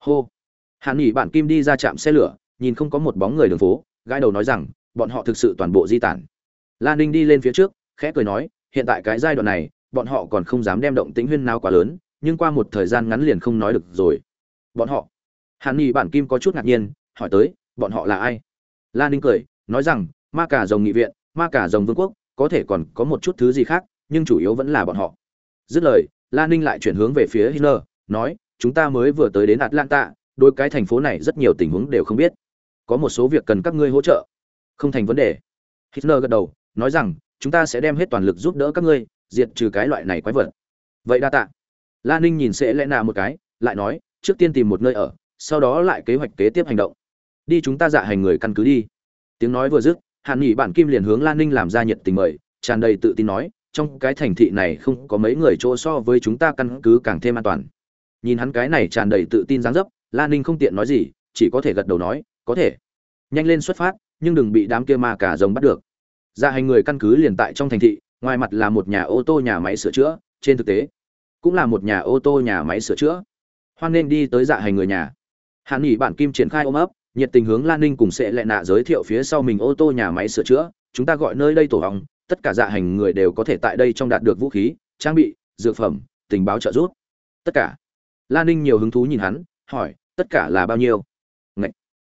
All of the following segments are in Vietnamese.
hô. Hàn nghỉ bạn kim đi ra trạm xe lửa, nhìn không có một bóng người đường phố, gãi đầu nói rằng, bọn họ thực sự toàn bộ di tản. Lan ninh đi lên phía trước, khẽ cười nói, hiện tại cái giai đoạn này, bọn họ còn không dám đem động tĩnh huyên nào quá lớn, nhưng qua một thời gian ngắn liền không nói được rồi. Bọn họ? Hàn nghỉ bản kim có chút ngạc nhiên, hỏi tới, bọn họ là ai? Lan ninh cười, nói rằng, ma cả rồng nghị viện, ma cả rồng vương quốc, có thể còn có một chút thứ gì khác, nhưng chủ yếu vẫn là bọn họ. Dứt lời lan ninh lại chuyển hướng về phía hitler, nói chúng ta mới vừa tới đến atlanta đối cái thành phố này rất nhiều tình huống đều không biết. Có một số việc cần các ngươi hỗ trợ. Không thành vấn đề. Hitler gật đầu, nói rằng, chúng ta sẽ đem hết toàn lực giúp đỡ các ngươi, diệt trừ cái loại này quái vật. Vậy đa tạ. Lan ninh nhìn sẽ lẽ nạ một cái, lại nói, trước tiên tìm một nơi ở, sau đó lại kế hoạch kế tiếp hành động. Đi chúng ta dạ hành người căn cứ đi. Tiếng nói vừa dứt, hàn Nghị bản kim liền hướng lan ninh làm ra nhiệt tình mời, tràn đầy tự tin nói, trong cái thành thị này không có mấy người chỗ so với chúng ta căn cứ càng thêm an toàn nhìn hắn cái này tràn đầy tự tin dáng dấp lan ninh không tiện nói gì, chỉ có thể gật đầu nói, có thể. Nhanh lên xuất phát, nhưng đừng bị đám kia ma cả rồng bắt được. Dạ hành người căn cứ liền tại trong thành thị, ngoài mặt là một nhà ô tô nhà máy sửa chữa, trên thực tế, cũng là một nhà ô tô nhà máy sửa chữa. Hoan nên đi tới dạ hành người nhà. Hàn nghỉ bản kim triển khai ôm ấp, nhiệt tình hướng lan ninh cùng sẽ lệ nạ giới thiệu phía sau mình ô tô nhà máy sửa chữa. Chúng ta gọi nơi đây tổ hóng tất cả dạ hành người đều có thể tại đây trong đạt được vũ khí, trang bị, dược phẩm, tình báo trợ giúp. Tất cả lan ninh nhiều hứng thú nhìn hắn, hỏi, tất cả là bao nhiêu? Ngậy.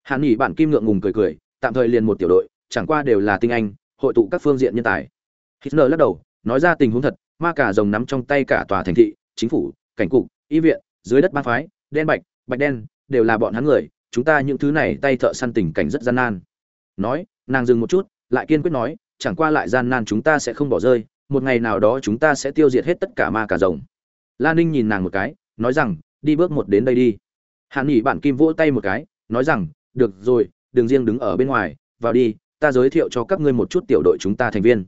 hàn nghỉ bản kim ngượng ngùng cười cười, tạm thời liền một tiểu đội, chẳng qua đều là tinh anh, hội tụ các phương diện nhân tài. Hitler lắc đầu, nói ra tình huống thật, ma cả rồng nắm trong tay cả tòa thành thị, chính phủ, cảnh cục, y viện, dưới đất ba phái, đen bạch bạch đen, đều là bọn hắn người, chúng ta những thứ này tay thợ săn tình cảnh rất gian nan. Nói, nàng dừng một chút, lại kiên quyết nói, chẳng qua lại gian nan chúng ta sẽ không bỏ rơi, một ngày nào đó chúng ta sẽ tiêu diệt hết tất cả ma cả rồng. Lan ninh nhìn nàng một cái nói rằng đi bước một đến đây đi. Hàn nghỉ bạn kim vỗ tay một cái nói rằng được rồi đừng riêng đứng ở bên ngoài vào đi ta giới thiệu cho các ngươi một chút tiểu đội chúng ta thành viên.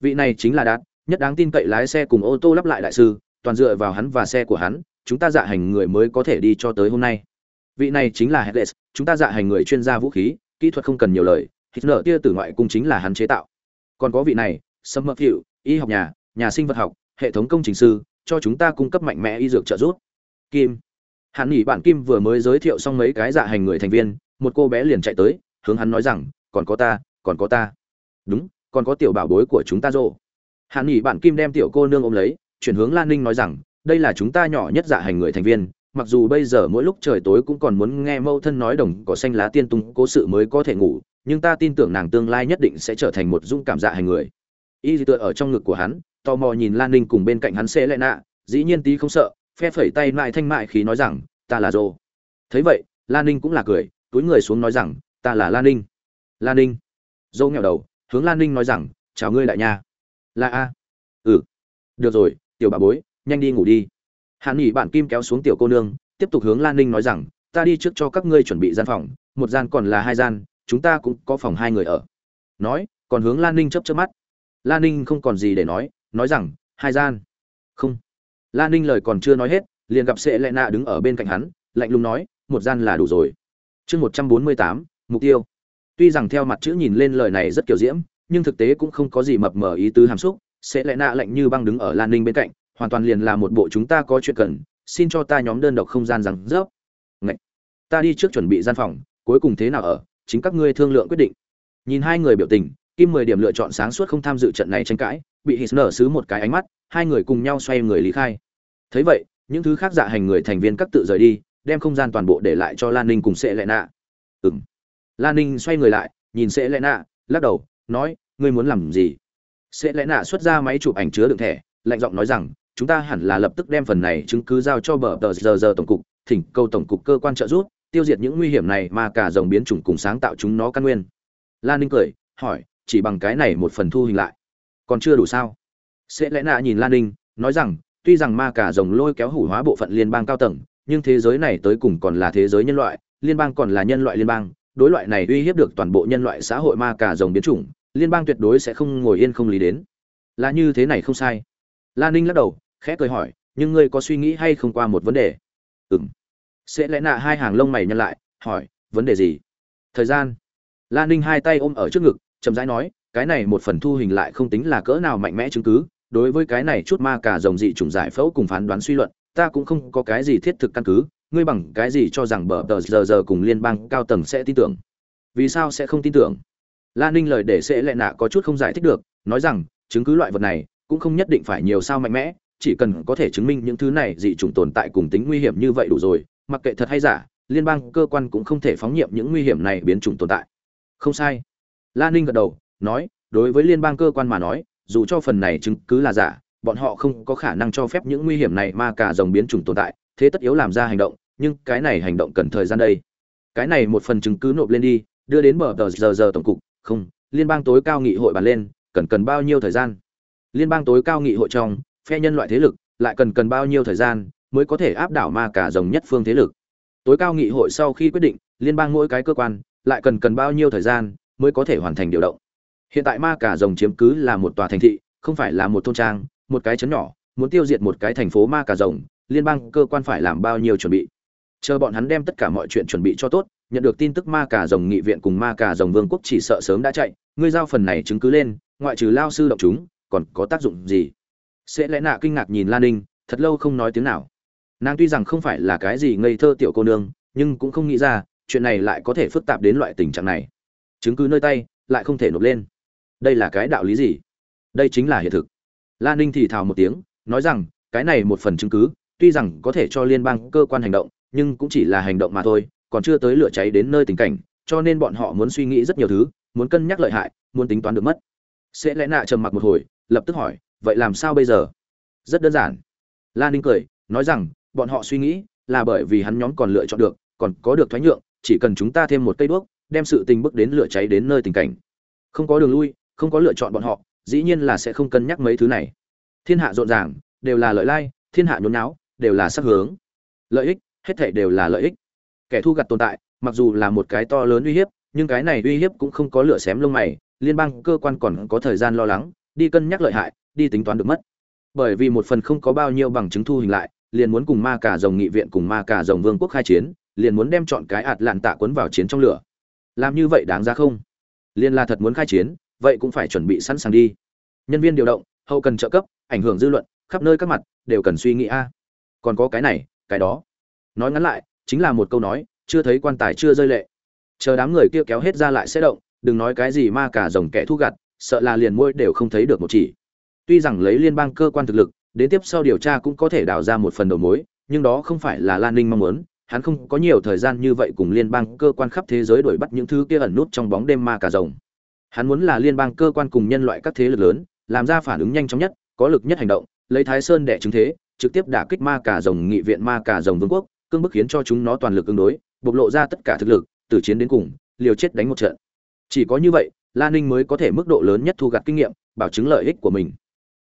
Vị này chính là đạt nhất đáng tin cậy lái xe cùng ô tô lắp lại đại sư toàn dựa vào hắn và xe của hắn chúng ta dạ hành người mới có thể đi cho tới hôm nay. Vị này chính là Hades, chúng ta dạ hành người chuyên gia vũ khí kỹ thuật không cần nhiều lời thịt nở tia tử ngoại cung chính là hắn chế tạo. Còn có vị này summer hiệu y học nhà nhà sinh vật học hệ thống công trình sư cho chúng ta cung cấp mạnh mẽ y dược trợ giúp kim. Hắn nghỉ bạn kim vừa mới giới thiệu xong mấy cái dạ hành người thành viên, một cô bé liền chạy tới, hướng hắn nói rằng, còn có ta, còn có ta. Đúng, còn có tiểu bảo bối của chúng ta rộ Hắn nghỉ bạn kim đem tiểu cô nương ôm lấy, chuyển hướng lan ninh nói rằng, đây là chúng ta nhỏ nhất dạ hành người thành viên, mặc dù bây giờ mỗi lúc trời tối cũng còn muốn nghe mâu thân nói đồng có xanh lá tiên tung cố sự mới có thể ngủ, nhưng ta tin tưởng nàng tương lai nhất định sẽ trở thành một dung cảm dạ hành người. Y tựa ở trong ngực của hắn, tò mò nhìn lan ninh cùng bên cạnh hắn xê lại nạ dĩ nhiên tí không sợ phe phẩy tay lại thanh mại khí nói rằng, ta là rồ thấy vậy lan ninh cũng là cười, túi người xuống nói rằng, ta là lan ninh. Lan ninh. Dâu nghèo đầu, hướng lan ninh nói rằng, chào ngươi đại nha. Là a. Ừ. Được rồi, tiểu bà bối, nhanh đi ngủ đi. Hàn nghỉ bạn kim kéo xuống tiểu cô nương, tiếp tục hướng lan ninh nói rằng, ta đi trước cho các ngươi chuẩn bị gian phòng, một gian còn là hai gian, chúng ta cũng có phòng hai người ở. Nói, còn hướng lan ninh chấp chấp mắt. Lan ninh không còn gì để nói nói rằng, hai gian. Không lan ninh lời còn chưa nói hết, liền gặp sệ lệ nạ đứng ở bên cạnh hắn, lạnh lùng nói, một gian là đủ rồi. Chương một trăm bốn mươi tám, mục tiêu. Tuy rằng theo mặt chữ nhìn lên lời này rất kiểu diễm, nhưng thực tế cũng không có gì mập mờ ý tứ hàm xúc sẽ lẽ nạ lạnh như băng đứng ở lan ninh bên cạnh, hoàn toàn liền là một bộ chúng ta có chuyện cần, xin cho ta nhóm đơn độc không gian rằng rớp. Ngậy! ta đi trước chuẩn bị gian phòng, cuối cùng thế nào ở, chính các ngươi thương lượng quyết định. Nhìn hai người biểu tình, kim mười điểm lựa chọn sáng suốt không tham dự trận này tranh cãi bị hít nở xứ một cái ánh mắt, hai người cùng nhau xoay người lý khai. Thấy vậy, những thứ khác dạ hành người thành viên các tự rời đi, đem không gian toàn bộ để lại cho lan ninh cùng sệ lệ nạ. Ừ m lan ninh xoay người lại, nhìn sệ lệ nạ, lắc đầu, nói, ngươi muốn làm gì? Sệ lệ nạ xuất ra máy chụp ảnh chứa đựng thẻ, lạnh giọng nói rằng, chúng ta hẳn là lập tức đem phần này chứng cứ giao cho bờ tờ giờ giờ tổng cục, thỉnh cầu tổng cục cơ quan trợ giúp, tiêu diệt những nguy hiểm này mà cả dòng biến chủng cùng sáng tạo chúng nó căn nguyên. Lan ninh cười, hỏi, chỉ bằng cái này một phần thu hình lại còn chưa đủ sao? Sẽ lẽ nạ nhìn lan ninh nói rằng tuy rằng ma cả rồng lôi kéo hủ hóa bộ phận liên bang cao tầng nhưng thế giới này tới cùng còn là thế giới nhân loại liên bang còn là nhân loại liên bang đối loại này uy hiếp được toàn bộ nhân loại xã hội ma cả rồng biến chủng liên bang tuyệt đối sẽ không ngồi yên không lý đến. Là như thế này không sai. Lan ninh lắc đầu khẽ cười hỏi nhưng ngươi có suy nghĩ hay không qua một vấn đề? Ừm, sẽ lẽ nạ hai hàng lông mày nhăn lại hỏi vấn đề gì? Thời gian. Lan ninh hai tay ôm ở trước ngực chậm rãi nói cái này một phần thu hình lại không tính là cỡ nào mạnh mẽ chứng cứ, đối với cái này chút ma cả rồng dị chủng giải phẫu cùng phán đoán suy luận, ta cũng không có cái gì thiết thực căn cứ, ngươi bằng cái gì cho rằng bờ tờ giờ giờ cùng liên bang cao tầng sẽ tin tưởng? Vì sao sẽ không tin tưởng? Lan ninh lời để sẽ lệ nạ có chút không giải thích được, nói rằng, chứng cứ loại vật này cũng không nhất định phải nhiều sao mạnh mẽ, chỉ cần có thể chứng minh những thứ này dị chủng tồn tại cùng tính nguy hiểm như vậy đủ rồi, mặc kệ thật hay giả, liên bang cơ quan cũng không thể phóng nhiệm những nguy hiểm này biến chủng tồn tại. Không sai. Lan ninh gật đầu nói, đối với liên bang cơ quan mà nói, dù cho phần này chứng cứ là giả, bọn họ không có khả năng cho phép những nguy hiểm này mà cả dòng biến chủng tồn tại, thế tất yếu làm ra hành động, nhưng cái này hành động cần thời gian đây. Cái này một phần chứng cứ nộp lên đi, đưa đến bờ tờ giờ giờ tổng cục, không, liên bang tối cao nghị hội bàn lên, cần cần bao nhiêu thời gian? Liên bang tối cao nghị hội trong, phe nhân loại thế lực, lại cần cần bao nhiêu thời gian mới có thể áp đảo ma cả dòng nhất phương thế lực? Tối cao nghị hội sau khi quyết định, liên bang mỗi cái cơ quan, lại cần cần bao nhiêu thời gian mới có thể hoàn thành điều động? Hiện tại ma cả rồng chiếm cứ là một tòa thành thị, không phải là một thôn trang, một cái chấn nhỏ, muốn tiêu diệt một cái thành phố ma cả rồng, liên bang cơ quan phải làm bao nhiêu chuẩn bị. Chờ bọn hắn đem tất cả mọi chuyện chuẩn bị cho tốt, nhận được tin tức ma cả rồng nghị viện cùng ma cả rồng vương quốc chỉ sợ sớm đã chạy, ngươi giao phần này chứng cứ lên, ngoại trừ lao sư động chúng, còn có tác dụng gì? Sẽ lẽ nạ kinh ngạc nhìn lan ninh, thật lâu không nói tiếng nào. Nàng tuy rằng không phải là cái gì ngây thơ tiểu cô nương, nhưng cũng không nghĩ ra, chuyện này lại có thể phức tạp đến loại tình trạng này. Chứng cứ nơi tay, lại không thể nộp lên đây là cái đạo lý gì? Đây chính là hiện thực. Lan ninh thì thào một tiếng, nói rằng, cái này một phần chứng cứ, tuy rằng có thể cho liên bang cơ quan hành động, nhưng cũng chỉ là hành động mà thôi, còn chưa tới lửa cháy đến nơi tình cảnh, cho nên bọn họ muốn suy nghĩ rất nhiều thứ, muốn cân nhắc lợi hại, muốn tính toán được mất. Sẽ lẽ nạ trầm mặc một hồi, lập tức hỏi, vậy làm sao bây giờ? Rất đơn giản. Lan ninh cười, nói rằng, bọn họ suy nghĩ là bởi vì hắn nhóm còn lựa chọn được, còn có được thoái nhượng, chỉ cần chúng ta thêm một cây đuốc, đem sự tình bước đến lửa cháy đến nơi tình cảnh. Không có đường lui không có lựa chọn bọn họ, dĩ nhiên là sẽ không cân nhắc mấy thứ này. Thiên hạ rộn ràng, đều là lợi lai, thiên hạ nhốn nháo, đều là sắc hướng. Lợi ích, hết thể đều là lợi ích. Kẻ thu gặt tồn tại, mặc dù là một cái to lớn uy hiếp, nhưng cái này uy hiếp cũng không có lửa xém lông mày, liên bang cơ quan còn có thời gian lo lắng, đi cân nhắc lợi hại, đi tính toán được mất. Bởi vì một phần không có bao nhiêu bằng chứng thu hình lại, liền muốn cùng ma cả rồng nghị viện cùng ma cả rồng vương quốc khai chiến, liền muốn đem chọn cái ạt lạn tạ cuốn vào chiến trong lửa. Làm như vậy đáng ra không? Liên là thật muốn khai chiến vậy cũng phải chuẩn bị sẵn sàng đi. Nhân viên điều động, hậu cần trợ cấp, ảnh hưởng dư luận, khắp nơi các mặt, đều cần suy nghĩ a. Còn có cái này, cái đó. Nói ngắn lại, chính là một câu nói, chưa thấy quan tài chưa rơi lệ. Chờ đám người kia kéo hết ra lại sẽ động, đừng nói cái gì ma cả rồng kẻ thu gặt, sợ là liền môi đều không thấy được một chỉ. Tuy rằng lấy liên bang cơ quan thực lực, đến tiếp sau điều tra cũng có thể đào ra một phần đầu mối, nhưng đó không phải là lan ninh mong muốn, hắn không có nhiều thời gian như vậy cùng liên bang cơ quan khắp thế giới đuổi bắt những thứ kia ẩn nút trong bóng đêm ma cả rồng hắn muốn là liên bang cơ quan cùng nhân loại các thế lực lớn, làm ra phản ứng nhanh chóng nhất, có lực nhất hành động, lấy thái sơn để chứng thế, trực tiếp đả kích ma cả rồng nghị viện ma cả rồng vương quốc, cương bức khiến cho chúng nó toàn lực ứng đối, bộc lộ ra tất cả thực lực, từ chiến đến cùng, liều chết đánh một trận. Chỉ có như vậy lan ninh mới có thể mức độ lớn nhất thu gặt kinh nghiệm, bảo chứng lợi ích của mình.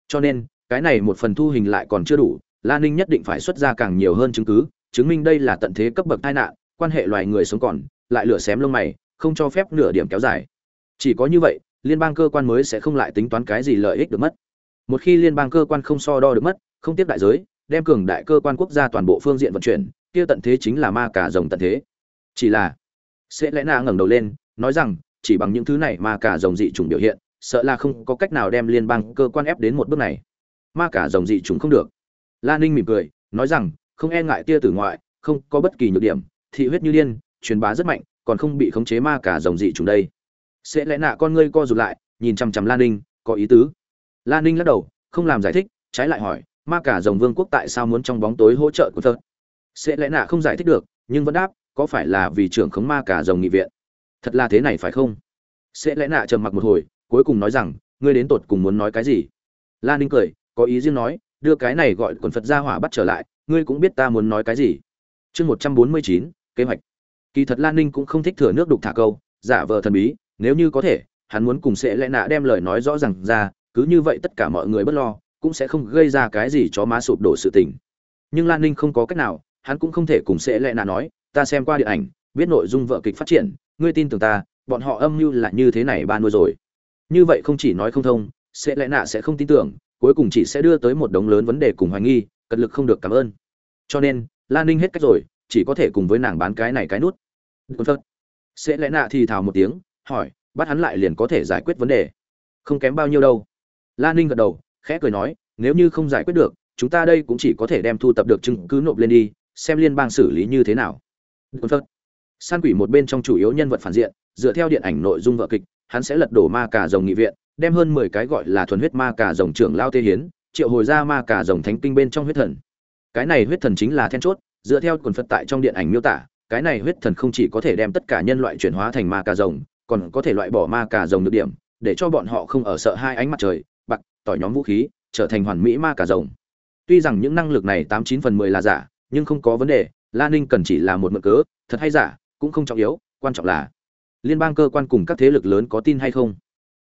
Cho nên, cái này một phần thu hình lại còn chưa đủ lan ninh nhất định phải xuất ra càng nhiều hơn chứng cứ, chứng minh đây là tận thế cấp bậc tai nạn, quan hệ loài người sống còn, lại lửa xém lông mày, không cho phép nửa điểm kéo dài chỉ có như vậy, liên bang cơ quan mới sẽ không lại tính toán cái gì lợi ích được mất. Một khi liên bang cơ quan không so đo được mất, không tiếp đại giới, đem cường đại cơ quan quốc gia toàn bộ phương diện vận chuyển, kia tận thế chính là ma cả rồng tận thế. Chỉ là sẽ lẽ na ngẩng đầu lên, nói rằng, chỉ bằng những thứ này ma cả rồng dị chủng biểu hiện, sợ là không có cách nào đem liên bang cơ quan ép đến một bước này. Ma cả rồng dị chủng không được. La ninh mỉm cười, nói rằng, không e ngại tia tử ngoại, không có bất kỳ nhược điểm, thị huyết như điên, truyền bá rất mạnh, còn không bị khống chế ma cả rồng dị chủng đây sẽ lẽ nạ con ngươi co rụt lại, nhìn chằm chằm lan ninh, có ý tứ. Lan ninh lắc đầu, không làm giải thích, trái lại hỏi, ma cả rồng vương quốc tại sao muốn trong bóng tối hỗ trợ của thơ sẽ lẽ nạ không giải thích được, nhưng vẫn đáp, có phải là vì trưởng khống ma cả rồng nghị viện? Thật là thế này phải không? Sẽ lẽ nạ trầm mặc một hồi, cuối cùng nói rằng, ngươi đến tột cùng muốn nói cái gì? Lan ninh cười, có ý riêng nói, đưa cái này gọi quần phật ra hỏa bắt trở lại, ngươi cũng biết ta muốn nói cái gì. Chương một trăm bốn mươi chín, kế hoạch. Kỳ thật lan ninh cũng không thích thừa nước đục thả câu, giả vờ thần bí nếu như có thể, hắn muốn cùng sẽ lẽ nạ đem lời nói rõ ràng ra, cứ như vậy tất cả mọi người bất lo, cũng sẽ không gây ra cái gì cho má sụp đổ sự tình. Nhưng lan ninh không có cách nào, hắn cũng không thể cùng sẽ lẽ nạ nói, ta xem qua điện ảnh, biết nội dung vợ kịch phát triển, ngươi tin tưởng ta, bọn họ âm mưu là như thế này ba nuôi rồi. Như vậy không chỉ nói không thông sẽ lẽ nạ sẽ không tin tưởng, cuối cùng chỉ sẽ đưa tới một đống lớn vấn đề cùng hoài nghi, cật lực không được cảm ơn. Cho nên, lan ninh hết cách rồi, chỉ có thể cùng với nàng bán cái này cái nút. Sẽ lẽ nạ thì thào một tiếng hỏi, bắt hắn lại liền có thể giải quyết vấn đề. Không kém bao nhiêu đâu. Lan ninh gật đầu, khẽ cười nói, nếu như không giải quyết được, chúng ta đây cũng chỉ có thể đem thu tập được chứng cứ nộp lên đi, xem liên bang xử lý như thế nào. Quân phật. San quỷ một bên trong chủ yếu nhân vật phản diện, dựa theo điện ảnh nội dung vợ kịch, hắn sẽ lật đổ ma cà rồng nghị viện, đem hơn mười cái gọi là thuần huyết ma cà rồng trưởng lao tê hiến, triệu hồi ra ma cà rồng thánh kinh bên trong huyết thần. Cái này huyết thần chính là then chốt, dựa theo quần phật tại trong điện ảnh miêu tả, cái này huyết thần không chỉ có thể đem tất cả nhân loại chuyển hóa thành ma cà rồng còn có thể loại bỏ ma cà rồng được điểm, để cho bọn họ không ở sợ hai ánh mặt trời, bạc, tỏi nhóm vũ khí, trở thành hoàn mỹ ma cà rồng. Tuy rằng những năng lực này tám chín phần mười là giả, nhưng không có vấn đề Lan ninh cần chỉ là một mực cớ, thật hay giả, cũng không trọng yếu, quan trọng là liên bang cơ quan cùng các thế lực lớn có tin hay không.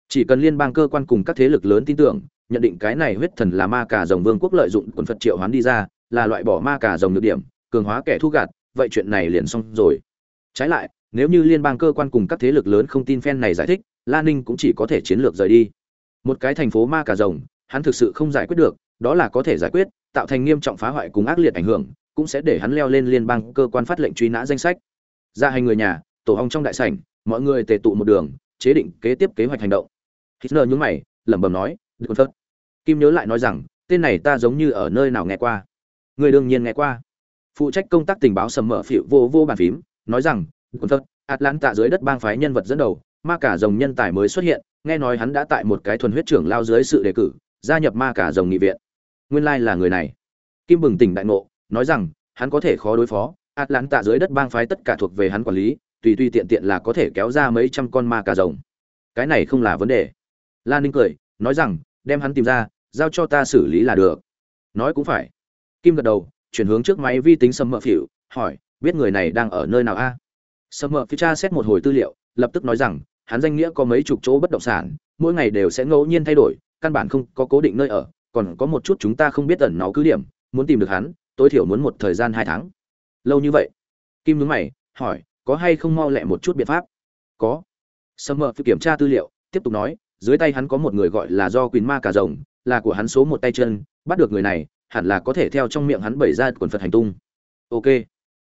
Chỉ cần liên bang cơ quan cùng các thế lực lớn tin tưởng, nhận định cái này huyết thần là ma cà rồng vương quốc lợi dụng quần phật triệu hoán đi ra, là loại bỏ ma cà rồng nhược điểm, cường hóa kẻ thu gạt, vậy chuyện này liền xong rồi. Trái lại nếu như liên bang cơ quan cùng các thế lực lớn không tin phen này giải thích Lan ninh cũng chỉ có thể chiến lược rời đi. Một cái thành phố ma cả rồng, hắn thực sự không giải quyết được, đó là có thể giải quyết, tạo thành nghiêm trọng phá hoại cùng ác liệt ảnh hưởng, cũng sẽ để hắn leo lên liên bang cơ quan phát lệnh truy nã danh sách. Ra hành người nhà, tổ hong trong đại sảnh, mọi người tề tụ một đường, chế định kế tiếp kế hoạch hành động. Hitler nhúng mày, lẩm bẩm nói được phớt. Kim nhớ lại nói rằng, tên này ta giống như ở nơi nào nghe qua. Người đương nhiên nghe qua. Phụ trách công tác tình báo sầm mở phịu vô vô bàn phím, nói rằng quân phật, atlanta dưới đất bang phái nhân vật dẫn đầu, ma cả rồng nhân tài mới xuất hiện, nghe nói hắn đã tại một cái thuần huyết trưởng lao dưới sự đề cử, gia nhập ma cả rồng nghị viện. Nguyên lai là người này. Kim bừng tỉnh đại ngộ, nói rằng, hắn có thể khó đối phó, atlanta dưới đất bang phái tất cả thuộc về hắn quản lý, tùy tùy tiện tiện là có thể kéo ra mấy trăm con ma cả rồng. Cái này không là vấn đề. Lan ninh cười, nói rằng, đem hắn tìm ra, giao cho ta xử lý là được. Nói cũng phải. Kim gật đầu, chuyển hướng trước máy vi tính sầm mỡ phỉu, hỏi, biết người này đang ở nơi nào a? à? Sầm Mở Phi tra xét một hồi tư liệu, lập tức nói rằng, hắn danh nghĩa có mấy chục chỗ bất động sản, mỗi ngày đều sẽ ngẫu nhiên thay đổi, căn bản không có cố định nơi ở, còn có một chút chúng ta không biết ẩn nó cứ điểm, muốn tìm được hắn, tối thiểu muốn một thời gian hai tháng. Lâu như vậy? Kim nhướng mày, hỏi, có hay không mau lẹ một chút biện pháp? Có. Sâm mờ kiểm tra tư liệu, tiếp tục nói, dưới tay hắn có một người gọi là do quyền ma cả rồng, là của hắn số một tay chân, bắt được người này, hẳn là có thể theo trong miệng hắn bẩy ra quần phật hành tung. Ok.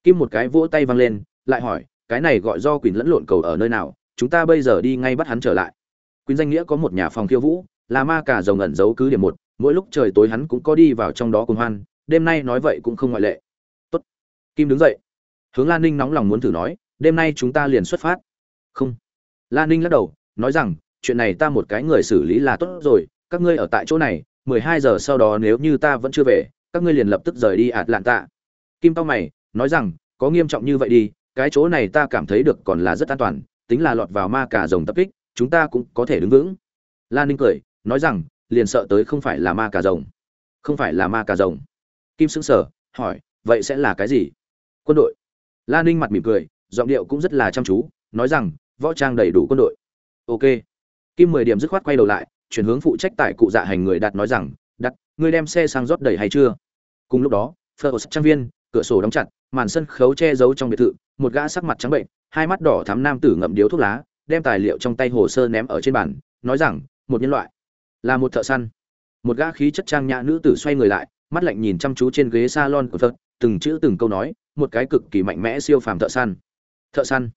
Kim một cái vỗ tay văng lên, lại hỏi cái này gọi do Quỳnh lẫn lộn cầu ở nơi nào, chúng ta bây giờ đi ngay bắt hắn trở lại. Quỳnh danh nghĩa có một nhà phòng khiêu vũ, là ma cả rồng ẩn giấu cứ điểm một, mỗi lúc trời tối hắn cũng có đi vào trong đó cùng hoan, đêm nay nói vậy cũng không ngoại lệ. Tốt. Kim đứng dậy. Hướng lan ninh nóng lòng muốn thử nói, đêm nay chúng ta liền xuất phát. Không. Lan ninh lắc đầu, nói rằng, chuyện này ta một cái người xử lý là tốt rồi, các ngươi ở tại chỗ này, mười hai giờ sau đó nếu như ta vẫn chưa về, các ngươi liền lập tức rời đi ạt lạn tạ kim tao mày, nói rằng, có nghiêm trọng như vậy đi cái chỗ này ta cảm thấy được còn là rất an toàn, tính là lọt vào ma cả rồng tập kích, chúng ta cũng có thể đứng vững. Lan ninh cười, nói rằng, liền sợ tới không phải là ma cả rồng. Không phải là ma cả rồng. Kim sững sờ, hỏi, vậy sẽ là cái gì? Quân đội. Lan ninh mặt mỉm cười, giọng điệu cũng rất là chăm chú, nói rằng, võ trang đầy đủ quân đội. Ok. Kim mười điểm dứt khoát quay đầu lại, chuyển hướng phụ trách tại cụ dạ hành người đặt nói rằng đặt ngươi đem xe sang rót đầy hay chưa? Cùng lúc đó phơ trang viên, cửa sổ đóng chặt, màn sân khấu che giấu trong biệt thự một gã sắc mặt trắng bệnh, hai mắt đỏ thắm nam tử ngậm điếu thuốc lá, đem tài liệu trong tay hồ sơ ném ở trên bàn, nói rằng, một nhân loại, là một thợ săn. Một gã khí chất trang nhã nữ tử xoay người lại, mắt lạnh nhìn chăm chú trên ghế salon của phật, từng chữ từng câu nói, một cái cực kỳ mạnh mẽ siêu phàm thợ săn. Thợ săn?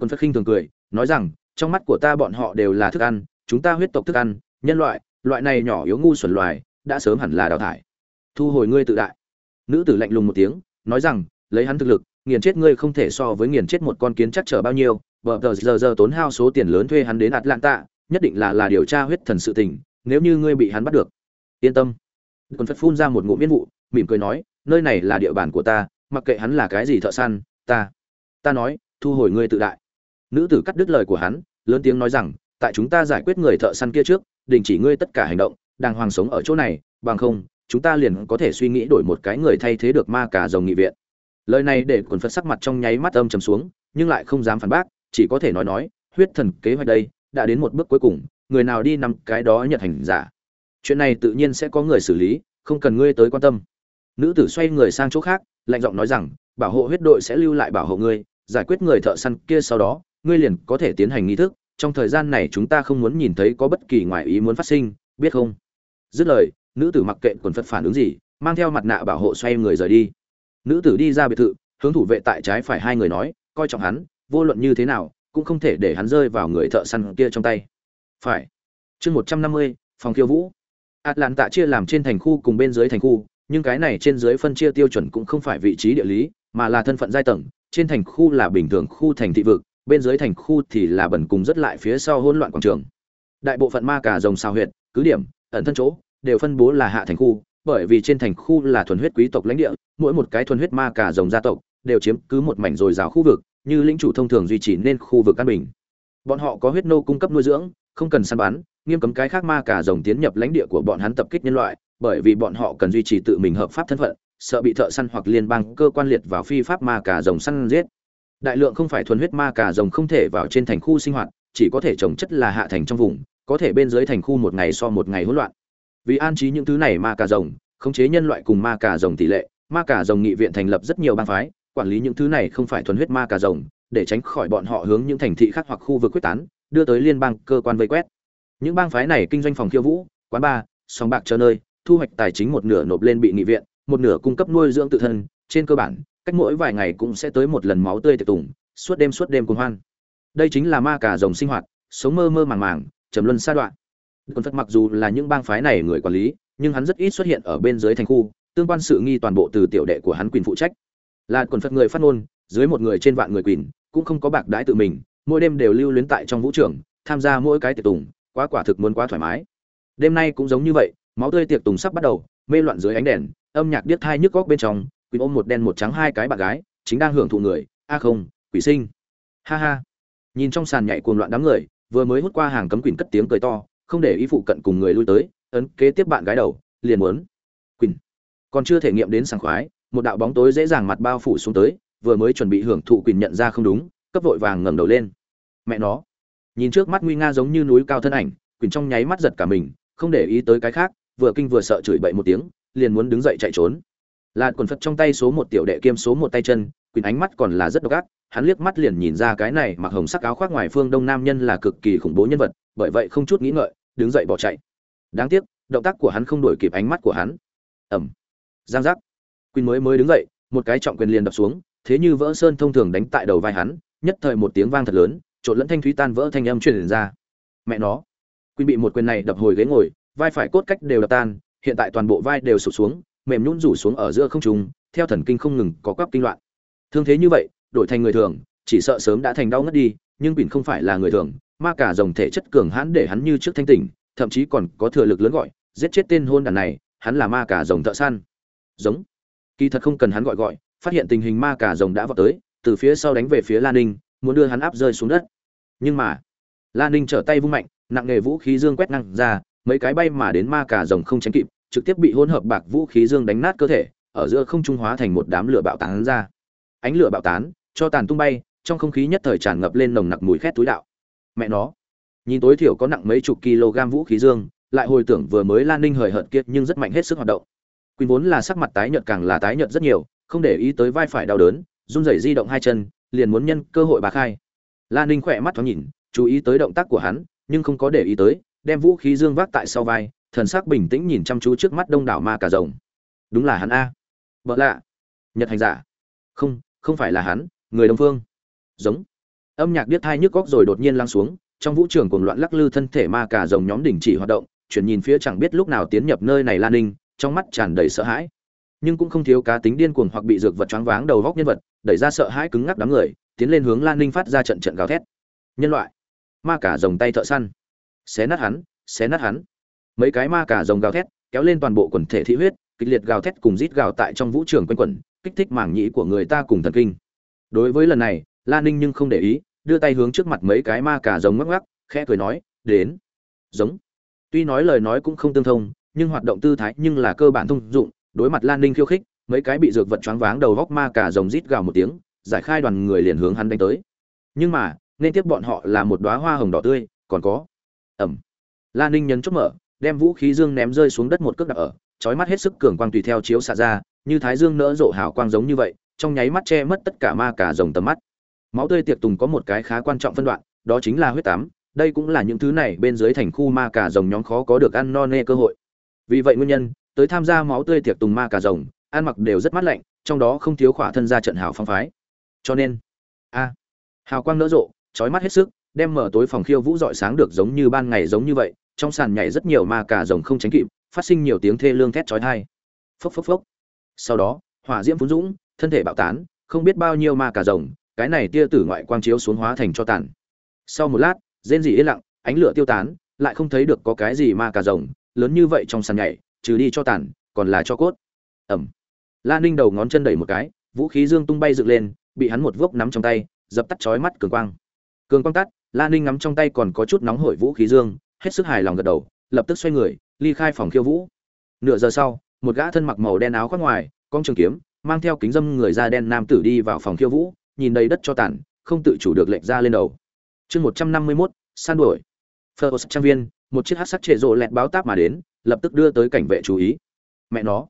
Quân phật khinh thường cười, nói rằng, trong mắt của ta bọn họ đều là thức ăn, chúng ta huyết tộc thức ăn, nhân loại loại này nhỏ yếu ngu xuẩn loài, đã sớm hẳn là đào thải. Thu hồi ngươi tự đại. Nữ tử lạnh lùng một tiếng, nói rằng, lấy hắn thực lực nghiền chết ngươi không thể so với nghiền chết một con kiến chắc trở bao nhiêu vợ tờ giờ giờ tốn hao số tiền lớn thuê hắn đến atlanta, nhất định là là điều tra huyết thần sự tình, nếu như ngươi bị hắn bắt được. Yên tâm. Còn phật phun ra một ngụm miên vụ, mỉm cười nói, nơi này là địa bàn của ta, mặc kệ hắn là cái gì thợ săn, ta ta nói, thu hồi ngươi tự đại. Nữ tử cắt đứt lời của hắn, lớn tiếng nói rằng, tại chúng ta giải quyết người thợ săn kia trước, đình chỉ ngươi tất cả hành động, đàng hoàng sống ở chỗ này, bằng không, chúng ta liền có thể suy nghĩ đổi một cái người thay thế được ma cả rồng nghị viện lời này để quần phật sắc mặt trong nháy mắt âm trầm xuống, nhưng lại không dám phản bác, chỉ có thể nói nói, huyết thần kế hoạch đây, đã đến một bước cuối cùng, người nào đi nằm cái đó nhận hành giả. Chuyện này tự nhiên sẽ có người xử lý, không cần ngươi tới quan tâm. Nữ tử xoay người sang chỗ khác, lạnh giọng nói rằng, bảo hộ huyết đội sẽ lưu lại bảo hộ ngươi, giải quyết người thợ săn kia sau đó, ngươi liền có thể tiến hành nghi thức, trong thời gian này chúng ta không muốn nhìn thấy có bất kỳ ngoại ý muốn phát sinh, biết không? Dứt lời, nữ tử mặc kệ quần phật phản ứng gì, mang theo mặt nạ bảo hộ xoay người rời đi nữ tử đi ra biệt thự, hướng thủ vệ tại trái phải hai người nói, coi trọng hắn, vô luận như thế nào, cũng không thể để hắn rơi vào người thợ săn kia trong tay. Phải. Chương một trăm năm mươi, phòng khiêu vũ. Tạ chia làm trên thành khu cùng bên dưới thành khu, nhưng cái này trên dưới phân chia tiêu chuẩn cũng không phải vị trí địa lý, mà là thân phận giai tầng. Trên thành khu là bình thường khu thành thị vực, bên dưới thành khu thì là bẩn cùng rất lại phía sau hỗn loạn quảng trường. Đại bộ phận ma cả rồng sao huyệt, cứ điểm, ẩn thân chỗ, đều phân bố là hạ thành khu bởi vì trên thành khu là thuần huyết quý tộc lãnh địa, mỗi một cái thuần huyết ma cả rồng gia tộc đều chiếm cứ một mảnh dồi dào khu vực, như lĩnh chủ thông thường duy trì nên khu vực an bình. Bọn họ có huyết nô cung cấp nuôi dưỡng, không cần săn bắn, nghiêm cấm cái khác ma cả rồng tiến nhập lãnh địa của bọn hắn tập kích nhân loại, bởi vì bọn họ cần duy trì tự mình hợp pháp thân phận, sợ bị thợ săn hoặc liên bang cơ quan liệt vào phi pháp ma cả rồng săn giết. Đại lượng không phải thuần huyết ma cả rồng không thể vào trên thành khu sinh hoạt, chỉ có thể trồng chất là hạ thành trong vùng, có thể bên dưới thành khu một ngày so một ngày hỗn loạn vì an trí những thứ này ma cà rồng, khống chế nhân loại cùng ma cà rồng tỷ lệ, ma cà rồng nghị viện thành lập rất nhiều bang phái, quản lý những thứ này không phải thuần huyết ma cà rồng, để tránh khỏi bọn họ hướng những thành thị khác hoặc khu vực quyết tán, đưa tới liên bang cơ quan vây quét. Những bang phái này kinh doanh phòng khiêu vũ, quán bar, sòng bạc chờ nơi, thu hoạch tài chính một nửa nộp lên bị nghị viện, một nửa cung cấp nuôi dưỡng tự thân, trên cơ bản, cách mỗi vài ngày cũng sẽ tới một lần máu tươi tiệc tùng, suốt đêm suốt đêm cuồng hoan. Đây chính là ma cà rồng sinh hoạt, sống mơ mơ màng màng, trầm luân sa đoạn còn phật mặc dù là những bang phái này người quản lý, nhưng hắn rất ít xuất hiện ở bên dưới thành khu, tương quan sự nghi toàn bộ từ tiểu đệ của hắn quyền phụ trách. Là quần phật người phát ngôn, dưới một người trên vạn người quyền cũng không có bạc đãi tự mình, mỗi đêm đều lưu luyến tại trong vũ trường, tham gia mỗi cái tiệc tùng, quá quả thực muốn quá thoải mái. Đêm nay cũng giống như vậy, máu tươi tiệc tùng sắp bắt đầu, mê loạn dưới ánh đèn, âm nhạc điếc thai nhức góc bên trong, quỳnh ôm một đen một trắng hai cái bạn gái, chính đang hưởng thụ người, a à không, quỷ sinh. Ha ha. Nhìn trong sàn nhảy cuồng loạn đám người, vừa mới hút qua hàng cấm quỳnh cất tiếng cười to không để ý phụ cận cùng người lui tới, ấn kế tiếp bạn gái đầu, liền muốn. Quỳnh. Còn chưa thể nghiệm đến sảng khoái, một đạo bóng tối dễ dàng mặt bao phủ xuống tới, vừa mới chuẩn bị hưởng thụ quỳnh nhận ra không đúng, cấp vội vàng ngẩng đầu lên. Mẹ nó. Nhìn trước mắt nguy nga giống như núi cao thân ảnh, quỳnh trong nháy mắt giật cả mình, không để ý tới cái khác, vừa kinh vừa sợ chửi bậy một tiếng, liền muốn đứng dậy chạy trốn. Lạt quần phật trong tay số một tiểu đệ kiêm số một tay chân, quỳnh ánh mắt còn là rất độc ác, hắn liếc mắt liền nhìn ra cái này mặc hồng sắc áo khoác ngoài phương đông nam nhân là cực kỳ khủng bố nhân vật bởi vậy không chút nghĩ ngợi, đứng dậy bỏ chạy. Đáng tiếc, động tác của hắn không đổi kịp ánh mắt của hắn. Ẩm giang giác. Quỳnh mới mới đứng dậy, một cái trọng quyền liền đập xuống, thế như vỡ sơn thông thường đánh tại đầu vai hắn, nhất thời một tiếng vang thật lớn, trộn lẫn thanh thúy tan vỡ thanh âm truyền ra. Mẹ nó. Quỳnh bị một quyền này đập hồi ghế ngồi, vai phải cốt cách đều đập tan, hiện tại toàn bộ vai đều sụp xuống, mềm nhũn rủ xuống ở giữa không trung, theo thần kinh không ngừng có quắp kinh loạn. Thương thế như vậy, đổi thành người thường, chỉ sợ sớm đã thành đau ngất đi, nhưng quỳnh không phải là người thường ma cả rồng thể chất cường hãn để hắn như trước thanh tỉnh, thậm chí còn có thừa lực lớn gọi, giết chết tên hôn đàn này, hắn là ma cả rồng thợ săn. Giống. Kỳ thật không cần hắn gọi gọi, phát hiện tình hình ma cả rồng đã vọt tới, từ phía sau đánh về phía lan ninh, muốn đưa hắn áp rơi xuống đất. Nhưng mà lan ninh trở tay vung mạnh, nặng nghề vũ khí dương quét năng ra, mấy cái bay mà đến ma cả rồng không tránh kịp, trực tiếp bị hỗn hợp bạc vũ khí dương đánh nát cơ thể, ở giữa không trung hóa thành một đám lửa bạo tán ra. Ánh lửa bạo tán, cho tàn tung bay, trong không khí nhất thời tràn ngập lên nồng nặc mùi khét túi đạo mẹ nó nhìn tối thiểu có nặng mấy chục kg vũ khí dương lại hồi tưởng vừa mới lan ninh hời hợt kiệt nhưng rất mạnh hết sức hoạt động Quỳnh vốn là sắc mặt tái nhợt càng là tái nhợt rất nhiều, không để ý tới vai phải đau đớn, run rẩy di động hai chân, liền muốn nhân cơ hội bà khai. Lan Ninh khỏe mắt thoáng nhìn, chú ý tới động tác của hắn, nhưng không có để ý tới, đem vũ khí dương vác tại sau vai, thần sắc bình tĩnh nhìn chăm chú trước mắt đông đảo ma cả rồng. Đúng là hắn a. Bợ lạ. Nhật hành giả. Không, không phải là hắn, người Đông Phương. Giống. Âm nhạc điếc thai nhức góc rồi đột nhiên lăn xuống, trong vũ trường cuồng loạn lắc lư thân thể ma cả rồng nhóm đình chỉ hoạt động, chuyển nhìn phía chẳng biết lúc nào tiến nhập nơi này Lan Ninh, trong mắt tràn đầy sợ hãi. Nhưng cũng không thiếu cá tính điên cuồng hoặc bị dược vật choáng váng đầu góc nhân vật đẩy ra sợ hãi cứng ngắc đám người tiến lên hướng lan ninh phát ra trận trận gào thét. Nhân loại ma cả rồng tay thợ săn. Xé nát hắn xé nát hắn. Mấy cái ma cả rồng gào thét kéo lên toàn bộ quần thể thị huyết kịch liệt gào thét cùng rít gào tại trong vũ trường quanh quẩn kích thích mảng nhĩ của người ta cùng thần kinh. Đối với lần này lan ninh nhưng không để ý, đưa tay hướng trước mặt mấy cái ma cả rồng ngắc ngắc, khẽ cười nói, đến. Giống. Tuy nói lời nói cũng không tương thông, nhưng hoạt động tư thái nhưng là cơ bản thông dụng, đối mặt lan ninh khiêu khích, mấy cái bị dược vật choáng váng đầu góc ma cả rồng rít gào một tiếng, giải khai đoàn người liền hướng hắn đánh tới. Nhưng mà, nên tiếp bọn họ là một đóa hoa hồng đỏ tươi, còn có. Ẩm. Lan ninh nhấn chốt mở, đem vũ khí dương ném rơi xuống đất một cước đạp ở, chói mắt hết sức cường quang tùy theo chiếu xạ ra, như thái dương nỡ rộ hào quang giống như vậy, trong nháy mắt che mất tất cả ma cả rồng tầm mắt máu tươi tiệc tùng có một cái khá quan trọng phân đoạn, đó chính là huyết tám, đây cũng là những thứ này bên dưới thành khu ma cả rồng nhóm khó có được ăn no nê cơ hội. Vì vậy nguyên nhân, tới tham gia máu tươi tiệc tùng ma cà rồng, ăn mặc đều rất mát lạnh, trong đó không thiếu khỏa thân ra trận hào phong phái. Cho nên, a, hào quang nỡ rộ trói mắt hết sức, đem mở tối phòng khiêu vũ dọi sáng được giống như ban ngày giống như vậy, trong sàn nhảy rất nhiều ma cà rồng không tránh kịp, phát sinh nhiều tiếng thê lương thét trói thai phốc phốc phốc. Sau đó, hỏa diễm phun dũng, thân thể bạo tán, không biết bao nhiêu ma cà rồng cái này tia tử ngoại quang chiếu xuống hóa thành cho tàn. Sau một lát, rên rỉ yên lặng, ánh lửa tiêu tán, lại không thấy được có cái gì ma cà rồng, lớn như vậy trong sàn nhảy, trừ đi cho tàn, còn là cho cốt. Ẩm lan ninh đầu ngón chân đẩy một cái, vũ khí dương tung bay dựng lên, bị hắn một vốc nắm trong tay, dập tắt chói mắt cường quang. Cường quang tắt lan ninh nắm trong tay còn có chút nóng hổi vũ khí dương, hết sức hài lòng gật đầu, lập tức xoay người, ly khai phòng khiêu vũ. Nửa giờ sau, một gã thân mặc màu đen áo khoác ngoài, con trường kiếm, mang theo kính dâm người da đen nam tử đi vào phòng khiêu vũ nhìn đầy đất cho tàn, không tự chủ được lệnh ra lên đầu. Chương một trăm năm mươi mốt, san đuổi. Phơ trang viên, một chiếc hắc sắc trệ rộ lẹt báo táp mà đến, lập tức đưa tới cảnh vệ chú ý. Mẹ nó.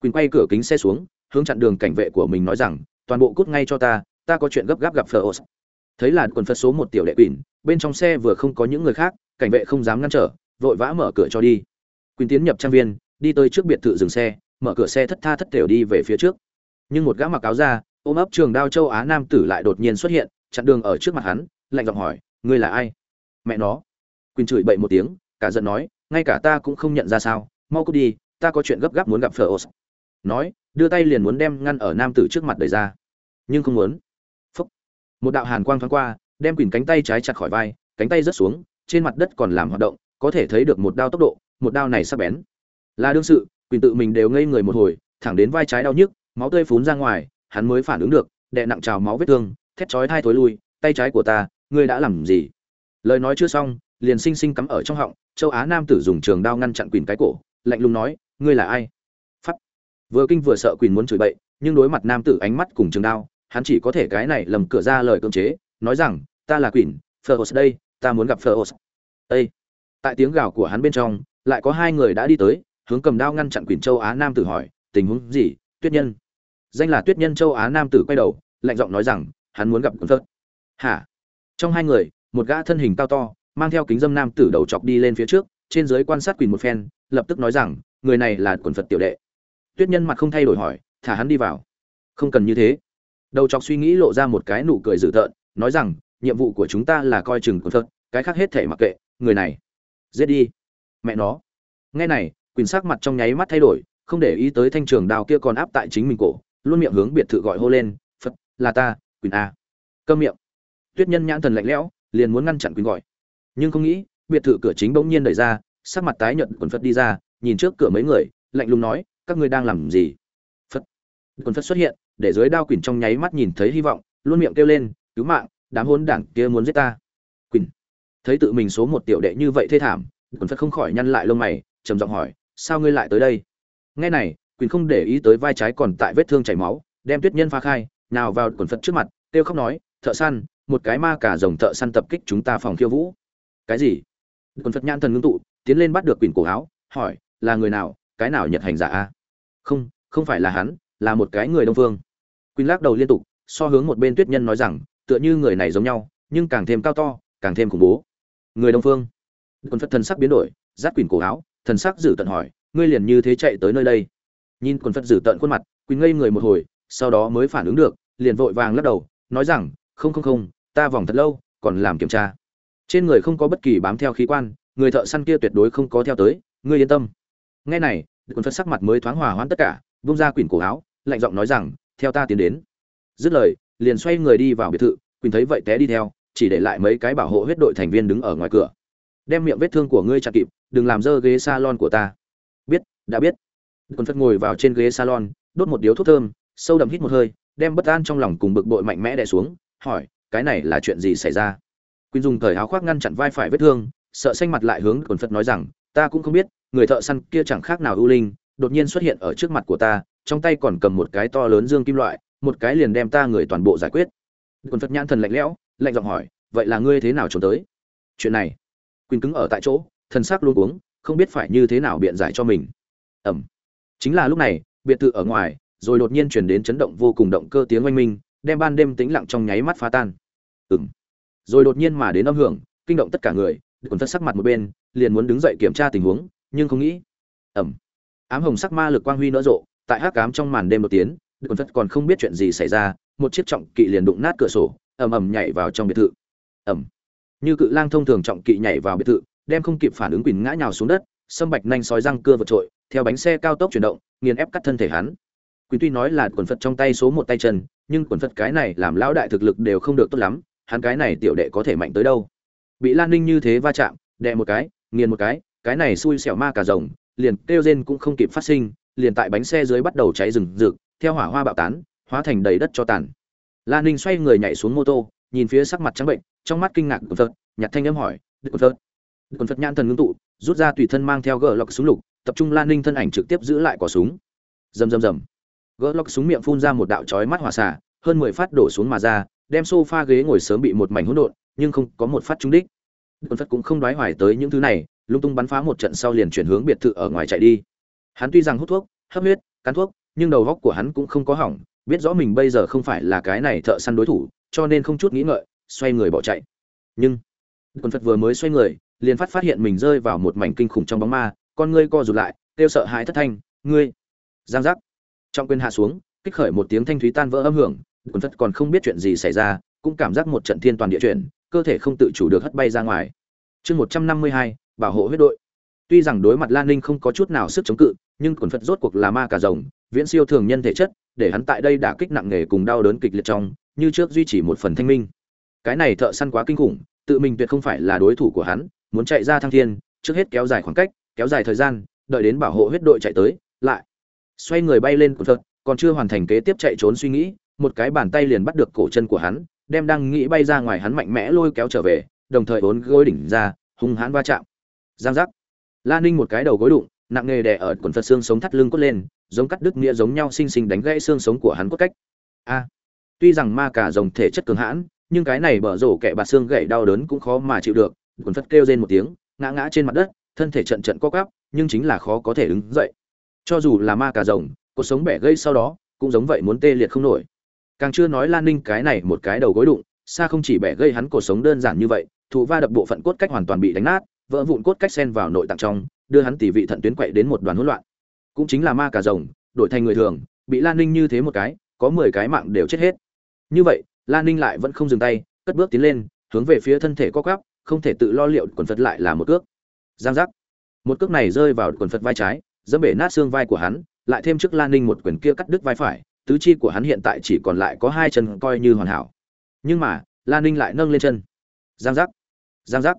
Quỳnh quay cửa kính xe xuống, hướng chặn đường cảnh vệ của mình nói rằng, toàn bộ cút ngay cho ta ta có chuyện gấp gáp gặp phơ thấy là quần phật số một tiểu đệ quỳnh, bên trong xe vừa không có những người khác, cảnh vệ không dám ngăn trở, vội vã mở cửa cho đi. Quỳnh tiến nhập trang viên, đi tới trước biệt thự dừng xe, mở cửa xe thất tha thất thểu đi về phía trước. Nhưng một gã mặc áo da ôm ấp trường đao châu á nam tử lại đột nhiên xuất hiện, chặn đường ở trước mặt hắn, lạnh giọng hỏi, ngươi là ai? Mẹ nó. Quỳnh chửi bậy một tiếng, cả giận nói, ngay cả ta cũng không nhận ra sao, mau cút đi, ta có chuyện gấp gáp muốn gặp phở ô nói, đưa tay liền muốn đem ngăn ở nam tử trước mặt đời ra. Nhưng không muốn. Phúc. Một đạo hàn quang thoáng qua, đem quỳnh cánh tay trái chặt khỏi vai, cánh tay rớt xuống, trên mặt đất còn làm hoạt động, có thể thấy được một đao tốc độ, một đao này sắc bén. Là đương sự, quỳnh tự mình đều ngây người một hồi, thẳng đến vai trái đau nhức, máu tươi phún ra ngoài hắn mới phản ứng được đệ nặng trào máu vết thương, thét chói thai thối lui, tay trái của ta, ngươi đã làm gì? Lời nói chưa xong, liền sinh sinh cắm ở trong họng, châu á nam tử dùng trường đao ngăn chặn quỳnh cái cổ, lạnh lùng nói, ngươi là ai? Phắt vừa kinh vừa sợ quỳnh muốn chửi bậy, nhưng đối mặt nam tử ánh mắt cùng trường đao, hắn chỉ có thể cái này lầm cửa ra lời cưỡng chế, nói rằng, ta là quỳnh phơ đây, ta muốn gặp phơ đây tại tiếng gào của hắn bên trong, lại có hai người đã đi tới, hướng cầm đao ngăn chặn quỳnh châu á nam tử hỏi, tình huống gì, tuyết nhân? Danh là tuyết nhân châu á nam tử quay đầu, lạnh giọng nói rằng, hắn muốn gặp cẩn phật hả? Trong hai người, một gã thân hình cao to, mang theo kính dâm nam tử đầu chọc đi lên phía trước, trên dưới quan sát quỳnh một phen, lập tức nói rằng, người này là quần phật tiểu đệ. Tuyết nhân mặt không thay đổi hỏi, thả hắn đi vào. Không cần như thế. Đầu chọc suy nghĩ lộ ra một cái nụ cười dữ tợn, nói rằng, nhiệm vụ của chúng ta là coi chừng quần phật cái khác hết thể mặc kệ, người này, giết đi. Mẹ nó. Nghe này quỳnh sắc mặt trong nháy mắt thay đổi, không để ý tới thanh trường đao kia còn áp tại chính mình cổ luôn miệng hướng biệt thự gọi hô lên, phật, là ta, quỳnh a. Câm miệng. Tuyết nhân nhãn thần lạnh lẽo, liền muốn ngăn chặn quỳnh gọi. Nhưng không nghĩ, biệt thự cửa chính bỗng nhiên đẩy ra, sắc mặt tái nhợt quần phật đi ra, nhìn trước cửa mấy người, lạnh lùng nói, các ngươi đang làm gì? Phật. Quần phật xuất hiện, để dưới đao quỳnh trong nháy mắt nhìn thấy hy vọng, luôn miệng kêu lên, cứu mạng, đám hôn đảng kia muốn giết ta. Quỳnh. Thấy tự mình số một tiểu đệ như vậy thê thảm, quần phật không khỏi nhăn lại lông mày, trầm giọng hỏi, sao ngươi lại tới đây? Nghe này quỳnh không để ý tới vai trái còn tại vết thương chảy máu, đem tuyết nhân pha khai, nào vào quần phật trước mặt, kêu khóc nói, thợ săn, một cái ma cả rồng thợ săn tập kích chúng ta phòng khiêu vũ. Cái gì? Quần phật nhãn thần ngưng tụ, tiến lên bắt được quỳnh cổ áo, hỏi, là người nào, cái nào nhật hành giả a? Không không phải là hắn, là một cái người đông phương. Quỳnh lắc đầu liên tục, so hướng một bên tuyết nhân nói rằng, tựa như người này giống nhau, nhưng càng thêm cao to, càng thêm khủng bố. Người đông phương. Quần phật thần sắc biến đổi giáp quỳnh cổ áo, thần sắc giữ tận hỏi, ngươi liền như thế chạy tới nơi đây? Nhìn quần phật dữ tợn khuôn mặt quỳnh ngây người một hồi, sau đó mới phản ứng được, liền vội vàng lắc đầu, nói rằng, không không không, ta vòng thật lâu, còn làm kiểm tra. Trên người không có bất kỳ bám theo khí quan, người thợ săn kia tuyệt đối không có theo tới, ngươi yên tâm. Ngay này, quần phật sắc mặt mới thoáng hòa hoãn tất cả vung ra quyển cổ áo, lạnh giọng nói rằng, theo ta tiến đến. Dứt lời, liền xoay người đi vào biệt thự, quỳnh thấy vậy té đi theo, chỉ để lại mấy cái bảo hộ huyết đội thành viên đứng ở ngoài cửa. Đem miệng vết thương của ngươi chặt kịp, đừng làm dơ ghế salon của ta. Biết, đã biết. Quân phật ngồi vào trên ghế salon đốt một điếu thuốc thơm sâu đậm hít một hơi đem bất an trong lòng cùng bực bội mạnh mẽ đè xuống hỏi cái này là chuyện gì xảy ra? Quyên dùng thời áo khoác ngăn chặn vai phải vết thương sợ xanh mặt lại hướng Quân phật nói rằng ta cũng không biết người thợ săn kia chẳng khác nào ưu linh đột nhiên xuất hiện ở trước mặt của ta trong tay còn cầm một cái to lớn dương kim loại một cái liền đem ta người toàn bộ giải quyết. Quân phật nhãn thần lạnh lẽo lạnh giọng hỏi vậy là ngươi thế nào trốn tới? Chuyện này. Quân cứng ở tại chỗ thần sắc luôn cuống, không biết phải như thế nào biện giải cho mình. Ẩm chính là lúc này, biệt thự ở ngoài, rồi đột nhiên chuyển đến chấn động vô cùng động cơ tiếng oanh minh, đem ban đêm tĩnh lặng trong nháy mắt phá tan. Ừng rồi đột nhiên mà đến âm hưởng, kinh động tất cả người còn thất sắc mặt một bên, liền muốn đứng dậy kiểm tra tình huống, nhưng không nghĩ. Ẩm. Ám hồng sắc ma lực quang huy nở rộ, tại hắc ám trong màn đêm đột tiến còn thất còn không biết chuyện gì xảy ra, một chiếc trọng kỵ liền đụng nát cửa sổ, ầm ầm nhảy vào trong biệt thự. Ẩm. Như cự lang thông thường trọng kỵ nhảy vào biệt thự, đem không kịp phản ứng quỳnh ngã nhào xuống đất sâm bạch nhanh sói răng cưa vượt trội theo bánh xe cao tốc chuyển động nghiền ép cắt thân thể hắn Quỳnh tuy nói là quần Phật trong tay số một tay chân, nhưng quần Phật cái này làm lão đại thực lực đều không được tốt lắm, hắn cái này tiểu đệ có thể mạnh tới đâu? Bị Lan Ninh như thế va chạm, đè một cái, nghiền một cái, cái này xui xẻo ma cả rồng, liền kêu rên cũng không kịp phát sinh, liền tại bánh xe dưới bắt đầu cháy rừng rực, theo hỏa hoa bạo tán, hóa thành đầy đất cho tàn. Lan Ninh xoay người nhảy xuống mô tô, nhìn phía sắc mặt trắng bệnh, trong mắt kinh ngạc của Phật, nhặt thanh âm hỏi, "Đức Phật?" Đức Phật nhãn thần ngưng tụ, rút ra tùy thân mang theo gỡ lọc súng lục, tập trung Lan Ninh thân ảnh trực tiếp giữ lại quả súng. Rầm rầm rầm. Gỡ lóc súng miệng phun ra một đạo chói mắt hỏa xả hơn mười phát đổ xuống mà ra đem sofa ghế ngồi sớm bị một mảnh hỗn độn nhưng không có một phát trúng đích. Quân phất cũng không đoái hoài tới những thứ này lung tung bắn phá một trận sau liền chuyển hướng biệt thự ở ngoài chạy đi. Hắn tuy rằng hút thuốc hấp huyết cắn thuốc nhưng đầu góc của hắn cũng không có hỏng biết rõ mình bây giờ không phải là cái này thợ săn đối thủ cho nên không chút nghĩ ngợi xoay người bỏ chạy. Nhưng quân phật vừa mới xoay người liền phát phát hiện mình rơi vào một mảnh kinh khủng trong bóng ma, con ngươi co rụt lại, kêu sợ hãi thất thanh, ngươi! Giang giác. Trong quyền hạ xuống, kích khởi một tiếng thanh thúy tan vỡ âm hưởng, quần phật còn không biết chuyện gì xảy ra, cũng cảm giác một trận thiên toàn địa chuyển, cơ thể không tự chủ được hất bay ra ngoài. Chương một trăm năm mươi hai, bảo hộ huyết đội. Tuy rằng đối mặt lan ninh không có chút nào sức chống cự, nhưng quần phật rốt cuộc là ma cả rồng, viễn siêu thường nhân thể chất, để hắn tại đây đả kích nặng nề cùng đau đớn kịch liệt trong, như trước duy trì một phần thanh minh. Cái này thợ săn quá kinh khủng, tự mình tuyệt không phải là đối thủ của hắn muốn chạy ra thăng thiên, trước hết kéo dài khoảng cách, kéo dài thời gian, đợi đến bảo hộ huyết đội chạy tới, lại xoay người bay lên của phật, còn chưa hoàn thành kế tiếp chạy trốn suy nghĩ, một cái bàn tay liền bắt được cổ chân của hắn, đem đang nghĩ bay ra ngoài hắn mạnh mẽ lôi kéo trở về, đồng thời bốn gối đỉnh ra, hung hãn va chạm. Giang giác. La ninh một cái đầu gối đụng, nặng nề đè ở quần phật xương sống thắt lưng cốt lên, giống cắt đứt nghĩa giống nhau xinh xinh đánh gãy xương sống của hắn cốt cách. A. Tuy rằng ma cả rồng thể chất cường hãn, nhưng cái này bở rổ kẻ bạt xương gãy đau đớn cũng khó mà chịu được quần phật kêu rên một tiếng, ngã ngã trên mặt đất, thân thể trận trận co cắp nhưng chính là khó có thể đứng dậy. Cho dù là ma cà rồng, cuộc sống bẻ gây sau đó, cũng giống vậy muốn tê liệt không nổi. Càng chưa nói lan ninh cái này một cái đầu gối đụng xa không chỉ bẻ gây hắn cuộc sống đơn giản như vậy thụ va đập bộ phận cốt cách hoàn toàn bị đánh nát, vỡ vụn cốt cách sen vào nội tạng trong, đưa hắn tỉ vị thận tuyến quậy đến một đoàn hỗn loạn. Cũng chính là ma cà rồng, đổi thành người thường, bị lan ninh như thế một cái, có mười cái mạng đều chết hết. Như vậy, lan ninh lại vẫn không dừng tay, cất bước tiến lên, hướng về phía thân thể co quắp không thể tự lo liệu quần phật lại là một cước giang giác một cước này rơi vào quần phật vai trái dẫm bể nát xương vai của hắn, lại thêm trước Lan Ninh một quyền kia cắt đứt vai phải, tứ chi của hắn hiện tại chỉ còn lại có hai chân coi như hoàn hảo. Nhưng mà, Lan Ninh lại nâng lên chân. Giang giác, giang giác,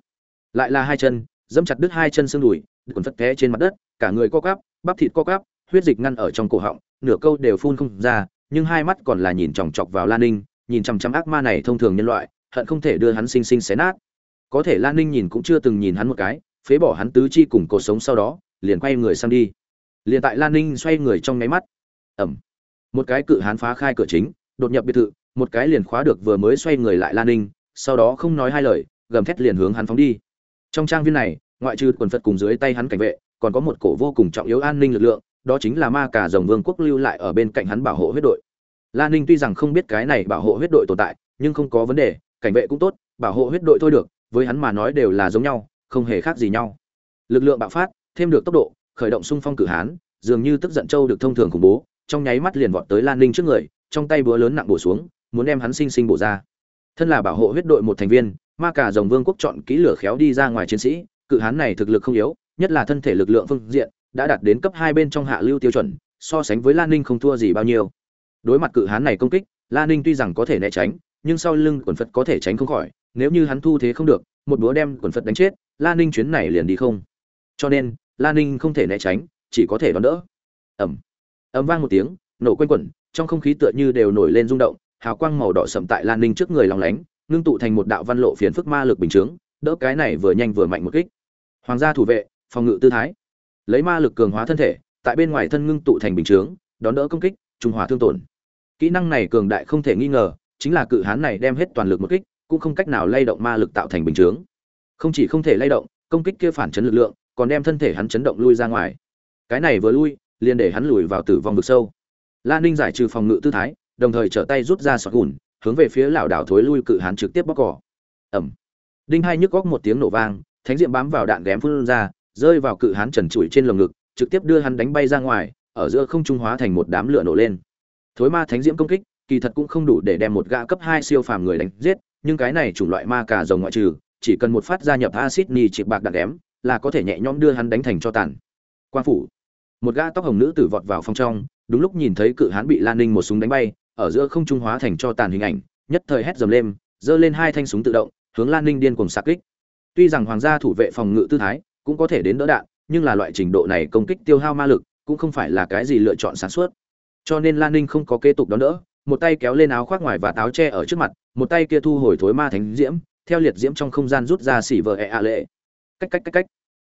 lại là hai chân, dẫm chặt đứt hai chân xương đùi, quần phật té trên mặt đất, cả người co cắp bắp thịt co cắp huyết dịch ngăn ở trong cổ họng, nửa câu đều phun không ra, nhưng hai mắt còn là nhìn chòng chọc vào Lan Ninh, nhìn chằm chằm ác ma này thông thường nhân loại, hận không thể đưa hắn sinh sinh xé nát. Có thể Lan Ninh nhìn cũng chưa từng nhìn hắn một cái, phế bỏ hắn tứ chi cùng cuộc sống sau đó, liền quay người sang đi. Liền tại lan ninh xoay người trong nháy mắt. Ẩm. Một cái cự hán phá khai cửa chính đột nhập biệt thự một cái liền khóa được vừa mới xoay người lại lan ninh sau đó không nói hai lời gầm thét liền hướng hắn phóng đi. Trong trang viên này ngoại trừ quần phật cùng dưới tay hắn cảnh vệ còn có một cổ vô cùng trọng yếu an ninh lực lượng đó chính là ma cả rồng vương quốc lưu lại ở bên cạnh hắn bảo hộ huyết đội. Lan ninh tuy rằng không biết cái này bảo hộ huyết đội tồn tại nhưng không có vấn đề cảnh vệ cũng tốt bảo hộ huyết đội thôi được với hắn mà nói đều là giống nhau, không hề khác gì nhau. Lực lượng bạo phát, thêm được tốc độ, khởi động xung phong cử hán, dường như tức giận châu được thông thường khủng bố, trong nháy mắt liền vọt tới lan ninh trước người, trong tay búa lớn nặng bổ xuống, muốn đem hắn sinh sinh bổ ra. Thân là bảo hộ huyết đội một thành viên, ma cả rồng vương quốc chọn kỹ lửa khéo đi ra ngoài chiến sĩ, cự hán này thực lực không yếu, nhất là thân thể lực lượng phương diện, đã đạt đến cấp hai bên trong hạ lưu tiêu chuẩn, so sánh với lan ninh không thua gì bao nhiêu. Đối mặt cự hán này công kích, lan ninh tuy rằng có thể né tránh, nhưng sau lưng quần phật có thể tránh không khỏi nếu như hắn thu thế không được một búa đem quần phật đánh chết lan ninh chuyến này liền đi không cho nên Lan Ninh không thể né tránh, chỉ có thể đón đỡ. Ầm. Ầm vang một tiếng, nổ quanh quẩn, trong không khí tựa như đều nổi lên rung động, hào quang màu đỏ sậm tại Lan Ninh trước người lòng lánh, ngưng tụ thành một đạo văn lộ phiền phức ma lực bình chứng, đỡ cái này vừa nhanh vừa mạnh một kích. Hoàng gia thủ vệ, phòng ngự tư thái. Lấy ma lực cường hóa thân thể, tại bên ngoài thân ngưng tụ thành bình chứng, đón đỡ công kích, trung hòa thương tổn. Kỹ năng này cường đại không thể nghi ngờ, chính là cự hán này đem hết toàn lực một kích, cũng không cách nào lay động ma lực tạo thành bình chướng, Không chỉ không thể lay động, công kích kia phản chấn lực lượng, còn đem thân thể hắn chấn động lui ra ngoài. Cái này vừa lui liền để hắn lùi vào tử vong vực sâu. Lan ninh giải trừ phòng ngự tư thái đồng thời trở tay rút ra sọt gùn hướng về phía lão đảo thối lui cự hắn trực tiếp bóc cỏ. Ẩm đinh hai nhức góc một tiếng nổ vang thánh diệm bám vào đạn ghém phun ra rơi vào cự hắn trần trụi trên lồng ngực trực tiếp đưa hắn đánh bay ra ngoài ở giữa không trung hóa thành một đám lửa nổ lên. Thối ma thánh diễm công kích kỳ thật cũng không đủ để đem một gã cấp hai siêu phàm người đánh giết nhưng cái này chủng loại ma cà rồng ngoại trừ, chỉ cần một phát gia nhập acid ni chịp bạc đạn ghém là có thể nhẹ nhõm đưa hắn đánh thành cho tàn. Quan phủ. Một gã tóc hồng nữ tử vọt vào phòng trong, đúng lúc nhìn thấy cự hán bị lan ninh một súng đánh bay, ở giữa không trung hóa thành cho tàn hình ảnh, nhất thời hét dầm lên, giơ lên hai thanh súng tự động, hướng lan ninh điên cùng sạc kích. Tuy rằng hoàng gia thủ vệ phòng ngự tư thái cũng có thể đến đỡ đạn, nhưng là loại trình độ này công kích tiêu hao ma lực cũng không phải là cái gì lựa chọn sáng suốt. Cho nên lan ninh không có kế tục đón đỡ, một tay kéo lên áo khoác ngoài và táo che ở trước mặt một tay kia thu hồi thối ma thánh diễm, theo liệt diễm trong không gian rút ra xỉ vợ ẹ e ạ lệ. Cách cách cách cách.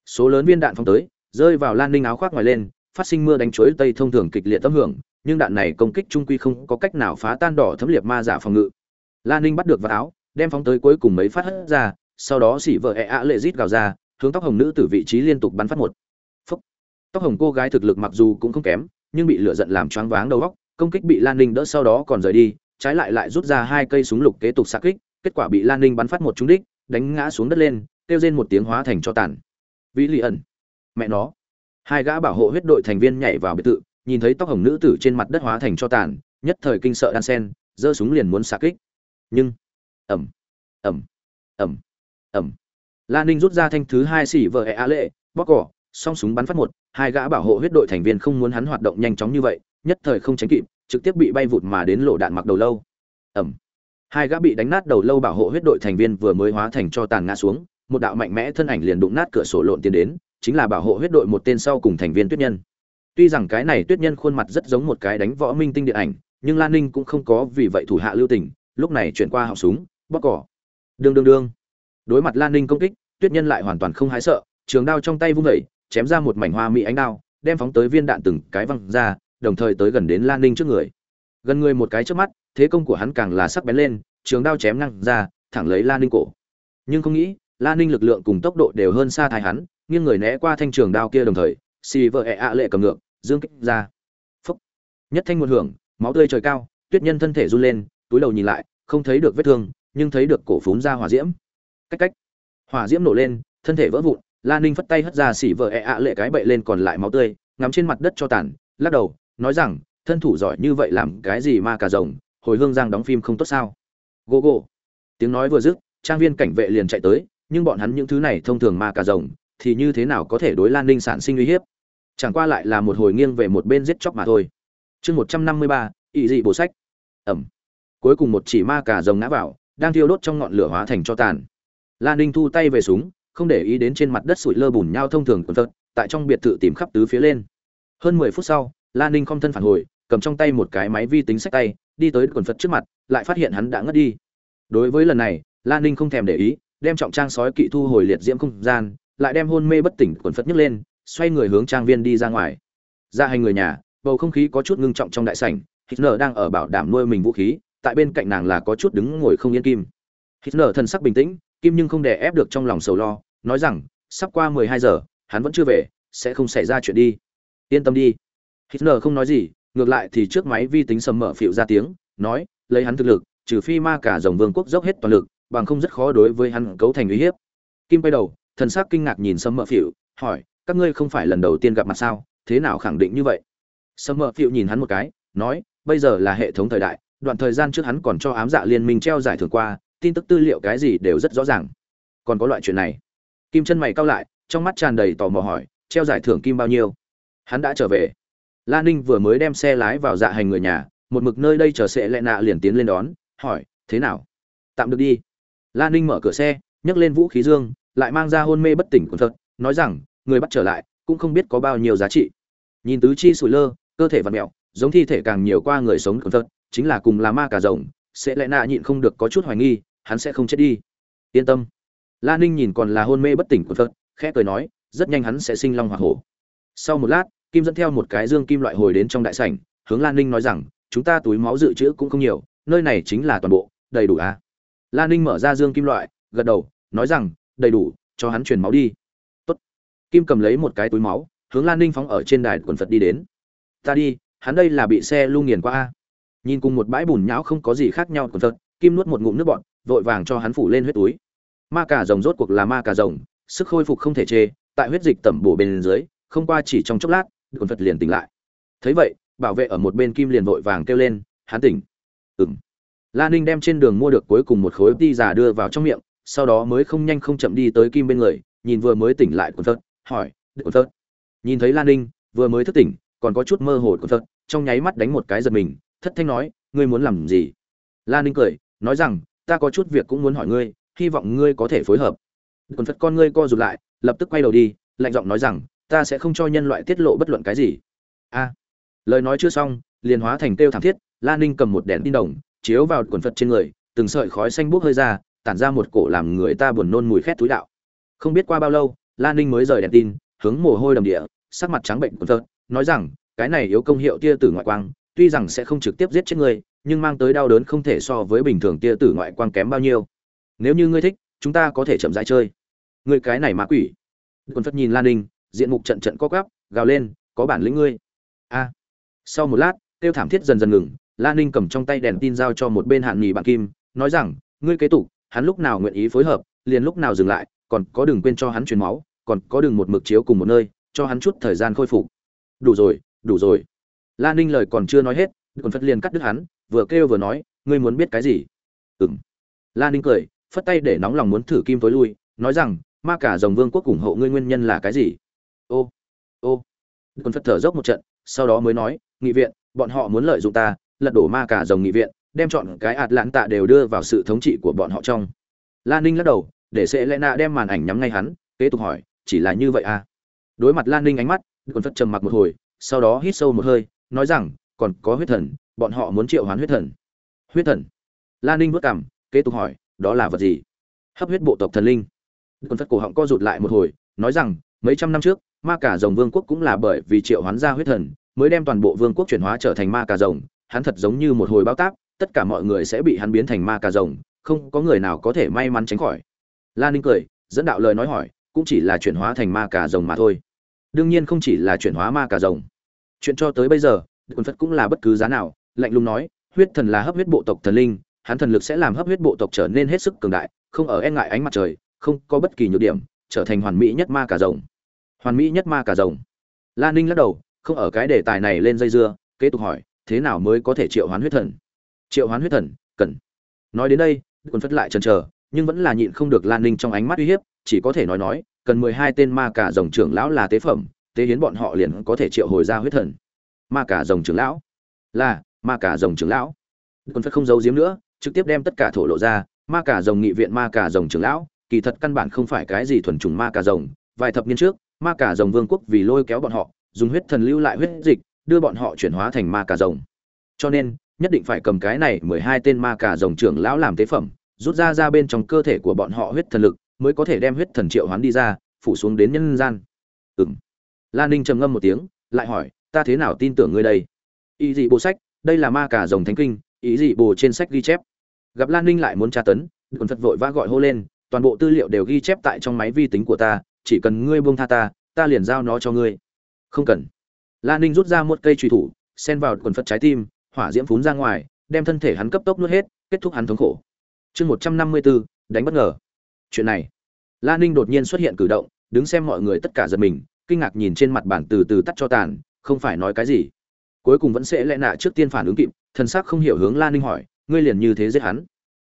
Số lớn viên đạn phóng tới, rơi vào lan ninh áo khoác ngoài lên, phát sinh mưa đánh chuối tây thông thường kịch liệt tâm hưởng, nhưng đạn này công kích trung quy không có cách nào phá tan đỏ thấm liệt ma giả phòng ngự. Lan ninh bắt được vào áo, đem phóng tới cuối cùng mấy phát hất ra, sau đó xỉ vợ ẹ e ạ lệ rít gào ra, hướng tóc hồng nữ từ vị trí liên tục bắn phát một. Phúc. tóc hồng cô gái thực lực mặc dù cũng không kém, nhưng bị lửa giận làm choáng váng đầu óc, công kích bị lan ninh đỡ sau đó còn rời đi trái lại lại rút ra hai cây súng lục kế tục xạ kích kết quả bị lan ninh bắn phát một trúng đích đánh ngã xuống đất lên kêu rên một tiếng hóa thành cho tàn. Vĩ lì ẩn mẹ nó. Hai gã bảo hộ huyết đội thành viên nhảy vào biệt thự nhìn thấy tóc hồng nữ tử trên mặt đất hóa thành cho tàn nhất thời kinh sợ đan sen giơ súng liền muốn xạ kích. Nhưng ầm ầm ầm ầm, lan ninh rút ra thanh thứ hai xỉ vợ e a lệ bóc cỏ song súng bắn phát một hai gã bảo hộ huyết đội thành viên không muốn hắn hoạt động nhanh chóng như vậy nhất thời không tránh kịp trực tiếp bị bay vụt mà đến lộ đạn mặc đầu lâu. Ẩm. Hai gã bị đánh nát đầu lâu bảo hộ huyết đội thành viên vừa mới hóa thành cho tàn ngã xuống, một đạo mạnh mẽ thân ảnh liền đụng nát cửa sổ lộn tiến đến, chính là bảo hộ huyết đội một tên sau cùng thành viên tuyết nhân. Tuy rằng cái này tuyết nhân khuôn mặt rất giống một cái đánh võ minh tinh điện ảnh, nhưng lan ninh cũng không có vì vậy thủ hạ lưu tình, lúc này chuyển qua họng súng bóc cỏ. Đương đương đương. Đối mặt lan ninh công kích, tuyết nhân lại hoàn toàn không hái sợ, trường đao trong tay vung vẩy chém ra một mảnh hoa mỹ ánh đao, đem phóng tới viên đạn từng cái văng ra đồng thời tới gần đến lan ninh trước người. Gần người một cái trước mắt, thế công của hắn càng là sắc bén lên, trường đao chém ngang ra, thẳng lấy lan ninh cổ. Nhưng không nghĩ lan ninh lực lượng cùng tốc độ đều hơn xa thái hắn, nghiêng người né qua thanh trường đao kia đồng thời, xì e ẹ ạ lệ cầm ngược, dương kích ra. Phúc. Nhất thanh một hưởng, máu tươi trời cao, tuyết nhân thân thể run lên, túi đầu nhìn lại, không thấy được vết thương, nhưng thấy được cổ phún ra hỏa diễm. Cách cách. Hỏa diễm nổ lên, thân thể vỡ vụn lan ninh phất tay hất ra xỉ vợ e ạ lệ cái bậy lên còn lại máu tươi, ngắm trên mặt đất cho tàn, lắc đầu nói rằng, thân thủ giỏi như vậy làm cái gì ma cà rồng, hồi hương giang đóng phim không tốt sao? Gô gô. Tiếng nói vừa dứt, trang viên cảnh vệ liền chạy tới, nhưng bọn hắn những thứ này thông thường ma cà rồng, thì như thế nào có thể đối lan ninh sản sinh uy hiếp? Chẳng qua lại là một hồi nghiêng về một bên giết chóc mà thôi. Chương một trăm năm mươi ba ỵ dị bổ sách. Ẩm. Cuối cùng một chỉ ma cà rồng ngã vào, đang thiêu đốt trong ngọn lửa hóa thành cho tàn. Lan ninh thu tay về súng, không để ý đến trên mặt đất sụi lơ bùn nhau thông thường quần phật tại trong biệt thự tìm khắp tứ phía lên. Hơn mười phút sau lan ninh không thân phản hồi, cầm trong tay một cái máy vi tính sách tay, đi tới quần phật trước mặt, lại phát hiện hắn đã ngất đi. Đối với lần này lan ninh không thèm để ý, đem trọng trang sói kỵ thu hồi liệt diễm không gian, lại đem hôn mê bất tỉnh quần phật nhấc lên, xoay người hướng trang viên đi ra ngoài. Ra hành người nhà, bầu không khí có chút ngưng trọng trong đại sảnh, hitler đang ở bảo đảm nuôi mình vũ khí, tại bên cạnh nàng là có chút đứng ngồi không yên kim. Hitler thần sắc bình tĩnh, kim nhưng không đè ép được trong lòng sầu lo, nói rằng, sắp qua mười hai giờ, hắn vẫn chưa về, sẽ không xảy ra chuyện đi. Yên tâm đi hitler không nói gì, ngược lại thì trước máy vi tính sầm mở phịu ra tiếng, nói, lấy hắn thực lực, trừ phi ma cả dòng vương quốc dốc hết toàn lực, bằng không rất khó đối với hắn cấu thành uy hiếp. Kim quay đầu, thần sắc kinh ngạc nhìn sầm mở phịu, hỏi, các ngươi không phải lần đầu tiên gặp mặt sao, thế nào khẳng định như vậy? Sầm mở phịu nhìn hắn một cái, nói, bây giờ là hệ thống thời đại, đoạn thời gian trước hắn còn cho ám dạ liên minh treo giải thưởng qua, tin tức tư liệu cái gì đều rất rõ ràng. Còn có loại chuyện này. Kim chân mày cao lại, trong mắt tràn đầy tò mò hỏi, treo giải thưởng kim bao nhiêu? Hắn đã trở về. Lan ninh vừa mới đem xe lái vào dạ hành người nhà, một mực nơi đây chờ sẽ lẹ nạ liền tiến lên đón, hỏi, thế nào? Tạm được đi. Lan ninh mở cửa xe, nhấc lên vũ khí dương, lại mang ra hôn mê bất tỉnh của thật, nói rằng, người bắt trở lại, cũng không biết có bao nhiêu giá trị. Nhìn tứ chi sủi lơ, cơ thể vặn mẹo, giống thi thể càng nhiều qua người sống của thật, chính là cùng là ma cả rồng sẽ lẽ nạ nhịn không được có chút hoài nghi, hắn sẽ không chết đi. Yên tâm. La ninh nhìn còn là hôn mê bất tỉnh của thật, khẽ cười nói, rất nhanh hắn sẽ sinh long hỏa hổ. Sau một lát kim dẫn theo một cái dương kim loại hồi đến trong đại sảnh, hướng lan ninh nói rằng, chúng ta túi máu dự trữ cũng không nhiều, nơi này chính là toàn bộ, đầy đủ à? Lan ninh mở ra dương kim loại, gật đầu, nói rằng, đầy đủ, cho hắn truyền máu đi. Tốt. kim cầm lấy một cái túi máu, hướng lan ninh phóng ở trên đài quần phật đi đến. Ta đi, hắn đây là bị xe lu nghiền qua a. Nhìn cùng một bãi bùn nhão không có gì khác nhau quần phật, kim nuốt một ngụm nước bọt, vội vàng cho hắn phủ lên huyết túi. Ma cà rồng rốt cuộc là ma cà rồng, sức khôi phục không thể chê, tại huyết dịch tẩm bổ bên dưới, không qua chỉ trong chốc lát Quân phật liền tỉnh lại. Thấy vậy, bảo vệ ở một bên kim liền vội vàng kêu lên hắn tỉnh. Ừng la ninh đem trên đường mua được cuối cùng một khối đi giả đưa vào trong miệng, sau đó mới không nhanh không chậm đi tới kim bên người, nhìn vừa mới tỉnh lại quần phật, hỏi quần phật? Nhìn thấy lan ninh, vừa mới thức tỉnh, còn có chút mơ hồ quần phật, trong nháy mắt đánh một cái giật mình, thất thanh nói, ngươi muốn làm gì? Lan ninh cười, nói rằng, ta có chút việc cũng muốn hỏi ngươi, hy vọng ngươi có thể phối hợp. Quần phật con ngươi co rụt lại, lập tức quay đầu đi, lạnh giọng nói rằng ta sẽ không cho nhân loại tiết lộ bất luận cái gì. A, lời nói chưa xong, liền hóa thành kêu thảm thiết lan ninh cầm một đèn tin đồng, chiếu vào quần phật trên người, từng sợi khói xanh bốc hơi ra, tản ra một cổ làm người ta buồn nôn mùi khét túi đạo. Không biết qua bao lâu lan ninh mới rời đèn tin, hướng mồ hôi đầm địa, sắc mặt trắng bệnh quần phật, nói rằng, cái này yếu công hiệu tia tử ngoại quang, tuy rằng sẽ không trực tiếp giết chết người nhưng mang tới đau đớn không thể so với bình thường tia tử ngoại quang kém bao nhiêu. Nếu như ngươi thích, chúng ta có thể chậm rãi chơi. Ngươi cái này ma quỷ. Quần phật nhìn lan ninh diện mục trận trận co quắp, gào lên, có bản lĩnh ngươi. A. Sau một lát, tiêu thảm thiết dần dần ngừng lan ninh cầm trong tay đèn tin giao cho một bên Hàn Nghị bạn kim, nói rằng, ngươi kế tục, hắn lúc nào nguyện ý phối hợp, liền lúc nào dừng lại, còn có đừng quên cho hắn truyền máu, còn có đừng một mực chiếu cùng một nơi, cho hắn chút thời gian khôi phục. Đủ rồi đủ rồi. Lan ninh lời còn chưa nói hết còn phật liền cắt đứt hắn, vừa kêu vừa nói, ngươi muốn biết cái gì? Ừm. lan ninh cười, phất tay để nóng lòng muốn thử kim tối lui, nói rằng, ma cả rồng vương quốc ủng hộ ngươi nguyên nhân là cái gì? Ô ô. Còn phật thở dốc một trận, sau đó mới nói, nghị viện, bọn họ muốn lợi dụng ta, lật đổ ma cả dòng nghị viện, đem chọn cái ạt lãn tạ đều đưa vào sự thống trị của bọn họ trong. Lan ninh lắc đầu, để sẽ lẽ nạ đem màn ảnh nhắm ngay hắn, kế tục hỏi, chỉ là như vậy à? Đối mặt lan ninh ánh mắt còn phật trầm mặc một hồi, sau đó hít sâu một hơi, nói rằng, còn có huyết thần, bọn họ muốn triệu hoán huyết thần. Huyết thần? Lan ninh vất cảm kế tục hỏi, đó là vật gì? Hấp huyết bộ tộc thần linh. Còn phật cổ họng co rụt lại một hồi, nói rằng, mấy trăm năm trước ma cả rồng vương quốc cũng là bởi vì triệu hoán ra huyết thần, mới đem toàn bộ vương quốc chuyển hóa trở thành ma cả rồng. Hắn thật giống như một hồi bao táp, tất cả mọi người sẽ bị hắn biến thành ma cả rồng, không có người nào có thể may mắn tránh khỏi. Lan ninh cười, dẫn đạo lời nói hỏi, cũng chỉ là chuyển hóa thành ma cả rồng mà thôi. Đương nhiên không chỉ là chuyển hóa ma cả rồng. Chuyện cho tới bây giờ quân phật cũng là bất cứ giá nào, lạnh lùng nói, huyết thần là hấp huyết bộ tộc thần linh, hắn thần lực sẽ làm hấp huyết bộ tộc trở nên hết sức cường đại, không ở e ngại ánh mặt trời, không có bất kỳ nhược điểm, trở thành hoàn mỹ nhất ma cả rồng hoàn mỹ nhất ma cả rồng. Lan ninh lắc đầu, không ở cái đề tài này lên dây dưa, kế tục hỏi, thế nào mới có thể triệu hoán huyết thần? Triệu hoán huyết thần, cần. Nói đến đây, quân phất lại chần chờ, nhưng vẫn là nhịn không được lan ninh trong ánh mắt uy hiếp, chỉ có thể nói nói, cần mười hai tên ma cả rồng trưởng lão là tế phẩm, tế hiến bọn họ liền có thể triệu hồi ra huyết thần. Ma cả rồng trưởng lão? Là, ma cả rồng trưởng lão. Quân phất không giấu giếm nữa, trực tiếp đem tất cả thổ lộ ra, ma cả rồng nghị viện ma cả rồng trưởng lão, kỳ thật căn bản không phải cái gì thuần trùng ma cả rồng, vài thập niên trước ma cả rồng vương quốc vì lôi kéo bọn họ, dùng huyết thần lưu lại huyết dịch, đưa bọn họ chuyển hóa thành ma cả rồng. Cho nên, nhất định phải cầm cái này mười hai tên ma cả rồng trưởng lão làm tế phẩm, rút ra ra bên trong cơ thể của bọn họ huyết thần lực, mới có thể đem huyết thần triệu hoán đi ra, phủ xuống đến nhân gian. Ừng lan ninh trầm ngâm một tiếng, lại hỏi, ta thế nào tin tưởng ngươi đây? Ý dị bộ sách, đây là ma cả rồng thánh kinh, ý dị bồ trên sách ghi chép. Gặp lan ninh lại muốn tra tấn còn phật vội vã gọi hô lên, toàn bộ tư liệu đều ghi chép tại trong máy vi tính của ta chỉ cần ngươi buông tha ta ta liền giao nó cho ngươi. Không cần. Lan ninh rút ra một cây truy thủ, xen vào quần phật trái tim, hỏa diễm phún ra ngoài, đem thân thể hắn cấp tốc nuốt hết, kết thúc hắn thống khổ. Chương một trăm năm mươi bốn đánh bất ngờ. Chuyện này lan ninh đột nhiên xuất hiện cử động, đứng xem mọi người tất cả giật mình, kinh ngạc nhìn trên mặt bản từ từ tắt cho tàn, không phải nói cái gì. Cuối cùng vẫn sẽ lẽ nạ trước tiên phản ứng kịp, thần sắc không hiểu hướng lan ninh hỏi, ngươi liền như thế giết hắn?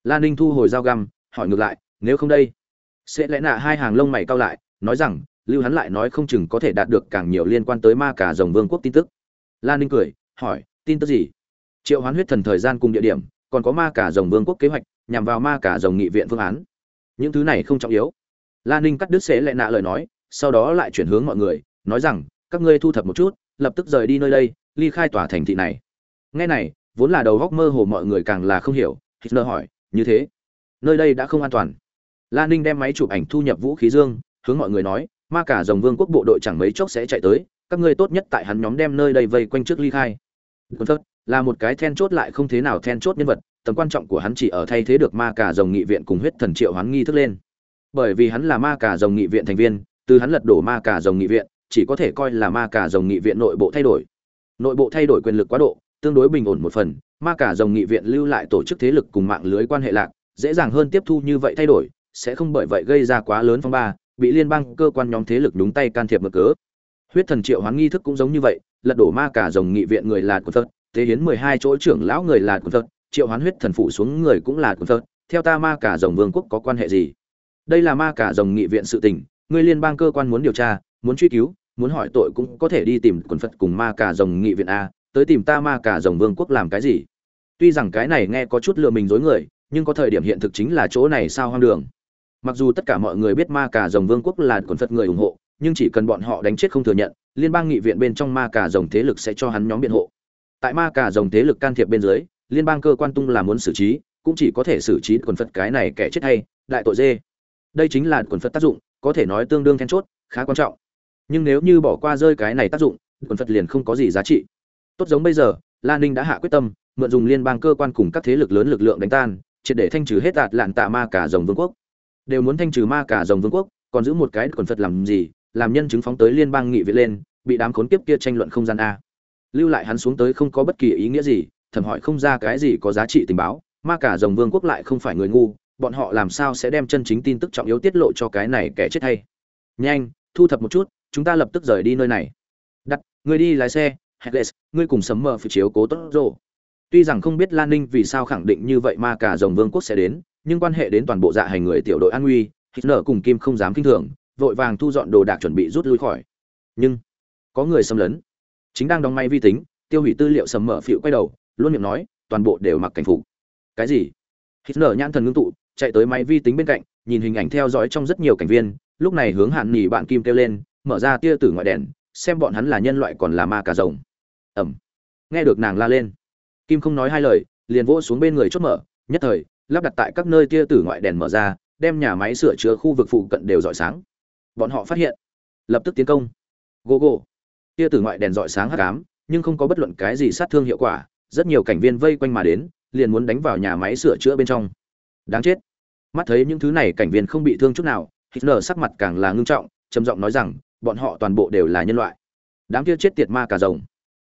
Lan ninh thu hồi dao găm, hỏi ngược lại, nếu không đây? Sẽ lẽ nạ hai hàng lông mày cao lại nói rằng, lưu hắn lại nói không chừng có thể đạt được càng nhiều liên quan tới ma cả rồng vương quốc tin tức. Lan ninh cười, hỏi, tin tức gì? Triệu hoán huyết thần thời gian cùng địa điểm, còn có ma cả rồng vương quốc kế hoạch, nhằm vào ma cả rồng nghị viện phương án. Những thứ này không trọng yếu. Lan ninh cắt đứt sẽ lại nạ lời nói, sau đó lại chuyển hướng mọi người, nói rằng, các ngươi thu thập một chút, lập tức rời đi nơi đây, ly khai tòa thành thị này. Ngay này, vốn là đầu góc mơ hồ mọi người càng là không hiểu, hitler hỏi, như thế, nơi đây đã không an toàn. Lan ninh đem máy chụp ảnh thu nhập vũ khí dương hướng mọi người nói, ma cả dòng vương quốc bộ đội chẳng mấy chốc sẽ chạy tới, các ngươi tốt nhất tại hắn nhóm đem nơi đây vây quanh trước ly khai. Quân phất là một cái then chốt lại không thế nào then chốt nhân vật, tầm quan trọng của hắn chỉ ở thay thế được ma cả dòng nghị viện cùng huyết thần triệu hoán nghi thức lên. Bởi vì hắn là ma cả dòng nghị viện thành viên, từ hắn lật đổ ma cả dòng nghị viện, chỉ có thể coi là ma cả dòng nghị viện nội bộ thay đổi. Nội bộ thay đổi quyền lực quá độ, tương đối bình ổn một phần, ma cả dòng nghị viện lưu lại tổ chức thế lực cùng mạng lưới quan hệ lạc, dễ dàng hơn tiếp thu như vậy thay đổi, sẽ không bởi vậy gây ra quá lớn phong ba bị liên bang cơ quan nhóm thế lực đúng tay can thiệp mở cớ. Huyết thần triệu hoán nghi thức cũng giống như vậy, lật đổ ma cả dòng nghị viện người là của phật tế hiến mười hai chỗ trưởng lão người là của phật triệu hoán huyết thần phụ xuống người cũng là của phật theo ta ma cả dòng vương quốc có quan hệ gì? Đây là ma cả dòng nghị viện sự tình ngươi liên bang cơ quan muốn điều tra, muốn truy cứu, muốn hỏi tội cũng có thể đi tìm quần phật cùng ma cả rồng nghị viện a, tới tìm ta ma cả rồng vương quốc làm cái gì? Tuy rằng cái này nghe có chút lừa mình dối người, nhưng có thời điểm hiện thực chính là chỗ này sao hoang đường mặc dù tất cả mọi người biết ma cà rồng vương quốc là quần phật người ủng hộ, nhưng chỉ cần bọn họ đánh chết không thừa nhận, liên bang nghị viện bên trong ma cà rồng thế lực sẽ cho hắn nhóm biện hộ. Tại ma cà rồng thế lực can thiệp bên dưới, liên bang cơ quan tung là muốn xử trí, cũng chỉ có thể xử trí quần phật cái này kẻ chết hay, đại tội dê. Đây chính là quần phật tác dụng, có thể nói tương đương then chốt, khá quan trọng. Nhưng nếu như bỏ qua rơi cái này tác dụng, quần phật liền không có gì giá trị. Tốt giống bây giờ lan ninh đã hạ quyết tâm, mượn dùng liên bang cơ quan cùng các thế lực lớn lực lượng đánh tan, triệt để thanh trừ hết đạt lạn tạ ma cả rồng vương quốc đều muốn thanh trừ ma cả rồng vương quốc còn giữ một cái quần phật làm gì làm nhân chứng phóng tới liên bang nghị viện lên bị đám khốn kiếp kia tranh luận không gian a. Lưu lại hắn xuống tới không có bất kỳ ý nghĩa gì thẩm hỏi không ra cái gì có giá trị tình báo ma cả rồng vương quốc lại không phải người ngu bọn họ làm sao sẽ đem chân chính tin tức trọng yếu tiết lộ cho cái này kẻ chết hay? Nhanh thu thập một chút chúng ta lập tức rời đi nơi này. Đặt người đi lái xe Headless, ngươi cùng sấm mờ phải chiếu cố tốt rồi. Tuy rằng không biết Lan Ninh vì sao khẳng định như vậy mà cả dòng vương quốc sẽ đến, nhưng quan hệ đến toàn bộ dạ hành người tiểu đội an nguy, Hitler cùng Kim không dám kinh thường, vội vàng thu dọn đồ đạc chuẩn bị rút lui khỏi. Nhưng có người xâm lấn, chính đang đóng máy vi tính, tiêu hủy tư liệu sầm mở phịu quay đầu, luôn miệng nói, toàn bộ đều mặc cảnh phục. Cái gì? Hitler nhãn thần ngưng tụ, chạy tới máy vi tính bên cạnh, nhìn hình ảnh theo dõi trong rất nhiều cảnh viên, lúc này hướng hạn Nỉ bạn Kim kêu lên, mở ra tia tử ngoại đèn, xem bọn hắn là nhân loại còn là ma cà rồng ẩm nghe được nàng la lên kim không nói hai lời liền vỗ xuống bên người chốt mở nhất thời lắp đặt tại các nơi tia tử ngoại đèn mở ra, đem nhà máy sửa chữa khu vực phụ cận đều rọi sáng. Bọn họ phát hiện, lập tức tiến công. Gô gô tia tử ngoại đèn rọi sáng hắc ám, nhưng không có bất luận cái gì sát thương hiệu quả, rất nhiều cảnh viên vây quanh mà đến, liền muốn đánh vào nhà máy sửa chữa bên trong. Đáng chết. Mắt thấy những thứ này cảnh viên không bị thương chút nào, hitler sắc mặt càng là ngưng trọng, trầm giọng nói rằng, bọn họ toàn bộ đều là nhân loại. Đám kia chết tiệt ma cả rồng.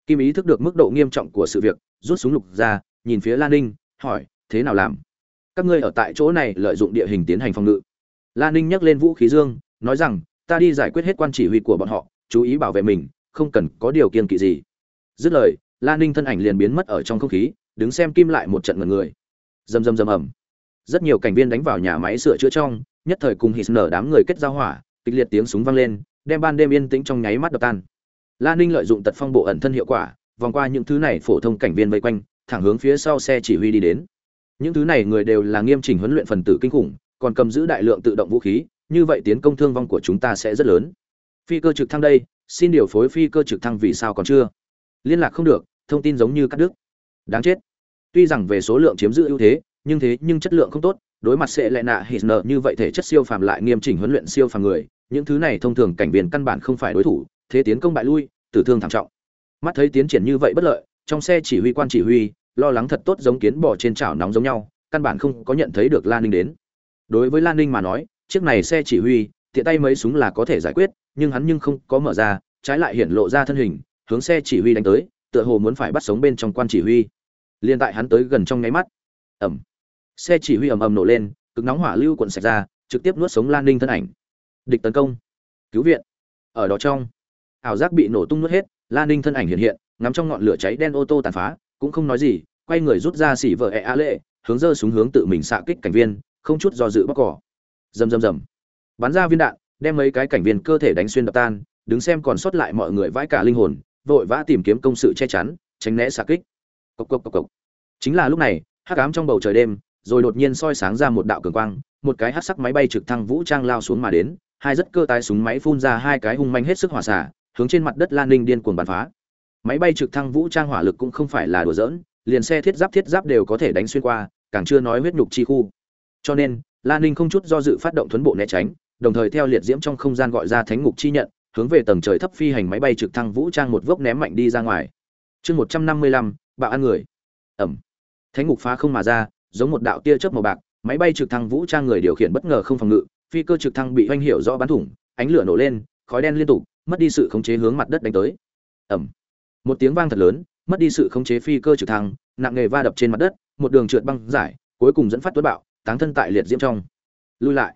Kim ý thức được mức độ nghiêm trọng của sự việc, rút súng lục ra, nhìn phía lan ninh, hỏi, thế nào làm? Các ngươi ở tại chỗ này lợi dụng địa hình tiến hành phòng ngự. Lan ninh nhắc lên vũ khí dương nói rằng ta đi giải quyết hết quan chỉ huy của bọn họ chú ý bảo vệ mình không cần có điều kiên kỵ gì. Dứt lời lan ninh thân ảnh liền biến mất ở trong không khí đứng xem kim lại một trận ngần người. Rầm rầm rầm ầm. Rất nhiều cảnh viên đánh vào nhà máy sửa chữa trong nhất thời cùng hít nở đám người kết giao hỏa kịch liệt tiếng súng vang lên đem ban đêm yên tĩnh trong nháy mắt đập tan. Lan Ninh lợi dụng tật phong bộ ẩn thân hiệu quả, vòng qua những thứ này phổ thông cảnh viên vây quanh, thẳng hướng phía sau xe chỉ huy đi đến. Những thứ này người đều là nghiêm chỉnh huấn luyện phần tử kinh khủng, còn cầm giữ đại lượng tự động vũ khí, như vậy tiến công thương vong của chúng ta sẽ rất lớn. Phi cơ trực thăng đây, xin điều phối phi cơ trực thăng vì sao còn chưa? Liên lạc không được, thông tin giống như cắt đứt. Đáng chết. Tuy rằng về số lượng chiếm giữ ưu thế, nhưng thế nhưng chất lượng không tốt, đối mặt sẽ lại nạ hít nợ như vậy thể chất siêu phàm lại nghiêm chỉnh huấn luyện siêu phàm người, những thứ này thông thường cảnh viên căn bản không phải đối thủ, thế tiến công bại lui tử thương thảm trọng mắt thấy tiến triển như vậy bất lợi trong xe chỉ huy quan chỉ huy lo lắng thật tốt giống kiến bò trên chảo nóng giống nhau, căn bản không có nhận thấy được lan ninh đến. Đối với lan ninh mà nói, chiếc này xe chỉ huy, tiện tay mấy súng là có thể giải quyết, nhưng hắn nhưng không có mở ra, trái lại hiện lộ ra thân hình, hướng xe chỉ huy đánh tới, tựa hồ muốn phải bắt sống bên trong quan chỉ huy. Liên tại hắn tới gần trong nháy mắt ẩm xe chỉ huy ầm ầm nổ lên, cực nóng hỏa lưu cuộn sạch ra, trực tiếp nuốt sống lan ninh thân ảnh. Địch tấn công. Cứu viện. Ở đó trong, ảo giác bị nổ tung nuốt hết lan ninh thân ảnh hiện hiện, ngắm trong ngọn lửa cháy đen ô tô tàn phá, cũng không nói gì quay người rút ra xỉ vợ ẹ a lệ, hướng dơ xuống hướng tự mình xạ kích cảnh viên, không chút do dự bóc cỏ. Rầm rầm rầm. Bắn ra viên đạn, đem mấy cái cảnh viên cơ thể đánh xuyên đập tan, đứng xem còn sót lại mọi người vãi cả linh hồn, vội vã tìm kiếm công sự che chắn, tránh né xạ kích. Cộc cộc cộc cộc. Chính là lúc này, hắc ám trong bầu trời đêm, rồi đột nhiên soi sáng ra một đạo cường quang, một cái hắc sắc máy bay trực thăng vũ trang lao xuống mà đến, hai rất cơ tái súng máy phun ra hai cái hung manh hết sức hỏa xả, hướng trên mặt đất lan ninh điên cuồng bắn phá. Máy bay trực thăng vũ trang hỏa lực cũng không phải là đùa giỡn liền xe thiết giáp thiết giáp đều có thể đánh xuyên qua, càng chưa nói huyết nhục chi khu. Cho nên lan ninh không chút do dự phát động thuấn bộ né tránh, đồng thời theo liệt diễm trong không gian gọi ra thánh ngục chi nhận, hướng về tầng trời thấp phi hành máy bay trực thăng vũ trang một vốc ném mạnh đi ra ngoài. Chương một trăm năm mươi lăm, bạo ăn người. Ẩm. Thánh ngục phá không mà ra, giống một đạo tia chớp màu bạc, máy bay trực thăng vũ trang người điều khiển bất ngờ không phòng ngự, phi cơ trực thăng bị oanh hiểu rõ bắn thủng, ánh lửa nổ lên, khói đen liên tục, mất đi sự khống chế hướng mặt đất đánh tới. Ẩm. Một tiếng vang thật lớn mất đi sự khống chế phi cơ trực thăng, nặng nghề va đập trên mặt đất, một đường trượt băng giải, cuối cùng dẫn phát tuất bạo, táng thân tại liệt diễm trong. Lui lại.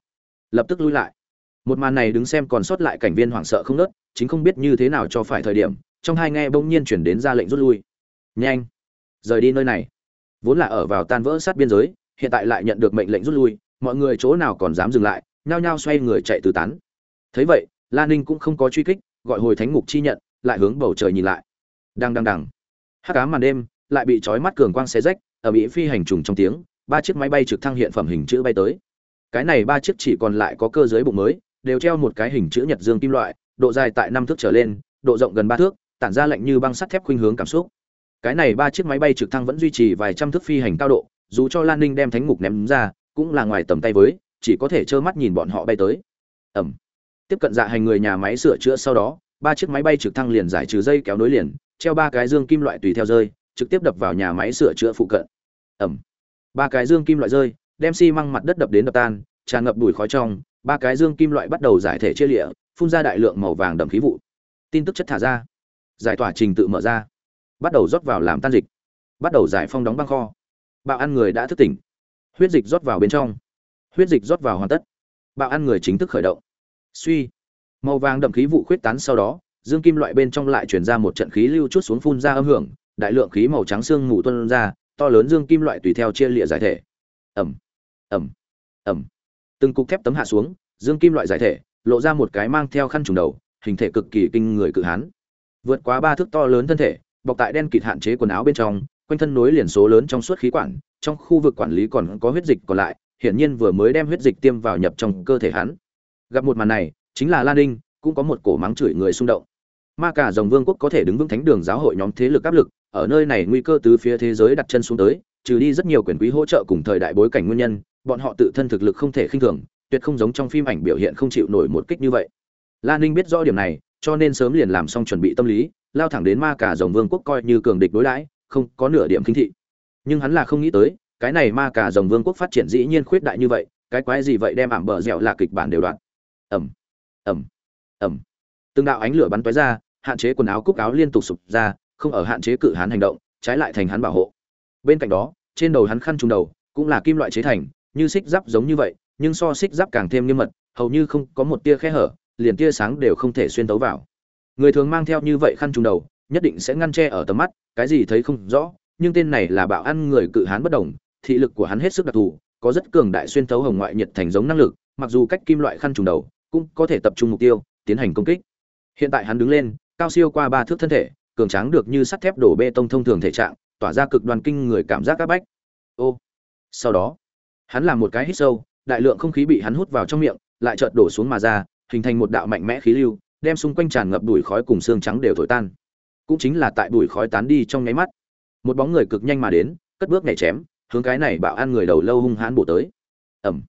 Lập tức lui lại. Một màn này đứng xem còn sót lại cảnh viên hoảng sợ không nớt, chính không biết như thế nào cho phải thời điểm, trong hai nghe bỗng nhiên chuyển đến ra lệnh rút lui. Nhanh. Rời đi nơi này. Vốn là ở vào tan vỡ sát biên giới, hiện tại lại nhận được mệnh lệnh rút lui, mọi người chỗ nào còn dám dừng lại, nhao nhao xoay người chạy tứ tán. Thấy vậy lan ninh cũng không có truy kích, gọi hồi thánh ngục chi nhận, lại hướng bầu trời nhìn lại. Đang đang đằng hát cá màn đêm lại bị trói mắt cường quang xé rách, ở mỹ phi hành trùng trong tiếng, ba chiếc máy bay trực thăng hiện phẩm hình chữ bay tới. Cái này ba chiếc chỉ còn lại có cơ giới bụng mới, đều treo một cái hình chữ nhật dương kim loại, độ dài tại năm thước trở lên, độ rộng gần ba thước, tản ra lạnh như băng sắt thép khuynh hướng cảm xúc. Cái này ba chiếc máy bay trực thăng vẫn duy trì vài trăm thước phi hành cao độ, dù cho lan ninh đem thánh ngục ném ra, cũng là ngoài tầm tay với, chỉ có thể trơ mắt nhìn bọn họ bay tới. Ẩm. Tiếp cận dạ hành người nhà máy sửa chữa sau đó, ba chiếc máy bay trực thăng liền giải trừ dây kéo nối liền treo ba cái dương kim loại tùy theo rơi, trực tiếp đập vào nhà máy sửa chữa phụ cận. Ẩm. Ba cái dương kim loại rơi, đem xi măng mặt đất đập đến đập tan, tràn ngập bụi khói trong, ba cái dương kim loại bắt đầu giải thể chia lịa, phun ra đại lượng màu vàng đậm khí vụ. Tin tức chất thả ra. Giải tỏa trình tự mở ra. Bắt đầu rót vào làm tan dịch. Bắt đầu giải phong đóng băng kho. Bạo ăn người đã thức tỉnh. Huyết dịch rót vào bên trong. Huyết dịch rót vào hoàn tất. Bạo ăn người chính thức khởi động. Suy. Màu vàng đậm khí vụ khuyết tán sau đó dương kim loại bên trong lại chuyển ra một trận khí lưu chút xuống phun ra âm hưởng, đại lượng khí màu trắng xương mù tuân ra, to lớn dương kim loại tùy theo chia lịa giải thể. Ẩm ẩm ẩm từng cục thép tấm hạ xuống, dương kim loại giải thể, lộ ra một cái mang theo khăn trùng đầu, hình thể cực kỳ kinh người cự hán. Vượt quá ba thước to lớn thân thể, bọc tại đen kịt hạn chế quần áo bên trong, quanh thân nối liền số lớn trong suốt khí quản, trong khu vực quản lý còn có huyết dịch còn lại, hiển nhiên vừa mới đem huyết dịch tiêm vào nhập trong cơ thể hắn. Gặp một màn này, chính là lan ninh, cũng có một cổ mắng chửi người xung động ma cả dòng vương quốc có thể đứng vững thánh đường giáo hội nhóm thế lực áp lực, ở nơi này nguy cơ từ phía thế giới đặt chân xuống tới, trừ đi rất nhiều quyền quý hỗ trợ cùng thời đại bối cảnh nguyên nhân, bọn họ tự thân thực lực không thể khinh thường, tuyệt không giống trong phim ảnh biểu hiện không chịu nổi một kích như vậy. Lan ninh biết rõ điểm này, cho nên sớm liền làm xong chuẩn bị tâm lý, lao thẳng đến ma cả dòng vương quốc coi như cường địch đối đãi, không có nửa điểm khinh thị. Nhưng hắn là không nghĩ tới, cái này ma cả dòng vương quốc phát triển dĩ nhiên khuyết đại như vậy, cái quái gì vậy đem ảm bờ dẻo là kịch bản đều đoạn. Ẩm ẩm ẩm từng đạo ánh lửa bắn tóe ra, hạn chế quần áo cúc áo liên tục sụp ra, không ở hạn chế cự hắn hành động, trái lại thành hắn bảo hộ. Bên cạnh đó, trên đầu hắn khăn trùng đầu cũng là kim loại chế thành, như xích giáp giống như vậy, nhưng so xích giáp càng thêm nghiêm mật, hầu như không có một tia khe hở, liền tia sáng đều không thể xuyên tấu vào. Người thường mang theo như vậy khăn trùng đầu, nhất định sẽ ngăn che ở tầm mắt, cái gì thấy không rõ, nhưng tên này là bạo ăn người cự hán bất đồng, thị lực của hắn hết sức đặc thù, có rất cường đại xuyên tấu hồng ngoại nhiệt thành giống năng lực, mặc dù cách kim loại khăn trùng đầu cũng có thể tập trung mục tiêu, tiến hành công kích hiện tại hắn đứng lên, cao siêu qua ba thước thân thể, cường tráng được như sắt thép đổ bê tông thông thường thể trạng, tỏa ra cực đoan kinh người cảm giác áp bách. Ô! Sau đó, hắn làm một cái hít sâu, đại lượng không khí bị hắn hút vào trong miệng, lại chợt đổ xuống mà ra, hình thành một đạo mạnh mẽ khí lưu, đem xung quanh tràn ngập bụi khói cùng xương trắng đều thổi tan. Cũng chính là tại bụi khói tán đi trong nháy mắt, một bóng người cực nhanh mà đến, cất bước nhảy chém, hướng cái này bạo An người đầu lâu hung hãn bổ tới. Ẩm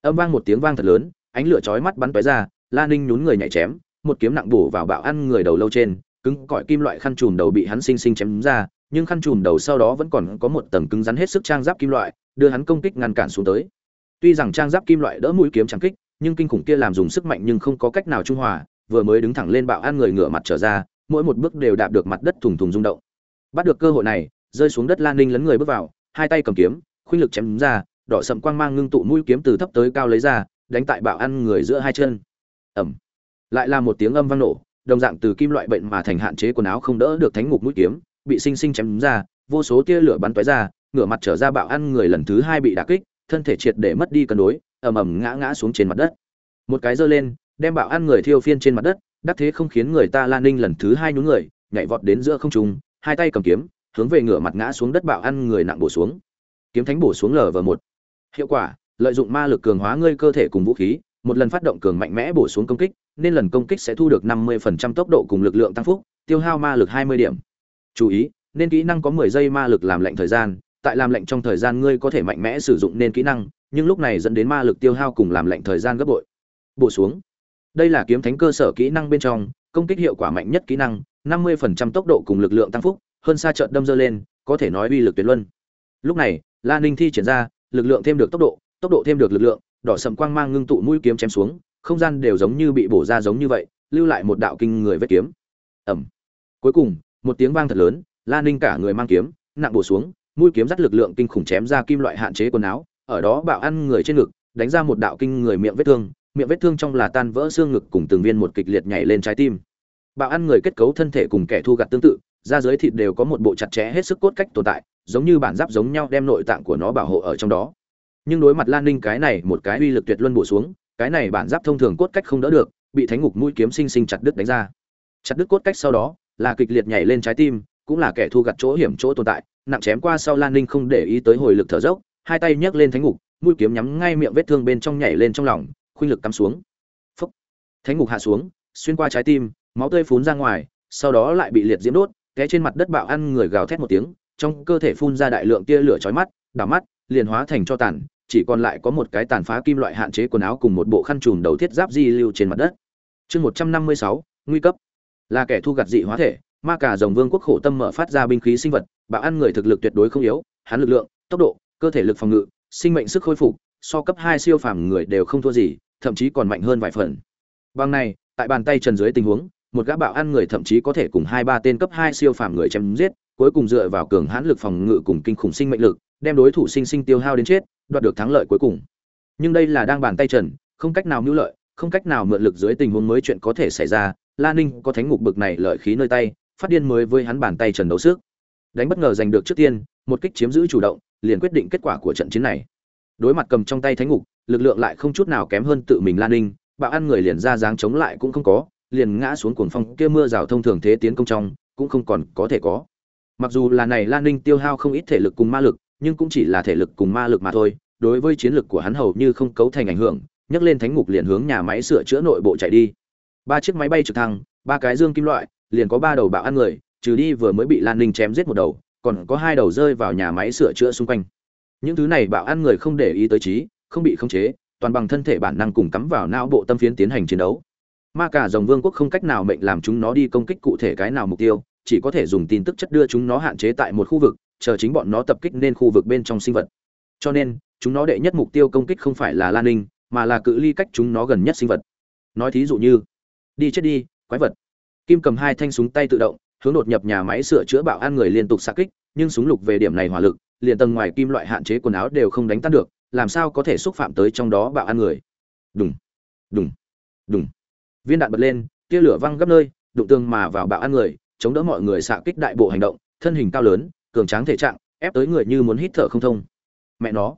âm vang một tiếng vang thật lớn, ánh lửa chói mắt bắn tóe ra, la ninh nhún người nhảy chém một kiếm nặng bổ vào bạo ăn người đầu lâu trên, cứng cỏi kim loại khăn trùm đầu bị hắn sinh sinh chém ra, nhưng khăn trùm đầu sau đó vẫn còn có một tầng cứng rắn hết sức trang giáp kim loại, đưa hắn công kích ngăn cản xuống tới. Tuy rằng trang giáp kim loại đỡ mũi kiếm chẳng kích, nhưng kinh khủng kia làm dùng sức mạnh nhưng không có cách nào trung hòa, vừa mới đứng thẳng lên bạo ăn người ngửa mặt trở ra, mỗi một bước đều đạp được mặt đất thùng thùng rung động. Bắt được cơ hội này, rơi xuống đất lan ninh lấn người bước vào, hai tay cầm kiếm, khuynh lực chém ra, đỏ sậm quang mang ngưng tụ mũi kiếm từ thấp tới cao lấy ra, đánh tại bạo ăn người giữa hai chân. Ẩm lại là một tiếng âm vang nổ, đồng dạng từ kim loại bệnh mà thành hạn chế quần áo không đỡ được thánh ngục mũi kiếm, bị sinh sinh chém ra, vô số tia lửa bắn tóe ra, ngửa mặt trở ra bạo ăn người lần thứ hai bị đả kích, thân thể triệt để mất đi cân đối, ầm ầm ngã ngã xuống trên mặt đất. Một cái giơ lên, đem bạo ăn người thiêu phiên trên mặt đất, đắc thế không khiến người ta lan ninh lần thứ hai nhún người, nhảy vọt đến giữa không trung, hai tay cầm kiếm, hướng về ngửa mặt ngã xuống đất bạo ăn người nặng bổ xuống. Kiếm thánh bổ xuống lở lv một. Hiệu quả, lợi dụng ma lực cường hóa ngươi cơ thể cùng vũ khí, một lần phát động cường mạnh mẽ bổ xuống công kích nên lần công kích sẽ thu được 50% tốc độ cùng lực lượng tăng phúc, tiêu hao ma lực 20 điểm. Chú ý, nên kỹ năng có 10 giây ma lực làm lệnh thời gian, tại làm lệnh trong thời gian ngươi có thể mạnh mẽ sử dụng nên kỹ năng, nhưng lúc này dẫn đến ma lực tiêu hao cùng làm lệnh thời gian gấp bội. Bổ xuống. Đây là kiếm thánh cơ sở kỹ năng bên trong, công kích hiệu quả mạnh nhất kỹ năng 50% tốc độ cùng lực lượng tăng phúc, hơn xa trận đâm dơ lên, có thể nói uy lực tuyệt luân. Lúc này, la ninh thi triển ra, lực lượng thêm được tốc độ tốc độ thêm được lực lượng, đỏ sầm quang mang ngưng tụ mũi kiếm chém xuống không gian đều giống như bị bổ ra giống như vậy, lưu lại một đạo kinh người vết kiếm. Ẩm cuối cùng, một tiếng vang thật lớn, la ninh cả người mang kiếm, nặng bổ xuống, mũi kiếm dắt lực lượng kinh khủng chém ra kim loại hạn chế quần áo, ở đó bạo ăn người trên ngực, đánh ra một đạo kinh người miệng vết thương, miệng vết thương trong là tan vỡ xương ngực cùng từng viên một kịch liệt nhảy lên trái tim. Bạo ăn người kết cấu thân thể cùng kẻ thu gặt tương tự, da dưới thịt đều có một bộ chặt chẽ hết sức cốt cách tồn tại, giống như bản giáp giống nhau đem nội tạng của nó bảo hộ ở trong đó. Nhưng đối mặt lan ninh cái này một cái uy lực tuyệt luân bổ xuống cái này bản giáp thông thường cốt cách không đỡ được, bị thánh ngục mũi kiếm sinh sinh chặt đứt đánh ra. Chặt đứt cốt cách sau đó, là kịch liệt nhảy lên trái tim, cũng là kẻ thu gặt chỗ hiểm chỗ tồn tại, nặng chém qua sau lan ninh không để ý tới hồi lực thở dốc, hai tay nhấc lên thánh ngục, mũi kiếm nhắm ngay miệng vết thương bên trong nhảy lên trong lòng, khuynh lực cắm xuống. Phúc thánh ngục hạ xuống, xuyên qua trái tim, máu tươi phun ra ngoài, sau đó lại bị liệt diễm đốt, té trên mặt đất bạo ăn người gào thét một tiếng, trong cơ thể phun ra đại lượng tia lửa chói mắt, đảo mắt, liền hóa thành cho tàn chỉ còn lại có một cái tàn phá kim loại hạn chế quần áo cùng một bộ khăn trùm đầu thiết giáp di lưu trên mặt đất. Chương một trăm năm mươi sáu, nguy cấp. Là kẻ thu gặt dị hóa thể, ma cả rồng vương quốc khổ tâm mở phát ra binh khí sinh vật bạo ăn người thực lực tuyệt đối không yếu, hắn lực lượng, tốc độ, cơ thể lực phòng ngự, sinh mệnh sức khôi phục, so cấp hai siêu phàm người đều không thua gì, thậm chí còn mạnh hơn vài phần. Bằng này, tại bàn tay trần dưới tình huống, một gã bạo ăn người thậm chí có thể cùng hai ba tên cấp hai siêu phàm người chém giết, cuối cùng dựa vào cường hãn lực phòng ngự cùng kinh khủng sinh mệnh lực, đem đối thủ sinh sinh tiêu hao đến chết đoạt được thắng lợi cuối cùng. Nhưng đây là đang bàn tay trần, không cách nào mưu lợi, không cách nào mượn lực dưới tình huống mới chuyện có thể xảy ra, la ninh có thánh ngục bực này lợi khí nơi tay, phát điên mới với hắn bàn tay trần đấu sức. Đánh bất ngờ giành được trước tiên, một kích chiếm giữ chủ động, liền quyết định kết quả của trận chiến này. Đối mặt cầm trong tay thánh ngục, lực lượng lại không chút nào kém hơn tự mình lan ninh, bạo ăn người liền ra dáng chống lại cũng không có, liền ngã xuống cuồng phong kia mưa rào thông thường thế tiến công trong, cũng không còn có thể có. Mặc dù là này lan ninh tiêu hao không ít thể lực cùng ma lực nhưng cũng chỉ là thể lực cùng ma lực mà thôi, đối với chiến lực của hắn hầu như không cấu thành ảnh hưởng, nhấc lên thánh ngục liền hướng nhà máy sửa chữa nội bộ chạy đi. Ba chiếc máy bay trực thăng, ba cái dương kim loại, liền có ba đầu bạo ăn người, trừ đi vừa mới bị lan ninh chém giết một đầu, còn có hai đầu rơi vào nhà máy sửa chữa xung quanh. Những thứ này bạo ăn người không để ý tới trí, không bị khống chế, toàn bằng thân thể bản năng cùng cắm vào não bộ tâm phiến tiến hành chiến đấu. Ma cả dòng vương quốc không cách nào mệnh làm chúng nó đi công kích cụ thể cái nào mục tiêu, chỉ có thể dùng tin tức chất đưa chúng nó hạn chế tại một khu vực chờ chính bọn nó tập kích nên khu vực bên trong sinh vật. Cho nên, chúng nó đệ nhất mục tiêu công kích không phải là lan ninh, mà là cự ly cách chúng nó gần nhất sinh vật. Nói thí dụ như, đi chết đi, quái vật. Kim cầm hai thanh súng tay tự động, hướng đột nhập nhà máy sửa chữa bạo an người liên tục xa kích, nhưng súng lục về điểm này hỏa lực, liền tầng ngoài kim loại hạn chế quần áo đều không đánh tan được, làm sao có thể xúc phạm tới trong đó bạo an người? Đùng đùng đùng. Viên đạn bật lên, tia lửa văng gấp nơi, đụng tương mà vào bạo an người, chống đỡ mọi người xạ kích đại bộ hành động, thân hình cao lớn cường tráng thể trạng, ép tới người như muốn hít thở không thông. Mẹ nó.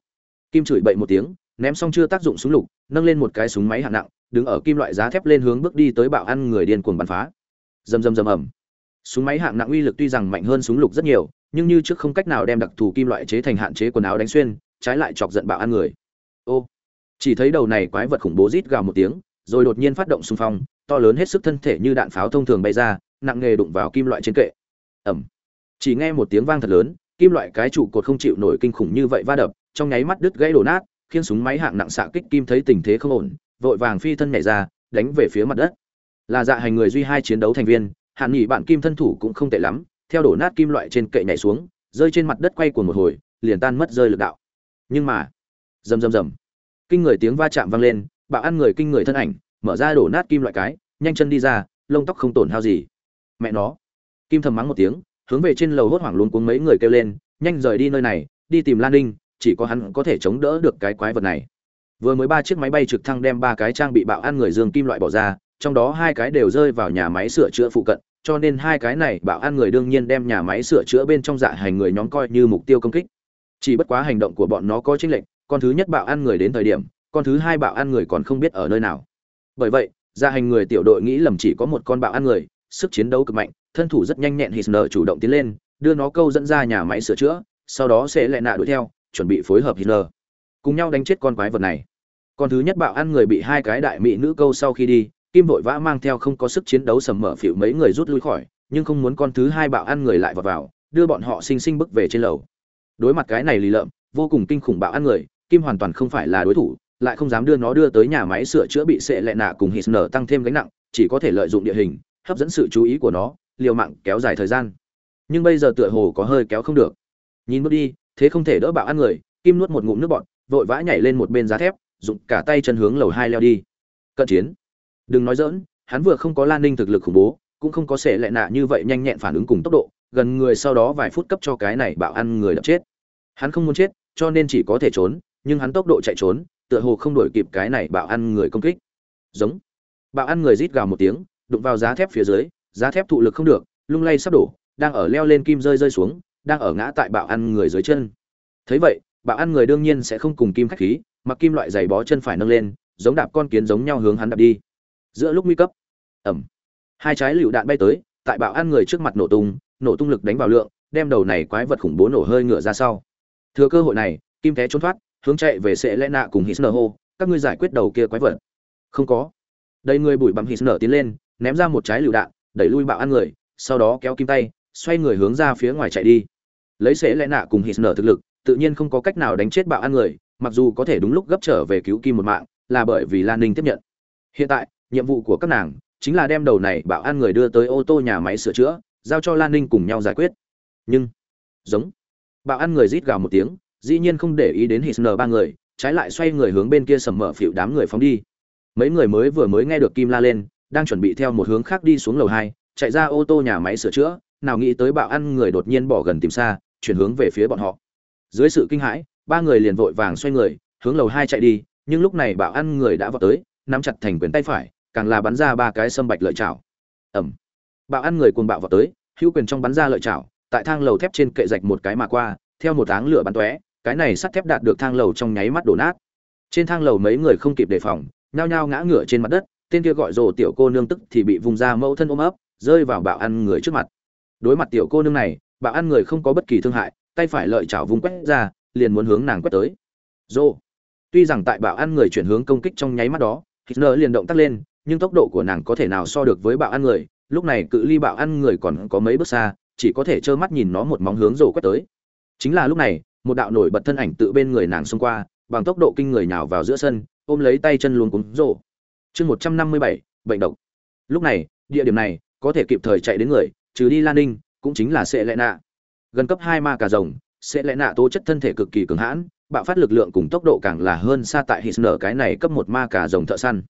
Kim chửi bậy một tiếng, ném xong chưa tác dụng súng lục, nâng lên một cái súng máy hạng nặng, đứng ở kim loại giá thép lên hướng bước đi tới bạo ăn người điên cuồng bắn phá. Rầm rầm rầm ầm. Súng máy hạng nặng uy lực tuy rằng mạnh hơn súng lục rất nhiều, nhưng như trước không cách nào đem đặc thù kim loại chế thành hạn chế quần áo đánh xuyên, trái lại chọc giận bạo ăn người. Ô. Chỉ thấy đầu này quái vật khủng bố rít gào một tiếng, rồi đột nhiên phát động xung phong, to lớn hết sức thân thể như đạn pháo thông thường bay ra, nặng nghề đụng vào kim loại trên kệ. Ẩm chỉ nghe một tiếng vang thật lớn, kim loại cái trụ cột không chịu nổi kinh khủng như vậy va đập, trong nháy mắt đứt gãy đổ nát, khiến súng máy hạng nặng xạ kích kim thấy tình thế không ổn, vội vàng phi thân nhảy ra, đánh về phía mặt đất. Là dạ hành người duy hai chiến đấu thành viên, hạn nghỉ bạn kim thân thủ cũng không tệ lắm, theo đổ nát kim loại trên kệ nhảy xuống, rơi trên mặt đất quay của một hồi, liền tan mất rơi lực đạo. Nhưng mà, rầm rầm rầm, kinh người tiếng va chạm vang lên bạo ăn người kinh người thân ảnh, mở ra đổ nát kim loại cái, nhanh chân đi ra, lông tóc không tổn hao gì. Mẹ nó, kim thầm mắng một tiếng hướng về trên lầu hốt hoảng luôn cuống mấy người kêu lên, nhanh rời đi nơi này, đi tìm lan ninh, chỉ có hắn có thể chống đỡ được cái quái vật này. Vừa mới ba chiếc máy bay trực thăng đem ba cái trang bị bạo ăn người dương kim loại bỏ ra, trong đó hai cái đều rơi vào nhà máy sửa chữa phụ cận, cho nên hai cái này bạo ăn người đương nhiên đem nhà máy sửa chữa bên trong dạ hành người nhóm coi như mục tiêu công kích. Chỉ bất quá hành động của bọn nó có chênh lệch, con thứ nhất bạo ăn người đến thời điểm, con thứ hai bạo ăn người còn không biết ở nơi nào. Bởi vậy dạ hành người tiểu đội nghĩ lầm chỉ có một con bạo ăn người sức chiến đấu cực mạnh thân thủ rất nhanh nhẹn Hitler chủ động tiến lên, đưa nó câu dẫn ra nhà máy sửa chữa, sau đó sẽ lại nạ đuổi theo, chuẩn bị phối hợp Hitler. Cùng nhau đánh chết con quái vật này. Con thứ nhất bạo ăn người bị hai cái đại mỹ nữ câu sau khi đi, Kim vội vã mang theo không có sức chiến đấu sầm mở phiểu mấy người rút lui khỏi, nhưng không muốn con thứ hai bạo ăn người lại vào vào, đưa bọn họ sinh sinh bức về trên lầu. Đối mặt cái này lì lợm, vô cùng kinh khủng bạo ăn người, Kim hoàn toàn không phải là đối thủ, lại không dám đưa nó đưa tới nhà máy sửa chữa bị sệ lệ nạ cùng Hitler tăng thêm gánh nặng, chỉ có thể lợi dụng địa hình, hấp dẫn sự chú ý của nó, liều mạng kéo dài thời gian. Nhưng bây giờ tựa hồ có hơi kéo không được. Nhìn bước đi thế không thể đỡ bạo ăn người kim nuốt một ngụm nước bọt vội vã nhảy lên một bên giá thép dụng cả tay chân hướng lầu hai leo đi. Cận chiến. Đừng nói dỡn hắn vừa không có lan ninh thực lực khủng bố cũng không có sệ lệ nạ như vậy nhanh nhẹn phản ứng cùng tốc độ gần người sau đó vài phút cấp cho cái này bạo ăn người đập chết. Hắn không muốn chết cho nên chỉ có thể trốn nhưng hắn tốc độ chạy trốn tựa hồ không đổi kịp cái này bạo ăn người công kích. Giống. Bạo ăn người rít gào một tiếng đụng vào giá thép phía dưới, giá thép thụ lực không được, lung lay sắp đổ, đang ở leo lên kim rơi rơi xuống, đang ở ngã tại bạo ăn người dưới chân. Thấy vậy, bạo ăn người đương nhiên sẽ không cùng kim khách khí, mặc kim loại giày bó chân phải nâng lên, giống đạp con kiến giống nhau hướng hắn đạp đi. Giữa lúc nguy cấp ẩm hai trái lựu đạn bay tới, tại bạo ăn người trước mặt nổ tung nổ tung lực đánh vào lượng, đem đầu này quái vật khủng bố nổ hơi ngựa ra sau. Thừa cơ hội này, kim té trốn thoát, hướng chạy về sẽ lẽ nạ cùng hít nở hô, các ngươi giải quyết đầu kia quái vật. Không có. Đây người bụi bặm hít nở tiến lên ném ra một trái lựu đạn, đẩy lui bạo ăn người, sau đó kéo kim tay, xoay người hướng ra phía ngoài chạy đi. Lấy xế lẽ nạ cùng hít nở thực lực, tự nhiên không có cách nào đánh chết bạo ăn người, mặc dù có thể đúng lúc gấp trở về cứu kim một mạng, là bởi vì lan ninh tiếp nhận. Hiện tại, nhiệm vụ của các nàng chính là đem đầu này bạo ăn người đưa tới ô tô nhà máy sửa chữa, giao cho lan ninh cùng nhau giải quyết. Nhưng, giống, bạo ăn người rít gào một tiếng, dĩ nhiên không để ý đến hít nở ba người, trái lại xoay người hướng bên kia sầm mở phịu đám người phóng đi. Mấy người mới vừa mới nghe được kim la lên đang chuẩn bị theo một hướng khác đi xuống lầu hai, chạy ra ô tô nhà máy sửa chữa, nào nghĩ tới bạo ăn người đột nhiên bỏ gần tìm xa, chuyển hướng về phía bọn họ. Dưới sự kinh hãi, ba người liền vội vàng xoay người, hướng lầu hai chạy đi, nhưng lúc này bạo ăn người đã vào tới, nắm chặt thành quyền tay phải, càng là bắn ra ba cái sâm bạch lợi chảo. Ẩm bạo ăn người cuồng bạo vào tới, hữu quyền trong bắn ra lợi chảo, tại thang lầu thép trên kệ rạch một cái mà qua, theo một áng lửa bắn tóe, cái này sắt thép đạt được thang lầu trong nháy mắt đổ nát. Trên thang lầu mấy người không kịp đề phòng, nhao nhao ngã ngửa trên mặt đất tên kia gọi rồ tiểu cô nương tức thì bị vùng ra mẫu thân ôm ấp, rơi vào bạo ăn người trước mặt. Đối mặt tiểu cô nương này, bạo ăn người không có bất kỳ thương hại, tay phải lợi chảo vùng quét ra, liền muốn hướng nàng quét tới. Rồ. Tuy rằng tại bạo ăn người chuyển hướng công kích trong nháy mắt đó, Hitler liền động tác lên, nhưng tốc độ của nàng có thể nào so được với bạo ăn người, lúc này cự ly bạo ăn người còn có mấy bước xa, chỉ có thể trơ mắt nhìn nó một móng hướng rồ quét tới. Chính là lúc này, một đạo nổi bật thân ảnh tự bên người nàng xông qua, bằng tốc độ kinh người nào vào giữa sân, ôm lấy tay chân luôn cúng rồ chương một trăm năm mươi bảy bệnh độc lúc này địa điểm này có thể kịp thời chạy đến người trừ đi lan ninh cũng chính là sệ lệ nạ gần cấp hai ma cà rồng sệ lệ nạ tố chất thân thể cực kỳ cường hãn bạo phát lực lượng cùng tốc độ càng là hơn xa tại Hitler cái này cấp một ma cà rồng thợ săn.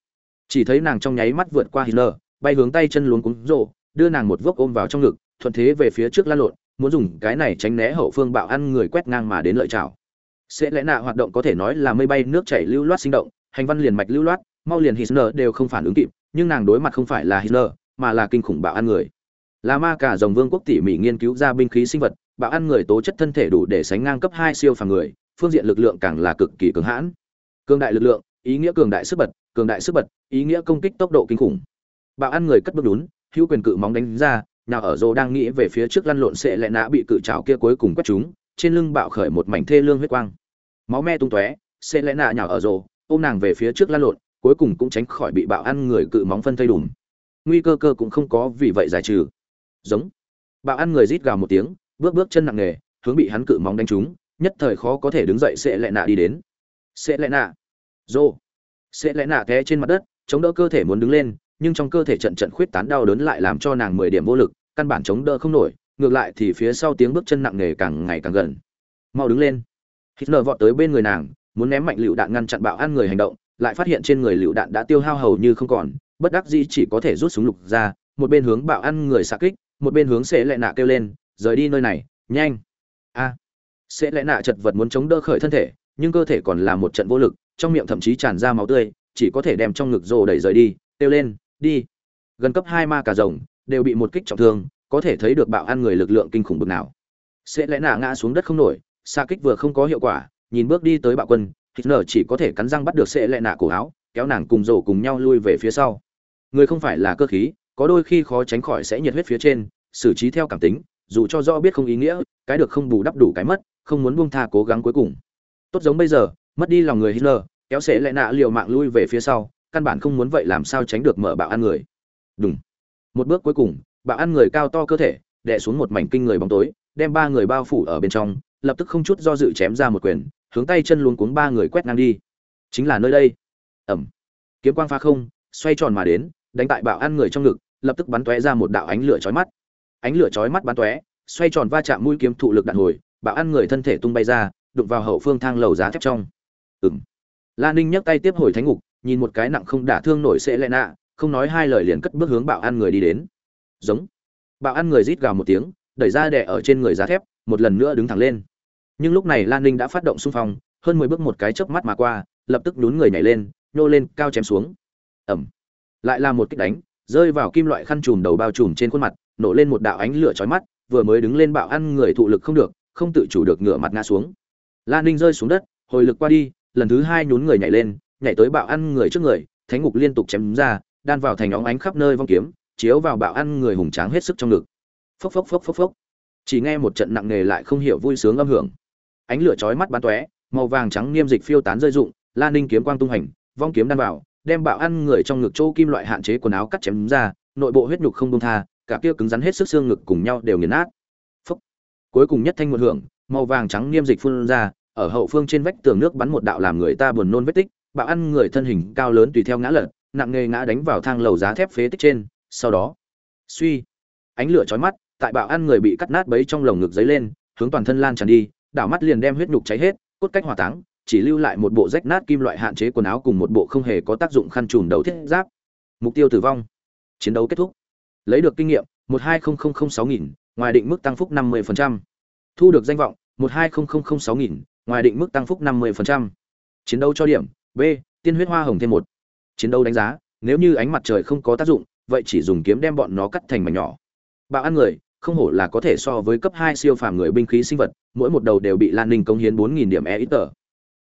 Chỉ thấy nàng trong nháy mắt vượt qua Hitler, bay hướng tay chân luống cúng rồ, đưa nàng một vốc ôm vào trong ngực, thuận thế về phía trước lan lộn, muốn dùng cái này tránh né hậu phương bạo ăn người quét ngang mà đến lợi chảo. Sẽ lẽ nạ hoạt động có thể nói là mây bay nước chảy lưu loát sinh động, hành văn liền mạch lưu loát, mau liền Hitler đều không phản ứng kịp, nhưng nàng đối mặt không phải là Hitler, mà là kinh khủng bạo ăn người. Là ma cả rồng vương quốc tỉ mỉ nghiên cứu ra binh khí sinh vật, bạo ăn người tố chất thân thể đủ để sánh ngang cấp hai siêu phàm người, phương diện lực lượng càng là cực kỳ cường hãn. Cường đại lực lượng, ý nghĩa cường đại sức bật, cường đại sức bật, ý nghĩa công kích tốc độ kinh khủng. Bạo ăn người cất bước đún, hữu quyền cự móng đánh ra, nào ở rồ đang nghĩ về phía trước lăn lộn sẽ lẹ nã bị cự trảo kia cuối cùng quét trúng, trên lưng bạo khởi một mảnh thê lương huyết quang. Máu me tung tóe, sẽ lẹ nã nhào ở rồ, ôm nàng về phía trước lăn lộn, cuối cùng cũng tránh khỏi bị bạo ăn người cự móng phân thây đùm. Nguy cơ cơ cũng không có vì vậy giải trừ. Giống. Bạo ăn người rít gào một tiếng, bước bước chân nặng nề, hướng bị hắn cự móng đánh trúng, nhất thời khó có thể đứng dậy sẽ lẹ nạ đi đến sẽ lẹ nạ dô sẽ lẹ nạ té trên mặt đất chống đỡ cơ thể muốn đứng lên nhưng trong cơ thể trận trận khuyết tán đau đớn lại làm cho nàng mười điểm vô lực căn bản chống đỡ không nổi ngược lại thì phía sau tiếng bước chân nặng nề càng ngày càng gần mau đứng lên hitler vọt tới bên người nàng muốn ném mạnh lựu đạn ngăn chặn bạo ăn người hành động lại phát hiện trên người lựu đạn đã tiêu hao hầu như không còn, bất đắc dĩ chỉ có thể rút súng lục ra, một bên hướng bạo ăn người xạ kích, một bên hướng sẽ lại nạ kêu lên, rời đi nơi này, nhanh. A. Sẽ lại nạ chật vật muốn chống đỡ khởi thân thể, nhưng cơ thể còn là một trận vô lực, trong miệng thậm chí tràn ra máu tươi, chỉ có thể đem trong ngực rồ đẩy rời đi, kêu lên, đi. Gần cấp hai ma cà rồng đều bị một kích trọng thương, có thể thấy được bạo ăn người lực lượng kinh khủng bực nào. Sẽ lẽ nạ ngã xuống đất không nổi xa kích vừa không có hiệu quả, nhìn bước đi tới bạo quân hitler chỉ có thể cắn răng bắt được sệ lệ nạ cổ áo, kéo nàng cùng rổ cùng nhau lui về phía sau. Người không phải là cơ khí, có đôi khi khó tránh khỏi sẽ nhiệt huyết phía trên, xử trí theo cảm tính, dù cho rõ biết không ý nghĩa, cái được không bù đắp đủ cái mất, không muốn buông tha cố gắng cuối cùng. Tốt giống bây giờ, mất đi lòng người hitler kéo sẽ lại nạ liều mạng lui về phía sau, căn bản không muốn vậy làm sao tránh được mở bạo ăn người. Đúng một bước cuối cùng, bạo ăn người cao to cơ thể, đè xuống một mảnh kinh người bóng tối, đem ba người bao phủ ở bên trong, lập tức không chút do dự chém ra một quyền hướng tay chân luống cuống ba người quét ngang đi. Chính là nơi đây. Ẩm. Kiếm quang pha không, xoay tròn mà đến, đánh tại bạo ăn người trong ngực, lập tức bắn tóe ra một đạo ánh lửa chói mắt. Ánh lửa chói mắt bắn tóe, xoay tròn va chạm mũi kiếm thụ lực đạn hồi, bạo ăn người thân thể tung bay ra, đụng vào hậu phương thang lầu giá thép trong. Ừng la ninh nhấc tay tiếp hồi thánh ngục, nhìn một cái nặng không đả thương nổi sẽ lẽ nạ, không nói hai lời liền cất bước hướng bạo ăn người đi đến. Giống. Bạo ăn người rít gào một tiếng, đẩy ra đè ở trên người giá thép, một lần nữa đứng thẳng lên nhưng lúc này lan ninh đã phát động xung phong, hơn mười bước một cái chớp mắt mà qua, lập tức nhún người nhảy lên, nhô lên, cao chém xuống. Ẩm lại là một kích đánh, rơi vào kim loại khăn trùm đầu bao trùm trên khuôn mặt, nổ lên một đạo ánh lửa chói mắt, vừa mới đứng lên bạo ăn người thụ lực không được, không tự chủ được ngửa mặt ngã xuống. Lan ninh rơi xuống đất, hồi lực qua đi, lần thứ hai nhún người nhảy lên, nhảy tới bạo ăn người trước người, thánh ngục liên tục chém ra, đan vào thành óng ánh khắp nơi vong kiếm, chiếu vào bạo ăn người hùng tráng hết sức trong ngực. Phốc phốc phốc phốc phốc. Chỉ nghe một trận nặng nề lại không hiểu vui sướng âm hưởng ánh lửa chói mắt bắn tóe, màu vàng trắng niêm dịch phiêu tán rơi rụng, la ninh kiếm quang tung hành, vong kiếm đan vào, đem bạo ăn người trong ngực chỗ kim loại hạn chế quần áo cắt chém ra, nội bộ huyết nhục không buông tha, cả kia cứng rắn hết sức xương ngực cùng nhau đều nghiền nát. Phốc cuối cùng nhất thanh một hưởng, màu vàng trắng niêm dịch phun ra, ở hậu phương trên vách tường nước bắn một đạo làm người ta buồn nôn vết tích, bạo ăn người thân hình cao lớn tùy theo ngã lật, nặng nề ngã đánh vào thang lầu giá thép phế tích trên, sau đó, suy, ánh lửa chói mắt, tại bạo ăn người bị cắt nát bấy trong lồng ngực giấy lên, hướng toàn thân lan tràn đi đảo mắt liền đem huyết nhục cháy hết, cốt cách hỏa táng, chỉ lưu lại một bộ rách nát kim loại hạn chế quần áo cùng một bộ không hề có tác dụng khăn trùm đầu thiết giáp. Mục tiêu tử vong. Chiến đấu kết thúc. Lấy được kinh nghiệm, một hai không không không sáu nghìn, ngoài định mức tăng phúc năm mươi thu được danh vọng, một hai không không không sáu nghìn, ngoài định mức tăng phúc năm mươi chiến đấu cho điểm, b, tiên huyết hoa hồng thêm một. Chiến đấu đánh giá, nếu như ánh mặt trời không có tác dụng, vậy chỉ dùng kiếm đem bọn nó cắt thành mảnh nhỏ. Bạo ăn người không hổ là có thể so với cấp hai siêu phàm người binh khí sinh vật, mỗi một đầu đều bị lan ninh công hiến bốn nghìn điểm e ít tờ.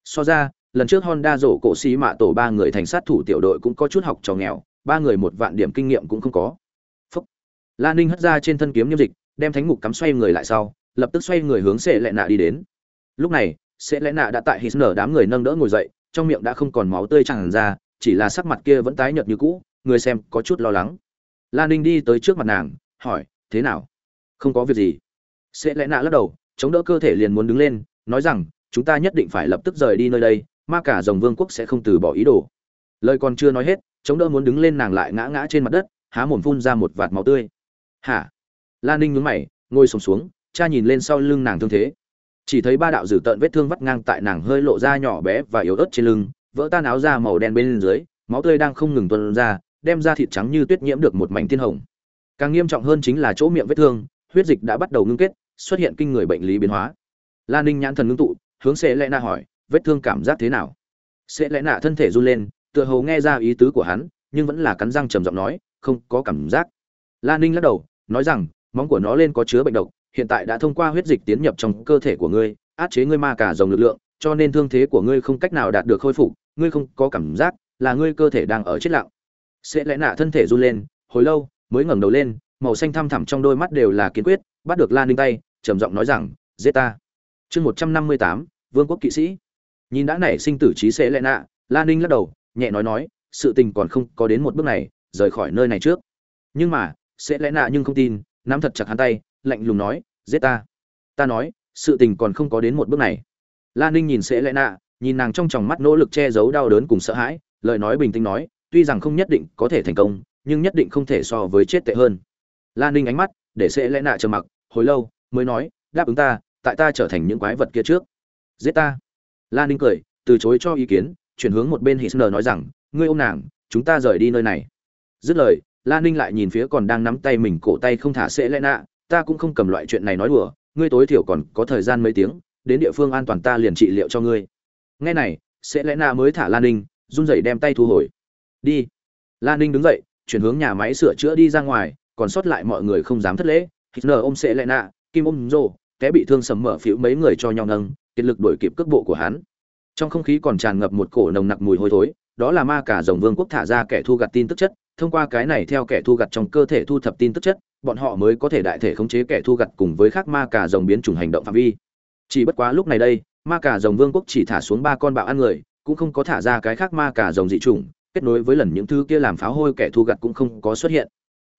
So ra, lần trước honda rổ cổ xí mạ tổ ba người thành sát thủ tiểu đội cũng có chút học trò nghèo, ba người một vạn điểm kinh nghiệm cũng không có. Phúc. lan ninh hất ra trên thân kiếm nhiễm dịch, đem thánh mục cắm xoay người lại sau, lập tức xoay người hướng sệ lệ nạ đi đến. Lúc này, sệ lệ nạ đã tại hít nở đám người nâng đỡ ngồi dậy, trong miệng đã không còn máu tươi tràn ra, chỉ là sắc mặt kia vẫn tái nhợt như cũ, người xem có chút lo lắng. Lan ninh đi tới trước mặt nàng, hỏi, thế nào? Không có việc gì. Sẽ lẽ nạ lắc đầu chống đỡ cơ thể liền muốn đứng lên nói rằng chúng ta nhất định phải lập tức rời đi nơi đây ma cả dòng vương quốc sẽ không từ bỏ ý đồ. Lời còn chưa nói hết chống đỡ muốn đứng lên nàng lại ngã ngã trên mặt đất há mồm phun ra một vạt máu tươi. Hả? Lan ninh nhướng mày ngồi sùng xuống, xuống cha nhìn lên sau lưng nàng thương thế. Chỉ thấy ba đạo dử tợn vết thương vắt ngang tại nàng hơi lộ ra nhỏ bé và yếu ớt trên lưng vỡ tan áo da màu đen bên dưới máu tươi đang không ngừng tuôn ra đem ra thịt trắng như tuyết nhiễm được một mảnh thiên hồng. Càng nghiêm trọng hơn chính là chỗ miệng vết thương huyết dịch đã bắt đầu ngưng kết, xuất hiện kinh người bệnh lý biến hóa. Lan ninh nhãn thần ngưng tụ, hướng sẽ lẽ nạ hỏi, vết thương cảm giác thế nào? Sẽ lẽ nạ thân thể run lên, tựa hồ nghe ra ý tứ của hắn, nhưng vẫn là cắn răng trầm giọng nói, không có cảm giác. Lan ninh lắc đầu, nói rằng, móng của nó lên có chứa bệnh độc, hiện tại đã thông qua huyết dịch tiến nhập trong cơ thể của ngươi át chế ngươi ma cả dòng lực lượng, cho nên thương thế của ngươi không cách nào đạt được khôi phục, ngươi không có cảm giác là ngươi cơ thể đang ở chết lặng. Sẽ lẽ nạ thân thể run lên, hồi lâu, mới ngẩng đầu lên màu xanh thăm thẳm trong đôi mắt đều là kiên quyết, bắt được lan ninh tay, trầm giọng nói rằng, giết ta. Chương một trăm năm mươi tám, vương quốc kỵ sĩ. Nhìn đã nảy sinh tử trí sẽ lẽ nạ lan ninh lắc đầu, nhẹ nói nói, sự tình còn không có đến một bước này, rời khỏi nơi này trước. Nhưng mà, sẽ lẽ nạ nhưng không tin, nắm thật chặt hắn tay, lạnh lùng nói, giết ta. Ta nói, sự tình còn không có đến một bước này. Lan ninh nhìn sẽ lẽ nạ, nhìn nàng trong tròng mắt nỗ lực che giấu đau đớn cùng sợ hãi, lời nói bình tĩnh nói, tuy rằng không nhất định có thể thành công, nhưng nhất định không thể so với chết tệ hơn lan ninh ánh mắt, để sẽ lẽ nạ trầm mặc, hồi lâu, mới nói, đáp ứng ta, tại ta trở thành những quái vật kia trước. Giết ta? Lan ninh cười, từ chối cho ý kiến, chuyển hướng một bên hitler nói rằng, ngươi ôm nàng, chúng ta rời đi nơi này. Dứt lời lan ninh lại nhìn phía còn đang nắm tay mình cổ tay không thả sẽ lẽ nạ, ta cũng không cầm loại chuyện này nói đùa, ngươi tối thiểu còn có thời gian mấy tiếng, đến địa phương an toàn ta liền trị liệu cho ngươi. Nghe này sẽ lẽ nạ mới thả lan ninh, run rẩy đem tay thu hồi. Đi. Lan ninh đứng dậy, chuyển hướng nhà máy sửa chữa đi ra ngoài còn sót lại mọi người không dám thất lễ. Hitler ôm sẽ lẽ nạ, kim ôm rô té bị thương sầm mở phiếu mấy người cho nhau nâng, kiệt lực đuổi kịp cước bộ của hắn. Trong không khí còn tràn ngập một cổ nồng nặc mùi hôi thối, đó là ma cả rồng vương quốc thả ra kẻ thu gặt tin tức chất. Thông qua cái này theo kẻ thu gặt trong cơ thể thu thập tin tức chất, bọn họ mới có thể đại thể khống chế kẻ thu gặt cùng với khác ma cả rồng biến chủng hành động phạm vi. Chỉ bất quá lúc này đây, ma cả rồng vương quốc chỉ thả xuống ba con bạo ăn người, cũng không có thả ra cái khác ma cả rồng dị chủng. Kết nối với lần những thứ kia làm pháo hôi kẻ thu gặt cũng không có xuất hiện.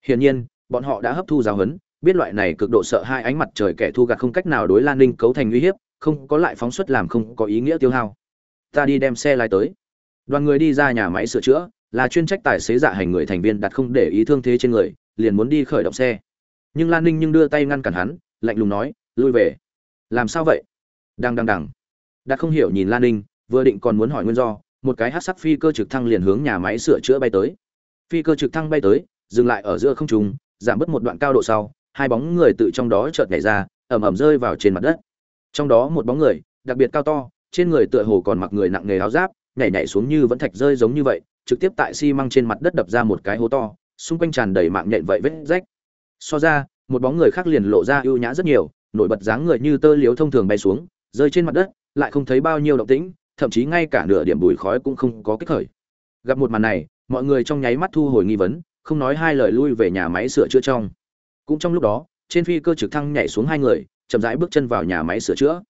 Hiển nhiên bọn họ đã hấp thu giáo huấn, biết loại này cực độ sợ hai ánh mặt trời kẻ thu gạt không cách nào đối lan ninh cấu thành uy hiếp, không có lại phóng xuất làm không có ý nghĩa tiêu hao. Ta đi đem xe lái tới. Đoàn người đi ra nhà máy sửa chữa, là chuyên trách tài xế dạ hành người thành viên đặt không để ý thương thế trên người, liền muốn đi khởi động xe. Nhưng lan ninh nhưng đưa tay ngăn cản hắn, lạnh lùng nói, lui về. Làm sao vậy? Đang đang đằng. Đặt không hiểu nhìn lan ninh, vừa định còn muốn hỏi nguyên do, một cái hát sắc phi cơ trực thăng liền hướng nhà máy sửa chữa bay tới. Phi cơ trực thăng bay tới, dừng lại ở giữa không trung giảm bớt một đoạn cao độ sau, hai bóng người tự trong đó chợt nhảy ra ẩm ẩm rơi vào trên mặt đất. Trong đó một bóng người, đặc biệt cao to, trên người tựa hồ còn mặc người nặng nghề áo giáp, nhảy nhảy xuống như vẫn thạch rơi giống như vậy, trực tiếp tại xi măng trên mặt đất đập ra một cái hố to, xung quanh tràn đầy mạng nhện vậy vết rách. So ra, một bóng người khác liền lộ ra ưu nhã rất nhiều, nổi bật dáng người như tơ liếu thông thường bay xuống, rơi trên mặt đất, lại không thấy bao nhiêu động tĩnh, thậm chí ngay cả nửa điểm bùi khói cũng không có kích khởi. Gặp một màn này, mọi người trong nháy mắt thu hồi nghi vấn không nói hai lời lui về nhà máy sửa chữa trong. Cũng trong lúc đó, trên phi cơ trực thăng nhảy xuống hai người, chậm rãi bước chân vào nhà máy sửa chữa.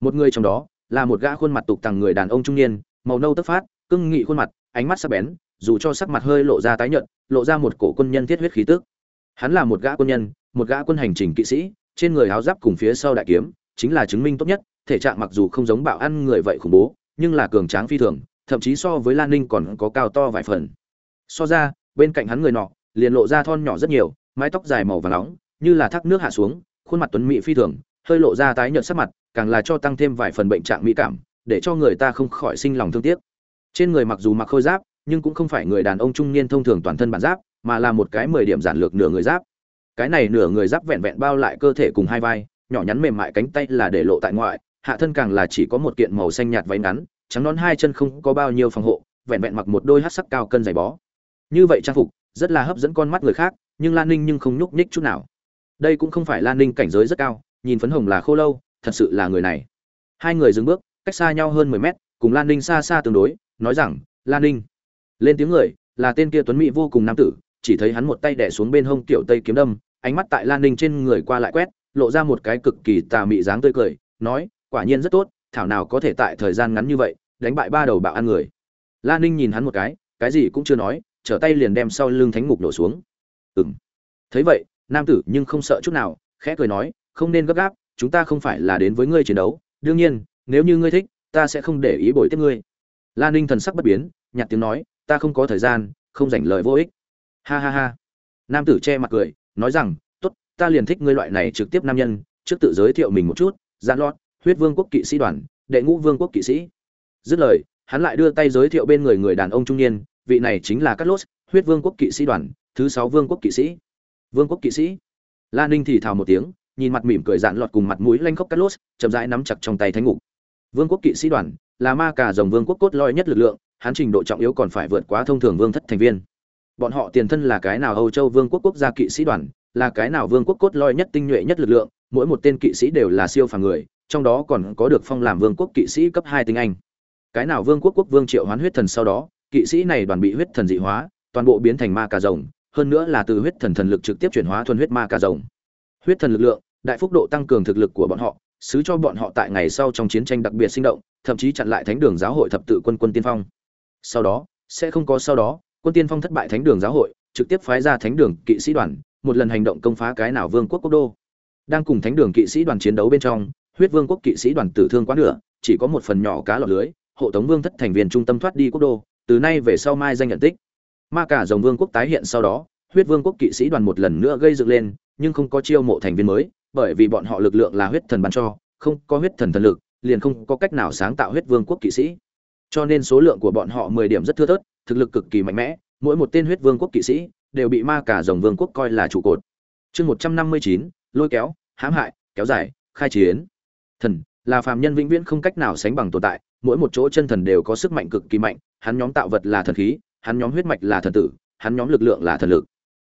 Một người trong đó, là một gã khuôn mặt tục tằng người đàn ông trung niên, màu nâu tức phát, cưng nghị khuôn mặt, ánh mắt sắc bén, dù cho sắc mặt hơi lộ ra tái nhợt, lộ ra một cổ quân nhân thiết huyết khí tức. Hắn là một gã quân nhân, một gã quân hành trình kỵ sĩ, trên người áo giáp cùng phía sau đại kiếm, chính là chứng minh tốt nhất, thể trạng mặc dù không giống bạo ăn người vậy khủng bố, nhưng là cường tráng phi thường, thậm chí so với lan ninh còn có cao to vài phần. So ra bên cạnh hắn người nọ, liền lộ ra thon nhỏ rất nhiều, mái tóc dài màu vàng nóng, như là thác nước hạ xuống, khuôn mặt tuấn mỹ phi thường, hơi lộ ra tái nhợt sắc mặt, càng là cho tăng thêm vài phần bệnh trạng mỹ cảm, để cho người ta không khỏi sinh lòng thương tiếc. Trên người mặc dù mặc khôi giáp, nhưng cũng không phải người đàn ông trung niên thông thường toàn thân bản giáp, mà là một cái mười điểm giản lược nửa người giáp. Cái này nửa người giáp vẹn vẹn bao lại cơ thể cùng hai vai, nhỏ nhắn mềm mại cánh tay là để lộ tại ngoại, hạ thân càng là chỉ có một kiện màu xanh nhạt váy ngắn, trắng nón hai chân không có bao nhiêu phòng hộ, vẹn vẹn mặc một đôi hát sắc cao cân giày bó như vậy trang phục, rất là hấp dẫn con mắt người khác, nhưng lan ninh nhưng không nhúc nhích chút nào. Đây cũng không phải lan ninh cảnh giới rất cao, nhìn phấn hồng là khô lâu, thật sự là người này. Hai người dừng bước, cách xa nhau hơn mười mét, cùng lan ninh xa xa tương đối, nói rằng, lan ninh. Lên tiếng người, là tên kia tuấn mỹ vô cùng nam tử, chỉ thấy hắn một tay đẻ xuống bên hông tiểu tây kiếm đâm, ánh mắt tại lan ninh trên người qua lại quét, lộ ra một cái cực kỳ tà mị dáng tươi cười, nói, quả nhiên rất tốt, thảo nào có thể tại thời gian ngắn như vậy, đánh bại ba đầu bạo ăn người. Lan ninh nhìn hắn một cái cái gì cũng chưa nói trở tay liền đem sau lưng thánh ngục đổ xuống. Ừng thấy vậy, nam tử nhưng không sợ chút nào, khẽ cười nói, không nên gấp gáp, chúng ta không phải là đến với ngươi chiến đấu. Đương nhiên, nếu như ngươi thích, ta sẽ không để ý bồi tiếp ngươi. Lan ninh thần sắc bất biến nhặt tiếng nói, ta không có thời gian, không dành lời vô ích. Ha ha ha. Nam tử che mặt cười, nói rằng, tốt, ta liền thích ngươi loại này trực tiếp nam nhân, trước tự giới thiệu mình một chút gian lót, huyết vương quốc kỵ sĩ đoàn, đệ ngũ vương quốc kỵ sĩ. Dứt lời, hắn lại đưa tay giới thiệu bên người người đàn ông trung niên vị này chính là Cát Lốt, huyết vương quốc kỵ sĩ đoàn, thứ sáu vương quốc kỵ sĩ. Vương quốc kỵ sĩ. Lan Ninh thì thào một tiếng, nhìn mặt mỉm cười dạn lọt cùng mặt mũi lanh khốc Cát Lốt, chậm rãi nắm chặt trong tay thánh ngục. Vương quốc kỵ sĩ đoàn là ma cả dòng vương quốc cốt lõi nhất lực lượng, hắn trình độ trọng yếu còn phải vượt quá thông thường vương thất thành viên. Bọn họ tiền thân là cái nào Âu Châu vương quốc quốc gia kỵ sĩ đoàn, là cái nào vương quốc cốt lõi nhất tinh nhuệ nhất lực lượng, mỗi một tên kỵ sĩ đều là siêu phàm người, trong đó còn có được phong làm vương quốc kỵ sĩ cấp hai tinh anh. Cái nào vương quốc quốc vương triệu hoán huyết thần sau đó, kỵ sĩ này đoàn bị huyết thần dị hóa, toàn bộ biến thành ma cà rồng, hơn nữa là từ huyết thần thần lực trực tiếp chuyển hóa thuần huyết ma cà rồng. Huyết thần lực lượng, đại phúc độ tăng cường thực lực của bọn họ, xứ cho bọn họ tại ngày sau trong chiến tranh đặc biệt sinh động, thậm chí chặn lại thánh đường giáo hội thập tự quân quân tiên phong. Sau đó, sẽ không có sau đó, quân tiên phong thất bại thánh đường giáo hội, trực tiếp phái ra thánh đường kỵ sĩ đoàn, một lần hành động công phá cái nào vương quốc quốc đô. Đang cùng thánh đường kỵ sĩ đoàn chiến đấu bên trong, huyết vương quốc kỵ sĩ đoàn tử thương quá nửa, chỉ có một phần nhỏ cá lọt lưới, hộ tống vương thất thành viên trung tâm thoát đi quốc đô, từ nay về sau mai danh nhận tích. Ma cả dòng vương quốc tái hiện sau đó, huyết vương quốc kỵ sĩ đoàn một lần nữa gây dựng lên, nhưng không có chiêu mộ thành viên mới, bởi vì bọn họ lực lượng là huyết thần ban cho, không có huyết thần thần lực, liền không có cách nào sáng tạo huyết vương quốc kỵ sĩ. Cho nên số lượng của bọn họ mười điểm rất thưa thớt, thực lực cực kỳ mạnh mẽ, mỗi một tên huyết vương quốc kỵ sĩ đều bị ma cả dòng vương quốc coi là trụ cột. Chương một trăm năm mươi chín, lôi kéo, hãm hại, kéo dài, khai chiến. Thần là phàm nhân vĩnh viễn không cách nào sánh bằng tồn tại, mỗi một chỗ chân thần đều có sức mạnh cực kỳ mạnh hắn nhóm tạo vật là thần khí, hắn nhóm huyết mạch là thần tử, hắn nhóm lực lượng là thần lực.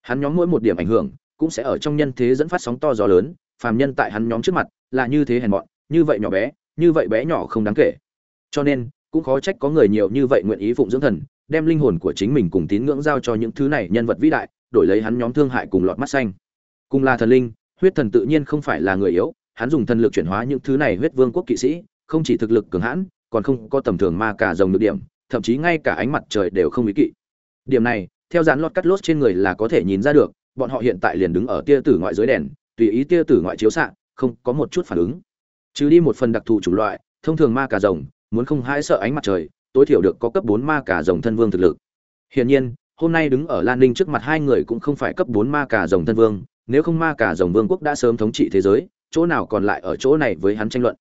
Hắn nhóm mỗi một điểm ảnh hưởng cũng sẽ ở trong nhân thế dẫn phát sóng to gió lớn, phàm nhân tại hắn nhóm trước mặt là như thế hèn mọn, như vậy nhỏ bé, như vậy bé nhỏ không đáng kể. Cho nên, cũng khó trách có người nhiều như vậy nguyện ý phụng dưỡng thần, đem linh hồn của chính mình cùng tín ngưỡng giao cho những thứ này nhân vật vĩ đại, đổi lấy hắn nhóm thương hại cùng lọt mắt xanh. Cùng là thần linh, huyết thần tự nhiên không phải là người yếu, hắn dùng thần lực chuyển hóa những thứ này huyết vương quốc kỵ sĩ, không chỉ thực lực cường hãn, còn không có tầm thường ma cả rồng được điểm, thậm chí ngay cả ánh mặt trời đều không ý kỵ. Điểm này, theo dán lót cắt lốt trên người là có thể nhìn ra được, bọn họ hiện tại liền đứng ở tia tử ngoại dưới đèn, tùy ý tia tử ngoại chiếu xạ, không có một chút phản ứng. Trừ đi một phần đặc thù chủng loại, thông thường ma cà rồng, muốn không hãi sợ ánh mặt trời, tối thiểu được có cấp bốn ma cà rồng thân vương thực lực. Hiển nhiên, hôm nay đứng ở lan ninh trước mặt hai người cũng không phải cấp bốn ma cà rồng thân vương, nếu không ma cà rồng vương quốc đã sớm thống trị thế giới, chỗ nào còn lại ở chỗ này với hắn tranh luận.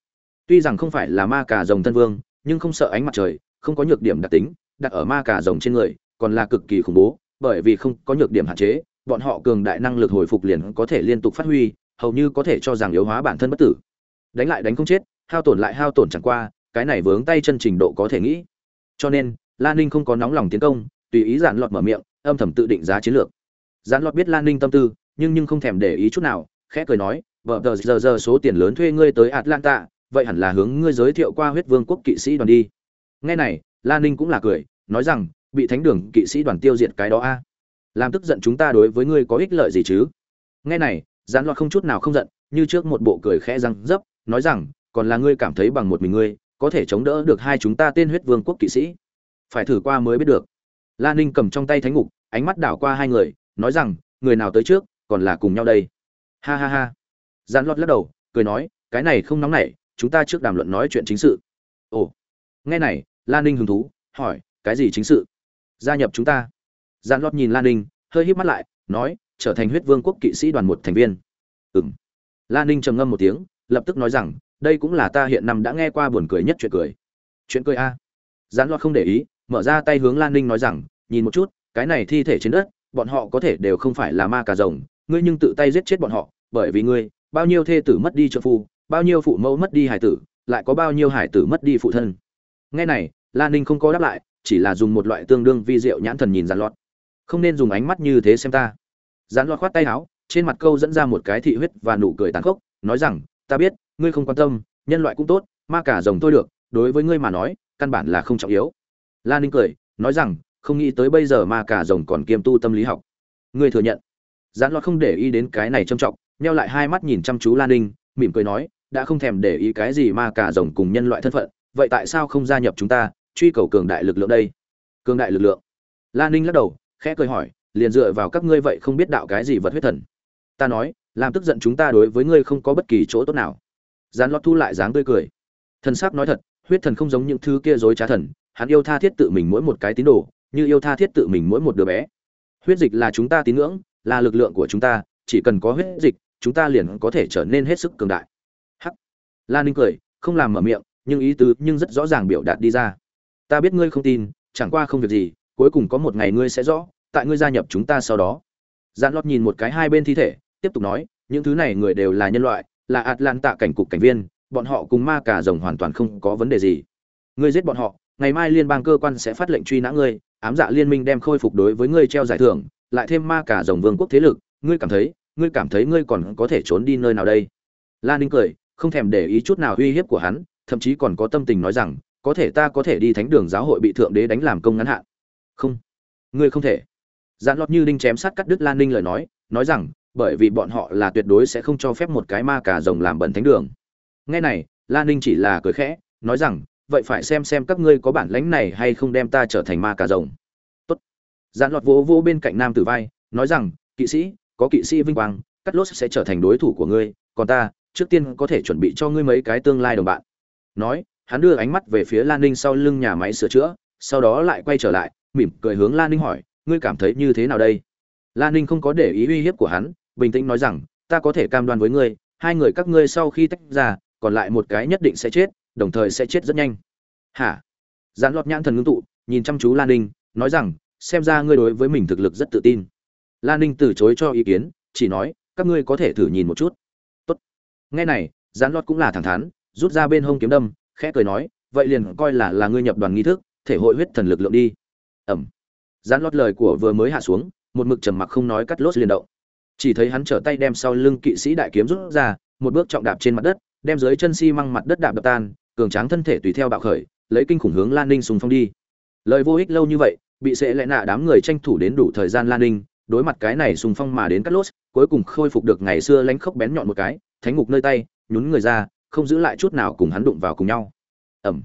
Tuy rằng không phải là ma cà rồng thân vương, nhưng không sợ ánh mặt trời không có nhược điểm đặc tính, đặt ở ma cà rồng trên người, còn là cực kỳ khủng bố, bởi vì không có nhược điểm hạn chế, bọn họ cường đại năng lực hồi phục liền có thể liên tục phát huy, hầu như có thể cho rằng yếu hóa bản thân bất tử. Đánh lại đánh không chết, hao tổn lại hao tổn chẳng qua, cái này vướng tay chân trình độ có thể nghĩ. Cho nên lan ninh không có nóng lòng tiến công, tùy ý giản lọt mở miệng, âm thầm tự định giá chiến lược. Giản lọt biết lan ninh tâm tư, nhưng nhưng không thèm để ý chút nào, khẽ cười nói vợ tờ giờ giờ số tiền lớn thuê ngươi tới atlanta, vậy hẳn là hướng ngươi giới thiệu qua huyết vương quốc kỵ sĩ đoàn đi nghe này Lan ninh cũng là cười, nói rằng, bị thánh đường kỵ sĩ đoàn tiêu diệt cái đó a. Làm tức giận chúng ta đối với ngươi có ích lợi gì chứ? Nghe này gián loạt không chút nào không giận, như trước một bộ cười khẽ răng dấp, nói rằng, còn là ngươi cảm thấy bằng một mình ngươi, có thể chống đỡ được hai chúng ta tên huyết vương quốc kỵ sĩ. Phải thử qua mới biết được. Lan ninh cầm trong tay thánh ngục, ánh mắt đảo qua hai người, nói rằng, người nào tới trước, còn là cùng nhau đây. Ha ha ha. Gián Lọt lắc đầu, cười nói, cái này không nóng nảy, chúng ta trước đàm luận nói chuyện chính sự. Ồ. Nghe này lan ninh hứng thú, hỏi, cái gì chính sự? Gia nhập chúng ta? Gian lót nhìn lan ninh, hơi híp mắt lại, nói, trở thành huyết vương quốc kỵ sĩ đoàn một thành viên. Ừ m lan ninh trầm ngâm một tiếng, lập tức nói rằng, đây cũng là ta hiện năm đã nghe qua buồn cười nhất chuyện cười. Chuyện cười a? Gián lót không để ý, mở ra tay hướng lan ninh nói rằng, nhìn một chút, cái này thi thể trên đất, bọn họ có thể đều không phải là ma cà rồng, ngươi nhưng tự tay giết chết bọn họ, bởi vì ngươi, bao nhiêu thê tử mất đi trợ phu, bao nhiêu phụ mẫu mất đi hải tử, lại có bao nhiêu hải tử mất đi phụ thân. Nghe này La ninh không có đáp lại, chỉ là dùng một loại tương đương vi diệu nhãn thần nhìn Giản lọt. Không nên dùng ánh mắt như thế xem ta. Giản lọt khoát tay áo, trên mặt câu dẫn ra một cái thị huyết và nụ cười tàn khốc, nói rằng, ta biết, ngươi không quan tâm, nhân loại cũng tốt, ma cả rồng tôi được, đối với ngươi mà nói, căn bản là không trọng yếu. La ninh cười, nói rằng, không nghĩ tới bây giờ ma cả rồng còn kiêm tu tâm lý học. Ngươi thừa nhận. Giản lọt không để ý đến cái này trầm trọng neo lại hai mắt nhìn chăm chú lan ninh, mỉm cười nói, đã không thèm để ý cái gì ma cả rồng cùng nhân loại thân phận, vậy tại sao không gia nhập chúng ta truy cầu cường đại lực lượng đây. Cường đại lực lượng. Lan ninh lắc đầu, khẽ cười hỏi, liền dựa vào các ngươi vậy không biết đạo cái gì vật huyết thần. Ta nói, làm tức giận chúng ta đối với ngươi không có bất kỳ chỗ tốt nào. Gián lót thu lại dáng tươi cười. Thần sắc nói thật, huyết thần không giống những thứ kia dối trá thần, hắn yêu tha thiết tự mình mỗi một cái tín đồ, như yêu tha thiết tự mình mỗi một đứa bé. Huyết dịch là chúng ta tín ngưỡng, là lực lượng của chúng ta, chỉ cần có huyết dịch, chúng ta liền có thể trở nên hết sức cường đại. Hắc. Lan ninh cười, không làm mở miệng, nhưng ý tứ nhưng rất rõ ràng biểu đạt đi ra ta biết ngươi không tin chẳng qua không việc gì cuối cùng có một ngày ngươi sẽ rõ tại ngươi gia nhập chúng ta sau đó Dạn Lót nhìn một cái hai bên thi thể, tiếp tục nói, những thứ này người đều là nhân loại, là ạt lan tạ cảnh cục cảnh viên, bọn họ cùng ma cả rồng hoàn toàn không có vấn đề gì. Ngươi giết bọn họ, ngày mai liên bang cơ quan sẽ phát lệnh truy nã ngươi, ám dạ liên minh đem khôi phục đối với ngươi treo giải thưởng, lại thêm ma cả rồng vương quốc thế lực, ngươi cảm thấy, ngươi cảm thấy ngươi còn có thể trốn đi nơi nào đây? La Ninh cười, không thèm để ý chút nào uy hiếp của hắn, thậm chí còn có tâm tình nói rằng, có thể ta có thể đi thánh đường giáo hội bị thượng đế đánh làm công ngắn hạn. Không, ngươi không thể. dạn lọt như đinh chém sát cắt đứt Lan Ninh lời nói, nói rằng, bởi vì bọn họ là tuyệt đối sẽ không cho phép một cái ma cà rồng làm bẩn thánh đường. Nghe này, Lan Ninh chỉ là cười khẽ, nói rằng, vậy phải xem xem các ngươi có bản lãnh này hay không đem ta trở thành ma cà rồng. Tốt. dạn lọt vỗ vỗ bên cạnh nam tử vai, nói rằng, kỵ sĩ, có kỵ sĩ vinh quang, cắt lốt sẽ trở thành đối thủ của ngươi, còn ta, trước tiên có thể chuẩn bị cho ngươi mấy cái tương lai đồng bạn. Nói, hắn đưa ánh mắt về phía Lan Ninh sau lưng nhà máy sửa chữa, sau đó lại quay trở lại, mỉm cười hướng Lan Ninh hỏi, ngươi cảm thấy như thế nào đây? Lan ninh không có để ý uy hiếp của hắn bình tĩnh nói rằng ta có thể cam đoan với ngươi hai người các ngươi sau khi tách ra còn lại một cái nhất định sẽ chết đồng thời sẽ chết rất nhanh. Hả? Gián lọt nhãn thần ngưng tụ nhìn chăm chú lan ninh nói rằng xem ra ngươi đối với mình thực lực rất tự tin. Lan ninh từ chối cho ý kiến chỉ nói các ngươi có thể thử nhìn một chút. Tốt. Nghe này gián lọt cũng là thẳng thắn rút ra bên hông kiếm đâm khẽ cười nói vậy liền coi là là ngươi nhập đoàn nghi thức thể hội huyết thần lực lượng đi ẩm Gián lót lời của vừa mới hạ xuống, một mực trầm mặc không nói cắt lốt liền động. Chỉ thấy hắn trở tay đem sau lưng kỵ sĩ đại kiếm rút ra, một bước trọng đạp trên mặt đất, đem dưới chân xi si măng mặt đất đạp đập tan, cường tráng thân thể tùy theo bạo khởi, lấy kinh khủng hướng Lan Ninh sùng phong đi. Lời vô ích lâu như vậy, bị sẽ lẽ nạ đám người tranh thủ đến đủ thời gian Lan Ninh, đối mặt cái này sùng phong mà đến cắt lốt, cuối cùng khôi phục được ngày xưa lánh khốc bén nhọn một cái, thánh ngục nơi tay, nhún người ra, không giữ lại chút nào cùng hắn đụng vào cùng nhau. Ầm.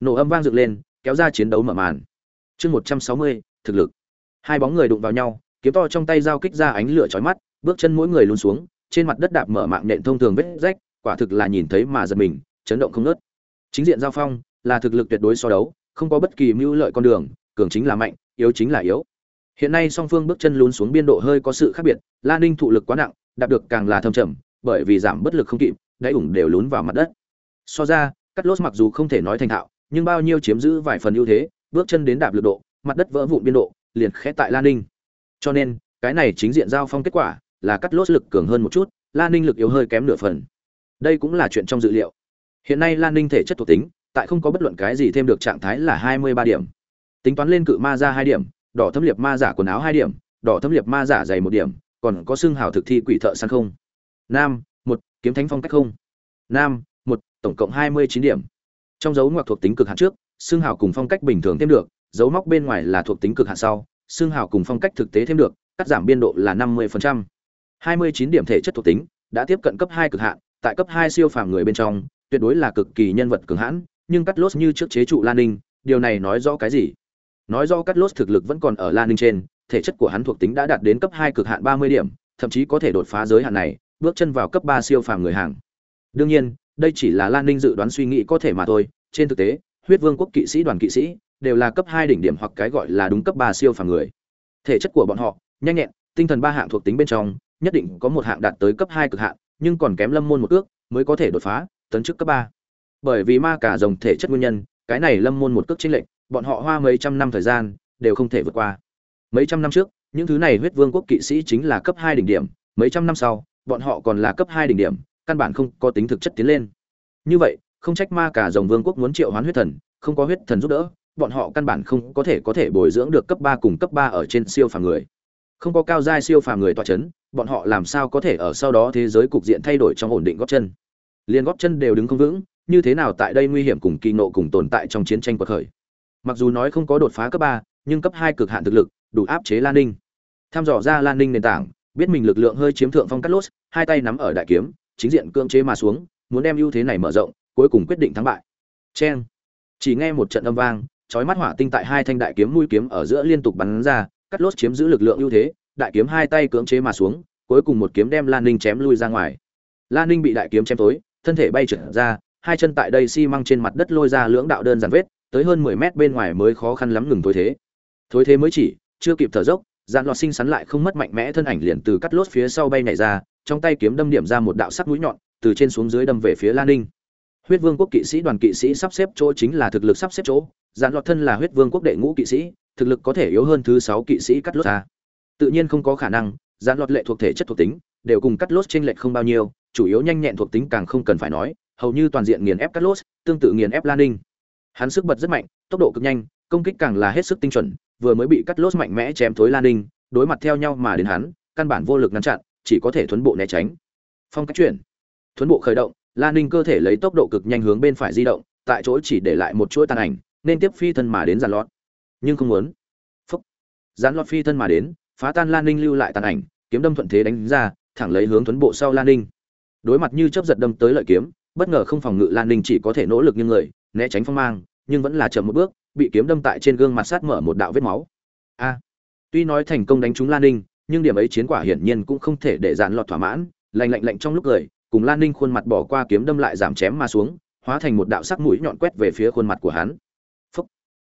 Nổ âm vang dựng lên, kéo ra chiến đấu mở màn. Chương 160, thực lực hai bóng người đụng vào nhau kiếm to trong tay giao kích ra ánh lửa chói mắt bước chân mỗi người lún xuống trên mặt đất đạp mở mạng nện thông thường vết rách quả thực là nhìn thấy mà giật mình chấn động không nớt chính diện giao phong là thực lực tuyệt đối so đấu không có bất kỳ mưu lợi con đường cường chính là mạnh yếu chính là yếu hiện nay song phương bước chân lún xuống biên độ hơi có sự khác biệt la ninh thụ lực quá nặng đạp được càng là thâm trầm bởi vì giảm bất lực không kịp đáy ủng đều lún vào mặt đất so ra cắt lốt mặc dù không thể nói thành thạo nhưng bao nhiêu chiếm giữ vài phần ưu thế bước chân đến đạp lực độ mặt đất vỡ vụn biên độ liền khẽ tại Lan Ninh. Cho nên, cái này chính diện giao phong kết quả là cắt lốt lực cường hơn một chút, Lan Ninh lực yếu hơi kém nửa phần. Đây cũng là chuyện trong dự liệu. Hiện nay Lan Ninh thể chất thuộc tính, tại không có bất luận cái gì thêm được trạng thái là 23 điểm. Tính toán lên cự ma ra 2 điểm, đỏ thâm liệt ma giả quần áo 2 điểm, đỏ thâm liệt ma giả giày 1 điểm, còn có xương hào thực thi quỷ thợ săn không. Nam, kiếm thánh phong cách không. Nam, một, tổng cộng 29 điểm. Trong dấu ngoặc thuộc tính cực hạn trước, xương hào cùng phong cách bình thường thêm được, dấu móc bên ngoài là thuộc tính cực hạn sau xương hào cùng phong cách thực tế thêm được cắt giảm biên độ là năm mươi phần trăm hai mươi chín điểm thể chất thuộc tính đã tiếp cận cấp hai cực hạn tại cấp hai siêu phàm người bên trong tuyệt đối là cực kỳ nhân vật cường hãn nhưng cắt lốt như trước chế trụ lan ninh điều này nói rõ cái gì nói rõ cắt lốt thực lực vẫn còn ở lan ninh trên thể chất của hắn thuộc tính đã đạt đến cấp hai cực hạn ba mươi điểm thậm chí có thể đột phá giới hạn này bước chân vào cấp ba siêu phàm người hàng. Đương nhiên, đây chỉ là lan ninh dự đoán suy nghĩ có thể mà thôi, trên thực tế, huyết vương quốc kỵ sĩ đoàn kỵ sĩ đều là cấp hai đỉnh điểm hoặc cái gọi là đúng cấp ba siêu phàm người. Thể chất của bọn họ, nhanh nhẹn, tinh thần ba hạng thuộc tính bên trong, nhất định có một hạng đạt tới cấp hai cực hạn, nhưng còn kém lâm môn một ước mới có thể đột phá tấn chức cấp ba. Bởi vì ma cả dòng thể chất nguyên nhân, cái này lâm môn một cước chính lệnh bọn họ hoa mấy trăm năm thời gian đều không thể vượt qua. Mấy trăm năm trước, những thứ này huyết vương quốc kỵ sĩ chính là cấp hai đỉnh điểm, mấy trăm năm sau bọn họ còn là cấp hai đỉnh điểm, căn bản không có tính thực chất tiến lên. Như vậy, không trách ma cả rồng vương quốc muốn triệu hoán huyết thần, không có huyết thần giúp đỡ, bọn họ căn bản không có thể có thể bồi dưỡng được cấp ba cùng cấp ba ở trên siêu phàm người. Không có cao giai siêu phàm người tọa chấn, bọn họ làm sao có thể ở sau đó thế giới cục diện thay đổi trong ổn định góp chân? Liền góp chân đều đứng không vững, như thế nào tại đây nguy hiểm cùng kỳ nộ cùng tồn tại trong chiến tranh quật khởi? Mặc dù nói không có đột phá cấp ba, nhưng cấp hai cực hạn thực lực, đủ áp chế lan ninh. Tham dò ra lan ninh nền tảng biết mình lực lượng hơi chiếm thượng phong cắt lốt hai tay nắm ở đại kiếm, chính diện cưỡng chế mà xuống, muốn đem ưu thế này mở rộng, cuối cùng quyết định thắng bại. Cheng. Chỉ nghe một trận âm vang, chói mắt hỏa tinh tại hai thanh đại kiếm mũi kiếm ở giữa liên tục bắn ra cắt lốt chiếm giữ lực lượng ưu thế, đại kiếm hai tay cưỡng chế mà xuống, cuối cùng một kiếm đem lan ninh chém lui ra ngoài. Lan ninh bị đại kiếm chém tối, thân thể bay trượt ra, hai chân tại đây xi măng trên mặt đất lôi ra lưỡng đạo đơn giản vết, tới hơn mười mét bên ngoài mới khó khăn lắm ngừng thối thế. Thối thế mới chỉ, chưa kịp thở dốc dàn lọt sinh sắn lại không mất mạnh mẽ thân ảnh liền từ cắt lốt phía sau bay nhảy ra, trong tay kiếm đâm điểm ra một đạo sắc mũi nhọn, từ trên xuống dưới đâm về phía lan ninh. Huyết vương quốc kỵ sĩ đoàn kỵ sĩ sắp xếp chỗ chính là thực lực sắp xếp chỗ dàn lọt thân là huyết vương quốc đệ ngũ kỵ sĩ, thực lực có thể yếu hơn thứ sáu kỵ sĩ cắt lốt ra. Tự nhiên không có khả năng dàn lọt lệ thuộc thể chất thuộc tính, đều cùng cắt lốt trên lệch không bao nhiêu, chủ yếu nhanh nhẹn thuộc tính càng không cần phải nói, hầu như toàn diện nghiền ép cắt lốt, tương tự nghiền ép lan ninh. Hắn sức bật rất mạnh, tốc độ cực nhanh, công kích càng là hết sức tinh chuẩn vừa mới bị cắt lốt mạnh mẽ chém thối lan ninh, đối mặt theo nhau mà đến hắn, căn bản vô lực ngăn chặn, chỉ có thể thuấn bộ né tránh. Phong cách chuyển. Thuấn bộ khởi động lan ninh cơ thể lấy tốc độ cực nhanh hướng bên phải di động, tại chỗ chỉ để lại một chuỗi tàn ảnh, nên tiếp phi thân mà đến giàn lót nhưng không muốn. Phúc. Giàn lót phi thân mà đến, phá tan lan ninh lưu lại tàn ảnh, kiếm đâm thuận thế đánh ra, thẳng lấy hướng thuấn bộ sau lan ninh. Đối mặt như chấp giật đâm tới lợi kiếm, bất ngờ không phòng ngự lan ninh chỉ có thể nỗ lực như người, né tránh phong mang, nhưng vẫn là chậm một bước bị kiếm đâm tại trên gương mặt sát mở một đạo vết máu. A. Tuy nói thành công đánh trúng lan ninh, nhưng điểm ấy chiến quả hiển nhiên cũng không thể để dàn lọt thỏa mãn. Lạnh lạnh lạnh trong lúc cười, cùng lan ninh khuôn mặt bỏ qua kiếm đâm lại giảm chém mà xuống, hóa thành một đạo sắc mũi nhọn quét về phía khuôn mặt của hắn. Phúc.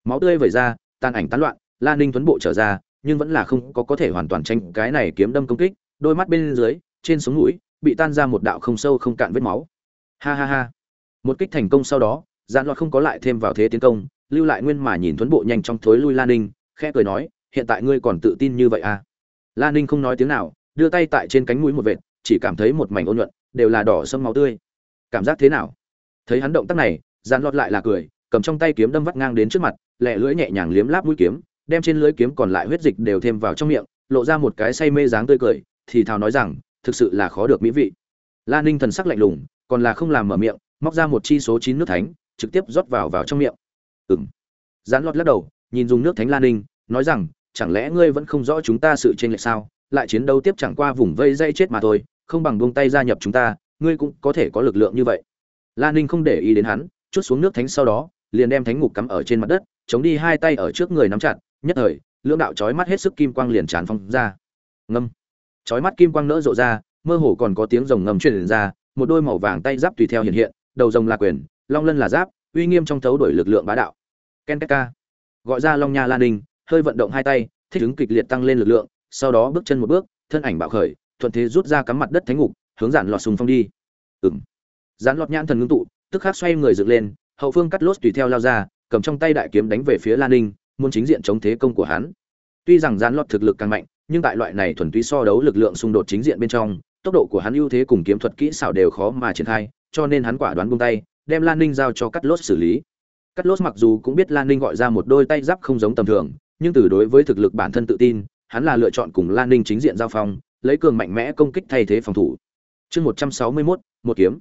máu tươi vẩy ra tan ảnh tán loạn, lan ninh tuấn bộ trở ra, nhưng vẫn là không có có thể hoàn toàn tranh cái này kiếm đâm công kích. Đôi mắt bên dưới, trên sống mũi, bị tan ra một đạo không sâu không cạn vết máu. Ha ha ha. Một kích thành công sau đó dàn lọt không có lại thêm vào thế tiến công lưu lại nguyên mà nhìn thuấn bộ nhanh trong thối lui lan ninh, khẽ cười nói, hiện tại ngươi còn tự tin như vậy à? Lan ninh không nói tiếng nào, đưa tay tại trên cánh mũi một vệt, chỉ cảm thấy một mảnh ôn nhuận, đều là đỏ sâm máu tươi. Cảm giác thế nào? Thấy hắn động tác này dàn lọt lại là cười, cầm trong tay kiếm đâm vắt ngang đến trước mặt, lẹ lưỡi nhẹ nhàng liếm láp mũi kiếm, đem trên lưỡi kiếm còn lại huyết dịch đều thêm vào trong miệng, lộ ra một cái say mê dáng tươi cười, thì thào nói rằng, thực sự là khó được mỹ vị. Lan ninh thần sắc lạnh lùng, còn là không làm mở miệng, móc ra một chi số chín nước thánh, trực tiếp rót vào vào trong miệng ừng dán lọt lắc đầu, nhìn dùng nước thánh lan ninh, nói rằng, chẳng lẽ ngươi vẫn không rõ chúng ta sự chênh lệch sao? Lại chiến đấu tiếp chẳng qua vùng vây dây chết mà thôi, không bằng buông tay gia nhập chúng ta, ngươi cũng có thể có lực lượng như vậy. Lan ninh không để ý đến hắn, chút xuống nước thánh sau đó, liền đem thánh ngục cắm ở trên mặt đất, chống đi hai tay ở trước người nắm chặt, nhất thời, lưỡng đạo chói mắt hết sức kim quang liền tràn phong ra. Ngâm. Chói mắt kim quang nỡ rộ ra, mơ hồ còn có tiếng rồng ngầm truyền ra, một đôi màu vàng tay giáp tùy theo hiện hiện, đầu rồng là quyền, long lân là giáp uy nghiêm trong thấu đổi lực lượng bá đạo. Ken ka gọi ra long nha lan ninh, hơi vận động hai tay, thích ứng kịch liệt tăng lên lực lượng, sau đó bước chân một bước, thân ảnh bạo khởi, thuận thế rút ra cắm mặt đất thánh ngục, hướng giản lọt sùng phong đi. Ừng giản lọt nhãn thần ngưng tụ, tức khắc xoay người dựng lên, hậu phương cắt lốt tùy theo lao ra, cầm trong tay đại kiếm đánh về phía lan ninh, muốn chính diện chống thế công của hắn. Tuy rằng giản lọt thực lực càng mạnh, nhưng tại loại này thuần túy so đấu lực lượng xung đột chính diện bên trong, tốc độ của hắn ưu thế cùng kiếm thuật kỹ xảo đều khó mà triển khai, cho nên hắn quả đoán buông tay đem lan ninh giao cho cắt lốt xử lý. Cắt lốt mặc dù cũng biết lan ninh gọi ra một đôi tay giáp không giống tầm thường nhưng từ đối với thực lực bản thân tự tin hắn là lựa chọn cùng lan ninh chính diện giao phong lấy cường mạnh mẽ công kích thay thế phòng thủ. Chương một trăm sáu mươi mốt một kiếm.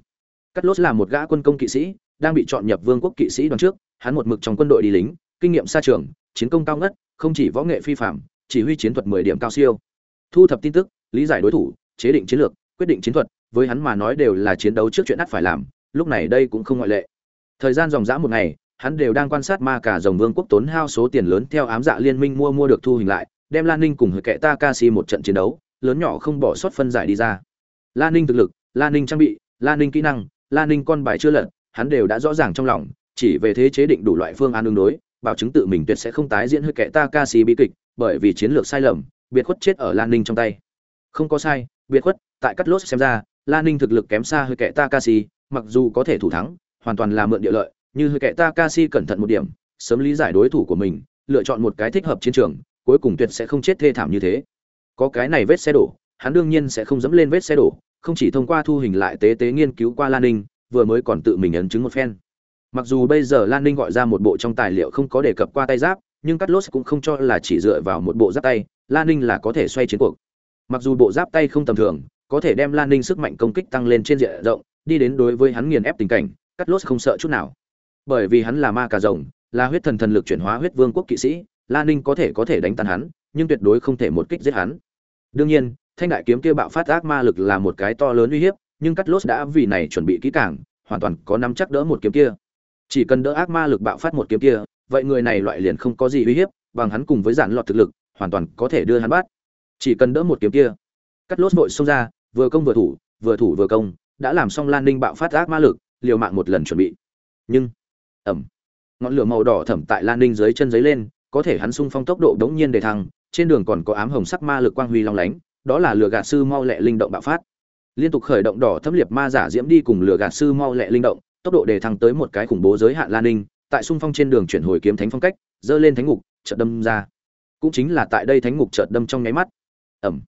Cắt lốt là một gã quân công kỵ sĩ đang bị chọn nhập vương quốc kỵ sĩ đoàn trước hắn một mực trong quân đội đi lính kinh nghiệm xa trường chiến công cao ngất không chỉ võ nghệ phi phàm, chỉ huy chiến thuật mười điểm cao siêu. Thu thập tin tức lý giải đối thủ chế định chiến lược quyết định chiến thuật với hắn mà nói đều là chiến đấu trước chuyện ắt phải làm lúc này đây cũng không ngoại lệ. Thời gian dòng dã một ngày, hắn đều đang quan sát ma cả dòng vương quốc tốn hao số tiền lớn theo ám dạ liên minh mua mua được thu hình lại, đem lan ninh cùng hơi kệ takashi một trận chiến đấu, lớn nhỏ không bỏ sót phân giải đi ra. Lan ninh thực lực, lan ninh trang bị, lan ninh kỹ năng, lan ninh con bài chưa lật, hắn đều đã rõ ràng trong lòng, chỉ về thế chế định đủ loại phương án ứng đối, bảo chứng tự mình tuyệt sẽ không tái diễn hơi kệ takashi bi kịch, bởi vì chiến lược sai lầm, biệt khuất chết ở lan ninh trong tay. Không có sai, biệt khuất, tại cắt lốt xem ra, lan ninh thực lực kém xa hơi kệ takashi mặc dù có thể thủ thắng, hoàn toàn là mượn địa lợi, như hơi kệ takashi cẩn thận một điểm, sớm lý giải đối thủ của mình, lựa chọn một cái thích hợp chiến trường, cuối cùng tuyệt sẽ không chết thê thảm như thế. Có cái này vết xe đổ, hắn đương nhiên sẽ không dẫm lên vết xe đổ, không chỉ thông qua thu hình lại tế tế nghiên cứu qua lan ninh, vừa mới còn tự mình ấn chứng một phen. Mặc dù bây giờ lan ninh gọi ra một bộ trong tài liệu không có đề cập qua tay giáp, nhưng cắt lốt cũng không cho là chỉ dựa vào một bộ giáp tay, lan ninh là có thể xoay chiến cuộc. Mặc dù bộ giáp tay không tầm thường, có thể đem lan ninh sức mạnh công kích tăng lên trên diện rộng đi đến đối với hắn nghiền ép tình cảnh cắt lốt không sợ chút nào. Bởi vì hắn là ma cà rồng, là huyết thần thần lực chuyển hóa huyết vương quốc kỵ sĩ, La ninh có thể có thể đánh tan hắn, nhưng tuyệt đối không thể một kích giết hắn. Đương nhiên, thanh đại kiếm kia bạo phát ác ma lực là một cái to lớn uy hiếp, nhưng cắt lốt đã vì này chuẩn bị kỹ càng, hoàn toàn có nắm chắc đỡ một kiếm kia. Chỉ cần đỡ ác ma lực bạo phát một kiếm kia, vậy người này loại liền không có gì uy hiếp, bằng hắn cùng với giản lọt thực lực, hoàn toàn có thể đưa hắn bắt. Chỉ cần đỡ một kiếm kia cắt lốt vội xông ra, vừa công vừa thủ vừa thủ vừa công đã làm xong lan ninh bạo phát ác ma lực, liều mạng một lần chuẩn bị. Nhưng ẩm ngọn lửa màu đỏ thẩm tại lan ninh dưới chân giấy lên, có thể hắn sung phong tốc độ đống nhiên để thăng, trên đường còn có ám hồng sắc ma lực quang huy long lánh, đó là lửa gạt sư mau lẹ linh động bạo phát. Liên tục khởi động đỏ thâm liệt ma giả diễm đi cùng lửa gạt sư mau lẹ linh động, tốc độ đề thăng tới một cái khủng bố giới hạn lan ninh, tại sung phong trên đường chuyển hồi kiếm thánh phong cách dơ lên thánh ngục, chợt đâm ra. Cũng chính là tại đây thánh ngục chợt đâm trong nháy mắt. Ẩm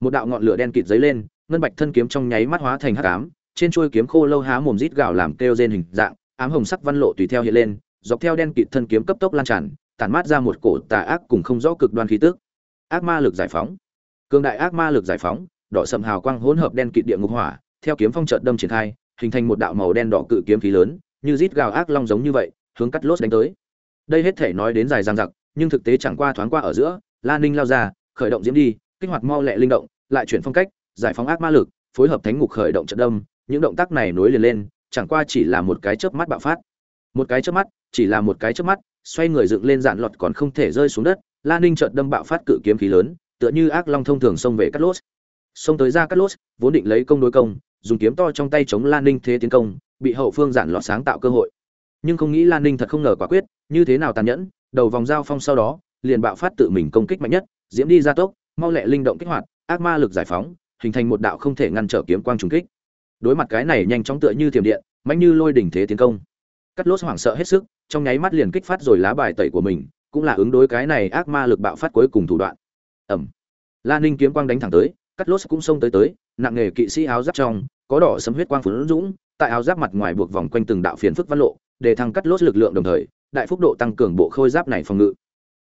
một đạo ngọn lửa đen kịt dấy lên ngân bạch thân kiếm trong nháy mắt hóa thành hắc ám, trên chuôi kiếm khô lâu há mồm rít gào làm kêu rên hình dạng, ám hồng sắc văn lộ tùy theo hiện lên, dọc theo đen kịt thân kiếm cấp tốc lan tràn, tản mát ra một cổ tà ác cùng không rõ cực đoan khí tức. Ác ma lực giải phóng. Cường đại ác ma lực giải phóng, đỏ sầm hào quang hỗn hợp đen kịt địa ngục hỏa, theo kiếm phong chợt đâm triển khai, hình thành một đạo màu đen đỏ cự kiếm khí lớn, như rít gào ác long giống như vậy, hướng cắt lốt đánh tới. Đây hết thể nói đến dài dằng dặc, nhưng thực tế chẳng qua thoáng qua ở giữa lan ninh lao ra, khởi động diễm đi, kích hoạt mau lẹ linh động, lại chuyển phong cách giải phóng ác ma lực, phối hợp thánh ngục khởi động trận đâm, những động tác này nối liền lên, chẳng qua chỉ là một cái chớp mắt bạo phát. Một cái chớp mắt, chỉ là một cái chớp mắt, xoay người dựng lên dạn lọt còn không thể rơi xuống đất lan ninh chợt đâm bạo phát cự kiếm khí lớn, tựa như ác long thông thường xông về cắt lốt. Xông tới ra cắt lốt, vốn định lấy công đối công, dùng kiếm to trong tay chống lan ninh thế tiến công, bị hậu phương dạn lọt sáng tạo cơ hội. Nhưng không nghĩ lan ninh thật không ngờ quả quyết, như thế nào tàn nhẫn, đầu vòng giao phong sau đó, liền bạo phát tự mình công kích mạnh nhất, diễm đi ra tốc, mau lẹ linh động kích hoạt, ác ma lực giải phóng hình thành một đạo không thể ngăn trở kiếm quang trùng kích. Đối mặt cái này nhanh chóng tựa như thiểm điện mạnh như lôi đỉnh thế tiến công. Cắt lốt hoảng sợ hết sức, trong nháy mắt liền kích phát rồi lá bài tẩy của mình, cũng là ứng đối cái này ác ma lực bạo phát cuối cùng thủ đoạn. Ầm. La ninh kiếm quang đánh thẳng tới, cắt lốt cũng xông tới tới, nặng nghề kỵ sĩ áo giáp trong, có đỏ sấm huyết quang phấn dũng, tại áo giáp mặt ngoài buộc vòng quanh từng đạo phiến phức văn lộ, để thăng cắt lốt lực lượng đồng thời, đại phúc độ tăng cường bộ khôi giáp này phòng ngự.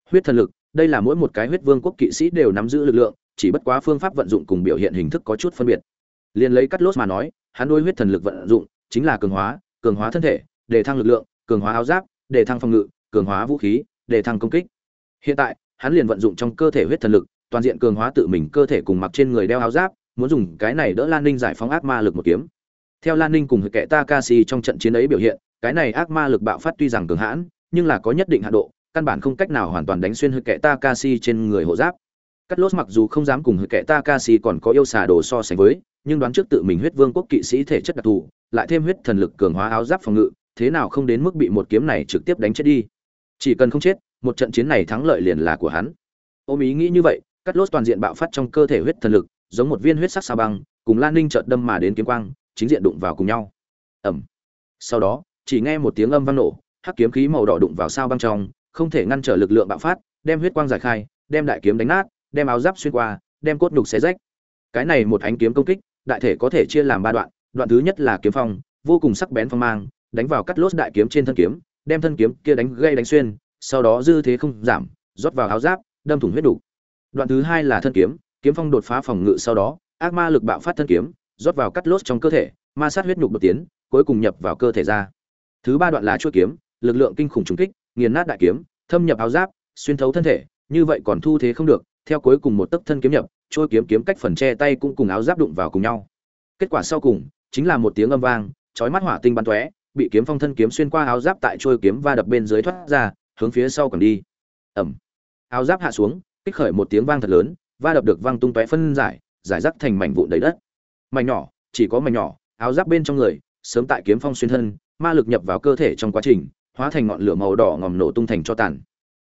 Huyết thần lực, đây là mỗi một cái huyết vương quốc kỵ sĩ đều nắm giữ lực lượng chỉ bất quá phương pháp vận dụng cùng biểu hiện hình thức có chút phân biệt. Liền lấy cắt lốt mà nói, hắn đối huyết thần lực vận dụng chính là cường hóa cường hóa thân thể, để thăng lực lượng, cường hóa áo giáp, để thăng phòng ngự, cường hóa vũ khí, để thăng công kích. Hiện tại, hắn liền vận dụng trong cơ thể huyết thần lực, toàn diện cường hóa tự mình cơ thể cùng mặc trên người đeo áo giáp, muốn dùng cái này đỡ lan ninh giải phóng ác ma lực một kiếm. Theo lan ninh cùng hệ kệ takashi trong trận chiến ấy biểu hiện, cái này ác ma lực bạo phát tuy rằng cường hãn, nhưng là có nhất định hạn độ, căn bản không cách nào hoàn toàn đánh xuyên hệ kệ takashi trên người hộ giáp cắt lốt mặc dù không dám cùng hệ kệ takashi còn có yêu xà đồ so sánh với, nhưng đoán trước tự mình huyết vương quốc kỵ sĩ thể chất đặc thù, lại thêm huyết thần lực cường hóa áo giáp phòng ngự, thế nào không đến mức bị một kiếm này trực tiếp đánh chết đi. Chỉ cần không chết, một trận chiến này thắng lợi liền là của hắn. Ôm ý nghĩ như vậy cắt lốt toàn diện bạo phát trong cơ thể huyết thần lực, giống một viên huyết sắc sa băng, cùng lan ninh chợt đâm mà đến kiếm quang, chính diện đụng vào cùng nhau. Ầm! sau đó, chỉ nghe một tiếng âm vang nổ, hắc kiếm khí màu đỏ đụng vào sao băng trong, không thể ngăn trở lực lượng bạo phát, đem huyết quang giải khai, đem đại kiếm đánh nát đem áo giáp xuyên qua, đem cốt nhục xé rách. Cái này một ánh kiếm công kích, đại thể có thể chia làm ba đoạn. Đoạn thứ nhất là kiếm phong, vô cùng sắc bén phong mang, đánh vào cắt lốt đại kiếm trên thân kiếm, đem thân kiếm kia đánh gây đánh xuyên, sau đó dư thế không giảm, rót vào áo giáp, đâm thủng huyết đủ đoạn thứ hai là thân kiếm kiếm phong đột phá phòng ngự sau đó, ác ma lực bạo phát thân kiếm, rót vào cắt lốt trong cơ thể, ma sát huyết nhục đột tiến, cuối cùng nhập vào cơ thể ra. Thứ ba đoạn là chuôi kiếm, lực lượng kinh khủng trùng kích, nghiền nát đại kiếm, thâm nhập áo giáp, xuyên thấu thân thể, như vậy còn thu thế không được theo cuối cùng một tấc thân kiếm nhập, trôi kiếm kiếm cách phần che tay cũng cùng áo giáp đụng vào cùng nhau. Kết quả sau cùng, chính là một tiếng âm vang, chói mắt hỏa tinh bắn tóe, bị kiếm phong thân kiếm xuyên qua áo giáp tại trôi kiếm va đập bên dưới thoát ra, hướng phía sau còn đi. Ầm áo giáp hạ xuống, kích khởi một tiếng vang thật lớn, va đập được vang tung tóe phân giải giải rác thành mảnh vụn đầy đất. Mảnh nhỏ, chỉ có mảnh nhỏ, áo giáp bên trong người, sớm tại kiếm phong xuyên thân, ma lực nhập vào cơ thể trong quá trình, hóa thành ngọn lửa màu đỏ ngòm nổ tung thành cho tàn.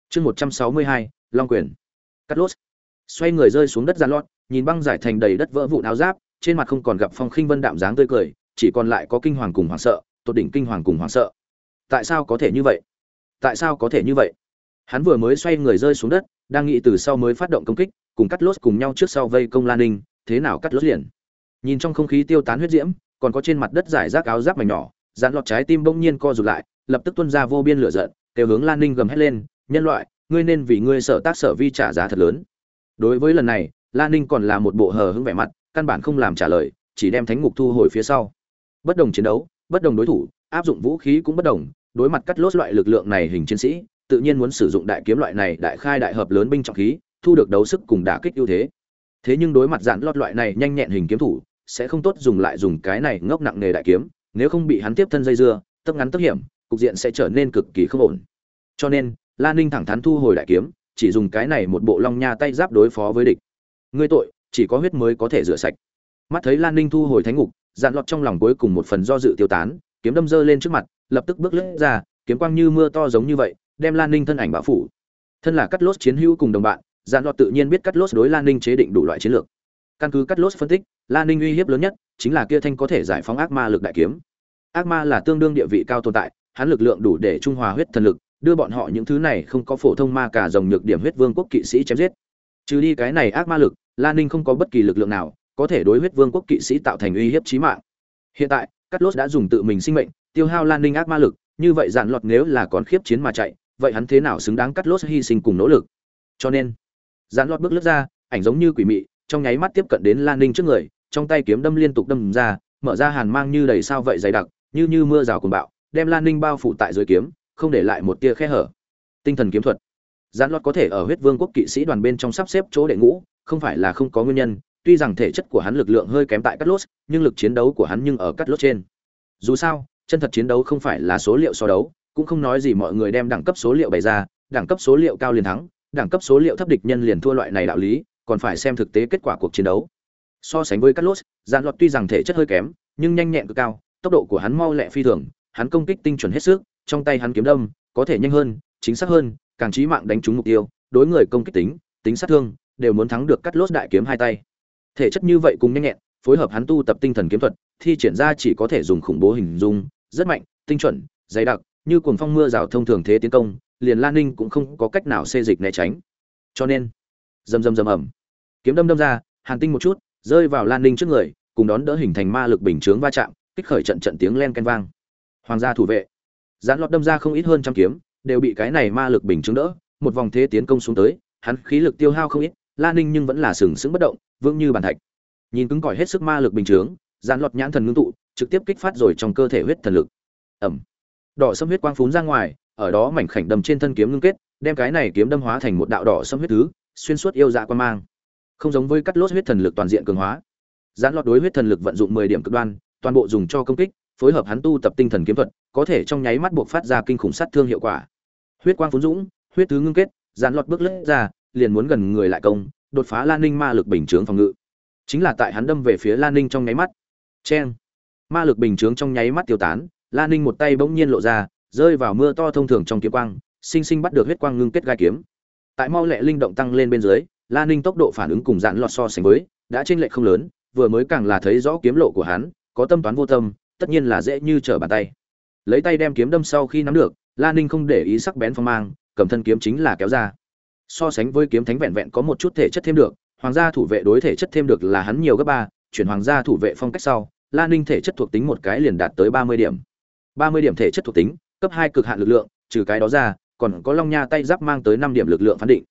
Chương một trăm sáu mươi hai, long quyền. Cắt lốt xoay người rơi xuống đất ra lót, nhìn băng giải thành đầy đất vỡ vụn áo giáp, trên mặt không còn gặp phong khinh vân đạm dáng tươi cười, chỉ còn lại có kinh hoàng cùng hoảng sợ, tột đỉnh kinh hoàng cùng hoảng sợ. Tại sao có thể như vậy? Tại sao có thể như vậy? Hắn vừa mới xoay người rơi xuống đất, đang nghĩ từ sau mới phát động công kích, cùng cắt lốt cùng nhau trước sau vây công lan ninh, thế nào cắt lốt liền? Nhìn trong không khí tiêu tán huyết diễm, còn có trên mặt đất giải rác áo giáp mảnh nhỏ dán lọt trái tim bỗng nhiên co rụt lại, lập tức tuôn ra vô biên lửa giận, kêu hướng lan ninh gầm hét lên, nhân loại, ngươi nên vì ngươi sở tác sở vi trả giá thật lớn đối với lần này lan ninh còn là một bộ hờ hững vẻ mặt, căn bản không làm trả lời, chỉ đem thánh ngục thu hồi phía sau. Bất đồng chiến đấu, bất đồng đối thủ, áp dụng vũ khí cũng bất đồng, đối mặt cắt lốt loại lực lượng này hình chiến sĩ, tự nhiên muốn sử dụng đại kiếm loại này đại khai đại hợp lớn binh trọng khí, thu được đấu sức cùng đả kích ưu thế. Thế nhưng đối mặt dạn lót loại này nhanh nhẹn hình kiếm thủ, sẽ không tốt dùng lại dùng cái này ngốc nặng nghề đại kiếm, nếu không bị hắn tiếp thân dây dưa, tấp ngắn tấp hiểm, cục diện sẽ trở nên cực kỳ không ổn. Cho nên lan ninh thẳng thắn thu hồi đại kiếm chỉ dùng cái này một bộ long nha tay giáp đối phó với địch. Ngươi tội, chỉ có huyết mới có thể rửa sạch. Mắt thấy lan ninh thu hồi thánh ngục, dạn lọt trong lòng cuối cùng một phần do dự tiêu tán, kiếm đâm dơ lên trước mặt, lập tức bước lướt ra, kiếm quang như mưa to giống như vậy, đem lan ninh thân ảnh bão phủ. Thân là cắt lốt chiến hữu cùng đồng bạn, dạn lọt tự nhiên biết cắt lốt đối lan ninh chế định đủ loại chiến lược. Căn cứ cắt lốt phân tích, lan ninh uy hiếp lớn nhất chính là kia thanh có thể giải phóng ác ma lực đại kiếm. Ác ma là tương đương địa vị cao tồn tại, hắn lực lượng đủ để trung hòa huyết thần lực đưa bọn họ những thứ này không có phổ thông ma cả dòng nhược điểm huyết vương quốc kỵ sĩ chém giết. Trừ đi cái này ác ma lực lan ninh không có bất kỳ lực lượng nào có thể đối huyết vương quốc kỵ sĩ tạo thành uy hiếp chí mạng. Hiện tại cắt lốt đã dùng tự mình sinh mệnh tiêu hao lan ninh ác ma lực, như vậy dạn lọt nếu là còn khiếp chiến mà chạy, vậy hắn thế nào xứng đáng cắt lốt hy sinh cùng nỗ lực? Cho nên, dạn lọt bước lướt ra, ảnh giống như quỷ mị, trong nháy mắt tiếp cận đến lan ninh trước người, trong tay kiếm đâm liên tục đâm ra, mở ra hàn mang như đầy sao vậy dày đặc, như như mưa rào cuồng bạo, đem lan ninh bao phủ tại dưới kiếm không để lại một tia khe hở. Tinh thần kiếm thuật. Gián lót có thể ở huyết vương quốc kỵ sĩ đoàn bên trong sắp xếp chỗ đệ ngũ, không phải là không có nguyên nhân, tuy rằng thể chất của hắn lực lượng hơi kém tại cắt lốt, nhưng lực chiến đấu của hắn nhưng ở cắt lốt trên. Dù sao, chân thật chiến đấu không phải là số liệu so đấu, cũng không nói gì mọi người đem đẳng cấp số liệu bày ra, đẳng cấp số liệu cao liền thắng, đẳng cấp số liệu thấp địch nhân liền thua loại này đạo lý, còn phải xem thực tế kết quả cuộc chiến đấu. So sánh với cắt lốt gián lọt tuy rằng thể chất hơi kém, nhưng nhanh nhẹn cực cao, tốc độ của hắn mau lẹ phi thường, hắn công kích tinh chuẩn hết sức trong tay hắn kiếm đâm, có thể nhanh hơn, chính xác hơn, càng trí mạng đánh trúng mục tiêu, đối người công kích tính tính sát thương, đều muốn thắng được cắt lốt đại kiếm hai tay. Thể chất như vậy cùng nhanh nhẹn, phối hợp hắn tu tập tinh thần kiếm thuật, thi triển ra chỉ có thể dùng khủng bố hình dung, rất mạnh, tinh chuẩn, dày đặc, như cuồng phong mưa rào thông thường thế tiến công, liền lan ninh cũng không có cách nào xê dịch né tránh. Cho nên, rầm rầm rầm ẩm kiếm đâm đâm ra, hàn tinh một chút, rơi vào lan ninh trước người, cùng đón đỡ hình thành ma lực bình chướng va chạm, kích khởi trận trận tiếng len ken vang. Hoàng gia thủ vệ gián lọt đâm ra không ít hơn trăm kiếm, đều bị cái này ma lực bình chứng đỡ, một vòng thế tiến công xuống tới, hắn khí lực tiêu hao không ít lan ninh nhưng vẫn là sừng sững bất động, vững như bàn thạch. Nhìn cứng cỏi hết sức ma lực bình chướng gián lọt nhãn thần ngưng tụ, trực tiếp kích phát rồi trong cơ thể huyết thần lực. Ẩm. Đỏ sâm huyết quang phún ra ngoài, ở đó mảnh khảnh đầm trên thân kiếm ngưng kết, đem cái này kiếm đâm hóa thành một đạo đỏ sâm huyết thứ, xuyên suốt yêu dạ quan mang. Không giống với cắt lốt huyết thần lực toàn diện cường hóa. Gián lọt đối huyết thần lực vận dụng mười điểm cực đoan, toàn bộ dùng cho công kích phối hợp hắn tu tập tinh thần kiếm thuật, có thể trong nháy mắt buộc phát ra kinh khủng sát thương hiệu quả. Huyết quang phún dũng, huyết thứ ngưng kết gián lọt bước lướt ra, liền muốn gần người lại công, đột phá lan ninh ma lực bình chướng phòng ngự. Chính là tại hắn đâm về phía lan ninh trong nháy mắt. Chen ma lực bình chướng trong nháy mắt tiêu tán lan ninh một tay bỗng nhiên lộ ra, rơi vào mưa to thông thường trong kiếm quang, sinh sinh bắt được huyết quang ngưng kết gai kiếm. Tại mau lẹ linh động tăng lên bên dưới lan ninh tốc độ phản ứng cùng dạn lọt so sánh với, đã chênh lệch không lớn, vừa mới càng là thấy rõ kiếm lộ của hắn, có tâm toán vô tâm tất nhiên là dễ như trở bàn tay. Lấy tay đem kiếm đâm sau khi nắm được lan ninh không để ý sắc bén phong mang, cầm thân kiếm chính là kéo ra. So sánh với kiếm thánh vẹn vẹn có một chút thể chất thêm được, hoàng gia thủ vệ đối thể chất thêm được là hắn nhiều gấp ba, chuyển hoàng gia thủ vệ phong cách sau lan ninh thể chất thuộc tính một cái liền đạt tới ba mươi điểm. ba mươi điểm thể chất thuộc tính, cấp hai cực hạn lực lượng, trừ cái đó ra, còn có long nha tay giáp mang tới năm điểm lực lượng phán định.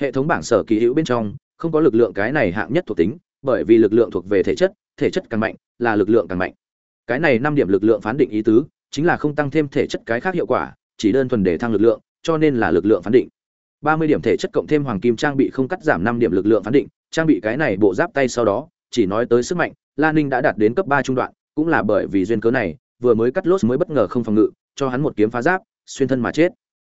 Hệ thống bảng sở kỳ hữu bên trong, không có lực lượng cái này hạng nhất thuộc tính, bởi vì lực lượng thuộc về thể chất thể chất càng mạnh, là lực lượng càng mạnh cái này năm điểm lực lượng phán định ý tứ, chính là không tăng thêm thể chất cái khác hiệu quả, chỉ đơn thuần để thăng lực lượng, cho nên là lực lượng phán định. Ba mươi điểm thể chất cộng thêm hoàng kim trang bị không cắt giảm năm điểm lực lượng phán định, trang bị cái này bộ giáp tay sau đó, chỉ nói tới sức mạnh lan ninh đã đạt đến cấp ba trung đoạn, cũng là bởi vì duyên cớ này, vừa mới cắt lốt mới bất ngờ không phòng ngự, cho hắn một kiếm phá giáp, xuyên thân mà chết.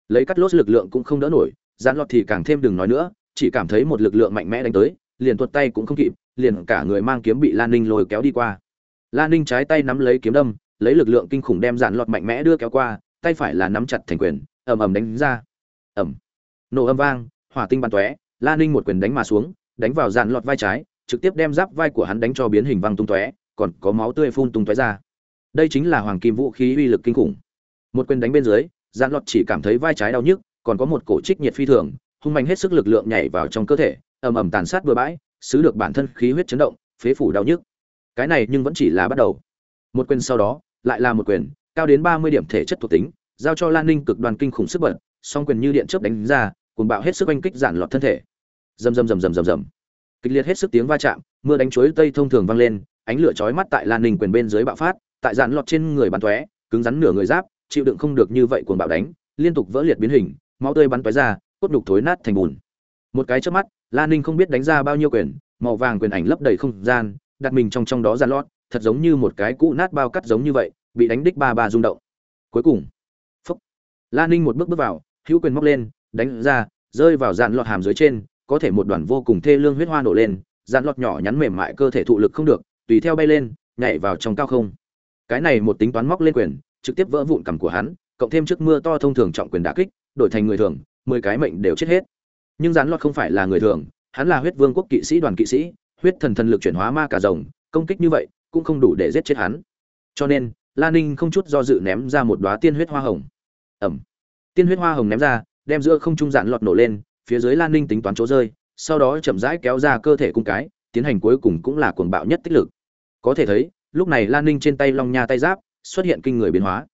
Lấy cắt lốt lực lượng cũng không đỡ nổi, giãn lọt thì càng thêm đừng nói nữa, chỉ cảm thấy một lực lượng mạnh mẽ đánh tới, liền tuột tay cũng không kịp, liền cả người mang kiếm bị lan ninh lôi kéo đi qua lan ninh trái tay nắm lấy kiếm đâm, lấy lực lượng kinh khủng đem giãn lọt mạnh mẽ đưa kéo qua, tay phải là nắm chặt thành quyền, ầm ầm đánh ra. Ầm. Nổ âm vang, hỏa tinh bắn tóe lan ninh một quyền đánh mà xuống, đánh vào giãn lọt vai trái, trực tiếp đem giáp vai của hắn đánh cho biến hình văng tung tóe, còn có máu tươi phun tung tóe ra. Đây chính là hoàng kim vũ khí uy lực kinh khủng. Một quyền đánh bên dưới giãn lọt chỉ cảm thấy vai trái đau nhức, còn có một cổ trích nhiệt phi thường, hung mạnh hết sức lực lượng nhảy vào trong cơ thể, ầm ầm tàn sát bừa bãi, xứ được bản thân khí huyết chấn động, phế phủ đau nhức cái này nhưng vẫn chỉ là bắt đầu. Một quyền sau đó, lại là một quyền, cao đến ba mươi điểm thể chất thuộc tính, giao cho lan ninh cực đoàn kinh khủng sức bật, song quyền như điện chớp đánh ra cùng bạo hết sức oanh kích giản lọt thân thể. Rầm rầm rầm rầm rầm rầm. Kịch liệt hết sức tiếng va chạm, mưa đánh chuối tây thông thường vang lên, ánh lửa chói mắt tại lan ninh quyền bên dưới bạo phát, tại giản lọt trên người bắn tóe, cứng rắn nửa người giáp, chịu đựng không được như vậy cuồng bạo đánh, liên tục vỡ liệt biến hình, máu tươi bắn tóe ra, cốt đục thối nát thành bùn. Một cái chớp mắt, lan ninh không biết đánh ra bao nhiêu quyền, màu vàng quyền ảnh lấp đầy không gian đặt mình trong trong đó ra lót, thật giống như một cái cũ nát bao cắt giống như vậy, bị đánh đích ba ba rung động. Cuối cùng, phúc lan ninh một bước bước vào, hữu quyền móc lên, đánh ra, rơi vào dàn lọt hàm dưới trên, có thể một đoàn vô cùng thê lương huyết hoa nổ lên dàn lọt nhỏ nhắn mềm mại cơ thể thụ lực không được, tùy theo bay lên, nhảy vào trong cao không. Cái này một tính toán móc lên quyền, trực tiếp vỡ vụn cằm của hắn, cộng thêm trước mưa to thông thường trọng quyền đả kích, đổi thành người thường, mười cái mệnh đều chết hết. Nhưng rắn lọt không phải là người thường, hắn là huyết vương quốc kỵ sĩ đoàn kỵ sĩ huyết thần thần lực chuyển hóa ma cả rồng, công kích như vậy, cũng không đủ để giết chết hắn. Cho nên lan ninh không chút do dự ném ra một đoá tiên huyết hoa hồng. Ẩm. Tiên huyết hoa hồng ném ra, đem giữa không trung dạn lọt nổ lên, phía dưới lan ninh tính toán chỗ rơi, sau đó chậm rãi kéo ra cơ thể cung cái, tiến hành cuối cùng cũng là cuồng bạo nhất tích lực. Có thể thấy, lúc này lan ninh trên tay long nha tay giáp xuất hiện kinh người biến hóa.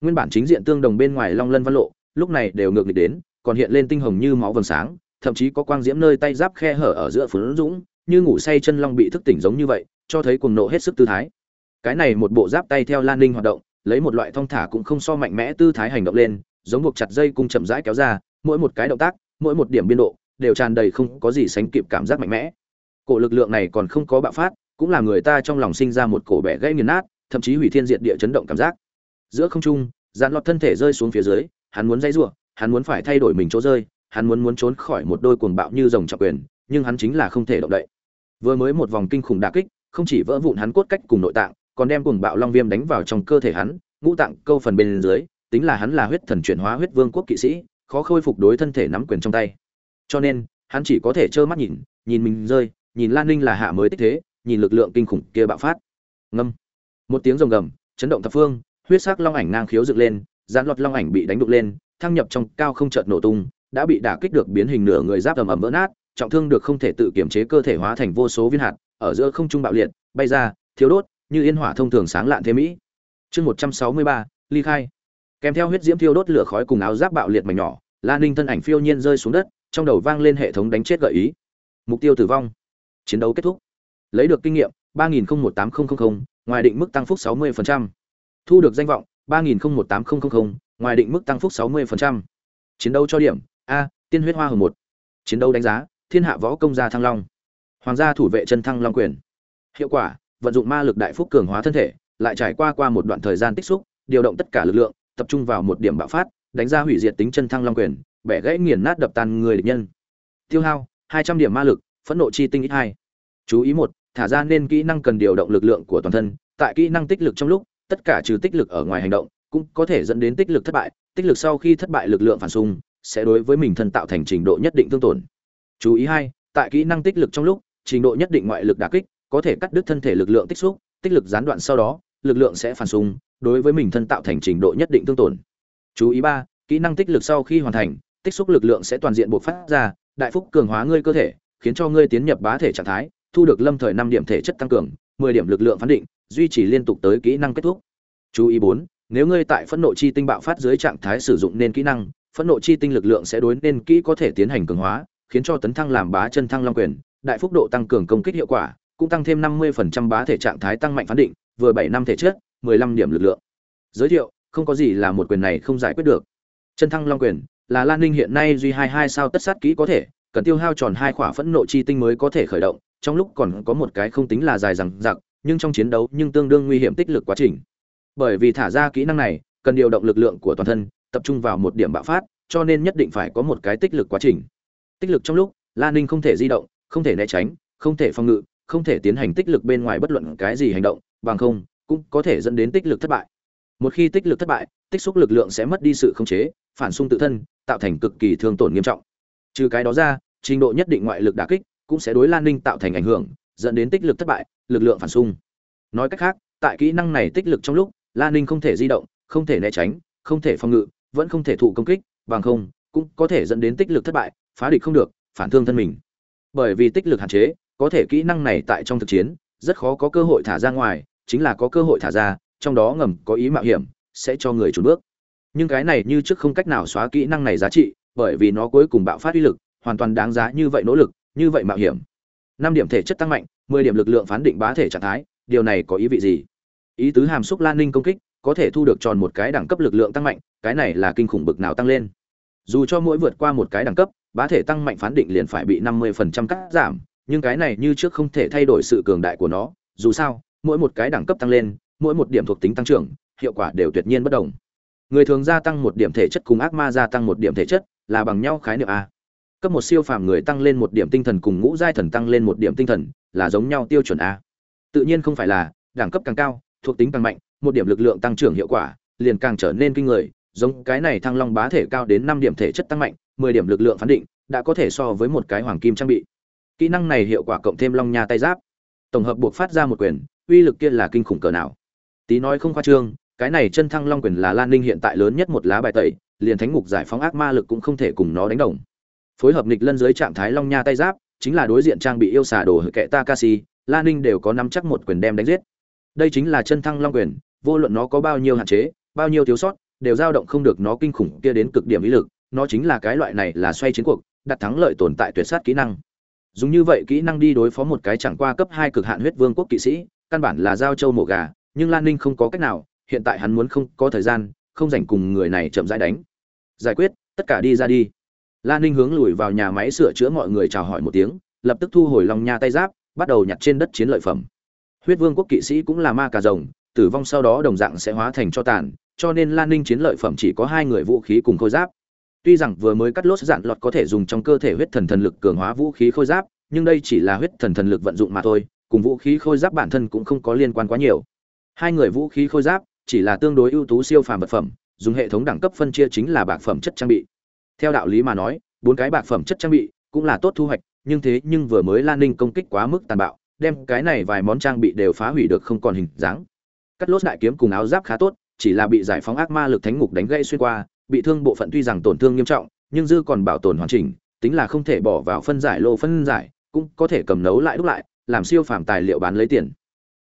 Nguyên bản chính diện tương đồng bên ngoài long lân văn lộ, lúc này đều ngược nghịch đến, còn hiện lên tinh hồng như máu vầng sáng, thậm chí có quang diễm nơi tay giáp khe hở ở giữa phấn dũng như ngủ say chân long bị thức tỉnh giống như vậy cho thấy cuồng nộ hết sức tư thái. Cái này một bộ giáp tay theo lan ninh hoạt động lấy một loại thong thả cũng không so mạnh mẽ tư thái hành động lên giống buộc chặt dây cung chậm rãi kéo ra mỗi một cái động tác mỗi một điểm biên độ đều tràn đầy không có gì sánh kịp cảm giác mạnh mẽ. Cổ lực lượng này còn không có bạo phát cũng là người ta trong lòng sinh ra một cổ bẻ gãy nghiền nát thậm chí hủy thiên diệt địa chấn động cảm giác. Giữa không trung dàn lọt thân thể rơi xuống phía dưới hắn muốn dây rủa, hắn muốn phải thay đổi mình chỗ rơi hắn muốn muốn trốn khỏi một đôi cuồng bạo như rồng trọng quyền nhưng hắn chính là không thể động đậy vừa mới một vòng kinh khủng đả kích, không chỉ vỡ vụn hắn cốt cách cùng nội tạng, còn đem cuồng bạo long viêm đánh vào trong cơ thể hắn, ngũ tạng câu phần bên dưới, tính là hắn là huyết thần chuyển hóa huyết vương quốc kỵ sĩ, khó khôi phục đối thân thể nắm quyền trong tay. Cho nên, hắn chỉ có thể trơ mắt nhìn nhìn mình rơi, nhìn lan ninh là hạ mới tích thế, nhìn lực lượng kinh khủng kia bạo phát. Ngâm. Một tiếng rồng gầm, chấn động thập phương, huyết sắc long ảnh ngang khiếu dựng lên, gián lọt long ảnh bị đánh đục lên, thăng nhập trong cao không chợt nổ tung, đã bị đả kích được biến hình nửa người giáp ầm ầm vỡ nát trọng thương được không thể tự kiểm chế cơ thể hóa thành vô số viên hạt, ở giữa không trung bạo liệt, bay ra thiếu đốt, như yên hỏa thông thường sáng lạn thế mỹ. Chương một trăm sáu mươi ba, ly khai. Kèm theo huyết diễm thiêu đốt lửa khói cùng áo giáp bạo liệt mảnh nhỏ lan ninh thân ảnh phiêu nhiên rơi xuống đất, trong đầu vang lên hệ thống đánh chết gợi ý. Mục tiêu tử vong. Chiến đấu kết thúc. Lấy được kinh nghiệm, ba nghìn một tám nghìn ngoài định mức tăng phúc sáu mươi thu được danh vọng, ba nghìn một tám nghìn ngoài định mức tăng phúc sáu mươi chiến đấu cho điểm, a, tiên huyết hoa hồng một. Chiến đấu đánh giá thiên hạ võ công gia thăng long. Hoàng gia thủ vệ chân thăng long quyền. Hiệu quả, vận dụng ma lực đại phúc cường hóa thân thể, lại trải qua qua một đoạn thời gian tích xúc, điều động tất cả lực lượng, tập trung vào một điểm bạo phát, đánh ra hủy diệt tính chân thăng long quyền, bẻ gãy nghiền nát đập tan người địch nhân. Tiêu hao, hai trăm điểm ma lực, phẫn nộ chi tinh ít hai. Chú ý một, thả ra nên kỹ năng cần điều động lực lượng của toàn thân, tại kỹ năng tích lực trong lúc, tất cả trừ tích lực ở ngoài hành động, cũng có thể dẫn đến tích lực thất bại, tích lực sau khi thất bại lực lượng phản xung, sẽ đối với mình thân tạo thành trình độ nhất định thương tổn chú ý hai, tại kỹ năng tích lực trong lúc, trình độ nhất định ngoại lực đả kích, có thể cắt đứt thân thể lực lượng tích xúc, tích lực gián đoạn sau đó, lực lượng sẽ phản xung, đối với mình thân tạo thành trình độ nhất định tương tổn. Chú ý ba, kỹ năng tích lực sau khi hoàn thành, tích xúc lực lượng sẽ toàn diện bộc phát ra, đại phúc cường hóa ngươi cơ thể, khiến cho ngươi tiến nhập bá thể trạng thái, thu được lâm thời năm điểm thể chất tăng cường, mười điểm lực lượng phán định, duy trì liên tục tới kỹ năng kết thúc. Chú ý bốn, nếu ngươi tại phẫn nộ chi tinh bạo phát dưới trạng thái sử dụng nên kỹ năng, phẫn nộ chi tinh lực lượng sẽ đối nên kỹ có thể tiến hành cường hóa khiến cho tấn thăng làm bá chân thăng long quyền đại phúc độ tăng cường công kích hiệu quả cũng tăng thêm năm mươi phần trăm bá thể trạng thái tăng mạnh phán định vừa bảy năm thể chất mười lăm điểm lực lượng. Giới thiệu không có gì là một quyền này không giải quyết được. Chân thăng long quyền là lan ninh hiện nay duy hai hai sao tất sát kỹ có thể cần tiêu hao tròn hai khỏa phẫn nộ chi tinh mới có thể khởi động trong lúc còn có một cái không tính là dài rằng dặc, nhưng trong chiến đấu nhưng tương đương nguy hiểm tích lực quá trình. Bởi vì thả ra kỹ năng này cần điều động lực lượng của toàn thân tập trung vào một điểm bạo phát cho nên nhất định phải có một cái tích lực quá trình tích lực trong lúc lan ninh không thể di động, không thể né tránh, không thể phòng ngự, không thể tiến hành tích lực bên ngoài bất luận cái gì hành động, bằng không, cũng có thể dẫn đến tích lực thất bại. Một khi tích lực thất bại, tích xúc lực lượng sẽ mất đi sự khống chế, phản xung tự thân, tạo thành cực kỳ thương tổn nghiêm trọng. Trừ cái đó ra, trình độ nhất định ngoại lực đả kích cũng sẽ đối lan ninh tạo thành ảnh hưởng, dẫn đến tích lực thất bại, lực lượng phản xung. Nói cách khác, tại kỹ năng này tích lực trong lúc lan ninh không thể di động, không thể né tránh, không thể phòng ngự, vẫn không thể thụ công kích, bằng không, cũng có thể dẫn đến tích lực thất bại phá địch không được, phản thương thân mình. Bởi vì tích lực hạn chế, có thể kỹ năng này tại trong thực chiến, rất khó có cơ hội thả ra ngoài, chính là có cơ hội thả ra, trong đó ngầm có ý mạo hiểm, sẽ cho người trốn bước. Nhưng cái này như trước không cách nào xóa kỹ năng này giá trị, bởi vì nó cuối cùng bạo phát uy lực, hoàn toàn đáng giá như vậy nỗ lực, như vậy mạo hiểm. Năm điểm thể chất tăng mạnh, mười điểm lực lượng phán định bá thể trạng thái, điều này có ý vị gì? Ý tứ hàm xúc lan ninh công kích, có thể thu được tròn một cái đẳng cấp lực lượng tăng mạnh, cái này là kinh khủng bực nào tăng lên. Dù cho mỗi vượt qua một cái đẳng cấp bá thể tăng mạnh phán định liền phải bị năm mươi phần trăm cắt giảm, nhưng cái này như trước không thể thay đổi sự cường đại của nó, dù sao, mỗi một cái đẳng cấp tăng lên, mỗi một điểm thuộc tính tăng trưởng, hiệu quả đều tuyệt nhiên bất đồng. Người thường gia tăng một điểm thể chất cùng ác ma gia tăng một điểm thể chất là bằng nhau khái niệm a. Cấp một siêu phàm người tăng lên một điểm tinh thần cùng ngũ giai thần tăng lên một điểm tinh thần là giống nhau tiêu chuẩn a. Tự nhiên không phải là, đẳng cấp càng cao, thuộc tính càng mạnh, một điểm lực lượng tăng trưởng hiệu quả liền càng trở nên kinh người, giống cái này thăng long bá thể cao đến năm điểm thể chất tăng mạnh mười điểm lực lượng phán định, đã có thể so với một cái hoàng kim trang bị. Kỹ năng này hiệu quả cộng thêm long nha tay giáp. Tổng hợp buộc phát ra một quyền, uy lực kia là kinh khủng cỡ nào. Tí nói không khoa trương, cái này chân thăng long quyền là lan ninh hiện tại lớn nhất một lá bài tẩy, liền thánh ngục giải phóng ác ma lực cũng không thể cùng nó đánh đồng. Phối hợp nghịch lân dưới trạng thái long nha tay giáp, chính là đối diện trang bị yêu xả đồ hự kệ takashi, lan ninh đều có nắm chắc một quyền đem đánh giết. Đây chính là chân thăng long quyền, vô luận nó có bao nhiêu hạn chế, bao nhiêu thiếu sót, đều dao động không được nó kinh khủng kia đến cực điểm ý lực nó chính là cái loại này là xoay chiến cuộc, đặt thắng lợi tồn tại tuyệt sát kỹ năng. Dùng như vậy kỹ năng đi đối phó một cái chẳng qua cấp hai cực hạn huyết vương quốc kỵ sĩ, căn bản là giao châu mổ gà, nhưng lan ninh không có cách nào, hiện tại hắn muốn không có thời gian, không dành cùng người này chậm rãi đánh. Giải quyết, tất cả đi ra đi. Lan ninh hướng lùi vào nhà máy sửa chữa mọi người chào hỏi một tiếng, lập tức thu hồi lòng nha tay giáp, bắt đầu nhặt trên đất chiến lợi phẩm. Huyết vương quốc kỵ sĩ cũng là ma cà rồng, tử vong sau đó đồng dạng sẽ hóa thành cho tàn, cho nên lan ninh chiến lợi phẩm chỉ có hai người vũ khí cùng khôi giáp tuy rằng vừa mới cắt lốt dạn lọt có thể dùng trong cơ thể huyết thần thần lực cường hóa vũ khí khôi giáp, nhưng đây chỉ là huyết thần thần lực vận dụng mà thôi, cùng vũ khí khôi giáp bản thân cũng không có liên quan quá nhiều. Hai người vũ khí khôi giáp chỉ là tương đối ưu tú siêu phàm vật phẩm, dùng hệ thống đẳng cấp phân chia chính là bạc phẩm chất trang bị. Theo đạo lý mà nói, bốn cái bạc phẩm chất trang bị cũng là tốt thu hoạch, nhưng thế nhưng vừa mới lan ninh công kích quá mức tàn bạo, đem cái này vài món trang bị đều phá hủy được không còn hình dáng. Cắt lốt đại kiếm cùng áo giáp khá tốt, chỉ là bị giải phóng ác ma lực thánh ngục đánh gây xuyên qua bị thương bộ phận tuy rằng tổn thương nghiêm trọng, nhưng dư còn bảo tồn hoàn chỉnh, tính là không thể bỏ vào phân giải lô phân giải, cũng có thể cầm nấu lại đúc lại, làm siêu phẩm tài liệu bán lấy tiền.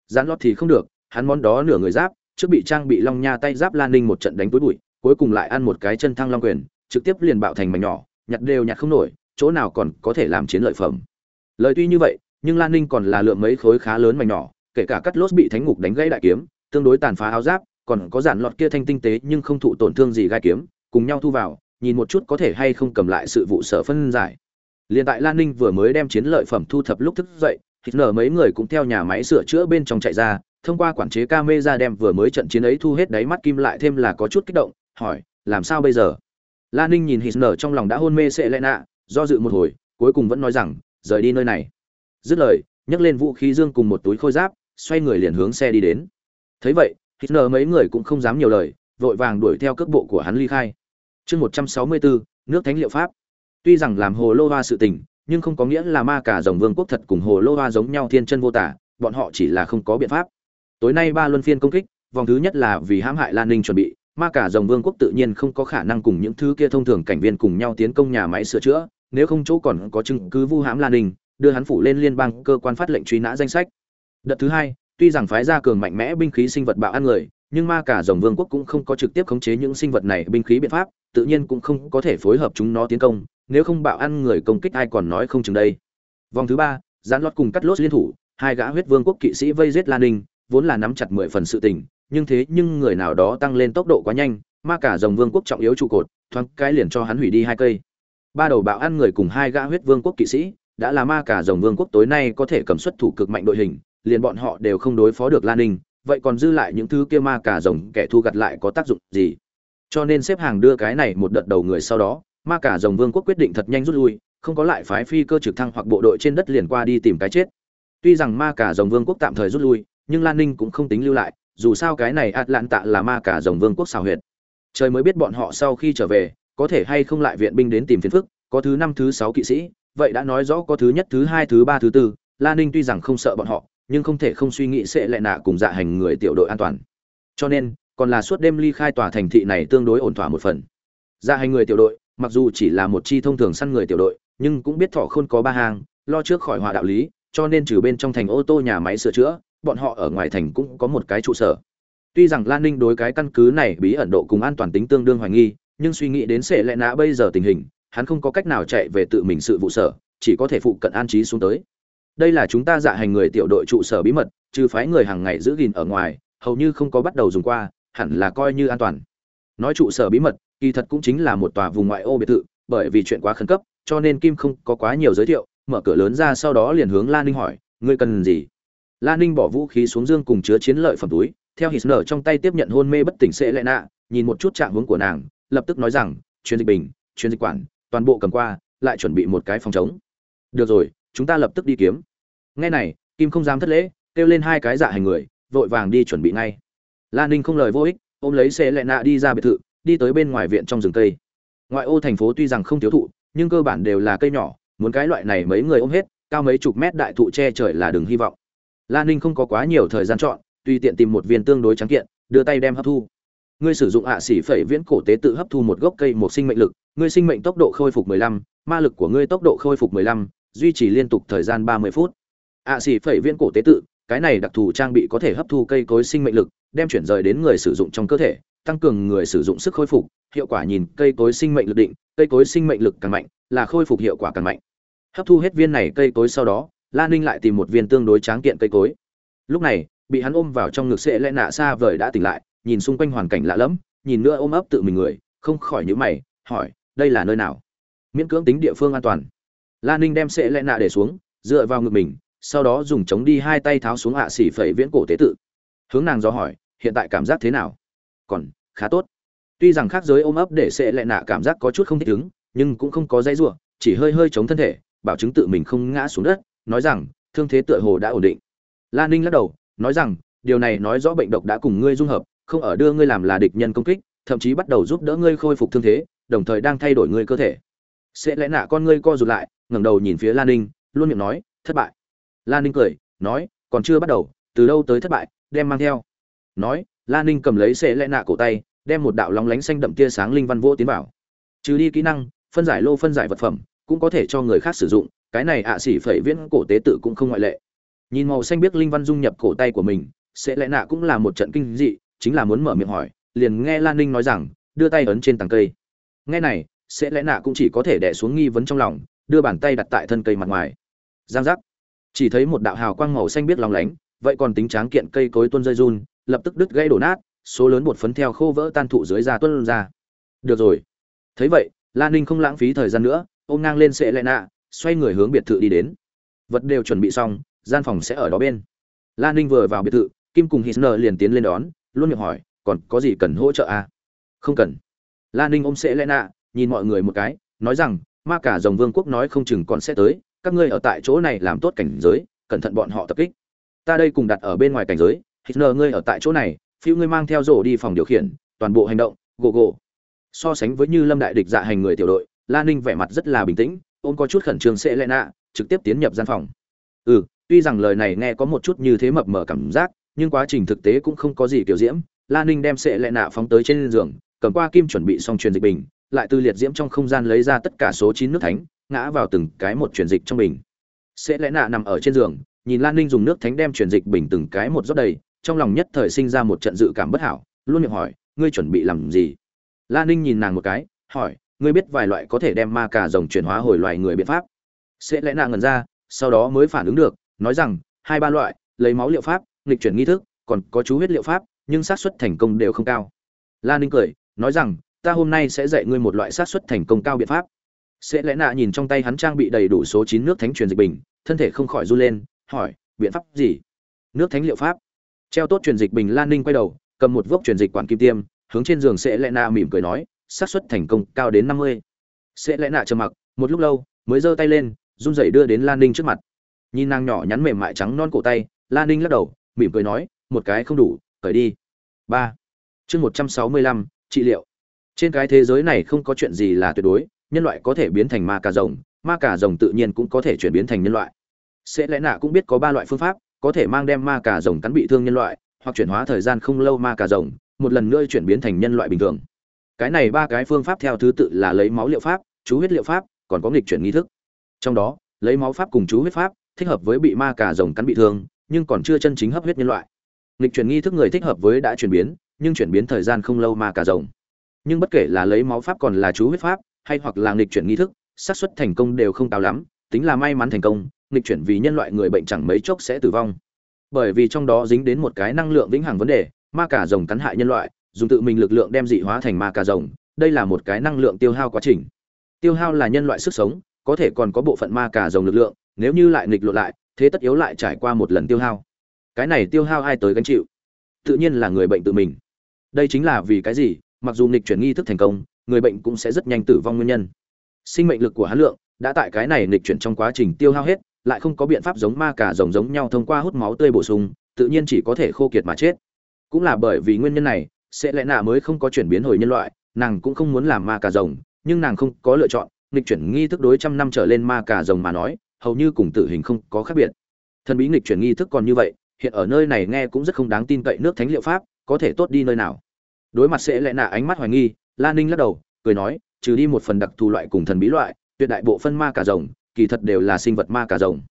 Gián lót thì không được, hắn món đó nửa người giáp, trước bị trang bị long nha tay giáp lan ninh một trận đánh túi bụi, cuối cùng lại ăn một cái chân thăng long quyền, trực tiếp liền bạo thành mảnh nhỏ, nhặt đều nhặt không nổi, chỗ nào còn có thể làm chiến lợi phẩm. Lời tuy như vậy, nhưng lan ninh còn là lượng mấy khối khá lớn mảnh nhỏ, kể cả cắt lốt bị thánh ngục đánh gãy đại kiếm, tương đối tàn phá áo giáp còn có giản lọt kia thanh tinh tế nhưng không thụ tổn thương gì gai kiếm, cùng nhau thu vào, nhìn một chút có thể hay không cầm lại sự vụ sở phân giải. Liền tại lan ninh vừa mới đem chiến lợi phẩm thu thập lúc thức dậy, hít nở mấy người cũng theo nhà máy sửa chữa bên trong chạy ra, thông qua quản chế camera đem vừa mới trận chiến ấy thu hết đáy mắt kim lại thêm là có chút kích động, hỏi, làm sao bây giờ? Lan ninh nhìn hít nở trong lòng đã hôn mê sệ lẽ nạ, do dự một hồi, cuối cùng vẫn nói rằng, rời đi nơi này. Dứt lời, nhấc lên vũ khí dương cùng một túi khôi giáp, xoay người liền hướng xe đi đến. Thấy vậy hít nở mấy người cũng không dám nhiều lời, vội vàng đuổi theo cước bộ của hắn ly khai. Chương một trăm sáu mươi bốn, nước thánh liệu pháp. Tuy rằng làm hồ lô hoa sự tình, nhưng không có nghĩa là ma cả dòng vương quốc thật cùng hồ lô hoa giống nhau thiên chân vô tả, bọn họ chỉ là không có biện pháp. Tối nay ba luân phiên công kích, vòng thứ nhất là vì hãm hại lan ninh chuẩn bị, ma cả dòng vương quốc tự nhiên không có khả năng cùng những thứ kia thông thường cảnh viên cùng nhau tiến công nhà máy sửa chữa, nếu không chỗ còn có chứng cứ vu hãm lan ninh, đưa hắn phủ lên liên bang cơ quan phát lệnh truy nã danh sách. Đợt thứ hai tuy rằng phái gia cường mạnh mẽ binh khí sinh vật bạo ăn người, nhưng ma cả rồng vương quốc cũng không có trực tiếp khống chế những sinh vật này binh khí biện pháp, tự nhiên cũng không có thể phối hợp chúng nó tiến công, nếu không bạo ăn người công kích ai còn nói không chừng đây. Vòng thứ ba gián lót cùng cắt lốt liên thủ, hai gã huyết vương quốc kỵ sĩ vây giết lan ninh, vốn là nắm chặt mười phần sự tình, nhưng thế nhưng người nào đó tăng lên tốc độ quá nhanh, ma cả rồng vương quốc trọng yếu trụ cột, thoáng cái liền cho hắn hủy đi hai cây. Ba đầu bạo ăn người cùng hai gã huyết vương quốc kỵ sĩ, đã là ma cả rồng vương quốc tối nay có thể cầm xuất thủ cực mạnh đội hình liền bọn họ đều không đối phó được lan ninh, vậy còn dư lại những thứ kia ma cả rồng kẻ thu gặt lại có tác dụng gì? Cho nên xếp hàng đưa cái này một đợt đầu người sau đó, ma cả rồng vương quốc quyết định thật nhanh rút lui, không có lại phái phi cơ trực thăng hoặc bộ đội trên đất liền qua đi tìm cái chết. Tuy rằng ma cả rồng vương quốc tạm thời rút lui, nhưng lan ninh cũng không tính lưu lại, dù sao cái này ạt lạn tạ là ma cả rồng vương quốc xào huyệt. Trời mới biết bọn họ sau khi trở về, có thể hay không lại viện binh đến tìm phiền phức, có thứ năm, thứ sáu kỵ sĩ, vậy đã nói rõ có thứ nhất, thứ hai, thứ ba, thứ tư lan ninh tuy rằng không sợ bọn họ nhưng không thể không suy nghĩ sẽ lại nạ cùng dạ hành người tiểu đội an toàn. Cho nên, còn là suốt đêm ly khai tòa thành thị này tương đối ổn thỏa một phần. Dạ hành người tiểu đội, mặc dù chỉ là một chi thông thường săn người tiểu đội, nhưng cũng biết thọ khôn có ba hàng lo trước khỏi họa đạo lý, cho nên trừ bên trong thành ô tô nhà máy sửa chữa, bọn họ ở ngoài thành cũng có một cái trụ sở. Tuy rằng lan ninh đối cái căn cứ này bí ẩn độ cùng an toàn tính tương đương hoài nghi, nhưng suy nghĩ đến sẽ lệ nã bây giờ tình hình, hắn không có cách nào chạy về tự mình sự vụ sở, chỉ có thể phụ cận an trí xuống tới đây là chúng ta dạ hành người tiểu đội trụ sở bí mật, trừ phái người hàng ngày giữ gìn ở ngoài, hầu như không có bắt đầu dùng qua, hẳn là coi như an toàn. Nói trụ sở bí mật, kỳ thật cũng chính là một tòa vùng ngoại ô biệt thự, bởi vì chuyện quá khẩn cấp, cho nên kim không có quá nhiều giới thiệu, mở cửa lớn ra sau đó liền hướng lan ninh hỏi, ngươi cần gì? Lan ninh bỏ vũ khí xuống dương cùng chứa chiến lợi phẩm túi, theo hít nở trong tay tiếp nhận hôn mê bất tỉnh sệ lệ nạ, nhìn một chút trạng hướng của nàng, lập tức nói rằng chuyên dịch bình chuyên dịch quản, toàn bộ cầm qua, lại chuẩn bị một cái phòng chống. Được rồi chúng ta lập tức đi kiếm. Ngay này kim không dám thất lễ kêu lên hai cái dạ hành người vội vàng đi chuẩn bị ngay. Lan ninh không lời vô ích ôm lấy xe lẹ nạ đi ra biệt thự đi tới bên ngoài viện trong rừng cây. Ngoại ô thành phố tuy rằng không thiếu thụ nhưng cơ bản đều là cây nhỏ muốn cái loại này mấy người ôm hết cao mấy chục mét đại thụ che trời là đừng hy vọng. Lan ninh không có quá nhiều thời gian chọn tùy tiện tìm một viên tương đối trắng kiện đưa tay đem hấp thu. Ngươi sử dụng ạ xỉ phẩy viễn cổ tế tự hấp thu một gốc cây một sinh mệnh lực ngươi sinh mệnh tốc độ khôi phục 15, ma lực của ngươi tốc độ khôi phục 15, duy trì liên tục thời gian 30 phút. Ạ xỉ phẩy viễn cổ tế tự, cái này đặc thù trang bị có thể hấp thu cây cối sinh mệnh lực, đem chuyển rời đến người sử dụng trong cơ thể, tăng cường người sử dụng sức khôi phục, hiệu quả nhìn cây cối sinh mệnh lực định, cây cối sinh mệnh lực càng mạnh, là khôi phục hiệu quả càng mạnh. Hấp thu hết viên này cây cối sau đó lan ninh lại tìm một viên tương đối tráng kiện cây cối. Lúc này, bị hắn ôm vào trong ngực sẽ lẽ nạ xa vời đã tỉnh lại, nhìn xung quanh hoàn cảnh lạ lẫm, nhìn nữa ôm ấp tự mình người, không khỏi nhíu mày, hỏi, đây là nơi nào? Miễn cưỡng tính địa phương an toàn lan ninh đem sẽ lẽ nạ để xuống, dựa vào ngực mình, sau đó dùng chống đi hai tay tháo xuống hạ xỉ phẩy viễn cổ tế tự. Hướng nàng do hỏi, hiện tại cảm giác thế nào? Còn khá tốt. Tuy rằng khác giới ôm ấp để sẽ lệ nạ cảm giác có chút không thích ứng, nhưng cũng không có dây ruộng chỉ hơi hơi chống thân thể, bảo chứng tự mình không ngã xuống đất, nói rằng, thương thế tựa hồ đã ổn định. Lan ninh lắc đầu, nói rằng, điều này nói rõ bệnh độc đã cùng ngươi dung hợp, không ở đưa ngươi làm là địch nhân công kích, thậm chí bắt đầu giúp đỡ ngươi khôi phục thương thế, đồng thời đang thay đổi ngươi cơ thể. Sẽ lẽ nạ con ngươi co rụt lại ngẩng đầu nhìn phía lan ninh, luôn miệng nói, thất bại. Lan ninh cười, nói, còn chưa bắt đầu, từ đâu tới thất bại, đem mang theo. Nói lan ninh cầm lấy xệ lệ nạ cổ tay, đem một đạo lóng lánh xanh đậm tia sáng linh văn vô tiến vào. Trừ đi kỹ năng, phân giải lô phân giải vật phẩm, cũng có thể cho người khác sử dụng, cái này ạ à xỉ phẩy viễn cổ tế tự cũng không ngoại lệ. Nhìn màu xanh biết linh văn dung nhập cổ tay của mình sẽ lẽ nạ cũng là một trận kinh dị, chính là muốn mở miệng hỏi, liền nghe lan ninh nói rằng, đưa tay ấn trên tầng cây. Nghe này sẽ lẽ nạ cũng chỉ có thể đè xuống nghi vấn trong lòng đưa bàn tay đặt tại thân cây mặt ngoài. Giang giác. Chỉ thấy một đạo hào quang màu xanh biết lóng lánh, vậy còn tính tráng kiện cây cối tuôn rơi run, lập tức đứt gãy đổ nát, số lớn bột phấn theo khô vỡ tan thụ dưới da tuân ra. Được rồi. Thấy vậy lan ninh không lãng phí thời gian nữa, ôm ngang lên sệ lẹ nạ, xoay người hướng biệt thự đi đến. Vật đều chuẩn bị xong, gian phòng sẽ ở đó bên. Lan ninh vừa vào biệt thự, kim cùng Nơ liền tiến lên đón, luôn miệng hỏi, còn có gì cần hỗ trợ à? không cần. Lan ninh ôm sệ lẹ nạ, nhìn mọi người một cái, nói rằng ma cả dòng vương quốc nói không chừng còn sẽ tới, các ngươi ở tại chỗ này làm tốt cảnh giới, cẩn thận bọn họ tập kích. Ta đây cùng đặt ở bên ngoài cảnh giới, hitler ngươi ở tại chỗ này, phiêu ngươi mang theo rổ đi phòng điều khiển, toàn bộ hành động, gồ gồ. So sánh với như lâm đại địch dạ hành người tiểu đội Lan ninh vẻ mặt rất là bình tĩnh, ôm có chút khẩn trương sẽ lẽ nạ, trực tiếp tiến nhập gian phòng. Ừ tuy rằng lời này nghe có một chút như thế mập mờ cảm giác, nhưng quá trình thực tế cũng không có gì kiểu diễm. Lan ninh đem sệ lệ nạ phóng tới trên giường, cầm qua kim chuẩn bị xong truyền dịch bình lại từ liệt diễm trong không gian lấy ra tất cả số chín nước thánh, ngã vào từng cái một truyền dịch trong bình. Sẽ lẽ nạ nằm ở trên giường, nhìn lan ninh dùng nước thánh đem truyền dịch bình từng cái một rót đầy, trong lòng nhất thời sinh ra một trận dự cảm bất hảo, luôn miệng hỏi, ngươi chuẩn bị làm gì? Lan ninh nhìn nàng một cái, hỏi, ngươi biết vài loại có thể đem ma cà rồng chuyển hóa hồi loài người biện pháp? Sẽ lẽ nạ ngần ra, sau đó mới phản ứng được, nói rằng, hai ba loại, lấy máu liệu pháp, nghịch chuyển nghi thức, còn có chú huyết liệu pháp, nhưng xác suất thành công đều không cao. Lan ninh cười, nói rằng ta hôm nay sẽ dạy ngươi một loại sát xuất thành công cao biện pháp. Sẽ lẽ nạ nhìn trong tay hắn trang bị đầy đủ số chín nước thánh truyền dịch bình, thân thể không khỏi run lên, hỏi, biện pháp gì? Nước thánh liệu pháp. Treo tốt truyền dịch bình lan ninh quay đầu, cầm một vốc truyền dịch quản kim tiêm, hướng trên giường sẽ lẽ nạ mỉm cười nói, xác suất thành công cao đến năm mươi. Sẽ lẽ nạ trầm mặc, một lúc lâu, mới giơ tay lên, run rẩy đưa đến lan ninh trước mặt. Nhìn nàng nhỏ nhắn mềm mại trắng non cổ tay, lan ninh lắc đầu, mỉm cười nói, một cái không đủ, cởi đi. Ba. Chương một trăm sáu mươi lăm, trị liệu trên cái thế giới này không có chuyện gì là tuyệt đối, nhân loại có thể biến thành ma cà rồng, ma cà rồng tự nhiên cũng có thể chuyển biến thành nhân loại. Sẽ lẽ nạ cũng biết có ba loại phương pháp, có thể mang đem ma cà rồng cắn bị thương nhân loại, hoặc chuyển hóa thời gian không lâu ma cà rồng, một lần nữa chuyển biến thành nhân loại bình thường. Cái này ba cái phương pháp theo thứ tự là lấy máu liệu pháp, chú huyết liệu pháp, còn có nghịch chuyển nghi thức. Trong đó, lấy máu pháp cùng chú huyết pháp, thích hợp với bị ma cà rồng cắn bị thương, nhưng còn chưa chân chính hấp huyết nhân loại. Nghịch chuyển nghi thức người thích hợp với đã chuyển biến, nhưng chuyển biến thời gian không lâu ma cà rồng nhưng bất kể là lấy máu pháp còn là chú huyết pháp, hay hoặc là nghịch chuyển nghi thức, xác suất thành công đều không cao lắm, tính là may mắn thành công, nghịch chuyển vì nhân loại người bệnh chẳng mấy chốc sẽ tử vong. Bởi vì trong đó dính đến một cái năng lượng vĩnh hằng vấn đề, ma cà rồng cắn hại nhân loại, dùng tự mình lực lượng đem dị hóa thành ma cà rồng, đây là một cái năng lượng tiêu hao quá trình. Tiêu hao là nhân loại sức sống, có thể còn có bộ phận ma cà rồng lực lượng, nếu như lại nghịch lộ lại, thế tất yếu lại trải qua một lần tiêu hao. Cái này tiêu hao ai tới gánh chịu? Tự nhiên là người bệnh tự mình. Đây chính là vì cái gì? Mặc dù nghịch chuyển nghi thức thành công, người bệnh cũng sẽ rất nhanh tử vong nguyên nhân. Sinh mệnh lực của hắn lượng đã tại cái này nghịch chuyển trong quá trình tiêu hao hết, lại không có biện pháp giống ma cà rồng giống nhau thông qua hút máu tươi bổ sung, tự nhiên chỉ có thể khô kiệt mà chết. Cũng là bởi vì nguyên nhân này, sẽ lẽ nạ mới không có chuyển biến hồi nhân loại, nàng cũng không muốn làm ma cà rồng, nhưng nàng không có lựa chọn, nghịch chuyển nghi thức đối trăm năm trở lên ma cà rồng mà nói, hầu như cùng tử hình không có khác biệt. Thần bí nghịch chuyển nghi thức còn như vậy, hiện ở nơi này nghe cũng rất không đáng tin cậy nước thánh liệu pháp, có thể tốt đi nơi nào đối mặt sẽ lẽ nạ ánh mắt hoài nghi, la ninh lắc đầu, cười nói, trừ đi một phần đặc thù loại cùng thần bí loại, tuyệt đại bộ phân ma cà rồng, kỳ thật đều là sinh vật ma cà rồng.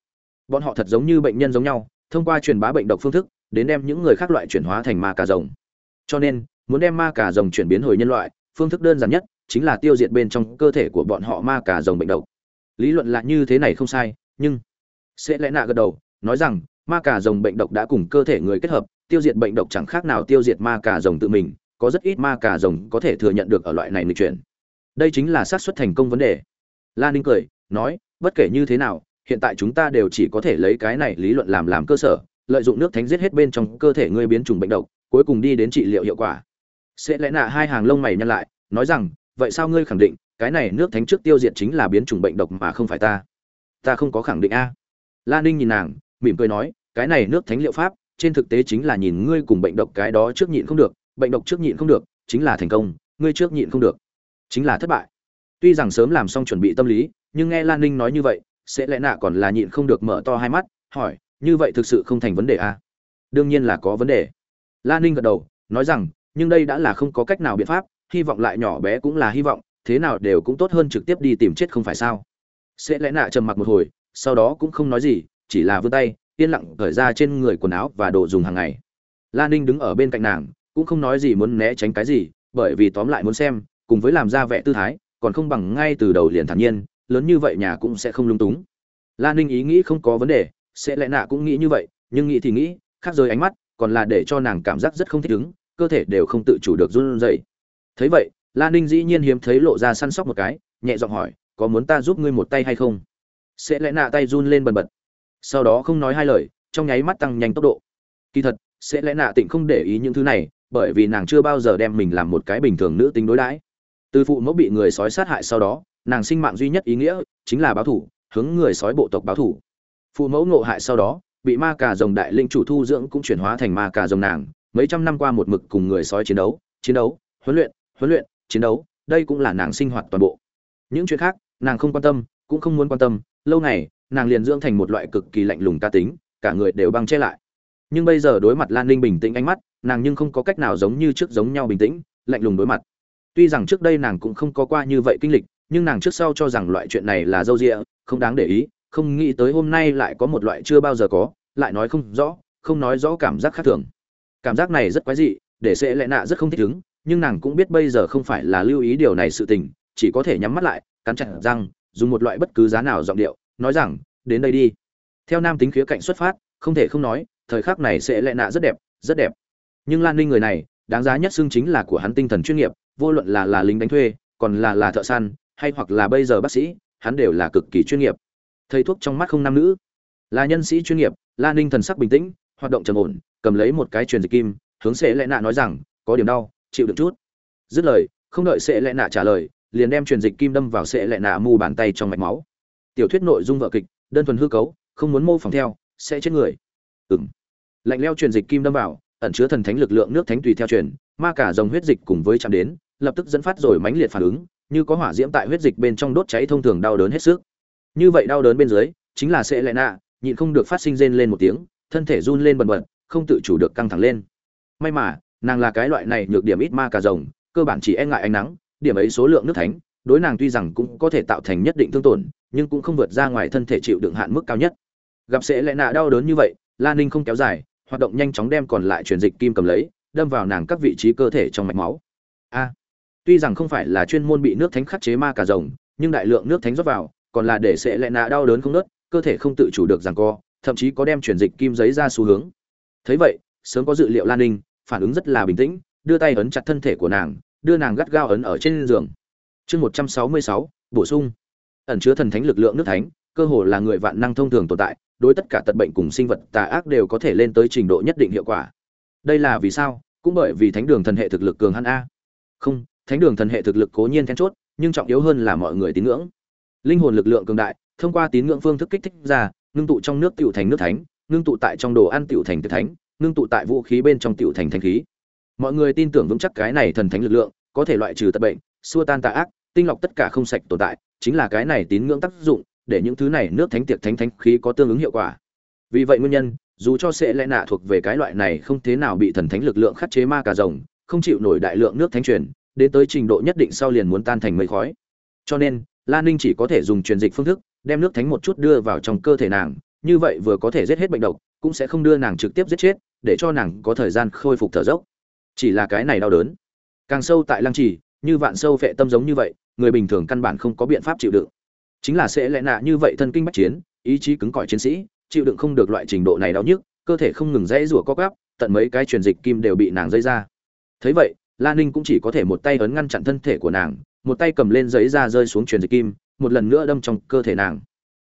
Bọn họ thật giống như bệnh nhân giống nhau, thông qua truyền bá bệnh độc phương thức, đến đem những người khác loại chuyển hóa thành ma cà rồng. Cho nên, muốn đem ma cà rồng chuyển biến hồi nhân loại, phương thức đơn giản nhất chính là tiêu diệt bên trong cơ thể của bọn họ ma cà rồng bệnh độc. Lý luận là như thế này không sai, nhưng sẽ lẽ nạ gật đầu, nói rằng, ma cà rồng bệnh độc đã cùng cơ thể người kết hợp, tiêu diệt bệnh độc chẳng khác nào tiêu diệt ma cà rồng tự mình có rất ít ma cà rồng có thể thừa nhận được ở loại này nghịch chuyển. Đây chính là xác suất thành công vấn đề. Lan ninh cười, nói, bất kể như thế nào, hiện tại chúng ta đều chỉ có thể lấy cái này lý luận làm làm cơ sở, lợi dụng nước thánh giết hết bên trong cơ thể ngươi biến chủng bệnh độc, cuối cùng đi đến trị liệu hiệu quả. Sẽ lẽ nạ hai hàng lông mày nhăn lại, nói rằng, vậy sao ngươi khẳng định, cái này nước thánh trước tiêu diệt chính là biến chủng bệnh độc mà không phải ta? Ta không có khẳng định a. Lan ninh nhìn nàng, mỉm cười nói, cái này nước thánh liệu pháp, trên thực tế chính là nhìn ngươi cùng bệnh độc cái đó trước nhịn không được bệnh độc trước nhịn không được, chính là thành công, ngươi trước nhịn không được, chính là thất bại. Tuy rằng sớm làm xong chuẩn bị tâm lý, nhưng nghe lan ninh nói như vậy, sẽ lẽ nạ còn là nhịn không được mở to hai mắt, hỏi, như vậy thực sự không thành vấn đề à? đương nhiên là có vấn đề. Lan ninh gật đầu, nói rằng, nhưng đây đã là không có cách nào biện pháp, hy vọng lại nhỏ bé cũng là hy vọng, thế nào đều cũng tốt hơn trực tiếp đi tìm chết không phải sao? Sẽ lẽ nạ trầm mặc một hồi, sau đó cũng không nói gì, chỉ là vươn tay, yên lặng cởi ra trên người quần áo và đồ dùng hàng ngày. Lan ninh đứng ở bên cạnh nàng cũng không nói gì muốn né tránh cái gì, bởi vì tóm lại muốn xem, cùng với làm ra vẻ tư thái, còn không bằng ngay từ đầu liền thản nhiên, lớn như vậy nhà cũng sẽ không lung túng. Lan ninh ý nghĩ không có vấn đề, sẽ lẽ nạ cũng nghĩ như vậy, nhưng nghĩ thì nghĩ, khác rời ánh mắt, còn là để cho nàng cảm giác rất không thích ứng, cơ thể đều không tự chủ được run rẩy. Thấy vậy lan ninh dĩ nhiên hiếm thấy lộ ra săn sóc một cái, nhẹ giọng hỏi, có muốn ta giúp ngươi một tay hay không? Sẽ lẽ nạ tay run lên bần bật. Sau đó không nói hai lời, trong nháy mắt tăng nhanh tốc độ. Kỳ thật, sẽ lẽ nạ tịnh không để ý những thứ này bởi vì nàng chưa bao giờ đem mình làm một cái bình thường nữ tính đối đãi. Từ phụ mẫu bị người sói sát hại sau đó, nàng sinh mạng duy nhất ý nghĩa chính là báo thủ, hướng người sói bộ tộc báo thủ. Phụ mẫu ngộ hại sau đó, bị ma cà rồng đại linh chủ thu dưỡng cũng chuyển hóa thành ma cà rồng nàng, mấy trăm năm qua một mực cùng người sói chiến đấu chiến đấu, huấn luyện huấn luyện, chiến đấu, đây cũng là nàng sinh hoạt toàn bộ. Những chuyện khác, nàng không quan tâm, cũng không muốn quan tâm, lâu ngày, nàng liền dưỡng thành một loại cực kỳ lạnh lùng ca tính, cả người đều băng che lại. Nhưng bây giờ đối mặt lan ninh bình tĩnh ánh mắt nàng nhưng không có cách nào giống như trước giống nhau bình tĩnh, lạnh lùng đối mặt. Tuy rằng trước đây nàng cũng không có qua như vậy kinh lịch, nhưng nàng trước sau cho rằng loại chuyện này là dâu rịa không đáng để ý, không nghĩ tới hôm nay lại có một loại chưa bao giờ có, lại nói không rõ, không nói rõ cảm giác khác thường. Cảm giác này rất quái dị, để sẽ lẽ nạ rất không thích ứng, nhưng nàng cũng biết bây giờ không phải là lưu ý điều này sự tình, chỉ có thể nhắm mắt lại, cắn chặt răng, dùng một loại bất cứ giá nào giọng điệu, nói rằng, đến đây đi. Theo nam tính khía cạnh xuất phát, không thể không nói, thời khắc này sẽ lẽ nạ rất đẹp rất đẹp nhưng lan ninh người này, đáng giá nhất xưng chính là của hắn tinh thần chuyên nghiệp, vô luận là là lính đánh thuê, còn là là thợ săn, hay hoặc là bây giờ bác sĩ, hắn đều là cực kỳ chuyên nghiệp. Thầy thuốc trong mắt không nam nữ. Là nhân sĩ chuyên nghiệp, Lan ninh thần sắc bình tĩnh, hoạt động trầm ổn, cầm lấy một cái truyền dịch kim, hướng sẽ lẽ nạ nói rằng, có điểm đau, chịu được chút. Dứt lời, không đợi sẽ lẽ nạ trả lời, liền đem truyền dịch kim đâm vào sẽ lẽ nạ mu bàn tay trong mạch máu. Tiểu thuyết nội dung vợ kịch, đơn thuần hư cấu, không muốn mô phỏng theo, sẽ chết người. Ừng lạnh leo truyền dịch kim đâm vào ẩn chứa thần thánh lực lượng nước thánh tùy theo truyền, ma cả dòng huyết dịch cùng với chạm đến, lập tức dẫn phát rồi mãnh liệt phản ứng, như có hỏa diễm tại huyết dịch bên trong đốt cháy thông thường đau đớn hết sức. Như vậy đau đớn bên dưới, chính là sẽ lệ nạ, nhịn không được phát sinh rên lên một tiếng, thân thể run lên bần bật, không tự chủ được căng thẳng lên. May mà, nàng là cái loại này nhược điểm ít ma cà rồng cơ bản chỉ e ngại ánh nắng, điểm ấy số lượng nước thánh, đối nàng tuy rằng cũng có thể tạo thành nhất định thương tổn, nhưng cũng không vượt ra ngoài thân thể chịu đựng hạn mức cao nhất. Gặp sẽ lệ nạ đau đớn như vậy lan ninh không kéo dài hoạt động nhanh chóng đem còn lại truyền dịch kim cầm lấy, đâm vào nàng các vị trí cơ thể trong mạch máu. A, tuy rằng không phải là chuyên môn bị nước thánh khắc chế ma cả rồng, nhưng đại lượng nước thánh rót vào, còn là để sẽ lệ nạ đau đớn không nớt, cơ thể không tự chủ được rằng co, thậm chí có đem truyền dịch kim giấy ra xu hướng. Thấy vậy, sớm có dự liệu lan ninh, phản ứng rất là bình tĩnh, đưa tay ấn chặt thân thể của nàng, đưa nàng gắt gao ấn ở trên giường. Chương một trăm sáu mươi sáu, bổ sung. Ẩn chứa thần thánh lực lượng nước thánh, cơ hồ là người vạn năng thông thường tồn tại đối tất cả tật bệnh cùng sinh vật tà ác đều có thể lên tới trình độ nhất định hiệu quả. Đây là vì sao? Cũng bởi vì thánh đường thần hệ thực lực cường hắn a. Không, thánh đường thần hệ thực lực cố nhiên then chốt, nhưng trọng yếu hơn là mọi người tín ngưỡng. Linh hồn lực lượng cường đại, thông qua tín ngưỡng phương thức kích thích ra, ngưng tụ trong nước tiểu thành nước thánh, ngưng tụ tại trong đồ ăn tiểu thành tự thánh, ngưng tụ tại vũ khí bên trong tiểu thành thánh khí. Mọi người tin tưởng vững chắc cái này thần thánh lực lượng, có thể loại trừ tật bệnh, xua tan tà ác, tinh lọc tất cả không sạch tồn tại, chính là cái này tín ngưỡng tác dụng để những thứ này nước thánh tiệc thánh thánh khí có tương ứng hiệu quả. Vì vậy nguyên nhân, dù cho sẽ lẽ nạ thuộc về cái loại này không thế nào bị thần thánh lực lượng khắc chế ma cà rồng, không chịu nổi đại lượng nước thánh truyền, đến tới trình độ nhất định sau liền muốn tan thành mây khói. Cho nên lan ninh chỉ có thể dùng truyền dịch phương thức, đem nước thánh một chút đưa vào trong cơ thể nàng, như vậy vừa có thể giết hết bệnh độc, cũng sẽ không đưa nàng trực tiếp giết chết, để cho nàng có thời gian khôi phục thở dốc. Chỉ là cái này đau đớn. Càng sâu tại lăng trì, như vạn sâu phệ tâm giống như vậy, người bình thường căn bản không có biện pháp chịu đựng chính là sẽ lẽ nạ như vậy thân kinh bách chiến, ý chí cứng cỏi chiến sĩ, chịu đựng không được loại trình độ này đau nhức, cơ thể không ngừng dãy rủa co gắp tận mấy cái truyền dịch kim đều bị nàng dây ra. Thấy vậy lan ninh cũng chỉ có thể một tay ấn ngăn chặn thân thể của nàng, một tay cầm lên giấy ra rơi xuống truyền dịch kim, một lần nữa đâm trong cơ thể nàng.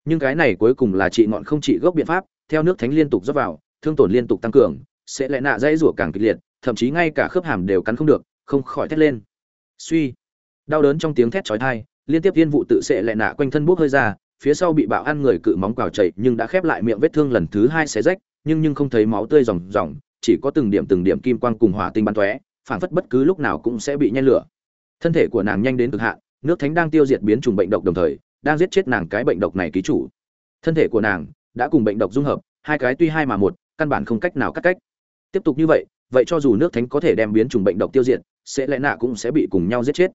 Nhưng cái này cuối cùng là trị ngọn không trị gốc biện pháp, theo nước thánh liên tục dốc vào, thương tổn liên tục tăng cường, sẽ lẽ nạ dãy rủa càng kịch liệt, thậm chí ngay cả khớp hàm đều cắn không được, không khỏi thét lên. Suy, đau đớn trong tiếng thét chói tai liên tiếp viên vụ tự sẽ lại nạ quanh thân bốc hơi ra, phía sau bị bạo ăn người cự móng cào chảy, nhưng đã khép lại miệng vết thương lần thứ hai xé rách, nhưng nhưng không thấy máu tươi ròng ròng, chỉ có từng điểm từng điểm kim quang cùng hỏa tinh bắn tóe, phảng phất bất cứ lúc nào cũng sẽ bị nhen lửa. Thân thể của nàng nhanh đến cực hạn, nước thánh đang tiêu diệt biến chủng bệnh độc đồng thời, đang giết chết nàng cái bệnh độc này ký chủ. Thân thể của nàng đã cùng bệnh độc dung hợp, hai cái tuy hai mà một, căn bản không cách nào cắt cách. Tiếp tục như vậy vậy cho dù nước thánh có thể đem biến chủng bệnh độc tiêu diệt, sẽ lẽ nạ cũng sẽ bị cùng nhau giết chết.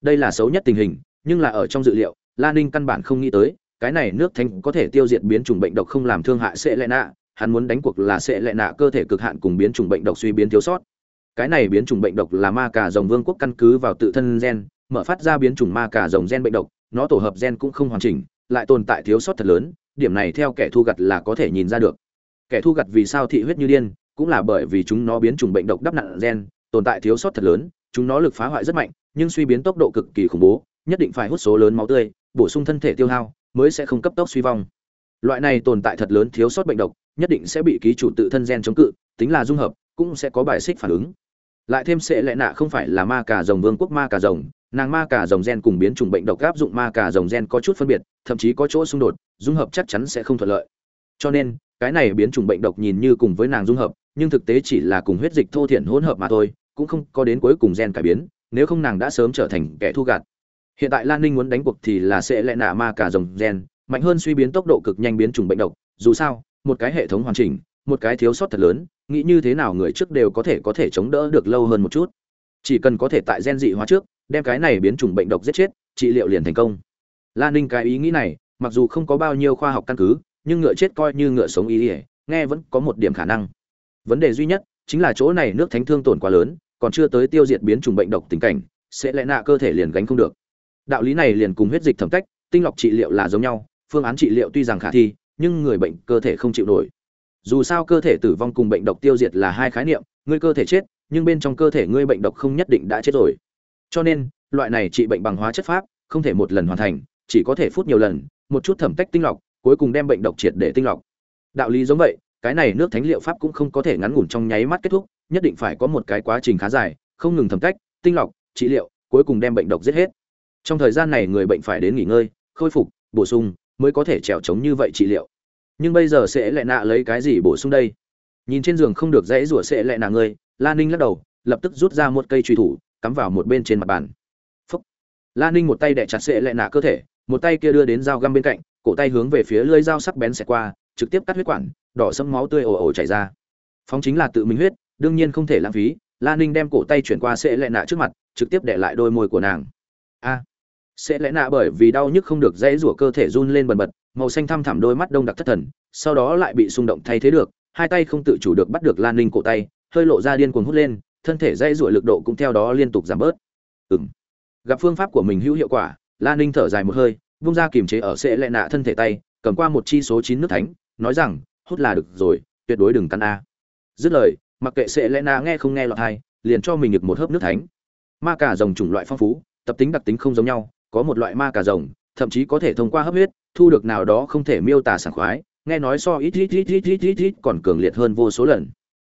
Đây là xấu nhất tình hình nhưng là ở trong dự liệu, la ninh căn bản không nghĩ tới, cái này nước thánh có thể tiêu diệt biến chủng bệnh độc không làm thương hại sẽ lệ nạ, hắn muốn đánh cuộc là sẽ lệ nạ cơ thể cực hạn cùng biến chủng bệnh độc suy biến thiếu sót. Cái này biến chủng bệnh độc là ma cà rồng vương quốc căn cứ vào tự thân gen, mở phát ra biến chủng ma cà rồng gen bệnh độc, nó tổ hợp gen cũng không hoàn chỉnh, lại tồn tại thiếu sót thật lớn, điểm này theo kẻ thu gặt là có thể nhìn ra được. Kẻ thu gặt vì sao thị huyết như điên, cũng là bởi vì chúng nó biến chủng bệnh độc đắp nặng gen, tồn tại thiếu sót thật lớn, chúng nó lực phá hoại rất mạnh, nhưng suy biến tốc độ cực kỳ khủng bố nhất định phải hút số lớn máu tươi, bổ sung thân thể tiêu hao mới sẽ không cấp tốc suy vong. Loại này tồn tại thật lớn thiếu sót bệnh độc, nhất định sẽ bị ký chủ tự thân gen chống cự, tính là dung hợp, cũng sẽ có bài xích phản ứng. Lại thêm sẽ lẽ nạ không phải là ma cà rồng vương quốc ma cà rồng, nàng ma cà rồng gen cùng biến chủng bệnh độc áp dụng ma cà rồng gen có chút phân biệt, thậm chí có chỗ xung đột, dung hợp chắc chắn sẽ không thuận lợi. Cho nên, cái này biến chủng bệnh độc nhìn như cùng với nàng dung hợp, nhưng thực tế chỉ là cùng huyết dịch thô thiển hỗn hợp mà thôi, cũng không có đến cuối cùng gen cải biến, nếu không nàng đã sớm trở thành kẻ thu gạt hiện tại lan ninh muốn đánh cuộc thì là sẽ lẽ nạ ma cả dòng gen, mạnh hơn suy biến tốc độ cực nhanh biến chủng bệnh độc. Dù sao, một cái hệ thống hoàn chỉnh, một cái thiếu sót thật lớn, nghĩ như thế nào người trước đều có thể có thể chống đỡ được lâu hơn một chút. Chỉ cần có thể tại gen dị hóa trước, đem cái này biến chủng bệnh độc giết chết, trị liệu liền thành công. Lan ninh cái ý nghĩ này, mặc dù không có bao nhiêu khoa học căn cứ, nhưng ngựa chết coi như ngựa sống ý ỉa nghe vẫn có một điểm khả năng. Vấn đề duy nhất chính là chỗ này nước thánh thương tổn quá lớn, còn chưa tới tiêu diệt biến chủng bệnh độc tình cảnh, sẽ lẽ nạ cơ thể liền gánh không được đạo lý này liền cùng huyết dịch thẩm cách, tinh lọc trị liệu là giống nhau, phương án trị liệu tuy rằng khả thi, nhưng người bệnh cơ thể không chịu nổi. Dù sao cơ thể tử vong cùng bệnh độc tiêu diệt là hai khái niệm ngươi cơ thể chết, nhưng bên trong cơ thể ngươi bệnh độc không nhất định đã chết rồi. Cho nên, loại này trị bệnh bằng hóa chất pháp, không thể một lần hoàn thành, chỉ có thể phút nhiều lần, một chút thẩm tách tinh lọc, cuối cùng đem bệnh độc triệt để tinh lọc. Đạo lý giống vậy, cái này nước thánh liệu pháp cũng không có thể ngắn ngủn trong nháy mắt kết thúc, nhất định phải có một cái quá trình khá dài, không ngừng thẩm tách, tinh lọc, trị liệu, cuối cùng đem bệnh độc giết hết trong thời gian này người bệnh phải đến nghỉ ngơi, khôi phục, bổ sung mới có thể trèo trống như vậy trị liệu. Nhưng bây giờ sẽ lại nạ lấy cái gì bổ sung đây? Nhìn trên giường không được dãy rủa sẽ lại nạ ngươi lan ninh lắc đầu, lập tức rút ra một cây truy thủ, cắm vào một bên trên mặt bàn. Phúc. Lan ninh một tay đẻ chặt sẽ lại nạ cơ thể, một tay kia đưa đến dao găm bên cạnh, cổ tay hướng về phía lưỡi dao sắc bén xẹt qua, trực tiếp cắt huyết quản, đỏ sẫm máu tươi ồ ồ chảy ra. Phóng chính là tự mình huyết, đương nhiên không thể lãng phí lan ninh đem cổ tay chuyển qua sẽ lại nạ trước mặt, trực tiếp để lại đôi môi của nàng. A sẽ lẽ nạ bởi vì đau nhức không được dãy rủa cơ thể run lên bần bật, màu xanh thăm thẳm đôi mắt đông đặc thất thần, sau đó lại bị xung động thay thế được, hai tay không tự chủ được bắt được lan ninh cổ tay, hơi lộ ra điên cuồng hút lên, thân thể dãy rủa lực độ cũng theo đó liên tục giảm bớt. Ừng gặp phương pháp của mình hữu hiệu quả, lan ninh thở dài một hơi, vung ra kiềm chế ở sẽ lẽ nạ thân thể tay, cầm qua một chi số chín nước thánh, nói rằng, hút là được rồi, tuyệt đối đừng cắn a. Dứt lời, mặc kệ sẽ lẽ nạ nghe không nghe lọt hai liền cho mình được một hớp nước thánh. Ma cả dòng chủng loại phong phú, tập tính đặc tính không giống nhau có một loại ma cà rồng, thậm chí có thể thông qua hấp huyết, thu được nào đó không thể miêu tả sảng khoái, nghe nói so ít ít ít ít ít ít ít còn cường liệt hơn vô số lần.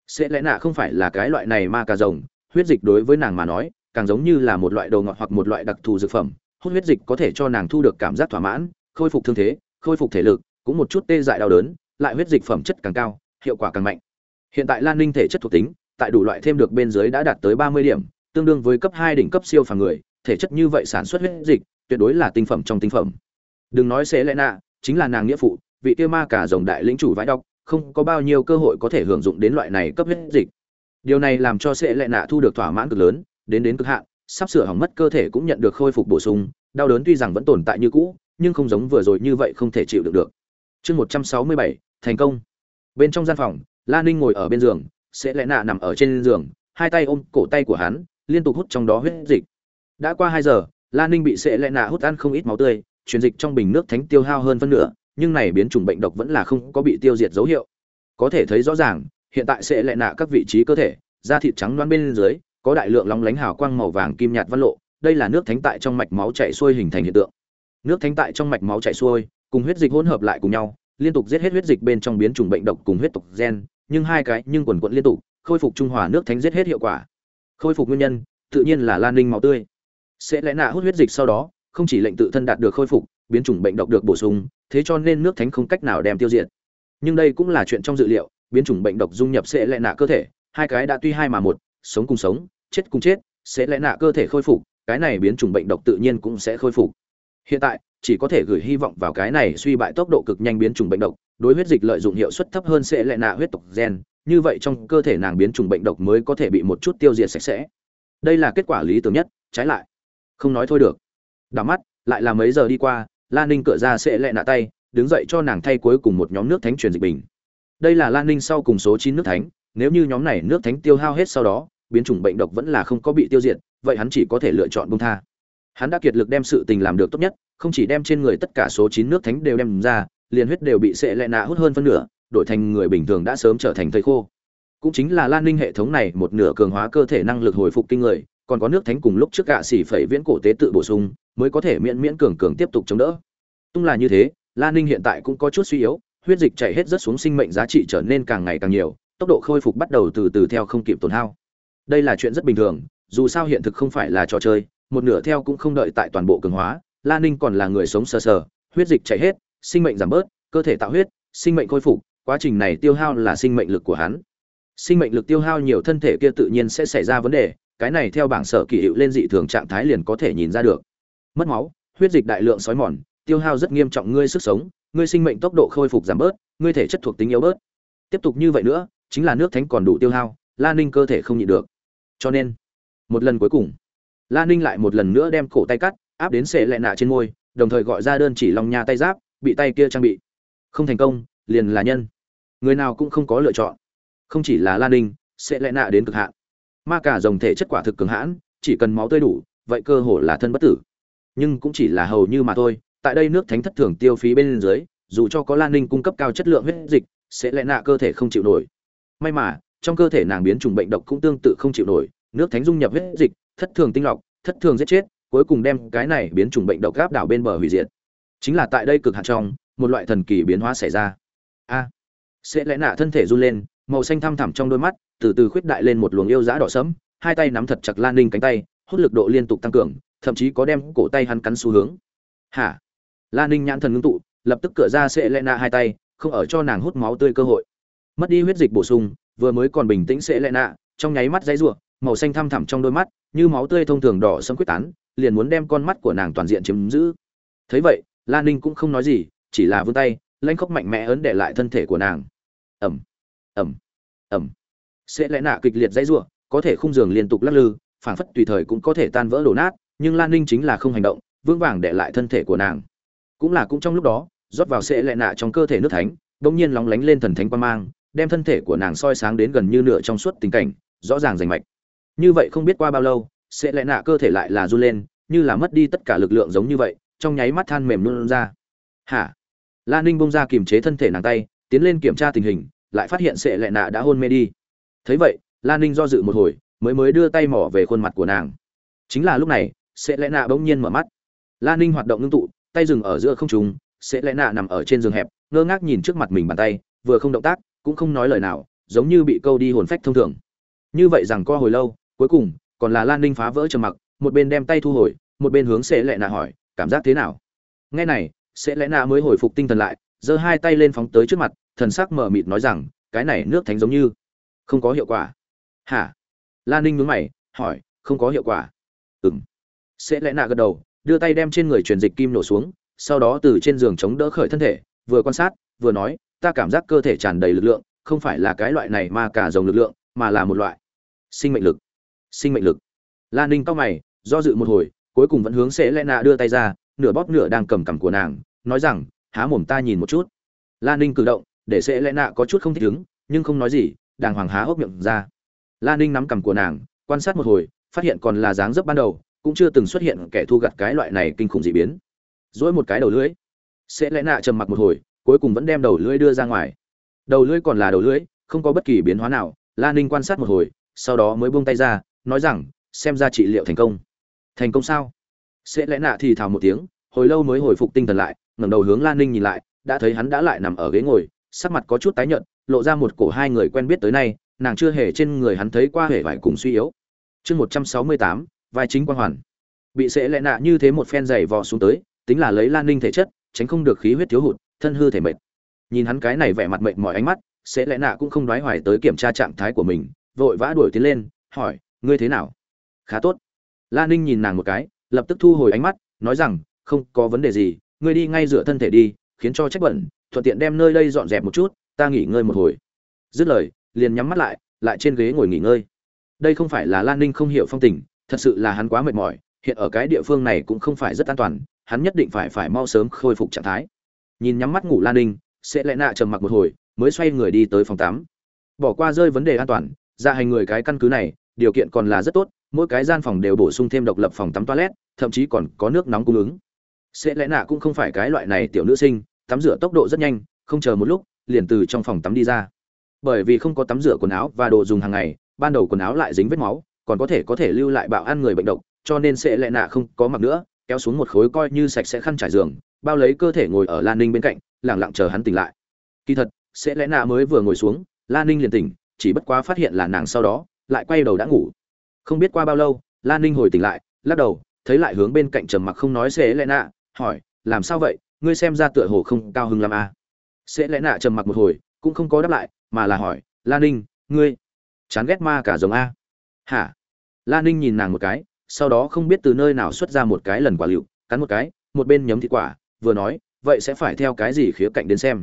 Sẽ lẽ nạ không phải là cái loại này ma cà rồng, huyết dịch đối với nàng mà nói, càng giống như là một loại đồ ngọt hoặc một loại đặc thù dược phẩm, hút huyết dịch có thể cho nàng thu được cảm giác thỏa mãn, khôi phục thương thế, khôi phục thể lực, cũng một chút tê dại đau đớn, lại huyết dịch phẩm chất càng cao, hiệu quả càng mạnh. Hiện tại lan ninh thể chất thuộc tính, tại đủ loại thêm được bên dưới đã đạt tới ba mươi điểm, tương đương với cấp hai đỉnh cấp siêu phàm người thể chất như vậy sản xuất huyết dịch, tuyệt đối là tinh phẩm trong tinh phẩm. Đừng nói sẽ lẽ nạ, chính là nàng nghĩa phụ, vị kia ma cả rồng đại lĩnh chủ vãi đọc, không có bao nhiêu cơ hội có thể hưởng dụng đến loại này cấp huyết dịch. Điều này làm cho sẽ lẽ nạ thu được thỏa mãn cực lớn, đến đến cực hạn, sắp sửa hỏng mất cơ thể cũng nhận được khôi phục bổ sung, đau đớn tuy rằng vẫn tồn tại như cũ, nhưng không giống vừa rồi như vậy không thể chịu được được. Chương một trăm sáu mươi bảy, thành công. Bên trong gian phòng, la ninh ngồi ở bên giường sẽ lẽ nạ nằm ở trên giường, hai tay ôm cổ tay của hắn, liên tục hút trong đó huyết dịch đã qua hai giờ Lan Ninh bị sệ lệ nạ hút ăn không ít máu tươi, truyền dịch trong bình nước thánh tiêu hao hơn phân nửa, nhưng này biến chủng bệnh độc vẫn là không có bị tiêu diệt dấu hiệu. Có thể thấy rõ ràng, hiện tại sệ lệ nạ các vị trí cơ thể, da thịt trắng loáng bên dưới, có đại lượng long lánh hào quang màu vàng kim nhạt văn lộ, đây là nước thánh tại trong mạch máu chảy xuôi hình thành hiện tượng. Nước thánh tại trong mạch máu chảy xuôi, cùng huyết dịch hỗn hợp lại cùng nhau, liên tục giết hết huyết dịch bên trong biến chủng bệnh độc cùng huyết tộc gen, nhưng hai cái nhưng quần quận liên tục, khôi phục trung hòa nước thánh giết hết hiệu quả. Khôi phục nguyên nhân, tự nhiên là Lan Ninh máu tươi sẽ lẽ nạ hút huyết dịch sau đó, không chỉ lệnh tự thân đạt được khôi phục, biến chủng bệnh độc được bổ sung, thế cho nên nước thánh không cách nào đem tiêu diệt. Nhưng đây cũng là chuyện trong dự liệu, biến chủng bệnh độc dung nhập sẽ lẽ nạ cơ thể, hai cái đã tuy hai mà một, sống cùng sống, chết cùng chết, sẽ lẽ nạ cơ thể khôi phục, cái này biến chủng bệnh độc tự nhiên cũng sẽ khôi phục. Hiện tại, chỉ có thể gửi hy vọng vào cái này suy bại tốc độ cực nhanh biến chủng bệnh độc, đối huyết dịch lợi dụng hiệu suất thấp hơn sẽ lẽ nạ huyết tộc gen, như vậy trong cơ thể nàng biến chủng bệnh độc mới có thể bị một chút tiêu diệt sạch sẽ. Đây là kết quả lý tưởng nhất, trái lại không nói thôi được. Đảo mắt, lại là mấy giờ đi qua lan ninh cựa ra sẽ lẹ nạ tay, đứng dậy cho nàng thay cuối cùng một nhóm nước thánh truyền dịch bình. Đây là lan ninh sau cùng số chín nước thánh, nếu như nhóm này nước thánh tiêu hao hết sau đó, biến chủng bệnh độc vẫn là không có bị tiêu diệt, vậy hắn chỉ có thể lựa chọn bông tha. Hắn đã kiệt lực đem sự tình làm được tốt nhất, không chỉ đem trên người tất cả số chín nước thánh đều đem ra, liền huyết đều bị sệ lẹ nạ hút hơn phân nửa, đổi thành người bình thường đã sớm trở thành thầy khô. Cũng chính là lan ninh hệ thống này một nửa cường hóa cơ thể năng lực hồi phục kinh người còn có nước thánh cùng lúc trước gạ xỉ phẩy viễn cổ tế tự bổ sung, mới có thể miễn miễn cường cường tiếp tục chống đỡ. Tung là như thế lan ninh hiện tại cũng có chút suy yếu, huyết dịch chạy hết rất xuống sinh mệnh giá trị trở nên càng ngày càng nhiều, tốc độ khôi phục bắt đầu từ từ theo không kịp tổn hao. Đây là chuyện rất bình thường, dù sao hiện thực không phải là trò chơi, một nửa theo cũng không đợi tại toàn bộ cường hóa lan ninh còn là người sống sờ sờ, huyết dịch chạy hết, sinh mệnh giảm bớt, cơ thể tạo huyết, sinh mệnh khôi phục, quá trình này tiêu hao là sinh mệnh lực của hắn. Sinh mệnh lực tiêu hao nhiều thân thể kia tự nhiên sẽ xảy ra vấn đề cái này theo bảng sở kỳ hiệu lên dị thường trạng thái liền có thể nhìn ra được. Mất máu, huyết dịch đại lượng sói mòn, tiêu hao rất nghiêm trọng, ngươi sức sống, ngươi sinh mệnh tốc độ khôi phục giảm bớt, ngươi thể chất thuộc tính yếu bớt. Tiếp tục như vậy nữa, chính là nước thánh còn đủ tiêu hao, la ninh cơ thể không nhịn được. Cho nên, một lần cuối cùng, la ninh lại một lần nữa đem cổ tay cắt, áp đến sệ lẹ nạ trên môi, đồng thời gọi ra đơn chỉ lòng nha tay giáp, bị tay kia trang bị. Không thành công, liền là nhân. Người nào cũng không có lựa chọn. Không chỉ là la ninh sẽ lẽ nạ đến cực hạn ma cả dòng thể chất quả thực cường hãn, chỉ cần máu tươi đủ, vậy cơ hồ là thân bất tử. Nhưng cũng chỉ là hầu như mà thôi, tại đây nước thánh thất thường tiêu phí bên dưới, dù cho có lan ninh cung cấp cao chất lượng huyết dịch, sẽ lẽ nạ cơ thể không chịu nổi. May mà, trong cơ thể nàng biến trùng bệnh độc cũng tương tự không chịu nổi, nước thánh dung nhập huyết dịch, thất thường tinh lọc, thất thường giết chết, cuối cùng đem cái này biến chủng bệnh độc áp đảo bên bờ hủy diệt. Chính là tại đây cực hạn trong, một loại thần kỳ biến hóa xảy ra. A, sẽ lẽ nạ thân thể run lên màu xanh thăm thẳm trong đôi mắt, từ từ khuyết đại lên một luồng yêu dã đỏ sẫm, hai tay nắm thật chặt lan ninh cánh tay, hút lực độ liên tục tăng cường, thậm chí có đem cổ tay hắn cắn xu hướng. Hả? Lan ninh nhãn thần ngưng tụ, lập tức cửa ra sẽ lẽ nạ hai tay, không ở cho nàng hút máu tươi cơ hội. Mất đi huyết dịch bổ sung, vừa mới còn bình tĩnh sẽ lẽ nạ trong nháy mắt dãy ruộng màu xanh thăm thẳm trong đôi mắt, như máu tươi thông thường đỏ sẫm quyết tán, liền muốn đem con mắt của nàng toàn diện chiếm giữ. Thấy vậy, lan ninh cũng không nói gì, chỉ là vươn tay lanh khóc mạnh mẽ ấn để lại thân thể của nàng. Ẩm ẩm ẩm. Sẽ lẽ nạ kịch liệt dãy rủa, có thể khung giường liên tục lắc lư, phảng phất tùy thời cũng có thể tan vỡ đổ nát, nhưng lan ninh chính là không hành động, vững vàng để lại thân thể của nàng. Cũng là cũng trong lúc đó, rót vào sẽ lẽ nạ trong cơ thể nước thánh bỗng nhiên lóng lánh lên thần thánh quan mang, đem thân thể của nàng soi sáng đến gần như nửa trong suốt tình cảnh, rõ ràng rành mạch. Như vậy không biết qua bao lâu, sẽ lẽ nạ cơ thể lại là run lên, như là mất đi tất cả lực lượng giống như vậy, trong nháy mắt than mềm luôn ra. Hả? Lan ninh bông ra kiềm chế thân thể nàng tay, tiến lên kiểm tra tình hình lại phát hiện Sệ Lệ nạ đã hôn mê đi. Thấy vậy lan ninh do dự một hồi, mới mới đưa tay mỏ về khuôn mặt của nàng. Chính là lúc này, Sệ Lệ nạ bỗng nhiên mở mắt. Lan ninh hoạt động ngưng tụ, tay dừng ở giữa không trùng Sệ Lệ nạ nằm ở trên giường hẹp, ngơ ngác nhìn trước mặt mình bàn tay, vừa không động tác, cũng không nói lời nào, giống như bị câu đi hồn phách thông thường. Như vậy rằng co hồi lâu, cuối cùng, còn là lan ninh phá vỡ trầm mặc, một bên đem tay thu hồi, một bên hướng Sệ Lệ nạ hỏi, cảm giác thế nào? Nghe này sẽ lẽ nạ mới hồi phục tinh thần lại, giơ hai tay lên phóng tới trước mặt thần sắc mờ mịt nói rằng, cái này nước thánh giống như không có hiệu quả. Hả? Lan ninh nhướng mày, hỏi, không có hiệu quả. Ừng sẽ lẽ nạ gật đầu, đưa tay đem trên người truyền dịch kim nổ xuống, sau đó từ trên giường chống đỡ khởi thân thể, vừa quan sát, vừa nói, ta cảm giác cơ thể tràn đầy lực lượng, không phải là cái loại này mà cả dòng lực lượng, mà là một loại sinh mệnh lực. Sinh mệnh lực? Lan ninh cao mày, do dự một hồi, cuối cùng vẫn hướng sẽ lẽ nạ đưa tay ra, nửa bóp nửa đang cầm cằm của nàng, nói rằng, há mồm ta nhìn một chút. Lan ninh cử động để sẽ lẽ nạ có chút không thích ứng, nhưng không nói gì, đàng hoàng há hốc miệng ra. Lan ninh nắm cằm của nàng, quan sát một hồi, phát hiện còn là dáng dấp ban đầu, cũng chưa từng xuất hiện kẻ thu gặt cái loại này kinh khủng dị biến. Dỗi một cái đầu lưỡi. Sẽ lẽ nạ trầm mặc một hồi, cuối cùng vẫn đem đầu lưỡi đưa ra ngoài. Đầu lưỡi còn là đầu lưỡi, không có bất kỳ biến hóa nào. Lan ninh quan sát một hồi, sau đó mới buông tay ra, nói rằng, xem ra trị liệu thành công. Thành công sao? Sẽ lẽ nạ thì thào một tiếng, hồi lâu mới hồi phục tinh thần lại, ngẩng đầu hướng lan ninh nhìn lại, đã thấy hắn đã lại nằm ở ghế ngồi sắc mặt có chút tái nhợt, lộ ra một cổ hai người quen biết tới nay, nàng chưa hề trên người hắn thấy qua hề vải cùng suy yếu. Chương một trăm sáu mươi tám, vai chính quan hoàn. Bị sẽ lẽ nạ như thế một phen dày vò xuống tới, tính là lấy lan ninh thể chất, tránh không được khí huyết thiếu hụt, thân hư thể mệt. Nhìn hắn cái này vẻ mặt mệt mỏi ánh mắt sẽ lẽ nạ cũng không đoái hoài tới kiểm tra trạng thái của mình, vội vã đuổi tiến lên, hỏi, ngươi thế nào? Khá tốt. Lan ninh nhìn nàng một cái, lập tức thu hồi ánh mắt, nói rằng, không có vấn đề gì, ngươi đi ngay rửa thân thể đi, khiến cho trách bẩn thuận tiện đem nơi đây dọn dẹp một chút, ta nghỉ ngơi một hồi. Dứt lời, liền nhắm mắt lại lại trên ghế ngồi nghỉ ngơi. Đây không phải là lan ninh không hiểu phong tình, thật sự là hắn quá mệt mỏi, hiện ở cái địa phương này cũng không phải rất an toàn, hắn nhất định phải phải mau sớm khôi phục trạng thái. Nhìn nhắm mắt ngủ lan ninh, sẽ lẽ nạ trầm mặc một hồi, mới xoay người đi tới phòng tắm. Bỏ qua rơi vấn đề an toàn ra hành người cái căn cứ này, điều kiện còn là rất tốt, mỗi cái gian phòng đều bổ sung thêm độc lập phòng tắm toilet, thậm chí còn có nước nóng cung ứng. Sẽ lẽ nạ cũng không phải cái loại này tiểu nữ sinh tắm rửa tốc độ rất nhanh, không chờ một lúc, liền từ trong phòng tắm đi ra. Bởi vì không có tắm rửa quần áo và đồ dùng hàng ngày, ban đầu quần áo lại dính vết máu, còn có thể có thể lưu lại bạo ăn người bệnh độc, cho nên sẽ lệ nạ không có mặc nữa, kéo xuống một khối coi như sạch sẽ khăn trải giường, bao lấy cơ thể ngồi ở lan ninh bên cạnh lẳng lặng chờ hắn tỉnh lại. Kỳ thật, sẽ lẽ nạ mới vừa ngồi xuống lan ninh liền tỉnh, chỉ bất quá phát hiện là nàng sau đó, lại quay đầu đã ngủ. Không biết qua bao lâu lan ninh hồi tỉnh lại, lắc đầu, thấy lại hướng bên cạnh trầm mặc không nói sẽ lẽ nạ, hỏi, làm sao vậy? Ngươi xem ra tựa hồ không cao hứng làm à. sẽ lẽ nạ trầm mặc một hồi, cũng không có đáp lại, mà là hỏi lan ninh, ngươi chán ghét ma cả giống a? Hả? Lan ninh nhìn nàng một cái, sau đó không biết từ nơi nào xuất ra một cái lần quả lựu cắn một cái, một bên nhấm thịt quả, vừa nói, vậy sẽ phải theo cái gì khía cạnh đến xem?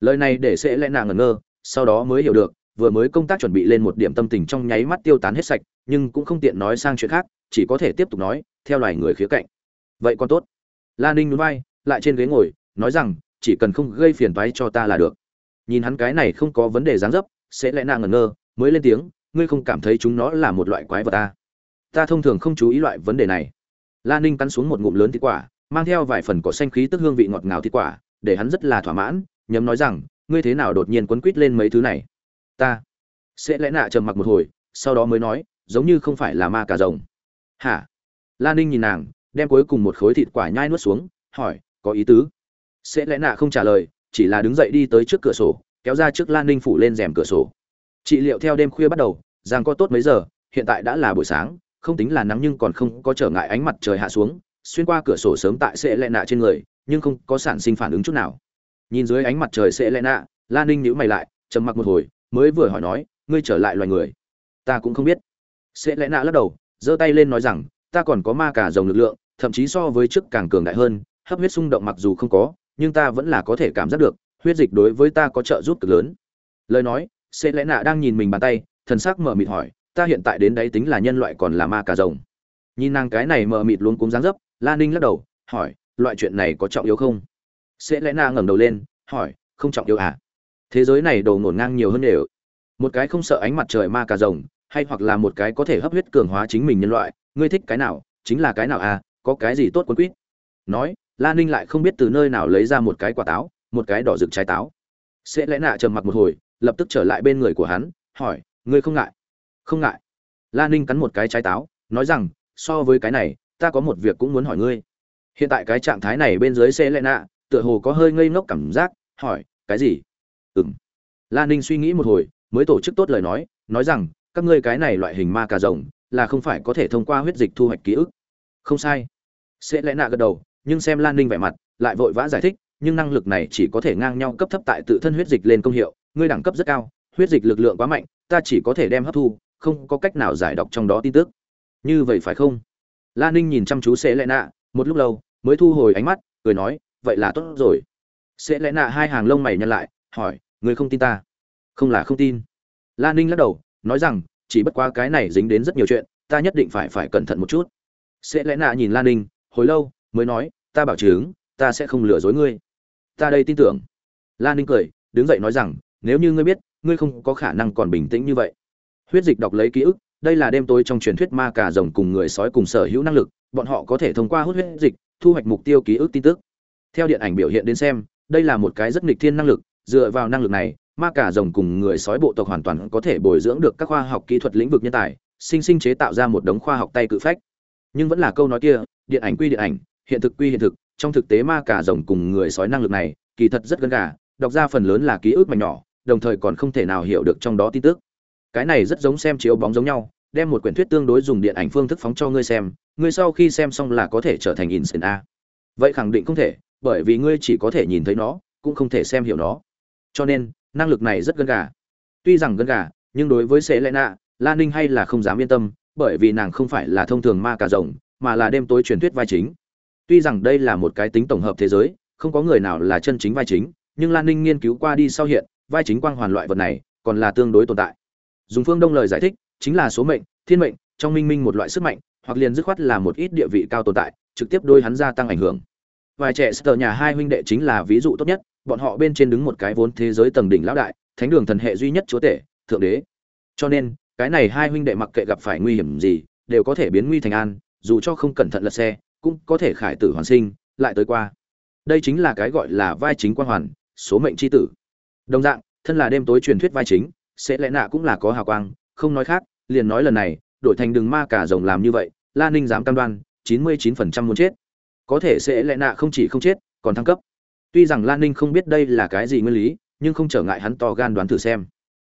Lời này để sẽ lẽ nàng ngẩn ngơ, sau đó mới hiểu được, vừa mới công tác chuẩn bị lên một điểm tâm tình trong nháy mắt tiêu tán hết sạch, nhưng cũng không tiện nói sang chuyện khác, chỉ có thể tiếp tục nói, theo loài người khía cạnh. Vậy còn tốt. La ninh núi bay lại trên ghế ngồi, nói rằng, chỉ cần không gây phiền toái cho ta là được. Nhìn hắn cái này không có vấn đề dáng dấp, sẽ lẽ nàng ngẩn ngơ, mới lên tiếng, ngươi không cảm thấy chúng nó là một loại quái vật ta ta thông thường không chú ý loại vấn đề này. La ninh cắn xuống một ngụm lớn thịt quả, mang theo vài phần cỏ xanh khí tức hương vị ngọt ngào thịt quả, để hắn rất là thỏa mãn, nhấm nói rằng, ngươi thế nào đột nhiên quấn quýt lên mấy thứ này? Ta. Sẽ lẽ nạ trầm mặc một hồi, sau đó mới nói, giống như không phải là ma cà rồng. Hả? Lan ninh nhìn nàng, đem cuối cùng một khối thịt quả nhai nuốt xuống, hỏi có ý tứ. Sẽ lẽ nạ không trả lời, chỉ là đứng dậy đi tới trước cửa sổ, kéo ra trước lan ninh phủ lên rèm cửa sổ. Trị liệu theo đêm khuya bắt đầu rằng có tốt mấy giờ, hiện tại đã là buổi sáng, không tính là nắng nhưng còn không có trở ngại ánh mặt trời hạ xuống, xuyên qua cửa sổ sớm tại sẽ lẽ nạ trên người, nhưng không có sản sinh phản ứng chút nào. Nhìn dưới ánh mặt trời sẽ lẽ nạ, lan ninh nhíu mày lại, trầm mặc một hồi, mới vừa hỏi nói, ngươi trở lại loài người? Ta cũng không biết. Sẽ lẽ nạ lắc đầu, giơ tay lên nói rằng, ta còn có ma cả rồng lực lượng, thậm chí so với trước càng cường đại hơn hấp huyết xung động mặc dù không có, nhưng ta vẫn là có thể cảm giác được, huyết dịch đối với ta có trợ giúp cực lớn. Lời nói sẽ lẽ nạ đang nhìn mình bàn tay, thần sắc mở mịt hỏi, ta hiện tại đến đấy tính là nhân loại còn là ma cà rồng? Nhìn nàng cái này mờ mịt luôn cúng dáng dấp, la ninh lắc đầu, hỏi, loại chuyện này có trọng yếu không? Sẽ lẽ na ngẩng đầu lên, hỏi, không trọng yếu à? Thế giới này đầu ngổn ngang nhiều hơn đều. Một cái không sợ ánh mặt trời ma cà rồng, hay hoặc là một cái có thể hấp huyết cường hóa chính mình nhân loại, ngươi thích cái nào, chính là cái nào à? Có cái gì tốt quân quýt? Nói la ninh lại không biết từ nơi nào lấy ra một cái quả táo, một cái đỏ rực trái táo. Sẽ lẽ nạ trầm mặc một hồi, lập tức trở lại bên người của hắn, hỏi, ngươi không ngại? Không ngại. La ninh cắn một cái trái táo, nói rằng, so với cái này, ta có một việc cũng muốn hỏi ngươi. Hiện tại cái trạng thái này bên dưới xe lệ nạ, tựa hồ có hơi ngây ngốc cảm giác, hỏi, cái gì? Ừng la ninh suy nghĩ một hồi, mới tổ chức tốt lời nói nói rằng, các ngươi cái này loại hình ma cà rồng, là không phải có thể thông qua huyết dịch thu hoạch ký ức. Không sai. Sẽ lẽ nạ gật đầu nhưng xem lan ninh vẻ mặt, lại vội vã giải thích, nhưng năng lực này chỉ có thể ngang nhau cấp thấp tại tự thân huyết dịch lên công hiệu, ngươi đẳng cấp rất cao, huyết dịch lực lượng quá mạnh, ta chỉ có thể đem hấp thu, không có cách nào giải đọc trong đó tin tức. Như vậy phải không? Lan ninh nhìn chăm chú sẽ lẽ nạ, một lúc lâu, mới thu hồi ánh mắt, cười nói, vậy là tốt rồi. Sẽ lẽ nạ hai hàng lông mày nhăn lại, hỏi, ngươi không tin ta? Không là không tin. Lan ninh lắc đầu, nói rằng, chỉ bất quá cái này dính đến rất nhiều chuyện, ta nhất định phải phải cẩn thận một chút. Sẽ lẽ nạ nhìn lan ninh, hồi lâu, mới nói ta bảo chứng, ta sẽ không lừa dối ngươi. Ta đây tin tưởng. Lan ninh cười, đứng dậy nói rằng, nếu như ngươi biết, ngươi không có khả năng còn bình tĩnh như vậy. Huyết dịch đọc lấy ký ức, đây là đêm tối trong truyền thuyết ma cà rồng cùng người sói cùng sở hữu năng lực, bọn họ có thể thông qua hút huyết dịch, thu hoạch mục tiêu ký ức tin tức. Theo điện ảnh biểu hiện đến xem, đây là một cái rất nghịch thiên năng lực, dựa vào năng lực này, ma cà rồng cùng người sói bộ tộc hoàn toàn có thể bồi dưỡng được các khoa học kỹ thuật lĩnh vực nhân tài, sinh sinh chế tạo ra một đống khoa học tay cự phách. Nhưng vẫn là câu nói kia, điện ảnh quy điện ảnh hiện thực quy hiện thực, trong thực tế ma cà rồng cùng người sói năng lực này, kỳ thật rất gần gà, đọc ra phần lớn là ký ức mảnh nhỏ, đồng thời còn không thể nào hiểu được trong đó tin tức. Cái này rất giống xem chiếu bóng giống nhau, đem một quyển thuyết tương đối dùng điện ảnh phương thức phóng cho ngươi xem, ngươi sau khi xem xong là có thể trở thành instant a. Vậy khẳng định không thể, bởi vì ngươi chỉ có thể nhìn thấy nó, cũng không thể xem hiểu nó. Cho nên, năng lực này rất gần gà. Tuy rằng gần gà, nhưng đối với sệ lẽ nạ la ninh hay là không dám yên tâm, bởi vì nàng không phải là thông thường ma cà rồng, mà là đêm tối truyền thuyết vai chính tuy rằng đây là một cái tính tổng hợp thế giới, không có người nào là chân chính vai chính, nhưng lan ninh nghiên cứu qua đi sau hiện, vai chính quang hoàn loại vật này còn là tương đối tồn tại. Dùng phương đông lời giải thích, chính là số mệnh, thiên mệnh, trong minh minh một loại sức mạnh, hoặc liền dứt khoát là một ít địa vị cao tồn tại, trực tiếp đôi hắn gia tăng ảnh hưởng. Vài trẻ sờ nhà hai huynh đệ chính là ví dụ tốt nhất, bọn họ bên trên đứng một cái vốn thế giới tầng đỉnh lão đại, thánh đường thần hệ duy nhất chúa tể, thượng đế. Cho nên, cái này hai huynh đệ mặc kệ gặp phải nguy hiểm gì, đều có thể biến nguy thành an, dù cho không cẩn thận lật xe cũng có thể khải tử hoàn sinh, lại tới qua. Đây chính là cái gọi là vai chính quan hoàn, số mệnh chi tử. Đồng dạng, thân là đêm tối truyền thuyết vai chính, sẽ lẽ nạ cũng là có hào quang, không nói khác, liền nói lần này, đổi thành đường ma cả rồng làm như vậy, la ninh dám cam đoan, chín mươi chín phần trăm muốn chết. Có thể sẽ lẽ nạ không chỉ không chết, còn thăng cấp. Tuy rằng lan ninh không biết đây là cái gì nguyên lý, nhưng không trở ngại hắn to gan đoán thử xem.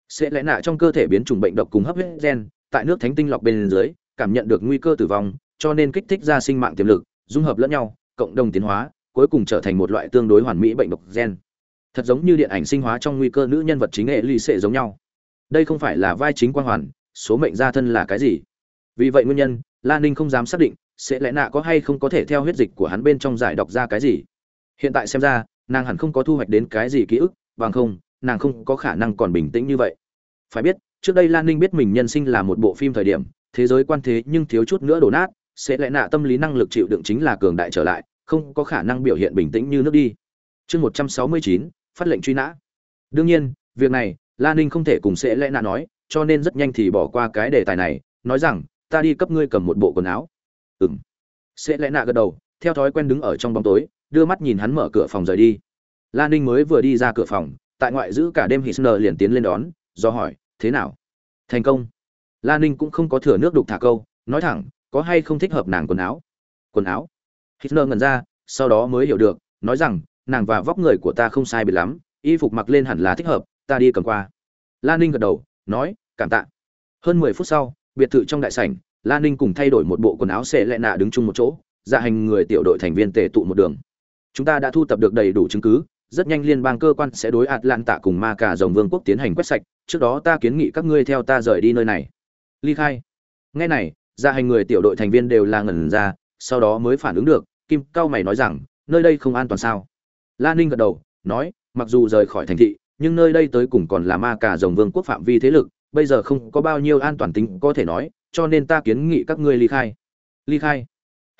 Sẽ lẽ nạ trong cơ thể biến chủng bệnh độc cùng hấp huyết gen, tại nước thánh tinh lọc bên dưới, cảm nhận được nguy cơ tử vong cho nên kích thích ra sinh mạng tiềm lực, dung hợp lẫn nhau, cộng đồng tiến hóa, cuối cùng trở thành một loại tương đối hoàn mỹ bệnh độc gen. Thật giống như điện ảnh sinh hóa trong nguy cơ nữ nhân vật chính nghệ ly sẽ giống nhau. Đây không phải là vai chính quan hoàn, số mệnh gia thân là cái gì? Vì vậy nguyên nhân Lan ninh không dám xác định sẽ lẽ nạ có hay không có thể theo huyết dịch của hắn bên trong giải đọc ra cái gì. Hiện tại xem ra, nàng hẳn không có thu hoạch đến cái gì ký ức, bằng không, nàng không có khả năng còn bình tĩnh như vậy. Phải biết, trước đây lan ninh biết mình nhân sinh là một bộ phim thời điểm, thế giới quan thế nhưng thiếu chút nữa đổ nát sẽ lẽ nạ tâm lý năng lực chịu đựng chính là cường đại trở lại, không có khả năng biểu hiện bình tĩnh như nước đi. Chương một trăm sáu mươi chín, phát lệnh truy nã. Đương nhiên, việc này Lan ninh không thể cùng sẽ lẽ nạ nói, cho nên rất nhanh thì bỏ qua cái đề tài này, nói rằng, ta đi cấp ngươi cầm một bộ quần áo. Ừng sẽ lẽ nạ gật đầu, theo thói quen đứng ở trong bóng tối, đưa mắt nhìn hắn mở cửa phòng rời đi. Lan ninh mới vừa đi ra cửa phòng, tại ngoại giữ cả đêm Hisner liền tiến lên đón, do hỏi, thế nào? Thành công. Lan ninh cũng không có thừa nước đục thả câu, nói thẳng có hay không thích hợp nàng quần áo? Quần áo? Hitler ngẩn ra sau đó mới hiểu được nói rằng nàng và vóc người của ta không sai biệt lắm y phục mặc lên hẳn là thích hợp ta đi cầm qua. Lan ninh gật đầu nói cảm tạ. Hơn mười phút sau biệt thự trong đại sảnh lan ninh cùng thay đổi một bộ quần áo xệ lẹ nạ đứng chung một chỗ dạ hành người tiểu đội thành viên tề tụ một đường. Chúng ta đã thu thập được đầy đủ chứng cứ rất nhanh liên bang cơ quan sẽ đối hạt lan tạ cùng ma cả rồng vương quốc tiến hành quét sạch, trước đó ta kiến nghị các ngươi theo ta rời đi nơi này. Ly khai. Nghe này, ra hành người tiểu đội thành viên đều là ngẩn ra, sau đó mới phản ứng được, Kim Cao mày nói rằng, nơi đây không an toàn sao? La Ninh gật đầu, nói, mặc dù rời khỏi thành thị, nhưng nơi đây tới cùng còn là ma cả rồng vương quốc phạm vi thế lực, bây giờ không có bao nhiêu an toàn tính có thể nói, cho nên ta kiến nghị các ngươi ly khai. Ly khai?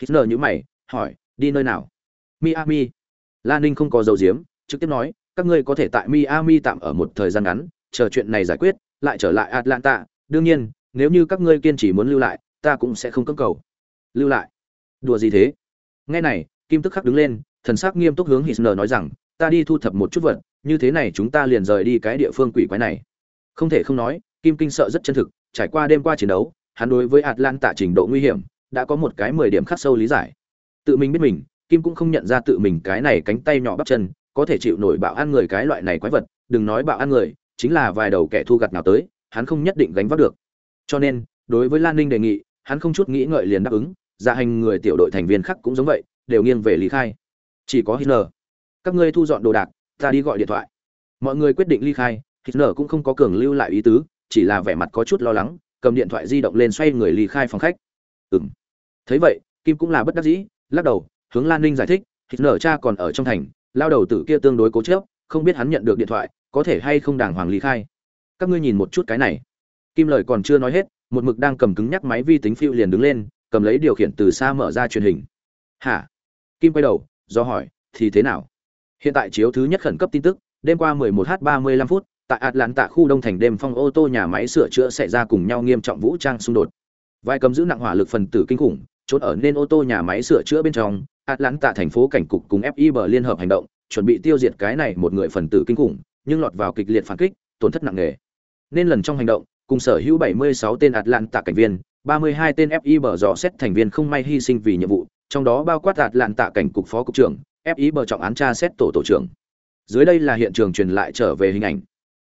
Hitler như mày, hỏi, đi nơi nào? Miami. La Ninh không có dấu diếm, trực tiếp nói, các ngươi có thể tại Miami tạm ở một thời gian ngắn, chờ chuyện này giải quyết, lại trở lại Atlanta, đương nhiên, nếu như các ngươi kiên trì muốn lưu lại, ta cũng sẽ không cưỡng cầu. Lưu lại? Đùa gì thế? Nghe này, Kim tức khắc đứng lên, thần sắc nghiêm túc hướng Hitler nói rằng, ta đi thu thập một chút vật, như thế này chúng ta liền rời đi cái địa phương quỷ quái này. Không thể không nói, Kim kinh sợ rất chân thực, trải qua đêm qua chiến đấu, hắn đối với Atlanta trình độ nguy hiểm đã có một cái 10 điểm khắc sâu lý giải. Tự mình biết mình, Kim cũng không nhận ra tự mình cái này cánh tay nhỏ bắp chân, có thể chịu nổi bạo ăn người cái loại này quái vật, đừng nói bạo ăn người, chính là vài đầu kẻ thu gặt nào tới, hắn không nhất định gánh vác được. Cho nên, đối với Lan Ninh đề nghị, hắn không chút nghĩ ngợi liền đáp ứng, dạ hành người tiểu đội thành viên khác cũng giống vậy, đều nghiêng về lý khai. Chỉ có Hitler. Các ngươi thu dọn đồ đạc, ta đi gọi điện thoại. Mọi người quyết định ly khai, Hitler cũng không có cường lưu lại ý tứ, chỉ là vẻ mặt có chút lo lắng, cầm điện thoại di động lên xoay người ly khai phòng khách. ừng Thấy vậy, Kim cũng là bất đắc dĩ, lắc đầu, hướng Lan Ninh giải thích, Hitler cha còn ở trong thành, lao đầu tử kia tương đối cố chấp không biết hắn nhận được điện thoại có thể hay không đàng hoàng ly khai các ngươi nhìn một chút cái này kim lời còn chưa nói hết một mực đang cầm cứng nhắc máy vi tính phiêu liền đứng lên cầm lấy điều khiển từ xa mở ra truyền hình. Hả? Kim quay đầu do hỏi thì thế nào? Hiện tại chiếu thứ nhất khẩn cấp tin tức đêm qua 11 h 35 phút tại atlanta khu đông thành đêm phong ô tô nhà máy sửa chữa xảy ra cùng nhau nghiêm trọng vũ trang xung đột. Vai cầm giữ nặng hỏa lực phần tử kinh khủng trốn ở nên ô tô nhà máy sửa chữa bên trong Atlanta thành phố cảnh cục cùng FIB liên hợp hành động, chuẩn bị tiêu diệt cái này một người phần tử kinh khủng, nhưng lọt vào kịch liệt phản kích, tổn thất nặng nề. Nên lần trong hành động, cùng sở hữu 76 tên Atlanta cảnh viên, 32 tên FIB dò xét thành viên không may hy sinh vì nhiệm vụ, trong đó bao quát Atlanta cảnh cục phó cục trưởng, FIB trọng án tra xét tổ tổ trưởng. Dưới đây là hiện trường truyền lại trở về hình ảnh.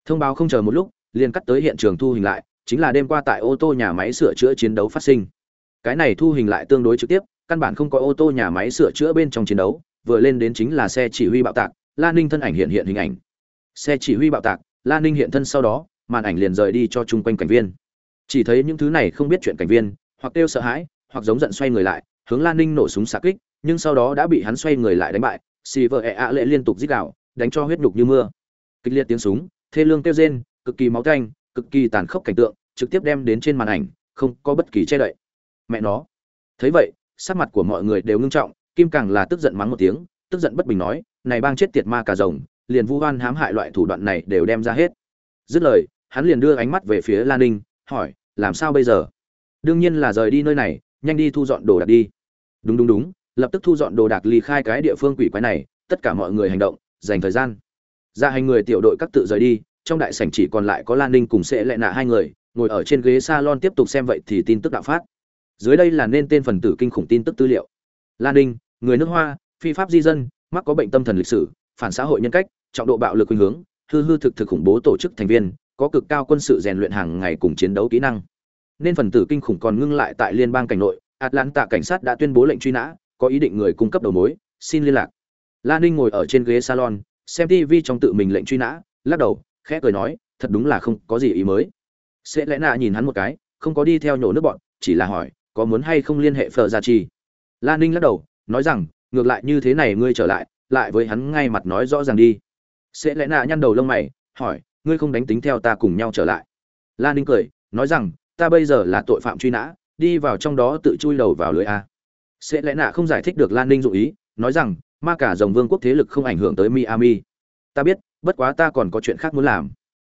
Thông báo không chờ một lúc, liền cắt tới hiện trường thu hình lại, chính là đêm qua tại ô tô nhà máy sửa chữa chiến đấu phát sinh. Cái này thu hình lại tương đối trực tiếp, căn bản không có ô tô nhà máy sửa chữa bên trong chiến đấu vừa lên đến chính là xe chỉ huy bạo tạc lan ninh thân ảnh hiện hiện hình ảnh xe chỉ huy bạo tạc lan ninh hiện thân sau đó màn ảnh liền rời đi cho chung quanh cảnh viên. Chỉ thấy những thứ này không biết chuyện cảnh viên, hoặc kêu sợ hãi, hoặc giống giận xoay người lại, hướng lan ninh nổ súng xạ kích, nhưng sau đó đã bị hắn xoay người lại đánh bại. Xì vợ ẹ ạ lệ liên tục dích đạo đánh cho huyết nhục như mưa. Kịch liệt tiếng súng, thê lương kêu rên, cực kỳ máu canh cực kỳ tàn khốc cảnh tượng, trực tiếp đem đến trên màn ảnh, không có bất kỳ che đậy. Mẹ nó. Thấy vậy, sắc mặt của mọi người đều ngưng trọng, kim càng là tức giận mắng một tiếng, tức giận bất bình nói, này bang chết tiệt ma cà rồng, liền vu oan hãm hại loại thủ đoạn này đều đem ra hết. Dứt lời hắn liền đưa ánh mắt về phía lan ninh, hỏi, làm sao bây giờ? Đương nhiên là rời đi nơi này, nhanh đi thu dọn đồ đạc đi. Đúng đúng đúng, lập tức thu dọn đồ đạc ly khai cái địa phương quỷ quái này, tất cả mọi người hành động, dành thời gian. Ra hành người tiểu đội các tự rời đi, trong đại sảnh chỉ còn lại có lan ninh cùng sẽ lệ nạ hai người, ngồi ở trên ghế salon tiếp tục xem vậy thì tin tức đạo phát. Dưới đây là nên tên phần tử kinh khủng tin tức tư liệu. Lan ninh, người nước hoa, phi pháp di dân, mắc có bệnh tâm thần lịch sử, phản xã hội nhân cách, trọng độ bạo lực khuynh hướng, hư hư thực thực khủng bố tổ chức thành viên có cực cao quân sự rèn luyện hàng ngày cùng chiến đấu kỹ năng. Nên phần tử kinh khủng còn ngưng lại tại liên bang cảnh nội, atlanta cảnh sát đã tuyên bố lệnh truy nã, có ý định người cung cấp đầu mối, xin liên lạc. Lan ninh ngồi ở trên ghế salon, xem tv trong tự mình lệnh truy nã, lắc đầu, khẽ cười nói, thật đúng là không có gì ý mới. Sẽ lẽ nạ nhìn hắn một cái, không có đi theo nhổ nước bọn, chỉ là hỏi, có muốn hay không liên hệ phờ gia chi la ninh lắc đầu, nói rằng, ngược lại như thế này ngươi trở lại lại với hắn ngay mặt nói rõ ràng đi. Sẽ lẽ nạ nhăn đầu lông mày, hỏi ngươi không đánh tính theo ta cùng nhau trở lại. Lan ninh cười, nói rằng, ta bây giờ là tội phạm truy nã, đi vào trong đó tự chui đầu vào lưới a. Sẽ lẽ nạ không giải thích được lan ninh dụ ý, nói rằng, ma cả dòng vương quốc thế lực không ảnh hưởng tới miami. Ta biết, bất quá ta còn có chuyện khác muốn làm.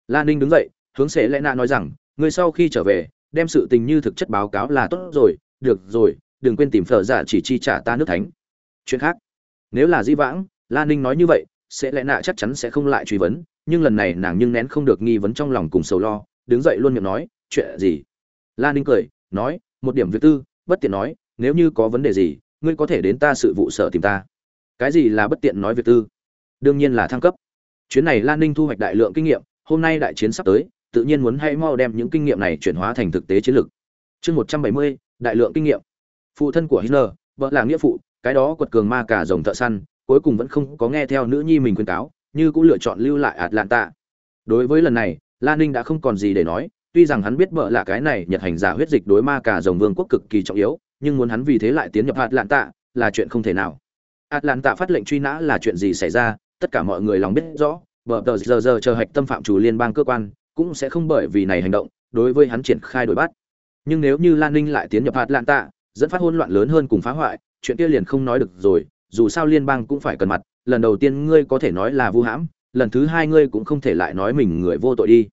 Lan ninh đứng dậy, hướng sẽ lẽ nạ nói rằng, ngươi sau khi trở về, đem sự tình như thực chất báo cáo là tốt rồi, được rồi, đừng quên tìm phở giả chỉ chi trả ta nước thánh. Chuyện khác. Nếu là di vãng lan ninh nói như vậy, sẽ lẽ nạ chắc chắn sẽ không lại truy vấn nhưng lần này nàng nhưng nén không được nghi vấn trong lòng cùng sầu lo, đứng dậy luôn miệng nói, chuyện gì? Lan ninh cười, nói, một điểm việc tư, bất tiện nói, nếu như có vấn đề gì, ngươi có thể đến ta sự vụ sở tìm ta. Cái gì là bất tiện nói việc tư? Đương nhiên là thăng cấp. Chuyến này lan ninh thu hoạch đại lượng kinh nghiệm, hôm nay đại chiến sắp tới, tự nhiên muốn hay mau đem những kinh nghiệm này chuyển hóa thành thực tế chiến lược. Chương một trăm bảy mươi, đại lượng kinh nghiệm. Phụ thân của hitler, vợ là nghĩa phụ, cái đó quật cường ma cả rồng thợ săn, cuối cùng vẫn không có nghe theo nữ nhi mình khuyên cáo như cũng lựa chọn lưu lại atlanta. Đối với lần này lan ninh đã không còn gì để nói, tuy rằng hắn biết vợ là cái này nhật hành giả huyết dịch đối ma cả rồng vương quốc cực kỳ trọng yếu, nhưng muốn hắn vì thế lại tiến nhập atlanta là chuyện không thể nào. Atlanta phát lệnh truy nã là chuyện gì xảy ra, tất cả mọi người lòng biết rõ, bợ tờ giờ giờ chờ hạch tâm phạm chủ liên bang cơ quan, cũng sẽ không bởi vì này hành động, đối với hắn triển khai đổi bắt. Nhưng nếu như lan ninh lại tiến nhập atlanta, dẫn phát hỗn loạn lớn hơn cùng phá hoại, chuyện kia liền không nói được rồi, dù sao liên bang cũng phải cần mặt lần đầu tiên ngươi có thể nói là vu hãm lần thứ hai ngươi cũng không thể lại nói mình người vô tội đi.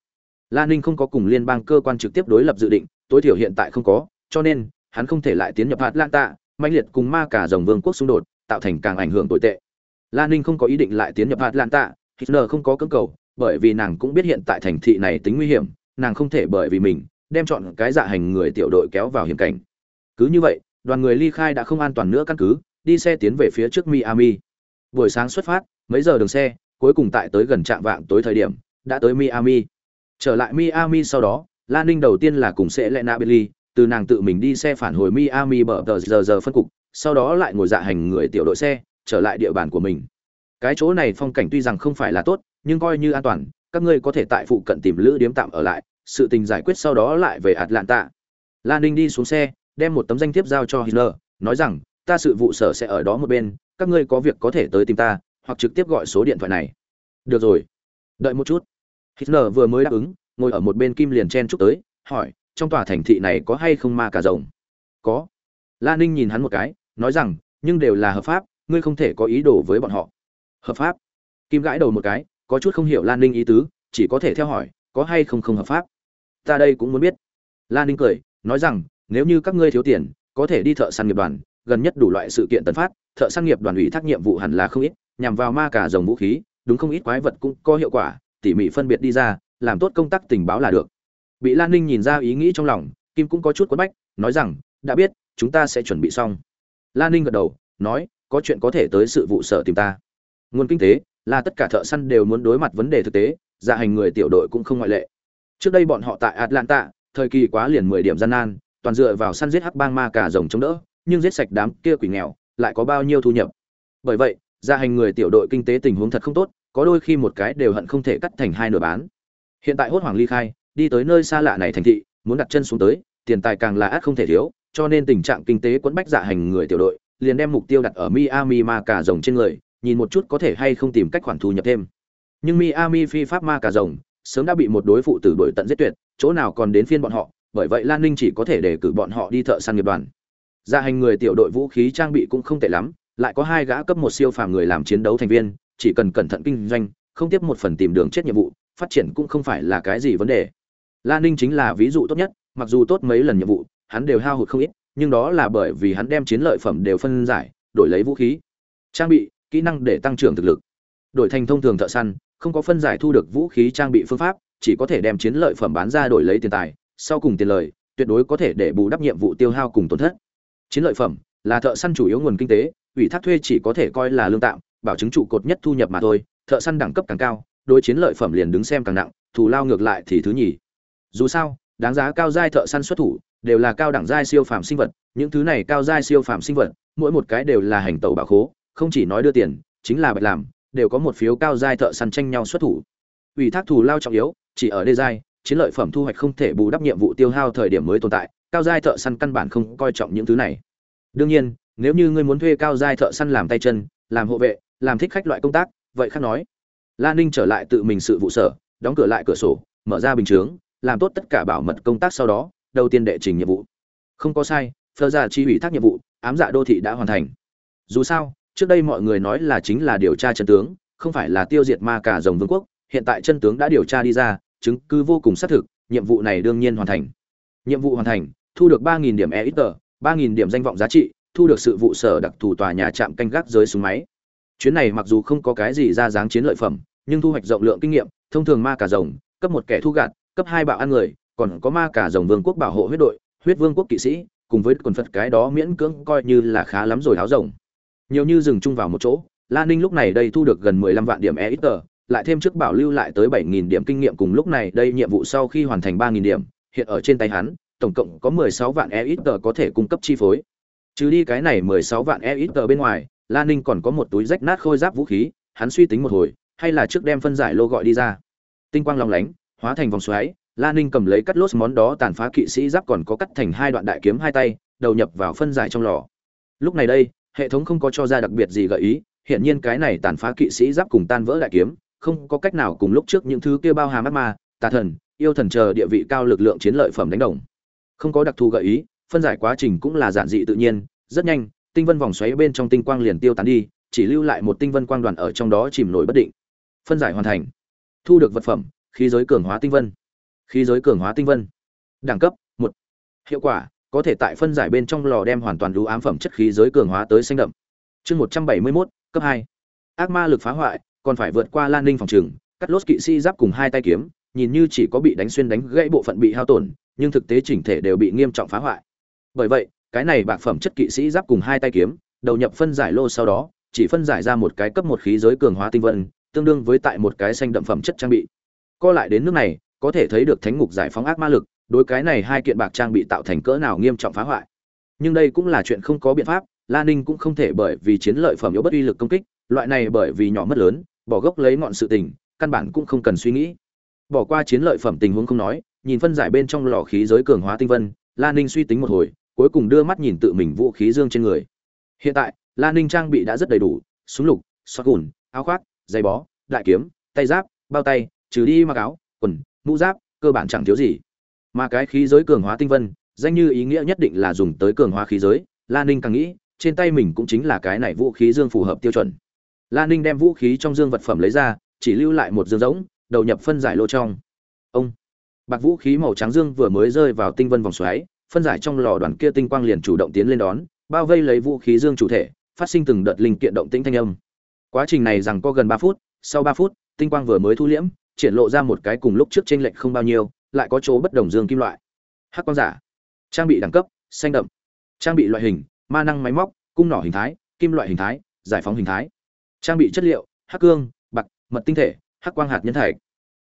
Lan ninh không có cùng liên bang cơ quan trực tiếp đối lập dự định tối thiểu hiện tại không có cho nên hắn không thể lại tiến nhập hạt lãng tạ, mạnh liệt cùng ma cả dòng vương quốc xung đột tạo thành càng ảnh hưởng tồi tệ. Lan ninh không có ý định lại tiến nhập atlanta hitler không có cưỡng cầu bởi vì nàng cũng biết hiện tại thành thị này tính nguy hiểm nàng không thể bởi vì mình đem chọn cái dạ hành người tiểu đội kéo vào hiểm cảnh. Cứ như vậy đoàn người ly khai đã không an toàn nữa căn cứ đi xe tiến về phía trước miami buổi sáng xuất phát, mấy giờ đường xe, cuối cùng tại tới gần trạm vạng tối thời điểm, đã tới miami. Trở lại miami sau đó lan ninh đầu tiên là cùng sẽ lẽ na billy từ nàng tự mình đi xe phản hồi miami bờ tờ giờ giờ phân cục, sau đó lại ngồi dạ hành người tiểu đội xe, trở lại địa bàn của mình. Cái chỗ này phong cảnh tuy rằng không phải là tốt, nhưng coi như an toàn, các ngươi có thể tại phụ cận tìm lữ điếm tạm ở lại, sự tình giải quyết sau đó lại về atlanta. Lan ninh đi xuống xe, đem một tấm danh thiếp giao cho hitler, nói rằng, ta sự vụ sở sẽ ở đó một bên các ngươi có việc có thể tới tìm ta, hoặc trực tiếp gọi số điện thoại này. Được rồi. Đợi một chút. Hitler vừa mới đáp ứng, ngồi ở một bên kim liền chen chúc tới, hỏi, trong tòa thành thị này có hay không ma cà rồng? Có. Lan ninh nhìn hắn một cái, nói rằng, nhưng đều là hợp pháp, ngươi không thể có ý đồ với bọn họ. Hợp pháp. Kim gãi đầu một cái, có chút không hiểu lan ninh ý tứ, chỉ có thể theo hỏi, có hay không không hợp pháp? Ta đây cũng muốn biết. Lan ninh cười, nói rằng, nếu như các ngươi thiếu tiền, có thể đi thợ săn nghiệp đoàn, gần nhất đủ loại sự kiện tấn phát thợ săn nghiệp đoàn ủy thác nhiệm vụ hẳn là không ít, nhằm vào ma cả dòng vũ khí, đúng không ít quái vật cũng có hiệu quả, tỉ mỉ phân biệt đi ra, làm tốt công tác tình báo là được. Bị lan ninh nhìn ra ý nghĩ trong lòng, kim cũng có chút quất bách, nói rằng, đã biết, chúng ta sẽ chuẩn bị xong. Lan ninh gật đầu, nói, có chuyện có thể tới sự vụ sở tìm ta. Nguồn kinh tế, là tất cả thợ săn đều muốn đối mặt vấn đề thực tế dạ hành người tiểu đội cũng không ngoại lệ. Trước đây bọn họ tại atlanta, thời kỳ quá liền mười điểm gian nan, toàn dựa vào săn giết hắc bang ma cả rồng chống đỡ, nhưng giết sạch đám kia quỷ nghèo lại có bao nhiêu thu nhập. Bởi vậy, gia hành người tiểu đội kinh tế tình huống thật không tốt, có đôi khi một cái đều hận không thể cắt thành hai nửa bán. Hiện tại hốt hoảng ly khai, đi tới nơi xa lạ này thành thị, muốn đặt chân xuống tới, tiền tài càng là ác không thể thiếu, cho nên tình trạng kinh tế quẫn bách dạ hành người tiểu đội, liền đem mục tiêu đặt ở miami ma cả rồng trên người, nhìn một chút có thể hay không tìm cách khoản thu nhập thêm. Nhưng miami phi pháp ma cả rồng, sớm đã bị một đối phụ tử đuổi tận giết tuyệt, chỗ nào còn đến phiên bọn họ, bởi vậy lan ninh chỉ có thể để cử bọn họ đi thợ săn nghiệp đoàn dạ hành người tiểu đội vũ khí trang bị cũng không tệ lắm, lại có hai gã cấp một siêu phàm người làm chiến đấu thành viên, chỉ cần cẩn thận kinh doanh, không tiếp một phần tìm đường chết nhiệm vụ, phát triển cũng không phải là cái gì vấn đề. Lan ninh chính là ví dụ tốt nhất, mặc dù tốt mấy lần nhiệm vụ, hắn đều hao hụt không ít, nhưng đó là bởi vì hắn đem chiến lợi phẩm đều phân giải, đổi lấy vũ khí, trang bị, kỹ năng để tăng trưởng thực lực. Đổi thành thông thường thợ săn, không có phân giải thu được vũ khí trang bị phương pháp, chỉ có thể đem chiến lợi phẩm bán ra đổi lấy tiền tài, sau cùng tiền lời, tuyệt đối có thể để bù đắp nhiệm vụ tiêu hao cùng tổn thất chiến lợi phẩm là thợ săn chủ yếu nguồn kinh tế, ủy thác thuê chỉ có thể coi là lương tạm, bảo chứng trụ cột nhất thu nhập mà thôi, thợ săn đẳng cấp càng cao, đối chiến lợi phẩm liền đứng xem càng nặng, thù lao ngược lại thì thứ nhì. Dù sao, đáng giá cao giai thợ săn xuất thủ đều là cao đẳng giai siêu phàm sinh vật, những thứ này cao giai siêu phàm sinh vật, mỗi một cái đều là hành tẩu bảo khố, không chỉ nói đưa tiền, chính là bạch làm, đều có một phiếu cao giai thợ săn tranh nhau xuất thủ. Ủy thác thù lao trọng yếu, chỉ ở đê giai, chiến lợi phẩm thu hoạch không thể bù đắp nhiệm vụ tiêu hao thời điểm mới tồn tại cao giai thợ săn căn bản không coi trọng những thứ này. Đương nhiên, nếu như ngươi muốn thuê cao giai thợ săn làm tay chân, làm hộ vệ, làm thích khách loại công tác, vậy khác nói. Lan ninh trở lại tự mình sự vụ sở, đóng cửa lại cửa sổ, mở ra bình chướng, làm tốt tất cả bảo mật công tác sau đó, đầu tiên đệ trình nhiệm vụ. Không có sai phơ ra chi ủy thác nhiệm vụ, ám dạ đô thị đã hoàn thành. Dù sao, trước đây mọi người nói là chính là điều tra chân tướng, không phải là tiêu diệt ma cả rồng vương quốc, hiện tại chân tướng đã điều tra đi ra, chứng cứ vô cùng xác thực, nhiệm vụ này đương nhiên hoàn thành. Nhiệm vụ hoàn thành thu được 3000 điểm EXP, 3000 điểm danh vọng giá trị thu được sự vụ sở đặc thù tòa nhà trạm canh gác dưới súng máy. Chuyến này mặc dù không có cái gì ra dáng chiến lợi phẩm nhưng thu hoạch rộng lượng kinh nghiệm thông thường ma cả rồng cấp một kẻ thu gạt cấp hai bạo ăn người còn có ma cả rồng vương quốc bảo hộ huyết đội huyết vương quốc kỵ sĩ cùng với quần phật cái đó miễn cưỡng coi như là khá lắm rồi háo rồng. Nhiều như dừng chung vào một chỗ lan ninh lúc này đây thu được gần mười lăm vạn điểm EXP, lại thêm trước bảo lưu lại tới bảy nghìn điểm kinh nghiệm cùng lúc này đây nhiệm vụ sau khi hoàn thành 3000 điểm hiện ở trên tay hắn tổng cộng có mười sáu vạn e có thể cung cấp chi phối. Trừ đi cái này mười sáu vạn e bên ngoài lan ninh còn có một túi rách nát khôi giáp vũ khí, hắn suy tính một hồi, hay là trước đem phân giải lô gọi đi ra. Tinh quang long lánh, hóa thành vòng xoáy lan ninh cầm lấy cắt lốt món đó tàn phá kỵ sĩ giáp còn có cắt thành hai đoạn đại kiếm hai tay, đầu nhập vào phân giải trong lò. Lúc này đây, hệ thống không có cho ra đặc biệt gì gợi ý hiện nhiên cái này tàn phá kỵ sĩ giáp cùng tan vỡ đại kiếm, không có cách nào cùng lúc trước những thứ kia bao hàm ác ma, tà thần, yêu thần chờ địa vị cao lực lượng chiến lợi phẩm đánh đồng không có đặc thù gợi ý, phân giải quá trình cũng là giản dị tự nhiên, rất nhanh, tinh vân vòng xoáy bên trong tinh quang liền tiêu tán đi, chỉ lưu lại một tinh vân quang đoàn ở trong đó chìm nổi bất định. Phân giải hoàn thành. Thu được vật phẩm, khí giới cường hóa tinh vân. Khí giới cường hóa tinh vân. Đẳng cấp, một. Hiệu quả, có thể tại phân giải bên trong lò đem hoàn toàn đủ ám phẩm chất khí giới cường hóa tới xanh đậm. Chương một trăm bảy mươi mốt, cấp hai. Ác ma lực phá hoại, còn phải vượt qua lan ninh phòng trừng cắt lốt kỵ sĩ giáp cùng hai tay kiếm, nhìn như chỉ có bị đánh xuyên đánh gãy bộ phận bị hao tổn nhưng thực tế chỉnh thể đều bị nghiêm trọng phá hoại. Bởi vậy, cái này bạc phẩm chất kỵ sĩ giáp cùng hai tay kiếm, đầu nhập phân giải lô sau đó, chỉ phân giải ra một cái cấp một khí giới cường hóa tinh vân, tương đương với tại một cái xanh đậm phẩm chất trang bị. Co lại đến nước này, có thể thấy được thánh ngục giải phóng ác ma lực, đối cái này hai kiện bạc trang bị tạo thành cỡ nào nghiêm trọng phá hoại. Nhưng đây cũng là chuyện không có biện pháp, la ninh cũng không thể bởi vì chiến lợi phẩm yếu bất uy lực công kích, loại này bởi vì nhỏ mất lớn, bỏ gốc lấy ngọn sự tình, căn bản cũng không cần suy nghĩ. Bỏ qua chiến lợi phẩm tình huống không nói nhìn phân giải bên trong lò khí giới cường hóa tinh vân, la ninh suy tính một hồi, cuối cùng đưa mắt nhìn tự mình vũ khí dương trên người. Hiện tại, la ninh trang bị đã rất đầy đủ, súng lục xoát gùn, áo khoác, giày bó, đại kiếm, tay giáp, bao tay, trừ đi mặc áo, quần, mũ giáp, cơ bản chẳng thiếu gì. Mà cái khí giới cường hóa tinh vân, danh như ý nghĩa nhất định là dùng tới cường hóa khí giới, la ninh càng nghĩ, trên tay mình cũng chính là cái này vũ khí dương phù hợp tiêu chuẩn. La ninh đem vũ khí trong dương vật phẩm lấy ra, chỉ lưu lại một dương rỗng, đầu nhập phân giải lô trong. Ông! Bạc vũ khí màu trắng dương vừa mới rơi vào tinh vân vòng xoáy, phân giải trong lò đoàn kia tinh quang liền chủ động tiến lên đón, bao vây lấy vũ khí dương chủ thể, phát sinh từng đợt linh kiện động tĩnh thanh âm. Quá trình này rằng có gần ba phút, sau ba phút, tinh quang vừa mới thu liễm, triển lộ ra một cái cùng lúc trước trên lệch không bao nhiêu, lại có chỗ bất đồng dương kim loại. Hắc quang giả, trang bị đẳng cấp, xanh đậm. Trang bị loại hình, ma năng máy móc, cung nỏ hình thái, kim loại hình thái, giải phóng hình thái. Trang bị chất liệu, hắc cương, bạc, mật tinh thể, hắc quang hạt nhân thạch.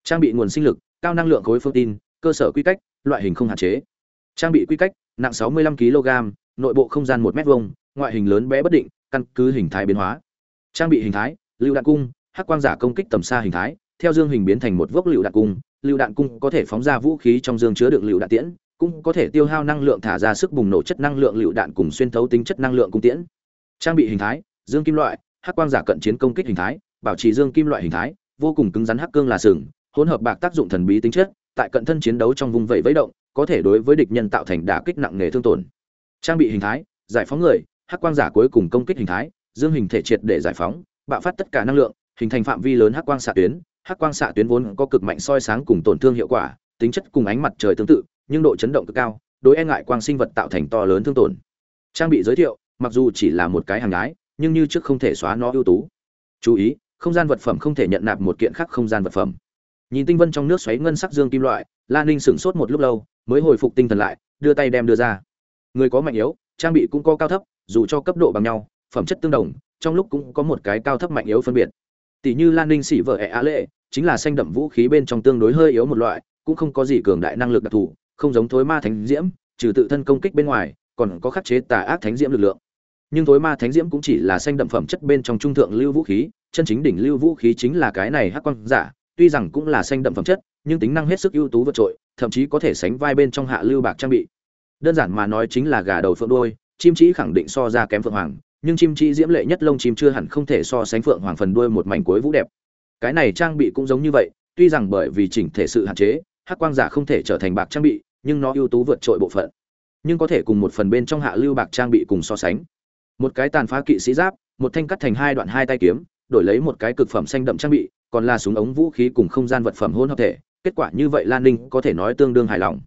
Trang bị nguồn sinh lực cao năng lượng khối phương tin, cơ sở quy cách, loại hình không hạn chế. Trang bị quy cách, nặng 65 kg, nội bộ không gian một mét vuông, ngoại hình lớn bé bất định, căn cứ hình thái biến hóa. Trang bị hình thái lưu đạn cung, hắc quang giả công kích tầm xa hình thái, theo dương hình biến thành một vốc lựu đạn cung, lựu đạn cung có thể phóng ra vũ khí trong dương chứa đựng lựu đạn tiễn, cũng có thể tiêu hao năng lượng thả ra sức bùng nổ chất năng lượng lựu đạn cùng xuyên thấu tính chất năng lượng cung tiễn. Trang bị hình thái, dương kim loại, hắc quang giả cận chiến công kích hình thái, bảo trì dương kim loại hình thái, vô cùng cứng rắn hắc cương là sừng hỗn hợp bạc tác dụng thần bí tính chất, tại cận thân chiến đấu trong vùng vẫy vẫy động, có thể đối với địch nhân tạo thành đả kích nặng nề thương tổn. Trang bị hình thái, giải phóng người, hắc quang giả cuối cùng công kích hình thái, dương hình thể triệt để giải phóng, bạo phát tất cả năng lượng, hình thành phạm vi lớn hắc quang xạ tuyến. Hắc quang xạ tuyến vốn có cực mạnh soi sáng cùng tổn thương hiệu quả, tính chất cùng ánh mặt trời tương tự, nhưng độ chấn động cực cao, đối e ngại quang sinh vật tạo thành to lớn thương tổn. Trang bị giới thiệu, mặc dù chỉ là một cái hàng ái nhưng như trước không thể xóa nó ưu tú. Chú ý, không gian vật phẩm không thể nhận nạp một kiện khác không gian vật phẩm nhìn tinh vân trong nước xoáy ngân sắc dương kim loại lan ninh sửng sốt một lúc lâu, mới hồi phục tinh thần lại, đưa tay đem đưa ra. Người có mạnh yếu, trang bị cũng có cao thấp, dù cho cấp độ bằng nhau, phẩm chất tương đồng, trong lúc cũng có một cái cao thấp mạnh yếu phân biệt. Tỷ như lan ninh xỉ vợ ẹ á lệ, chính là xanh đậm vũ khí bên trong tương đối hơi yếu một loại, cũng không có gì cường đại năng lực đặc thù, không giống thối ma thánh diễm, trừ tự thân công kích bên ngoài, còn có khắc chế tà ác thánh diễm lực lượng. Nhưng thối ma thánh diễm cũng chỉ là xanh đậm phẩm chất bên trong trung thượng lưu vũ khí, chân chính đỉnh lưu vũ khí chính là cái này hắc quang giả tuy rằng cũng là xanh đậm phẩm chất, nhưng tính năng hết sức ưu tú vượt trội, thậm chí có thể sánh vai bên trong hạ lưu bạc trang bị. Đơn giản mà nói chính là gà đầu phượng đuôi, chim chỉ khẳng định so ra kém phượng hoàng, nhưng chim chỉ diễm lệ nhất lông chim chưa hẳn không thể so sánh phượng hoàng phần đuôi một mảnh cuối vũ đẹp. Cái này trang bị cũng giống như vậy, tuy rằng bởi vì chỉnh thể sự hạn chế, hắc quang giả không thể trở thành bạc trang bị, nhưng nó ưu tú vượt trội bộ phận. Nhưng có thể cùng một phần bên trong hạ lưu bạc trang bị cùng so sánh. Một cái tàn phá kỵ sĩ giáp, một thanh cắt thành hai đoạn hai tay kiếm, đổi lấy một cái cực phẩm xanh đậm trang bị còn là súng ống vũ khí cùng không gian vật phẩm hỗn hợp thể, kết quả như vậy lan ninh có thể nói tương đương hài lòng.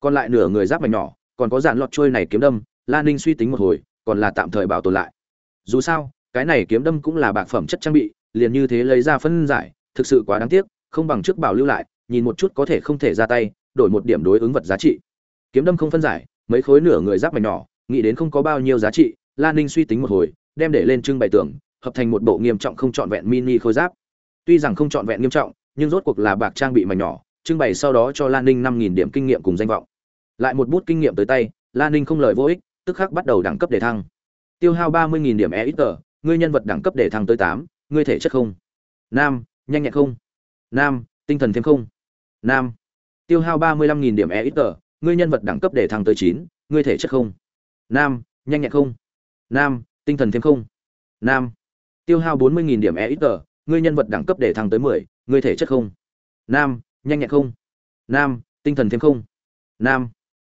Còn lại nửa người giáp mảnh nhỏ, còn có dàn lọt trôi này kiếm đâm, lan ninh suy tính một hồi, còn là tạm thời bảo tồn lại. Dù sao, cái này kiếm đâm cũng là bạc phẩm chất trang bị, liền như thế lấy ra phân giải, thực sự quá đáng tiếc, không bằng trước bảo lưu lại, nhìn một chút có thể không thể ra tay, đổi một điểm đối ứng vật giá trị. Kiếm đâm không phân giải, mấy khối nửa người giáp mảnh nhỏ, nghĩ đến không có bao nhiêu giá trị, lan ninh suy tính một hồi, đem để lên trưng bày tưởng hợp thành một bộ nghiêm trọng không trọn vẹn mini khối giáp tuy rằng không trọn vẹn nghiêm trọng, nhưng rốt cuộc là bạc trang bị mà nhỏ, trưng bày sau đó cho lan ninh năm nghìn điểm kinh nghiệm cùng danh vọng. Lại một bút kinh nghiệm tới tay, lan ninh không lời vô ích, tức khắc bắt đầu đẳng cấp để thăng. Tiêu hao ba mươi nghìn điểm e ít tờ ngươi nhân vật đẳng cấp để thăng tới tám, ngươi thể chất không. Nam, nhanh nhẹn không. Nam, tinh thần thêm không. Nam, tiêu hao ba mươi lăm nghìn điểm e ít tờ ngươi nhân vật đẳng cấp để thăng tới chín, ngươi thể chất không. Nam, nhanh nhẹn không. Nam, tinh thần thêm không. Nam, tiêu hao bốn mươi nghìn điểm e ít tờ ngươi nhân vật đẳng cấp để thăng tới mười, ngươi thể chất không? Nam, nhanh nhẹn không? Nam, tinh thần thêm không? Nam,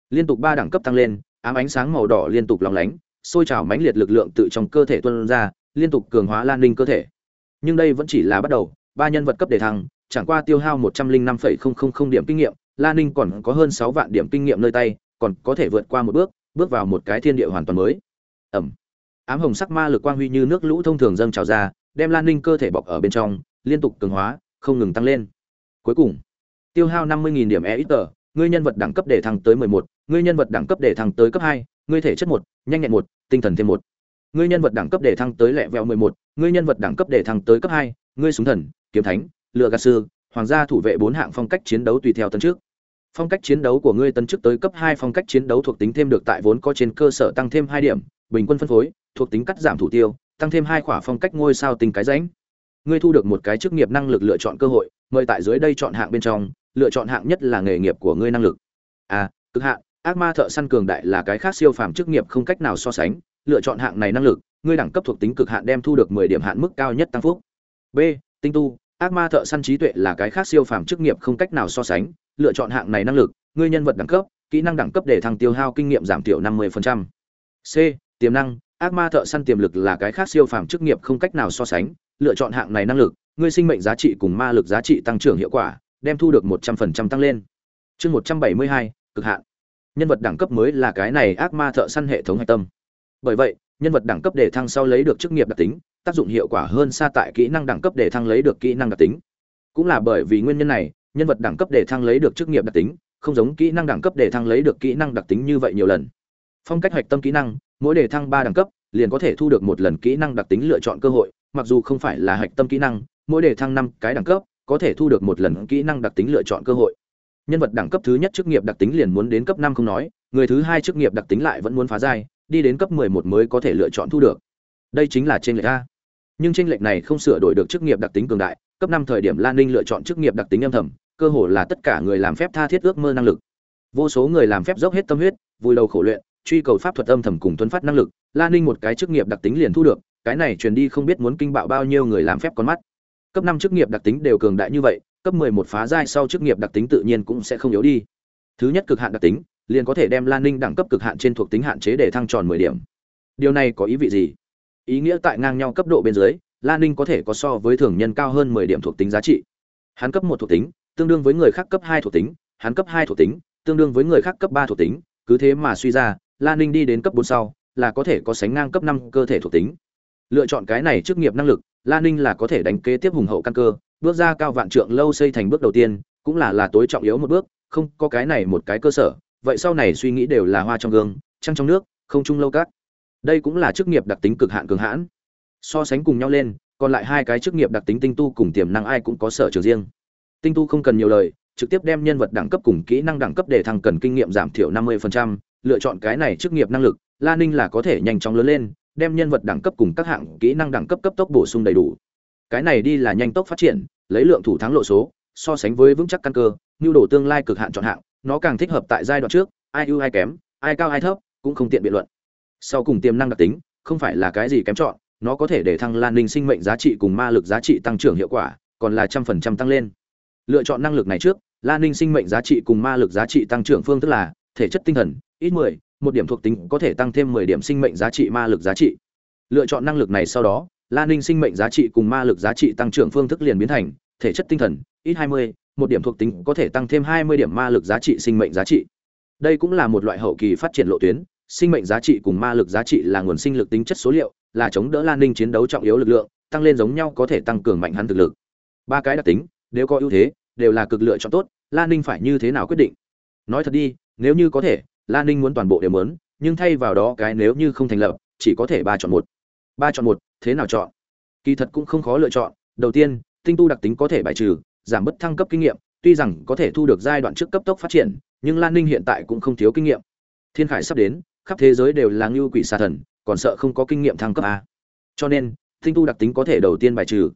liên tục ba đẳng cấp tăng lên, ám ánh sáng màu đỏ liên tục lóng lánh, sôi trào mãnh liệt lực lượng tự trong cơ thể tuôn ra, liên tục cường hóa lan ninh cơ thể. Nhưng đây vẫn chỉ là bắt đầu, ba nhân vật cấp đề thăng, chẳng qua tiêu hao một trăm linh năm phẩy không không không điểm kinh nghiệm, lan ninh còn có hơn sáu vạn điểm kinh nghiệm nơi tay, còn có thể vượt qua một bước bước vào một cái thiên địa hoàn toàn mới. Ẩm. Ám hồng sắc ma lực quang huy như nước lũ thông thường dâng trào ra đem lan ninh cơ thể bọc ở bên trong liên tục cường hóa không ngừng tăng lên. Cuối cùng tiêu hao 50000 điểm EXP, ngươi nhân vật đẳng cấp để thăng tới mười một ngươi nhân vật đẳng cấp để thăng tới cấp hai ngươi thể chất một nhanh nhẹn một tinh thần thêm một. Ngươi nhân vật đẳng cấp để thăng tới lẹ vẹo mười một ngươi nhân vật đẳng cấp để thăng tới cấp hai ngươi súng thần kiếm thánh lựa gạt sư hoàng gia thủ vệ bốn hạng phong cách chiến đấu tùy theo tân trước. Phong cách chiến đấu của ngươi tân chức tới cấp hai phong cách chiến đấu thuộc tính thêm được tại vốn có trên cơ sở tăng thêm hai điểm bình quân phân phối thuộc tính cắt giảm thủ tiêu tăng thêm hai khỏa phong cách ngôi sao tình cái rãnh. Ngươi thu được một cái chức nghiệp năng lực lựa chọn cơ hội, mời tại dưới đây chọn hạng bên trong, lựa chọn hạng nhất là nghề nghiệp của ngươi năng lực. A cực hạn, ác ma thợ săn cường đại là cái khác siêu phàm chức nghiệp không cách nào so sánh, lựa chọn hạng này năng lực, ngươi đẳng cấp thuộc tính cực hạn đem thu được mười điểm hạn mức cao nhất tăng phúc. B, tinh tu, ác ma thợ săn trí tuệ là cái khác siêu phàm chức nghiệp không cách nào so sánh, lựa chọn hạng này năng lực, ngươi nhân vật đẳng cấp, kỹ năng đẳng cấp để thăng tiêu hao kinh nghiệm giảm thiểu năm 50%. c, tiềm năng ác ma thợ săn tiềm lực là cái khác siêu phàm chức nghiệp không cách nào so sánh, lựa chọn hạng này năng lực, ngươi sinh mệnh giá trị cùng ma lực giá trị tăng trưởng hiệu quả, đem thu được một trăm phần trăm tăng lên. Chương một trăm bảy mươi hai, cực hạn. Nhân vật đẳng cấp mới là cái này ác ma thợ săn hệ thống hạch tâm. Bởi vậy, nhân vật đẳng cấp để thăng sau lấy được chức nghiệp đặc tính, tác dụng hiệu quả hơn xa tại kỹ năng đẳng cấp để thăng lấy được kỹ năng đặc tính. Cũng là bởi vì nguyên nhân này, nhân vật đẳng cấp để thăng lấy được chức nghiệp đặc tính, không giống kỹ năng đẳng cấp để thăng lấy được kỹ năng đặc tính như vậy nhiều lần. Phong cách hoạch tâm kỹ năng mỗi đề thăng ba đẳng cấp, liền có thể thu được một lần kỹ năng đặc tính lựa chọn cơ hội, mặc dù không phải là hạch tâm kỹ năng, mỗi đề thăng năm cái đẳng cấp, có thể thu được một lần kỹ năng đặc tính lựa chọn cơ hội. Nhân vật đẳng cấp thứ nhất chức nghiệp đặc tính liền muốn đến cấp năm không nói, người thứ hai chức nghiệp đặc tính lại vẫn muốn phá giai, đi đến cấp mười một mới có thể lựa chọn thu được. Đây chính là trên lệch a. Nhưng trên lệch này không sửa đổi được chức nghiệp đặc tính cường đại, cấp năm thời điểm lan ninh lựa chọn chức nghiệp đặc tính âm thầm, cơ hồ là tất cả người làm phép tha thiết ước mơ năng lực. Vô số người làm phép dốc hết tâm huyết vui đầu khổ luyện truy cầu pháp thuật âm thầm cùng tuấn phát năng lực lan ninh một cái chức nghiệp đặc tính liền thu được, cái này truyền đi không biết muốn kinh bạo bao nhiêu người làm phép con mắt. Cấp năm chức nghiệp đặc tính đều cường đại như vậy, cấp mười một phá giai sau chức nghiệp đặc tính tự nhiên cũng sẽ không yếu đi. Thứ nhất cực hạn đặc tính, liền có thể đem lan ninh đẳng cấp cực hạn trên thuộc tính hạn chế để thăng tròn mười điểm. Điều này có ý vị gì? Ý nghĩa tại ngang nhau cấp độ bên dưới lan ninh có thể có so với thường nhân cao hơn mười điểm thuộc tính giá trị. Hắn cấp một thuộc tính, tương đương với người khác cấp hai thuộc tính, hắn cấp hai thuộc tính, tương đương với người khác cấp ba thuộc tính, cứ thế mà suy ra lan ninh đi đến cấp bốn sau là có thể có sánh ngang cấp năm cơ thể thuộc tính. Lựa chọn cái này chức nghiệp năng lực lan ninh là có thể đánh kế tiếp hùng hậu căn cơ bước ra cao vạn trượng lâu xây thành bước đầu tiên cũng là là tối trọng yếu một bước không có cái này một cái cơ sở vậy sau này suy nghĩ đều là hoa trong gương trăng trong nước không chung lâu cát. Đây cũng là chức nghiệp đặc tính cực hạn cường hãn. So sánh cùng nhau lên còn lại hai cái chức nghiệp đặc tính tinh tu cùng tiềm năng ai cũng có sở trường riêng. Tinh tu không cần nhiều lời trực tiếp đem nhân vật đẳng cấp cùng kỹ năng đẳng cấp để thăng cần kinh nghiệm giảm thiểu 50%, lựa chọn cái này chức nghiệp năng lực, la ninh là có thể nhanh chóng lớn lên, đem nhân vật đẳng cấp cùng các hạng kỹ năng đẳng cấp cấp tốc bổ sung đầy đủ. Cái này đi là nhanh tốc phát triển, lấy lượng thủ thắng lộ số, so sánh với vững chắc căn cơ, nhu đồ tương lai cực hạn chọn hạng, nó càng thích hợp tại giai đoạn trước, ai ưu ai kém, ai cao ai thấp, cũng không tiện biện luận. Sau cùng tiềm năng đặc tính, không phải là cái gì kém chọn, nó có thể để thăng lan ninh sinh mệnh giá trị cùng ma lực giá trị tăng trưởng hiệu quả, còn là trăm phần trăm tăng lên. Lựa chọn năng lực này trước lan ninh sinh mệnh giá trị cùng ma lực giá trị tăng trưởng phương tức là thể chất tinh thần, ít mười, một điểm thuộc tính có thể tăng thêm mười điểm sinh mệnh giá trị ma lực giá trị. Lựa chọn năng lực này sau đó lan ninh sinh mệnh giá trị cùng ma lực giá trị tăng trưởng phương thức liền biến thành thể chất tinh thần, ít hai mươi, một điểm thuộc tính có thể tăng thêm hai mươi điểm ma lực giá trị sinh mệnh giá trị. Đây cũng là một loại hậu kỳ phát triển lộ tuyến, sinh mệnh giá trị cùng ma lực giá trị là nguồn sinh lực tính chất số liệu, là chống đỡ lan ninh chiến đấu trọng yếu lực lượng, tăng lên giống nhau có thể tăng cường mạnh hắn thực lực. Ba cái đặc tính, nếu có ưu thế, đều là cực lựa chọn tốt lan ninh phải như thế nào quyết định? Nói thật đi nếu như có thể lan ninh muốn toàn bộ đều muốn, nhưng thay vào đó cái nếu như không thành lập, chỉ có thể ba chọn một. Ba chọn một, thế nào chọn? Kỳ thật cũng không khó lựa chọn. Đầu tiên, tinh tu đặc tính có thể bài trừ, giảm bớt thăng cấp kinh nghiệm, tuy rằng có thể thu được giai đoạn trước cấp tốc phát triển, nhưng lan ninh hiện tại cũng không thiếu kinh nghiệm. Thiên khải sắp đến, khắp thế giới đều là ngưu quỷ xà thần, còn sợ không có kinh nghiệm thăng cấp a cho nên, tinh tu đặc tính có thể đầu tiên bài trừ.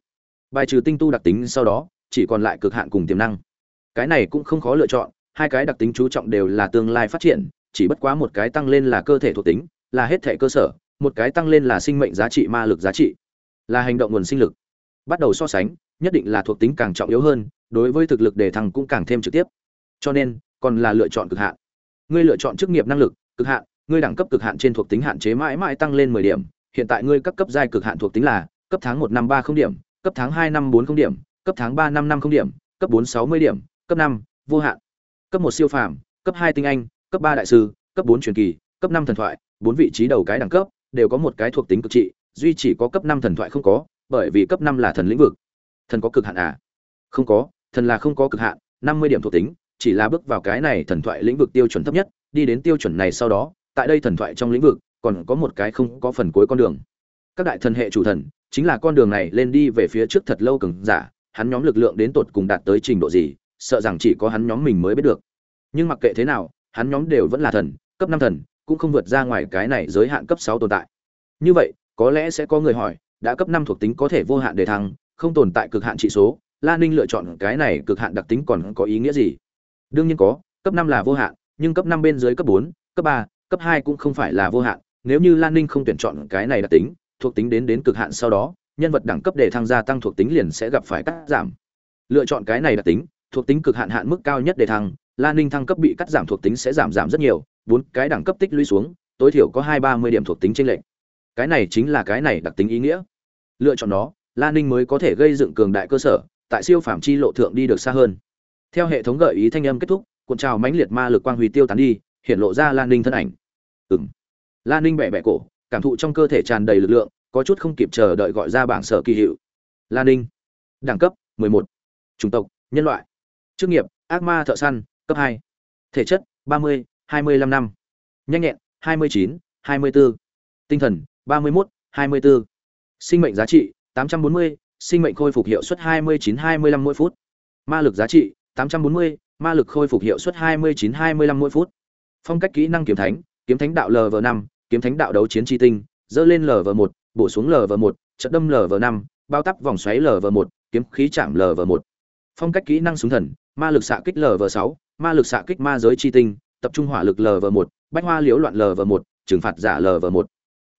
Bài trừ tinh tu đặc tính sau đó, chỉ còn lại cực hạn cùng tiềm năng. Cái này cũng không khó lựa chọn hai cái đặc tính chú trọng đều là tương lai phát triển, chỉ bất quá một cái tăng lên là cơ thể thuộc tính, là hết thể cơ sở, một cái tăng lên là sinh mệnh giá trị, ma lực giá trị, là hành động nguồn sinh lực. Bắt đầu so sánh, nhất định là thuộc tính càng trọng yếu hơn, đối với thực lực đề thăng cũng càng thêm trực tiếp. Cho nên, còn là lựa chọn cực hạn. Ngươi lựa chọn chức nghiệp năng lực, cực hạn, ngươi đẳng cấp cực hạn trên thuộc tính hạn chế mãi mãi tăng lên 10 điểm, hiện tại ngươi các cấp giai cực hạn thuộc tính là, cấp tháng một năm ba không điểm, cấp tháng hai năm bốn không điểm, cấp tháng ba năm năm không điểm, cấp bốn sáu mươi điểm, cấp năm, vô hạn cấp một siêu phàm, cấp hai tinh anh, cấp ba đại sư, cấp bốn truyền kỳ, cấp năm thần thoại, bốn vị trí đầu cái đẳng cấp, đều có một cái thuộc tính cực trị, duy chỉ có cấp năm thần thoại không có, bởi vì cấp năm là thần lĩnh vực. Thần có cực hạn à? Không có, thần là không có cực hạn, năm mươi điểm thuộc tính, chỉ là bước vào cái này thần thoại lĩnh vực tiêu chuẩn thấp nhất, đi đến tiêu chuẩn này sau đó, tại đây thần thoại trong lĩnh vực, còn có một cái không có phần cuối con đường. Các đại thần hệ chủ thần, chính là con đường này lên đi về phía trước thật lâu cường giả, hắn nhóm lực lượng đến tột cùng đạt tới trình độ gì sợ rằng chỉ có hắn nhóm mình mới biết được. Nhưng mặc kệ thế nào, hắn nhóm đều vẫn là thần, cấp năm thần, cũng không vượt ra ngoài cái này giới hạn cấp sáu tồn tại. Như vậy, có lẽ sẽ có người hỏi, đã cấp năm thuộc tính có thể vô hạn để thăng, không tồn tại cực hạn trị số, la ninh lựa chọn cái này cực hạn đặc tính còn có ý nghĩa gì? Đương nhiên có, cấp năm là vô hạn, nhưng cấp năm bên dưới cấp bốn, cấp ba, cấp hai cũng không phải là vô hạn. Nếu như lan ninh không tuyển chọn cái này đặc tính, thuộc tính đến đến cực hạn sau đó, nhân vật đẳng cấp để thăng gia tăng thuộc tính liền sẽ gặp phải cắt giảm. Lựa chọn cái này đặc tính thuộc tính cực hạn hạn mức cao nhất để thăng lan ninh thăng cấp bị cắt giảm thuộc tính sẽ giảm giảm rất nhiều, bốn cái đẳng cấp tích lũy xuống, tối thiểu có hai ba mươi điểm thuộc tính tranh lệch. Cái này chính là cái này đặc tính ý nghĩa. Lựa chọn nó lan ninh mới có thể gây dựng cường đại cơ sở, tại siêu phạm chi lộ thượng đi được xa hơn. Theo hệ thống gợi ý thanh âm kết thúc, cuộn trào mãnh liệt ma lực quang huy tiêu tán đi, hiện lộ ra lan ninh thân ảnh. Ừng lan ninh bẹ bẹ cổ, cảm thụ trong cơ thể tràn đầy lực lượng, có chút không kịp chờ đợi gọi ra bảng sở kỳ hiệu. Lan ninh. Đẳng cấp 11. chủng tộc, nhân loại chức nghiệp ác ma thợ săn cấp hai, thể chất 30, 25 năm nhanh nhẹn 29, 24. tinh thần 31, 24. sinh mệnh giá trị 840, sinh mệnh khôi phục hiệu suất 29-25 mỗi phút ma lực giá trị 840, ma lực khôi phục hiệu suất 29-25 mỗi phút phong cách kỹ năng kiếm thánh kiếm thánh đạo lv Năm, kiếm thánh đạo đấu chiến tri tinh dơ lên lv Một, bổ xuống lv Một, trận đâm lv Năm, bao tắp vòng xoáy lv Một, kiếm khí chạm lv Một phong cách kỹ năng súng thần ma lực xạ kích lv 6 ma lực xạ kích ma giới chi tinh tập trung hỏa lực lv 1 bách hoa liễu loạn lv 1 trừng phạt giả lv 1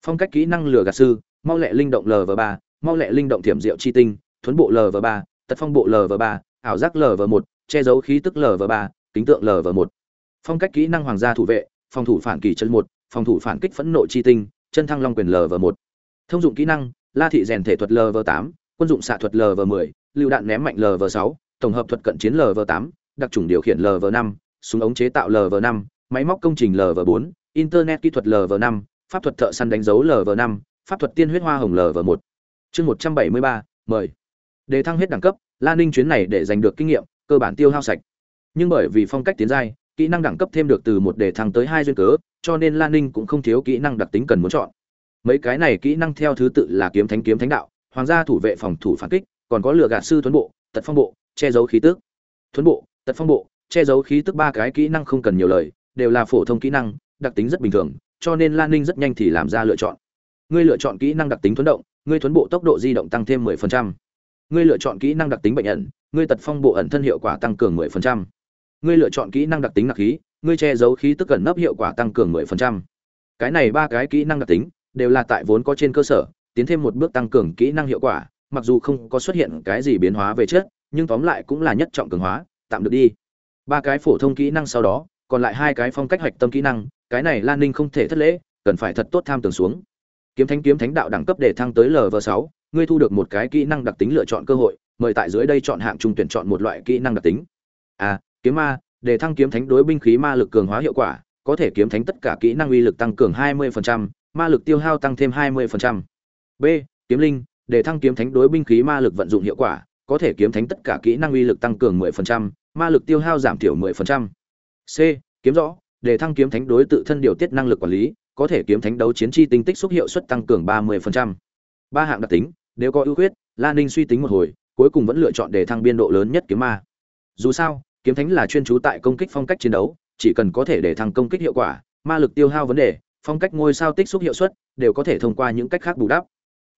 phong cách kỹ năng lửa gạt sư mau lẹ linh động lv 3 mau lẹ linh động thiểm diệu chi tinh thuấn bộ lv 3 tật phong bộ lv 3 ảo giác lv 1 che giấu khí tức lv 3 kính tượng lv 1 phong cách kỹ năng hoàng gia thủ vệ phòng thủ phản kỳ chân một phòng thủ phản kích phẫn nộ chi tinh chân thăng long quyền lv một thông dụng kỹ năng la thị rèn thể thuật lv tám quân dụng xạ thuật lv mười lựu đạn ném mạnh lv sáu tổng hợp thuật cận chiến lv tám, đặc trùng điều khiển lv năm, súng ống chế tạo lv năm, máy móc công trình lv bốn, internet kỹ thuật lv năm, pháp thuật thợ săn đánh dấu lv năm, pháp thuật tiên huyết hoa hồng lv một. Chương một trăm bảy mươi ba, mời. Đề thăng hết đẳng cấp, lan ninh chuyến này để giành được kinh nghiệm, cơ bản tiêu hao sạch. Nhưng bởi vì phong cách tiến giai, kỹ năng đẳng cấp thêm được từ một đề thăng tới hai duyên cớ, cho nên lan ninh cũng không thiếu kỹ năng đặc tính cần muốn chọn. Mấy cái này kỹ năng theo thứ tự là kiếm thánh kiếm thánh đạo, hoàng gia thủ vệ phòng thủ phản kích, còn có lựa gạt sư tuấn bộ, tật phong bộ che giấu khí tức thuấn bộ, tật phong bộ, che giấu khí tức ba cái kỹ năng không cần nhiều lời, đều là phổ thông kỹ năng, đặc tính rất bình thường, cho nên lan ninh rất nhanh thì làm ra lựa chọn ngươi lựa chọn kỹ năng đặc tính thuấn động, ngươi thuấn bộ tốc độ di động tăng thêm 10%. ngươi lựa chọn kỹ năng đặc tính bệnh ẩn, ngươi tật phong bộ ẩn thân hiệu quả tăng cường 10% ngươi lựa chọn kỹ năng đặc tính nặc khí, ngươi che giấu khí tức cẩn nấp hiệu quả tăng cường 10%. cái này ba cái kỹ năng đặc tính đều là tại vốn có trên cơ sở, tiến thêm một bước tăng cường kỹ năng hiệu quả, mặc dù không có xuất hiện cái gì biến hóa về chất nhưng tóm lại cũng là nhất trọng cường hóa tạm được đi. Ba cái phổ thông kỹ năng sau đó còn lại hai cái phong cách hoạch tâm kỹ năng cái này lan ninh không thể thất lễ cần phải thật tốt tham tưởng xuống. Kiếm thánh kiếm thánh đạo đẳng cấp để thăng tới lv sáu ngươi thu được một cái kỹ năng đặc tính lựa chọn cơ hội mời tại dưới đây chọn hạng trung tuyển chọn một loại kỹ năng đặc tính. A kiếm ma để thăng kiếm thánh đối binh khí ma lực cường hóa hiệu quả có thể kiếm thánh tất cả kỹ năng uy lực tăng cường 20%, ma lực tiêu hao tăng thêm 20%. b kiếm linh để thăng kiếm thánh đối binh khí ma lực vận dụng hiệu quả có thể kiếm thánh tất cả kỹ năng uy lực tăng cường 10%, ma lực tiêu hao giảm thiểu 10%. c kiếm rõ để thăng kiếm thánh đối tự thân điều tiết năng lực quản lý có thể kiếm thánh đấu chiến chi tinh tích xúc hiệu suất tăng cường 30%. ba hạng đặc tính nếu có ưu khuyết lan ninh suy tính một hồi cuối cùng vẫn lựa chọn để thăng biên độ lớn nhất kiếm ma dù sao kiếm thánh là chuyên trú tại công kích phong cách chiến đấu chỉ cần có thể để thăng công kích hiệu quả ma lực tiêu hao vấn đề phong cách ngôi sao tích xúc hiệu suất đều có thể thông qua những cách khác bù đắp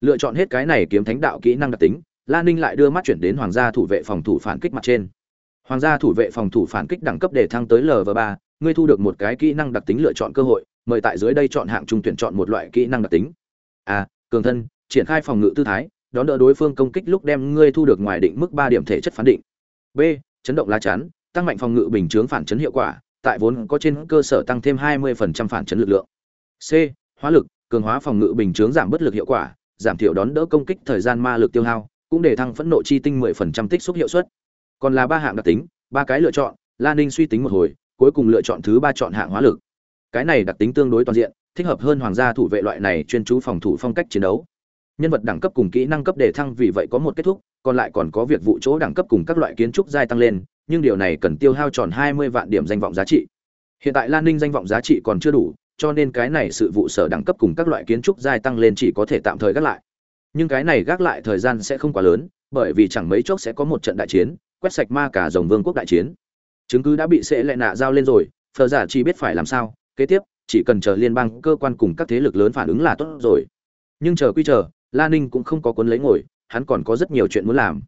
lựa chọn hết cái này kiếm thánh đạo kỹ năng đặc tính lan ninh lại đưa mắt chuyển đến hoàng gia thủ vệ phòng thủ phản kích mặt trên. Hoàng gia thủ vệ phòng thủ phản kích đẳng cấp để thăng tới lv ba, ngươi thu được một cái kỹ năng đặc tính lựa chọn cơ hội, mời tại dưới đây chọn hạng trung tuyển chọn một loại kỹ năng đặc tính. A cường thân, triển khai phòng ngự tư thái, đón đỡ đối phương công kích lúc đem ngươi thu được ngoài định mức ba điểm thể chất phán định. B, chấn động lá chắn, tăng mạnh phòng ngự bình chướng phản chấn hiệu quả, tại vốn có trên cơ sở tăng thêm 20% phản chấn lực lượng. C, hóa lực, cường hóa phòng ngự bình chướng giảm bất lực hiệu quả, giảm thiểu đón đỡ công kích thời gian ma lực tiêu hao cũng để thăng phẫn nộ chi tinh 10% tích xúc hiệu suất. Còn là ba hạng đặc tính, ba cái lựa chọn lan ninh suy tính một hồi, cuối cùng lựa chọn thứ ba chọn hạng hóa lực. Cái này đặc tính tương đối toàn diện, thích hợp hơn hoàng gia thủ vệ loại này chuyên chú phòng thủ phong cách chiến đấu. Nhân vật đẳng cấp cùng kỹ năng cấp đề thăng vì vậy có một kết thúc, còn lại còn có việc vụ chỗ đẳng cấp cùng các loại kiến trúc giai tăng lên, nhưng điều này cần tiêu hao tròn 20 vạn điểm danh vọng giá trị. Hiện tại lan ninh danh vọng giá trị còn chưa đủ, cho nên cái này sự vụ sở đẳng cấp cùng các loại kiến trúc giai tăng lên chỉ có thể tạm thời gác lại nhưng cái này gác lại thời gian sẽ không quá lớn, bởi vì chẳng mấy chốc sẽ có một trận đại chiến, quét sạch ma cả dòng vương quốc đại chiến. Chứng cứ đã bị sẽ lệ nạ giao lên rồi phờ giả chỉ biết phải làm sao, kế tiếp, chỉ cần chờ liên bang cơ quan cùng các thế lực lớn phản ứng là tốt rồi. Nhưng chờ quy chờ, la ninh cũng không có cuốn lấy ngồi, hắn còn có rất nhiều chuyện muốn làm.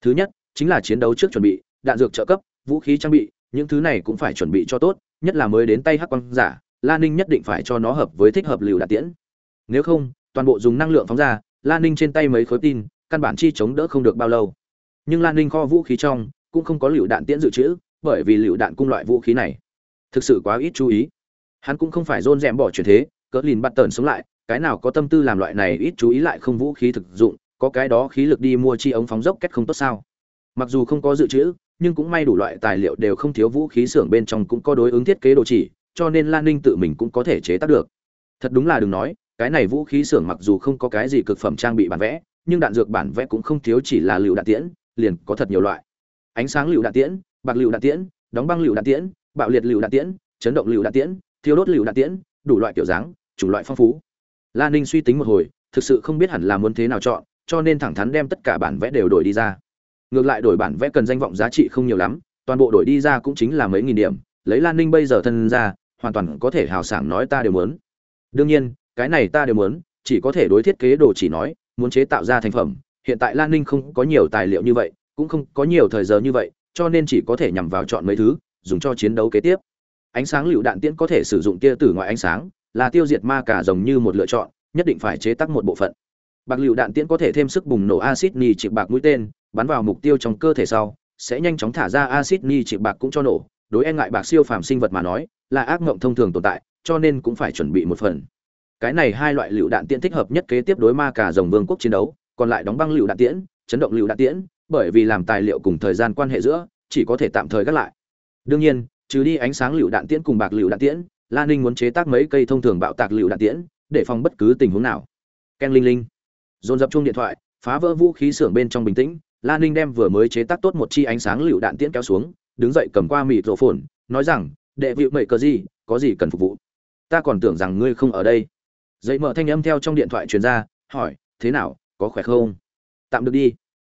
Thứ nhất, chính là chiến đấu trước chuẩn bị, đạn dược trợ cấp, vũ khí trang bị, những thứ này cũng phải chuẩn bị cho tốt, nhất là mới đến tay hắc quang giả, la ninh nhất định phải cho nó hợp với thích hợp liều đạn tiễn. Nếu không, toàn bộ dùng năng lượng phóng ra Lan ninh trên tay mấy khối tin, căn bản chi chống đỡ không được bao lâu. Nhưng lan ninh kho vũ khí trong, cũng không có lựu đạn tiễn dự trữ, bởi vì lựu đạn cung loại vũ khí này thực sự quá ít chú ý. Hắn cũng không phải rôn rèm bỏ chuyển thế, cỡ lìn bắt tờn sống lại, cái nào có tâm tư làm loại này ít chú ý lại không vũ khí thực dụng, có cái đó khí lực đi mua chi ống phóng dốc cách không tốt sao? Mặc dù không có dự trữ, nhưng cũng may đủ loại tài liệu đều không thiếu vũ khí xưởng bên trong cũng có đối ứng thiết kế đồ chỉ, cho nên lan ninh tự mình cũng có thể chế tác được. Thật đúng là đừng nói cái này vũ khí xưởng mặc dù không có cái gì cực phẩm trang bị bản vẽ, nhưng đạn dược bản vẽ cũng không thiếu chỉ là lựu đạn tiễn, liền có thật nhiều loại. Ánh sáng lựu đạn tiễn, bạc lựu đạn tiễn, đóng băng lựu đạn tiễn, bạo liệt lựu đạn tiễn, chấn động lựu đạn tiễn, thiêu đốt lựu đạn tiễn, đủ loại kiểu dáng, chủng loại phong phú. La ninh suy tính một hồi, thực sự không biết hẳn là muốn thế nào chọn, cho nên thẳng thắn đem tất cả bản vẽ đều đổi đi ra. Ngược lại đổi bản vẽ cần danh vọng giá trị không nhiều lắm, toàn bộ đổi đi ra cũng chính là mấy nghìn điểm, lấy lan ninh bây giờ thân ra, hoàn toàn có thể hào sảng nói ta đều muốn. Đương nhiên cái này ta đều muốn, chỉ có thể đối thiết kế đồ chỉ nói, muốn chế tạo ra thành phẩm. Hiện tại lan ninh không có nhiều tài liệu như vậy, cũng không có nhiều thời giờ như vậy, cho nên chỉ có thể nhằm vào chọn mấy thứ, dùng cho chiến đấu kế tiếp. Ánh sáng lựu đạn tiễn có thể sử dụng tia tử ngoại ánh sáng, là tiêu diệt ma cả rồng như một lựa chọn, nhất định phải chế tác một bộ phận. Bạc lựu đạn tiễn có thể thêm sức bùng nổ acid ni trị bạc mũi tên, bắn vào mục tiêu trong cơ thể sau, sẽ nhanh chóng thả ra acid ni trị bạc cũng cho nổ. Đối e ngại bạc siêu phàm sinh vật mà nói, là ác mộng thông thường tồn tại, cho nên cũng phải chuẩn bị một phần cái này hai loại lựu đạn tiễn thích hợp nhất kế tiếp đối ma cả rồng vương quốc chiến đấu, còn lại đóng băng lựu đạn tiễn, chấn động lựu đạn tiễn, bởi vì làm tài liệu cùng thời gian quan hệ giữa, chỉ có thể tạm thời gác lại. Đương nhiên, trừ đi ánh sáng lựu đạn tiễn cùng bạc lựu đạn tiễn lan ninh muốn chế tác mấy cây thông thường bạo tạc lựu đạn tiễn, để phòng bất cứ tình huống nào. Ken linh linh. Dồn dập chung điện thoại, phá vỡ vũ khí xưởng bên trong bình tĩnh lan ninh đem vừa mới chế tác tốt một chi ánh sáng lựu đạn tiễn kéo xuống, đứng dậy cầm qua mịt rổ phồn, nói rằng, đệ vị mậy cờ gì, có gì cần phục vụ? Ta còn tưởng rằng ngươi không ở đây dậy mở thanh âm theo trong điện thoại truyền ra, hỏi, thế nào, có khỏe không? Tạm được đi.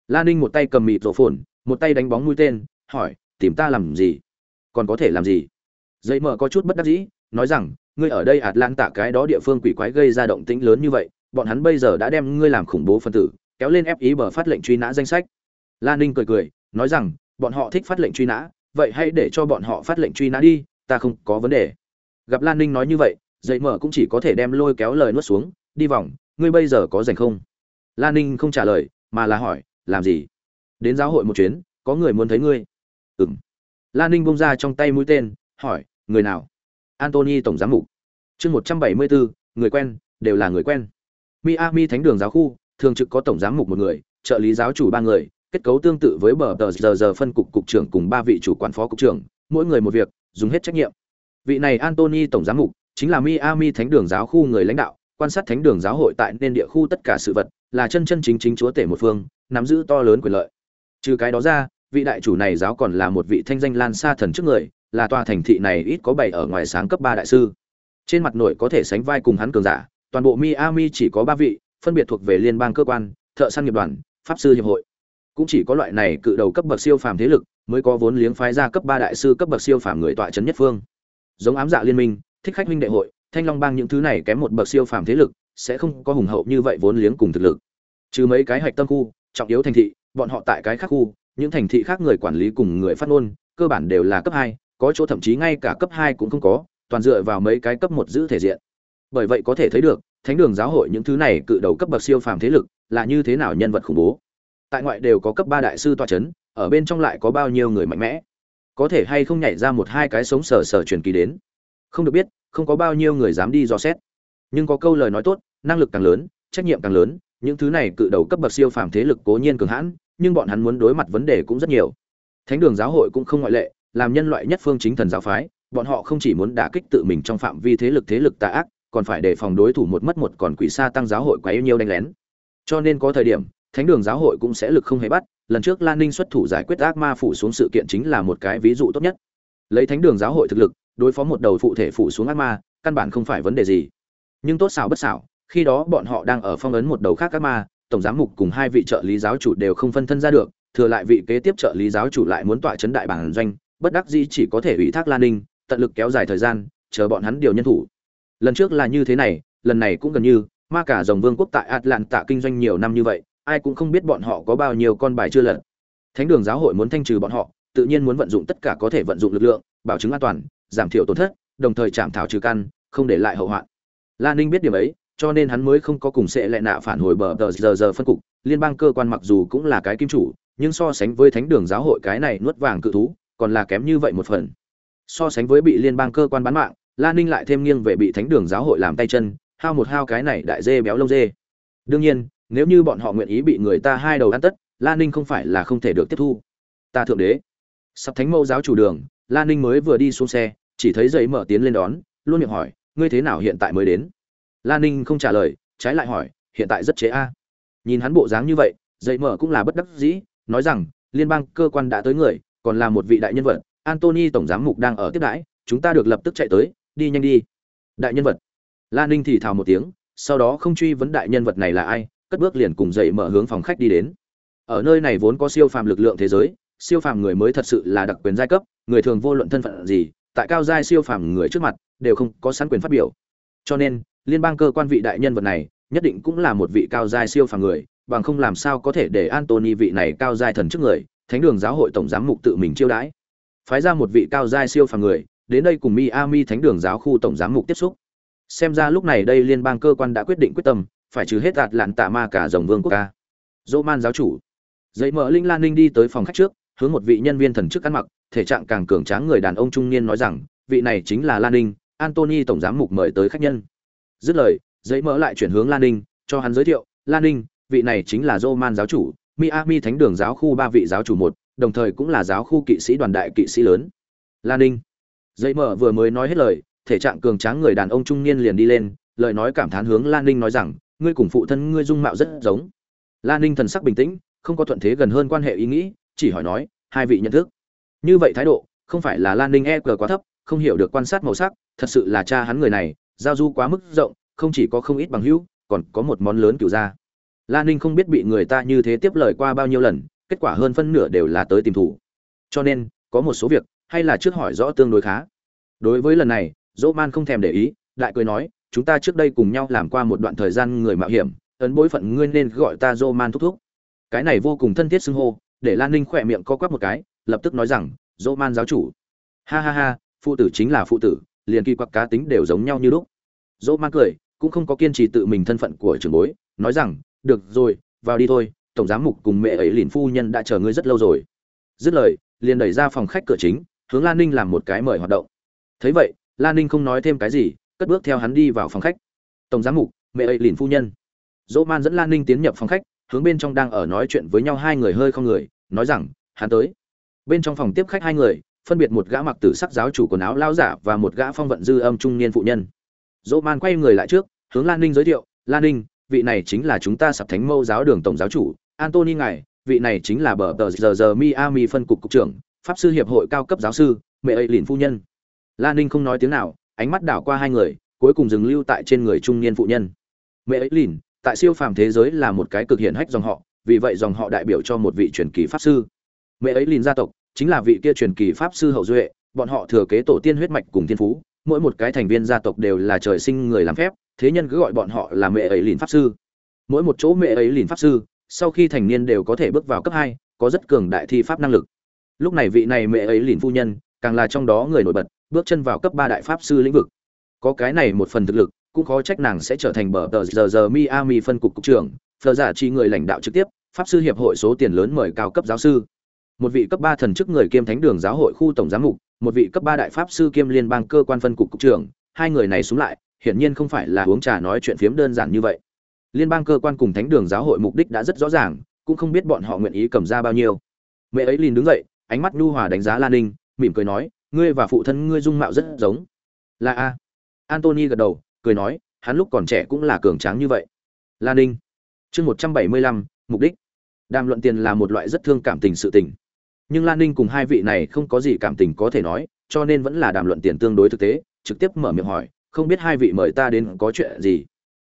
Lan ninh một tay cầm mịt rổ phồn, một tay đánh bóng mũi tên, hỏi, tìm ta làm gì? Còn có thể làm gì? Dậy mở có chút bất đắc dĩ, nói rằng, ngươi ở đây ạt lan tạ cái đó địa phương quỷ quái gây ra động tĩnh lớn như vậy, bọn hắn bây giờ đã đem ngươi làm khủng bố phân tử, kéo lên ép ý bờ phát lệnh truy nã danh sách. Lan ninh cười cười, nói rằng, bọn họ thích phát lệnh truy nã, vậy hãy để cho bọn họ phát lệnh truy nã đi, ta không có vấn đề. Gặp lan ninh nói như vậy dậy mở cũng chỉ có thể đem lôi kéo lời nuốt xuống, đi vòng, ngươi bây giờ có rảnh không? Lan ninh không trả lời, mà là hỏi, làm gì? Đến giáo hội một chuyến, có người muốn thấy ngươi. Ừng lan ninh bông ra trong tay mũi tên, hỏi, người nào? Antony tổng giám mục. Chương một trăm bảy mươi bốn, người quen, đều là người quen. Miami thánh đường giáo khu, thường trực có tổng giám mục một người, trợ lý giáo chủ ba người, kết cấu tương tự với bờ tờ giờ giờ phân cục cục trưởng cùng ba vị chủ quản phó cục trưởng, mỗi người một việc, dùng hết trách nhiệm. Vị này antony tổng giám mục chính là miami thánh đường giáo khu người lãnh đạo, quan sát thánh đường giáo hội tại nên địa khu tất cả sự vật, là chân chân chính chính chúa tể một phương, nắm giữ to lớn quyền lợi. Trừ cái đó ra, vị đại chủ này giáo còn là một vị thanh danh lan xa thần trước người, là tòa thành thị này ít có bảy ở ngoài sáng cấp ba đại sư. Trên mặt nội có thể sánh vai cùng hắn cường giả, toàn bộ miami chỉ có ba vị, phân biệt thuộc về liên bang cơ quan, thợ săn nghiệp đoàn, pháp sư hiệp hội. Cũng chỉ có loại này cự đầu cấp bậc siêu phàm thế lực mới có vốn liếng phái ra cấp ba đại sư cấp bậc siêu phàm người tọa trấn nhất phương. Giống ám dạ liên minh thích khách huynh đệ hội, thanh long bang những thứ này kém một bậc siêu phàm thế lực, sẽ không có hùng hậu như vậy vốn liếng cùng thực lực. Trừ mấy cái hạch tâm khu, trọng yếu thành thị, bọn họ tại cái khác khu, những thành thị khác người quản lý cùng người phát ngôn, cơ bản đều là cấp hai, có chỗ thậm chí ngay cả cấp hai cũng không có, toàn dựa vào mấy cái cấp một giữ thể diện. Bởi vậy có thể thấy được, thánh đường giáo hội những thứ này cự đầu cấp bậc siêu phàm thế lực, là như thế nào nhân vật khủng bố. Tại ngoại đều có cấp ba đại sư tọa c h ấ n ở bên trong lại có bao nhiêu người mạnh mẽ. Có thể hay không nhảy ra một hai cái sống sờ sờ truyền kỳ đến không được biết, không có bao nhiêu người dám đi dò xét. Nhưng có câu lời nói tốt, năng lực càng lớn, trách nhiệm càng lớn, những thứ này cự đầu cấp bậc siêu phàm thế lực cố nhiên cường hãn, nhưng bọn hắn muốn đối mặt vấn đề cũng rất nhiều. Thánh đường giáo hội cũng không ngoại lệ, làm nhân loại nhất phương chính thần giáo phái, bọn họ không chỉ muốn đả kích tự mình trong phạm vi thế lực thế lực tà ác, còn phải đề phòng đối thủ một mất một còn quỷ xa tăng giáo hội quá yêu nhiều đánh lén. Cho nên có thời điểm, thánh đường giáo hội cũng sẽ lực không hề bắt, lần trước lan ninh xuất thủ giải quyết ác ma phủ xuống sự kiện chính là một cái ví dụ tốt nhất. Lấy thánh đường giáo hội thực lực đối phó một đầu phụ thể phủ xuống ác ma, căn bản không phải vấn đề gì. Nhưng tốt xảo bất xảo, khi đó bọn họ đang ở phong ấn một đầu khác ác ma, tổng giám mục cùng hai vị trợ lý giáo chủ đều không phân thân ra được, thừa lại vị kế tiếp trợ lý giáo chủ lại muốn tọa chấn đại bản doanh, bất đắc dĩ chỉ có thể ủy thác lan ninh, tận lực kéo dài thời gian, chờ bọn hắn điều nhân thủ. Lần trước là như thế này, lần này cũng gần như, ma cả dòng vương quốc tại atlanta kinh doanh nhiều năm như vậy, ai cũng không biết bọn họ có bao nhiêu con bài chưa lật. Thánh đường giáo hội muốn thanh trừ bọn họ, tự nhiên muốn vận dụng tất cả có thể vận dụng lực lượng, bảo chứng an toàn giảm thiểu tổn thất, đồng thời chạm thảo trừ căn, không để lại hậu hoạn. Lan ninh biết điểm ấy, cho nên hắn mới không có cùng sẽ lại nạ phản hồi bờ tờ giờ giờ phân cục. Liên bang cơ quan mặc dù cũng là cái kim chủ, nhưng so sánh với thánh đường giáo hội cái này nuốt vàng cự thú, còn là kém như vậy một phần. So sánh với bị liên bang cơ quan bán mạng lan ninh lại thêm nghiêng về bị thánh đường giáo hội làm tay chân, hao một hao cái này đại dê béo lông dê. Đương nhiên, nếu như bọn họ nguyện ý bị người ta hai đầu ăn tất lan ninh không phải là không thể được tiếp thu. Ta thượng đế. Sắp thánh mẫu giáo chủ đường lan ninh mới vừa đi xuống xe chỉ thấy giấy mở tiến lên đón, luôn miệng hỏi, ngươi thế nào hiện tại mới đến? Lan ninh không trả lời, trái lại hỏi, hiện tại rất chế a. Nhìn hắn bộ dáng như vậy, giấy mở cũng là bất đắc dĩ, nói rằng, liên bang cơ quan đã tới người, còn là một vị đại nhân vật antony tổng giám mục đang ở tiếp đãi, chúng ta được lập tức chạy tới, đi nhanh đi. Đại nhân vật. Lan ninh thì thào một tiếng, sau đó không truy vấn đại nhân vật này là ai, cất bước liền cùng dậy mở hướng phòng khách đi đến. Ở nơi này vốn có siêu phàm lực lượng thế giới, siêu phàm người mới thật sự là đặc quyền giai cấp, người thường vô luận thân phận gì tại cao giai siêu phàm người trước mặt, đều không có sẵn quyền phát biểu. Cho nên, liên bang cơ quan vị đại nhân vật này, nhất định cũng là một vị cao giai siêu phàm người, bằng không làm sao có thể để antony vị này cao giai thần trước người, thánh đường giáo hội tổng giám mục tự mình chiêu đãi. Phái ra một vị cao giai siêu phàm người, đến đây cùng miami thánh đường giáo khu tổng giám mục tiếp xúc. Xem ra lúc này đây liên bang cơ quan đã quyết định quyết tâm, phải trừ hết đạt lạn tạ ma cả dòng vương quốc ca. Dỗ man giáo chủ. Dậy mở linh lan ninh đi tới phòng khách trước, hướng một vị nhân viên thần chức ăn mặc thể trạng càng cường tráng người đàn ông trung niên nói rằng, vị này chính là lan ninh, antony tổng giám mục mời tới khách nhân. Dứt lời, giấy mở lại chuyển hướng lan ninh, cho hắn giới thiệu, lan ninh, vị này chính là Roman giáo chủ, miami thánh đường giáo khu ba vị giáo chủ một, đồng thời cũng là giáo khu kỵ sĩ đoàn đại kỵ sĩ lớn. Lan ninh. Giấy mở vừa mới nói hết lời, thể trạng cường tráng người đàn ông trung niên liền đi lên, lời nói cảm thán hướng lan ninh nói rằng, ngươi cùng phụ thân ngươi dung mạo rất giống. Lan ninh thần sắc bình tĩnh, không có thuận thế gần hơn quan hệ ý nghĩ, chỉ hỏi nói, hai vị nhận thức? Như vậy thái độ, không phải là lan ninh e cờ quá thấp, không hiểu được quan sát màu sắc, thật sự là cha hắn người này, giao du quá mức rộng, không chỉ có không ít bằng hữu, còn có một món lớn cửu gia lan ninh không biết bị người ta như thế tiếp lời qua bao nhiêu lần, kết quả hơn phân nửa đều là tới tìm thủ. Cho nên, có một số việc, hay là trước hỏi rõ tương đối khá. Đối với lần này dỗ man không thèm để ý, lại cười nói, chúng ta trước đây cùng nhau làm qua một đoạn thời gian người mạo hiểm, ấn bối phận ngươi nên gọi ta dỗ man thúc thúc. Cái này vô cùng thân thiết xưng hô, để lan ninh khỏe miệng co quắp một cái lập tức nói rằng, dỗ man giáo chủ. Ha ha ha, phụ tử chính là phụ tử, liền kỳ quặc cá tính đều giống nhau như lúc. Dỗ man cười, cũng không có kiên trì tự mình thân phận của trường bối, nói rằng, được rồi, vào đi thôi, tổng giám mục cùng mẹ ấy liền phu nhân đã chờ ngươi rất lâu rồi. Dứt lời, liền đẩy ra phòng khách cửa chính, hướng lan ninh làm một cái mời hoạt động. Thấy vậy, lan ninh không nói thêm cái gì, cất bước theo hắn đi vào phòng khách. Tổng giám mục, mẹ ấy liền phu nhân. Dỗ man dẫn lan ninh tiến nhập phòng khách, hướng bên trong đang ở nói chuyện với nhau hai người hơi không người, nói rằng, hắn tới bên trong phòng tiếp khách hai người, phân biệt một gã mặc tử sắc giáo chủ quần áo lao giả và một gã phong vận dư âm trung niên phụ nhân. Dỗ man quay người lại trước, hướng lan ninh giới thiệu, lan ninh, vị này chính là chúng ta sập thánh mâu giáo đường tổng giáo chủ, antony ngài, vị này chính là bờ tờ giờ giờ miami phân cục cục trưởng, pháp sư hiệp hội cao cấp giáo sư, mẹ ấy lìn phu nhân. Lan ninh không nói tiếng nào, ánh mắt đảo qua hai người, cuối cùng dừng lưu tại trên người trung niên phụ nhân. Mẹ ấy lìn tại siêu phàm thế giới là một cái cực hiển hách dòng họ, vì vậy dòng họ đại biểu cho một vị truyền kỳ pháp sư mẹ ấy lìn gia tộc, chính là vị kia truyền kỳ pháp sư hậu duệ, bọn họ thừa kế tổ tiên huyết mạch cùng thiên phú, mỗi một cái thành viên gia tộc đều là trời sinh người làm phép, thế nhân cứ gọi bọn họ là mẹ ấy lìn pháp sư. Mỗi một chỗ mẹ ấy lìn pháp sư, sau khi thành niên đều có thể bước vào cấp hai, có rất cường đại thi pháp năng lực. Lúc này vị này mẹ ấy lìn phu nhân, càng là trong đó người nổi bật, bước chân vào cấp ba đại pháp sư lĩnh vực. Có cái này một phần thực lực, cũng khó trách nàng sẽ trở thành bờ tờ giờ giờ miami phân cục cục trưởng phờ giả chi người lãnh đạo trực tiếp, pháp sư hiệp hội số tiền lớn mời cao cấp giáo sư một vị cấp ba thần chức người kiêm thánh đường giáo hội khu tổng giám mục, một vị cấp ba đại pháp sư kiêm liên bang cơ quan phân cục cục trưởng, hai người này xuống lại, hiển nhiên không phải là uống trà nói chuyện phiếm đơn giản như vậy. Liên bang cơ quan cùng thánh đường giáo hội mục đích đã rất rõ ràng, cũng không biết bọn họ nguyện ý cầm ra bao nhiêu. Mẹ ấy liền đứng dậy, ánh mắt nhu hòa đánh giá lan ninh, mỉm cười nói, ngươi và phụ thân ngươi dung mạo rất giống. Là a. Anthony gật đầu, cười nói, hắn lúc còn trẻ cũng là cường tráng như vậy. Lan ninh. Chương một trăm bảy mươi lăm, mục đích. Đàm luận tiền là một loại rất thương cảm tình sự tình nhưng lan ninh cùng hai vị này không có gì cảm tình có thể nói, cho nên vẫn là đàm luận tiền tương đối thực tế, trực tiếp mở miệng hỏi, không biết hai vị mời ta đến có chuyện gì?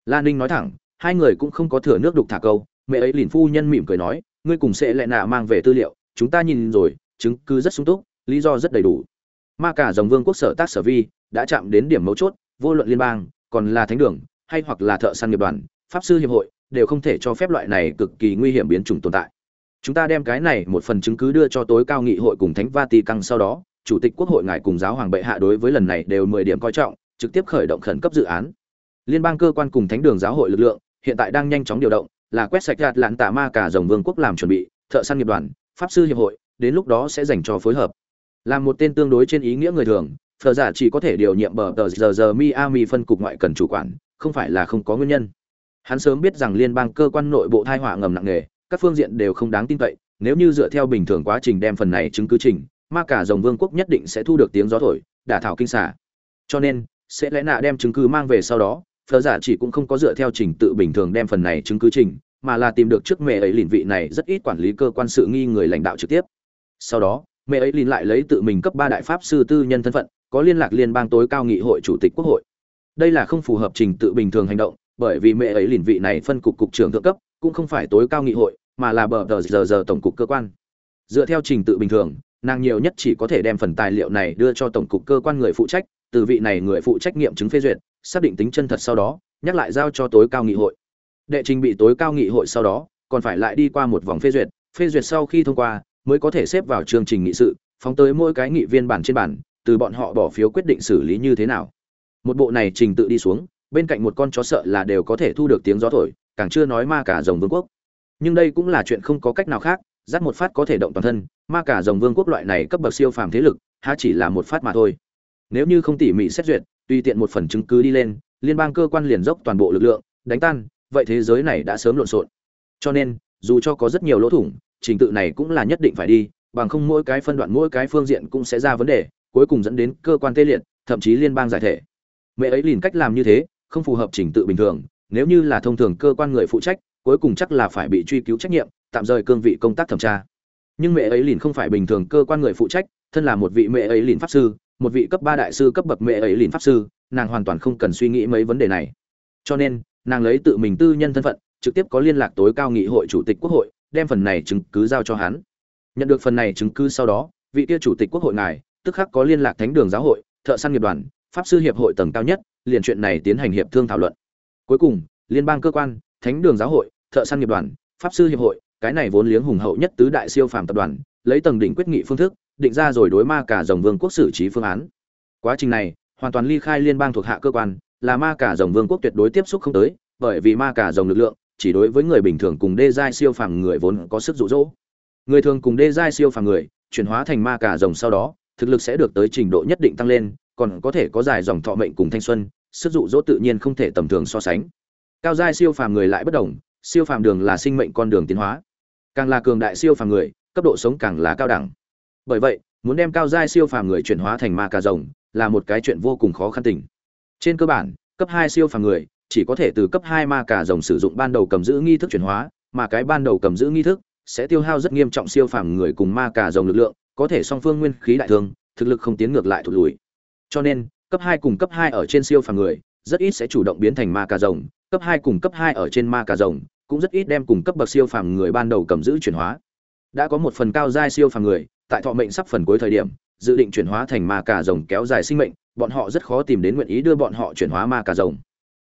Lan ninh nói thẳng, hai người cũng không có thừa nước đục thả câu. Mẹ ấy liền phu nhân mỉm cười nói, ngươi cùng sẽ lại nạ mang về tư liệu, chúng ta nhìn rồi, chứng cứ rất sung túc, lý do rất đầy đủ. Ma cả dòng vương quốc sở tác sở vi đã chạm đến điểm mấu chốt, vô luận liên bang, còn là thánh đường, hay hoặc là thợ săn nghiệp đoàn, pháp sư hiệp hội, đều không thể cho phép loại này cực kỳ nguy hiểm biến chủng tồn tại chúng ta đem cái này một phần chứng cứ đưa cho tối cao nghị hội cùng thánh vatican sau đó, chủ tịch quốc hội ngài cùng giáo hoàng bệ hạ đối với lần này đều mười điểm coi trọng, trực tiếp khởi động khẩn cấp dự án. Liên bang cơ quan cùng thánh đường giáo hội lực lượng, hiện tại đang nhanh chóng điều động, là quét sạch gạt lạn tạ ma cả dòng vương quốc làm chuẩn bị, thợ săn nghiệp đoàn, pháp sư hiệp hội, đến lúc đó sẽ dành cho phối hợp. Là một tên tương đối trên ý nghĩa người thường phờ giả chỉ có thể điều nhiệm bờ tờ giờ giờ miami phân cục ngoại cần chủ quản, không phải là không có nguyên nhân. Hắn sớm biết rằng liên bang cơ quan nội bộ thai họa ngầm nặng nề các phương diện đều không đáng tin cậy, nếu như dựa theo bình thường quá trình đem phần này chứng cứ trình, ma cả dòng vương quốc nhất định sẽ thu được tiếng gió thổi, đả thảo kinh xả cho nên, sẽ lẽ nạ đem chứng cứ mang về sau đó phờ giả chỉ cũng không có dựa theo trình tự bình thường đem phần này chứng cứ trình, mà là tìm được trước mẹ ấy lìn vị này rất ít quản lý cơ quan sự nghi người lãnh đạo trực tiếp. Sau đó, mẹ ấy lìn lại lấy tự mình cấp ba đại pháp sư tư nhân thân phận, có liên lạc liên bang tối cao nghị hội chủ tịch quốc hội. Đây là không phù hợp trình tự bình thường hành động, bởi vì mẹ ấy lìn vị này phân cục cục trưởng thượng cấp cũng không phải tối cao nghị hội, mà là bờ tờ giờ giờ tổng cục cơ quan. Dựa theo trình tự bình thường, nàng nhiều nhất chỉ có thể đem phần tài liệu này đưa cho tổng cục cơ quan người phụ trách, từ vị này người phụ trách nghiệm chứng phê duyệt, xác định tính chân thật sau đó, nhắc lại giao cho tối cao nghị hội. Đệ trình bị tối cao nghị hội sau đó, còn phải lại đi qua một vòng phê duyệt phê duyệt sau khi thông qua, mới có thể xếp vào chương trình nghị sự, phóng tới mỗi cái nghị viên bản trên bản, từ bọn họ bỏ phiếu quyết định xử lý như thế nào. Một bộ này trình tự đi xuống, bên cạnh một con chó sợ là đều có thể thu được tiếng gió thổi càng chưa nói ma cả rồng vương quốc. Nhưng đây cũng là chuyện không có cách nào khác dắt một phát có thể động toàn thân, ma cả rồng vương quốc loại này cấp bậc siêu phàm thế lực, há chỉ là một phát mà thôi. Nếu như không tỉ mỉ xét duyệt, tùy tiện một phần chứng cứ đi lên, liên bang cơ quan liền dốc toàn bộ lực lượng, đánh tan, vậy thế giới này đã sớm lộn xộn. Cho nên, dù cho có rất nhiều lỗ thủng, trình tự này cũng là nhất định phải đi, bằng không mỗi cái phân đoạn mỗi cái phương diện cũng sẽ ra vấn đề, cuối cùng dẫn đến cơ quan tê liệt, thậm chí liên bang giải thể. Mẹ ấy liền cách làm như thế, không phù hợp trình tự bình thường nếu như là thông thường cơ quan người phụ trách, cuối cùng chắc là phải bị truy cứu trách nhiệm, tạm rời cương vị công tác thẩm tra. Nhưng mẹ ấy liền không phải bình thường cơ quan người phụ trách, thân là một vị mẹ ấy liền pháp sư, một vị cấp ba đại sư cấp bậc mẹ ấy liền pháp sư, nàng hoàn toàn không cần suy nghĩ mấy vấn đề này. Cho nên, nàng lấy tự mình tư nhân thân phận, trực tiếp có liên lạc tối cao nghị hội chủ tịch quốc hội, đem phần này chứng cứ giao cho hắn. Nhận được phần này chứng cứ sau đó, vị kia chủ tịch quốc hội ngài, tức khắc có liên lạc thánh đường giáo hội, thợ săn nghiệp đoàn, pháp sư hiệp hội tầng cao nhất, liền chuyện này tiến hành hiệp thương thảo luận cuối cùng, liên bang cơ quan, thánh đường giáo hội, thợ săn nghiệp đoàn, pháp sư hiệp hội, cái này vốn liếng hùng hậu nhất tứ đại siêu phàm tập đoàn, lấy tầng đỉnh quyết nghị phương thức, định ra rồi đối ma cả dòng vương quốc xử trí phương án. Quá trình này, hoàn toàn ly khai liên bang thuộc hạ cơ quan, là ma cả dòng vương quốc tuyệt đối tiếp xúc không tới, bởi vì ma cả dòng lực lượng, chỉ đối với người bình thường cùng đê giai siêu phàm người vốn có sức dụ dỗ. Người thường cùng đê giai siêu phàm người, chuyển hóa thành ma cả rồng sau đó, thực lực sẽ được tới trình độ nhất định tăng lên, còn có thể có dài dòng thọ mệnh cùng thanh xuân sức dụ dỗ tự nhiên không thể tầm thường so sánh. Cao giai siêu phàm người lại bất đồng, siêu phàm đường là sinh mệnh con đường tiến hóa. Càng là cường đại siêu phàm người, cấp độ sống càng là cao đẳng. Bởi vậy, muốn đem cao giai siêu phàm người chuyển hóa thành ma cà rồng, là một cái chuyện vô cùng khó khăn tình. Trên cơ bản, cấp hai siêu phàm người, chỉ có thể từ cấp hai ma cà rồng sử dụng ban đầu cầm giữ nghi thức chuyển hóa, mà cái ban đầu cầm giữ nghi thức sẽ tiêu hao rất nghiêm trọng siêu phàm người cùng ma cà rồng lực lượng, có thể song phương nguyên khí đại thương, thực lực không tiến ngược lại thụt lùi. Cho nên cấp hai cùng cấp hai ở trên siêu phàm người, rất ít sẽ chủ động biến thành ma cà rồng, cấp hai cùng cấp hai ở trên ma cà rồng, cũng rất ít đem cùng cấp bậc siêu phàm người ban đầu cầm giữ chuyển hóa. Đã có một phần cao giai siêu phàm người, tại thọ mệnh sắp phần cuối thời điểm, dự định chuyển hóa thành ma cà rồng kéo dài sinh mệnh, bọn họ rất khó tìm đến nguyện ý đưa bọn họ chuyển hóa ma cà rồng.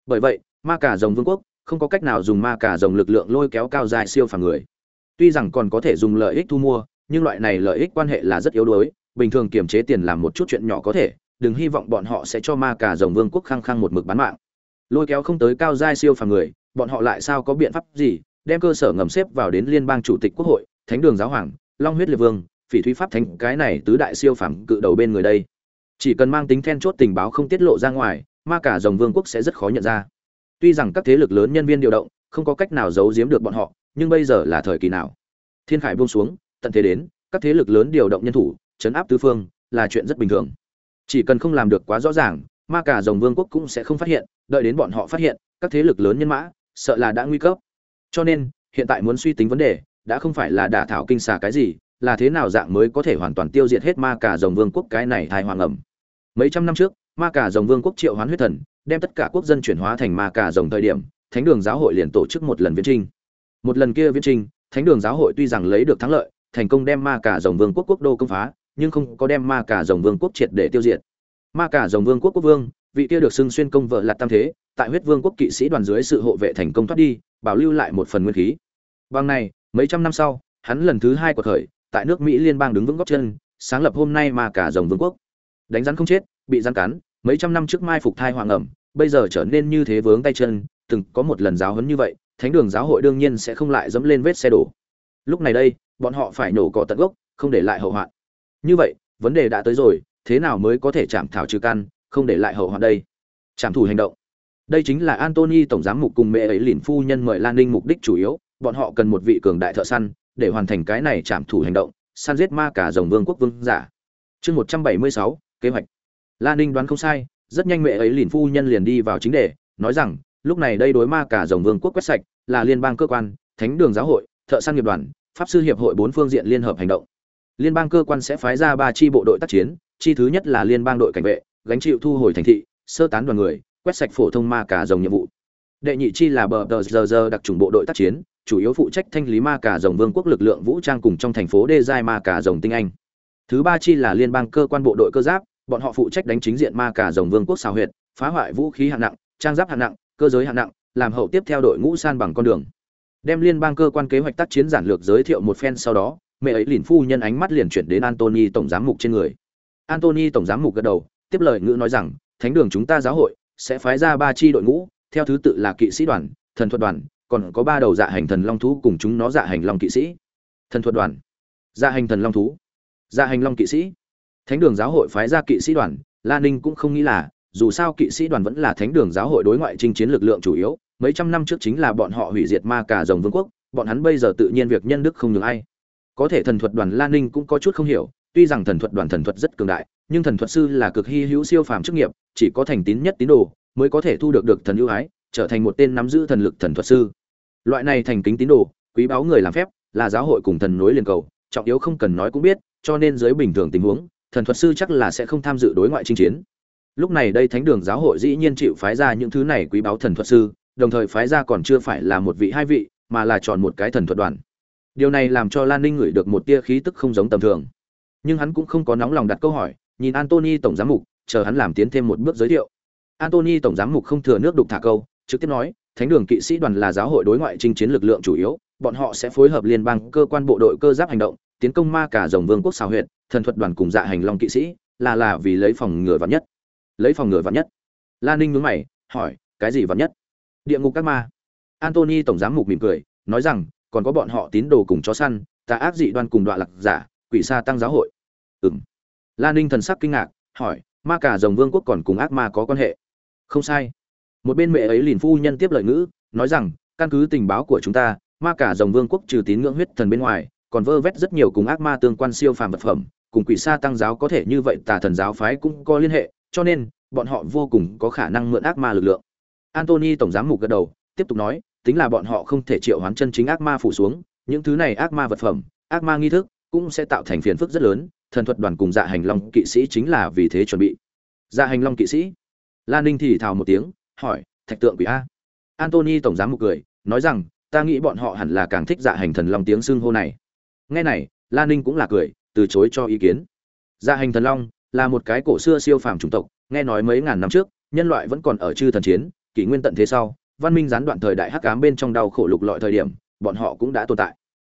Bởi vậy, ma cà rồng vương quốc không có cách nào dùng ma cà rồng lực lượng lôi kéo cao dài siêu phàm người. Tuy rằng còn có thể dùng lợi ích thu mua, nhưng loại này lợi ích quan hệ là rất yếu đuối, bình thường kiềm chế tiền làm một chút chuyện nhỏ có thể đừng hy vọng bọn họ sẽ cho ma Cả rồng vương quốc khăng khăng một mực bán mạng. Lôi kéo không tới cao giai siêu phàm người, bọn họ lại sao có biện pháp gì, đem cơ sở ngầm xếp vào đến liên bang chủ tịch quốc hội, thánh đường giáo hoàng, long huyết liệt vương, phỉ thúy pháp thánh, cái này tứ đại siêu phàm cự đầu bên người đây. Chỉ cần mang tính then chốt tình báo không tiết lộ ra ngoài, ma cả rồng vương quốc sẽ rất khó nhận ra. Tuy rằng các thế lực lớn nhân viên điều động, không có cách nào giấu giếm được bọn họ, nhưng bây giờ là thời kỳ nào? Thiên khải buông xuống, tận thế đến, các thế lực lớn điều động nhân thủ, chấn áp tứ phương, là chuyện rất bình thường chỉ cần không làm được quá rõ ràng, ma cả dòng vương quốc cũng sẽ không phát hiện, đợi đến bọn họ phát hiện, các thế lực lớn nhân mã, sợ là đã nguy cấp. Cho nên, hiện tại muốn suy tính vấn đề, đã không phải là đả thảo kinh xà cái gì, là thế nào dạng mới có thể hoàn toàn tiêu diệt hết ma cả dòng vương quốc cái này thai hoàng ẩm. Mấy trăm năm trước, ma cả dòng vương quốc triệu hoán huyết thần, đem tất cả quốc dân chuyển hóa thành ma cả dòng thời điểm, thánh đường giáo hội liền tổ chức một lần viễn trinh một lần kia viễn trinh thánh đường giáo hội tuy rằng lấy được thắng lợi, thành công đem ma cả dòng vương quốc quốc đô công phá nhưng không có đem ma cả dòng vương quốc triệt để tiêu diệt. Ma cả dòng vương quốc quốc vương, vị kia được xưng xuyên công vợ lạt tam thế, tại huyết vương quốc kỵ sĩ đoàn dưới sự hộ vệ thành công thoát đi, bảo lưu lại một phần nguyên khí. Bằng này, mấy trăm năm sau, hắn lần thứ hai của thời tại nước mỹ liên bang đứng vững góc chân, sáng lập hôm nay mà cả dòng vương quốc. Đánh rắn không chết, bị rắn cắn, mấy trăm năm trước mai phục thai hoàng ẩm, bây giờ trở nên như thế vướng tay chân, từng có một lần giáo huấn như vậy, thánh đường giáo hội đương nhiên sẽ không lại dẫm lên vết xe đổ. Lúc này đây, bọn họ phải nổ cỏ tận gốc, không để lại hậu hoạn như vậy, vấn đề đã tới rồi, thế nào mới có thể chạm thảo trừ căn, không để lại hậu hoạn đây? Trảm thủ hành động. Đây chính là antony tổng giám mục cùng mẹ ấy lìn phu nhân mời lan ninh mục đích chủ yếu, bọn họ cần một vị cường đại thợ săn, để hoàn thành cái này chạm thủ hành động, săn giết ma cả dòng vương quốc vương giả. Chương một trăm bảy mươi sáu, kế hoạch. Lan ninh đoán không sai, rất nhanh mẹ ấy lìn phu nhân liền đi vào chính đề, nói rằng, lúc này đây đối ma cả dòng vương quốc quét sạch, là liên bang cơ quan, thánh đường giáo hội, thợ săn nghiệp đoàn, pháp sư hiệp hội bốn phương diện liên hợp hành động liên bang cơ quan sẽ phái ra ba chi bộ đội tác chiến, chi thứ nhất là liên bang đội cảnh vệ, gánh chịu thu hồi thành thị, sơ tán đoàn người, quét sạch phổ thông ma cả dòng nhiệm vụ. Đệ nhị chi là bờ tờ giờ giờ đặc trùng bộ đội tác chiến, chủ yếu phụ trách thanh lý ma cả rồng vương quốc lực lượng vũ trang cùng trong thành phố đê giai ma cả rồng tinh anh. Thứ ba chi là liên bang cơ quan bộ đội cơ giáp, bọn họ phụ trách đánh chính diện ma cả rồng vương quốc xào huyệt, phá hoại vũ khí hạng nặng, trang giáp hạng nặng, cơ giới hạng nặng, làm hậu tiếp theo đội ngũ san bằng con đường. Đem liên bang cơ quan kế hoạch tác chiến giản lược giới thiệu một phen sau đó mẹ ấy liền phu nhân ánh mắt liền chuyển đến antony tổng giám mục trên người. Antony tổng giám mục gật đầu, tiếp lời ngữ nói rằng, thánh đường chúng ta giáo hội sẽ phái ra ba chi đội ngũ, theo thứ tự là kỵ sĩ đoàn, thần thuật đoàn, còn có ba đầu dạ hành thần long thú cùng chúng nó dạ hành long kỵ sĩ. Thần thuật đoàn. Dạ hành thần long thú. Dạ hành long kỵ sĩ. Thánh đường giáo hội phái ra kỵ sĩ đoàn, la ninh cũng không nghĩ là, dù sao kỵ sĩ đoàn vẫn là thánh đường giáo hội đối ngoại chinh chiến lực lượng chủ yếu, mấy trăm năm trước chính là bọn họ hủy diệt ma cà rồng vương quốc, bọn hắn bây giờ tự nhiên việc nhân đức không nhường ai có thể thần thuật đoàn lan ninh cũng có chút không hiểu, tuy rằng thần thuật đoàn thần thuật rất cường đại, nhưng thần thuật sư là cực hy hữu siêu phàm chức nghiệp, chỉ có thành tín nhất tín đồ mới có thể thu được được thần ưu ái, trở thành một tên nắm giữ thần lực thần thuật sư. Loại này thành kính tín đồ, quý báu người làm phép, là giáo hội cùng thần nối liền cầu, trọng yếu không cần nói cũng biết, cho nên dưới bình thường tình huống, thần thuật sư chắc là sẽ không tham dự đối ngoại chinh chiến. Lúc này đây thánh đường giáo hội dĩ nhiên chịu phái ra những thứ này quý báu thần thuật sư, đồng thời phái ra còn chưa phải là một vị hai vị, mà là chọn một cái thần thuật đoàn điều này làm cho lan ninh ngửi được một tia khí tức không giống tầm thường. Nhưng hắn cũng không có nóng lòng đặt câu hỏi, nhìn antony tổng giám mục, chờ hắn làm tiến thêm một bước giới thiệu. Antony tổng giám mục không thừa nước đục thả câu, trực tiếp nói, thánh đường kỵ sĩ đoàn là giáo hội đối ngoại chinh chiến lực lượng chủ yếu, bọn họ sẽ phối hợp liên bang cơ quan bộ đội cơ giáp hành động, tiến công ma cả dòng vương quốc xào huyệt, thần thuật đoàn cùng dạ hành long kỵ sĩ, là là vì lấy phòng ngừa vắn nhất. Lấy phòng ngừa vắn nhất? Lan ninh nhướng mày, hỏi, cái gì vắn nhất? Địa ngục các ma. Antony tổng giám mục mỉm cười, nói rằng còn có bọn họ tín đồ cùng chó săn, tà ác dị đoan cùng đoạn lạc giả, quỷ sa tăng giáo hội. Ừm. La ninh thần sắc kinh ngạc, hỏi, ma cả dòng vương quốc còn cùng ác ma có quan hệ? Không sai. Một bên mẹ ấy liền phu nhân tiếp lời ngữ, nói rằng, căn cứ tình báo của chúng ta, ma cả dòng vương quốc trừ tín ngưỡng huyết thần bên ngoài, còn vơ vét rất nhiều cùng ác ma tương quan siêu phàm vật phẩm, cùng quỷ sa tăng giáo có thể như vậy tà thần giáo phái cũng có liên hệ, cho nên, bọn họ vô cùng có khả năng mượn ác ma lực lượng. Antony tổng giám mục gật đầu, tiếp tục nói tính là bọn họ không thể triệu hoán chân chính ác ma phủ xuống, những thứ này ác ma vật phẩm, ác ma nghi thức, cũng sẽ tạo thành phiền phức rất lớn. Thần thuật đoàn cùng dạ hành long kỵ sĩ chính là vì thế chuẩn bị. Dạ hành long kỵ sĩ? Lan ninh thì thào một tiếng, hỏi, thạch tượng quỷ a? Antony tổng giám một cười, nói rằng, ta nghĩ bọn họ hẳn là càng thích dạ hành thần long tiếng xưng hô này. Nghe này lan ninh cũng là cười, từ chối cho ý kiến. Dạ hành thần long là một cái cổ xưa siêu phàm chủng tộc, nghe nói mấy ngàn năm trước, nhân loại vẫn còn ở chư thần chiến, kỷ nguyên tận thế sau văn minh gián đoạn thời đại hắc ám bên trong đau khổ lục lọi thời điểm, bọn họ cũng đã tồn tại.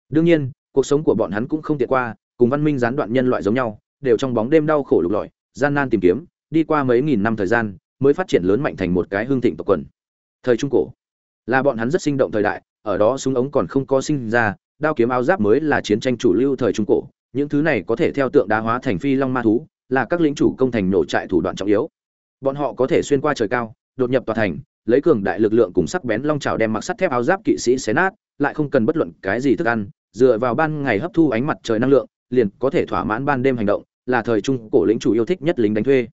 Đương nhiên, cuộc sống của bọn hắn cũng không tiện qua, cùng văn minh gián đoạn nhân loại giống nhau, đều trong bóng đêm đau khổ lục lọi, gian nan tìm kiếm, đi qua mấy nghìn năm thời gian, mới phát triển lớn mạnh thành một cái hương thịnh tộc quần. Thời trung cổ, là bọn hắn rất sinh động thời đại, ở đó súng ống còn không có sinh ra, đao kiếm áo giáp mới là chiến tranh chủ lưu thời trung cổ, những thứ này có thể theo tượng đá hóa thành phi long ma thú, là các lĩnh chủ công thành nổ trại thủ đoạn trọng yếu. Bọn họ có thể xuyên qua trời cao, đột nhập tòa thành lấy cường đại lực lượng cùng sắc bén long trào đem mặc sắt thép áo giáp kỵ sĩ xé nát, lại không cần bất luận cái gì thức ăn, dựa vào ban ngày hấp thu ánh mặt trời năng lượng, liền có thể thỏa mãn ban đêm hành động, là thời trung cổ lĩnh chủ yêu thích nhất lính đánh thuê.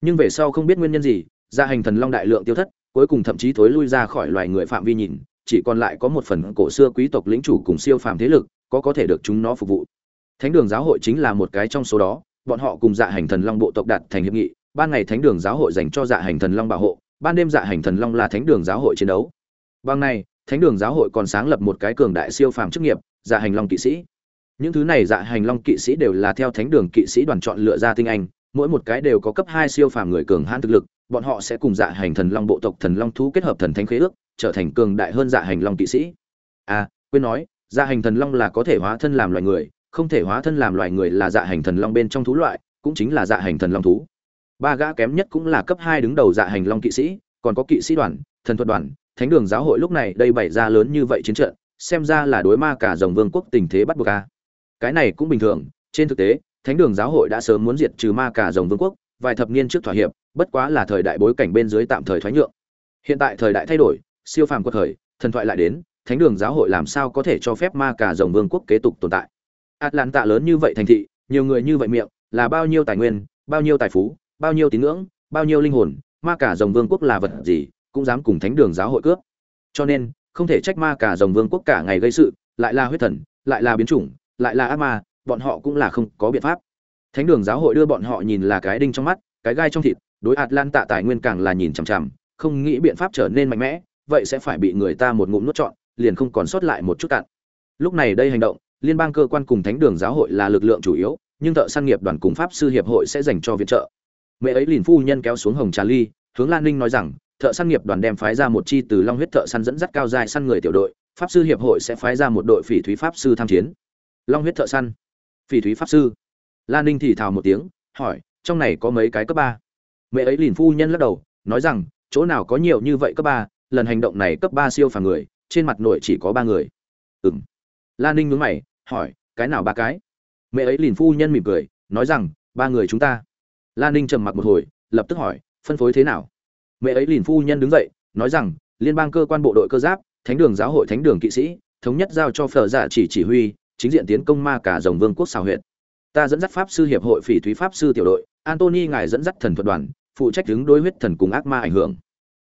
Nhưng về sau không biết nguyên nhân gì, gia hành thần long đại lượng tiêu thất, cuối cùng thậm chí thối lui ra khỏi loài người phạm vi nhìn, chỉ còn lại có một phần cổ xưa quý tộc lĩnh chủ cùng siêu phàm thế lực, có có thể được chúng nó phục vụ. Thánh đường giáo hội chính là một cái trong số đó, bọn họ cùng dạ hành thần long bộ tộc đạt thành hiệp nghị, ban ngày thánh đường giáo hội dành cho dạ hành thần long bảo hộ ban đêm dạ hành thần long là thánh đường giáo hội chiến đấu. Bằng này, thánh đường giáo hội còn sáng lập một cái cường đại siêu phàm chức nghiệp dạ hành long kỵ sĩ. Những thứ này dạ hành long kỵ sĩ đều là theo thánh đường kỵ sĩ đoàn chọn lựa ra tinh anh, mỗi một cái đều có cấp hai siêu phàm người cường hãn thực lực, bọn họ sẽ cùng dạ hành thần long bộ tộc thần long thú kết hợp thần thánh khế ước, trở thành cường đại hơn dạ hành long kỵ sĩ. À quên nói dạ hành thần long là có thể hóa thân làm loài người, không thể hóa thân làm loài người là dạ hành thần long bên trong thú loại, cũng chính là dạ hành thần long thú ba gã kém nhất cũng là cấp hai đứng đầu dạ hành long kỵ sĩ, còn có kỵ sĩ đoàn, thần thuật đoàn, thánh đường giáo hội lúc này đây bày ra lớn như vậy chiến trận, xem ra là đối ma cả dòng vương quốc tình thế bắt buộc a. Cái này cũng bình thường, trên thực tế, thánh đường giáo hội đã sớm muốn diệt trừ ma cả dòng vương quốc, vài thập niên trước thỏa hiệp, bất quá là thời đại bối cảnh bên dưới tạm thời thoái nhượng. Hiện tại thời đại thay đổi, siêu phàm quật thời thần thoại lại đến, thánh đường giáo hội làm sao có thể cho phép ma cả dòng vương quốc kế tục tồn tại? Tạ lớn như vậy thành thị, nhiều người như vậy miệng, là bao nhiêu tài nguyên, bao nhiêu tài phú bao nhiêu tín ngưỡng, bao nhiêu linh hồn, ma cả dòng vương quốc là vật gì, cũng dám cùng thánh đường giáo hội cướp. Cho nên, không thể trách ma cả dòng vương quốc cả ngày gây sự, lại là huyết thần, lại là biến chủng, lại là ác ma, bọn họ cũng là không có biện pháp. Thánh đường giáo hội đưa bọn họ nhìn là cái đinh trong mắt, cái gai trong thịt, đối atlanta tài nguyên càng là nhìn chằm chằm, không nghĩ biện pháp trở nên mạnh mẽ, vậy sẽ phải bị người ta một ngụm nuốt trọn, liền không còn sót lại một chút cạn lúc này đây hành động, liên bang cơ quan cùng thánh đường giáo hội là lực lượng chủ yếu, nhưng thợ săn nghiệp đoàn cùng pháp sư hiệp hội sẽ dành cho viện trợ mẹ ấy liền phu nhân kéo xuống hồng trà ly, hướng lan ninh nói rằng, thợ săn nghiệp đoàn đem phái ra một chi từ long huyết thợ săn dẫn dắt cao dài săn người tiểu đội, pháp sư hiệp hội sẽ phái ra một đội phỉ thúy pháp sư tham chiến. Long huyết thợ săn, phỉ thúy pháp sư. Lan ninh thì thào một tiếng, hỏi, trong này có mấy cái cấp ba? Mẹ ấy liền phu nhân lắc đầu, nói rằng, chỗ nào có nhiều như vậy cấp ba, lần hành động này cấp ba siêu phàm người, trên mặt nội chỉ có ba người. Ừng lan ninh nhún mày, hỏi, cái nào ba cái? Mẹ ấy liền phu nhân mỉm cười, nói rằng, ba người chúng ta lan ninh trầm mặc một hồi, lập tức hỏi, phân phối thế nào? Mẹ ấy liền phu nhân đứng dậy, nói rằng, liên bang cơ quan bộ đội cơ giáp, thánh đường giáo hội thánh đường kỵ sĩ, thống nhất giao cho phở giả dạ chỉ chỉ huy, chính diện tiến công ma cả dòng vương quốc xào huyện ta dẫn dắt pháp sư hiệp hội phỉ thúy pháp sư tiểu đội, antony ngài dẫn dắt thần thuật đoàn, phụ trách đứng đối huyết thần cùng ác ma ảnh hưởng.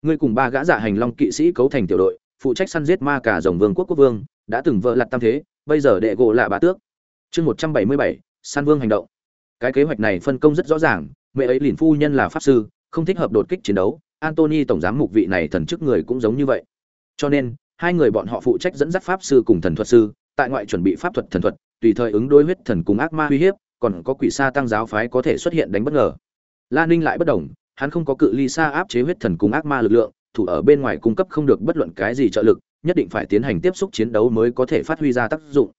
Ngươi cùng ba gã dạ hành long kỵ sĩ cấu thành tiểu đội, phụ trách săn giết ma cả dòng vương quốc quốc vương, đã từng vợ lặt tam thế, bây giờ đệ gỗ lạ bá tước. Chương một trăm bảy mươi bảy, san vương hành động cái kế hoạch này phân công rất rõ ràng, mẹ ấy lìn phu nhân là pháp sư, không thích hợp đột kích chiến đấu antony tổng giám mục vị này thần chức người cũng giống như vậy. Cho nên, hai người bọn họ phụ trách dẫn dắt pháp sư cùng thần thuật sư, tại ngoại chuẩn bị pháp thuật thần thuật, tùy thời ứng đối huyết thần cùng ác ma uy hiếp, còn có quỷ sa tăng giáo phái có thể xuất hiện đánh bất ngờ. La ninh lại bất đồng, hắn không có cự ly xa áp chế huyết thần cùng ác ma lực lượng, thủ ở bên ngoài cung cấp không được bất luận cái gì trợ lực, nhất định phải tiến hành tiếp xúc chiến đấu mới có thể phát huy ra tác dụng.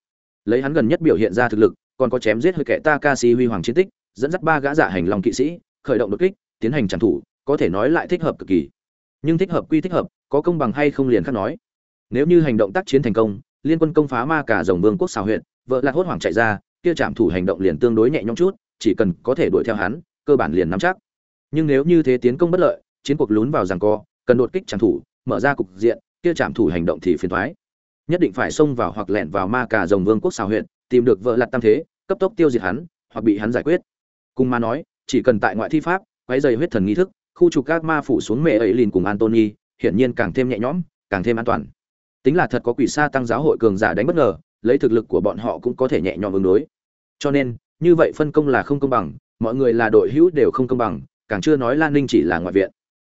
Lấy hắn gần nhất biểu hiện ra thực lực còn có chém giết hơi kẻ Takashi huy hoàng chiến tích, dẫn dắt ba gã giả hành long kỵ sĩ, khởi động đột kích, tiến hành chặn thủ, có thể nói lại thích hợp cực kỳ. Nhưng thích hợp quy thích hợp, có công bằng hay không liền khác nói. Nếu như hành động tác chiến thành công, liên quân công phá ma cả rồng vương quốc xào huyện vợ lạc hốt hoảng chạy ra, kia trạm thủ hành động liền tương đối nhẹ nhõm chút, chỉ cần có thể đuổi theo hắn, cơ bản liền nắm chắc. Nhưng nếu như thế tiến công bất lợi, chiến cuộc lún vào giằng co, cần đột kích chặn thủ, mở ra cục diện, kia trạm thủ hành động thì phiền thoái. Nhất định phải xông vào hoặc lẻn vào ma cả rồng vương quốc xào huyện tìm được vợ lặt tam thế cấp tốc tiêu diệt hắn, hoặc bị hắn giải quyết. Cùng ma nói, chỉ cần tại ngoại thi pháp, quấy dày huyết thần nghi thức, khu trục các ma phủ xuống mẹ ấy liền cùng antony, hiển nhiên càng thêm nhẹ nhõm, càng thêm an toàn. Tính là thật có quỷ sa tăng giáo hội cường giả đánh bất ngờ, lấy thực lực của bọn họ cũng có thể nhẹ nhõm ứng đối. Cho nên, như vậy phân công là không công bằng, mọi người là đội hữu đều không công bằng, càng chưa nói lan ninh chỉ là ngoại viện.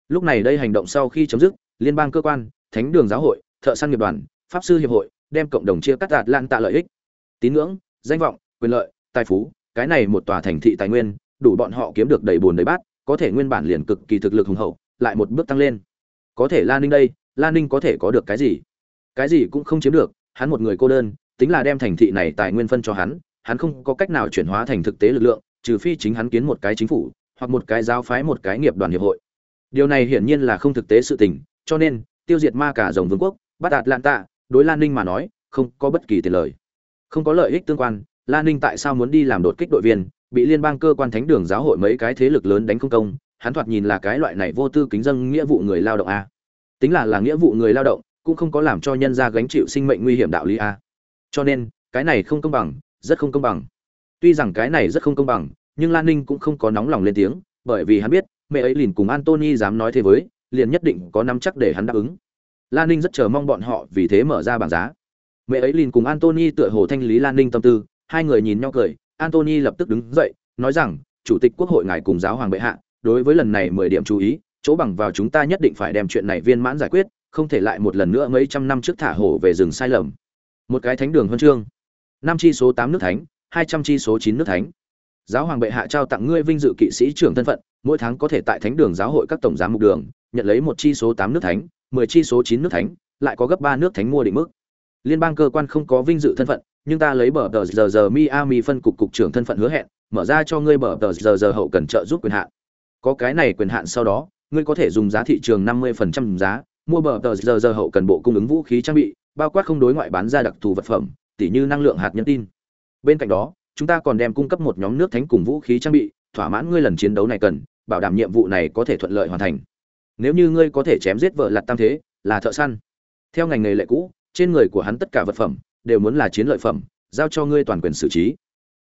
Lúc này đây hành động sau khi chấm dứt, liên bang cơ quan, thánh đường giáo hội, thợ săn nghiệp đoàn, pháp sư hiệp hội, đem cộng đồng chia cắt đạt lan tạ lợi ích. Tín ngưỡng, danh vọng quyền lợi, tài phú, cái này một tòa thành thị tài nguyên, đủ bọn họ kiếm được đầy buồn đầy bát, có thể nguyên bản liền cực kỳ thực lực hùng hậu, lại một bước tăng lên. Có thể lan ninh đây lan ninh có thể có được cái gì? Cái gì cũng không chiếm được, hắn một người cô đơn, tính là đem thành thị này tài nguyên phân cho hắn hắn không có cách nào chuyển hóa thành thực tế lực lượng, trừ phi chính hắn kiến một cái chính phủ, hoặc một cái giáo phái một cái nghiệp đoàn hiệp hội. Điều này hiển nhiên là không thực tế sự tình, cho nên, tiêu diệt ma cả rồng vương quốc, bắt đạt lạn tạ đối lan ninh mà nói, không có bất kỳ tiền lời không có lợi ích tương quan La ninh tại sao muốn đi làm đột kích đội viên? Bị liên bang cơ quan thánh đường giáo hội mấy cái thế lực lớn đánh không công, hắn thoạt nhìn là cái loại này vô tư kính dân nghĩa vụ người lao động a. Tính là là nghĩa vụ người lao động, cũng không có làm cho nhân gia gánh chịu sinh mệnh nguy hiểm đạo lý a. Cho nên, cái này không công bằng, rất không công bằng. Tuy rằng cái này rất không công bằng, nhưng lan ninh cũng không có nóng lòng lên tiếng, bởi vì hắn biết, mẹ ấy liền cùng antony dám nói thế với, liền nhất định có nắm chắc để hắn đáp ứng. Lan ninh rất chờ mong bọn họ vì thế mở ra bảng giá. Mẹ ấy liền cùng antony tựa hồ thanh lý lan ninh tâm tư hai người nhìn nhau cười antony lập tức đứng dậy, nói rằng, chủ tịch quốc hội ngài cùng giáo hoàng bệ hạ, đối với lần này mười điểm chú ý, chỗ bằng vào chúng ta nhất định phải đem chuyện này viên mãn giải quyết, không thể lại một lần nữa mấy trăm năm trước thả hổ về rừng sai lầm. Một cái thánh đường huân chương. Năm chi số tám nước thánh, hai trăm chi số chín nước thánh. Giáo hoàng bệ hạ trao tặng ngươi vinh dự kỵ sĩ trưởng thân phận, mỗi tháng có thể tại thánh đường giáo hội các tổng giám mục đường, nhận lấy một chi số tám nước thánh, mười chi số chín nước thánh, lại có gấp ba nước thánh mua định mức. Liên bang cơ quan không có vinh dự thân phận nhưng ta lấy bờ tờ giờ giờ miami phân cục cục trưởng thân phận hứa hẹn, mở ra cho ngươi bờ tờ giờ giờ hậu cần trợ giúp quyền hạn. Có cái này quyền hạn sau đó, ngươi có thể dùng giá thị trường năm mươi phần trăm giá, mua bờ tờ giờ giờ hậu cần bộ cung ứng vũ khí trang bị, bao quát không đối ngoại bán ra đặc thù vật phẩm, tỉ như năng lượng hạt nhân tin. Bên cạnh đó, chúng ta còn đem cung cấp một nhóm nước thánh cùng vũ khí trang bị, thỏa mãn ngươi lần chiến đấu này cần, bảo đảm nhiệm vụ này có thể thuận lợi hoàn thành. Nếu như ngươi có thể chém giết vợ lặt tam thế, là thợ săn. Theo ngành nghề lệ cũ, trên người của hắn tất cả vật phẩm đều muốn là chiến lợi phẩm, giao cho ngươi toàn quyền xử trí.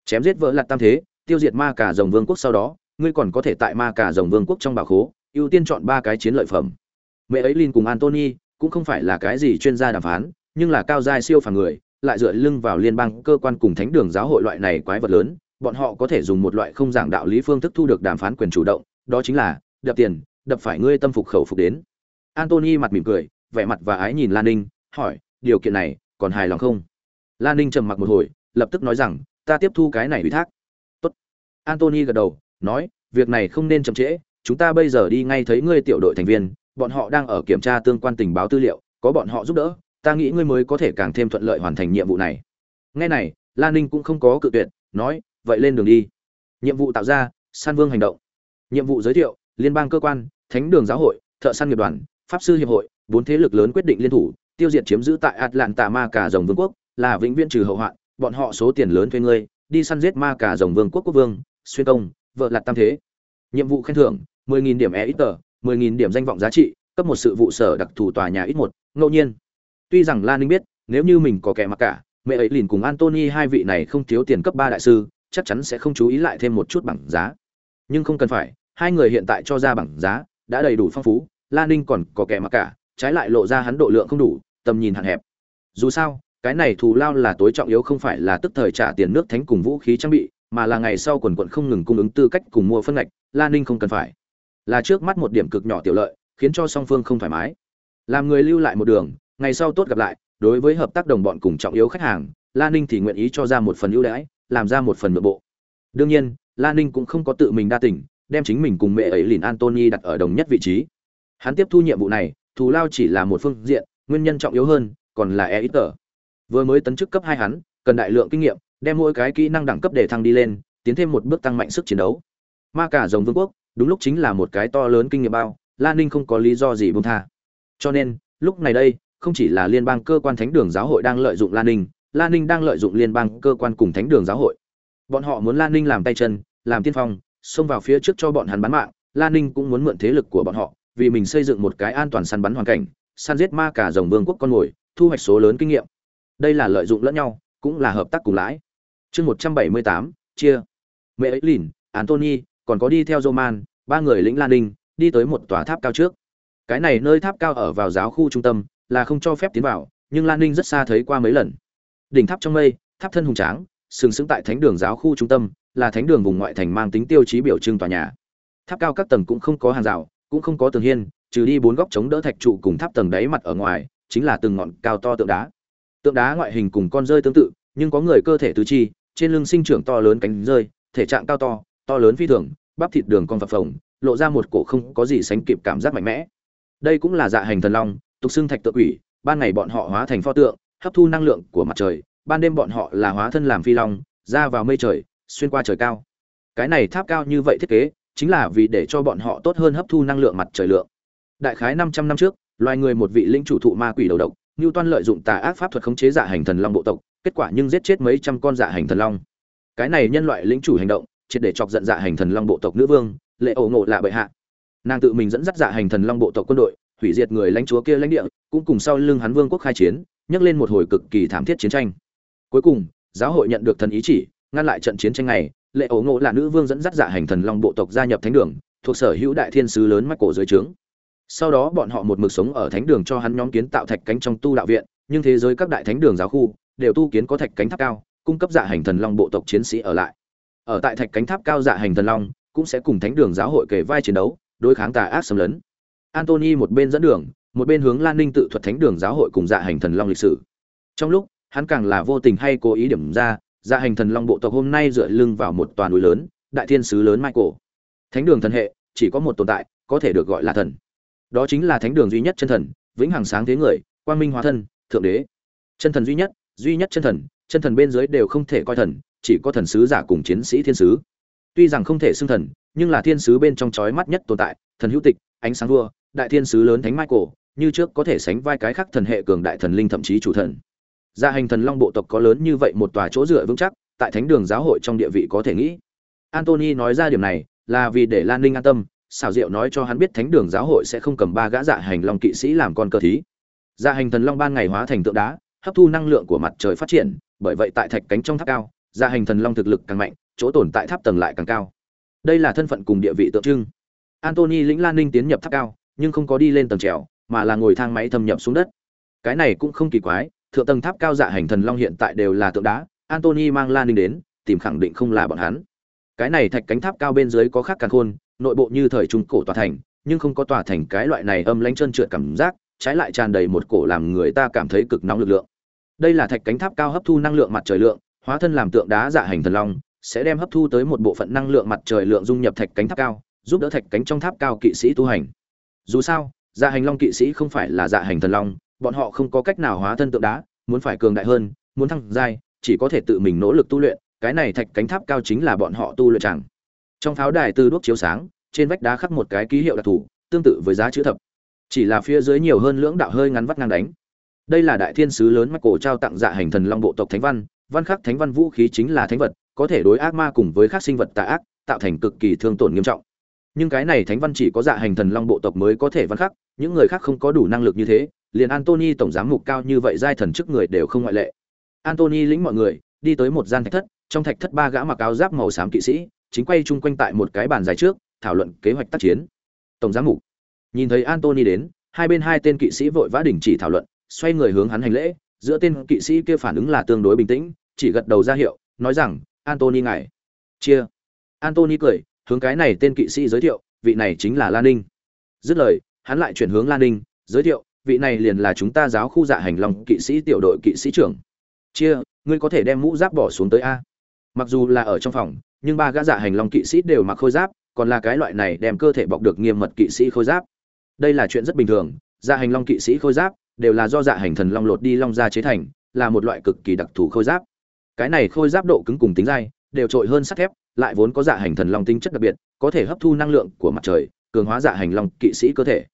Chém giết vỡ lạc tam thế, tiêu diệt ma cả rồng vương quốc sau đó, ngươi còn có thể tại ma cả rồng vương quốc trong bảo khố, ưu tiên chọn ba cái chiến lợi phẩm. Mẹ ấy linh cùng antony cũng không phải là cái gì chuyên gia đàm phán, nhưng là cao giai siêu phàm người, lại dựa lưng vào liên bang, cơ quan cùng thánh đường giáo hội loại này quái vật lớn, bọn họ có thể dùng một loại không giảng đạo lý phương thức thu được đàm phán quyền chủ động, đó chính là, đập tiền, đập phải ngươi tâm phục khẩu phục đến. Antony mặt mỉm cười, vẻ mặt và ái nhìn lan ninh, hỏi, điều kiện này, còn hài lòng không? Lan ninh trầm mặc một hồi, lập tức nói rằng, ta tiếp thu cái này ủy thác. Tốt. antony gật đầu, nói, việc này không nên chậm trễ, chúng ta bây giờ đi ngay thấy ngươi tiểu đội thành viên, bọn họ đang ở kiểm tra tương quan tình báo tư liệu, có bọn họ giúp đỡ, ta nghĩ ngươi mới có thể càng thêm thuận lợi hoàn thành nhiệm vụ này. Nghe này lan ninh cũng không có cự tuyệt, nói, vậy lên đường đi. Nhiệm vụ tạo ra, san vương hành động. Nhiệm vụ giới thiệu, liên bang cơ quan, thánh đường giáo hội, thợ săn nghiệp đoàn, pháp sư hiệp hội, bốn thế lực lớn quyết định liên thủ, tiêu diệt chiếm giữ tại atlanta ma cả rồng vương quốc là vĩnh viễn trừ hậu hoạn, bọn họ số tiền lớn thuê ngươi, đi săn giết ma cả rồng vương quốc quốc vương, xuyên công, vợ lạt tam thế. Nhiệm vụ khen thưởng 10.000 điểm e ít tờ 10.000 điểm danh vọng giá trị, cấp một sự vụ sở đặc thù tòa nhà ít một, ngẫu nhiên. Tuy rằng lan ninh biết, nếu như mình có kẻ mặc cả, mẹ ấy liền cùng antony hai vị này không thiếu tiền cấp ba đại sư, chắc chắn sẽ không chú ý lại thêm một chút bảng giá. Nhưng không cần phải, hai người hiện tại cho ra bảng giá, đã đầy đủ phong phú lan ninh còn có kẻ mặc cả, trái lại lộ ra hắn độ lượng không đủ, tầm nhìn hạn hẹp. Dù sao cái này thù lao là tối trọng yếu không phải là tức thời trả tiền nước thánh cùng vũ khí trang bị, mà là ngày sau quần quận không ngừng cung ứng tư cách cùng mua phân ngạch lan ninh không cần phải. Là trước mắt một điểm cực nhỏ tiểu lợi, khiến cho song phương không thoải mái. Làm người lưu lại một đường, ngày sau tốt gặp lại, đối với hợp tác đồng bọn cùng trọng yếu khách hàng lan ninh thì nguyện ý cho ra một phần ưu đãi, làm ra một phần nội bộ. Đương nhiên lan ninh cũng không có tự mình đa tình, đem chính mình cùng mẹ ấy lìn antony đặt ở đồng nhất vị trí. Hắn tiếp thu nhiệm vụ này, thù lao chỉ là một phương diện, nguyên nhân trọng yếu hơn, còn là e ít tờ vừa mới tấn chức cấp hai hắn, cần đại lượng kinh nghiệm, đem mỗi cái kỹ năng đẳng cấp để thăng đi lên, tiến thêm một bước tăng mạnh sức chiến đấu. Ma cả rồng vương quốc, đúng lúc chính là một cái to lớn kinh nghiệm bao lan ninh không có lý do gì buông tha. Cho nên, lúc này đây, không chỉ là liên bang cơ quan thánh đường giáo hội đang lợi dụng lan ninh lan ninh đang lợi dụng liên bang cơ quan cùng thánh đường giáo hội. Bọn họ muốn lan ninh làm tay chân, làm tiên phong, xông vào phía trước cho bọn hắn bán mạng lan ninh cũng muốn mượn thế lực của bọn họ, vì mình xây dựng một cái an toàn săn bắn hoàn cảnh, săn giết ma cả dòng vương quốc con mồi, thu hoạch số lớn kinh nghiệm đây là lợi dụng lẫn nhau, cũng là hợp tác cùng lãi. Chương một trăm bảy mươi tám, chia. Mẹ ấy lìn antony còn có đi theo roman, ba người lĩnh lan ninh, đi tới một tòa tháp cao trước. Cái này nơi tháp cao ở vào giáo khu trung tâm, là không cho phép tiến vào, nhưng lan ninh rất xa thấy qua mấy lần. Đỉnh tháp trong mây, tháp thân hùng tráng, sừng sững tại thánh đường giáo khu trung tâm, là thánh đường vùng ngoại thành mang tính tiêu chí biểu trưng tòa nhà. Tháp cao các tầng cũng không có hàng rào, cũng không có tường hiên, trừ đi bốn góc chống đỡ thạch trụ cùng tháp tầng đáy mặt ở ngoài, chính là từng ngọn cao to tượng đá tượng đá ngoại hình cùng con rơi tương tự, nhưng có người cơ thể tứ chi, trên lưng sinh trưởng to lớn cánh rơi, thể trạng cao to to lớn phi thường, bắp thịt đường con phập phồng, lộ ra một cổ không có gì sánh kịp cảm giác mạnh mẽ. Đây cũng là dạ hành thần long, tục xưng thạch tự quỷ, ban ngày bọn họ hóa thành pho tượng, hấp thu năng lượng của mặt trời, ban đêm bọn họ là hóa thân làm phi long, ra vào mây trời, xuyên qua trời cao. Cái này tháp cao như vậy thiết kế, chính là vì để cho bọn họ tốt hơn hấp thu năng lượng mặt trời lượng. Đại khái 500 năm trước, loài người một vị linh chủ thụ ma quỷ đầu độc Newton lợi dụng tà ác pháp thuật khống chế dạ hành thần long bộ tộc, kết quả nhưng giết chết mấy trăm con dạ hành thần long. Cái này nhân loại lĩnh chủ hành động, triệt để chọc giận dạ hành thần long bộ tộc nữ vương, lệ ổ ngộ là bệ hạ. Nàng tự mình dẫn dắt dạ hành thần long bộ tộc quân đội, hủy diệt người lãnh chúa kia lãnh địa, cũng cùng sau lưng hắn vương quốc khai chiến nhấc lên một hồi cực kỳ thảm thiết chiến tranh. Cuối cùng, giáo hội nhận được thần ý chỉ, ngăn lại trận chiến tranh này, lệ ổ ngộ là nữ vương dẫn dắt dạ hành thần long bộ tộc gia nhập thánh đường, thuộc sở hữu đại thiên sứ lớn mắt cổ dưới trướng sau đó bọn họ một mực sống ở thánh đường cho hắn nhóm kiến tạo thạch cánh trong tu đạo viện, nhưng thế giới các đại thánh đường giáo khu đều tu kiến có thạch cánh tháp cao, cung cấp dạ hành thần long bộ tộc chiến sĩ ở lại. Ở tại thạch cánh tháp cao dạ hành thần long cũng sẽ cùng thánh đường giáo hội kể vai chiến đấu, đối kháng tà ác xâm lấn. Antony một bên dẫn đường, một bên hướng lan ninh tự thuật thánh đường giáo hội cùng dạ hành thần long lịch sử. Trong lúc, hắn càng là vô tình hay cố ý điểm ra dạ hành thần long bộ tộc hôm nay dựa lưng vào một toàn núi lớn, đại thiên sứ lớn michael. Thánh đường thần hệ, chỉ có một tồn tại, có thể được gọi là thần đó chính là thánh đường duy nhất chân thần, vĩnh hằng sáng thế người, quang minh hóa thân, thượng đế. Chân thần duy nhất duy nhất chân thần chân thần bên dưới đều không thể coi thần, chỉ có thần sứ giả cùng chiến sĩ thiên sứ. Tuy rằng không thể xưng thần, nhưng là thiên sứ bên trong chói mắt nhất tồn tại, thần hữu tịch, ánh sáng vua, đại thiên sứ lớn thánh michael, như trước có thể sánh vai cái khác thần hệ cường đại thần linh thậm chí chủ thần. Gia hành thần long bộ tộc có lớn như vậy một tòa chỗ dựa vững chắc, tại thánh đường giáo hội trong địa vị có thể nghĩ. Antony nói ra điểm này là vì để lan ninh an tâm xảo diệu nói cho hắn biết thánh đường giáo hội sẽ không cầm ba gã dạ hành long kỵ sĩ làm con cơ thí. Dạ hành thần long ban ngày hóa thành tượng đá, hấp thu năng lượng của mặt trời phát triển, bởi vậy tại thạch cánh trong tháp cao dạ hành thần long thực lực càng mạnh, chỗ tồn tại tháp tầng lại càng cao. Đây là thân phận cùng địa vị tượng trưng. Antony lĩnh lan ninh tiến nhập tháp cao, nhưng không có đi lên tầng trèo, mà là ngồi thang máy thâm nhập xuống đất. Cái này cũng không kỳ quái, thượng tầng tháp cao dạ hành thần long hiện tại đều là tượng đá, antony mang lan ninh đến, tìm khẳng định không là bọn hắn. Cái này thạch cánh tháp cao bên dưới có khác càng khôn nội bộ như thời trung cổ tòa thành, nhưng không có tòa thành cái loại này âm lãnh trơn trượt cảm giác, trái lại tràn đầy một cổ làm người ta cảm thấy cực nóng lực lượng. Đây là thạch cánh tháp cao hấp thu năng lượng mặt trời lượng, hóa thân làm tượng đá dạ hành thần long, sẽ đem hấp thu tới một bộ phận năng lượng mặt trời lượng dung nhập thạch cánh tháp cao, giúp đỡ thạch cánh trong tháp cao kỵ sĩ tu hành. Dù sao dạ hành long kỵ sĩ không phải là dạ hành thần long, bọn họ không có cách nào hóa thân tượng đá, muốn phải cường đại hơn, muốn thăng giai, chỉ có thể tự mình nỗ lực tu luyện, cái này thạch cánh tháp cao chính là bọn họ tu luyện chẳng trong pháo đài từ đuốc chiếu sáng, trên vách đá khắc một cái ký hiệu đặc thù, tương tự với giá chữ thập. Chỉ là phía dưới nhiều hơn lưỡng đạo hơi ngắn vắt ngang đánh. Đây là đại thiên sứ lớn mắc cổ trao tặng dạ hành thần long bộ tộc thánh văn. Văn khắc thánh văn vũ khí chính là thánh vật, có thể đối ác ma cùng với các sinh vật tà ác, tạo thành cực kỳ thương tổn nghiêm trọng. Nhưng cái này thánh văn chỉ có dạ hành thần long bộ tộc mới có thể văn khắc, những người khác không có đủ năng lực như thế, liền antony tổng giám mục cao như vậy giai thần chức người đều không ngoại lệ. Antony lĩnh mọi người, đi tới một gian thạch thất, trong thạch thất ba gã mặc áo giáp màu xám kỵ sĩ chính quay chung quanh tại một cái bàn dài trước, thảo luận kế hoạch tác chiến. Tổng giám mục nhìn thấy antony đến, hai bên hai tên kỵ sĩ vội vã đình chỉ thảo luận, xoay người hướng hắn hành lễ, giữa tên kỵ sĩ kia phản ứng là tương đối bình tĩnh, chỉ gật đầu ra hiệu, nói rằng antony ngài. Chia. Antony cười, hướng cái này tên kỵ sĩ giới thiệu, vị này chính là lan ninh. Dứt lời, hắn lại chuyển hướng lan ninh, giới thiệu, vị này liền là chúng ta giáo khu dạ hành long kỵ sĩ tiểu đội kỵ sĩ trưởng. Chia, ngươi có thể đem mũ giáp bỏ xuống tới a. Mặc dù là ở trong phòng nhưng ba gã dạ hành long kỵ sĩ đều mặc khôi giáp, còn là cái loại này đem cơ thể bọc được nghiêm mật kỵ sĩ khôi giáp. Đây là chuyện rất bình thường dạ hành long kỵ sĩ khôi giáp đều là do dạ hành thần long lột đi long ra chế thành, là một loại cực kỳ đặc thù khôi giáp. Cái này khôi giáp độ cứng cùng tính dai, đều trội hơn sắt thép, lại vốn có dạ hành thần long tinh chất đặc biệt, có thể hấp thu năng lượng của mặt trời, cường hóa dạ hành long kỵ sĩ cơ thể.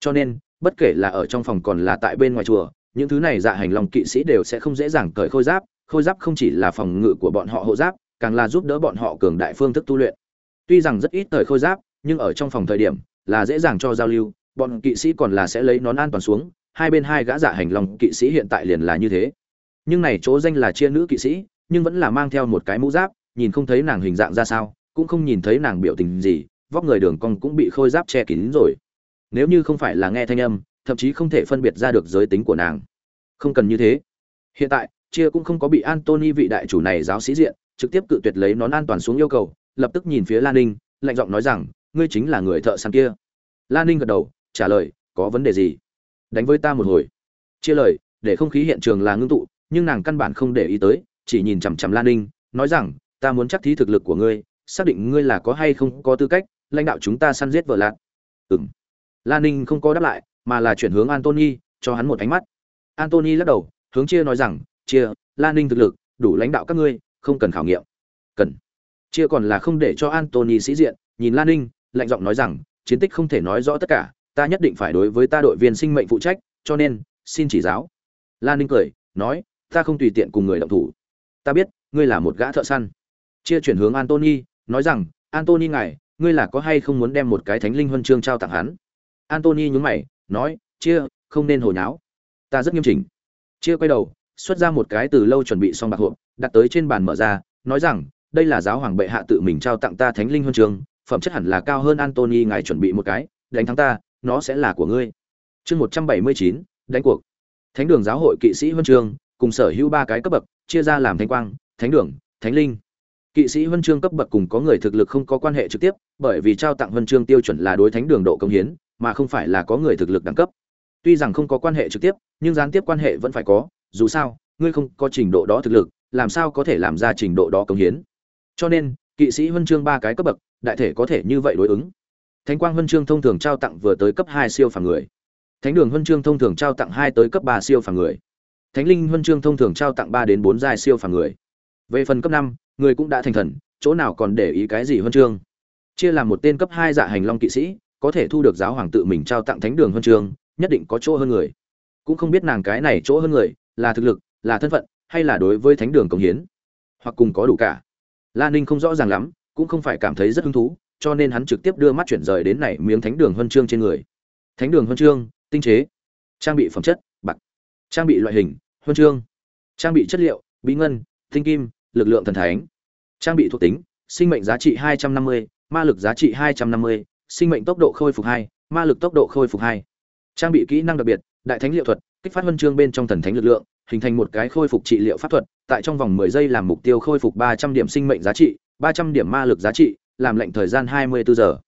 Cho nên, bất kể là ở trong phòng còn là tại bên ngoài chùa, những thứ này dạ hành long kỵ sĩ đều sẽ không dễ dàng cởi khôi giáp khôi giáp không chỉ là phòng ngự của bọn họ hộ giáp càng là giúp đỡ bọn họ cường đại phương thức tu luyện. Tuy rằng rất ít thời khôi giáp, nhưng ở trong phòng thời điểm là dễ dàng cho giao lưu, bọn kỵ sĩ còn là sẽ lấy nón an toàn xuống, hai bên hai gã dạ hành long kỵ sĩ hiện tại liền là như thế. Nhưng này chỗ danh là chia nữ kỵ sĩ, nhưng vẫn là mang theo một cái mũ giáp, nhìn không thấy nàng hình dạng ra sao, cũng không nhìn thấy nàng biểu tình gì, vóc người đường cong cũng bị khôi giáp che kín rồi. Nếu như không phải là nghe thanh âm, thậm chí không thể phân biệt ra được giới tính của nàng. Không cần như thế. Hiện tại, chia cũng không có bị antony vị đại chủ này giáo sĩ diện trực tiếp cự tuyệt lấy nón an toàn xuống yêu cầu, lập tức nhìn phía lan ninh, lạnh giọng nói rằng, ngươi chính là người thợ săn kia. Lan ninh gật đầu, trả lời, có vấn đề gì? Đánh với ta một hồi. Chia lời, để không khí hiện trường là ngưng tụ, nhưng nàng căn bản không để ý tới, chỉ nhìn chằm chằm lan ninh, nói rằng, ta muốn chắc thí thực lực của ngươi, xác định ngươi là có hay không có tư cách, lãnh đạo chúng ta săn giết vợ lạc ừng lan ninh không có đáp lại, mà là chuyển hướng antony cho hắn một ánh mắt. Antony lắc đầu, hướng chia nói rằng, chia lan ninh thực lực, đủ lãnh đạo các ngươi không cần khảo nghiệm. Cần. Chia còn là không để cho antony sĩ diện, nhìn lan ninh, lạnh giọng nói rằng, chiến tích không thể nói rõ tất cả, ta nhất định phải đối với ta đội viên sinh mệnh phụ trách, cho nên, xin chỉ giáo. Lan ninh cười, nói, ta không tùy tiện cùng người động thủ. Ta biết, ngươi là một gã thợ săn. Chia chuyển hướng antony nói rằng antony ngài, ngươi là có hay không muốn đem một cái thánh linh huân chương trao tặng hắn? Antony nhún mày, nói, chia, không nên hồi nháo. Ta rất nghiêm chỉnh. Chia quay đầu xuất ra một cái từ lâu chuẩn bị xong bạc hộp, đặt tới trên bàn mở ra, nói rằng, đây là giáo hoàng bệ hạ tự mình trao tặng ta thánh linh huân chương phẩm chất hẳn là cao hơn antony, ngài chuẩn bị một cái, đánh thắng ta, nó sẽ là của ngươi. Chương một trăm bảy mươi chín, đánh cuộc. Thánh đường giáo hội kỵ sĩ huân chương cùng sở hữu ba cái cấp bậc, chia ra làm thánh quang, thánh đường, thánh linh. Kỵ sĩ huân chương cấp bậc cùng có người thực lực không có quan hệ trực tiếp, bởi vì trao tặng huân chương tiêu chuẩn là đối thánh đường độ công hiến, mà không phải là có người thực lực đẳng cấp. Tuy rằng không có quan hệ trực tiếp, nhưng gián tiếp quan hệ vẫn phải có dù sao, ngươi không có trình độ đó thực lực, làm sao có thể làm ra trình độ đó công hiến? Cho nên, kỵ sĩ huân chương ba cái cấp bậc, đại thể có thể như vậy đối ứng. Thánh quang huân chương thông thường trao tặng vừa tới cấp hai siêu phàm người. Thánh đường huân chương thông thường trao tặng hai tới cấp ba siêu phàm người. Thánh linh huân chương thông thường trao tặng ba đến bốn giai siêu phàm người. Về phần cấp năm, người cũng đã thành thần, chỗ nào còn để ý cái gì huân chương? Chia làm một tên cấp hai dạ hành long kỵ sĩ, có thể thu được giáo hoàng tự mình trao tặng thánh đường huân chương, nhất định có chỗ hơn người. Cũng không biết nàng cái này chỗ hơn người là thực lực là thân phận hay là đối với thánh đường công hiến hoặc cùng có đủ cả. La ninh không rõ ràng lắm cũng không phải cảm thấy rất hứng thú cho nên hắn trực tiếp đưa mắt chuyển rời đến này miếng thánh đường huân chương trên người. Thánh đường huân chương tinh chế trang bị phẩm chất bạc. Trang bị loại hình huân chương. Trang bị chất liệu bí ngân tinh kim lực lượng thần thánh. Trang bị thuộc tính sinh mệnh giá trị 250, ma lực giá trị 250, sinh mệnh tốc độ khôi phục 2, ma lực tốc độ khôi phục 2. trang bị kỹ năng đặc biệt đại thánh liệu thuật kích phát huân chương bên trong thần thánh lực lượng, hình thành một cái khôi phục trị liệu pháp thuật, tại trong vòng 10 giây làm mục tiêu khôi phục 300 điểm sinh mệnh giá trị 300 điểm ma lực giá trị, làm lệnh thời gian 24 giờ.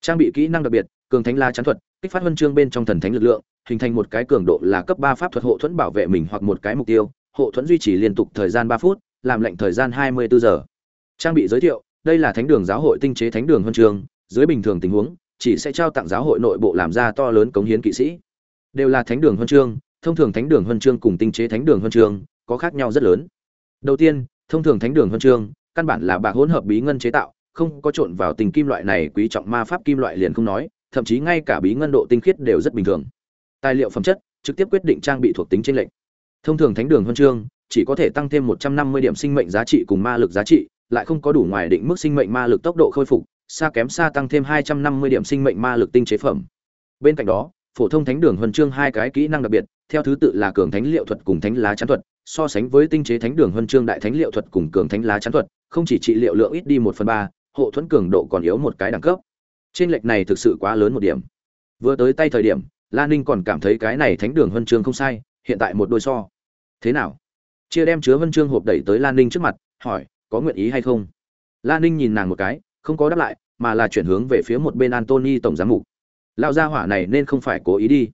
Trang bị kỹ năng đặc biệt, cường thánh la chắn thuật, kích phát huân chương bên trong thần thánh lực lượng, hình thành một cái cường độ là cấp ba pháp thuật hộ thuẫn bảo vệ mình hoặc một cái mục tiêu, hộ thuẫn duy trì liên tục thời gian ba phút, làm lệnh thời gian 24 giờ. Trang bị giới thiệu, đây là thánh đường giáo hội tinh chế thánh đường huân chương, dưới bình thường tình huống, chỉ sẽ trao tặng giáo hội nội bộ làm ra to lớn cống hiến kỵ sĩ. Đều là thánh đường huân chương thông thường thánh đường huân chương cùng tinh chế thánh đường huân chương có khác nhau rất lớn. Đầu tiên, thông thường thánh đường huân chương căn bản là bạc hỗn hợp bí ngân chế tạo, không có trộn vào tình kim loại này quý trọng ma pháp kim loại liền không nói, thậm chí ngay cả bí ngân độ tinh khiết đều rất bình thường. Tài liệu phẩm chất, trực tiếp quyết định trang bị thuộc tính trên lệnh thông thường thánh đường huân chương chỉ có thể tăng thêm 150 điểm sinh mệnh giá trị cùng ma lực giá trị, lại không có đủ ngoài định mức sinh mệnh ma lực tốc độ khôi phục, xa kém xa tăng thêm 250 điểm sinh mệnh ma lực tinh chế phẩm. Bên cạnh đó phổ thông thánh đường huân chương hai cái kỹ năng đặc biệt, theo thứ tự là cường thánh liệu thuật cùng thánh lá chắn thuật, so sánh với tinh chế thánh đường huân chương đại thánh liệu thuật cùng cường thánh lá chắn thuật, không chỉ trị liệu lượng ít đi một phần ba, hộ thuẫn cường độ còn yếu một cái đẳng cấp. Trên lệch này thực sự quá lớn một điểm. Vừa tới tay thời điểm lan ninh còn cảm thấy cái này thánh đường huân chương không sai, hiện tại một đôi so. Thế nào? Chia đem chứa huân chương hộp đẩy tới lan ninh trước mặt, hỏi, có nguyện ý hay không? Lan ninh nhìn nàng một cái, không có đáp lại, mà là chuyển hướng về phía một bên antony tổng giám mục lão gia hỏa này nên không phải cố ý đi.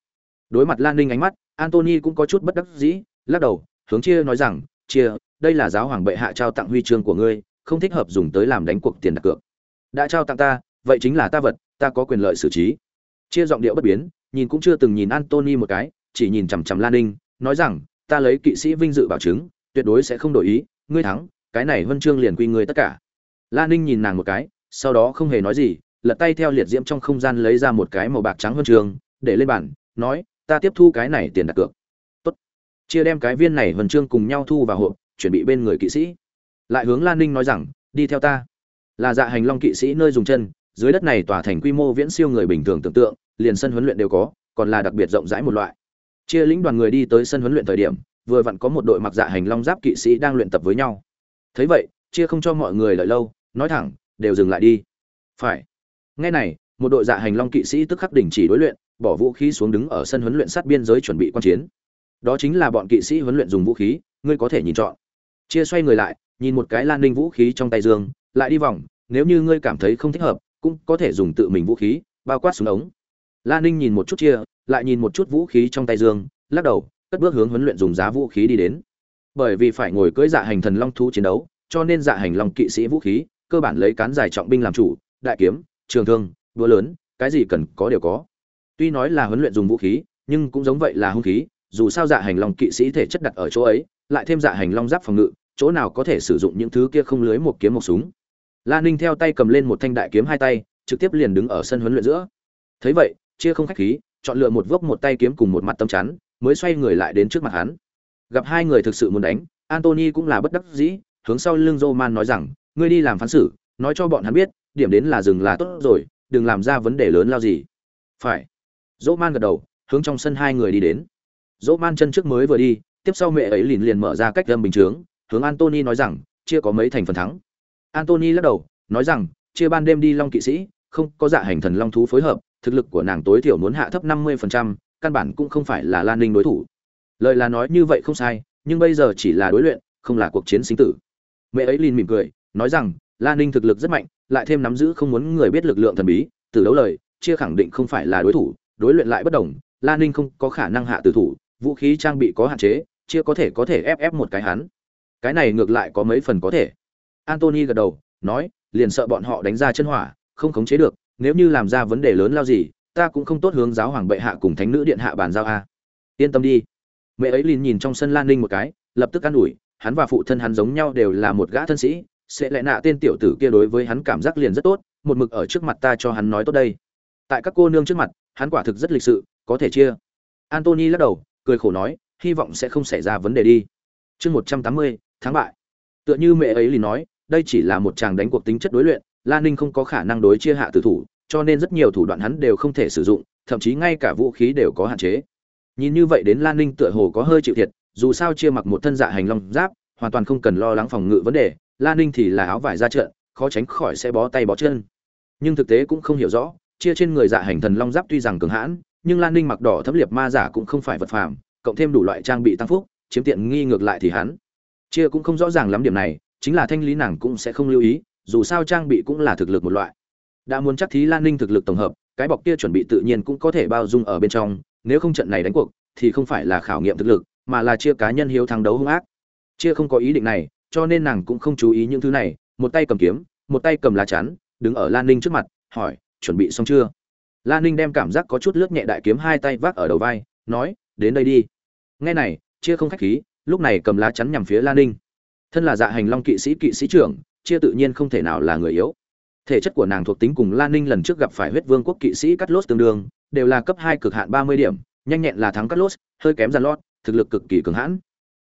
Đối mặt lan ninh ánh mắt antony cũng có chút bất đắc dĩ, lắc đầu, hướng chia nói rằng, chia, đây là giáo hoàng bệ hạ trao tặng huy chương của ngươi, không thích hợp dùng tới làm đánh cuộc tiền đặt cược. Đã trao tặng ta, vậy chính là ta vật, ta có quyền lợi xử trí. Chia giọng điệu bất biến, nhìn cũng chưa từng nhìn antony một cái, chỉ nhìn chằm chằm lan ninh, nói rằng, ta lấy kỵ sĩ vinh dự bảo chứng, tuyệt đối sẽ không đổi ý, ngươi thắng, cái này huân chương liền quy ngươi tất cả. Lan ninh nhìn nàng một cái, sau đó không hề nói gì lật tay theo liệt diễm trong không gian lấy ra một cái màu bạc trắng huân trường, để lên bàn, nói, ta tiếp thu cái này tiền đặt cược. Tốt. Chia đem cái viên này huân chương cùng nhau thu vào hộp, chuẩn bị bên người kỵ sĩ. Lại hướng lan ninh nói rằng, đi theo ta. Là dạ hành long kỵ sĩ nơi dùng chân, dưới đất này tỏa thành quy mô viễn siêu người bình thường tưởng tượng, liền sân huấn luyện đều có, còn là đặc biệt rộng rãi một loại. Chia lĩnh đoàn người đi tới sân huấn luyện thời điểm, vừa vặn có một đội mặc dạ hành long giáp kỵ sĩ đang luyện tập với nhau. Thấy vậy, chia không cho mọi người lợi lâu, nói thẳng, đều dừng lại đi. Phải ngay này, một đội dạ hành long kỵ sĩ tức khắc đình chỉ đối luyện, bỏ vũ khí xuống đứng ở sân huấn luyện sát biên giới chuẩn bị quan chiến. Đó chính là bọn kỵ sĩ huấn luyện dùng vũ khí, ngươi có thể nhìn chọn. Chia xoay người lại, nhìn một cái lan ninh vũ khí trong tay dương, lại đi vòng, nếu như ngươi cảm thấy không thích hợp, cũng có thể dùng tự mình vũ khí, bao quát xuống ống. Lan ninh nhìn một chút chia, lại nhìn một chút vũ khí trong tay dương, lắc đầu, cất bước hướng huấn luyện dùng giá vũ khí đi đến. Bởi vì phải ngồi cưỡi dạ hành thần long thú chiến đấu, cho nên dạ hành long kỵ sĩ vũ khí, cơ bản lấy cán dài trọng binh làm chủ, đại kiếm trường thương, đũa lớn, cái gì cần có đều có. Tuy nói là huấn luyện dùng vũ khí, nhưng cũng giống vậy là hung khí, dù sao dạ hành long kỵ sĩ thể chất đặt ở chỗ ấy, lại thêm dạ hành long giáp phòng ngự, chỗ nào có thể sử dụng những thứ kia không lưới một kiếm một súng. Lan ninh theo tay cầm lên một thanh đại kiếm hai tay, trực tiếp liền đứng ở sân huấn luyện giữa. Thấy vậy, chia không khách khí, chọn lựa một vốc một tay kiếm cùng một mặt tấm chắn, mới xoay người lại đến trước mặt hắn. Gặp hai người thực sự muốn đánh antony cũng là bất đắc dĩ, hướng sau lưng roman nói rằng, ngươi đi làm phán xử, nói cho bọn hắn biết điểm đến là dừng là tốt rồi đừng làm ra vấn đề lớn lao gì. Phải. Dỗ Man gật đầu hướng trong sân hai người đi đến. Dỗ Man chân trước mới vừa đi tiếp sau mẹ ấy liền liền mở ra cách lâm bình chướng hướng antony nói rằng chia có mấy thành phần thắng? Antony lắc đầu nói rằng chia ban đêm đi long kỵ sĩ không có dạ hành thần long thú phối hợp thực lực của nàng tối thiểu muốn hạ thấp năm mươi phần trăm, căn bản cũng không phải là lan ninh đối thủ. Lời là nói như vậy không sai nhưng bây giờ chỉ là đối luyện không là cuộc chiến sinh tử. Mẹ ấy liền mỉm cười nói rằng lan ninh thực lực rất mạnh lại thêm nắm giữ không muốn người biết lực lượng thần bí, từ đấu lời, chia khẳng định không phải là đối thủ, đối luyện lại bất đồng lan ninh không có khả năng hạ tử thủ, vũ khí trang bị có hạn chế, chia có thể có thể ép ép một cái hắn. Cái này ngược lại có mấy phần có thể. Antony gật đầu, nói, liền sợ bọn họ đánh ra chân hỏa, không khống chế được, nếu như làm ra vấn đề lớn lao gì, ta cũng không tốt hướng giáo hoàng bệ hạ cùng thánh nữ điện hạ bàn giao a. Yên tâm đi. Mẹ ấy liền nhìn trong sân lan ninh một cái, lập tức an ủi, hắn và phụ thân hắn giống nhau đều là một gã thân sĩ sẽ lẽ nạ tên tiểu tử kia đối với hắn cảm giác liền rất tốt, một mực ở trước mặt ta cho hắn nói tốt đây. Tại các cô nương trước mặt, hắn quả thực rất lịch sự, có thể chia. Antony lắc đầu, cười khổ nói, hy vọng sẽ không xảy ra vấn đề đi. Chương một trăm tám mươi tháng bại. Tựa như mẹ ấy liền nói, đây chỉ là một chàng đánh cuộc tính chất đối luyện lan ninh không có khả năng đối chia hạ tử thủ, cho nên rất nhiều thủ đoạn hắn đều không thể sử dụng, thậm chí ngay cả vũ khí đều có hạn chế. Nhìn như vậy đến lan ninh tựa hồ có hơi chịu thiệt, dù sao chia mặc một thân dạ hành long giáp, hoàn toàn không cần lo lắng phòng ngự vấn đề lan ninh thì là áo vải ra trận, khó tránh khỏi sẽ bó tay bó chân. Nhưng thực tế cũng không hiểu rõ, chia trên người dạ hành thần long giáp tuy rằng cường hãn, nhưng lan ninh mặc đỏ thấm liệt ma giả cũng không phải vật phàm, cộng thêm đủ loại trang bị tăng phúc, chiếm tiện nghi ngược lại thì hắn. Chia cũng không rõ ràng lắm điểm này, chính là thanh lý nàng cũng sẽ không lưu ý, dù sao trang bị cũng là thực lực một loại. Đã muốn chắc thí lan ninh thực lực tổng hợp, cái bọc kia chuẩn bị tự nhiên cũng có thể bao dung ở bên trong, nếu không trận này đánh cuộc, thì không phải là khảo nghiệm thực lực, mà là chia cá nhân hiếu thắng đấu hung ác. Chia không có ý định này cho nên nàng cũng không chú ý những thứ này, một tay cầm kiếm, một tay cầm lá chắn, đứng ở lan ninh trước mặt, hỏi, chuẩn bị xong chưa? Lan ninh đem cảm giác có chút lướt nhẹ đại kiếm hai tay vác ở đầu vai, nói, đến đây đi. Nghe này, chia không khách khí, lúc này cầm lá chắn nhằm phía lan ninh. Thân là dạ hành long kỵ sĩ kỵ sĩ trưởng, chia tự nhiên không thể nào là người yếu. Thể chất của nàng thuộc tính cùng lan ninh lần trước gặp phải huyết vương quốc kỵ sĩ cắt lốt tương đương, đều là cấp hai cực hạn ba mươi điểm, nhanh nhẹn là thắng cắt lốt, hơi kém giàn lót, thực lực cực kỳ cường hãn.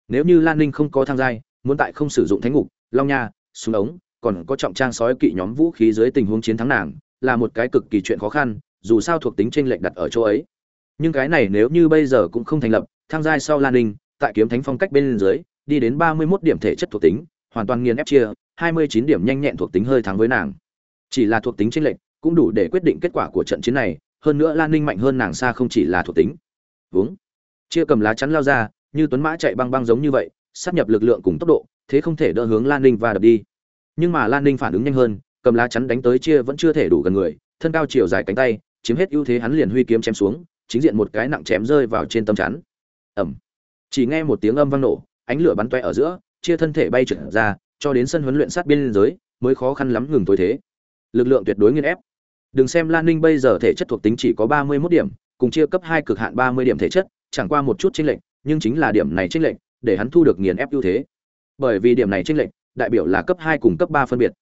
Nếu như lan ninh không có thang giai muốn tại không sử dụng thánh ngục, long nha, súng ống, còn có trọng trang sói kỵ nhóm vũ khí dưới tình huống chiến thắng nàng, là một cái cực kỳ chuyện khó khăn, dù sao thuộc tính tranh lệch đặt ở chỗ ấy. Nhưng cái này nếu như bây giờ cũng không thành lập tham gia sau lan ninh, tại kiếm thánh phong cách bên dưới, đi đến ba mươi mốt điểm thể chất thuộc tính, hoàn toàn nghiền ép chia, hai mươi chín điểm nhanh nhẹn thuộc tính hơi thắng với nàng. Chỉ là thuộc tính tranh lệch, cũng đủ để quyết định kết quả của trận chiến này, hơn nữa lan ninh mạnh hơn nàng xa không chỉ là thuộc tính. Vốn chia cầm lá chắn lao ra, như tuấn mã chạy băng băng giống như vậy sắp nhập lực lượng cùng tốc độ, thế không thể đỡ hướng lan ninh và đập đi. Nhưng mà lan ninh phản ứng nhanh hơn, cầm lá chắn đánh tới chia vẫn chưa thể đủ gần người, thân cao chiều dài cánh tay, chiếm hết ưu thế hắn liền huy kiếm chém xuống, chính diện một cái nặng chém rơi vào trên tâm chắn. Ầm! chỉ nghe một tiếng âm vang nổ, ánh lửa bắn toe ở giữa, chia thân thể bay trượt ra, cho đến sân huấn luyện sát biên giới, mới khó khăn lắm ngừng tối thế. Lực lượng tuyệt đối nghiền ép. Đừng xem lan ninh bây giờ thể chất thuộc tính chỉ có ba mươi 31 điểm, cùng chia cấp hai cực hạn ba mươi điểm thể chất, chẳng qua một chút chênh lệch, nhưng chính là điểm này chênh lệch để hắn thu được nghiền ép ưu thế. Bởi vì điểm này chênh lệch đại biểu là cấp hai cùng cấp ba phân biệt.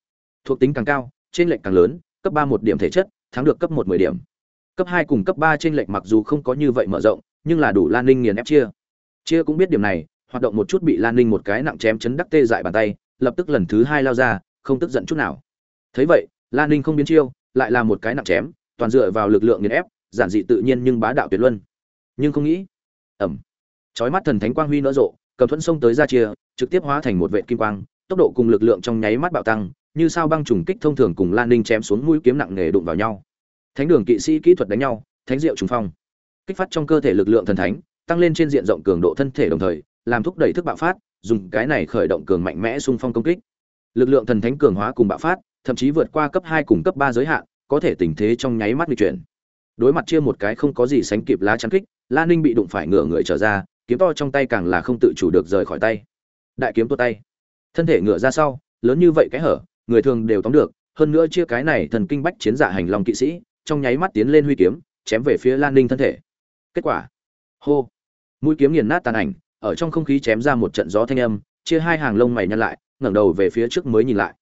Thuộc tính càng cao chênh lệch càng lớn cấp ba một điểm thể chất thắng được cấp một mười điểm. Cấp hai cùng cấp ba chênh lệch mặc dù không có như vậy mở rộng nhưng là đủ lan ninh nghiền ép chia. Chia cũng biết điểm này hoạt động một chút bị lan ninh một cái nặng chém chấn đắc tê dại bàn tay lập tức lần thứ hai lao ra không tức giận chút nào. Thấy vậy lan ninh không biến chiêu lại là một cái nặng chém toàn dựa vào lực lượng nghiền ép giản dị tự nhiên nhưng bá đạo tuyệt luân. Nhưng không nghĩ ầm, chói mắt thần thánh quang huy nở rộ cầm thuẫn sông tới ra chia, trực tiếp hóa thành một vệ kim quang, tốc độ cùng lực lượng trong nháy mắt bạo tăng, như sao băng trùng kích thông thường cùng lan ninh chém xuống mũi kiếm nặng nề đụng vào nhau. Thánh đường kỵ sĩ kỹ thuật đánh nhau, thánh diệu trùng phong. Kích phát trong cơ thể lực lượng thần thánh, tăng lên trên diện rộng cường độ thân thể đồng thời, làm thúc đẩy thức bạo phát, dùng cái này khởi động cường mạnh mẽ xung phong công kích. Lực lượng thần thánh cường hóa cùng bạo phát, thậm chí vượt qua cấp hai cùng cấp ba giới hạn, có thể tình thế trong nháy mắt di chuyển. Đối mặt chia một cái không có gì sánh kịp lá chắn kích la ninh bị đụng phải ngửa người trở ra kiếm to trong tay càng là không tự chủ được rời khỏi tay. Đại kiếm tuột tay. Thân thể ngửa ra sau, lớn như vậy cái hở, người thường đều tóm được, hơn nữa chia cái này thần kinh bách chiến giả hành long kỵ sĩ, trong nháy mắt tiến lên huy kiếm, chém về phía lan ninh thân thể. Kết quả. Hô. Mũi kiếm nghiền nát tàn ảnh, ở trong không khí chém ra một trận gió thanh âm, chia hai hàng lông mày nhăn lại, ngẩng đầu về phía trước mới nhìn lại.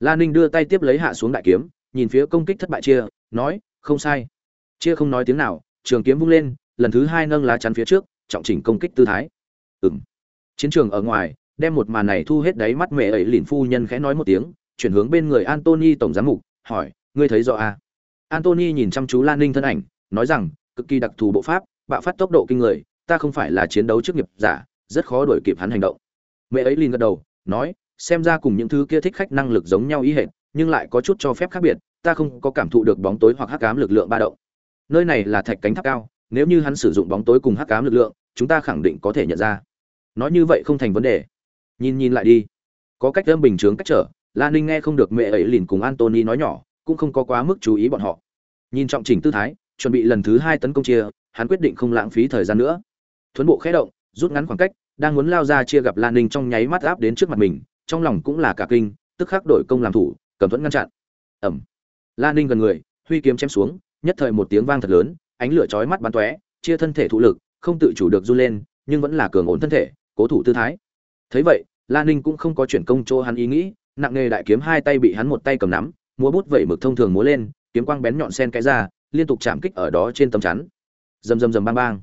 Lan ninh đưa tay tiếp lấy hạ xuống đại kiếm, nhìn phía công kích thất bại chia, nói, không sai. Chia không nói tiếng nào, trường kiếm vung lên, lần thứ hai nâng lá chắn phía trước trọng chỉnh công kích tư thái. Ừng chiến trường ở ngoài, đem một màn này thu hết đáy mắt mẹ ấy lìn phu nhân khẽ nói một tiếng, chuyển hướng bên người antony tổng giám mục, hỏi, ngươi thấy rõ à? antony nhìn chăm chú lan ninh thân ảnh, nói rằng, cực kỳ đặc thù bộ pháp, bạo phát tốc độ kinh người, ta không phải là chiến đấu trước nghiệp giả, rất khó đuổi kịp hắn hành động. Mẹ ấy lìn gật đầu, nói, xem ra cùng những thứ kia thích khách năng lực giống nhau ý hệt, nhưng lại có chút cho phép khác biệt, ta không có cảm thụ được bóng tối hoặc hắc ám lực lượng ba động. Nơi này là thạch cánh tháp cao, nếu như hắn sử dụng bóng tối cùng hắc ám lực lượng chúng ta khẳng định có thể nhận ra. Nói như vậy không thành vấn đề. Nhìn nhìn lại đi. Có cách âm bình chướng cách trở lan ninh nghe không được mẹ ấy lìn cùng antony nói nhỏ, cũng không có quá mức chú ý bọn họ. Nhìn trọng chỉnh tư thái, chuẩn bị lần thứ hai tấn công chia, hắn quyết định không lãng phí thời gian nữa. Thuấn bộ khẽ động, rút ngắn khoảng cách, đang muốn lao ra chia gặp lan ninh trong nháy mắt áp đến trước mặt mình, trong lòng cũng là cả kinh, tức khắc đổi công làm thủ, cầm thuẫn ngăn chặn. Ẩm lan ninh gần người, huy kiếm chém xuống, nhất thời một tiếng vang thật lớn, ánh lửa chói mắt bắn tóe, chia thân thể thụ lực không tự chủ được run lên, nhưng vẫn là cường ổn thân thể, cố thủ tư thái. Thấy vậy lan ninh cũng không có chuyển công chỗ hắn ý nghĩ, nặng nghề đại kiếm hai tay bị hắn một tay cầm nắm, múa bút vẩy mực thông thường múa lên, kiếm quang bén nhọn sen cái ra, liên tục chạm kích ở đó trên tấm chắn. Rầm rầm rầm bang bang.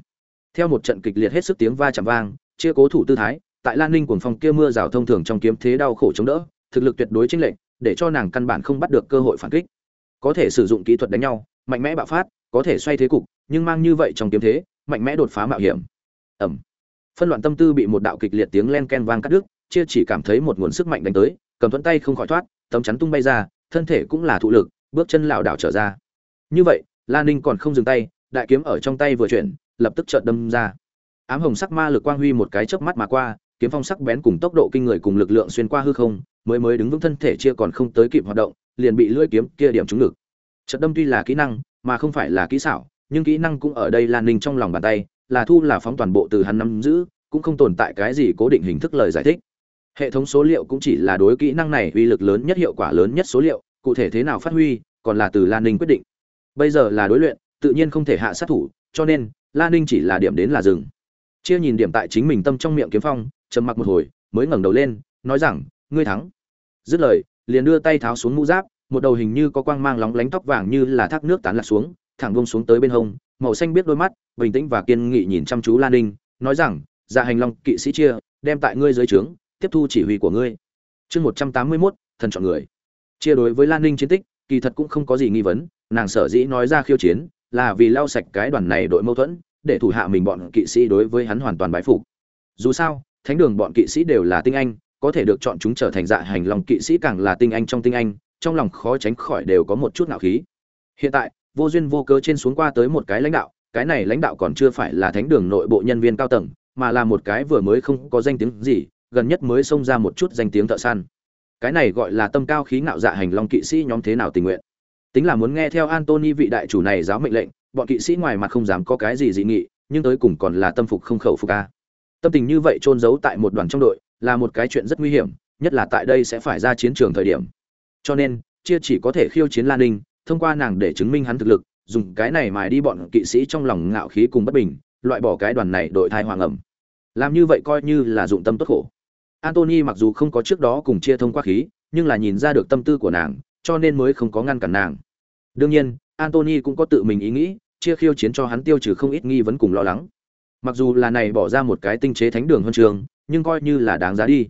Theo một trận kịch liệt hết sức tiếng va chạm vang, chia cố thủ tư thái, tại lan ninh cuồng phong kia mưa rào thông thường trong kiếm thế đau khổ chống đỡ, thực lực tuyệt đối chênh lệch, để cho nàng căn bản không bắt được cơ hội phản kích. Có thể sử dụng kỹ thuật đánh nhau, mạnh mẽ bạo phát, có thể xoay thế cục, nhưng mang như vậy trong kiếm thế mạnh mẽ đột phá mạo hiểm. Ẩm phân loạn tâm tư bị một đạo kịch liệt tiếng len ken vang cắt đứt, chia chỉ cảm thấy một nguồn sức mạnh đánh tới, cầm thuận tay không khỏi thoát, tấm chắn tung bay ra, thân thể cũng là thụ lực, bước chân lảo đảo trở ra. Như vậy lan ninh còn không dừng tay, đại kiếm ở trong tay vừa chuyển, lập tức trợn đâm ra. Ám hồng sắc ma lực quang huy một cái chớp mắt mà qua, kiếm phong sắc bén cùng tốc độ kinh người cùng lực lượng xuyên qua hư không, mới mới đứng vững thân thể chia còn không tới kịp hoạt động, liền bị lưỡi kiếm kia điểm trúng lực trận đâm tuy là kỹ năng, mà không phải là kỹ xảo nhưng kỹ năng cũng ở đây lan ninh trong lòng bàn tay, là thu là phóng toàn bộ từ hắn nắm giữ, cũng không tồn tại cái gì cố định hình thức lời giải thích. Hệ thống số liệu cũng chỉ là đối kỹ năng này uy lực lớn nhất, hiệu quả lớn nhất số liệu, cụ thể thế nào phát huy, còn là từ lan ninh quyết định. Bây giờ là đối luyện, tự nhiên không thể hạ sát thủ, cho nên lan ninh chỉ là điểm đến là dừng. Chia nhìn điểm tại chính mình tâm trong miệng kiếm phong, trầm mặc một hồi, mới ngẩng đầu lên, nói rằng, ngươi thắng. Dứt lời, liền đưa tay tháo xuống mũ giáp, một đầu hình như có quang mang lóng lánh tóc vàng như là thác nước tán lạc xuống thẳng buông xuống tới bên hông, màu xanh biết đôi mắt, bình tĩnh và kiên nghị nhìn chăm chú lan ninh, nói rằng dạ hành long, kỵ sĩ chia, đem tại ngươi dưới trướng, tiếp thu chỉ huy của ngươi. Chương một trăm tám mươi mốt, thần chọn người. Chia đối với lan ninh chiến tích, kỳ thật cũng không có gì nghi vấn, nàng sở dĩ nói ra khiêu chiến, là vì lau sạch cái đoàn này đội mâu thuẫn, để thủ hạ mình bọn kỵ sĩ đối với hắn hoàn toàn bái phục. Dù sao, thánh đường bọn kỵ sĩ đều là tinh anh, có thể được chọn chúng trở thành dạ hành long kỵ sĩ càng là tinh anh trong tinh anh, trong lòng khó tránh khỏi đều có một chút nạo khí. Hiện tại vô duyên vô cớ trên xuống qua tới một cái lãnh đạo, cái này lãnh đạo còn chưa phải là thánh đường nội bộ nhân viên cao tầng, mà là một cái vừa mới không có danh tiếng gì, gần nhất mới xông ra một chút danh tiếng thợ săn. Cái này gọi là tâm cao khí ngạo dạ hành long kỵ sĩ nhóm thế nào tình nguyện? Tính là muốn nghe theo antony vị đại chủ này giáo mệnh lệnh, bọn kỵ sĩ ngoài mặt không dám có cái gì dị nghị, nhưng tới cùng còn là tâm phục không khẩu phục a. Tâm tình như vậy trôn giấu tại một đoàn trong đội, là một cái chuyện rất nguy hiểm, nhất là tại đây sẽ phải ra chiến trường thời điểm. Cho nên, chia chỉ có thể khiêu chiến lan ninh thông qua nàng để chứng minh hắn thực lực, dùng cái này mài đi bọn kỵ sĩ trong lòng ngạo khí cùng bất bình, loại bỏ cái đoàn này đội thai hoàng ẩm. Làm như vậy coi như là dụng tâm tốt khổ. Antony mặc dù không có trước đó cùng chia thông qua khí, nhưng là nhìn ra được tâm tư của nàng, cho nên mới không có ngăn cản nàng. Đương nhiên antony cũng có tự mình ý nghĩ, chia khiêu chiến cho hắn tiêu trừ không ít nghi vấn cùng lo lắng. Mặc dù là này bỏ ra một cái tinh chế thánh đường huân trường, nhưng coi như là đáng giá đi.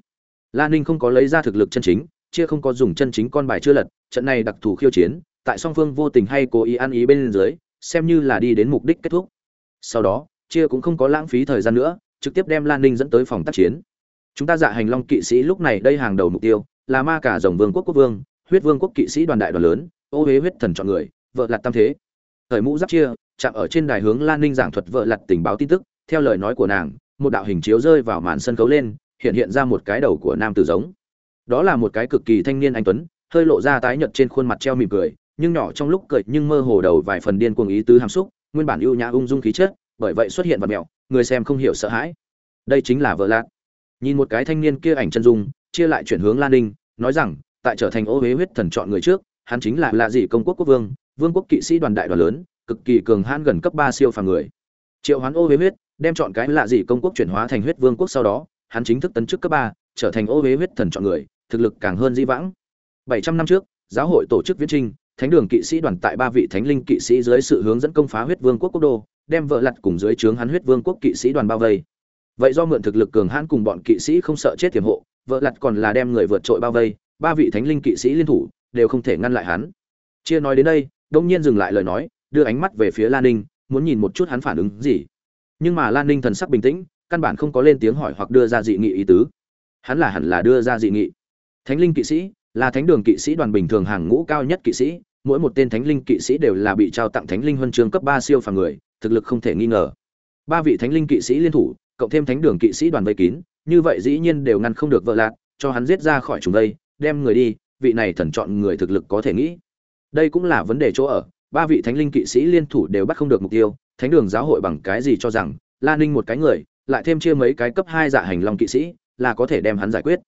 Lan ninh không có lấy ra thực lực chân chính, chia không có dùng chân chính con bài chưa lật, trận này đặc thù khiêu chiến tại song phương vô tình hay cố ý ăn ý bên dưới, xem như là đi đến mục đích kết thúc. Sau đó, chia cũng không có lãng phí thời gian nữa, trực tiếp đem lan ninh dẫn tới phòng tác chiến. Chúng ta dạ hành long kỵ sĩ lúc này đây hàng đầu mục tiêu, là ma cả rồng vương quốc quốc vương, huyết vương quốc kỵ sĩ đoàn đại đoàn lớn, ô huế huyết thần chọn người, vợ lặt tam thế. Thời mũ giáp chia, chạm ở trên đài hướng lan ninh giảng thuật vợ lặt tình báo tin tức, theo lời nói của nàng, một đạo hình chiếu rơi vào màn sân khấu lên, hiện hiện ra một cái đầu của nam tử giống. Đó là một cái cực kỳ thanh niên anh tuấn, hơi lộ ra tái nhợt trên khuôn mặt treo mỉm cười nhưng nhỏ trong lúc cười nhưng mơ hồ đầu vài phần điên cuồng ý tứ hàm xúc, nguyên bản ưu nhã ung dung khí chất, bởi vậy xuất hiện vật mèo người xem không hiểu sợ hãi. Đây chính là vợ lạc nhìn một cái thanh niên kia ảnh chân dung, chia lại chuyển hướng lan ninh, nói rằng, tại trở thành ô huế huyết thần chọn người trước, hắn chính là lạ dị công quốc quốc vương vương quốc kỵ sĩ đoàn đại đoàn lớn, cực kỳ cường hãn gần cấp ba siêu phàm người. Triệu hoán ô huế huyết, đem chọn cái lạ dị công quốc chuyển hóa thành huyết vương quốc sau đó, hắn chính thức tấn chức cấp ba, trở thành ô huế huyết thần chọn người, thực lực càng hơn di vãng. Bảy trăm năm trước, giáo hội tổ chức viễn trinh thánh đường kỵ sĩ đoàn tại ba vị thánh linh kỵ sĩ dưới sự hướng dẫn công phá huyết vương quốc quốc đô, đem vợ lặt cùng dưới trướng hắn huyết vương quốc kỵ sĩ đoàn bao vây. Vậy do mượn thực lực cường hãn cùng bọn kỵ sĩ không sợ chết tiềm hộ, vợ lặt còn là đem người vượt trội bao vây, ba vị thánh linh kỵ sĩ liên thủ, đều không thể ngăn lại hắn. Chia nói đến đây, đông nhiên dừng lại lời nói, đưa ánh mắt về phía lan ninh, muốn nhìn một chút hắn phản ứng gì. Nhưng mà lan ninh thần sắc bình tĩnh, căn bản không có lên tiếng hỏi hoặc đưa ra dị nghị ý tứ. Hắn là hẳn là đưa ra dị nghị. Thánh linh kỵ sĩ là thánh đường kỵ sĩ đoàn bình thường hàng ngũ cao nhất kỵ sĩ mỗi một tên thánh linh kỵ sĩ đều là bị trao tặng thánh linh huân chương cấp ba siêu phàm người, thực lực không thể nghi ngờ. Ba vị thánh linh kỵ sĩ liên thủ, cộng thêm thánh đường kỵ sĩ đoàn vây kín, như vậy dĩ nhiên đều ngăn không được vợ lạc cho hắn giết ra khỏi chúng đây đem người đi, vị này thần chọn người thực lực có thể nghĩ. Đây cũng là vấn đề chỗ ở, ba vị thánh linh kỵ sĩ liên thủ đều bắt không được mục tiêu, thánh đường giáo hội bằng cái gì cho rằng, la ninh một cái người, lại thêm chia mấy cái cấp hai dạ hành long kỵ sĩ, là có thể đem hắn giải quyết.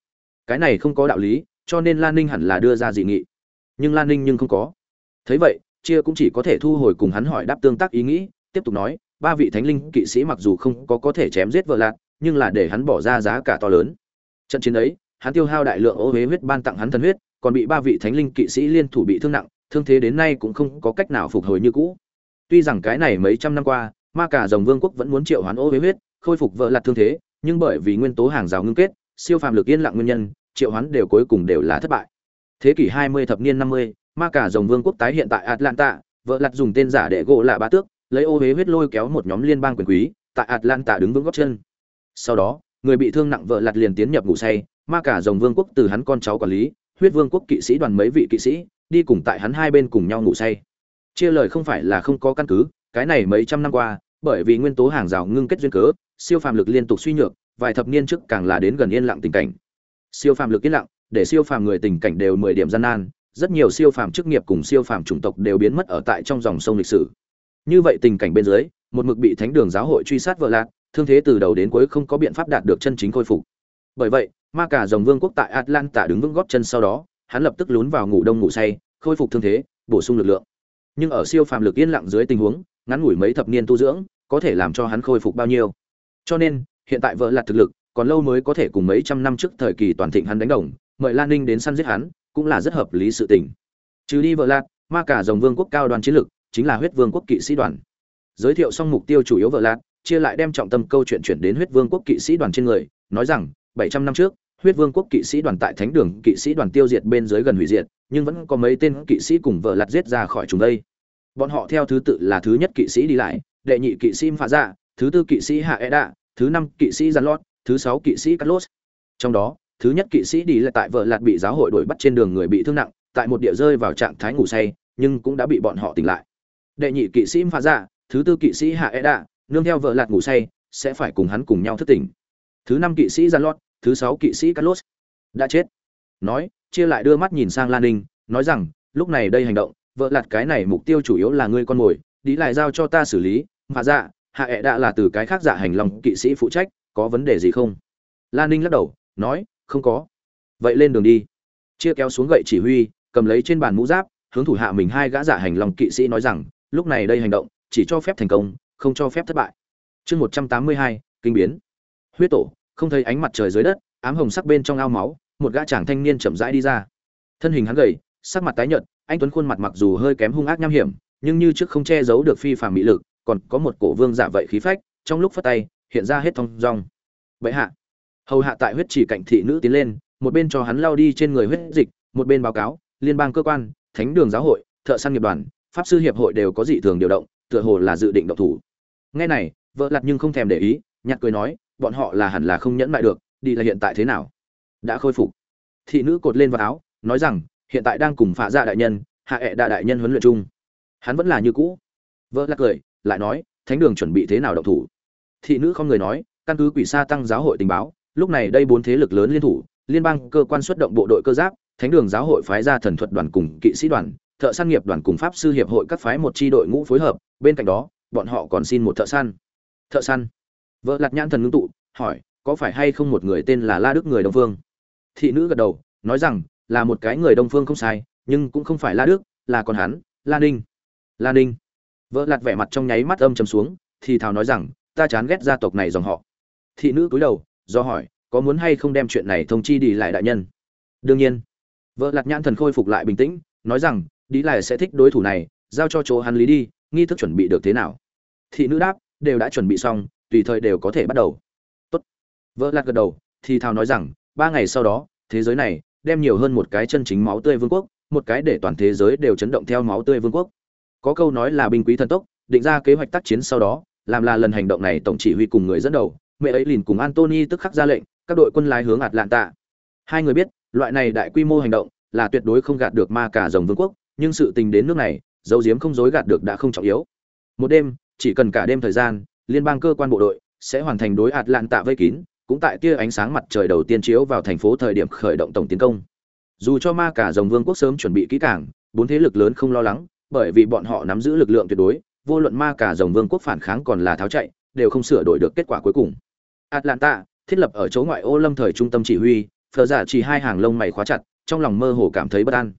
Cái này không có đạo lý, cho nên lan ninh hẳn là đưa ra dị nghị. Nhưng lan ninh nhưng không có thấy vậy chia cũng chỉ có thể thu hồi cùng hắn hỏi đáp tương tác ý nghĩ tiếp tục nói ba vị thánh linh kỵ sĩ mặc dù không có có thể chém giết vợ lạc nhưng là để hắn bỏ ra giá cả to lớn. Trận chiến ấy hắn tiêu hao đại lượng ô huế huyết ban tặng hắn thần huyết còn bị ba vị thánh linh kỵ sĩ liên thủ bị thương nặng thương thế đến nay cũng không có cách nào phục hồi như cũ. Tuy rằng cái này mấy trăm năm qua ma cả dòng vương quốc vẫn muốn triệu hoán ô huế huyết khôi phục vợ lạc thương thế nhưng bởi vì nguyên tố hàng rào ngưng kết siêu phàm lực yên lặng nguyên nhân triệu hoán đều cuối cùng đều là thất bại. Thế kỷ 20 thập niên 50, ma cả dòng vương quốc tái hiện tại atlanta, vợ lặt dùng tên giả để gỗ lạ ba tước, lấy ô huế huyết lôi kéo một nhóm liên bang quyền quý, tại atlanta đứng vững góc chân. Sau đó, người bị thương nặng vợ lặt liền tiến nhập ngủ say, ma cả dòng vương quốc từ hắn con cháu quản lý, huyết vương quốc kỵ sĩ đoàn mấy vị kỵ sĩ, đi cùng tại hắn hai bên cùng nhau ngủ say. Chia lời không phải là không có căn cứ, cái này mấy trăm năm qua, bởi vì nguyên tố hàng rào ngưng kết duyên cớ, siêu phàm lực liên tục suy nhược, vài thập niên trước càng là đến gần yên lặng tình cảnh. Siêu phàm lực yên lặng, để siêu phàm người tình cảnh đều mười điểm gian nan rất nhiều siêu phàm chức nghiệp cùng siêu phàm chủng tộc đều biến mất ở tại trong dòng sông lịch sử. Như vậy tình cảnh bên dưới, một mực bị thánh đường giáo hội truy sát vợ lạc, thương thế từ đầu đến cuối không có biện pháp đạt được chân chính khôi phục. Bởi vậy, ma cả rồng vương quốc tại atlanta đứng vững góp chân sau đó, hắn lập tức lún vào ngủ đông ngủ say, khôi phục thương thế, bổ sung lực lượng. Nhưng ở siêu phàm lực yên lặng dưới tình huống, ngắn ngủi mấy thập niên tu dưỡng, có thể làm cho hắn khôi phục bao nhiêu. Cho nên, hiện tại vợ lạc thực lực, còn lâu mới có thể cùng mấy trăm năm trước thời kỳ toàn thịnh hắn đánh đồng, mời lan ninh đến săn giết hắn cũng là rất hợp lý sự tình trừ đi vợ lạc ma cả dòng vương quốc cao đoàn chiến lực chính là huyết vương quốc kỵ sĩ đoàn giới thiệu xong mục tiêu chủ yếu vợ lạc chia lại đem trọng tâm câu chuyện chuyển đến huyết vương quốc kỵ sĩ đoàn trên người nói rằng bảy trăm năm trước huyết vương quốc kỵ sĩ đoàn tại thánh đường kỵ sĩ đoàn tiêu diệt bên dưới gần hủy diệt nhưng vẫn có mấy tên kỵ sĩ cùng vợ lạt giết ra khỏi chúng đây bọn họ theo thứ tự là thứ nhất kỵ sĩ đi lại đệ nhị kỵ sĩ Phạ dạ thứ tư kỵ sĩ hạ e đạ thứ năm kỵ sĩ giàn lót thứ sáu kỵ sĩ carlos. lốt trong đó thứ nhất kỵ sĩ đi lại tại vợ lạt bị giáo hội đuổi bắt trên đường người bị thương nặng, tại một địa rơi vào trạng thái ngủ say, nhưng cũng đã bị bọn họ tỉnh lại. Đệ nhị kỵ sĩ phá dạ thứ tư kỵ sĩ hạ e đạ, nương theo vợ lạt ngủ say, sẽ phải cùng hắn cùng nhau thức tỉnh. Thứ năm kỵ sĩ gian lót, thứ sáu kỵ sĩ carlos đã chết. Nói, chia lại đưa mắt nhìn sang lan ninh, nói rằng, lúc này đây hành động, vợ lạt cái này mục tiêu chủ yếu là ngươi con mồi, đi lại giao cho ta xử lý. Mà dạ hạ e ẹ đã là từ cái khác dạ hành lòng kỵ sĩ phụ trách, có vấn đề gì không? Lan ninh lắc đầu, nói không có. Vậy lên đường đi. Chia kéo xuống gậy chỉ huy, cầm lấy trên bàn mũ giáp, hướng thủ hạ mình hai gã giả hành lòng kỵ sĩ nói rằng, lúc này đây hành động, chỉ cho phép thành công, không cho phép thất bại. Chương một trăm tám mươi hai, kinh biến. Huyết tổ, không thấy ánh mặt trời dưới đất, ám hồng sắc bên trong ao máu, một gã chàng thanh niên chậm rãi đi ra. Thân hình hắn gầy, sắc mặt tái nhợt, anh tuấn khuôn mặt mặc dù hơi kém hung ác nham hiểm, nhưng như trước không che giấu được phi phàm mỹ lực, còn có một cổ vương giả vậy khí phách, trong lúc phất tay, hiện ra hết thong dong. Vậy hạ hầu hạ tại huyết chỉ cạnh thị nữ tiến lên, một bên cho hắn lao đi trên người huyết dịch, một bên báo cáo, liên bang cơ quan, thánh đường giáo hội, thợ săn nghiệp đoàn, pháp sư hiệp hội đều có dị thường điều động, tựa hồ là dự định động thủ. Nghe này, vợ lặt nhưng không thèm để ý nhặt cười nói, bọn họ là hẳn là không nhẫn mại được, đi là hiện tại thế nào? Đã khôi phục. Thị nữ cột lên vào áo, nói rằng, hiện tại đang cùng phạ gia đại nhân, hạ ệ đại đại nhân huấn luyện chung. Hắn vẫn là như cũ. Vợ lặt cười, lại nói, thánh đường chuẩn bị thế nào động thủ? Thị nữ không người nói, căn cứ quỷ sa tăng giáo hội tình báo lúc này đây bốn thế lực lớn liên thủ, liên bang cơ quan xuất động bộ đội cơ giáp, thánh đường giáo hội phái ra thần thuật đoàn cùng kỵ sĩ đoàn, thợ săn nghiệp đoàn cùng pháp sư hiệp hội các phái một chi đội ngũ phối hợp, bên cạnh đó, bọn họ còn xin một thợ săn. Thợ săn? Vợ lạc nhãn thần ngưng tụ, hỏi, có phải hay không một người tên là la đức người đông phương? Thị nữ gật đầu, nói rằng, là một cái người đông phương không sai, nhưng cũng không phải la đức, là còn hắn, la ninh. La ninh. Vợ lạt vẻ mặt trong nháy mắt âm chầm xuống, thì thào nói rằng, ta chán ghét gia tộc này dòng họ. Thị nữ cúi đầu do hỏi, có muốn hay không đem chuyện này thông chi đi lại đại nhân? Đương nhiên. Vợ lặt nhãn thần khôi phục lại bình tĩnh, nói rằng đi lại sẽ thích đối thủ này, giao cho chỗ hắn lý đi, nghi thức chuẩn bị được thế nào? Thị nữ đáp, đều đã chuẩn bị xong, tùy thời đều có thể bắt đầu. Tốt. vợ lặt gật đầu, thì thào nói rằng, ba ngày sau đó, thế giới này, đem nhiều hơn một cái chân chính máu tươi vương quốc, một cái để toàn thế giới đều chấn động theo máu tươi vương quốc. Có câu nói là binh quý thần tốc, định ra kế hoạch tác chiến sau đó, làm là lần hành động này tổng chỉ huy cùng người dẫn đầu mẹ ấy liền cùng antony tức khắc ra lệnh, các đội quân lái hướng atlanta. Hai người biết, loại này đại quy mô hành động là tuyệt đối không gạt được ma cả rồng vương quốc, nhưng sự tình đến nước này, dấu diếm không dối gạt được đã không trọng yếu. Một đêm, chỉ cần cả đêm thời gian, liên bang cơ quan bộ đội sẽ hoàn thành đối atlanta vây kín, cũng tại tia ánh sáng mặt trời đầu tiên chiếu vào thành phố thời điểm khởi động tổng tiến công. Dù cho ma cả rồng vương quốc sớm chuẩn bị kỹ càng, bốn thế lực lớn không lo lắng, bởi vì bọn họ nắm giữ lực lượng tuyệt đối, vô luận ma cả rồng vương quốc phản kháng còn là tháo chạy, đều không sửa đổi được kết quả cuối cùng atlanta thiết lập ở chỗ ngoại ô lâm thời trung tâm chỉ huy phờ giả chỉ hai hàng lông mày khóa chặt trong lòng mơ hồ cảm thấy bất an.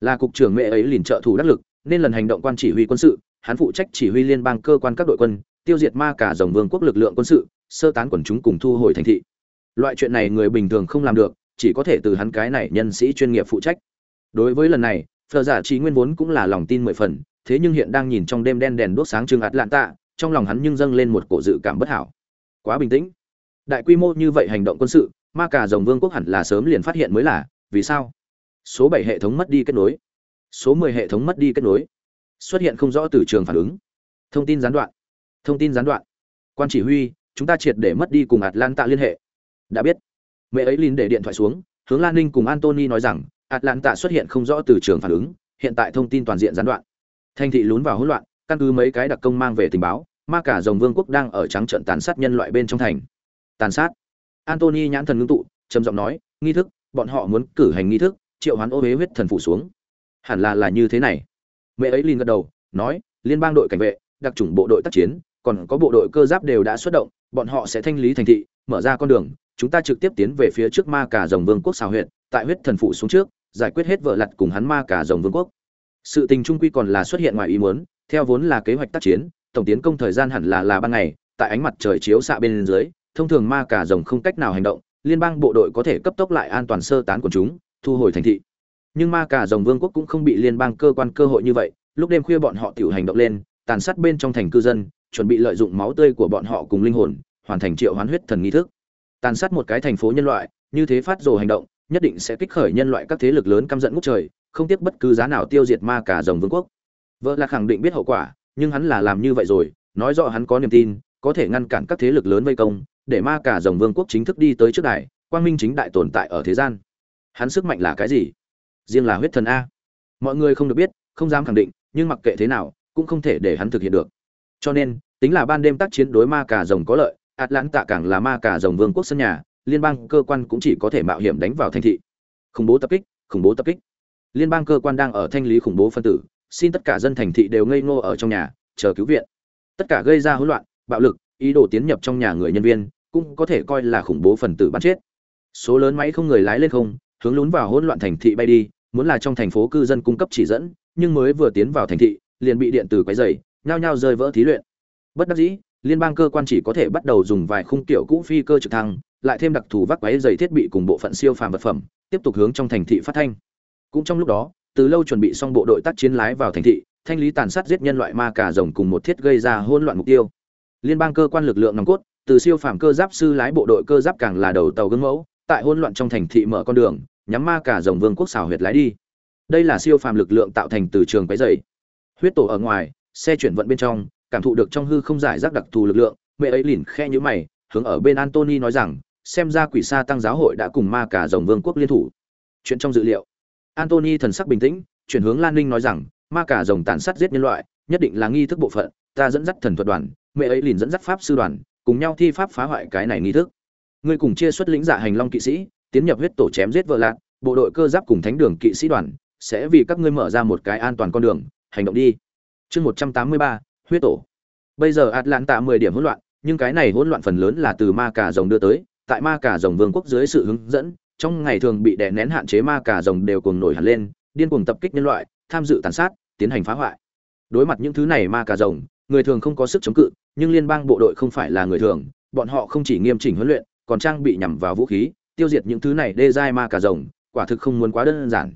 Là cục trưởng mẹ ấy liền trợ thủ đắc lực nên lần hành động quan chỉ huy quân sự hắn phụ trách chỉ huy liên bang cơ quan các đội quân tiêu diệt ma cả rồng vương quốc lực lượng quân sự sơ tán quần chúng cùng thu hồi thành thị. Loại chuyện này người bình thường không làm được chỉ có thể từ hắn cái này nhân sĩ chuyên nghiệp phụ trách. Đối với lần này phờ giả chỉ nguyên vốn cũng là lòng tin mười phần thế nhưng hiện đang nhìn trong đêm đen đèn đuốc sáng trưng tạ, trong lòng hắn nhưng dâng lên một cổ dự cảm bất hảo. Quá bình tĩnh đại quy mô như vậy hành động quân sự, ma cả rồng vương quốc hẳn là sớm liền phát hiện mới là, vì sao? Số bảy hệ thống mất đi kết nối. Số mười hệ thống mất đi kết nối. Xuất hiện không rõ từ trường phản ứng. Thông tin gián đoạn. Thông tin gián đoạn. Quan chỉ huy, chúng ta triệt để mất đi cùng atlanta liên hệ. Đã biết. Mẹ ấy linh để điện thoại xuống, hướng lan ninh cùng antony nói rằng, atlanta xuất hiện không rõ từ trường phản ứng, hiện tại thông tin toàn diện gián đoạn. Thành thị lún vào hỗn loạn, căn cứ mấy cái đặc công mang về tình báo, ma cả dòng vương quốc đang ở trắng trận tàn sát nhân loại bên trong thành tàn sát. Antony nhãn thần ngưng tụ, trầm giọng nói, nghi thức, bọn họ muốn cử hành nghi thức, triệu hoán ô huế huyết thần phủ xuống. Hẳn là là như thế này. Mẹ ấy liền gật đầu, nói, liên bang đội cảnh vệ, đặc chủng bộ đội tác chiến, còn có bộ đội cơ giáp đều đã xuất động, bọn họ sẽ thanh lý thành thị, mở ra con đường, chúng ta trực tiếp tiến về phía trước ma cả rồng vương quốc xào huyện tại huyết thần phủ xuống trước, giải quyết hết vợ lặt cùng hắn ma cả rồng vương quốc. Sự tình trung quy còn là xuất hiện ngoài ý muốn, theo vốn là kế hoạch tác chiến, tổng tiến công thời gian hẳn là là ban ngày, tại ánh mặt trời chiếu xạ bên dưới thông thường ma cả rồng không cách nào hành động, liên bang bộ đội có thể cấp tốc lại an toàn sơ tán của chúng, thu hồi thành thị. Nhưng ma cả rồng vương quốc cũng không bị liên bang cơ quan cơ hội như vậy, lúc đêm khuya bọn họ tiểu hành động lên, tàn sát bên trong thành cư dân, chuẩn bị lợi dụng máu tươi của bọn họ cùng linh hồn, hoàn thành triệu hoán huyết thần nghi thức. Tàn sát một cái thành phố nhân loại, như thế phát rồ hành động, nhất định sẽ kích khởi nhân loại các thế lực lớn căm giận ngút trời, không tiếc bất cứ giá nào tiêu diệt ma cả rồng vương quốc. Vợ là khẳng định biết hậu quả, nhưng hắn là làm như vậy rồi, nói rõ hắn có niềm tin, có thể ngăn cản các thế lực lớn vây công để ma cả rồng vương quốc chính thức đi tới trước đài quang minh chính đại tồn tại ở thế gian hắn sức mạnh là cái gì riêng là huyết thần a mọi người không được biết không dám khẳng định nhưng mặc kệ thế nào cũng không thể để hắn thực hiện được cho nên tính là ban đêm tác chiến đối ma cả rồng có lợi Atlanta càng là ma cả rồng vương quốc sân nhà, liên bang cơ quan cũng chỉ có thể mạo hiểm đánh vào thành thị. Khủng bố tập kích, khủng bố tập kích. Liên bang cơ quan đang ở thanh lý khủng bố phân tử, xin tất cả dân thành thị đều ngây ngô ở trong nhà, chờ cứu viện. Tất cả gây ra hỗn loạn, bạo lực, ý đồ tiến nhập trong nhà người nhân viên, cũng có thể coi là khủng bố phần tử bắn chết. Số lớn máy không người lái lên không, hướng lún vào hỗn loạn thành thị bay đi, muốn là trong thành phố cư dân cung cấp chỉ dẫn, nhưng mới vừa tiến vào thành thị, liền bị điện tử quấy rầy, nhao nhao rơi vỡ thí luyện. Bất đắc dĩ, liên bang cơ quan chỉ có thể bắt đầu dùng vài khung kiểu cũ phi cơ trực thăng, lại thêm đặc thù vác quấy dày thiết bị cùng bộ phận siêu phàm vật phẩm, tiếp tục hướng trong thành thị phát thanh. Cũng trong lúc đó, từ lâu chuẩn bị xong bộ đội tác chiến lái vào thành thị, thanh lý tàn sát giết nhân loại ma cà rồng cùng một thiết gây ra hỗn loạn mục tiêu. Liên bang cơ quan lực lượng nòng cốt, từ siêu phàm cơ giáp sư lái bộ đội cơ giáp càng là đầu tàu gương mẫu, tại hỗn loạn trong thành thị mở con đường, nhắm ma cà rồng vương quốc xào huyệt lái đi. Đây là siêu phàm lực lượng tạo thành từ trường quái dày. Huyết tổ ở ngoài, xe chuyển vận bên trong, cảm thụ được trong hư không giải rác đặc thù lực lượng mẹ ấy lìn khe nhữ mày hướng ở bên antony nói rằng xem ra quỷ sa tăng giáo hội đã cùng ma cả dòng vương quốc liên thủ chuyện trong dự liệu antony thần sắc bình tĩnh chuyển hướng lan ninh nói rằng ma cả rồng tàn sát giết nhân loại nhất định là nghi thức bộ phận ta dẫn dắt thần thuật đoàn mẹ ấy liền dẫn dắt pháp sư đoàn, cùng nhau thi pháp phá hoại cái này nghi thức. Ngươi cùng chia xuất lĩnh giả hành long kỵ sĩ, tiến nhập huyết tổ chém giết vợ lạc bộ đội cơ giáp cùng thánh đường kỵ sĩ đoàn, sẽ vì các ngươi mở ra một cái an toàn con đường, hành động đi. Chương một trăm tám mươi ba, huyết tổ. Bây giờ atlanta mười điểm hỗn loạn, nhưng cái này hỗn loạn phần lớn là từ ma cà rồng đưa tới, tại ma cà rồng vương quốc dưới sự hướng dẫn, trong ngày thường bị đè nén hạn chế ma cà rồng đều cùng nổi hẳn lên, điên cuồng tập kích nhân loại, tham dự tàn sát, tiến hành phá hoại. Đối mặt những thứ này ma cà rồng người thường không có sức chống cự, nhưng liên bang bộ đội không phải là người thường, bọn họ không chỉ nghiêm chỉnh huấn luyện, còn trang bị nhằm vào vũ khí, tiêu diệt những thứ này đê dai ma cả rồng, quả thực không muốn quá đơn giản.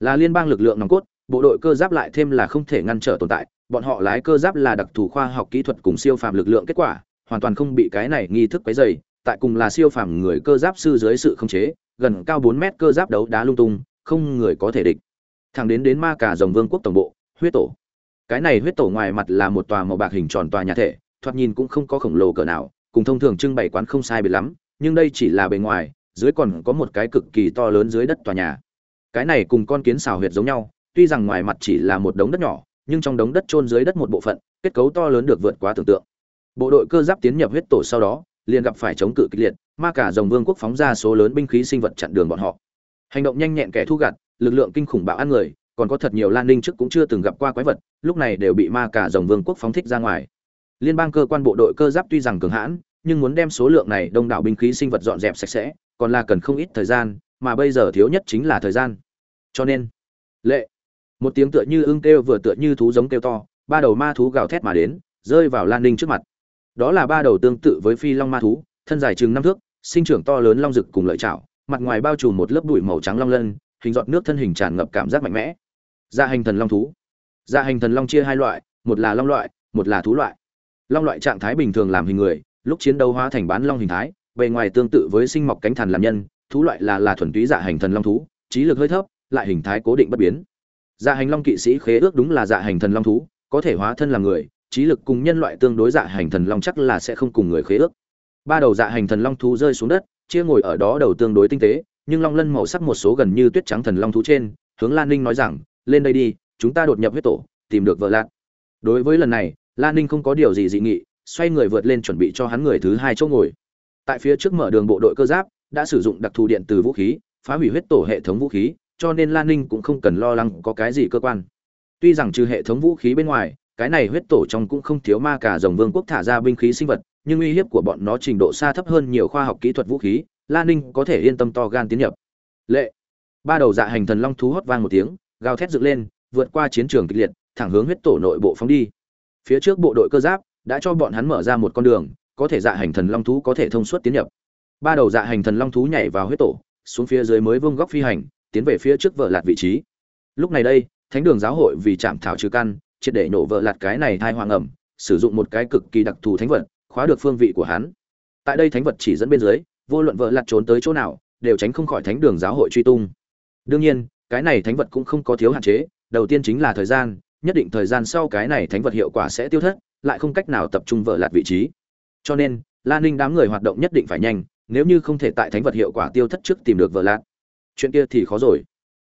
Là liên bang lực lượng nòng cốt, bộ đội cơ giáp lại thêm là không thể ngăn trở tồn tại, bọn họ lái cơ giáp là đặc thù khoa học kỹ thuật cùng siêu phàm lực lượng kết quả, hoàn toàn không bị cái này nghi thức quấy dày tại cùng là siêu phàm người cơ giáp sư dưới sự khống chế, gần cao bốn mét cơ giáp đấu đá lung tung, không người có thể địch. Thẳng đến đến ma cả rồng vương quốc tổng bộ, huyết tổ cái này huyết tổ ngoài mặt là một tòa màu bạc hình tròn tòa nhà thể, thoạt nhìn cũng không có khổng lồ cỡ nào, cùng thông thường trưng bày quán không sai biệt lắm, nhưng đây chỉ là bề ngoài, dưới còn có một cái cực kỳ to lớn dưới đất tòa nhà. Cái này cùng con kiến xào huyệt giống nhau, tuy rằng ngoài mặt chỉ là một đống đất nhỏ, nhưng trong đống đất chôn dưới đất một bộ phận, kết cấu to lớn được vượt quá tưởng tượng. Bộ đội cơ giáp tiến nhập huyết tổ sau đó, liền gặp phải chống cự kịch liệt, ma cả dòng vương quốc phóng ra số lớn binh khí sinh vật chặn đường bọn họ. Hành động nhanh nhẹn kẻ thu gặt, lực lượng kinh khủng bạo ăn người còn có thật nhiều lan ninh trước cũng chưa từng gặp qua quái vật, lúc này đều bị ma cả dòng vương quốc phóng thích ra ngoài. Liên bang cơ quan bộ đội cơ giáp tuy rằng cường hãn, nhưng muốn đem số lượng này đông đảo binh khí sinh vật dọn dẹp sạch sẽ, còn là cần không ít thời gian, mà bây giờ thiếu nhất chính là thời gian. Cho nên, lệ, một tiếng tựa như ưng kêu vừa tựa như thú giống kêu to, ba đầu ma thú gào thét mà đến, rơi vào lan ninh trước mặt. Đó là ba đầu tương tự với phi long ma thú, thân dài chừng năm thước, sinh trưởng to lớn long rực cùng lợi chảo, mặt ngoài bao trùm một lớp bụi màu trắng long lân, hình giọt nước thân hình tràn ngập cảm giác mạnh mẽ dạ hành thần long thú. Dạ hành thần long chia hai loại, một là long loại, một là thú loại. Long loại trạng thái bình thường làm hình người, lúc chiến đấu hóa thành bán long hình thái, bề ngoài tương tự với sinh mọc cánh thần làm nhân, thú loại là là thuần túy dạ hành thần long thú, trí lực hơi thấp, lại hình thái cố định bất biến. Dạ hành long kỵ sĩ khế ước đúng là dạ hành thần long thú, có thể hóa thân làm người, trí lực cùng nhân loại tương đối dạ hành thần long chắc là sẽ không cùng người khế ước. Ba đầu dạ hành thần long thú rơi xuống đất, chia ngồi ở đó đầu tương đối tinh tế, nhưng long lân màu sắc một số gần như tuyết trắng thần long thú trên, hướng lan ninh nói rằng lên đây đi, chúng ta đột nhập huyết tổ, tìm được vợ lạc. Đối với lần này lan ninh không có điều gì dị nghị, xoay người vượt lên chuẩn bị cho hắn người thứ hai chỗ ngồi. Tại phía trước mở đường bộ đội cơ giáp, đã sử dụng đặc thù điện từ vũ khí, phá hủy huyết tổ hệ thống vũ khí, cho nên lan ninh cũng không cần lo lắng có cái gì cơ quan. Tuy rằng trừ hệ thống vũ khí bên ngoài, cái này huyết tổ trong cũng không thiếu ma cả dòng vương quốc thả ra binh khí sinh vật, nhưng uy hiếp của bọn nó trình độ xa thấp hơn nhiều khoa học kỹ thuật vũ khí lan ninh có thể yên tâm to gan tiến nhập. Lệ. Ba đầu dạ hành thần long thú hót vang một tiếng gào thét dựng lên, vượt qua chiến trường kịch liệt, thẳng hướng huyết tổ nội bộ phóng đi. Phía trước bộ đội cơ giáp đã cho bọn hắn mở ra một con đường, có thể dạ hành thần long thú có thể thông suốt tiến nhập. Ba đầu dạ hành thần long thú nhảy vào huyết tổ, xuống phía dưới mới vương góc phi hành, tiến về phía trước vợ lạt vị trí. Lúc này đây, thánh đường giáo hội vì chạm thảo trừ căn, triệt để nổ vợ lạt cái này thai hoàng ẩm, sử dụng một cái cực kỳ đặc thù thánh vật, khóa được phương vị của hắn. Tại đây thánh vật chỉ dẫn bên dưới, vô luận vợ lạt trốn tới chỗ nào, đều tránh không khỏi thánh đường giáo hội truy tung. Đương nhiên cái này thánh vật cũng không có thiếu hạn chế, đầu tiên chính là thời gian, nhất định thời gian sau cái này thánh vật hiệu quả sẽ tiêu thất, lại không cách nào tập trung vợ lạt vị trí. Cho nên lan ninh đám người hoạt động nhất định phải nhanh, nếu như không thể tại thánh vật hiệu quả tiêu thất trước tìm được vợ lạt. Chuyện kia thì khó rồi.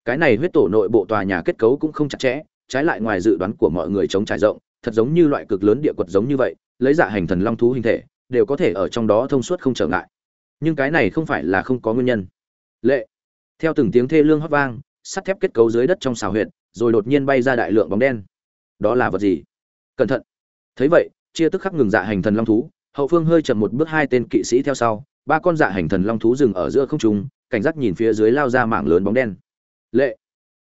Cái này huyết tổ nội bộ tòa nhà kết cấu cũng không chặt chẽ, trái lại ngoài dự đoán của mọi người chống trải rộng, thật giống như loại cực lớn địa quật giống như vậy, lấy dạ hành thần long thú hình thể, đều có thể ở trong đó thông suốt không trở ngại. Nhưng cái này không phải là không có nguyên nhân. Lệ. Theo từng tiếng thê lương hót vang sắt thép kết cấu dưới đất trong xào huyệt, rồi đột nhiên bay ra đại lượng bóng đen. Đó là vật gì? Cẩn thận. Thấy vậy, chia tức khắc ngừng dạ hành thần long thú, hậu phương hơi chậm một bước hai tên kỵ sĩ theo sau, ba con dạ hành thần long thú dừng ở giữa không trung, cảnh giác nhìn phía dưới lao ra mảng lớn bóng đen. Lệ.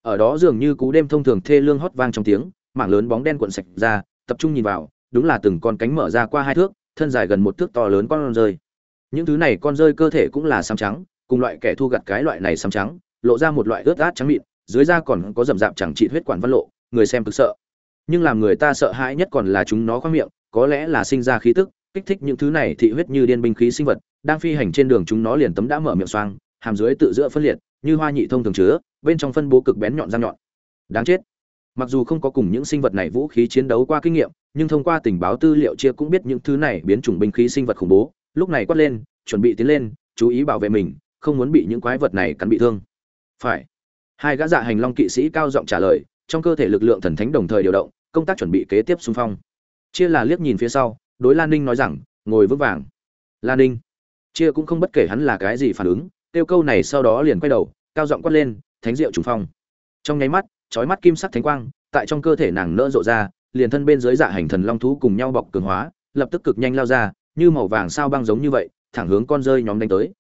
Ở đó dường như cú đêm thông thường thê lương hót vang trong tiếng, mảng lớn bóng đen cuộn sạch ra, tập trung nhìn vào, đúng là từng con cánh mở ra qua hai thước, thân dài gần một thước to lớn con rơi. Những thứ này con rơi cơ thể cũng là xám trắng, cùng loại kẻ thu gặt cái loại này xám trắng lộ ra một loại ướt át trắng mịn, dưới da còn có rậm rạp chẳng trị huyết quản văn lộ, người xem cực sợ. Nhưng làm người ta sợ hãi nhất còn là chúng nó khoang miệng, có lẽ là sinh ra khí tức, kích thích những thứ này thị huyết như điên binh khí sinh vật, đang phi hành trên đường chúng nó liền tấm đã mở miệng xoang, hàm dưới tự giữa phân liệt, như hoa nhị thông thường chứa, bên trong phân bố cực bén nhọn răng nhọn. Đáng chết. Mặc dù không có cùng những sinh vật này vũ khí chiến đấu qua kinh nghiệm, nhưng thông qua tình báo tư liệu chia cũng biết những thứ này biến chủng binh khí sinh vật khủng bố, lúc này quát lên, chuẩn bị tiến lên, chú ý bảo vệ mình, không muốn bị những quái vật này cắn bị thương phải. Hai gã dạ hành long kỵ sĩ cao giọng trả lời, trong cơ thể lực lượng thần thánh đồng thời điều động, công tác chuẩn bị kế tiếp xung phong. Chia là liếc nhìn phía sau, đối lan ninh nói rằng, ngồi vững vàng. Lan ninh. Chia cũng không bất kể hắn là cái gì phản ứng tiêu câu này sau đó liền quay đầu, cao giọng quát lên, thánh diệu trùng phong. Trong nháy mắt trói mắt kim sắc thánh quang, tại trong cơ thể nàng nỡ rộ ra, liền thân bên dưới dạ hành thần long thú cùng nhau bọc cường hóa, lập tức cực nhanh lao ra, như màu vàng sao băng giống như vậy, thẳng hướng con rơi nhóm đánh tới.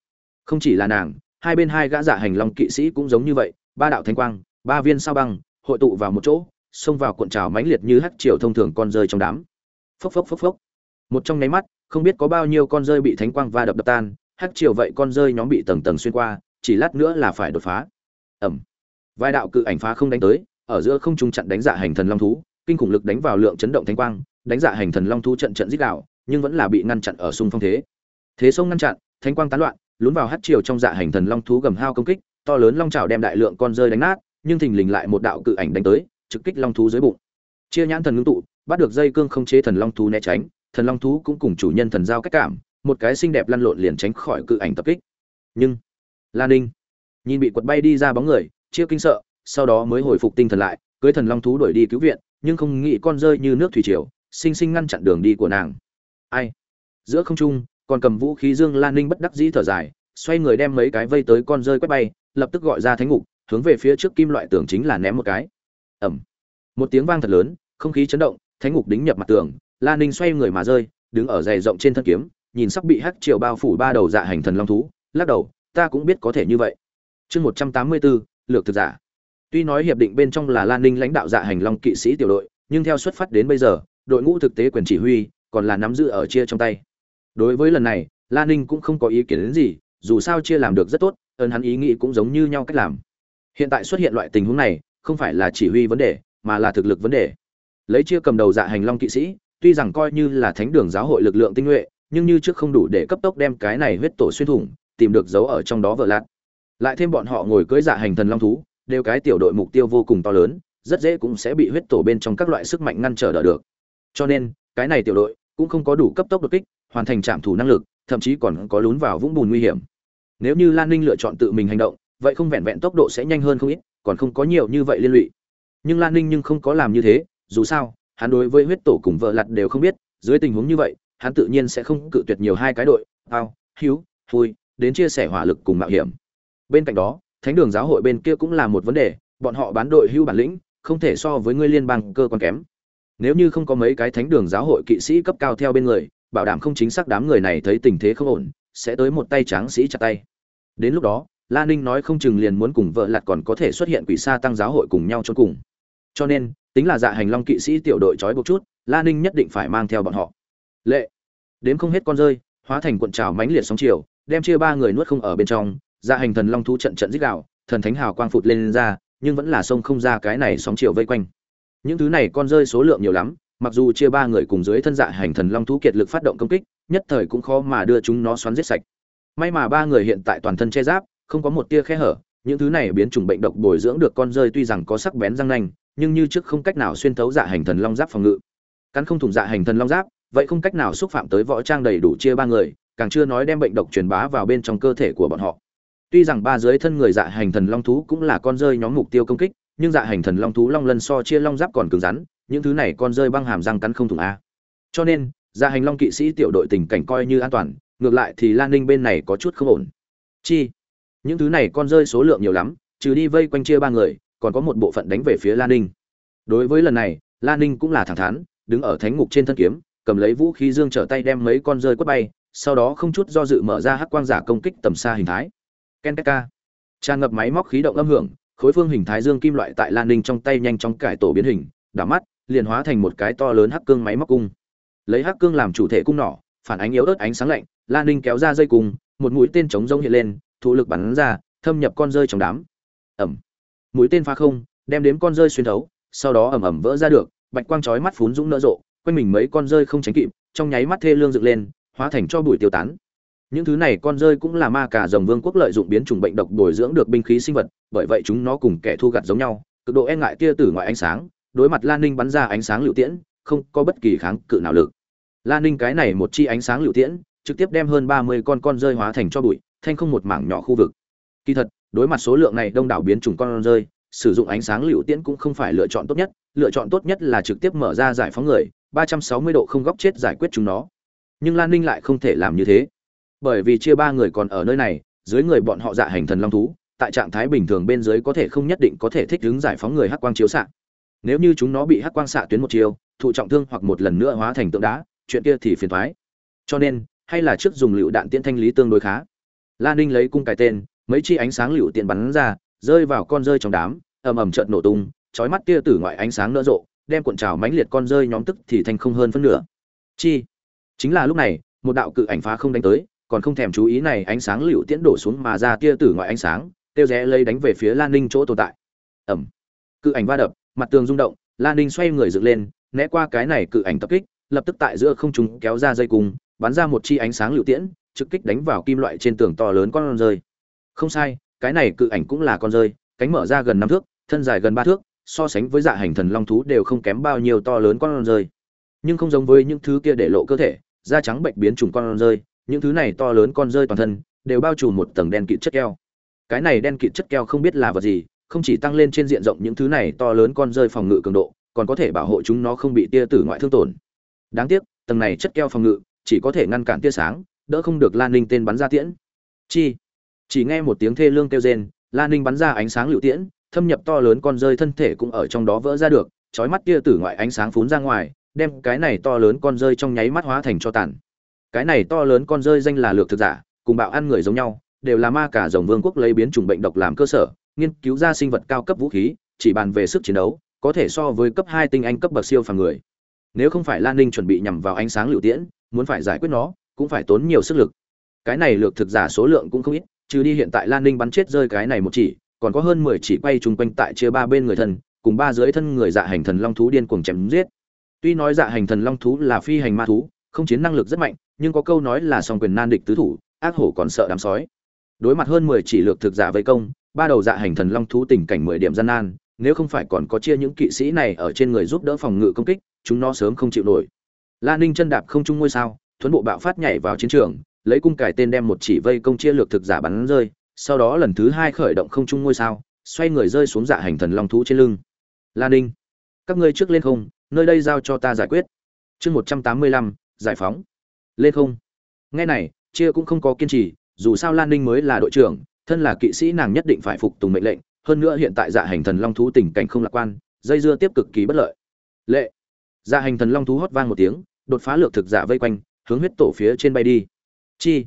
Không chỉ là nàng hai bên hai gã giả hành long kỵ sĩ cũng giống như vậy, ba đạo thánh quang, ba viên sao băng, hội tụ vào một chỗ, xông vào cuộn trào mãnh liệt như hắt triều thông thường con rơi trong đám. Phốc phốc phốc phốc. Một trong nháy mắt, không biết có bao nhiêu con rơi bị thánh quang va đập đập tan hắt triều vậy con rơi nhóm bị tầng tầng xuyên qua, chỉ lát nữa là phải đột phá. Ẩm vai đạo cự ảnh phá không đánh tới, ở giữa không trung chặn đánh dạ hành thần long thú, kinh khủng lực đánh vào lượng chấn động thánh quang, đánh dạ hành thần long thú trận trận giết đạo nhưng vẫn là bị ngăn chặn ở xung phong thế. Thế sông ngăn chặn, thánh quang tán loạn lún vào hắt chiều trong dạ hành thần long thú gầm hao công kích, to lớn long trào đem đại lượng con rơi đánh nát, nhưng thình lình lại một đạo cự ảnh đánh tới, trực kích long thú dưới bụng. Chia nhãn thần ngưng tụ, bắt được dây cương không chế thần long thú né tránh, thần long thú cũng cùng chủ nhân thần giao cách cảm, một cái xinh đẹp lăn lộn liền tránh khỏi cự ảnh tập kích. Nhưng lan ninh, nhìn bị quật bay đi ra bóng người, chia kinh sợ, sau đó mới hồi phục tinh thần lại, cưới thần long thú đuổi đi cứu viện, nhưng không nghĩ con rơi như nước thủy triều, sinh sinh ngăn chặn đường đi của nàng. Ai? Giữa không trung còn cầm vũ khí dương lan ninh bất đắc dĩ thở dài, xoay người đem mấy cái vây tới con rơi quét bay, lập tức gọi ra thánh ngục, hướng về phía trước kim loại tường chính là ném một cái. Ẩm một tiếng vang thật lớn, không khí chấn động, thánh ngục đính nhập mặt tường lan ninh xoay người mà rơi, đứng ở dày rộng trên thân kiếm, nhìn sắp bị hắc triều bao phủ ba đầu dạ hành thần long thú, lắc đầu, ta cũng biết có thể như vậy. Chương một trăm tám mươi bốn, lược thực giả. Tuy nói hiệp định bên trong là lan ninh lãnh đạo dạ hành long kỵ sĩ tiểu đội, nhưng theo xuất phát đến bây giờ, đội ngũ thực tế quyền chỉ huy còn là nắm giữ ở chia trong tay đối với lần này lan ninh cũng không có ý kiến đến gì, dù sao chia làm được rất tốt, ơn hắn ý nghĩ cũng giống như nhau cách làm. Hiện tại xuất hiện loại tình huống này, không phải là chỉ huy vấn đề, mà là thực lực vấn đề. Lấy chia cầm đầu dạ hành long kỵ sĩ, tuy rằng coi như là thánh đường giáo hội lực lượng tinh nhuệ, nhưng như trước không đủ để cấp tốc đem cái này huyết tổ xuyên thủng, tìm được dấu ở trong đó vợ lạt. Lại thêm bọn họ ngồi cưới dạ hành thần long thú, đều cái tiểu đội mục tiêu vô cùng to lớn, rất dễ cũng sẽ bị huyết tổ bên trong các loại sức mạnh ngăn trở đỡ được. Cho nên, cái này tiểu đội cũng không có đủ cấp tốc đột kích hoàn thành trạm thủ năng lực, thậm chí còn có lún vào vũng bùn nguy hiểm. Nếu như lan ninh lựa chọn tự mình hành động, vậy không vẹn vẹn tốc độ sẽ nhanh hơn không ít, còn không có nhiều như vậy liên lụy. Nhưng lan ninh nhưng không có làm như thế, dù sao, hắn đối với huyết tổ cùng vợ lặt đều không biết, dưới tình huống như vậy, hắn tự nhiên sẽ không cự tuyệt nhiều hai cái đội ao hữu vui đến chia sẻ hỏa lực cùng mạo hiểm. Bên cạnh đó, thánh đường giáo hội bên kia cũng là một vấn đề, bọn họ bán đội hưu bản lĩnh, không thể so với ngươi liên bang cơ quan kém. Nếu như không có mấy cái thánh đường giáo hội kỵ sĩ cấp cao theo bên người bảo đảm không chính xác đám người này thấy tình thế không ổn sẽ tới một tay tráng sĩ chặt tay. Đến lúc đó la ninh nói không chừng liền muốn cùng vợ lặt còn có thể xuất hiện quỷ sa tăng giáo hội cùng nhau cho cùng. Cho nên tính là dạ hành long kỵ sĩ tiểu đội trói buộc chút la ninh nhất định phải mang theo bọn họ. Lệ. Đến không hết con rơi hóa thành cuộn trào mãnh liệt sóng chiều đem chia ba người nuốt không ở bên trong dạ hành thần long thú trận trận dích đạo thần thánh hào quang phụt lên, lên ra nhưng vẫn là sông không ra cái này sóng chiều vây quanh. Những thứ này con rơi số lượng nhiều lắm mặc dù chia ba người cùng dưới thân dạ hành thần long thú kiệt lực phát động công kích, nhất thời cũng khó mà đưa chúng nó xoắn giết sạch. May mà ba người hiện tại toàn thân che giáp, không có một tia khe hở, những thứ này biến chủng bệnh độc bồi dưỡng được con rơi tuy rằng có sắc bén răng nanh, nhưng như trước không cách nào xuyên thấu dạ hành thần long giáp phòng ngự. Cắn không thủng dạ hành thần long giáp, vậy không cách nào xúc phạm tới võ trang đầy đủ chia ba người, càng chưa nói đem bệnh độc truyền bá vào bên trong cơ thể của bọn họ. Tuy rằng ba dưới thân người dạ hành thần long thú cũng là con rơi nhóm mục tiêu công kích, nhưng dạ hành thần long thú long lân so chia long giáp còn cứng rắn những thứ này con rơi băng hàm răng cắn không thủng a. Cho nên, gia hành long kỵ sĩ tiểu đội tình cảnh coi như an toàn, ngược lại thì lan ninh bên này có chút không ổn. Chi? Những thứ này con rơi số lượng nhiều lắm, trừ đi vây quanh chia ba người, còn có một bộ phận đánh về phía lan ninh. Đối với lần này, lan ninh cũng là thẳng thắn, đứng ở thánh ngục trên thân kiếm, cầm lấy vũ khí dương trở tay đem mấy con rơi quất bay, sau đó không chút do dự mở ra hắc quang giả công kích tầm xa hình thái. Ken ka tràn ngập máy móc khí động âm hưởng, khối phương hình thái dương kim loại tại lan ninh trong tay nhanh chóng cải tổ biến hình, đảo mắt liền hóa thành một cái to lớn hắc cương máy móc cung. Lấy hắc cương làm chủ thể cung nỏ, phản ánh yếu ớt ánh sáng lạnh, lan ninh kéo ra dây cung, một mũi tên chống rông hiện lên, thủ lực bắn ra, thâm nhập con rơi trong đám. Ẩm. Mũi tên phá không, đem đếm con rơi xuyên thấu, sau đó ẩm ẩm vỡ ra được, bạch quang chói mắt phún dũng nở rộ, quanh mình mấy con rơi không tránh kịp, trong nháy mắt thê lương dựng lên, hóa thành cho bụi tiêu tán. Những thứ này con rơi cũng là ma cả rồng vương quốc lợi dụng biến chủng bệnh độc bồi dưỡng được binh khí sinh vật, bởi vậy chúng nó cùng kẻ thu gặt giống nhau, cực độ e ngại tia tử ngoại ánh sáng đối mặt lan ninh bắn ra ánh sáng lựu tiễn, không có bất kỳ kháng cự nào lực. Lan ninh cái này một chi ánh sáng lựu tiễn, trực tiếp đem hơn ba mươi con con rơi hóa thành cho bụi, thanh không một mảng nhỏ khu vực. Kỳ thật, đối mặt số lượng này đông đảo biến chủng con rơi, sử dụng ánh sáng lựu tiễn cũng không phải lựa chọn tốt nhất, lựa chọn tốt nhất là trực tiếp mở ra giải phóng người, ba trăm sáu mươi độ không góc chết giải quyết chúng nó. Nhưng lan ninh lại không thể làm như thế. Bởi vì chia ba người còn ở nơi này, dưới người bọn họ dạ hành thần long thú, tại trạng thái bình thường bên dưới có thể không nhất định có thể thích ứng giải phóng người hắc quang chiếu xạ nếu như chúng nó bị hắc quang xạ tuyến một chiều, thụ trọng thương hoặc một lần nữa hóa thành tượng đá, chuyện kia thì phiền thoái cho nên, hay là trước dùng lựu đạn tiễn thanh lý tương đối khá. Lan ninh lấy cung cài tên, mấy chi ánh sáng lựu tiện bắn ra, rơi vào con rơi trong đám, ầm ầm trợn nổ tung, chói mắt tia tử ngoại ánh sáng nở rộ, đem cuộn trào mãnh liệt con rơi nhóm tức thì thành không hơn phân nửa. Chi? Chính là lúc này, một đạo cự ảnh phá không đánh tới, còn không thèm chú ý này ánh sáng lựu tiễn đổ xuống mà ra tia tử ngoại ánh sáng tiêu rẽ lấy đánh về phía lan ninh chỗ tồn tại. Ẩm cự ảnh va đập mặt tường rung động lan ninh xoay người dựng lên, né qua cái này cự ảnh tập kích, lập tức tại giữa không trung kéo ra dây cung, bắn ra một chi ánh sáng lựu tiễn, trực kích đánh vào kim loại trên tường to lớn con rơi. Không sai, cái này cự ảnh cũng là con rơi, cánh mở ra gần năm thước, thân dài gần ba thước, so sánh với dạ hành thần long thú đều không kém bao nhiêu to lớn con rơi. Nhưng không giống với những thứ kia để lộ cơ thể, da trắng bệnh biến trùng con rơi, những thứ này to lớn con rơi toàn thân, đều bao trùm một tầng đen kịt chất keo. Cái này đen kịt chất keo không biết là vật gì không chỉ tăng lên trên diện rộng những thứ này to lớn con rơi phòng ngự cường độ, còn có thể bảo hộ chúng nó không bị tia tử ngoại thương tổn. Đáng tiếc, tầng này chất keo phòng ngự chỉ có thể ngăn cản tia sáng, đỡ không được lan ninh tên bắn ra tiễn. Chi? Chỉ nghe một tiếng thê lương kêu rên, lan ninh bắn ra ánh sáng lựu tiễn, thâm nhập to lớn con rơi thân thể cũng ở trong đó vỡ ra được trói mắt tia tử ngoại ánh sáng phún ra ngoài, đem cái này to lớn con rơi trong nháy mắt hóa thành cho tàn. Cái này to lớn con rơi danh là lược thực giả, cùng bạo ăn người giống nhau, đều là ma cả rồng vương quốc lấy biến chủng bệnh độc làm cơ sở nghiên cứu ra sinh vật cao cấp vũ khí, chỉ bàn về sức chiến đấu, có thể so với cấp hai tinh anh cấp bậc siêu phàm người. Nếu không phải lan ninh chuẩn bị nhằm vào ánh sáng lựu tiễn, muốn phải giải quyết nó, cũng phải tốn nhiều sức lực. Cái này lược thực giả số lượng cũng không ít, trừ đi hiện tại lan ninh bắn chết rơi cái này một chỉ, còn có hơn mười chỉ quay chung quanh tại chia ba bên người thân, cùng ba dưới thân người dạ hành thần long thú điên cuồng chém giết. Tuy nói dạ hành thần long thú là phi hành ma thú, không chiến năng lực rất mạnh, nhưng có câu nói là song quyền nan địch tứ thủ, ác hổ còn sợ đám sói. Đối mặt hơn mười chỉ lược thực giả vây công ba đầu dạ hành thần long thú tình cảnh mười điểm gian nan, nếu không phải còn có chia những kỵ sĩ này ở trên người giúp đỡ phòng ngự công kích, chúng nó sớm không chịu nổi. Lan ninh chân đạp không trung ngôi sao, thuấn bộ bạo phát nhảy vào chiến trường, lấy cung cải tên đem một chỉ vây công chia lược thực giả bắn rơi, sau đó lần thứ hai khởi động không trung ngôi sao, xoay người rơi xuống dạ hành thần long thú trên lưng. Lan ninh, các ngươi trước lên không, nơi đây giao cho ta giải quyết. Chương một trăm tám mươi lăm, giải phóng. Lên không. Nghe này, chia cũng không có kiên trì, dù sao lan ninh mới là đội trưởng thân là kỵ sĩ nàng nhất định phải phục tùng mệnh lệnh, hơn nữa hiện tại dạ hành thần long thú tình cảnh không lạc quan, dây dưa tiếp cực kỳ bất lợi. Lệ. Dạ hành thần long thú hót vang một tiếng, đột phá lược thực giả vây quanh, hướng huyết tổ phía trên bay đi. Chi.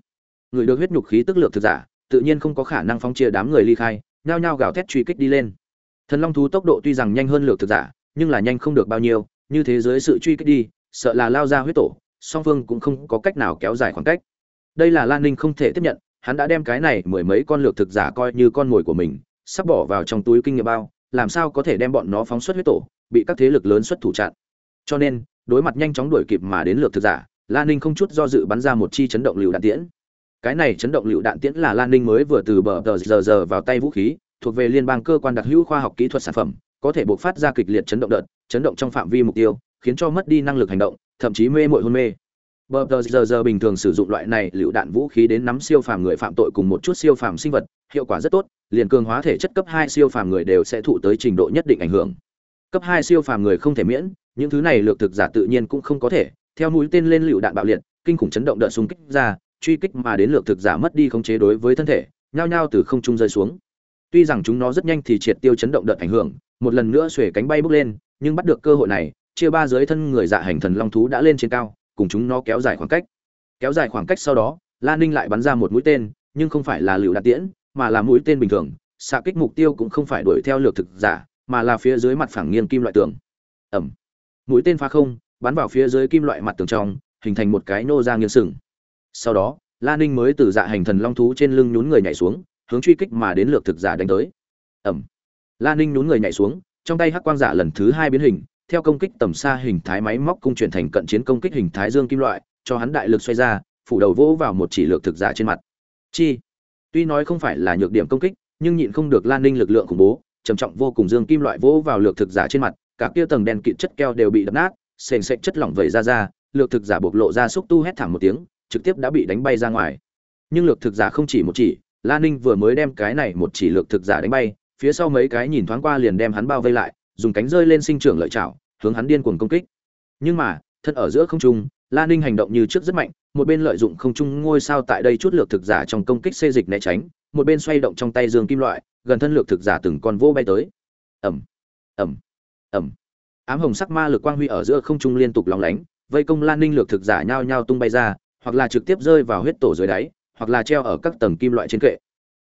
Người được huyết nhục khí tức lược thực giả, tự nhiên không có khả năng phóng chia đám người ly khai, nhao nhao gào thét truy kích đi lên. Thần long thú tốc độ tuy rằng nhanh hơn lược thực giả, nhưng là nhanh không được bao nhiêu, như thế giới sự truy kích đi, sợ là lao ra huyết tổ, song phương cũng không có cách nào kéo dài khoảng cách. Đây là lan ninh không thể tiếp nhận hắn đã đem cái này mười mấy con lược thực giả coi như con mồi của mình, sắp bỏ vào trong túi kinh nghiệm bao, làm sao có thể đem bọn nó phóng xuất huyết tổ, bị các thế lực lớn xuất thủ chặn. Cho nên, đối mặt nhanh chóng đuổi kịp mà đến lược thực giả lan ninh không chút do dự bắn ra một chi chấn động lựu đạn tiễn. Cái này chấn động lựu đạn tiễn là lan ninh mới vừa từ bờ tờ giờ giờ vào tay vũ khí, thuộc về liên bang cơ quan đặc hữu khoa học kỹ thuật sản phẩm, có thể buộc phát ra kịch liệt chấn động đợt, chấn động trong phạm vi mục tiêu, khiến cho mất đi năng lực hành động, thậm chí mê mội hôn mê bờ tờ giờ giờ bình thường sử dụng loại này lựu đạn vũ khí đến nắm siêu phàm người phạm tội cùng một chút siêu phàm sinh vật, hiệu quả rất tốt, liền cường hóa thể chất cấp hai siêu phàm người đều sẽ thụ tới trình độ nhất định ảnh hưởng. Cấp hai siêu phàm người không thể miễn, những thứ này lược thực giả tự nhiên cũng không có thể, theo mũi tên lên lựu đạn bạo liệt, kinh khủng chấn động đợt xung kích ra, truy kích mà đến lược thực giả mất đi khống chế đối với thân thể, nhao nhao từ không trung rơi xuống. Tuy rằng chúng nó rất nhanh thì triệt tiêu chấn động đợt ảnh hưởng, một lần nữa xuề cánh bay bốc lên, nhưng bắt được cơ hội này, chia ba dưới thân người dạ hành thần long thú đã lên trên cao cùng chúng nó kéo dài khoảng cách. Kéo dài khoảng cách sau đó lan ninh lại bắn ra một mũi tên, nhưng không phải là lựu đạn tiễn, mà là mũi tên bình thường. Xạ kích mục tiêu cũng không phải đuổi theo lược thực giả, mà là phía dưới mặt phẳng nghiêng kim loại tường. Ẩm. Mũi tên phá không, bắn vào phía dưới kim loại mặt tường trong, hình thành một cái nô ra nghiêng sừng. Sau đó lan ninh mới từ dạ hành thần long thú trên lưng nhún người nhảy xuống, hướng truy kích mà đến lược thực giả đánh tới. Ẩm. Lan ninh nhún người nhảy xuống, trong tay hắc quang giả lần thứ hai biến hình theo công kích tầm xa hình thái máy móc cung chuyển thành cận chiến công kích hình thái dương kim loại, cho hắn đại lực xoay ra, phủ đầu vỗ vào một chỉ lược thực giả trên mặt. Chi? Tuy nói không phải là nhược điểm công kích, nhưng nhịn không được lan ninh lực lượng khủng bố, trầm trọng vô cùng dương kim loại vỗ vào lược thực giả trên mặt, cả kia tầng đen kịt chất keo đều bị đập nát, sền sệt chất lỏng vẩy ra ra, lược thực giả bộc lộ ra xúc tu hét thảm một tiếng, trực tiếp đã bị đánh bay ra ngoài. Nhưng lược thực giả không chỉ một chỉ, lan ninh vừa mới đem cái này một chỉ lược thực giả đánh bay, phía sau mấy cái nhìn thoáng qua liền đem hắn bao vây lại dùng cánh rơi lên sinh trưởng lợi chảo hướng hắn điên cuồng công kích nhưng mà thân ở giữa không trung Lan Ninh hành động như trước rất mạnh, một bên lợi dụng không trung ngôi sao tại đây chút lược thực giả trong công kích xê dịch né tránh, một bên xoay động trong tay dương kim loại, gần thân lược thực giả từng con vô bay tới. Ầm, ầm, ầm. Ám hồng sắc ma lực quang huy ở giữa không trung liên tục lóng lánh, vây công Lan Ninh lược thực giả nhao nhao tung bay ra, hoặc là trực tiếp rơi vào huyết tổ dưới đáy, hoặc là treo ở các tầng kim loại trên kệ.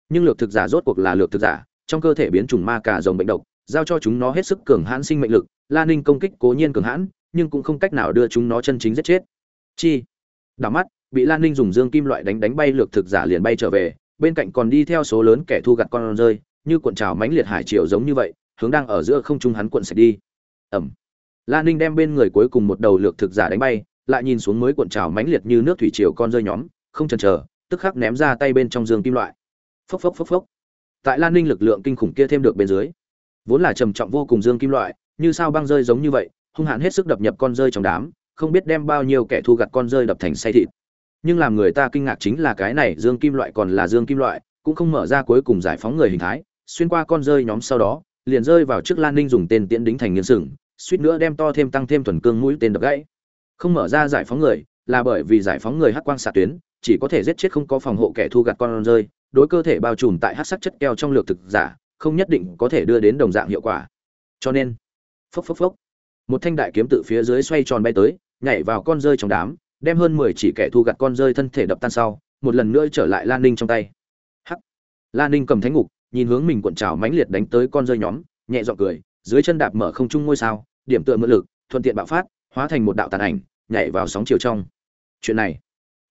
Nhưng lược thực giả rốt cuộc là lược thực giả, trong cơ thể biến chủng ma cả rồng bệnh độc, giao cho chúng nó hết sức cường hãn sinh mệnh lực, Lan Ninh công kích cố nhiên cường hãn, nhưng cũng không cách nào đưa chúng nó chân chính giết chết. Chi? Đảo mắt, bị Lan Ninh dùng dương kim loại đánh đánh bay lược thực giả liền bay trở về, bên cạnh còn đi theo số lớn kẻ thu gặt con rơi, như cuộn trào mánh liệt hải triều giống như vậy, hướng đang ở giữa không trung hắn cuộn sạch đi. Ẩm, Lan Ninh đem bên người cuối cùng một đầu lược thực giả đánh bay, lại nhìn xuống mới cuộn trào mánh liệt như nước thủy triều con rơi nhóm, không chần chờ, tức khắc ném ra tay bên trong dương kim loại. Phốc phốc phốc phốc. Tại Lan Ninh lực lượng kinh khủng kia thêm được bên dưới, vốn là trầm trọng vô cùng dương kim loại, như sao băng rơi giống như vậy, hung hãn hết sức đập nhập con rơi trong đám, không biết đem bao nhiêu kẻ thu gặt con rơi đập thành say thịt. Nhưng làm người ta kinh ngạc chính là cái này dương kim loại còn là dương kim loại, cũng không mở ra cuối cùng giải phóng người hình thái, xuyên qua con rơi nhóm sau đó, liền rơi vào trước Lan Ninh dùng tên tiễn đính thành nghiến sừng, suýt nữa đem to thêm tăng thêm thuần cương mũi tên đập gãy. Không mở ra giải phóng người, là bởi vì giải phóng người hắc quang xạ tuyến, chỉ có thể giết chết không có phòng hộ kẻ thu gặt con rơi, đối cơ thể bao trùm tại hắc sắc chất keo trong lược thực giả, không nhất định có thể đưa đến đồng dạng hiệu quả. Cho nên, phốc phốc phốc, một thanh đại kiếm tự phía dưới xoay tròn bay tới, nhảy vào con rơi trong đám, đem hơn mười chỉ kẻ thu gặt con rơi thân thể đập tan sau, một lần nữa trở lại Lan Ninh trong tay. Hắc. Lan Ninh cầm thánh ngục, nhìn hướng mình cuộn trào mãnh liệt đánh tới con rơi nhóm, nhẹ giọng cười, dưới chân đạp mở không trung ngôi sao, điểm tựa mượn lực, thuận tiện bạo phát, hóa thành một đạo tàn ảnh, nhảy vào sóng chiều trong. Chuyện này,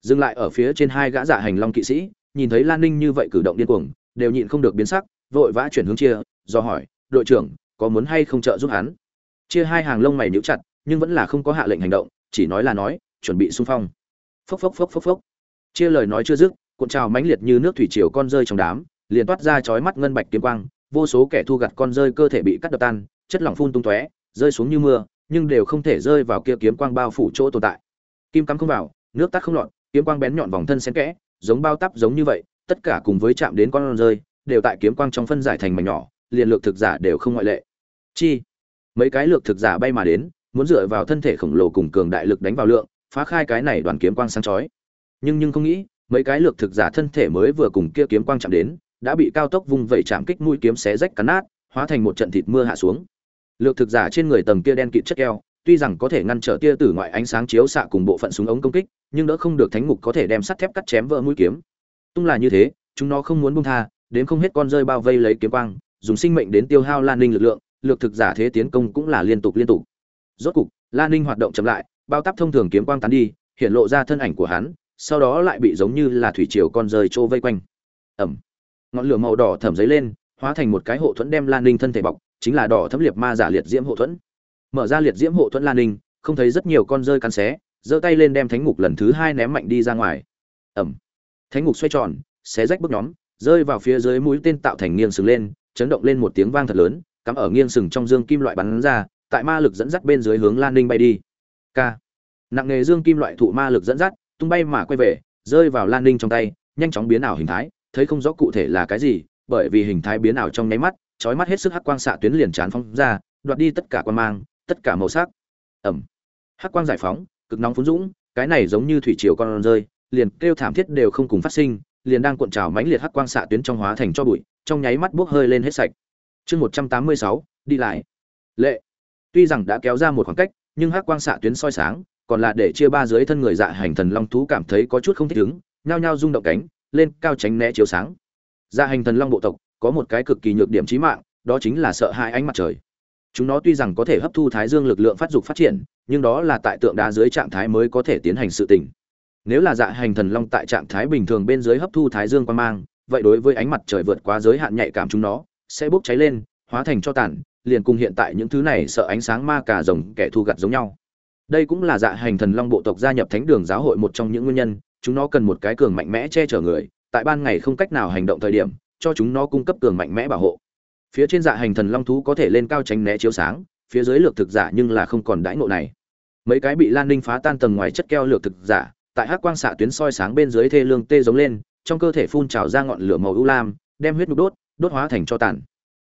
dừng lại ở phía trên hai gã giả hành long kỵ sĩ, nhìn thấy Lan Ninh như vậy cử động điên cuồng, đều nhịn không được biến sắc, vội vã chuyển hướng chia, do hỏi, đội trưởng, có muốn hay không trợ giúp hắn? Chia hai hàng lông mày nhíu chặt, nhưng vẫn là không có hạ lệnh hành động, chỉ nói là nói, chuẩn bị xung phong. Phốc phốc phốc phốc phốc. Chia lời nói chưa dứt, cuộn trào mãnh liệt như nước thủy triều con rơi trong đám, liền toát ra chói mắt ngân bạch kiếm quang, vô số kẻ thu gặt con rơi cơ thể bị cắt đập tan, chất lỏng phun tung tóe, rơi xuống như mưa, nhưng đều không thể rơi vào kia kiếm quang bao phủ chỗ tồn tại. Kim cắm không vào, nước tắt không lọt, kiếm quang bén nhọn vòng thân xen kẽ, giống bao tắp giống như vậy, tất cả cùng với chạm đến con rơi, đều tại kiếm quang trong phân giải thành mảnh nhỏ, liền lược thực giả đều không ngoại lệ. Chi? Mấy cái lược thực giả bay mà đến, muốn dựa vào thân thể khổng lồ cùng cường đại lực đánh vào lượng, phá khai cái này đoàn kiếm quang sáng chói. Nhưng nhưng không nghĩ, mấy cái lược thực giả thân thể mới vừa cùng kia kiếm quang chạm đến, đã bị cao tốc vung vẩy chạm kích mũi kiếm xé rách cắn nát, hóa thành một trận thịt mưa hạ xuống. Lược thực giả trên người tầng kia đen kịt chất keo, tuy rằng có thể ngăn trở tia tử ngoại ánh sáng chiếu xạ cùng bộ phận súng ống công kích, nhưng đỡ không được thánh ngục có thể đem sắt thép cắt chém vỡ mũi kiếm. Tung là như thế, chúng nó không muốn buông tha, đến không hết con rơi bao vây lấy kiếm quang, dùng sinh mệnh đến tiêu hao Lan Ninh lực lượng, lược thực giả thế tiến công cũng là liên tục liên tục. Rốt cục, Lan Ninh hoạt động chậm lại, bao táp thông thường kiếm quang tán đi, hiện lộ ra thân ảnh của hắn, sau đó lại bị giống như là thủy triều con rơi trô vây quanh. Ầm. Ngọn lửa màu đỏ thẩm giấy lên, hóa thành một cái hộ thuẫn đem Lan Ninh thân thể bọc, chính là đỏ thấm liệt ma giả liệt diễm hộ thuẫn. Mở ra liệt diễm hộ thuẫn Lan Ninh, không thấy rất nhiều con rơi cắn xé, giơ tay lên đem thánh ngục lần thứ hai ném mạnh đi ra ngoài. Ầm. Thánh ngục xoay tròn, xé rách bước nhóm, rơi vào phía dưới mũi tên tạo thành nghiêng sừng lên, chấn động lên một tiếng vang thật lớn, cắm ở nghiêng sừng trong dương kim loại bắn ra, tại ma lực dẫn dắt bên dưới hướng Lan Ninh bay đi. K. Nặng nghề dương kim loại thụ ma lực dẫn dắt, tung bay mà quay về, rơi vào Lan Ninh trong tay, nhanh chóng biến ảo hình thái, thấy không rõ cụ thể là cái gì, bởi vì hình thái biến ảo trong nháy mắt, chói mắt hết sức hắc quang xạ tuyến liền chán phóng ra, đoạt đi tất cả quan mang, tất cả màu sắc. Ầm. Hắc quang giải phóng, cực nóng phun dũng, cái này giống như thủy triều con rơi, liền kêu thảm thiết đều không cùng phát sinh, liền đang cuộn trào mãnh liệt hắc quang xạ tuyến trong hóa thành cho bụi, trong nháy mắt bốc hơi lên hết sạch. Chương 186, đi lại. Lệ. Tuy rằng đã kéo ra một khoảng cách, nhưng hắc quang xạ tuyến soi sáng, còn là để chia ba dưới thân người dạ hành thần long thú cảm thấy có chút không thích ứng, nhao nhao rung động cánh, lên cao tránh né chiếu sáng. Dạ hành thần long bộ tộc có một cái cực kỳ nhược điểm chí mạng, đó chính là sợ hãi ánh mặt trời. Chúng nó tuy rằng có thể hấp thu thái dương lực lượng phát dục phát triển, nhưng đó là tại tượng đá dưới trạng thái mới có thể tiến hành sự tình. Nếu là dạ hành thần long tại trạng thái bình thường bên dưới hấp thu thái dương quang mang, vậy đối với ánh mặt trời vượt quá giới hạn nhạy cảm chúng nó, sẽ bốc cháy lên, hóa thành cho tàn, liền cùng hiện tại những thứ này sợ ánh sáng ma cả rồng kẻ thu gặt giống nhau. Đây cũng là dạ hành thần long bộ tộc gia nhập thánh đường giáo hội một trong những nguyên nhân, chúng nó cần một cái cường mạnh mẽ che chở người, tại ban ngày không cách nào hành động thời điểm, cho chúng nó cung cấp cường mạnh mẽ bảo hộ. Phía trên dạ hành thần long thú có thể lên cao tránh né chiếu sáng, phía dưới lược thực giả nhưng là không còn đãi ngộ này. Mấy cái bị Lan Ninh phá tan tầng ngoài chất keo lược thực giả, tại hắc quang xạ tuyến soi sáng bên dưới thê lương tê giống lên, trong cơ thể phun trào ra ngọn lửa màu u lam, đem huyết nhục đốt, đốt hóa thành cho tàn.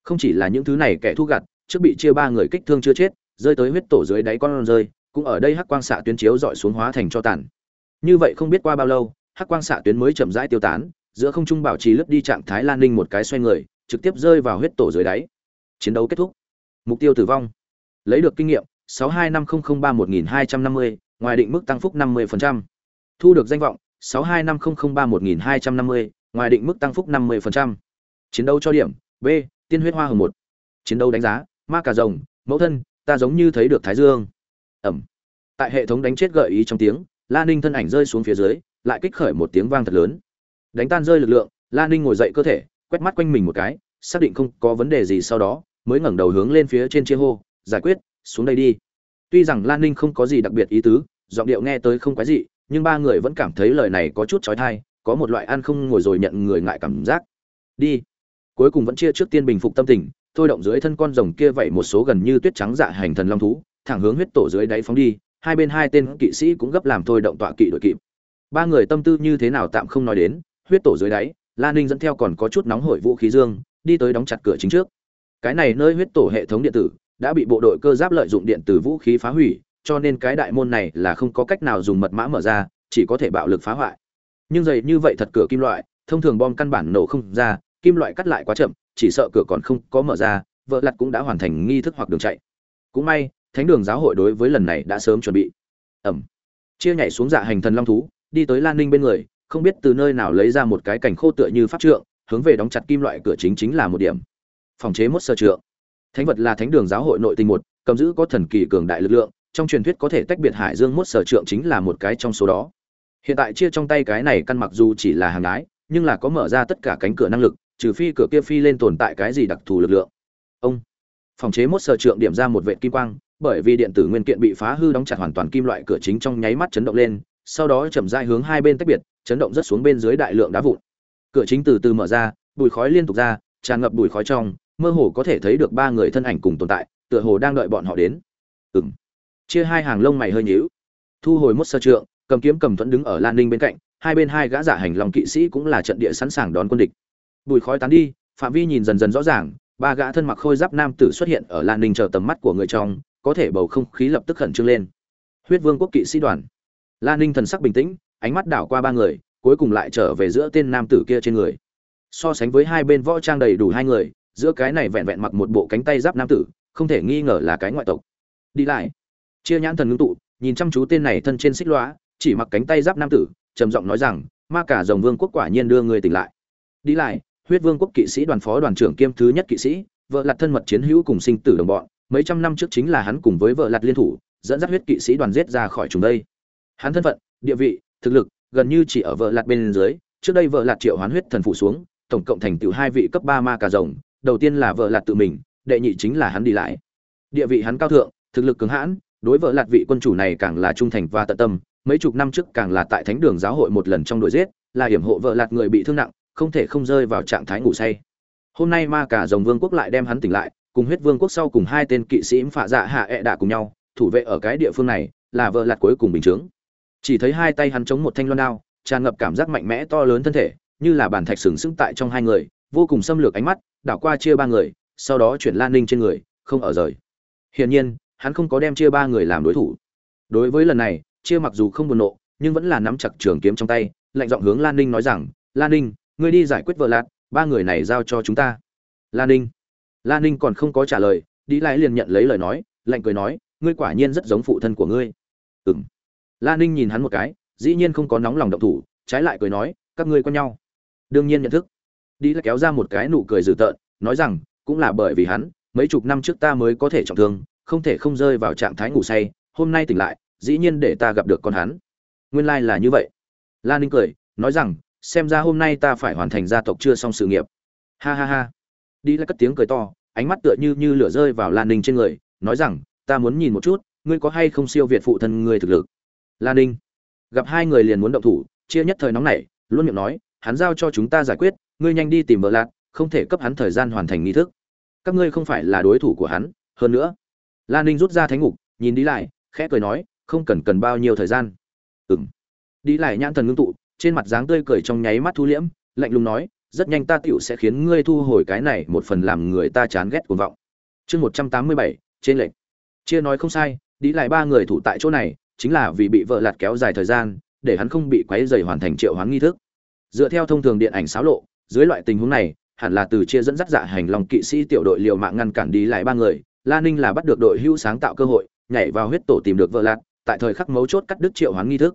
Không chỉ là những thứ này kẻ thu gặt, trước bị chia ba người kích thương chưa chết, rơi tới huyết tổ dưới đáy con rơi, cũng ở đây hắc quang xạ tuyến chiếu dọi xuống hóa thành cho tàn như vậy không biết qua bao lâu hắc quang xạ tuyến mới chậm rãi tiêu tán giữa không trung bảo trì lướt đi trạng thái lan ninh một cái xoay người trực tiếp rơi vào huyết tổ dưới đáy chiến đấu kết thúc mục tiêu tử vong lấy được kinh nghiệm 6250031250, ngoài định mức tăng phúc 50% thu được danh vọng 6250031250, ngoài định mức tăng phúc 50%. chiến đấu cho điểm b tiên huyết hoa hồng một. Chiến đấu đánh giá ma cà rồng mẫu thân ta giống như thấy được thái dương. Ẩm. Tại hệ thống đánh chết gợi ý trong tiếng la ninh thân ảnh rơi xuống phía dưới lại kích khởi một tiếng vang thật lớn. Đánh tan rơi lực lượng la ninh ngồi dậy cơ thể quét mắt quanh mình một cái xác định không có vấn đề gì sau đó mới ngẩng đầu hướng lên phía trên chia hô giải quyết xuống đây đi. Tuy rằng lan ninh không có gì đặc biệt ý tứ giọng điệu nghe tới không quái gì nhưng ba người vẫn cảm thấy lời này có chút trói thai, có một loại ăn không ngồi rồi nhận người ngại cảm giác. Đi. Cuối cùng vẫn chia trước tiên bình phục tâm tình, thôi động dưới thân con rồng kia vậy một số gần như tuyết trắng dạ hành thần long thú, thẳng hướng huyết tổ dưới đáy phóng đi, hai bên hai tên kỵ sĩ cũng gấp làm thôi động tọa kỵ đội kịp. Ba người tâm tư như thế nào tạm không nói đến, huyết tổ dưới đáy lan ninh dẫn theo còn có chút nóng hổi vũ khí dương, đi tới đóng chặt cửa chính trước. Cái này nơi huyết tổ hệ thống điện tử, đã bị bộ đội cơ giáp lợi dụng điện tử vũ khí phá hủy cho nên cái đại môn này là không có cách nào dùng mật mã mở ra, chỉ có thể bạo lực phá hoại. Nhưng dày như vậy thật cửa kim loại, thông thường bom căn bản nổ không ra, kim loại cắt lại quá chậm, chỉ sợ cửa còn không có mở ra, vợ lặt cũng đã hoàn thành nghi thức hoặc đường chạy. Cũng may, thánh đường giáo hội đối với lần này đã sớm chuẩn bị. Ẩm. Chia nhảy xuống dạ hành thần long thú, đi tới lan ninh bên người, không biết từ nơi nào lấy ra một cái cảnh khô tựa như pháp trượng, hướng về đóng chặt kim loại cửa chính chính là một điểm. Phòng chế mốt sơ trượng. Thánh vật là thánh đường giáo hội nội tình một, cầm giữ có thần kỳ cường đại lực lượng trong truyền thuyết có thể tách biệt hải dương mốt sở trượng chính là một cái trong số đó. Hiện tại chia trong tay cái này căn mặc dù chỉ là hàng ái nhưng là có mở ra tất cả cánh cửa năng lực, trừ phi cửa kia phi lên tồn tại cái gì đặc thù lực lượng. Ông, phòng chế mốt sở trượng điểm ra một vệ kim quang, bởi vì điện tử nguyên kiện bị phá hư đóng chặt hoàn toàn kim loại cửa chính trong nháy mắt chấn động lên, sau đó chậm rãi hướng hai bên tách biệt, chấn động rất xuống bên dưới đại lượng đá vụn. Cửa chính từ từ mở ra, bụi khói liên tục ra, tràn ngập bụi khói trong, mơ hồ có thể thấy được ba người thân ảnh cùng tồn tại, tựa hồ đang đợi bọn họ đến. Ừng chia hai hàng lông mày hơi nhíu. Thu hồi mốt sơ trượng, cầm kiếm cầm thuẫn đứng ở lan ninh bên cạnh, hai bên hai gã giả hành lòng kỵ sĩ cũng là trận địa sẵn sàng đón quân địch. Bùi khói tán đi, phạm vi nhìn dần dần rõ ràng, ba gã thân mặc khôi giáp nam tử xuất hiện ở lan ninh chờ tầm mắt của người trong, có thể bầu không khí lập tức khẩn trương lên. Huyết vương quốc kỵ sĩ đoàn. Lan ninh thần sắc bình tĩnh, ánh mắt đảo qua ba người, cuối cùng lại trở về giữa tên nam tử kia trên người. So sánh với hai bên võ trang đầy đủ hai người, giữa cái này vẹn vẹn mặc một bộ cánh tay giáp nam tử, không thể nghi ngờ là cái ngoại tộc. Đi lại chia nhãn thần ngưng tụ, nhìn chăm chú tên này thân trên xích lõa, chỉ mặc cánh tay giáp nam tử, trầm giọng nói rằng, ma cả dòng vương quốc quả nhiên đưa người tỉnh lại. Đi lại, huyết vương quốc kỵ sĩ đoàn phó đoàn trưởng kiêm thứ nhất kỵ sĩ, vợ lặt thân mật chiến hữu cùng sinh tử đồng bọn, mấy trăm năm trước chính là hắn cùng với vợ lặt liên thủ, dẫn dắt huyết kỵ sĩ đoàn giết ra khỏi chúng đây. Hắn thân phận, địa vị, thực lực, gần như chỉ ở vợ lặt bên dưới, trước đây vợ lặt triệu hoán huyết thần phụ xuống, tổng cộng thành tựu hai vị cấp ba ma cà rồng, đầu tiên là vợ lạt tự mình, đệ nhị chính là hắn đi lại. Địa vị hắn cao thượng, thực lực cứng hãn đối vợ lạt vị quân chủ này càng là trung thành và tận tâm, mấy chục năm trước càng là tại thánh đường giáo hội một lần trong đội giết, là hiểm hộ vợ lạt người bị thương nặng, không thể không rơi vào trạng thái ngủ say. Hôm nay ma cả dòng vương quốc lại đem hắn tỉnh lại, cùng huyết vương quốc sau cùng hai tên kỵ sĩ phạ dạ hạ ẹ、e、đạ cùng nhau, thủ vệ ở cái địa phương này, là vợ lạt cuối cùng bình chướng. Chỉ thấy hai tay hắn chống một thanh loan đao, tràn ngập cảm giác mạnh mẽ to lớn thân thể, như là bàn thạch sừng sững tại trong hai người, vô cùng xâm lược ánh mắt, đảo qua chia ba người, sau đó chuyển lan ninh trên người, không ở rời. Hiển nhiên hắn không có đem chia ba người làm đối thủ. Đối với lần này chia mặc dù không buồn nộ nhưng vẫn là nắm chặt trường kiếm trong tay lạnh giọng hướng lan ninh nói rằng lan ninh ngươi đi giải quyết vợ lạt, ba người này giao cho chúng ta. Lan ninh. Lan ninh còn không có trả lời đi lại liền nhận lấy lời nói lạnh cười nói ngươi quả nhiên rất giống phụ thân của ngươi. Ừm. lan ninh nhìn hắn một cái dĩ nhiên không có nóng lòng động thủ trái lại cười nói các ngươi có nhau. Đương nhiên nhận thức. Đi Lại kéo ra một cái nụ cười dữ tợn nói rằng cũng là bởi vì hắn mấy chục năm trước ta mới có thể trọng thương không thể không rơi vào trạng thái ngủ say, hôm nay tỉnh lại, dĩ nhiên để ta gặp được con hắn. Nguyên lai là như vậy. Lan ninh cười, nói rằng, xem ra hôm nay ta phải hoàn thành gia tộc chưa xong sự nghiệp. Ha ha ha. Đi lại cất tiếng cười to, ánh mắt tựa như như lửa rơi vào lan ninh trên người, nói rằng, ta muốn nhìn một chút, ngươi có hay không siêu việt phụ thân ngươi thực lực. Lan ninh. Gặp hai người liền muốn động thủ, chia nhất thời nóng nảy, luôn miệng nói, hắn giao cho chúng ta giải quyết, ngươi nhanh đi tìm vợ lạc không thể cấp hắn thời gian hoàn thành nghi thức. Các ngươi không phải là đối thủ của hắn, hơn nữa lan ninh rút ra thánh ngục, nhìn đi lại, khẽ cười nói, không cần cần bao nhiêu thời gian. Ừng đi lại nhãn thần ngưng tụ, trên mặt dáng tươi cười trong nháy mắt thu liễm, lạnh lùng nói, rất nhanh ta tựu sẽ khiến ngươi thu hồi cái này một phần làm người ta chán ghét cuồng vọng. Chương một trăm tám mươi bảy, trên lệnh chia nói không sai, đi lại ba người thủ tại chỗ này, chính là vì bị vợ lạt kéo dài thời gian, để hắn không bị quấy dày hoàn thành triệu hoán nghi thức. Dựa theo thông thường điện ảnh xáo lộ, dưới loại tình huống này, hẳn là từ chia dẫn dắt dạ hành lòng kỵ sĩ tiểu đội liều mạng ngăn cản đi lại ba người la ninh là bắt được đội hữu sáng tạo cơ hội nhảy vào huyết tổ tìm được vợ lạc, tại thời khắc mấu chốt cắt đứt triệu hoán nghi thức.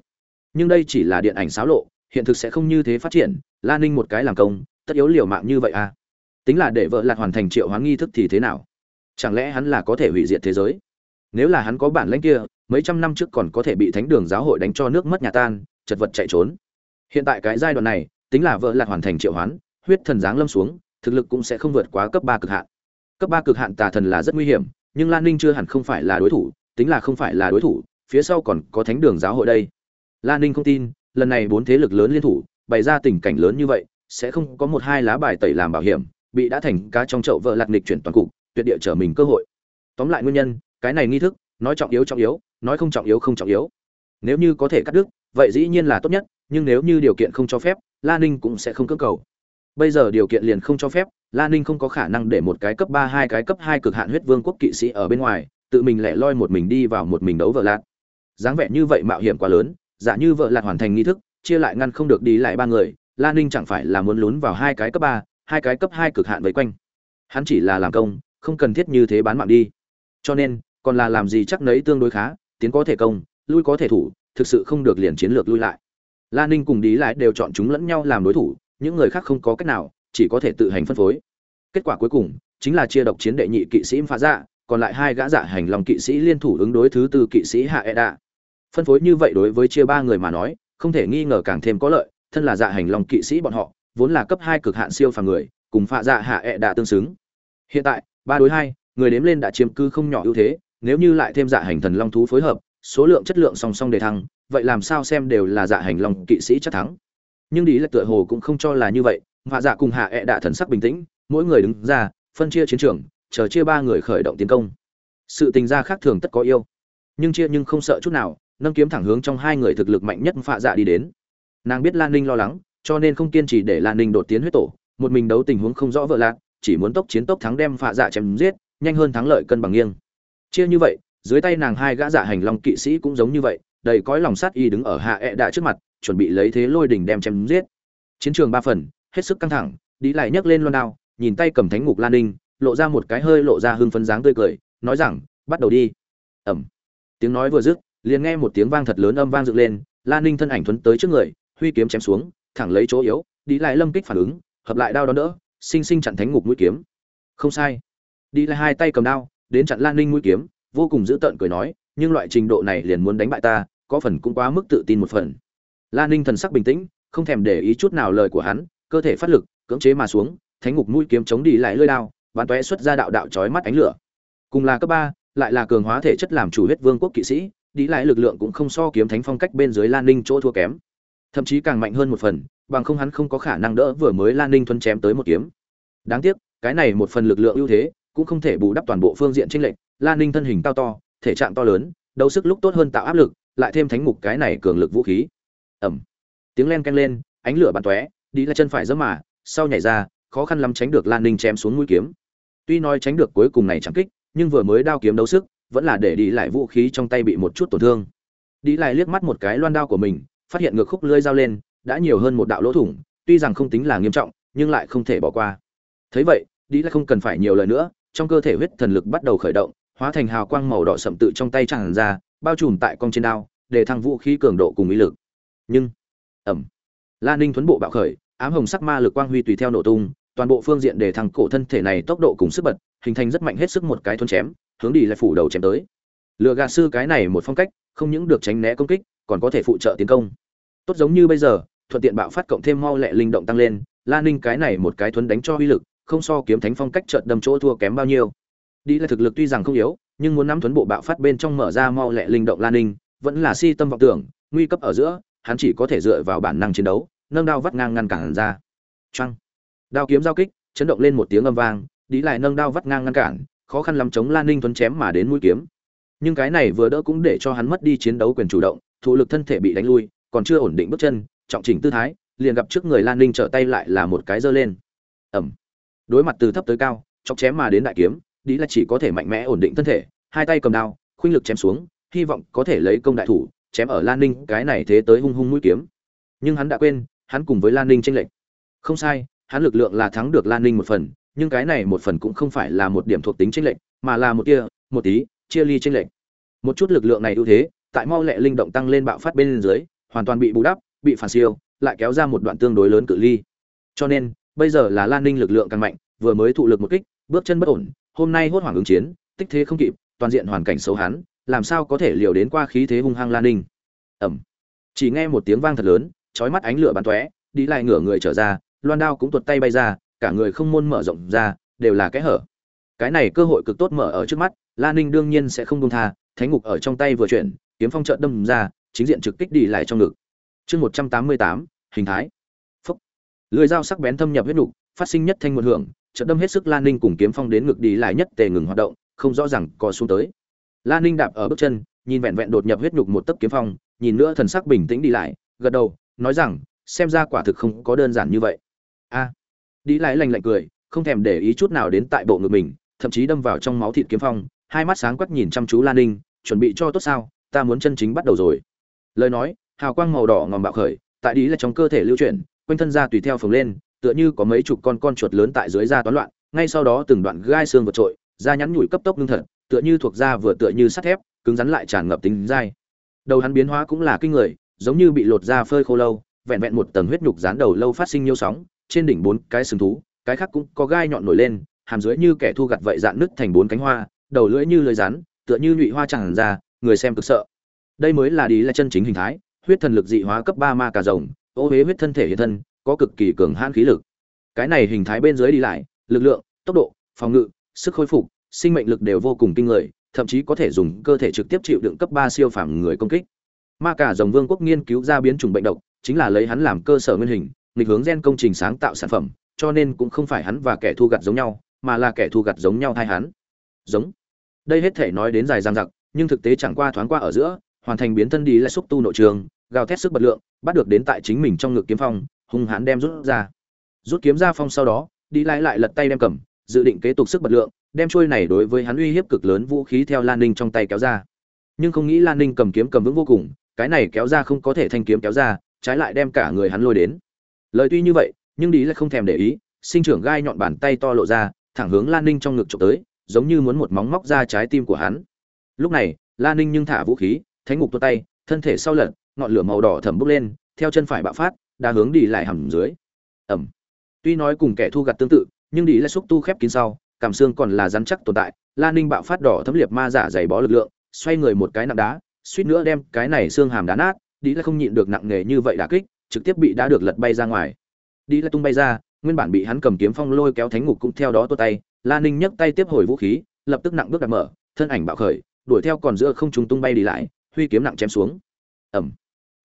Nhưng đây chỉ là điện ảnh xáo lộ hiện thực sẽ không như thế phát triển la ninh một cái làm công tất yếu liều mạng như vậy à? Tính là để vợ lạc hoàn thành triệu hoán nghi thức thì thế nào? Chẳng lẽ hắn là có thể hủy diệt thế giới? Nếu là hắn có bản lĩnh kia mấy trăm năm trước còn có thể bị thánh đường giáo hội đánh cho nước mất nhà tan chật vật chạy trốn. Hiện tại cái giai đoạn này tính là vợ lạc hoàn thành triệu hoán huyết thần giáng lâm xuống thực lực cũng sẽ không vượt quá cấp ba cực hạn cấp ba cực hạn tà thần là rất nguy hiểm, nhưng lan ninh chưa hẳn không phải là đối thủ, tính là không phải là đối thủ, phía sau còn có thánh đường giáo hội đây. Lan ninh không tin, lần này bốn thế lực lớn liên thủ, bày ra tình cảnh lớn như vậy, sẽ không có một hai lá bài tẩy làm bảo hiểm, bị đã thành cá trong chậu vợ lạc nịch chuyển toàn cục, tuyệt địa trở mình cơ hội. Tóm lại nguyên nhân, cái này nghi thức, nói trọng yếu trọng yếu, nói không trọng yếu không trọng yếu. Nếu như có thể cắt đứt, vậy dĩ nhiên là tốt nhất, nhưng nếu như điều kiện không cho phép la ninh cũng sẽ không cưỡng cầu. Bây giờ điều kiện liền không cho phép la ninh không có khả năng để một cái cấp ba, hai cái cấp hai cực hạn huyết vương quốc kỵ sĩ ở bên ngoài, tự mình lẻ loi một mình đi vào một mình đấu vợ lạt. dáng vẻ như vậy mạo hiểm quá lớn giả như vợ lạt hoàn thành nghi thức, chia lại ngăn không được đi lại ba người, la ninh chẳng phải là muốn lún vào hai cái cấp ba, hai cái cấp hai cực hạn vây quanh. Hắn chỉ là làm công, không cần thiết như thế bán mạng đi. Cho nên, còn là làm gì chắc nấy tương đối khá, tiến có thể công, lui có thể thủ, thực sự không được liền chiến lược lui lại. La ninh cùng đi lại đều chọn chúng lẫn nhau làm đối thủ, những người khác không có cách nào chỉ có thể tự hành phân phối. Kết quả cuối cùng chính là chia độc chiến đệ nhị kỵ sĩ phá dạ còn lại hai gã dạ hành lòng kỵ sĩ liên thủ ứng đối thứ tư kỵ sĩ hạ e đạ phân phối như vậy đối với chia ba người mà nói, không thể nghi ngờ càng thêm có lợi, thân là dạ hành lòng kỵ sĩ bọn họ, vốn là cấp hai cực hạn siêu phàm người, cùng pha dạ hạ e đạ tương xứng. Hiện tại, ba đối hai, người đếm lên đã chiếm cư không nhỏ ưu thế, nếu như lại thêm dạ hành thần long thú phối hợp, số lượng chất lượng song song đề thăng, vậy làm sao xem đều là dạ hành long kỵ sĩ chắc thắng. Nhưng đi là tựa hồ cũng không cho là như vậy hạ dạ cùng hạ ẹ đạ thần sắc bình tĩnh, mỗi người đứng ra, phân chia chiến trường, chờ chia ba người khởi động tiến công. Sự tình gia khác thường tất có yêu. Nhưng chia nhưng không sợ chút nào, nâng kiếm thẳng hướng trong hai người thực lực mạnh nhất phạ dạ đi đến. Nàng biết lan ninh lo lắng, cho nên không kiên trì để lan ninh đột tiến huyết tổ, một mình đấu tình huống không rõ vợ lạc chỉ muốn tốc chiến tốc thắng đem phạ dạ chém giết, nhanh hơn thắng lợi cân bằng nghiêng. Chia như vậy, dưới tay nàng hai gã dạ hành long kỵ sĩ cũng giống như vậy, đầy cõi lòng sát y đứng ở hạ ẹ đạ trước mặt, chuẩn bị lấy thế lôi đỉnh đem chém giết. Chiến trường ba phần hết sức căng thẳng, đi lại nhấc lên loan đao, nhìn tay cầm thánh ngục lan ninh, lộ ra một cái hơi lộ ra hưng phấn dáng tươi cười, nói rằng, bắt đầu đi. Ẩm. Tiếng nói vừa dứt, liền nghe một tiếng vang thật lớn âm vang dựng lên, lan ninh thân ảnh thuấn tới trước người, huy kiếm chém xuống, thẳng lấy chỗ yếu, đi lại lâm kích phản ứng, hợp lại đao đón đỡ, sinh sinh chặn thánh ngục mũi kiếm. Không sai. Đi lại hai tay cầm đao, đến chặn lan ninh mũi kiếm, vô cùng dữ tợn cười nói, nhưng loại trình độ này liền muốn đánh bại ta, có phần cũng quá mức tự tin một phần. Lan ninh thần sắc bình tĩnh, không thèm để ý chút nào lời của hắn cơ thể phát lực, cưỡng chế mà xuống, thánh ngục mũi kiếm chống đi lại lơi đao bắn tóe xuất ra đạo đạo chói mắt ánh lửa. Cùng là cấp ba, lại là cường hóa thể chất làm chủ huyết vương quốc kỵ sĩ, đi lại lực lượng cũng không so kiếm thánh phong cách bên dưới lan ninh chỗ thua kém. Thậm chí càng mạnh hơn một phần, bằng không hắn không có khả năng đỡ vừa mới lan ninh thuần chém tới một kiếm. Đáng tiếc, cái này một phần lực lượng ưu thế, cũng không thể bù đắp toàn bộ phương diện tranh lệch, lan ninh thân hình cao to, thể trạng to lớn, đấu sức lúc tốt hơn tạo áp lực, lại thêm thánh mục cái này cường lực vũ khí. Ẩm tiếng len canh lên, ánh lửa bắn tóe đi là chân phải giẫm mà, sau nhảy ra, khó khăn lắm tránh được lan ninh chém xuống mũi kiếm. Tuy nói tránh được cuối cùng này chẳng kích, nhưng vừa mới đao kiếm đấu sức, vẫn là để đi lại vũ khí trong tay bị một chút tổn thương. Đi lại liếc mắt một cái loan đao của mình, phát hiện ngược khúc lưỡi dao lên, đã nhiều hơn một đạo lỗ thủng, tuy rằng không tính là nghiêm trọng, nhưng lại không thể bỏ qua. Thấy vậy, đi lại không cần phải nhiều lời nữa, trong cơ thể huyết thần lực bắt đầu khởi động, hóa thành hào quang màu đỏ sậm tự trong tay tràn ra, bao trùm tại cong trên đao, để thăng vũ khí cường độ cùng ý lực. Nhưng, ầm! lan ninh thuấn bộ bạo khởi ám hồng sắc ma lực quang huy tùy theo nổ tung, toàn bộ phương diện để thăng cổ thân thể này tốc độ cùng sức bật, hình thành rất mạnh hết sức một cái thôn chém, hướng đi lại phủ đầu chém tới. Lựa gà sư cái này một phong cách, không những được tránh né công kích, còn có thể phụ trợ tiến công. Tốt giống như bây giờ, thuận tiện bạo phát cộng thêm mau lẹ linh động tăng lên lan ninh cái này một cái thuấn đánh cho uy lực, không so kiếm thánh phong cách trợt đâm chỗ thua kém bao nhiêu. Đi là thực lực tuy rằng không yếu, nhưng muốn nắm thuấn bộ bạo phát bên trong mở ra mau lẹ linh động lan ninh, vẫn là si tâm vọng tưởng, nguy cấp ở giữa, hắn chỉ có thể dựa vào bản năng chiến đấu nâng đao vắt ngang ngăn cản ra. Trăng đao kiếm giao kích, chấn động lên một tiếng âm vang đi lại nâng đao vắt ngang ngăn cản, khó khăn lắm chống lan ninh tuấn chém mà đến mũi kiếm. Nhưng cái này vừa đỡ cũng để cho hắn mất đi chiến đấu quyền chủ động, thủ lực thân thể bị đánh lui, còn chưa ổn định bước chân, trọng chỉnh tư thái, liền gặp trước người lan ninh trở tay lại là một cái giơ lên. Ẩm. Đối mặt từ thấp tới cao, chọc chém mà đến đại kiếm đi là chỉ có thể mạnh mẽ ổn định thân thể, hai tay cầm đao, khuynh lực chém xuống, hy vọng có thể lấy công đại thủ, chém ở lan ninh, cái này thế tới hung hung mũi kiếm. Nhưng hắn đã quên hắn cùng với lan ninh tranh lệch. Không sai, hắn lực lượng là thắng được lan ninh một phần, nhưng cái này một phần cũng không phải là một điểm thuộc tính tranh lệch, mà là một tia, một tí, chia ly tranh lệch. Một chút lực lượng này ưu thế, tại mau lẹ linh động tăng lên bạo phát bên dưới, hoàn toàn bị bù đắp, bị phản siêu, lại kéo ra một đoạn tương đối lớn cự ly. Cho nên, bây giờ là lan ninh lực lượng càng mạnh, vừa mới thụ lực một kích, bước chân bất ổn, hôm nay hốt hoảng ứng chiến, tích thế không kịp, toàn diện hoàn cảnh xấu hắn, làm sao có thể liều đến qua khí thế hung hăng lan ninh? Ầm. chỉ nghe một tiếng vang thật lớn chói mắt ánh lửa bắn tóe, đi lại ngửa người trở ra, loan đao cũng tuột tay bay ra, cả người không môn mở rộng ra, đều là cái hở. Cái này cơ hội cực tốt mở ở trước mắt lan ninh đương nhiên sẽ không buông tha, thánh ngục ở trong tay vừa chuyển, kiếm phong chợt đâm ra, chính diện trực kích đi lại trong ngực. Chương một trăm tám mươi tám, hình thái. Phốc. lưỡi dao sắc bén thâm nhập huyết nục, phát sinh nhất thanh một hưởng, chợt đâm hết sức lan ninh cùng kiếm phong đến ngực đi lại nhất tề ngừng hoạt động, không rõ ràng có xuống tới. Lan ninh đạp ở bước chân, nhìn vẹn vẹn đột nhập huyết nhục một tấc kiếm phong, nhìn nữa thần sắc bình tĩnh đi lại, gật đầu nói rằng, xem ra quả thực không có đơn giản như vậy. A. Đi lại lành lạnh cười, không thèm để ý chút nào đến tại bộ ngực mình, thậm chí đâm vào trong máu thịt kiếm phong, hai mắt sáng quắc nhìn chăm chú lan ninh, chuẩn bị cho tốt sao, ta muốn chân chính bắt đầu rồi. Lời nói, hào quang màu đỏ ngòm bạo khởi, tại đi là trong cơ thể lưu chuyển, quanh thân da tùy theo phồng lên, tựa như có mấy chục con con chuột lớn tại dưới da toán loạn, ngay sau đó từng đoạn gai xương vượt trội, da nhắn nhủi cấp tốc ngưng thật, tựa như thuộc da vừa tựa như sắt thép, cứng rắn lại tràn ngập tính dai. Đầu hắn biến hóa cũng là kinh người giống như bị lột da phơi khô lâu, vẹn vẹn một tầng huyết nhục dán đầu lâu phát sinh nhiêu sóng, trên đỉnh bốn cái sừng thú, cái khác cũng có gai nhọn nổi lên, hàm dưới như kẻ thu gặt vậy dạn nứt thành bốn cánh hoa, đầu lưỡi như lưỡi rắn, tựa như nhụy hoa chẳng ra, người xem cực sợ. Đây mới là đi là chân chính hình thái, huyết thần lực dị hóa cấp ba ma cà rồng, ô huế huyết thân thể hiện thân, có cực kỳ cường hãn khí lực. Cái này hình thái bên dưới đi lại, lực lượng, tốc độ, phòng ngự, sức khôi phục, sinh mệnh lực đều vô cùng kinh người, thậm chí có thể dùng cơ thể trực tiếp chịu đựng cấp ba siêu phàm người công kích ma cả rồng vương quốc nghiên cứu ra biến chủng bệnh độc, chính là lấy hắn làm cơ sở nguyên hình, nghịch hướng gen công trình sáng tạo sản phẩm, cho nên cũng không phải hắn và kẻ thu gặt giống nhau, mà là kẻ thu gặt giống nhau thay hắn. Giống. Đây hết thể nói đến dài dằng dặc, nhưng thực tế chẳng qua thoáng qua ở giữa, hoàn thành biến thân đi lại xúc tu nội trường, gào thét sức bật lượng, bắt được đến tại chính mình trong ngực kiếm phong, hung hãn đem rút ra. Rút kiếm ra phong sau đó, đi lại lại lật tay đem cầm, dự định kế tục sức bật lượng, đem chuôi này đối với hắn uy hiếp cực lớn vũ khí theo lan ninh trong tay kéo ra. Nhưng không nghĩ lan ninh cầm kiếm cầm vững vô cùng cái này kéo ra không có thể thanh kiếm kéo ra, trái lại đem cả người hắn lôi đến. Lời tuy như vậy, nhưng đi lại không thèm để ý, sinh trưởng gai nhọn bàn tay to lộ ra, thẳng hướng lan ninh trong ngực trộm tới, giống như muốn một móng móc ra trái tim của hắn. Lúc này, lan ninh nhưng thả vũ khí, thánh ngục tua tay, thân thể sau lật, ngọn lửa màu đỏ thẩm bốc lên, theo chân phải bạo phát, đã hướng đi lại hầm dưới. Ẩm tuy nói cùng kẻ thu gặt tương tự, nhưng đi lại xúc tu khép kín sau, cảm xương còn là rắn chắc tồn tại, lan ninh bạo phát đỏ thấm liệt ma giả dày bó lực lượng, xoay người một cái nặng đá suýt nữa đem cái này xương hàm đá nát đi lại không nhịn được nặng nề như vậy đả kích, trực tiếp bị đá được lật bay ra ngoài. Đi lại tung bay ra, nguyên bản bị hắn cầm kiếm phong lôi kéo thánh ngục cũng theo đó tua tay lan ninh nhấc tay tiếp hồi vũ khí, lập tức nặng bước đặt mở, thân ảnh bạo khởi, đuổi theo còn giữa không trung tung bay đi lại, huy kiếm nặng chém xuống. Ẩm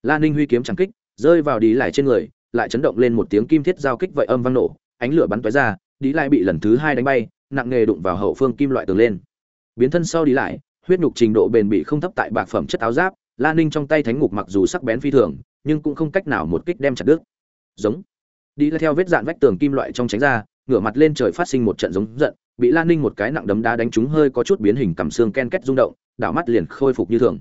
lan ninh huy kiếm chẳng kích, rơi vào đi lại trên người, lại chấn động lên một tiếng kim thiết giao kích vậy âm vang nổ, ánh lửa bắn tóe ra đi lại bị lần thứ hai đánh bay, nặng nghề đụng vào hậu phương kim loại tường lên. Biến thân sau đi lại huyết nhục trình độ bền bỉ không thấp tại bạc phẩm chất áo giáp lan ninh trong tay thánh ngục mặc dù sắc bén phi thường, nhưng cũng không cách nào một kích đem chặt đứt. Giống. Đi theo vết dạn vách tường kim loại trong tránh ra, ngửa mặt lên trời phát sinh một trận giống giận, bị lan ninh một cái nặng đấm đá đánh trúng hơi có chút biến hình cầm xương ken kết rung động, đảo mắt liền khôi phục như thường.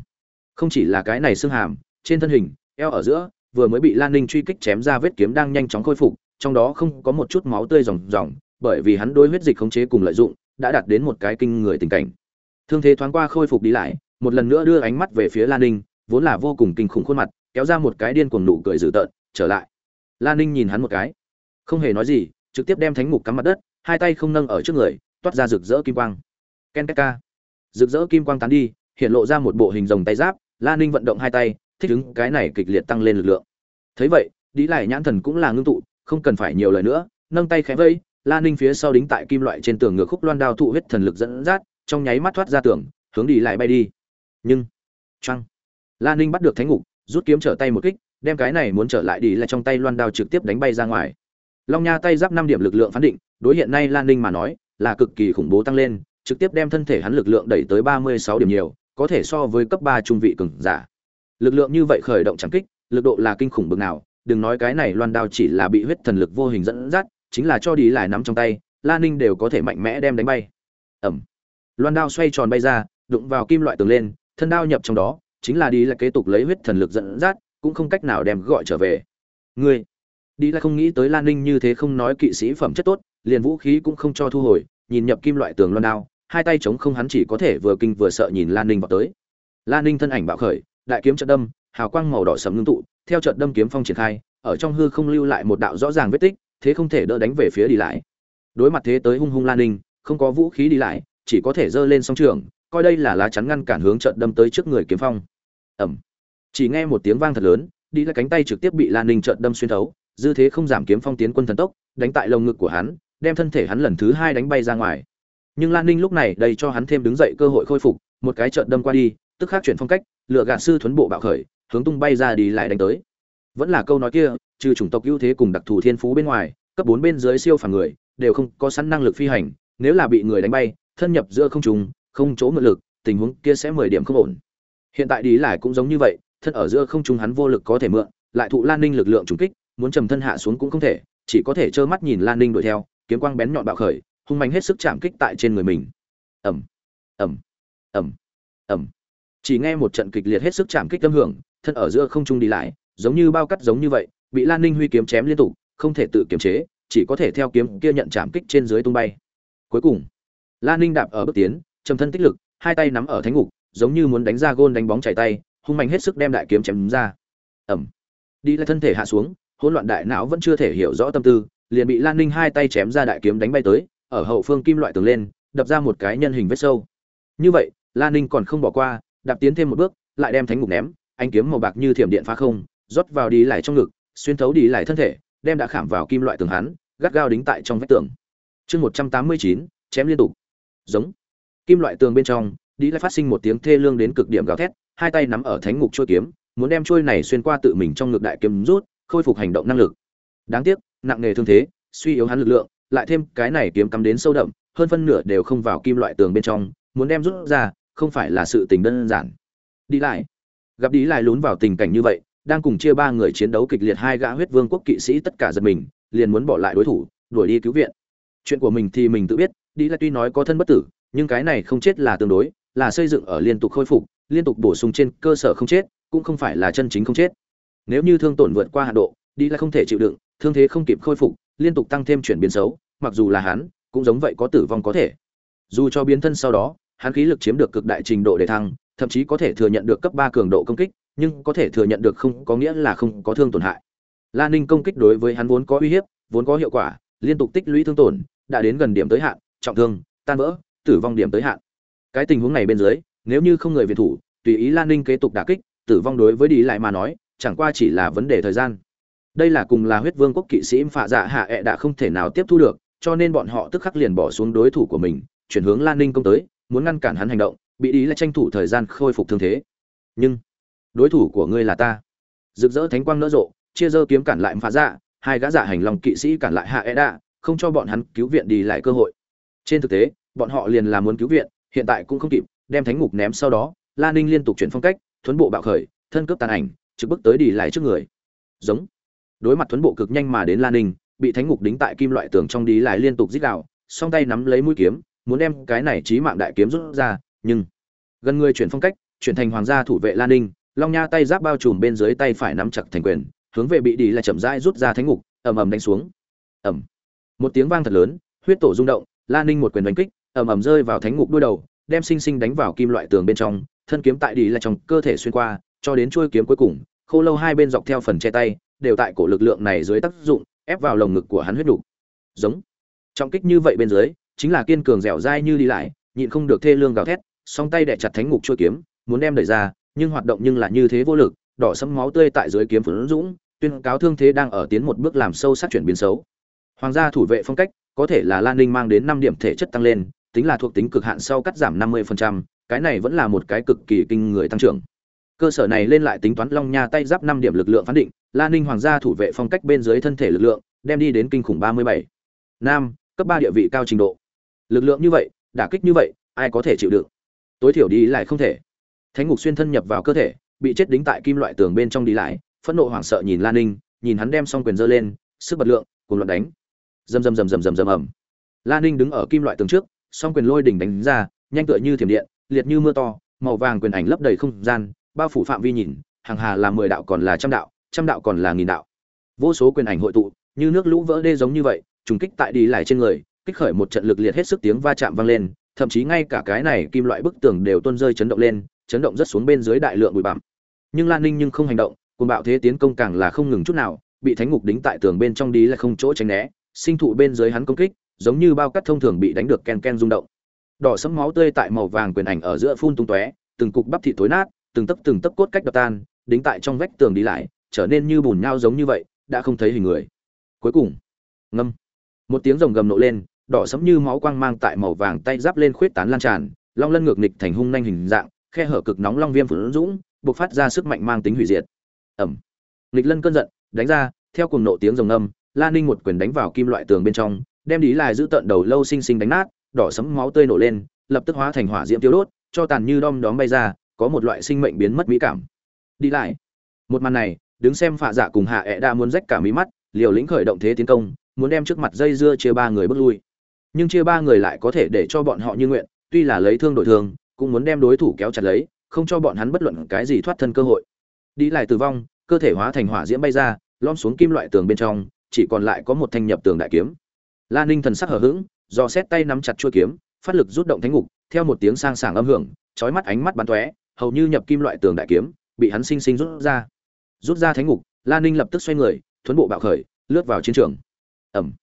Không chỉ là cái này xương hàm, trên thân hình, eo ở giữa, vừa mới bị lan ninh truy kích chém ra vết kiếm đang nhanh chóng khôi phục, trong đó không có một chút máu tươi ròng ròng, bởi vì hắn đôi huyết dịch khống chế cùng lợi dụng, đã đạt đến một cái kinh người tình cảnh thương thế thoáng qua khôi phục đi lại, một lần nữa đưa ánh mắt về phía lan ninh, vốn là vô cùng kinh khủng khuôn mặt, kéo ra một cái điên cuồng nụ cười dữ tợn, trở lại. Lan ninh nhìn hắn một cái, không hề nói gì, trực tiếp đem thánh mục cắm mặt đất, hai tay không nâng ở trước người, toát ra rực rỡ kim quang. Ken ka rực rỡ kim quang tán đi, hiện lộ ra một bộ hình rồng tay giáp, lan ninh vận động hai tay, thích ứng cái này kịch liệt tăng lên lực lượng. Thấy vậy đi lại nhãn thần cũng là ngưng tụ, không cần phải nhiều lời nữa, nâng tay khẽ vây, lan ninh phía sau đính tại kim loại trên tường ngược khúc loan đao thụ huyết thần lực dẫn dắt trong nháy mắt thoát ra tường, hướng đi lại bay đi. Nhưng trăng lan ninh bắt được thánh ngục, rút kiếm trở tay một kích, đem cái này muốn trở lại đi lại trong tay loan đao trực tiếp đánh bay ra ngoài. Long nha tay giáp năm điểm lực lượng phán định, đối hiện nay lan ninh mà nói, là cực kỳ khủng bố tăng lên, trực tiếp đem thân thể hắn lực lượng đẩy tới ba mươi sáu điểm nhiều, có thể so với cấp ba trung vị cường giả. Lực lượng như vậy khởi động chẳng kích, lực độ là kinh khủng bực nào, đừng nói cái này loan đao chỉ là bị huyết thần lực vô hình dẫn dắt, chính là cho đi lại nắm trong tay, la ninh đều có thể mạnh mẽ đem đánh bay. Ẩm loan đao xoay tròn bay ra, đụng vào kim loại tường lên, thân đao nhập trong đó, chính là đi là kế tục lấy huyết thần lực dẫn dắt, cũng không cách nào đem gọi trở về. Ngươi, đi là không nghĩ tới lan ninh như thế không nói kỵ sĩ phẩm chất tốt, liền vũ khí cũng không cho thu hồi, nhìn nhập kim loại tường loan đao, hai tay chống không hắn chỉ có thể vừa kinh vừa sợ nhìn lan ninh vào tới. Lan ninh thân ảnh bạo khởi, đại kiếm trận đâm, hào quang màu đỏ sầm ngưng tụ, theo trận đâm kiếm phong triển khai, ở trong hư không lưu lại một đạo rõ ràng vết tích, thế không thể đỡ đánh về phía đi lại đối mặt thế tới hung hung lan ninh, không có vũ khí đi lại chỉ có thể giơ lên song trường, coi đây là lá chắn ngăn cản hướng trận đâm tới trước người kiếm phong. Ẩm chỉ nghe một tiếng vang thật lớn, đi là cánh tay trực tiếp bị lan ninh trận đâm xuyên thấu, dư thế không giảm kiếm phong tiến quân thần tốc, đánh tại lồng ngực của hắn, đem thân thể hắn lần thứ hai đánh bay ra ngoài. Nhưng lan ninh lúc này đây cho hắn thêm đứng dậy cơ hội khôi phục, một cái trận đâm qua đi, tức khắc chuyển phong cách, lựa gạt sư thuấn bộ bạo khởi, hướng tung bay ra đi lại đánh tới. Vẫn là câu nói kia, trừ chủng tộc ưu thế cùng đặc thù thiên phú bên ngoài, cấp bốn bên dưới siêu phàm người, đều không có sẵn năng lực phi hành, nếu là bị người đánh bay thân nhập giữa không trùng không chỗ ngự lực, tình huống kia sẽ mười điểm không ổn. Hiện tại đi lại cũng giống như vậy, thân ở giữa không trung hắn vô lực có thể mượn, lại thụ lan ninh lực lượng trùng kích, muốn trầm thân hạ xuống cũng không thể, chỉ có thể trơ mắt nhìn lan ninh đuổi theo, kiếm quang bén nhọn bạo khởi, hung mạnh hết sức chạm kích tại trên người mình. Ẩm ẩm ẩm ẩm chỉ nghe một trận kịch liệt hết sức chạm kích âm hưởng, thân ở giữa không trung đi lại giống như bao cắt giống như vậy, bị lan ninh huy kiếm chém liên tục, không thể tự kiềm chế, chỉ có thể theo kiếm kia nhận chạm kích trên dưới tung bay. Cuối cùng lan ninh đạp ở bước tiến, trầm thân tích lực, hai tay nắm ở thánh ngục, giống như muốn đánh ra gôn đánh bóng chảy tay, hung mạnh hết sức đem đại kiếm chém ra. Ầm! đi lại thân thể hạ xuống, hỗn loạn đại não vẫn chưa thể hiểu rõ tâm tư, liền bị lan ninh hai tay chém ra đại kiếm đánh bay tới, ở hậu phương kim loại tường lên, đập ra một cái nhân hình vết sâu. Như vậy lan ninh còn không bỏ qua, đạp tiến thêm một bước, lại đem thánh ngục ném anh kiếm màu bạc như thiểm điện phá không, rót vào đi lại trong ngực, xuyên thấu đi lại thân thể, đem đã khảm vào kim loại tường hắn, gắt gao đính tại trong vách tường. Chương một trăm tám mươi chín, chém liên tục giống. Kim loại tường bên trong đi lại phát sinh một tiếng thê lương đến cực điểm gào thét, hai tay nắm ở thánh ngục trôi kiếm, muốn đem trôi này xuyên qua tự mình trong ngực đại kiếm rút, khôi phục hành động năng lực. Đáng tiếc, nặng nghề thương thế, suy yếu hắn lực lượng, lại thêm cái này kiếm cắm đến sâu đậm, hơn phân nửa đều không vào kim loại tường bên trong, muốn đem rút ra, không phải là sự tình đơn giản. Đi lại gặp đi lại lún vào tình cảnh như vậy, đang cùng chia ba người chiến đấu kịch liệt hai gã huyết vương quốc kỵ sĩ tất cả giật mình, liền muốn bỏ lại đối thủ, đuổi đi cứu viện. Chuyện của mình thì mình tự biết đi lại tuy nói có thân bất tử, nhưng cái này không chết là tương đối, là xây dựng ở liên tục khôi phục, liên tục bổ sung trên cơ sở không chết, cũng không phải là chân chính không chết. Nếu như thương tổn vượt qua hạ độ, đi lại không thể chịu đựng, thương thế không kịp khôi phục, liên tục tăng thêm chuyển biến xấu, mặc dù là hắn, cũng giống vậy có tử vong có thể. Dù cho biến thân sau đó, hắn khí lực chiếm được cực đại trình độ để thăng, thậm chí có thể thừa nhận được cấp ba cường độ công kích, nhưng có thể thừa nhận được không có nghĩa là không có thương tổn hại. La ninh công kích đối với hắn vốn có uy hiếp, vốn có hiệu quả, liên tục tích lũy thương tổn, đã đến gần điểm tới hạn trọng thương, tan vỡ, tử vong điểm tới hạn. Cái tình huống này bên dưới, nếu như không người viện thủ, tùy ý lan ninh kế tục đả kích, tử vong đối với đi lại mà nói, chẳng qua chỉ là vấn đề thời gian. Đây là cùng là huyết vương quốc kỵ sĩ phạ dạ hạ ẹ đã không thể nào tiếp thu được, cho nên bọn họ tức khắc liền bỏ xuống đối thủ của mình, chuyển hướng lan ninh công tới, muốn ngăn cản hắn hành động, bị ý là tranh thủ thời gian khôi phục thương thế. Nhưng, đối thủ của ngươi là ta. Rực rỡ thánh quang nỡ rộ, chia dơ kiếm cản lại phá dạ hai gã dạ hành lòng kỵ sĩ cản lại hạ e đa không cho bọn hắn cứu viện đi lại cơ hội trên thực tế, bọn họ liền là muốn cứu viện, hiện tại cũng không kịp, đem thánh ngục ném sau đó, la ninh liên tục chuyển phong cách, thuấn bộ bạo khởi, thân cướp tàn ảnh, trực bước tới đi lại trước người. Giống. Đối mặt thuấn bộ cực nhanh mà đến la ninh, bị thánh ngục đính tại kim loại tường trong đi lại liên tục dít đạo song tay nắm lấy mũi kiếm, muốn đem cái này trí mạng đại kiếm rút ra, nhưng gần người chuyển phong cách, chuyển thành hoàng gia thủ vệ lan ninh, long nha tay giáp bao trùm bên dưới tay phải nắm chặt thành quyền, hướng về bị đi lại chậm rãi rút ra thánh ngục, ầm ầm đánh xuống. Ầm. Một tiếng vang thật lớn, huyết tổ rung động lan ninh một quyền đánh kích, ầm ầm rơi vào thánh ngục đuôi đầu, đem sinh sinh đánh vào kim loại tường bên trong, thân kiếm tại đi là trong cơ thể xuyên qua, cho đến chuôi kiếm cuối cùng, khô lâu hai bên dọc theo phần che tay, đều tại cổ lực lượng này dưới tác dụng, ép vào lồng ngực của hắn huyết đủ. giống trọng kích như vậy bên dưới, chính là kiên cường dẻo dai như đi lại, nhịn không được thê lương gào thét, song tay đè chặt thánh ngục chuôi kiếm, muốn đem đẩy ra, nhưng hoạt động nhưng là như thế vô lực, đỏ sẫm máu tươi tại dưới kiếm phấn dũng, tuyên cáo thương thế đang ở tiến một bước làm sâu sắc chuyển biến xấu hoàng gia thủ vệ phong cách có thể là lan ninh mang đến năm điểm thể chất tăng lên tính là thuộc tính cực hạn sau cắt giảm năm 50%, cái này vẫn là một cái cực kỳ kinh người tăng trưởng. Cơ sở này lên lại tính toán long nha tay giáp năm điểm lực lượng phán định lan ninh hoàng gia thủ vệ phong cách bên dưới thân thể lực lượng đem đi đến kinh khủng ba mươi bảy. Nam cấp ba địa vị cao trình độ. Lực lượng như vậy đả kích như vậy ai có thể chịu đựng? Tối thiểu đi lại không thể. Thánh ngục xuyên thân nhập vào cơ thể bị chết đính tại kim loại tường bên trong đi lại phẫn nộ hoảng sợ nhìn lan ninh nhìn hắn đem xong quyền giơ lên sức bật lượng cùng luận đánh rầm rầm rầm rầm rầm rầm ầm. Lan ninh đứng ở kim loại tường trước, song quyền lôi đỉnh đánh ra, nhanh tựa như thiểm điện, liệt như mưa to, màu vàng quyền ảnh lấp đầy không gian, bao phủ phạm vi nhìn, hàng hà là mười đạo còn là trăm đạo trăm đạo còn là nghìn đạo. Vô số quyền ảnh hội tụ, như nước lũ vỡ đê giống như vậy, trùng kích tại đi lại trên người, kích khởi một trận lực liệt hết sức tiếng va chạm vang lên, thậm chí ngay cả cái này kim loại bức tường đều tuôn rơi chấn động lên, chấn động rất xuống bên dưới đại lượng bụi bặm. Nhưng lan ninh nhưng không hành động, cuồng bạo thế tiến công càng là không ngừng chút nào, bị thánh ngục đính tại tường bên trong đi là không chỗ tránh né sinh thụ bên dưới hắn công kích, giống như bao cắt thông thường bị đánh được ken ken rung động. Đỏ sẫm máu tươi tại màu vàng quyền ảnh ở giữa phun tung tóe, từng cục bắp thịt tối nát, từng tấc từng tấc cốt cách đập tan, đính tại trong vách tường đi lại, trở nên như bùn nhau giống như vậy, đã không thấy hình người. Cuối cùng, ngâm. Một tiếng rồng gầm nộ lên, đỏ sẫm như máu quang mang tại màu vàng tay giáp lên khuyết tán lan tràn, long lân ngược nghịch thành hung nhanh hình dạng, khe hở cực nóng long viêm phun dũng, bộc phát ra sức mạnh mang tính hủy diệt. Ẩm nghịch lân cơn giận, đánh ra, theo cùng nộ tiếng rồng ngâm la ninh một quyền đánh vào kim loại tường bên trong, đem đi lại giữ tận đầu lâu sinh sinh đánh nát, đỏ sẫm máu tươi nổ lên, lập tức hóa thành hỏa diễm tiêu đốt, cho tàn như đom đóm bay ra, có một loại sinh mệnh biến mất mỹ cảm. Đi lại. Một màn này, đứng xem phạ dạ cùng hạ ệ đã muốn rách cả mí mắt, liều lĩnh khởi động thế tiến công, muốn đem trước mặt dây dưa chia ba người bước lui. Nhưng chia ba người lại có thể để cho bọn họ như nguyện, tuy là lấy thương đổi thương cũng muốn đem đối thủ kéo chặt lấy, không cho bọn hắn bất luận cái gì thoát thân cơ hội. Đi lại tử vong, cơ thể hóa thành hỏa diễm bay ra lom xuống kim loại tường bên trong chỉ còn lại có một thanh nhập tường đại kiếm. La ninh thần sắc hở h ữ g do xét tay nắm chặt chuôi kiếm, phát lực rút động thánh ngục, theo một tiếng sang sảng âm hưởng trói mắt ánh mắt bắn tóe, hầu như nhập kim loại tường đại kiếm, bị hắn sinh sinh rút ra. Rút ra thánh ngục, la ninh lập tức xoay người, thuấn bộ bạo khởi, lướt vào chiến trường. Ẩm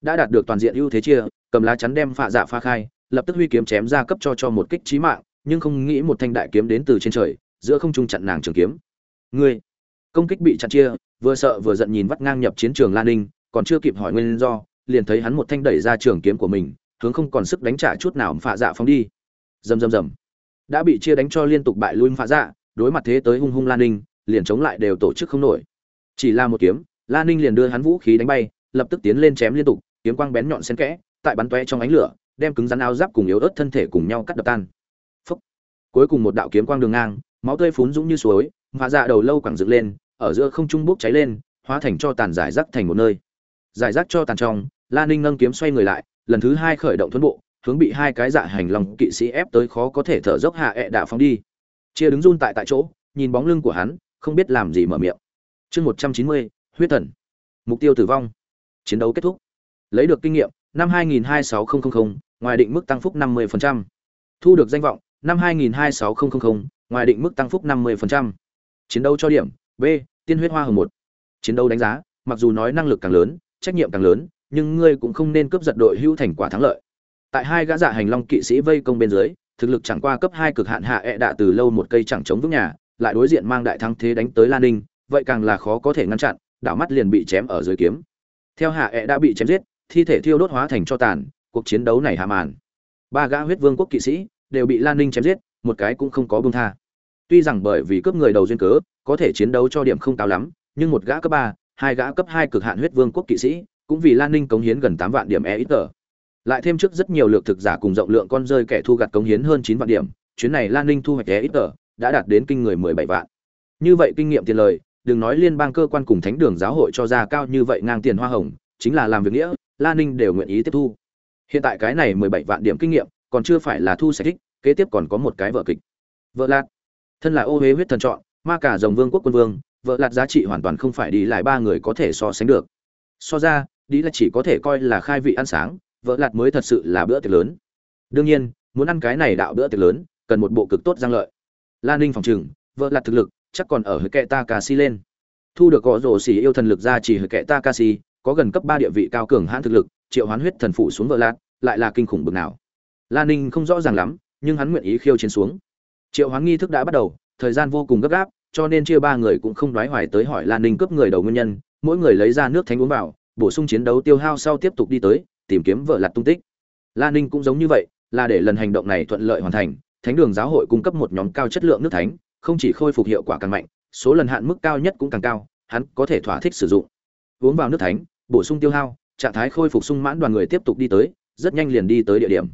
đã đạt được toàn diện ưu thế chia, cầm lá chắn đem phạ dạ pha khai, lập tức huy kiếm chém ra cấp cho cho một kích trí mạng, nhưng không nghĩ một thanh đại kiếm đến từ trên trời, giữa không trung chặn nàng trường kiếm. Ngươi! Công kích bị chặn chia, vừa sợ vừa giận nhìn vắt ngang nhập chiến trường lan ninh, còn chưa kịp hỏi nguyên do, liền thấy hắn một thanh đẩy ra trường kiếm của mình, hướng không còn sức đánh trả chút nào phạ dạ phóng đi. Rầm rầm rầm. Đã bị chia đánh cho liên tục bại lui phạ dạ đối mặt thế tới hung hung lan ninh, liền chống lại đều tổ chức không nổi. Chỉ là một kiếm lan ninh liền đưa hắn vũ khí đánh bay, lập tức tiến lên chém liên tục, kiếm quang bén nhọn xen kẽ, tại bắn toe trong ánh lửa, đem cứng rắn áo giáp cùng yếu ớt thân thể cùng nhau cắt đập tan. Phúc. cuối cùng một đạo kiếm quang đường ngang, máu tươi phún dũng như suối phạ dạ đầu lâu quẳng dựng lên, ở giữa không trung bốc cháy lên, hóa thành cho tàn giải rác thành một nơi. Giải rác cho tàn trong, la ninh nâng kiếm xoay người lại, lần thứ hai khởi động thuẫn bộ, hướng bị hai cái dạ hành lòng kỵ sĩ ép tới khó có thể thở dốc hạ ẹ đạo phóng đi. Chia đứng run tại tại chỗ, nhìn bóng lưng của hắn, không biết làm gì mở miệng. Chương một trăm chín mươi, huyết thần. Mục tiêu tử vong. Chiến đấu kết thúc. Lấy được kinh nghiệm, năm hai nghìn hai sáu nghìn ngoài định mức tăng phúc năm mươi thu được danh vọng, năm hai nghìn hai sáu nghìn ngoài định mức tăng phúc năm mươi chiến đấu cho điểm, b, tiên huyết hoa hồng một. Chiến đấu đánh giá, mặc dù nói năng lực càng lớn, trách nhiệm càng lớn, nhưng ngươi cũng không nên cướp giật đội hưu thành quả thắng lợi. Tại hai gã dạ hành long kỵ sĩ vây công bên dưới, thực lực chẳng qua cấp hai cực hạn hạ ẹ e đạ từ lâu một cây chẳng chống vững nhà, lại đối diện mang đại thắng thế đánh tới lan ninh, vậy càng là khó có thể ngăn chặn, đảo mắt liền bị chém ở dưới kiếm. Theo hạ ẹ e đã bị chém giết, thi thể thiêu đốt hóa thành cho tàn, cuộc chiến đấu này hạ màn. Ba gã huyết vương quốc kỵ sĩ đều bị lan ninh chém giết, một cái cũng không có bông tha tuy rằng bởi vì cướp người đầu duyên cớ, có thể chiến đấu cho điểm không cao lắm, nhưng một gã cấp ba, hai gã cấp hai cực hạn huyết vương quốc kỵ sĩ, cũng vì lan ninh cống hiến gần tám vạn điểm e ít tờ. Lại thêm trước rất nhiều lượt thực giả cùng rộng lượng con rơi kẻ thu gặt cống hiến hơn chín vạn điểm, chuyến này lan ninh thu hoạch e ít tờ, đã đạt đến kinh người mười bảy vạn. Như vậy kinh nghiệm tiền lời, đừng nói liên bang cơ quan cùng thánh đường giáo hội cho ra cao như vậy ngang tiền hoa hồng, chính là làm việc nghĩa, lan ninh đều nguyện ý tiếp thu. Hiện tại cái này mười bảy vạn điểm kinh nghiệm, còn chưa phải là thu sạch thích, kế tiếp còn có một cái vợ kịch. Vợ lạt thân là ô huế huyết thần chọn, ma cả dòng vương quốc quân vương, vợ lạt giá trị hoàn toàn không phải đi lại ba người có thể so sánh được. So ra, đi là chỉ có thể coi là khai vị ăn sáng, vợ lạt mới thật sự là bữa tiệc lớn. Đương nhiên, muốn ăn cái này đạo bữa tiệc lớn, cần một bộ cực tốt giang lợi. Lan ninh phòng trừng, vợ lạt thực lực, chắc còn ở hơi kệ ta ca si lên. Thu được gõ rổ xỉ yêu thần lực ra chỉ hơi kệ ta ca si có gần cấp ba địa vị cao cường hãn thực lực, triệu hoán huyết thần phụ xuống vợ lạt, lại là kinh khủng bực nào. Lan ninh không rõ ràng lắm, nhưng hắn nguyện ý khiêu chiến xuống triệu hoán nghi thức đã bắt đầu, thời gian vô cùng gấp gáp, cho nên chia ba người cũng không đoái hoài tới hỏi lan ninh cướp người đầu nguyên nhân. Mỗi người lấy ra nước thánh uống vào, bổ sung chiến đấu tiêu hao sau tiếp tục đi tới, tìm kiếm vợ lặt tung tích. Lan ninh cũng giống như vậy, là để lần hành động này thuận lợi hoàn thành. Thánh đường giáo hội cung cấp một nhóm cao chất lượng nước thánh, không chỉ khôi phục hiệu quả càng mạnh, số lần hạn mức cao nhất cũng càng cao, hắn có thể thỏa thích sử dụng. Uống vào nước thánh, bổ sung tiêu hao, trạng thái khôi phục sung mãn đoàn người tiếp tục đi tới, rất nhanh liền đi tới địa điểm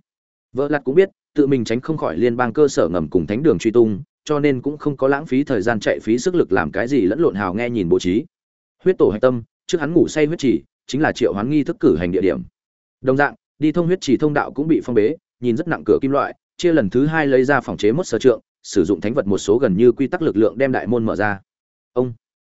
vợ lặt cũng biết, tự mình tránh không khỏi liên bang cơ sở ngầm cùng thánh đường truy tung, cho nên cũng không có lãng phí thời gian chạy phí sức lực làm cái gì lẫn lộn hào nghe nhìn bố trí. Huyết tổ hạch tâm, trước hắn ngủ say huyết trì, chính là triệu hoán nghi thức cử hành địa điểm. Đồng dạng, đi thông huyết trì thông đạo cũng bị phong bế, nhìn rất nặng cửa kim loại, chia lần thứ hai lấy ra phòng chế mốt sở trượng, sử dụng thánh vật một số gần như quy tắc lực lượng đem đại môn mở ra. Ông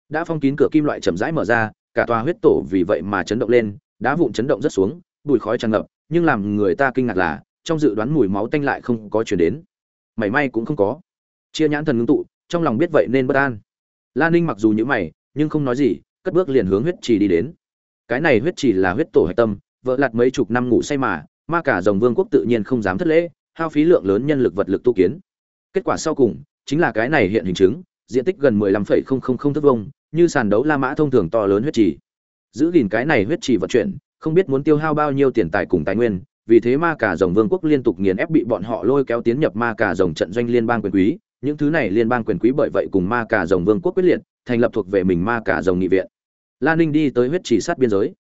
đã phong kín cửa kim loại chậm rãi mở ra, cả tòa huyết tổ vì vậy mà chấn động lên, đá vụn chấn động rất xuống, bụi khói tràn ngập, nhưng làm người ta kinh ngạc là trong dự đoán mùi máu tanh lại không có chuyển đến. Mảy may cũng không có. Chia nhãn thần ngưng tụ trong lòng biết vậy nên bất an. Lan ninh mặc dù nhữ mày nhưng không nói gì cất bước liền hướng huyết trì đi đến. Cái này huyết trì là huyết tổ hạch tâm vợ lặt mấy chục năm ngủ say mà ma cả dòng vương quốc tự nhiên không dám thất lễ hao phí lượng lớn nhân lực vật lực tu kiến. Kết quả sau cùng chính là cái này hiện hình chứng diện tích gần 15,000 thước vuông như sàn đấu la mã thông thường to lớn huyết trì. Giữ gìn cái này huyết trì vận chuyển không biết muốn tiêu hao bao nhiêu tiền tài cùng tài nguyên vì thế ma cả rồng vương quốc liên tục nghiền ép bị bọn họ lôi kéo tiến nhập ma cả rồng trận doanh liên bang quyền quý. Những thứ này liên bang quyền quý bởi vậy cùng ma cả rồng vương quốc quyết liệt, thành lập thuộc về mình ma cả rồng nghị viện. Lan ninh đi tới huyết trì sát biên giới.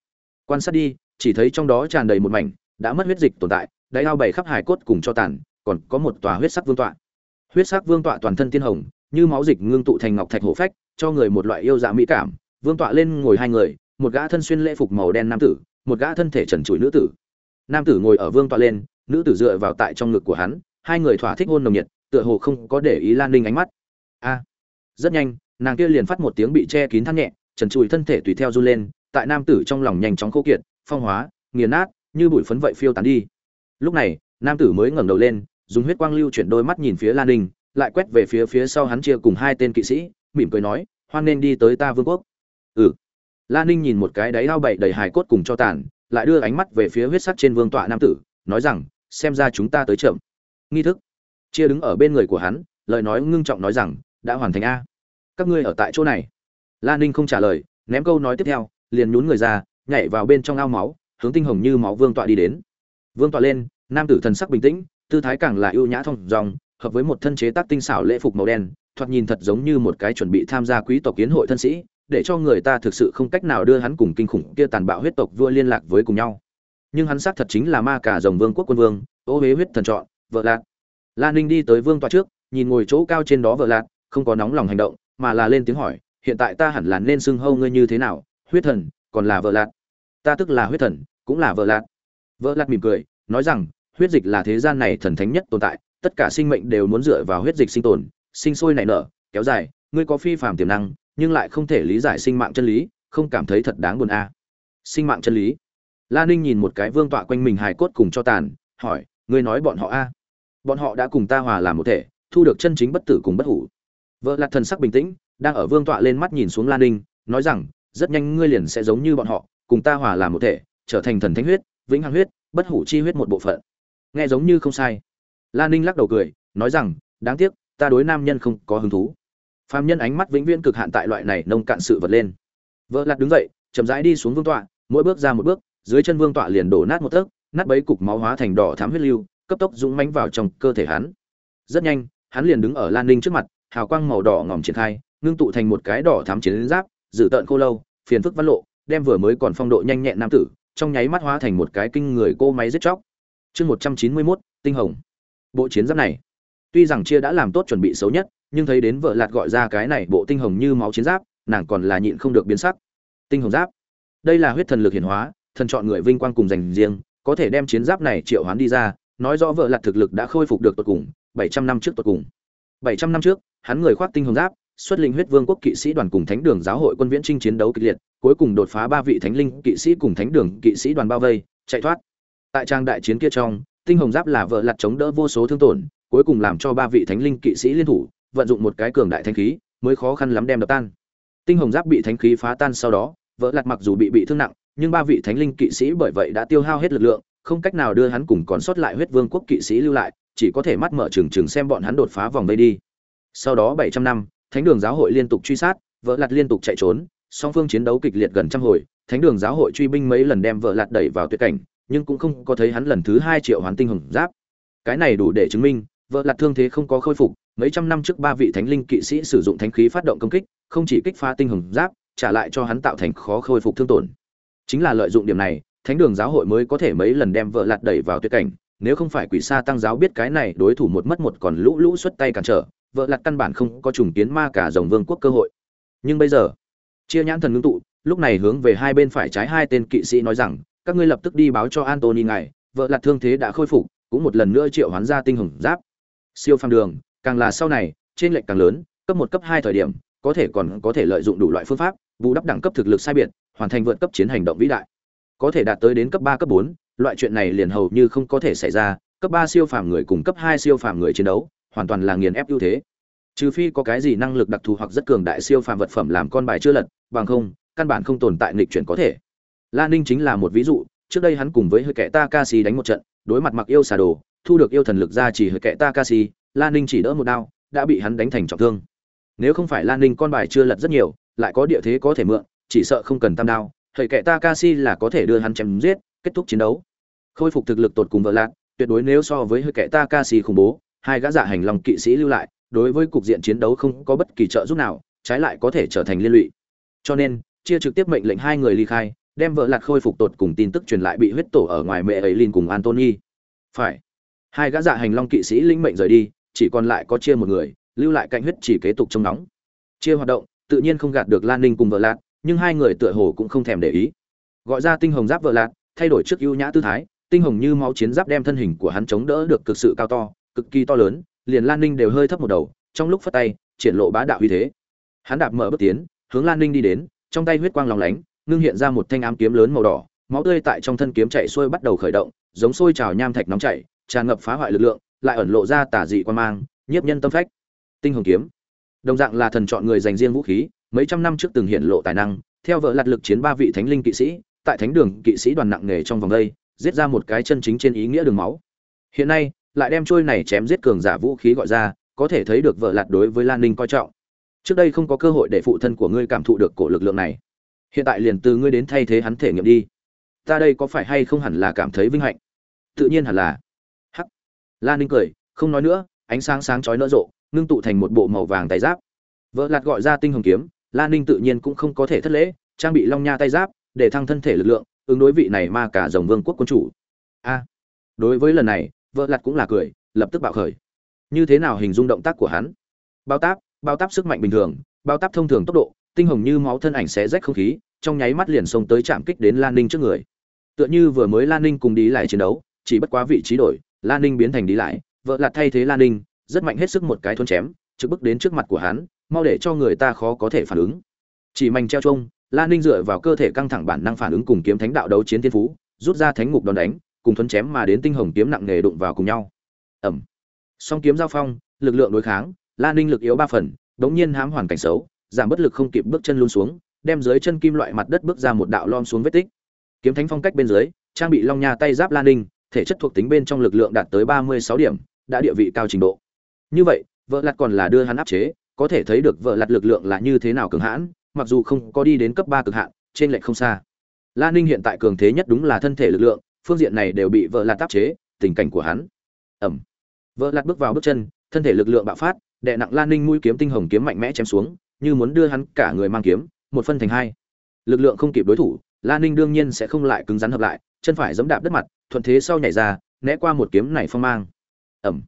Quan sát đi, chỉ thấy trong đó tràn đầy một mảnh, đã mất huyết dịch tồn tại, đáy ao bảy khắp hải cốt cùng cho tàn, còn có một tòa huyết sắc vương tọa. Huyết sắc vương tọa toàn thân tiên hồng, như máu dịch ngưng tụ thành ngọc thạch hổ phách, cho người một loại yêu dạ mỹ cảm. Vương tọa lên ngồi hai người, một gã thân xuyên lễ phục màu đen nam tử, một gã thân thể trần trụi nữ tử nam tử ngồi ở vương tọa lên, nữ tử dựa vào tại trong ngực của hắn, hai người thỏa thích hôn nồng nhiệt, tựa hồ không có để ý lan ninh ánh mắt. A, rất nhanh, nàng kia liền phát một tiếng bị che kín thắt nhẹ, trần trụi thân thể tùy theo run lên, tại nam tử trong lòng nhanh chóng khô kiệt, phong hóa, nghiền nát, như bụi phấn vậy phiêu tán đi. Lúc này, nam tử mới ngẩng đầu lên, dùng huyết quang lưu chuyển đôi mắt nhìn phía lan ninh, lại quét về phía phía sau hắn chia cùng hai tên kỵ sĩ, mỉm cười nói, hoan nên đi tới ta vương quốc. Ừ. Lan ninh nhìn một cái đáy lao bậy đầy hài cốt cùng cho tàn lại đưa ánh mắt về phía huyết sắt trên vương tọa nam tử, nói rằng, xem ra chúng ta tới chậm. Nghi thức. Chia đứng ở bên người của hắn, lời nói ngưng trọng nói rằng, đã hoàn thành a. Các ngươi ở tại chỗ này. Lan ninh không trả lời, ném câu nói tiếp theo, liền nhún người ra, nhảy vào bên trong ao máu, hướng tinh hồng như máu vương tọa đi đến. Vương tọa lên, nam tử thần sắc bình tĩnh, tư thái càng là ưu nhã thông dòng, hợp với một thân chế tác tinh xảo lễ phục màu đen, thoạt nhìn thật giống như một cái chuẩn bị tham gia quý tộc kiến hội thân sĩ để cho người ta thực sự không cách nào đưa hắn cùng kinh khủng kia tàn bạo huyết tộc vua liên lạc với cùng nhau. Nhưng hắn xác thật chính là ma cả rồng vương quốc quân vương, ô huế huyết thần chọn, vợ lạc lan ninh đi tới vương tòa trước, nhìn ngồi chỗ cao trên đó vợ lạc không có nóng lòng hành động, mà là lên tiếng hỏi, hiện tại ta hẳn là nên xưng hâu ngươi như thế nào, huyết thần, còn là vợ lạc ta tức là huyết thần, cũng là vợ lạc vợ lạc mỉm cười, nói rằng, huyết dịch là thế gian này thần thánh nhất tồn tại, tất cả sinh mệnh đều muốn dựa vào huyết dịch sinh tồn, sinh sôi nảy nở, kéo dài, ngươi có phi phàm tiềm năng nhưng lại không thể lý giải sinh mạng chân lý, không cảm thấy thật đáng buồn a. À. sinh mạng chân lý. La ninh nhìn một cái vương tọa quanh mình hài cốt cùng cho tàn, hỏi, ngươi nói bọn họ a? Bọn họ đã cùng ta hòa làm một thể, thu được chân chính bất tử cùng bất hủ. Vợ lạc thần sắc bình tĩnh, đang ở vương tọa lên mắt nhìn xuống lan ninh, nói rằng, rất nhanh ngươi liền sẽ giống như bọn họ, cùng ta hòa làm một thể, trở thành thần thánh huyết, vĩnh hằng huyết, bất hủ chi huyết một bộ phận. Nghe giống như không sai. Lan ninh lắc đầu cười, nói rằng, đáng tiếc, ta đối nam nhân không có hứng thú. Phạm nhân ánh mắt vĩnh viễn cực hạn tại loại này nông cạn sự vật lên. Vợ Lạt đứng dậy, chậm rãi đi xuống vương tọa, mỗi bước ra một bước, dưới chân vương tọa liền đổ nát một tấc, nát bấy cục máu hóa thành đỏ thắm huyết lưu, cấp tốc dũng mãnh vào trong cơ thể hắn. Rất nhanh, hắn liền đứng ở Lan Ninh trước mặt, hào quang màu đỏ ngòm triển khai, ngưng tụ thành một cái đỏ thắm chiến giáp, dự tận khô lâu, phiền phức văn lộ, đem vừa mới còn phong độ nhanh nhẹn nam tử, trong nháy mắt hóa thành một cái kinh người cô máy giết chóc. Chương 191, tinh hồng. Bộ chiến giáp này, tuy rằng chia đã làm tốt chuẩn bị xấu nhất, nhưng thấy đến vợ lạt gọi ra cái này bộ tinh hồng như máu chiến giáp nàng còn là nhịn không được biến sắc. Tinh hồng giáp. Đây là huyết thần lực hiển hóa thần chọn người vinh quang cùng dành riêng có thể đem chiến giáp này triệu hoán đi ra nói rõ vợ lạt thực lực đã khôi phục được tột cùng bảy trăm năm trước tột cùng. Bảy trăm năm trước hắn người khoác tinh hồng giáp xuất linh huyết vương quốc kỵ sĩ đoàn cùng thánh đường giáo hội quân viễn trinh chiến đấu kịch liệt cuối cùng đột phá ba vị thánh linh kỵ sĩ cùng thánh đường kỵ sĩ đoàn bao vây chạy thoát. Tại trang đại chiến kia trong tinh hồng giáp là vợ lặt chống đỡ vô số thương tổn cuối cùng làm cho ba vị thánh linh kỵ sĩ liên thủ, vận dụng một cái cường đại thanh khí, mới khó khăn lắm đem đập tan. Tinh hồng giáp bị thánh khí phá tan sau đó, vỡ lạt mặc dù bị bị thương nặng, nhưng ba vị thánh linh kỵ sĩ bởi vậy đã tiêu hao hết lực lượng, không cách nào đưa hắn cùng còn sót lại huyết vương quốc kỵ sĩ lưu lại, chỉ có thể mắt mở trừng trừng xem bọn hắn đột phá vòng vây đi. Sau đó bảy trăm năm, thánh đường giáo hội liên tục truy sát, vỡ lạt liên tục chạy trốn, song phương chiến đấu kịch liệt gần trăm hồi, thánh đường giáo hội truy binh mấy lần đem vợ lạt đẩy vào tuyệt cảnh, nhưng cũng không có thấy hắn lần thứ hai triệu hoán tinh hồng giáp. Cái này đủ để chứng minh vợ lạt thương thế không có khôi phục, mấy trăm năm trước ba vị thánh linh kỵ sĩ sử dụng thánh khí phát động công kích, không chỉ kích phá tinh hồng giáp, trả lại cho hắn tạo thành khó khôi phục thương tổn. Chính là lợi dụng điểm này, thánh đường giáo hội mới có thể mấy lần đem vợ lạt đẩy vào tuyệt cảnh, nếu không phải quỷ sa tăng giáo biết cái này đối thủ một mất một còn lũ lũ xuất tay cản trở, vợ lạt căn bản không có trùng kiến ma cả dòng vương quốc cơ hội. Nhưng bây giờ, chia nhãn thần ngưng tụ, lúc này hướng về hai bên phải trái hai tên kỵ sĩ nói rằng, các ngươi lập tức đi báo cho antony ngài, vợ lạt thương thế đã khôi phục, cũng một lần nữa triệu hoán ra tinh hồng giáp siêu phàm đường, càng là sau này, trên lệch càng lớn, cấp một, cấp hai thời điểm, có thể còn có thể lợi dụng đủ loại phương pháp, bù đắp đẳng cấp thực lực sai biệt, hoàn thành vượt cấp chiến hành động vĩ đại. Có thể đạt tới đến cấp ba, cấp bốn, loại chuyện này liền hầu như không có thể xảy ra, cấp ba siêu phàm người cùng cấp hai siêu phàm người chiến đấu, hoàn toàn là nghiền ép ưu thế. Trừ phi có cái gì năng lực đặc thù hoặc rất cường đại siêu phàm vật phẩm làm con bài chưa lật, bằng không, căn bản không tồn tại nghịch chuyển có thể. Lan ninh chính là một ví dụ, trước đây hắn cùng với hơi kẻ Takashi đánh một trận, đối mặt mặc yêu xà đồ thu được yêu thần lực ra chỉ hơi kệ Takashi Lan ninh chỉ đỡ một đao, đã bị hắn đánh thành trọng thương. Nếu không phải Lan ninh con bài chưa lật rất nhiều, lại có địa thế có thể mượn, chỉ sợ không cần tam đao, hơi kệ Takashi là có thể đưa hắn chém giết, kết thúc chiến đấu. Khôi phục thực lực tột cùng vợ lạc tuyệt đối nếu so với hơi kệ Takashi khủng bố, hai gã dạ hành lòng kỵ sĩ lưu lại, đối với cục diện chiến đấu không có bất kỳ trợ giúp nào, trái lại có thể trở thành liên lụy. Cho nên, chia trực tiếp mệnh lệnh hai người ly khai, đem vợ lạt khôi phục tột cùng tin tức truyền lại bị huyết tổ ở ngoài mẹ ấy Lin cùng Anthony. phải hai gã dạ hành long kỵ sĩ linh mệnh rời đi, chỉ còn lại có chia một người, lưu lại cạnh huyết chỉ kế tục trông nóng chia hoạt động, tự nhiên không gạt được lan ninh cùng vợ lạc nhưng hai người tựa hồ cũng không thèm để ý. Gọi ra tinh hồng giáp vợ lạc thay đổi trước ưu nhã tư thái, tinh hồng như máu chiến giáp đem thân hình của hắn chống đỡ được cực sự cao to, cực kỳ to lớn, liền lan ninh đều hơi thấp một đầu, trong lúc phất tay, triển lộ bá đạo uy thế. Hắn đạp mở bước tiến, hướng lan ninh đi đến, trong tay huyết quang lòng lánh, ngưng hiện ra một thanh ám kiếm lớn màu đỏ, máu tươi tại trong thân kiếm chạy xuôi bắt đầu khởi động, giống sôi trào nham thạch nóng chảy tràn ngập phá hoại lực lượng, lại ẩn lộ ra tả dị quan mang, nhiếp nhân tâm phách. Tinh hồng kiếm. Đồng dạng là thần chọn người dành riêng vũ khí, mấy trăm năm trước từng hiện lộ tài năng, theo vợ lạt lực chiến ba vị thánh linh kỵ sĩ, tại thánh đường kỵ sĩ đoàn nặng nghề trong vòng đây, giết ra một cái chân chính trên ý nghĩa đường máu. Hiện nay, lại đem trôi này chém giết cường giả vũ khí gọi ra, có thể thấy được vợ lạt đối với lan ninh coi trọng. Trước đây không có cơ hội để phụ thân của ngươi cảm thụ được cổ lực lượng này. Hiện tại liền từ ngươi đến thay thế hắn thể nghiệm đi. Ta đây có phải hay không hẳn là cảm thấy vinh hạnh? Tự nhiên hẳn là lan ninh cười, không nói nữa, ánh sáng sáng chói nở rộ, ngưng tụ thành một bộ màu vàng tay giáp. Vợ lạt gọi ra tinh hồng kiếm lan ninh tự nhiên cũng không có thể thất lễ, trang bị long nha tay giáp, để thăng thân thể lực lượng, ứng đối vị này mà cả dòng vương quốc quân chủ. A, đối với lần này, vợ Lạt cũng là cười, lập tức bạo khởi. Như thế nào hình dung động tác của hắn? Bao táp bao táp sức mạnh bình thường, bao táp thông thường tốc độ, tinh hồng như máu thân ảnh xé rách không khí, trong nháy mắt liền xông tới chạm kích đến lan ninh trước người. Tựa như vừa mới lan ninh cùng đi lại chiến đấu, chỉ bất quá vị trí đổi lan ninh biến thành đi lại, vợ lạt thay thế lan ninh, rất mạnh hết sức một cái thôn chém, trực bức đến trước mặt của hắn, mau để cho người ta khó có thể phản ứng. Chỉ mảnh treo trông lan ninh dựa vào cơ thể căng thẳng bản năng phản ứng cùng kiếm thánh đạo đấu chiến thiên phú, rút ra thánh ngục đòn đánh, cùng thuấn chém mà đến tinh hồng kiếm nặng nề đụng vào cùng nhau. Ẩm song kiếm giao phong, lực lượng đối kháng lan ninh lực yếu ba phần, đống nhiên hám hoàn cảnh xấu, giảm bất lực không kịp bước chân luôn xuống, đem dưới chân kim loại mặt đất bước ra một đạo lom xuống vết tích. Kiếm thánh phong cách bên dưới, trang bị long nha tay giáp lan ninh thể chất thuộc tính bên trong lực lượng đạt tới ba mươi sáu điểm, đã địa vị cao trình độ. Như vậy, vợ lặt còn là đưa hắn áp chế, có thể thấy được vợ lặt lực lượng là như thế nào cường hãn, mặc dù không có đi đến cấp ba cực hạn, trên lệch không xa. Lan ninh hiện tại cường thế nhất đúng là thân thể lực lượng, phương diện này đều bị vợ lạt áp chế, tình cảnh của hắn. Ẩm. Vợ lạt bước vào bước chân, thân thể lực lượng bạo phát, đè nặng lan ninh mũi kiếm tinh hồng kiếm mạnh mẽ chém xuống, như muốn đưa hắn cả người mang kiếm, một phân thành hai. Lực lượng không kịp đối thủ lan ninh đương nhiên sẽ không lại cứng rắn hợp lại, chân phải giẫm đạp đất mặt thuận thế sau nhảy ra, né qua một kiếm này phong mang. Ẩm.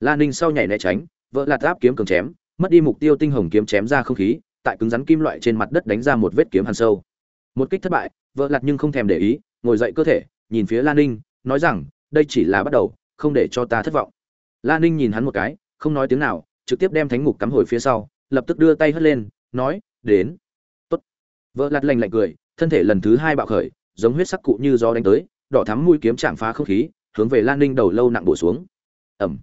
Lan ninh sau nhảy né tránh vợ lạt áp kiếm cường chém, mất đi mục tiêu tinh hồng kiếm chém ra không khí, tại cứng rắn kim loại trên mặt đất đánh ra một vết kiếm hàn sâu. Một kích thất bại vợ lạt nhưng không thèm để ý, ngồi dậy cơ thể, nhìn phía lan ninh, nói rằng, đây chỉ là bắt đầu, không để cho ta thất vọng. Lan ninh nhìn hắn một cái, không nói tiếng nào, trực tiếp đem thánh ngục cắm hồi phía sau, lập tức đưa tay hất lên, nói, đến. Tốt. Vợ lặt lành lạnh cười, thân thể lần thứ hai bạo khởi, giống huyết sắc cụ như gió đánh tới đỏ thắm mũi kiếm chạm phá không khí, hướng về lan ninh đầu lâu nặng bổ xuống. Ẩm.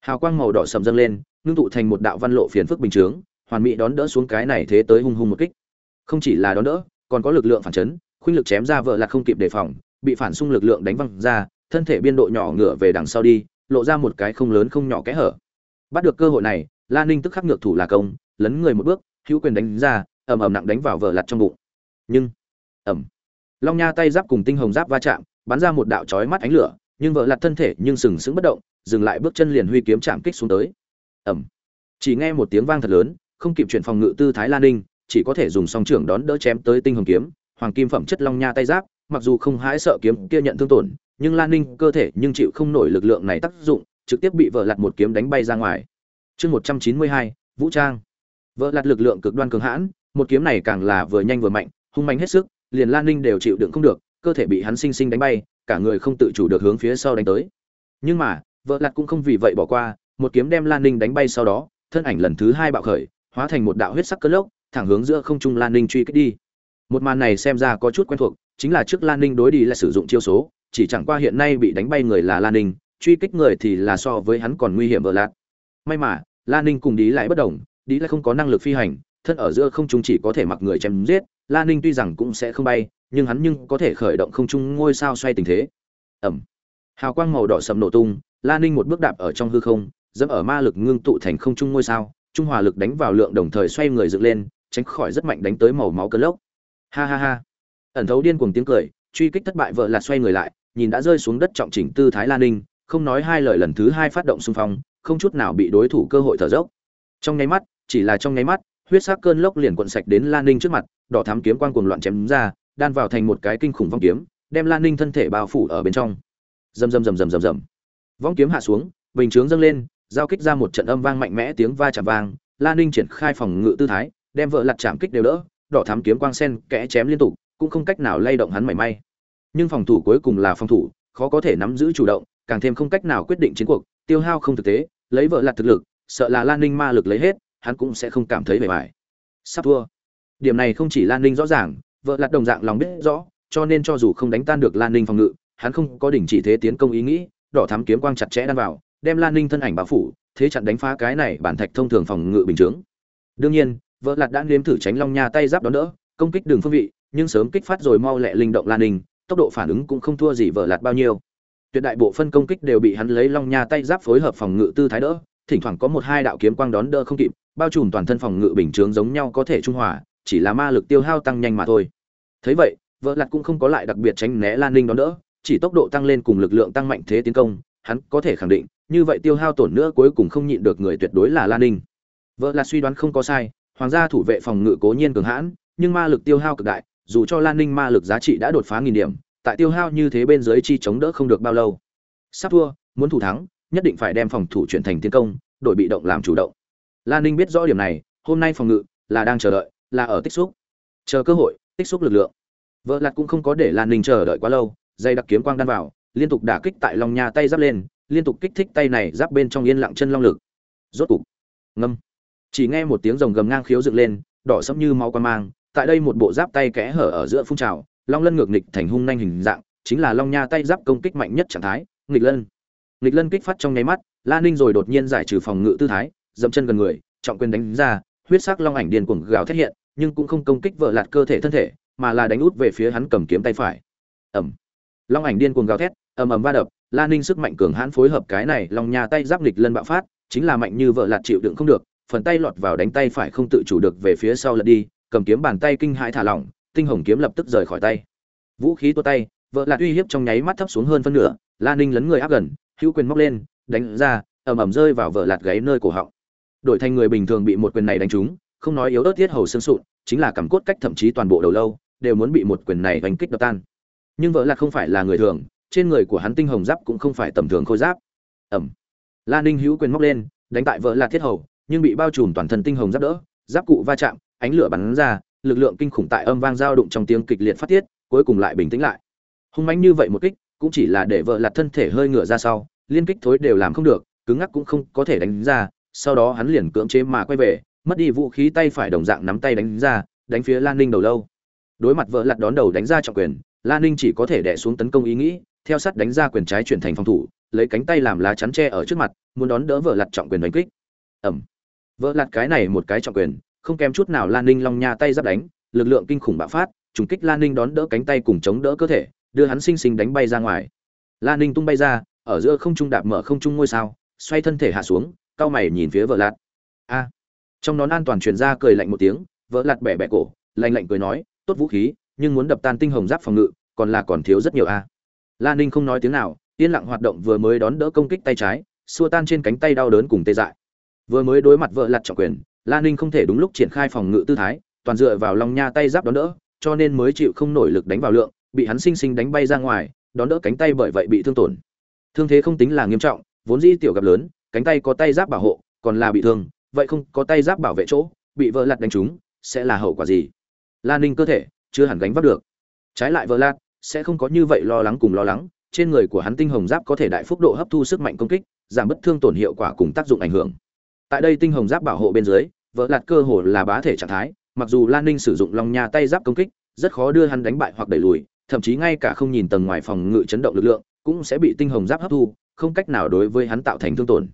Hào quang màu đỏ sầm dâng lên, ngưng tụ thành một đạo văn lộ phiền phức bình chướng, hoàn mỹ đón đỡ xuống cái này thế tới hung hung một kích. Không chỉ là đón đỡ, còn có lực lượng phản chấn, khuynh lực chém ra vợ lặt không kịp đề phòng, bị phản xung lực lượng đánh văng ra, thân thể biên độ nhỏ ngửa về đằng sau đi, lộ ra một cái không lớn không nhỏ kẽ hở. Bắt được cơ hội này, Lan ninh tức khắc ngược thủ là công, lấn người một bước, hữu quyền đánh ra, ầm ầm nặng đánh vào vợ lặt trong bụng. Nhưng, ầm long nha tay giáp cùng tinh hồng giáp va chạm, bắn ra một đạo chói mắt ánh lửa, nhưng vợ lặt thân thể nhưng sừng sững bất động, dừng lại bước chân liền huy kiếm chạm kích xuống tới. Ầm. Chỉ nghe một tiếng vang thật lớn, không kịp chuyển phòng ngự tư thái lan ninh, chỉ có thể dùng song trưởng đón đỡ chém tới tinh hồng kiếm, hoàng kim phẩm chất long nha tay giáp, mặc dù không hãi sợ kiếm kia nhận thương tổn, nhưng lan ninh cơ thể nhưng chịu không nổi lực lượng này tác dụng, trực tiếp bị vợ lặt một kiếm đánh bay ra ngoài. Chương một trăm chín mươi hai, vũ trang. Vợ lặt lực lượng cực đoan cường hãn, một kiếm này càng là vừa nhanh vừa mạnh, hung mạnh hết sức liền lan ninh đều chịu đựng không được, cơ thể bị hắn sinh sinh đánh bay, cả người không tự chủ được hướng phía sau đánh tới nhưng mà, vợ lặt cũng không vì vậy bỏ qua, một kiếm đem lan ninh đánh bay sau đó, thân ảnh lần thứ hai bạo khởi, hóa thành một đạo huyết sắc cơn lốc, thẳng hướng giữa không trung lan ninh truy kích đi một màn này xem ra có chút quen thuộc, chính là trước lan ninh đối đi là sử dụng chiêu số, chỉ chẳng qua hiện nay bị đánh bay người là lan ninh, truy kích người thì là so với hắn còn nguy hiểm vợ lạt. may mà, lan ninh cùng đi lại bất đồng đi lại không có năng lực phi hành thân ở giữa không trung chỉ có thể mặc người chém giết lan ninh tuy rằng cũng sẽ không bay nhưng hắn nhưng có thể khởi động không trung ngôi sao xoay tình thế. Ầm, hào quang màu đỏ sẫm nổ tung lan ninh một bước đạp ở trong hư không dẫm ở ma lực ngưng tụ thành không trung ngôi sao trung hòa lực đánh vào lượng đồng thời xoay người dựng lên tránh khỏi rất mạnh đánh tới màu máu cơn lốc. Ha ha ha. Ẩn thấu điên cuồng tiếng cười truy kích thất bại vợ là xoay người lại nhìn đã rơi xuống đất trọng chỉnh tư thái lan ninh không nói hai lời lần thứ hai phát động xung phong không chút nào bị đối thủ cơ hội thở dốc. Trong nháy mắt chỉ là trong nháy mắt huyết sắc cơn lốc liền cuộn sạch đến lan ninh trước mặt, đỏ thắm kiếm quang cuồng loạn chém ra, đan vào thành một cái kinh khủng vong kiếm, đem lan ninh thân thể bao phủ ở bên trong. Rầm rầm rầm rầm rầm rầm. Vong kiếm hạ xuống, bình chướng dâng lên, giao kích ra một trận âm vang mạnh mẽ tiếng va chạm vang lan ninh triển khai phòng ngự tư thái, đem vợ lật chạm kích đều đỡ, đỏ thắm kiếm quang sen kẽ chém liên tục, cũng không cách nào lay động hắn mảy may. Nhưng phòng thủ cuối cùng là phòng thủ, khó có thể nắm giữ chủ động, càng thêm không cách nào quyết định chiến cuộc, tiêu hao không thực tế, lấy vợ lật thực lực, sợ là lan ninh ma lực lấy hết hắn cũng sẽ không cảm thấy bề bài sắp thua. Điểm này không chỉ lan ninh rõ ràng, vợ lặt đồng dạng lòng biết rõ, cho nên cho dù không đánh tan được lan ninh phòng ngự, hắn không có đỉnh chỉ thế tiến công ý nghĩ, đỏ thám kiếm quang chặt chẽ đan vào, đem lan ninh thân ảnh bao phủ, thế chặn đánh phá cái này bản thạch thông thường phòng ngự bình chướng. Đương nhiên, vợ lặt đã nếm thử tránh long nha tay giáp đón đỡ, công kích đường phương vị, nhưng sớm kích phát rồi mau lẹ linh động lan ninh, tốc độ phản ứng cũng không thua gì vợ lặt bao nhiêu. Tuyệt đại bộ phân công kích đều bị hắn lấy long nha tay giáp phối hợp phòng ngự tư thái đỡ thỉnh thoảng có một hai đạo kiếm quang đón đỡ không kịp, bao trùm toàn thân phòng ngự bình chướng giống nhau có thể trung hòa, chỉ là ma lực tiêu hao tăng nhanh mà thôi. Thấy vậy, vợ lặt cũng không có lại đặc biệt tránh né lan ninh đón đỡ, chỉ tốc độ tăng lên cùng lực lượng tăng mạnh thế tiến công, hắn có thể khẳng định, như vậy tiêu hao tổn nữa cuối cùng không nhịn được người tuyệt đối là lan ninh. Vợ lặt suy đoán không có sai, hoàng gia thủ vệ phòng ngự cố nhiên cường hãn, nhưng ma lực tiêu hao cực đại, dù cho lan ninh ma lực giá trị đã đột phá nghìn điểm, tại tiêu hao như thế bên dưới chi chống đỡ không được bao lâu. Sắp thua, muốn thủ thắng nhất định phải đem phòng thủ chuyển thành tiến công, đổi bị động làm chủ động. Lan ninh biết rõ điểm này, hôm nay phòng ngự là đang chờ đợi, là ở tích xúc. Chờ cơ hội, tích xúc lực lượng. Vợ lạt cũng không có để lan ninh chờ đợi quá lâu, dây đặc kiếm quang đan vào, liên tục đả kích tại lòng nhà tay giáp lên, liên tục kích thích tay này giáp bên trong yên lặng chân long lực. Rốt cục, ngâm. Chỉ nghe một tiếng rồng gầm ngang khiếu dựng lên, đỏ sẫm như máu quan mang, tại đây một bộ giáp tay kẽ hở ở giữa phun trào, long lân ngược nghịch thành hung nhanh hình dạng, chính là long nha tay giáp công kích mạnh nhất trạng thái, nghịch lân nghịch lân kích phát trong nháy mắt, la ninh rồi đột nhiên giải trừ phòng ngự tư thái, dậm chân gần người, trọng quyền đánh ra, huyết sắc long ảnh điên cuồng gào thét hiện, nhưng cũng không công kích vợ lạt cơ thể thân thể, mà là đánh út về phía hắn cầm kiếm tay phải. Ẩm long ảnh điên cuồng gào thét, ầm ầm va đập, la ninh sức mạnh cường hãn phối hợp cái này long nhà tay giáp nghịch lân bạo phát, chính là mạnh như vợ lạt chịu đựng không được, phần tay lọt vào đánh tay phải không tự chủ được về phía sau lật đi, cầm kiếm bàn tay kinh hãi thả lỏng, tinh hồng kiếm lập tức rời khỏi tay. Vũ khí tua tay vợ lạt uy hiếp trong nháy mắt thấp xuống hơn phân nửa, la ninh lấn người áp gần hữu quyền móc lên, đánh ra, ầm ầm rơi vào vợ lạt gáy nơi cổ họng. Đổi thành người bình thường bị một quyền này đánh trúng, không nói yếu ớt tiết hầu xương sụn, chính là cảm cốt cách thậm chí toàn bộ đầu lâu, đều muốn bị một quyền này đánh kích đập tan. Nhưng vợ lạt không phải là người thường, trên người của hắn tinh hồng giáp cũng không phải tầm thường khôi giáp. Ẩm la ninh hữu quyền móc lên, đánh tại vợ lạt thiết hầu, nhưng bị bao trùm toàn thân tinh hồng giáp đỡ, giáp cụ va chạm, ánh lửa bắn ra, lực lượng kinh khủng tại âm vang dao đụng trong tiếng kịch liệt phát tiết, cuối cùng lại bình tĩnh lại. Hung mãnh như vậy một kích cũng chỉ là để vợ lặt thân thể hơi ngửa ra sau, liên kích thối đều làm không được, cứng ngắc cũng không có thể đánh ra, sau đó hắn liền cưỡng chế mà quay về, mất đi vũ khí tay phải đồng dạng nắm tay đánh ra, đánh phía lan ninh đầu lâu. Đối mặt vợ lặt đón đầu đánh ra trọng quyền, lan ninh chỉ có thể đẻ xuống tấn công ý nghĩ, theo sắt đánh ra quyền trái chuyển thành phòng thủ, lấy cánh tay làm lá chắn tre ở trước mặt, muốn đón đỡ vợ lặt trọng quyền đánh kích. Ẩm vợ lặt cái này một cái trọng quyền, không kém chút nào lan ninh long nha tay giáp đánh, lực lượng kinh khủng bạo phát, trùng kích lan ninh đón đỡ cánh tay cùng chống đỡ cơ thể đưa hắn sinh sinh đánh bay ra ngoài. Lan ninh tung bay ra, ở giữa không trung đạp mở không trung ngôi sao, xoay thân thể hạ xuống, cao mày nhìn phía vợ lạt. A. Trong nón an toàn truyền ra cười lạnh một tiếng, vợ lạt bẻ bẻ cổ, lạnh lạnh cười nói, tốt vũ khí, nhưng muốn đập tan tinh hồng giáp phòng ngự, còn là còn thiếu rất nhiều a. Lan ninh không nói tiếng nào, yên lặng hoạt động vừa mới đón đỡ công kích tay trái, xua tan trên cánh tay đau đớn cùng tê dại. Vừa mới đối mặt vợ lặt trọng quyền lan ninh không thể đúng lúc triển khai phòng ngự tư thái, toàn dựa vào lòng nha tay giáp đón đỡ, cho nên mới chịu không nổi lực đánh vào lượng bị hắn sinh sinh đánh bay ra ngoài, đón đỡ cánh tay bởi vậy bị thương tổn. Thương thế không tính là nghiêm trọng, vốn dĩ tiểu gặp lớn, cánh tay có tay giáp bảo hộ, còn là bị thương, vậy không có tay giáp bảo vệ chỗ, bị vợ lạt đánh trúng, sẽ là hậu quả gì? Lan ninh cơ thể, chưa hẳn gánh vác được. Trái lại vợ lạt, sẽ không có như vậy lo lắng cùng lo lắng, trên người của hắn tinh hồng giáp có thể đại phúc độ hấp thu sức mạnh công kích, giảm bất thương tổn hiệu quả cùng tác dụng ảnh hưởng. Tại đây tinh hồng giáp bảo hộ bên dưới, vợ lạt cơ hồ là bá thể trạng thái, mặc dù lan ninh sử dụng long nha tay giáp công kích, rất khó đưa hắn đánh bại hoặc đẩy lùi thậm chí ngay cả không nhìn tầng ngoài phòng ngự chấn động lực lượng, cũng sẽ bị tinh hồng giáp hấp thu, không cách nào đối với hắn tạo thành thương tổn.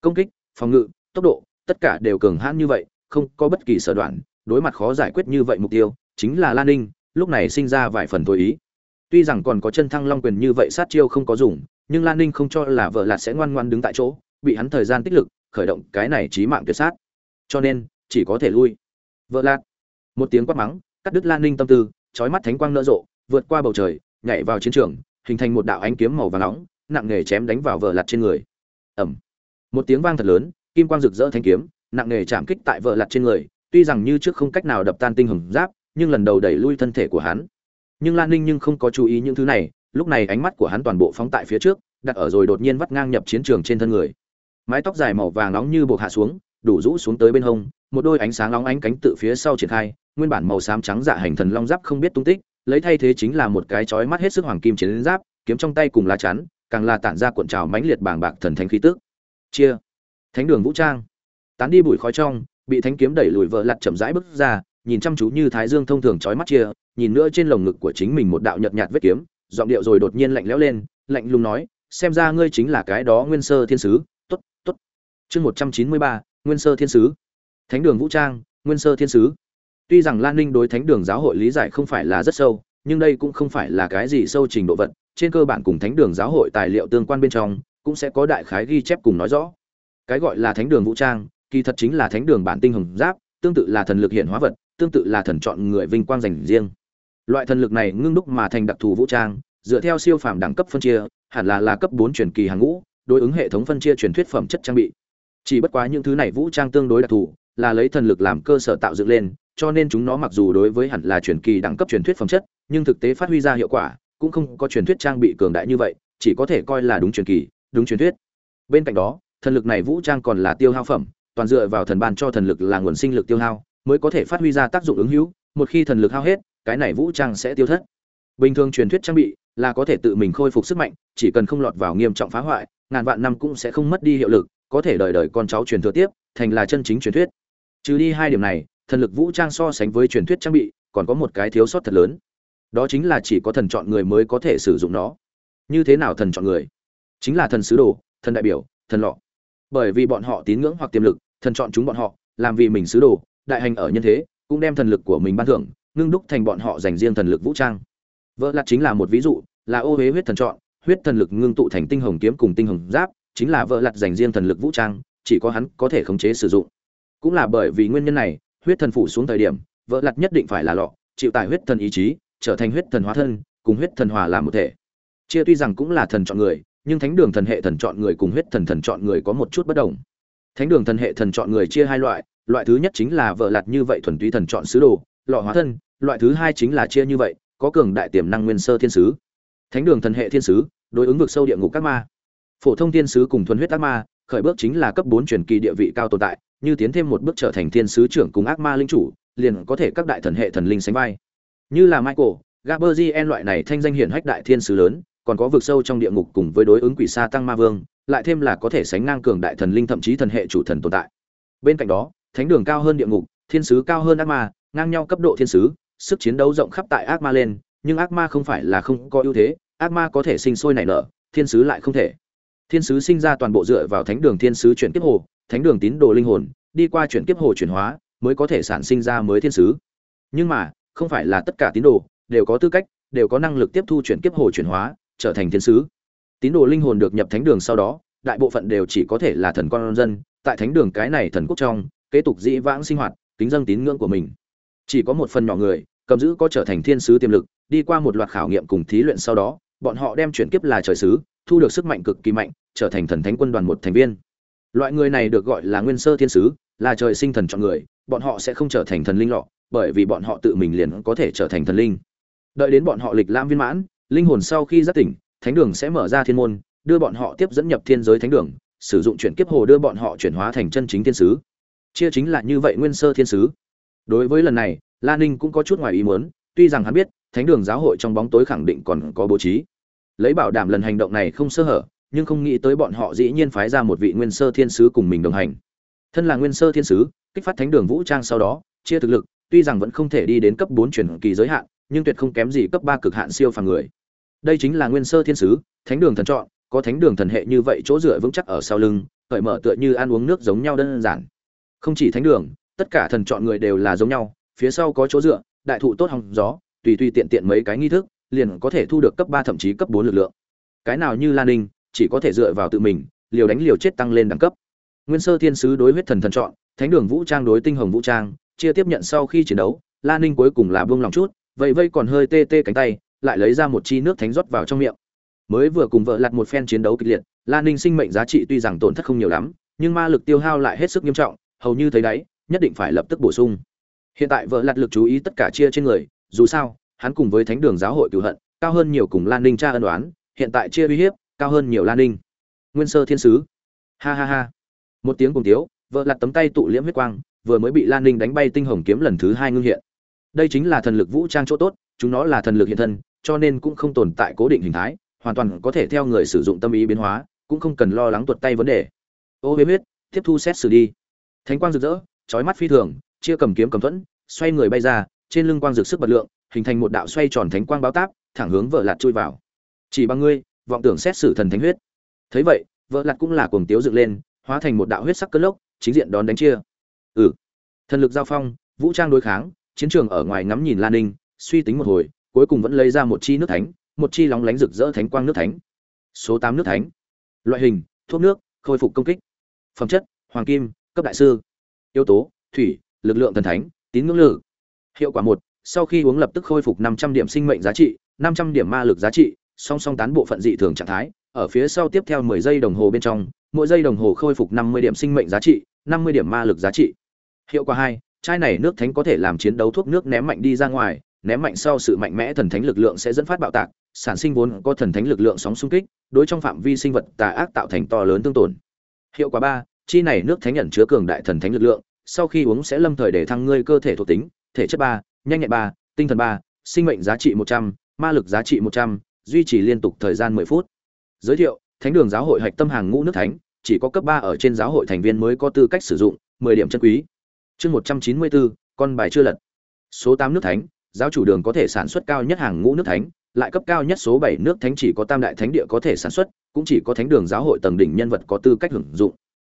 Công kích, phòng ngự, tốc độ, tất cả đều cường hãn như vậy, không có bất kỳ sở đoạn, đối mặt khó giải quyết như vậy mục tiêu, chính là lan ninh, lúc này sinh ra vài phần thôi ý. Tuy rằng còn có chân thăng long quyền như vậy sát chiêu không có dùng, nhưng lan ninh không cho là vợ lạt sẽ ngoan ngoan đứng tại chỗ, bị hắn thời gian tích lực, khởi động cái này trí mạng tuyệt sát. Cho nên, chỉ có thể lui. Vợ lạt. Một tiếng quát mắng, cắt đứt lan ninh tâm tư trói mắt thánh quang nở rộ vượt qua bầu trời, nhảy vào chiến trường, hình thành một đạo ánh kiếm màu vàng nóng, nặng nề chém đánh vào vợ lạt trên người. Ẩm một tiếng vang thật lớn, kim quang rực rỡ thanh kiếm, nặng nề chạm kích tại vợ lạt trên người, tuy rằng như trước không cách nào đập tan tinh hồng giáp, nhưng lần đầu đẩy lui thân thể của hắn. Nhưng lan ninh nhưng không có chú ý những thứ này, lúc này ánh mắt của hắn toàn bộ phóng tại phía trước, đặt ở rồi đột nhiên vắt ngang nhập chiến trường trên thân người. Mái tóc dài màu vàng nóng như buộc hạ xuống, đủ rũ xuống tới bên hông, một đôi ánh sáng nóng ánh cánh tự phía sau triển khai, nguyên bản màu xám trắng dạ hành thần long giáp không biết tung tích lấy thay thế chính là một cái chói mắt hết sức hoàng kim chiến giáp, kiếm trong tay cùng lá chắn, càng là tản ra cuộn trào mãnh liệt bàng bạc thần thánh khí tức. Chia. Thánh đường vũ trang. Tán đi bụi khói trong, bị thánh kiếm đẩy lùi vợ lặt chậm rãi bước ra, nhìn chăm chú như thái dương thông thường chói mắt chia, nhìn nữa trên lồng ngực của chính mình một đạo nhợt nhạt vết kiếm, giọng điệu rồi đột nhiên lạnh lẽo lên, lạnh lùng nói, xem ra ngươi chính là cái đó nguyên sơ thiên sứ. Tốt tốt. Chương một trăm chín mươi ba, nguyên sơ thiên sứ. Thánh đường vũ trang, nguyên sơ thiên sứ tuy rằng lan ninh đối thánh đường giáo hội lý giải không phải là rất sâu, nhưng đây cũng không phải là cái gì sâu trình độ vật, trên cơ bản cùng thánh đường giáo hội tài liệu tương quan bên trong, cũng sẽ có đại khái ghi chép cùng nói rõ. Cái gọi là thánh đường vũ trang, kỳ thật chính là thánh đường bản tinh hồng giáp, tương tự là thần lực hiện hóa vật, tương tự là thần chọn người vinh quang dành riêng. Loại thần lực này ngưng đúc mà thành đặc thù vũ trang, dựa theo siêu phàm đẳng cấp phân chia, hẳn là là cấp bốn truyền kỳ hàng ngũ, đối ứng hệ thống phân chia truyền thuyết phẩm chất trang bị. Chỉ bất quá những thứ này vũ trang tương đối đặc thù, là lấy thần lực làm cơ sở tạo dựng lên cho nên chúng nó mặc dù đối với hẳn là truyền kỳ đẳng cấp truyền thuyết phẩm chất, nhưng thực tế phát huy ra hiệu quả, cũng không có truyền thuyết trang bị cường đại như vậy, chỉ có thể coi là đúng truyền kỳ, đúng truyền thuyết. Bên cạnh đó, thần lực này vũ trang còn là tiêu hao phẩm, toàn dựa vào thần ban cho thần lực là nguồn sinh lực tiêu hao, mới có thể phát huy ra tác dụng ứng hữu, một khi thần lực hao hết, cái này vũ trang sẽ tiêu thất. Bình thường truyền thuyết trang bị là có thể tự mình khôi phục sức mạnh, chỉ cần không lọt vào nghiêm trọng phá hoại, ngàn vạn năm cũng sẽ không mất đi hiệu lực, có thể đời đời con cháu truyền thừa tiếp, thành là chân chính truyền thuyết. Trừ đi hai điểm này thần lực vũ trang so sánh với truyền thuyết trang bị, còn có một cái thiếu sót thật lớn. Đó chính là chỉ có thần chọn người mới có thể sử dụng nó. Như thế nào thần chọn người? Chính là thần sứ đồ, thần đại biểu, thần lọ. Bởi vì bọn họ tín ngưỡng hoặc tiềm lực, thần chọn chúng bọn họ, làm vì mình sứ đồ, đại hành ở nhân thế, cũng đem thần lực của mình ban thưởng, ngưng đúc thành bọn họ dành riêng thần lực vũ trang. Vợ lạt chính là một ví dụ, là ô huế huyết thần chọn, huyết thần lực ngưng tụ thành tinh hồng kiếm cùng tinh hồng giáp, chính là vợ lạt dành riêng thần lực vũ trang, chỉ có hắn có thể khống chế sử dụng. Cũng là bởi vì nguyên nhân này huyết thần phủ xuống thời điểm vợ lặt nhất định phải là lọ, chịu tải huyết thần ý chí, trở thành huyết thần hóa thân, cùng huyết thần hòa làm một thể. Chia tuy rằng cũng là thần chọn người, nhưng thánh đường thần hệ thần chọn người cùng huyết thần thần chọn người có một chút bất đồng. Thánh đường thần hệ thần chọn người chia hai loại loại thứ nhất chính là vợ lặt như vậy thuần túy thần chọn sứ đồ, lọ hóa thân, loại thứ hai chính là chia như vậy, có cường đại tiềm năng nguyên sơ thiên sứ. Thánh đường thần hệ thiên sứ, đối ứng vực sâu địa ngục các ma. Phổ thông thiên sứ cùng thuần huyết ác ma, khởi bước chính là cấp bốn truyền kỳ địa vị cao tồn tại như tiến thêm một bước trở thành thiên sứ trưởng cùng ác ma linh chủ, liền có thể các đại thần hệ thần linh sánh vai. Như là michael gaberzien loại này thanh danh hiển hách đại thiên sứ lớn, còn có vực sâu trong địa ngục cùng với đối ứng quỷ sa tăng ma vương, lại thêm là có thể sánh ngang cường đại thần linh thậm chí thần hệ chủ thần tồn tại. Bên cạnh đó, thánh đường cao hơn địa ngục, thiên sứ cao hơn ác ma, ngang nhau cấp độ thiên sứ, sức chiến đấu rộng khắp tại ác ma lên, nhưng ác ma không phải là không có ưu thế, ác ma có thể sinh sôi nảy nở, thiên sứ lại không thể. Thiên sứ sinh ra toàn bộ dựa vào thánh đường thiên sứ chuyển kiếp hồ thánh đường tín đồ linh hồn, đi qua chuyển kiếp hồ chuyển hóa, mới có thể sản sinh ra mới thiên sứ. Nhưng mà, không phải là tất cả tín đồ đều có tư cách, đều có năng lực tiếp thu chuyển kiếp hồ chuyển hóa, trở thành thiên sứ. Tín đồ linh hồn được nhập thánh đường sau đó, đại bộ phận đều chỉ có thể là thần con dân. Tại thánh đường cái này thần quốc trong, kế tục dĩ vãng sinh hoạt, kính dân tín ngưỡng của mình. Chỉ có một phần nhỏ người, cầm giữ có trở thành thiên sứ tiềm lực, đi qua một loạt khảo nghiệm cùng thí luyện sau đó, bọn họ đem chuyển kiếp là trời sứ, thu được sức mạnh cực kỳ mạnh, trở thành thần thánh quân đoàn một thành viên loại người này được gọi là nguyên sơ thiên sứ, là trời sinh thần chọn người, bọn họ sẽ không trở thành thần linh lọ, bởi vì bọn họ tự mình liền có thể trở thành thần linh. Đợi đến bọn họ lịch lãm viên mãn, linh hồn sau khi giác tỉnh, thánh đường sẽ mở ra thiên môn, đưa bọn họ tiếp dẫn nhập thiên giới thánh đường, sử dụng chuyển kiếp hồ đưa bọn họ chuyển hóa thành chân chính thiên sứ. Chia chính là như vậy nguyên sơ thiên sứ. Đối với lần này Lan ninh cũng có chút ngoài ý muốn, tuy rằng hắn biết, thánh đường giáo hội trong bóng tối khẳng định còn có bố trí. Lấy bảo đảm lần hành động này không sơ hở nhưng không nghĩ tới bọn họ dĩ nhiên phái ra một vị nguyên sơ thiên sứ cùng mình đồng hành. Thân là nguyên sơ thiên sứ, kích phát thánh đường vũ trang sau đó, chia thực lực, tuy rằng vẫn không thể đi đến cấp bốn chuyển kỳ giới hạn, nhưng tuyệt không kém gì cấp ba cực hạn siêu phàm người. Đây chính là nguyên sơ thiên sứ, thánh đường thần chọn, có thánh đường thần hệ như vậy chỗ dựa vững chắc ở sau lưng, cởi mở tựa như ăn uống nước giống nhau đơn giản. Không chỉ thánh đường, tất cả thần chọn người đều là giống nhau, phía sau có chỗ dựa, đại thụ tốt hòng gió, tùy tùy tiện tiện mấy cái nghi thức, liền có thể thu được cấp ba thậm chí cấp bốn lực lượng. Cái nào như lan ninh chỉ có thể dựa vào tự mình, liều đánh liều chết tăng lên đẳng cấp. Nguyên sơ thiên sứ đối huyết thần thần chọn, thánh đường vũ trang đối tinh hồng vũ trang, chia tiếp nhận sau khi chiến đấu lan ninh cuối cùng là buông lòng chút vậy vây còn hơi tê tê cánh tay, lại lấy ra một chi nước thánh rót vào trong miệng. Mới vừa cùng vợ lặt một phen chiến đấu kịch liệt lan ninh sinh mệnh giá trị tuy rằng tổn thất không nhiều lắm, nhưng ma lực tiêu hao lại hết sức nghiêm trọng, hầu như thấy đấy nhất định phải lập tức bổ sung. Hiện tại vợ lặt lực chú ý tất cả chia trên người, dù sao, hắn cùng với thánh đường giáo hội cựu hận, cao hơn nhiều cùng lan ninh tra ân đoán hiện tại chia uy hiếp cao hơn nhiều lan ninh. Nguyên sơ thiên sứ. Ha ha ha. Một tiếng cùng tiếu, vợ lặt tấm tay tụ liễm huyết quang, vừa mới bị lan ninh đánh bay tinh hồng kiếm lần thứ hai ngưng hiện. Đây chính là thần lực vũ trang chỗ tốt, chúng nó là thần lực hiện thân, cho nên cũng không tồn tại cố định hình thái, hoàn toàn có thể theo người sử dụng tâm ý biến hóa, cũng không cần lo lắng tuột tay vấn đề. Ô huế huyết, tiếp thu xét xử đi. Thánh quang rực rỡ trói mắt phi thường, chia cầm kiếm cầm thuẫn, xoay người bay ra, trên lưng quang rực sức bật lượng, hình thành một đạo xoay tròn thánh quang báo táp, thẳng hướng vợ lạt chui vào. Chỉ bằng ngươi vọng tưởng xét xử thần thánh huyết. Thấy vậy, vợ lạt cũng là cuồng tiếu dựng lên, hóa thành một đạo huyết sắc cơn lốc, chính diện đón đánh chia. Ừ. Thần lực giao phong, vũ trang đối kháng, chiến trường ở ngoài ngắm nhìn lan ninh, suy tính một hồi, cuối cùng vẫn lấy ra một chi nước thánh, một chi lóng lánh rực rỡ thánh quang nước thánh. Số tám nước thánh. Loại hình, thuốc nước, khôi phục công kích. Phẩm chất, hoàng kim, cấp đại sư. Yếu tố, thủy, lực lượng thần thánh, tín ngưỡng lự. Hiệu quả một, sau khi uống lập tức khôi phục năm trăm điểm sinh mệnh giá trị, năm trăm điểm ma lực giá trị song song tán bộ phận dị thường trạng thái, ở phía sau tiếp theo mười giây đồng hồ bên trong, mỗi giây đồng hồ khôi phục năm mươi điểm sinh mệnh giá trị, năm mươi điểm ma lực giá trị. Hiệu quả hai, chai này nước thánh có thể làm chiến đấu thuốc nước ném mạnh đi ra ngoài, ném mạnh sau sự mạnh mẽ thần thánh lực lượng sẽ dẫn phát bạo tạc, sản sinh vốn có thần thánh lực lượng sóng xung kích, đối trong phạm vi sinh vật tà ác tạo thành to lớn tương tổn. Hiệu quả ba, chi này nước thánh nhận chứa cường đại thần thánh lực lượng, sau khi uống sẽ lâm thời để thăng ngươi cơ thể thuộc tính, thể chất ba, nhanh nhẹn ba, tinh thần ba, sinh mệnh giá trị một trăm, ma lực giá trị một trăm duy trì liên tục thời gian mười phút. Giới thiệu, thánh đường giáo hội hạch tâm hàng ngũ nước thánh, chỉ có cấp ba ở trên giáo hội thành viên mới có tư cách sử dụng, mười điểm chân quý. Chương một trăm chín mươi bốn, con bài chưa lật. Số tám nước thánh, giáo chủ đường có thể sản xuất cao nhất hàng ngũ nước thánh, lại cấp cao nhất số bảy nước thánh chỉ có tam đại thánh địa có thể sản xuất, cũng chỉ có thánh đường giáo hội tầng đỉnh nhân vật có tư cách hưởng dụng.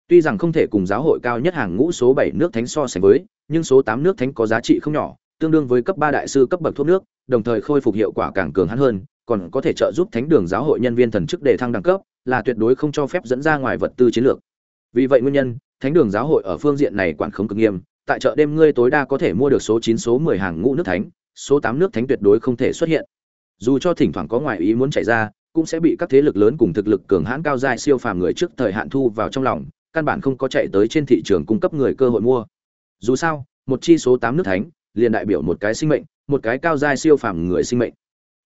Tuy rằng không thể cùng giáo hội cao nhất hàng ngũ số bảy nước thánh so sánh với, nhưng số tám nước thánh có giá trị không nhỏ, tương đương với cấp ba đại sư cấp bậc thuốc nước, đồng thời khôi phục hiệu quả càng cường hắn hơn còn có thể trợ giúp thánh đường giáo hội nhân viên thần chức để thăng đẳng cấp, là tuyệt đối không cho phép dẫn ra ngoài vật tư chiến lược. Vì vậy nguyên nhân, thánh đường giáo hội ở phương diện này quản không cực nghiêm, tại chợ đêm ngươi tối đa có thể mua được số chín, số mười hàng ngũ nước thánh, số tám nước thánh tuyệt đối không thể xuất hiện. Dù cho thỉnh thoảng có ngoại ý muốn chạy ra, cũng sẽ bị các thế lực lớn cùng thực lực cường hãn cao dài siêu phàm người trước thời hạn thu vào trong lòng, căn bản không có chạy tới trên thị trường cung cấp người cơ hội mua. Dù sao, một chi số tám nước thánh, liền đại biểu một cái sinh mệnh, một cái cao dài siêu phàm người sinh mệnh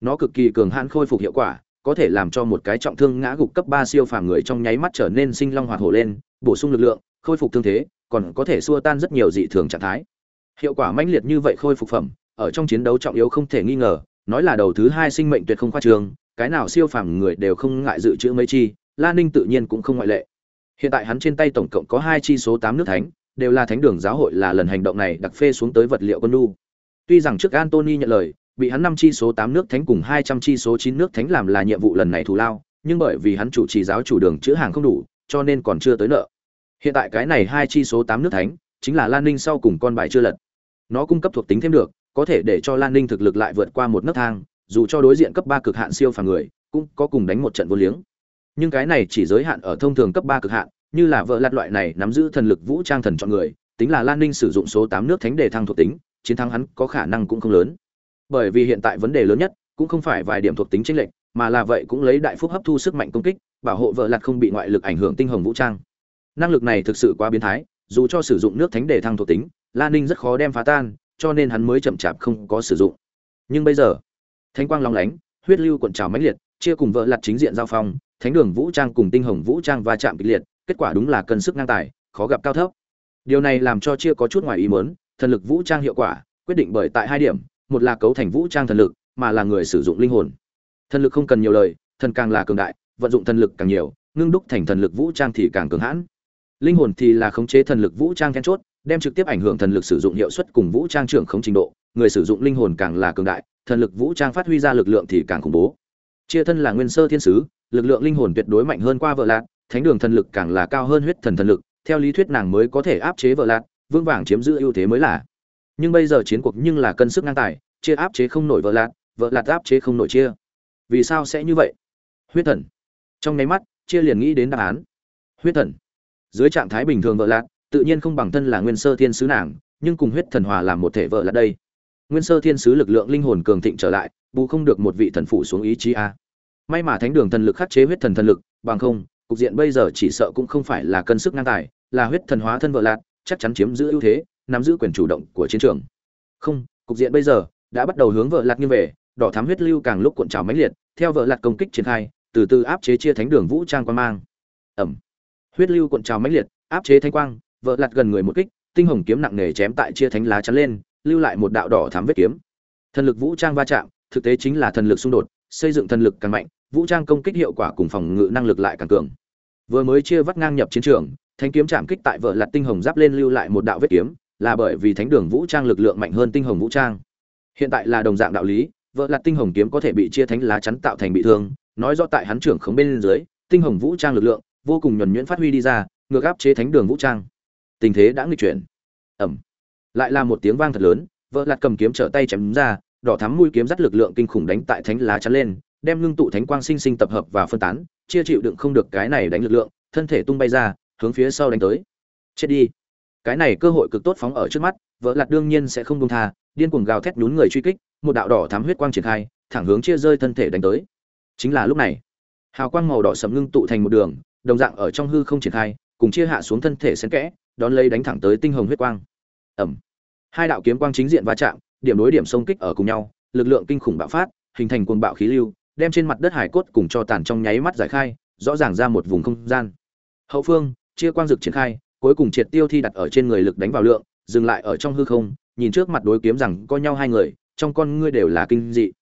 nó cực kỳ cường hãn khôi phục hiệu quả, có thể làm cho một cái trọng thương ngã gục cấp ba siêu phàm người trong nháy mắt trở nên sinh long hoạt hổ lên, bổ sung lực lượng, khôi phục thương thế, còn có thể xua tan rất nhiều dị thường trạng thái. Hiệu quả mãnh liệt như vậy khôi phục phẩm, ở trong chiến đấu trọng yếu không thể nghi ngờ, nói là đầu thứ hai sinh mệnh tuyệt không khoa trường, cái nào siêu phàm người đều không ngại dự trữ mấy chi, la ninh tự nhiên cũng không ngoại lệ. Hiện tại hắn trên tay tổng cộng có hai chi số tám nước thánh, đều là thánh đường giáo hội là lần hành động này đặc phê xuống tới vật liệu quân nu tuy rằng trước antony nhận lời bị hắn năm chi số tám nước thánh cùng hai trăm chi số chín nước thánh làm là nhiệm vụ lần này thù lao, nhưng bởi vì hắn chủ trì giáo chủ đường chữ hàng không đủ, cho nên còn chưa tới nợ. Hiện tại cái này hai chi số tám nước thánh, chính là lan ninh sau cùng con bài chưa lật. Nó cung cấp thuộc tính thêm được, có thể để cho lan ninh thực lực lại vượt qua một nấc thang, dù cho đối diện cấp ba cực hạn siêu phàm người, cũng có cùng đánh một trận vô liếng. Nhưng cái này chỉ giới hạn ở thông thường cấp ba cực hạn, như là vợ lạt loại này nắm giữ thần lực vũ trang thần chọn người, tính là lan ninh sử dụng số tám nước thánh để thăng thuộc tính, chiến thắng hắn có khả năng cũng không lớn bởi vì hiện tại vấn đề lớn nhất cũng không phải vài điểm thuộc tính chênh lệch, mà là vậy cũng lấy đại phúc hấp thu sức mạnh công kích, bảo hộ vợ lạt không bị ngoại lực ảnh hưởng tinh hồng vũ trang. Năng lực này thực sự quá biến thái, dù cho sử dụng nước thánh để thăng thuộc tính lan ninh rất khó đem phá tan, cho nên hắn mới chậm chạp không có sử dụng. Nhưng bây giờ, thánh quang long lánh, huyết lưu cuộn trào mãnh liệt, chia cùng vợ lặt chính diện giao phong, thánh đường vũ trang cùng tinh hồng vũ trang va chạm kịch liệt, kết quả đúng là cân sức ngang tài, khó gặp cao thấp. Điều này làm cho chia có chút ngoài ý muốn, thần lực vũ trang hiệu quả, quyết định bởi tại hai điểm một là cấu thành vũ trang thần lực, mà là người sử dụng linh hồn. Thần lực không cần nhiều lời, thần càng là cường đại, vận dụng thần lực càng nhiều, ngưng đúc thành thần lực vũ trang thì càng cường hãn. Linh hồn thì là khống chế thần lực vũ trang then chốt, đem trực tiếp ảnh hưởng thần lực sử dụng hiệu suất cùng vũ trang trưởng không trình độ, người sử dụng linh hồn càng là cường đại, thần lực vũ trang phát huy ra lực lượng thì càng khủng bố. Chia thân là nguyên sơ thiên sứ, lực lượng linh hồn tuyệt đối mạnh hơn qua vợ lạc thánh đường thần lực càng là cao hơn huyết thần thần lực, theo lý thuyết nàng mới có thể áp chế vợ lạc vương vàng chiếm giữ ưu thế mới là nhưng bây giờ chiến cuộc nhưng là cân sức ngang tài, chia áp chế không nổi vợ lạt vợ lạt áp chế không nổi chia. Vì sao sẽ như vậy? Huyết thần. Trong nháy mắt, chia liền nghĩ đến đáp án. Huyết thần. Dưới trạng thái bình thường vợ lạt, tự nhiên không bằng thân là nguyên sơ thiên sứ nàng, nhưng cùng huyết thần hòa làm một thể vợ lạt đây. Nguyên sơ thiên sứ lực lượng linh hồn cường thịnh trở lại, bù không được một vị thần phụ xuống ý chí a. May mà thánh đường thần lực khắc chế huyết thần thần lực, bằng không, cục diện bây giờ chỉ sợ cũng không phải là cân sức ngang tài, là huyết thần hóa thân vợ lạt, chắc chắn chiếm giữ ưu thế nắm giữ quyền chủ động của chiến trường. Không, cục diện bây giờ đã bắt đầu hướng vợ lạt nghiêng về, đỏ thám huyết lưu càng lúc cuộn trào mãnh liệt, theo vợ lạt công kích triển khai, từ từ áp chế chia thánh đường vũ trang quan mang. Ẩm. Huyết lưu cuộn trào mãnh liệt, áp chế thanh quang, vợ lạt gần người một kích, tinh hồng kiếm nặng nề chém tại chia thánh lá chắn lên, lưu lại một đạo đỏ thám vết kiếm. Thần lực vũ trang va chạm, thực tế chính là thần lực xung đột, xây dựng thần lực càng mạnh, vũ trang công kích hiệu quả cùng phòng ngự năng lực lại càng cường. Vừa mới chia vắt ngang nhập chiến trường, thanh kiếm chạm kích tại vợ lạt tinh hồng giáp lên lưu lại một đạo vết kiếm là bởi vì thánh đường vũ trang lực lượng mạnh hơn tinh hồng vũ trang. Hiện tại là đồng dạng đạo lý, vợ lạt tinh hồng kiếm có thể bị chia thánh lá chắn tạo thành bị thương, nói rõ tại hắn trưởng khống bên dưới, tinh hồng vũ trang lực lượng vô cùng nhuẩn nhuyễn phát huy đi ra, ngược áp chế thánh đường vũ trang. Tình thế đã nghịch chuyển. Ẩm lại là một tiếng vang thật lớn, vợ lạt cầm kiếm trở tay chém ra, đỏ thắm mũi kiếm dắt lực lượng kinh khủng đánh tại thánh lá chắn lên, đem ngưng tụ thánh quang sinh sinh tập hợp và phân tán, chia chịu đựng không được cái này đánh lực lượng, thân thể tung bay ra, hướng phía sau đánh tới. Chết đi cái này cơ hội cực tốt phóng ở trước mắt, vợ lạt đương nhiên sẽ không buông tha, điên cuồng gào thét nhún người truy kích, một đạo đỏ thắm huyết quang triển khai, thẳng hướng chia rơi thân thể đánh tới. Chính là lúc này, hào quang màu đỏ sầm ngưng tụ thành một đường, đồng dạng ở trong hư không triển khai, cùng chia hạ xuống thân thể xen kẽ, đón lấy đánh thẳng tới tinh hồng huyết quang. Ẩm hai đạo kiếm quang chính diện va chạm, điểm đối điểm xông kích ở cùng nhau, lực lượng kinh khủng bạo phát, hình thành cuồng bạo khí lưu, đem trên mặt đất hải cốt cùng cho tàn trong nháy mắt giải khai, rõ ràng ra một vùng không gian. Hậu phương, chia quang dực triển khai cuối cùng triệt tiêu thi đặt ở trên người lực đánh vào lượng, dừng lại ở trong hư không, nhìn trước mặt đối kiếm rằng có nhau hai người, trong con ngươi đều là kinh dị.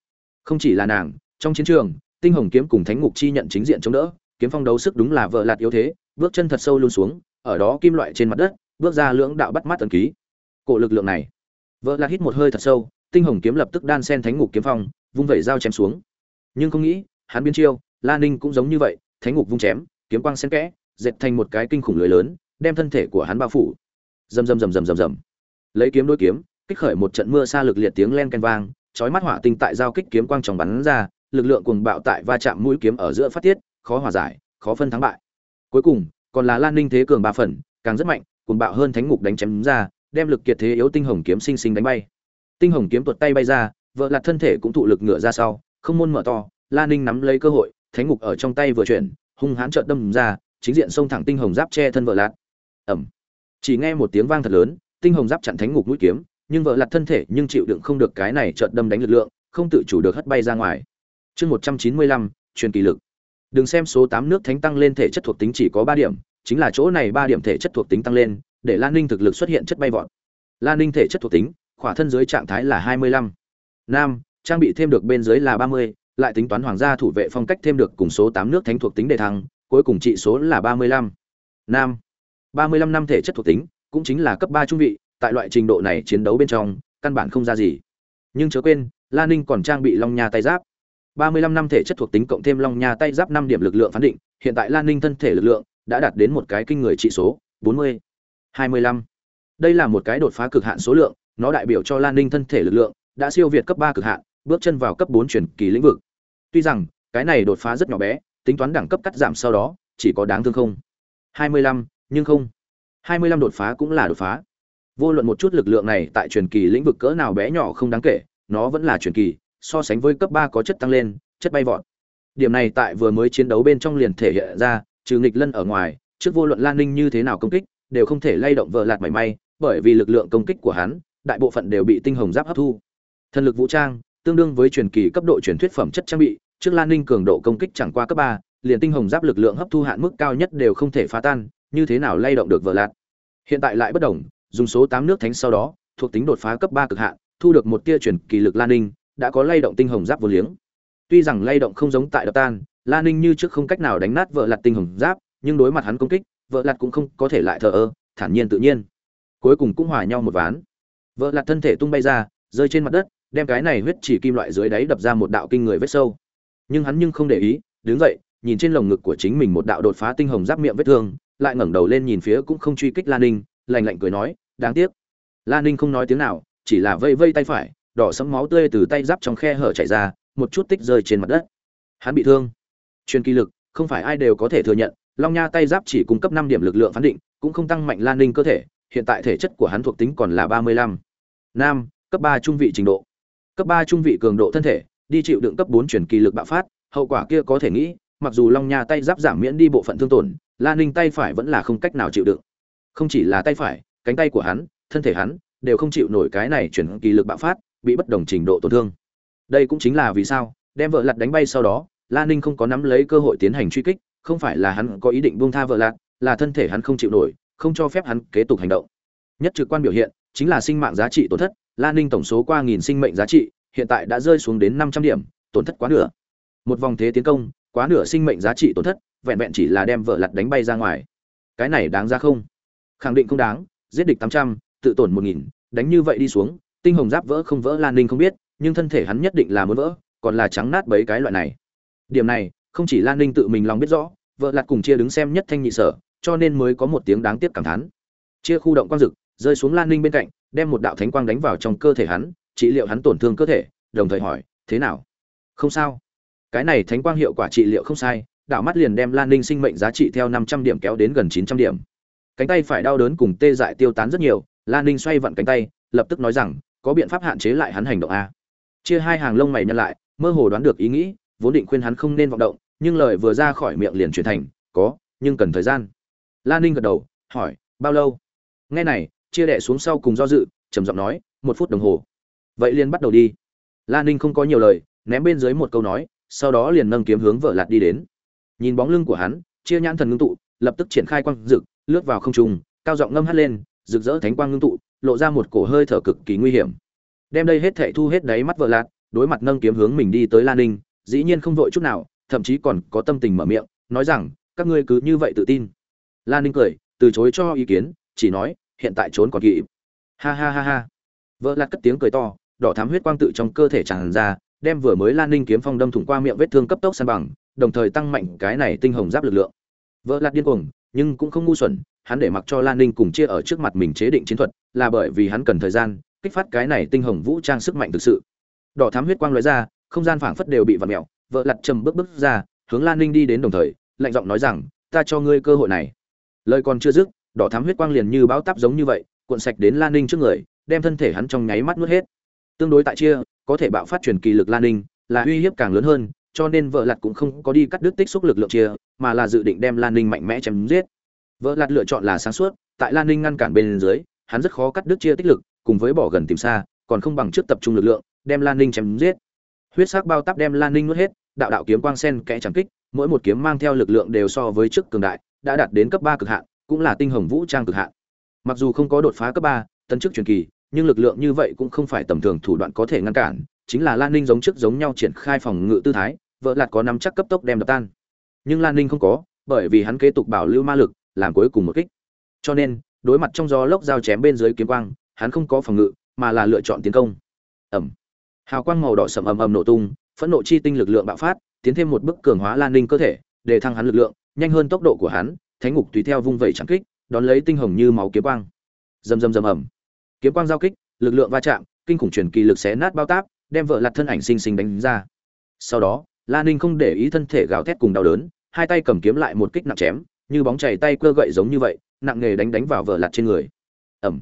Không chỉ là nàng, trong chiến trường, tinh hồng kiếm cùng thánh ngục chi nhận chính diện chống đỡ, kiếm phong đấu sức đúng là vợ lạt yếu thế, bước chân thật sâu luôn xuống, ở đó kim loại trên mặt đất, bước ra lưỡng đạo bắt mắt tần ký. Cổ lực lượng này vợ lạt hít một hơi thật sâu, tinh hồng kiếm lập tức đan sen thánh ngục kiếm phong, vung vẩy dao chém xuống. Nhưng không nghĩ, hắn biến chiêu, la ninh cũng giống như vậy, thánh ngục vung chém, kiếm quang sen kẽ, dệt thành một cái kinh khủng lưới lớn đem thân thể của hắn bao phủ. Rầm rầm rầm rầm rầm rầm. Lấy kiếm đối kiếm, kích khởi một trận mưa xa lực liệt tiếng len ken vang, chói mắt hỏa tinh tại giao kích kiếm quang tròng bắn ra, lực lượng cuồng bạo tại va chạm mũi kiếm ở giữa phát tiết, khó hòa giải, khó phân thắng bại. Cuối cùng, còn là lan ninh thế cường ba phần, càng rất mạnh, cuồng bạo hơn thánh ngục đánh chém ra, đem lực kiệt thế yếu tinh hồng kiếm sinh sinh đánh bay. Tinh hồng kiếm tuột tay bay ra, vợ lạt thân thể cũng thụ lực ngựa ra sau, không môn mở to, lan ninh nắm lấy cơ hội, thánh ngục ở trong tay vừa chuyển, hung hãn trợn đâm ra, chính diện xông thẳng tinh hồng giáp che thân vợ lạt ẩm. Chỉ nghe một tiếng vang thật lớn, tinh hồng giáp chặn thánh ngục mũi kiếm, nhưng vợ lặt thân thể nhưng chịu đựng không được cái này trợn đâm đánh lực lượng, không tự chủ được hất bay ra ngoài. Chương một trăm chín mươi lăm, truyền kỳ lực. Đừng xem số tám nước thánh tăng lên thể chất thuộc tính chỉ có ba điểm, chính là chỗ này ba điểm thể chất thuộc tính tăng lên, để lan ninh thực lực xuất hiện chất bay vọt. Lan ninh thể chất thuộc tính, khỏa thân dưới trạng thái là hai mươi lăm. Nam, trang bị thêm được bên dưới là ba mươi, lại tính toán hoàng gia thủ vệ phong cách thêm được cùng số tám nước thánh thuộc tính đề thăng, cuối cùng trị số là ba mươi lăm. Nam ba mươi lăm năm thể chất thuộc tính, cũng chính là cấp ba trung vị, tại loại trình độ này chiến đấu bên trong, căn bản không ra gì. Nhưng chớ quên lan ninh còn trang bị long nha tay giáp. Ba mươi lăm năm thể chất thuộc tính cộng thêm long nha tay giáp năm điểm lực lượng phán định, hiện tại lan ninh thân thể lực lượng đã đạt đến một cái kinh người trị số, bốn mươi, hai mươi lăm. Đây là một cái đột phá cực hạn số lượng, nó đại biểu cho lan ninh thân thể lực lượng đã siêu việt cấp ba cực hạn, bước chân vào cấp bốn chuyển kỳ lĩnh vực. Tuy rằng, cái này đột phá rất nhỏ bé, tính toán đẳng cấp cắt giảm sau đó, chỉ có đáng thương không. Hai mươi lăm nhưng không. Hai mươi lăm đột phá cũng là đột phá. Vô luận một chút lực lượng này tại truyền kỳ lĩnh vực cỡ nào bé nhỏ không đáng kể, nó vẫn là truyền kỳ, so sánh với cấp ba có chất tăng lên, chất bay vọt. Điểm này tại vừa mới chiến đấu bên trong liền thể hiện ra, trừ nghịch lân ở ngoài, trước vô luận lan ninh như thế nào công kích, đều không thể lay động vợ lạt mảy may, bởi vì lực lượng công kích của hắn, đại bộ phận đều bị tinh hồng giáp hấp thu. Thần lực vũ trang, tương đương với truyền kỳ cấp độ truyền thuyết phẩm chất trang bị, trước lan ninh cường độ công kích chẳng qua cấp ba, liền tinh hồng giáp lực lượng hấp thu hạn mức cao nhất đều không thể phá tan như thế nào lay động được vợ lạt hiện tại lại bất đồng dùng số tám nước thánh sau đó thuộc tính đột phá cấp ba cực hạn thu được một tia truyền kỳ lực lan ninh đã có lay động tinh hồng giáp vô liếng tuy rằng lay động không giống tại đập tan Lan Ninh như trước không cách nào đánh nát vợ lạt tinh hồng giáp, nhưng đối mặt hắn công kích, vợ lạt cũng không có thể lại thờ ơ, thản nhiên tự nhiên. Cuối cùng cũng hòa nhau một ván. Vợ lạt thân thể tung bay ra, rơi trên mặt đất, đem cái này huyết chỉ kim loại dưới đáy đập ra một đạo kinh người vết sâu. Nhưng hắn nhưng không để ý, đứng dậy, nhìn trên lồng ngực của chính mình một đạo đột phá tinh hồng giáp miệng vết thương, lại ngẩng đầu lên nhìn phía cũng không truy kích Lan Ninh, lạnh lạnh cười nói, đáng tiếc. Lan Ninh không nói tiếng nào, chỉ là vây vây tay phải, đỏ sẫm máu tươi từ tay giáp trong khe hở chảy ra, một chút tích rơi trên mặt đất. Hắn bị thương. Truyền kỳ lực, không phải ai đều có thể thừa nhận, Long Nha tay giáp chỉ cung cấp 5 điểm lực lượng phán định, cũng không tăng mạnh Lan Ninh cơ thể, hiện tại thể chất của hắn thuộc tính còn là 35. Nam, cấp 3 trung vị trình độ. Cấp 3 trung vị cường độ thân thể, đi chịu đựng cấp 4 truyền kỳ lực bạo phát, hậu quả kia có thể nghĩ, mặc dù Long Nha tay giáp giảm miễn đi bộ phận thương tổn, La Ninh tay phải vẫn là không cách nào chịu đựng. Không chỉ là tay phải, cánh tay của hắn, thân thể hắn đều không chịu nổi cái này chuyển kỳ lực bạo phát, bị bất đồng trình độ tổn thương. Đây cũng chính là vì sao, đem vợ lặt đánh bay sau đó, La Ninh không có nắm lấy cơ hội tiến hành truy kích, không phải là hắn có ý định buông tha vợ lặt là thân thể hắn không chịu nổi, không cho phép hắn kế tục hành động. Nhất trực quan biểu hiện chính là sinh mạng giá trị tổn thất, La Ninh tổng số qua nghìn sinh mệnh giá trị, hiện tại đã rơi xuống đến 500 điểm, tổn thất quá nửa. Một vòng thế tiến công, quá nửa sinh mệnh giá trị tổn thất, vẹn vẹn chỉ là đem vợ lặt đánh bay ra ngoài. Cái này đáng ra không? Khẳng định không đáng, giết địch 800, tự tổn 1000, đánh như vậy đi xuống, tinh hồng giáp vỡ không vỡ Lan Ninh không biết, nhưng thân thể hắn nhất định là muốn vỡ, còn là trắng nát bấy cái loại này. Điểm này, không chỉ Lan Ninh tự mình lòng biết rõ, vợ lặt cùng chia đứng xem nhất thanh nhị sở, cho nên mới có một tiếng đáng tiếc cảm thán. Chia khu động quang dực, rơi xuống Lan Ninh bên cạnh, đem một đạo thánh quang đánh vào trong cơ thể hắn, trị liệu hắn tổn thương cơ thể, đồng thời hỏi, thế nào? Không sao. Cái này thánh quang hiệu quả trị liệu không sai, đảo mắt liền đem Lan Ninh sinh mệnh giá trị theo 500 điểm kéo đến gần 900 điểm. Cánh tay phải đau đớn cùng tê dại tiêu tán rất nhiều, Lan Ninh xoay vặn cánh tay, lập tức nói rằng, có biện pháp hạn chế lại hắn hành động a. Chia hai hàng lông mày nhăn lại, mơ hồ đoán được ý nghĩ, vốn định khuyên hắn không nên vọng động, nhưng lời vừa ra khỏi miệng liền chuyển thành, có, nhưng cần thời gian. Lan Ninh gật đầu, hỏi, bao lâu? Nghe này, chia đẻ xuống sau cùng do dự, trầm giọng nói, một phút đồng hồ. Vậy liền bắt đầu đi. Lan Ninh không có nhiều lời, ném bên dưới một câu nói, sau đó liền nâng kiếm hướng vợ lạt đi đến. Nhìn bóng lưng của hắn, chia nhãn thần ngưng tụ, lập tức triển khai quang rực lướt vào không trung, cao giọng ngâm hát lên, rực rỡ thánh quang ngưng tụ, lộ ra một cổ hơi thở cực kỳ nguy hiểm. Đem đây hết thảy thu hết đáy mắt vợ lạt, đối mặt nâng kiếm hướng mình đi tới Lan Ninh, dĩ nhiên không vội chút nào, thậm chí còn có tâm tình mở miệng, nói rằng, các ngươi cứ như vậy tự tin. Lan Ninh cười, từ chối cho ý kiến, chỉ nói, hiện tại trốn còn kịp. Ha ha ha ha. Vợ lạt cất tiếng cười to, đỏ thắm huyết quang tự trong cơ thể tràn ra, đem vừa mới Lan Ninh kiếm phong đâm thủng qua miệng vết thương cấp tốc san bằng, đồng thời tăng mạnh cái này tinh hồng giáp lực lượng. Vợ lạt điên cuồng, nhưng cũng không ngu xuẩn, hắn để mặc cho Lan Ninh cùng chia ở trước mặt mình chế định chiến thuật, là bởi vì hắn cần thời gian kích phát cái này tinh hồng vũ trang sức mạnh thực sự. Đỏ thám huyết quang lóe ra, không gian phảng phất đều bị vặn mẹo vợ lặt trầm bước bước ra, hướng Lan Ninh đi đến đồng thời, lạnh giọng nói rằng, ta cho ngươi cơ hội này. Lời còn chưa dứt, đỏ thám huyết quang liền như bão táp giống như vậy, cuộn sạch đến Lan Ninh trước người, đem thân thể hắn trong nháy mắt nuốt hết. Tương đối tại chia, có thể bạo phát truyền kỳ lực Lan Ninh, là uy hiếp càng lớn hơn, cho nên vợ lặt cũng không có đi cắt đứt tích xúc lực lượng chia, mà là dự định đem Lan Ninh mạnh mẽ chém giết. Vợ lặt lựa chọn là sáng suốt, tại Lan Ninh ngăn cản bên dưới, hắn rất khó cắt đứt chia tích lực, cùng với bỏ gần tìm xa, còn không bằng trước tập trung lực lượng, đem Lan Ninh chém giết. Huyết sắc bao tắp đem Lan Ninh nuốt hết, đạo đạo kiếm quang sen kẽ chẳng kích, mỗi một kiếm mang theo lực lượng đều so với trước cường đại, đã đạt đến cấp ba cực hạn, cũng là tinh hồng vũ trang cực hạn. Mặc dù không có đột phá cấp ba, tân chức truyền kỳ, nhưng lực lượng như vậy cũng không phải tầm thường thủ đoạn có thể ngăn cản, chính là Lan Ninh giống trước giống nhau triển khai phòng ngự tư thái, vợ lạt có nắm chắc cấp tốc đem đập tan. Nhưng Lan Ninh không có, bởi vì hắn kế tục bảo lưu ma lực, làm cuối cùng một kích. Cho nên, đối mặt trong gió lốc dao chém bên dưới kiếm quang, hắn không có phòng ngự, mà là lựa chọn tiến công. Ầm. Hào quang màu đỏ sầm ầm ầm nổ tung, phẫn nộ chi tinh lực lượng bạo phát, tiến thêm một bước cường hóa Lan Ninh cơ thể, để thăng hắn lực lượng, nhanh hơn tốc độ của hắn, thánh ngục tùy theo vung vẩy trắng kích, đón lấy tinh hồng như máu kiếm quang. Rầm rầm rầm ầm. Kiếm quang giao kích, lực lượng va chạm, kinh khủng truyền kỳ lực xé nát bao táp, đem vợ lặt thân ảnh sinh sinh đánh ra. Sau đó, Lan Ninh không để ý thân thể gào thét cùng đau đớn, hai tay cầm kiếm lại một kích nặng chém, như bóng chảy tay cơ gậy giống như vậy, nặng nghề đánh đánh vào vợ lạt trên người. Ầm.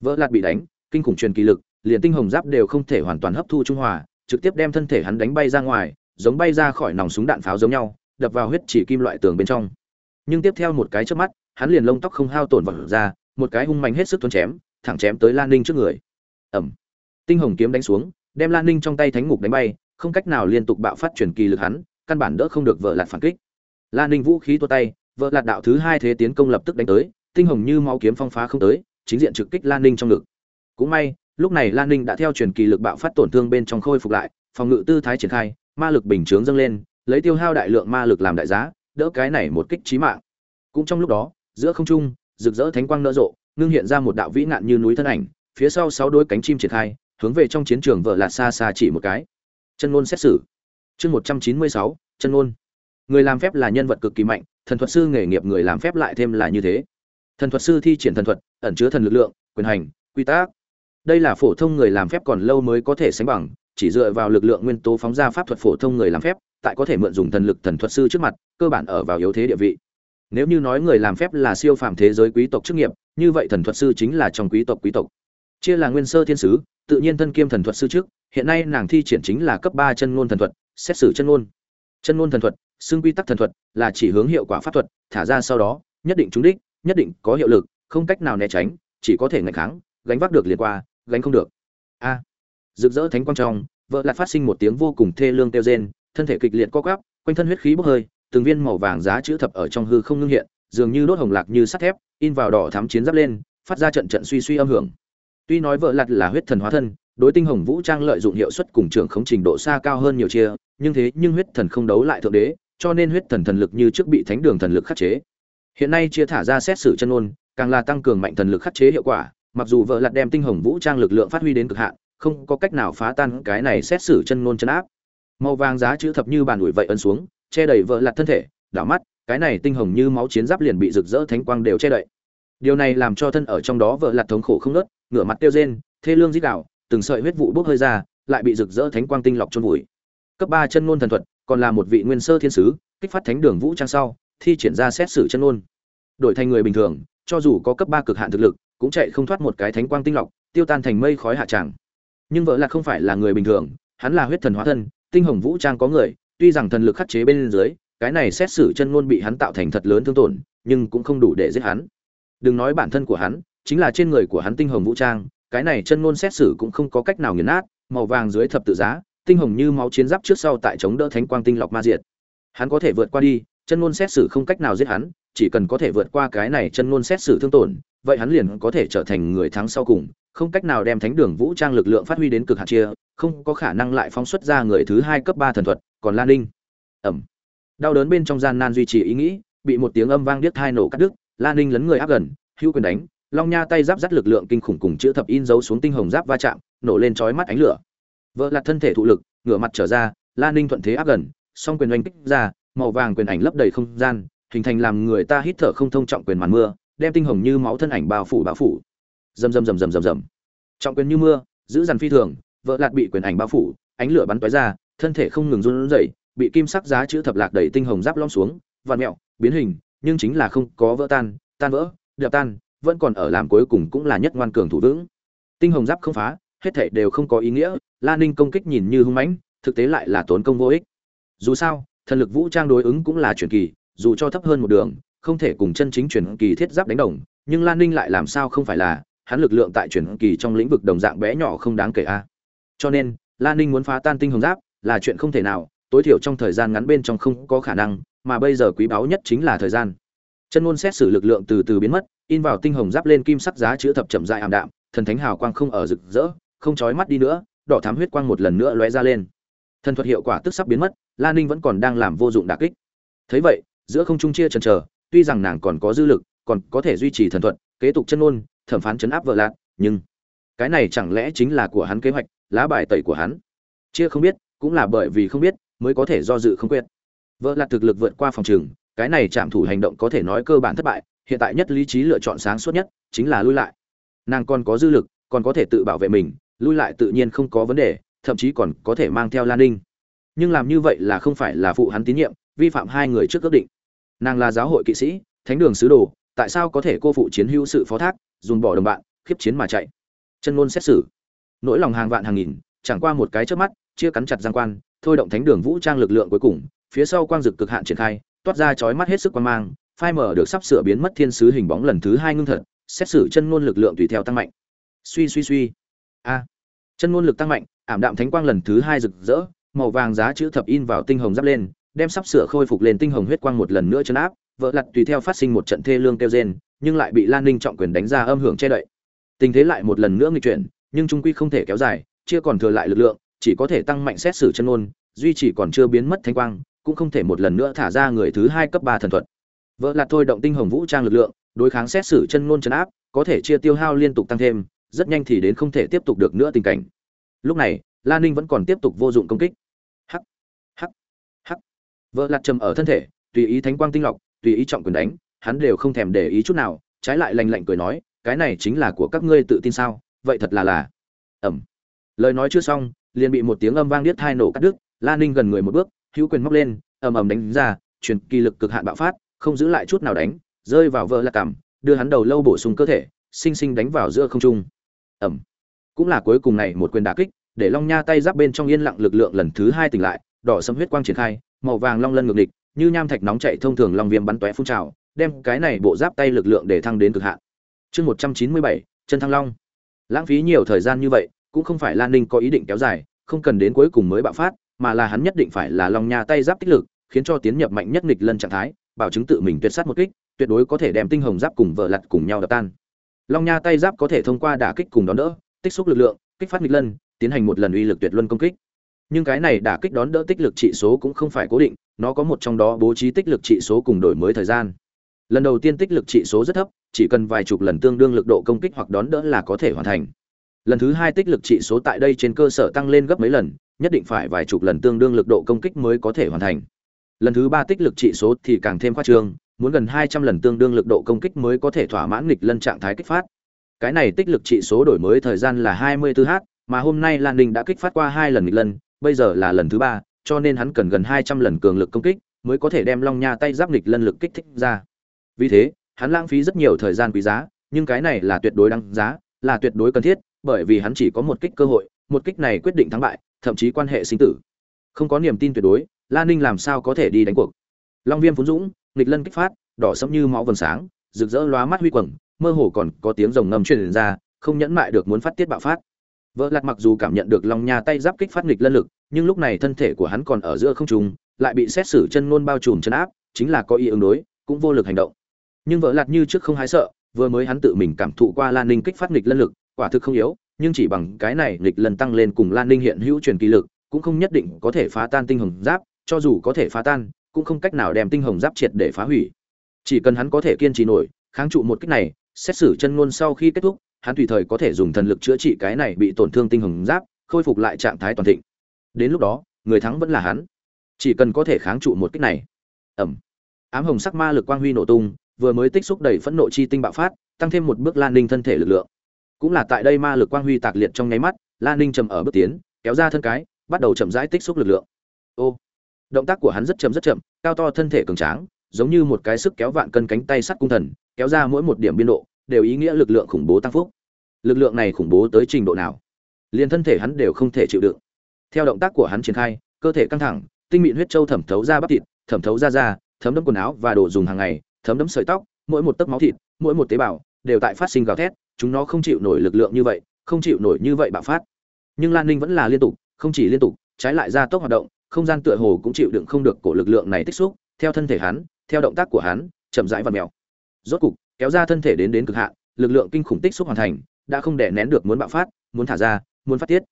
Vợ lạt bị đánh, kinh khủng truyền kỳ lực, liền tinh hồng giáp đều không thể hoàn toàn hấp thu trung hòa, trực tiếp đem thân thể hắn đánh bay ra ngoài, giống bay ra khỏi nòng súng đạn pháo giống nhau, đập vào huyết chỉ kim loại tường bên trong. Nhưng tiếp theo một cái chớp mắt, hắn liền lông tóc không hao tổn vỡ ra, một cái hung mạnh hết sức tuôn chém, thẳng chém tới Lan Ninh trước người. Ầm. Tinh hồng kiếm đánh xuống, đem Lan Ninh trong tay thánh ngục đánh bay, không cách nào liên tục bạo phát truyền kỳ lực hắn, căn bản đỡ không được vợ lạt phản kích. Lan Ninh vũ khí tua tay, vợ lạt đạo thứ hai thế tiến công lập tức đánh tới, tinh hồng như máu kiếm phong phá không tới, chính diện trực kích Lan Ninh trong ngực. Cũng may, lúc này Lan Ninh đã theo truyền kỳ lực bạo phát tổn thương bên trong khôi phục lại, phòng ngự tư thái triển khai, ma lực bình chướng dâng lên, lấy tiêu hao đại lượng ma lực làm đại giá đỡ cái này một kích chí mạng cũng trong lúc đó giữa không trung rực rỡ thánh quang nở rộ ngưng hiện ra một đạo vĩ nạn như núi thân ảnh phía sau sáu đôi cánh chim triển khai hướng về trong chiến trường vợ lạt xa xa chỉ một cái chân ngôn xét xử. Chương một trăm chín mươi sáu, chân ngôn. Người làm phép là nhân vật cực kỳ mạnh, thần thuật sư nghề nghiệp người làm phép lại thêm là như thế. Thần thuật sư thi triển thần thuật, ẩn chứa thần lực lượng, quyền hành, quy tắc. Đây là phổ thông người làm phép còn lâu mới có thể sánh bằng, chỉ dựa vào lực lượng nguyên tố phóng ra pháp thuật phổ thông người làm phép, tại có thể mượn dùng thần lực thần thuật sư trước mặt, cơ bản ở vào yếu thế địa vị. Nếu như nói người làm phép là siêu phàm thế giới quý tộc chức nghiệp, như vậy thần thuật sư chính là trong quý tộc quý tộc. Chia là nguyên sơ thiên sứ, tự nhiên thân kiêm thần thuật sư trước hiện nay nàng thi triển chính là cấp ba chân ngôn thần thuật, xét xử chân ngôn. Chân ngôn thần thuật xương quy tắc thần thuật, là chỉ hướng hiệu quả pháp thuật, thả ra sau đó, nhất định trúng đích, nhất định có hiệu lực, không cách nào né tránh, chỉ có thể ngăn kháng, gánh vác được liền qua, gánh không được. A. Rực rỡ thánh quang trong, vợ lại phát sinh một tiếng vô cùng thê lương kêu rên, thân thể kịch liệt co quắp, quanh thân huyết khí bốc hơi, từng viên màu vàng giá chữ thập ở trong hư không ngưng hiện, dường như đốt hồng lạc như sắt thép, in vào đỏ thắm chiến giáp lên, phát ra trận trận suy suy âm hưởng. Tuy nói vợ lạt là huyết thần hóa thân đối tinh hồng vũ trang lợi dụng hiệu suất cùng trưởng khống trình độ xa cao hơn nhiều chia, nhưng thế nhưng huyết thần không đấu lại thượng đế, cho nên huyết thần thần lực như trước bị thánh đường thần lực khắc chế. Hiện nay chia thả ra xét xử chân ôn, càng là tăng cường mạnh thần lực khắc chế hiệu quả, mặc dù vợ lặt đem tinh hồng vũ trang lực lượng phát huy đến cực hạn, không có cách nào phá tan cái này xét xử chân ngôn chân áp. Màu vàng giá chữ thập như bàn ủi vậy ấn xuống, che đầy vợ lặt thân thể, đảo mắt, cái này tinh hồng như máu chiến giáp liền bị rực rỡ thánh quang đều che đậy. Điều này làm cho thân ở trong đó vợ lặt thống khổ không nớt, ngửa mặt tiêu rên, thê lương dít đạo từng sợi huyết vụ bốc hơi ra, lại bị rực rỡ thánh quang tinh lọc chôn vùi. Cấp ba chân ngôn thần thuật, còn là một vị nguyên sơ thiên sứ, kích phát thánh đường vũ trang sau, thi triển ra xét xử chân ngôn. Đổi thành người bình thường, cho dù có cấp ba cực hạn thực lực, cũng chạy không thoát một cái thánh quang tinh lọc, tiêu tan thành mây khói hạ trạng. nhưng vợ là không phải là người bình thường, hắn là huyết thần hóa thân, tinh hồng vũ trang có người, tuy rằng thần lực khắc chế bên dưới, cái này xét xử chân ngôn bị hắn tạo thành thật lớn thương tổn, nhưng cũng không đủ để giết hắn. Đừng nói bản thân của hắn, chính là trên người của hắn tinh hồng vũ trang cái này chân ngôn xét xử cũng không có cách nào nghiền nát, màu vàng dưới thập tự giá, tinh hồng như máu chiến giáp trước sau tại chống đỡ thánh quang tinh lọc ma diệt. Hắn có thể vượt qua đi, chân ngôn xét xử không cách nào giết hắn, chỉ cần có thể vượt qua cái này chân ngôn xét xử thương tổn, vậy hắn liền có thể trở thành người thắng sau cùng, không cách nào đem thánh đường vũ trang lực lượng phát huy đến cực hạn chia, không có khả năng lại phóng xuất ra người thứ hai cấp ba thần thuật, còn lan ninh. Ẩm. Đau đớn bên trong gian nan duy trì ý nghĩ, bị một tiếng âm vang điếc thai nổ cắt đứt, lan ninh lấn người áp gần, hữu quyền đánh long nha tay giáp dắt lực lượng kinh khủng cùng chữ thập in dấu xuống tinh hồng giáp va chạm, nổ lên chói mắt ánh lửa. Vợ lặt thân thể thụ lực, ngửa mặt trở ra lan ninh thuận thế áp gần, song quyền oanh kích ra, màu vàng quyền ảnh lấp đầy không gian, hình thành làm người ta hít thở không thông trọng quyền màn mưa, đem tinh hồng như máu thân ảnh bao phủ bao phủ. Rầm rầm rầm rầm rầm rầm. Trọng quyền như mưa, giữ dằn phi thường vợ lạt bị quyền ảnh bao phủ, ánh lửa bắn tóe ra, thân thể không ngừng run rẩy, bị kim sắc giá chữ thập lạc đẩy tinh hồng giáp lom xuống vặn mẹo, biến hình, nhưng chính là không có vỡ tan tan vỡ, đập tan vẫn còn ở làm cuối cùng cũng là nhất ngoan cường thủ vững. Tinh hồng giáp không phá, hết thảy đều không có ý nghĩa, la ninh công kích nhìn như hung mãnh, thực tế lại là tốn công vô ích. Dù sao, thần lực vũ trang đối ứng cũng là truyền kỳ, dù cho thấp hơn một đường, không thể cùng chân chính truyền kỳ thiết giáp đánh đồng, nhưng lan ninh lại làm sao không phải là, hắn lực lượng tại truyền kỳ trong lĩnh vực đồng dạng bé nhỏ không đáng kể a. Cho nên lan ninh muốn phá tan tinh hồng giáp là chuyện không thể nào, tối thiểu trong thời gian ngắn bên trong không có khả năng, mà bây giờ quý báu nhất chính là thời gian. Chân ngôn xét xử lực lượng từ từ biến mất in vào tinh hồng giáp lên kim sắc giá chữ thập chậm dại ảm đạm, thần thánh hào quang không ở rực rỡ, không chói mắt đi nữa, đỏ thám huyết quang một lần nữa lóe ra lên. Thần thuật hiệu quả tức sắp biến mất lan ninh vẫn còn đang làm vô dụng đà kích. Thấy vậy, giữa không trung chia chần trờ tuy rằng nàng còn có dư lực, còn có thể duy trì thần thuật, kế tục chân ôn thẩm phán chấn áp vợ lạc nhưng cái này chẳng lẽ chính là của hắn kế hoạch, lá bài tẩy của hắn? Chia không biết, cũng là bởi vì không biết, mới có thể do dự không quyết. Vợ lạc thực lực vượt qua phòng trường, cái này chạm thủ hành động có thể nói cơ bản thất bại hiện tại nhất lý trí lựa chọn sáng suốt nhất chính là lui lại. Nàng còn có dư lực, còn có thể tự bảo vệ mình, lui lại tự nhiên không có vấn đề, thậm chí còn có thể mang theo lan ninh. Nhưng làm như vậy là không phải là phụ hắn tín nhiệm, vi phạm hai người trước ước định. Nàng là giáo hội kỵ sĩ, thánh đường sứ đồ, tại sao có thể cô phụ chiến hữu sự phó thác, dùng bỏ đồng bạn, khiếp chiến mà chạy? Chân ngôn xét xử. Nỗi lòng hàng vạn hàng nghìn, chẳng qua một cái trước mắt, chia cắn chặt giang quan, thôi động thánh đường vũ trang lực lượng cuối cùng, phía sau quang dực cực hạn triển khai, toát ra chói mắt hết sức quan mang phai mở được sắp sửa biến mất thiên sứ hình bóng lần thứ hai ngưng thật, xét xử chân ngôn lực lượng tùy theo tăng mạnh. Suy suy suy. A. Chân ngôn lực tăng mạnh, ảm đạm thánh quang lần thứ hai rực rỡ, màu vàng giá chữ thập in vào tinh hồng giáp lên, đem sắp sửa khôi phục lên tinh hồng huyết quang một lần nữa chấn áp vợ lặt tùy theo phát sinh một trận thê lương kêu rên, nhưng lại bị lan ninh trọng quyền đánh ra âm hưởng che đậy. Tình thế lại một lần nữa nghịch chuyển, nhưng trung quy không thể kéo dài chưa còn thừa lại lực lượng, chỉ có thể tăng mạnh xét xử chân ngôn, duy chỉ còn chưa biến mất thanh quang, cũng không thể một lần nữa thả ra người thứ hai cấp ba thần thuật vợ là thôi động tinh hồng vũ trang lực lượng, đối kháng xét xử chân ngôn chấn áp, có thể chia tiêu hao liên tục tăng thêm, rất nhanh thì đến không thể tiếp tục được nữa tình cảnh. Lúc này lan ninh vẫn còn tiếp tục vô dụng công kích. Hắc hắc hắc. Vợ lạt trầm ở thân thể, tùy ý thánh quang tinh lọc, tùy ý trọng quyền đánh, hắn đều không thèm để ý chút nào, trái lại lành lạnh cười nói, cái này chính là của các ngươi tự tin sao? Vậy thật là là. Ẩm lời nói chưa xong, liền bị một tiếng âm vang điếc thai nổ cắt đứt lan ninh gần người một bước, hữu quyền móc lên, ầm ầm đánh ra, truyền kỳ lực cực hạn bạo phát không giữ lại chút nào đánh, rơi vào vợ là cằm đưa hắn đầu lâu bổ sung cơ thể, sinh sinh đánh vào giữa không trung. Ẩm. Cũng là cuối cùng này một quyền đả kích, để long nha tay giáp bên trong yên lặng lực lượng lần thứ hai tỉnh lại, đỏ sâm huyết quang triển khai, màu vàng long lân ngược địch, như nham thạch nóng chạy thông thường long viêm bắn tóe phun trào, đem cái này bộ giáp tay lực lượng để thăng đến cực hạn. Chương một trăm chín mươi bảy, chân thăng long. Lãng phí nhiều thời gian như vậy, cũng không phải lan ninh có ý định kéo dài, không cần đến cuối cùng mới bạo phát, mà là hắn nhất định phải là long nha tay giáp tích lực, khiến cho tiến nhập mạnh nhất nghịch lân trạng thái bảo chứng tự mình tuyệt sát một kích, tuyệt đối có thể đem tinh hồng giáp cùng vợ lật cùng nhau đập tan. Long nha tay giáp có thể thông qua đả kích cùng đón đỡ, tích xúc lực lượng, kích phát nghịch lân, tiến hành một lần uy lực tuyệt luân công kích. Nhưng cái này đả kích đón đỡ tích lực trị số cũng không phải cố định, nó có một trong đó bố trí tích lực trị số cùng đổi mới thời gian. Lần đầu tiên tích lực trị số rất thấp, chỉ cần vài chục lần tương đương lực độ công kích hoặc đón đỡ là có thể hoàn thành. Lần thứ hai tích lực trị số tại đây trên cơ sở tăng lên gấp mấy lần, nhất định phải vài chục lần tương đương lực độ công kích mới có thể hoàn thành lần thứ ba tích lực trị số thì càng thêm khoa trương, muốn gần hai trăm lần tương đương lực độ công kích mới có thể thỏa mãn nghịch lân trạng thái kích phát. Cái này tích lực trị số đổi mới thời gian là hai mươi 24h mà hôm nay lan ninh đã kích phát qua hai lần nghịch lân, bây giờ là lần thứ ba, cho nên hắn cần gần hai trăm lần cường lực công kích mới có thể đem long nha tay giáp nghịch lân lực kích thích ra. Vì thế, hắn lãng phí rất nhiều thời gian quý giá, nhưng cái này là tuyệt đối đáng giá, là tuyệt đối cần thiết, bởi vì hắn chỉ có một kích cơ hội, một kích này quyết định thắng bại, thậm chí quan hệ sinh tử. Không có niềm tin tuyệt đối lan ninh làm sao có thể đi đánh cuộc? Long viêm phún dũng, nghịch lân kích phát, đỏ sẫm như máu vầng sáng, rực rỡ lóa mắt huy quầng, mơ hồ còn có tiếng rồng ngầm truyền ra, không nhẫn mại được muốn phát tiết bạo phát. Vợ lặt mặc dù cảm nhận được long nha tay giáp kích phát nghịch lân lực, nhưng lúc này thân thể của hắn còn ở giữa không trung, lại bị xét xử chân ngôn bao trùm chân áp, chính là có ý ứng đối, cũng vô lực hành động. Nhưng vợ lặt như trước không hái sợ, vừa mới hắn tự mình cảm thụ qua lan ninh kích phát nghịch lân lực, quả thực không yếu, nhưng chỉ bằng cái này nghịch Lân tăng lên cùng lan ninh hiện hữu truyền kỳ lực, cũng không nhất định có thể phá tan tinh hồng giáp cho dù có thể phá tan, cũng không cách nào đem tinh hồng giáp triệt để phá hủy. Chỉ cần hắn có thể kiên trì nổi, kháng trụ một kích này, xét xử chân ngôn sau khi kết thúc, hắn tùy thời có thể dùng thần lực chữa trị cái này bị tổn thương tinh hồng giáp, khôi phục lại trạng thái toàn thịnh. Đến lúc đó, người thắng vẫn là hắn. Chỉ cần có thể kháng trụ một kích này. Ẩm. Ám hồng sắc ma lực quang huy nổ tung, vừa mới tích xúc đầy phẫn nộ chi tinh bạo phát, tăng thêm một bước lan ninh thân thể lực lượng. Cũng là tại đây ma lực quang huy tạc liệt trong nháy mắt, lan ninh trầm ở bước tiến, kéo ra thân cái, bắt đầu chậm rãi tích xúc lực lượng. Ô động tác của hắn rất chậm rất chậm, cao to thân thể cường tráng, giống như một cái sức kéo vạn cân cánh tay sắt cung thần, kéo ra mỗi một điểm biên độ, đều ý nghĩa lực lượng khủng bố tăng phúc. Lực lượng này khủng bố tới trình độ nào? Liền thân thể hắn đều không thể chịu đựng. Theo động tác của hắn triển khai, cơ thể căng thẳng, tinh mịn huyết châu thẩm thấu ra bắp thịt, thẩm thấu ra da, thấm đẫm quần áo và đồ dùng hàng ngày, thấm đẫm sợi tóc, mỗi một tấc máu thịt, mỗi một tế bào, đều tại phát sinh gào thét, chúng nó không chịu nổi lực lượng như vậy, không chịu nổi như vậy bạo phát. Nhưng lan ninh vẫn là liên tục, không chỉ liên tục, trái lại ra tốc hoạt động không gian tựa hồ cũng chịu đựng không được cổ lực lượng này tích xúc theo thân thể hắn theo động tác của hắn chậm rãi vặn mèo. Rốt cục kéo ra thân thể đến đến cực hạn lực lượng kinh khủng tích xúc hoàn thành đã không đè nén được muốn bạo phát muốn thả ra muốn phát tiết.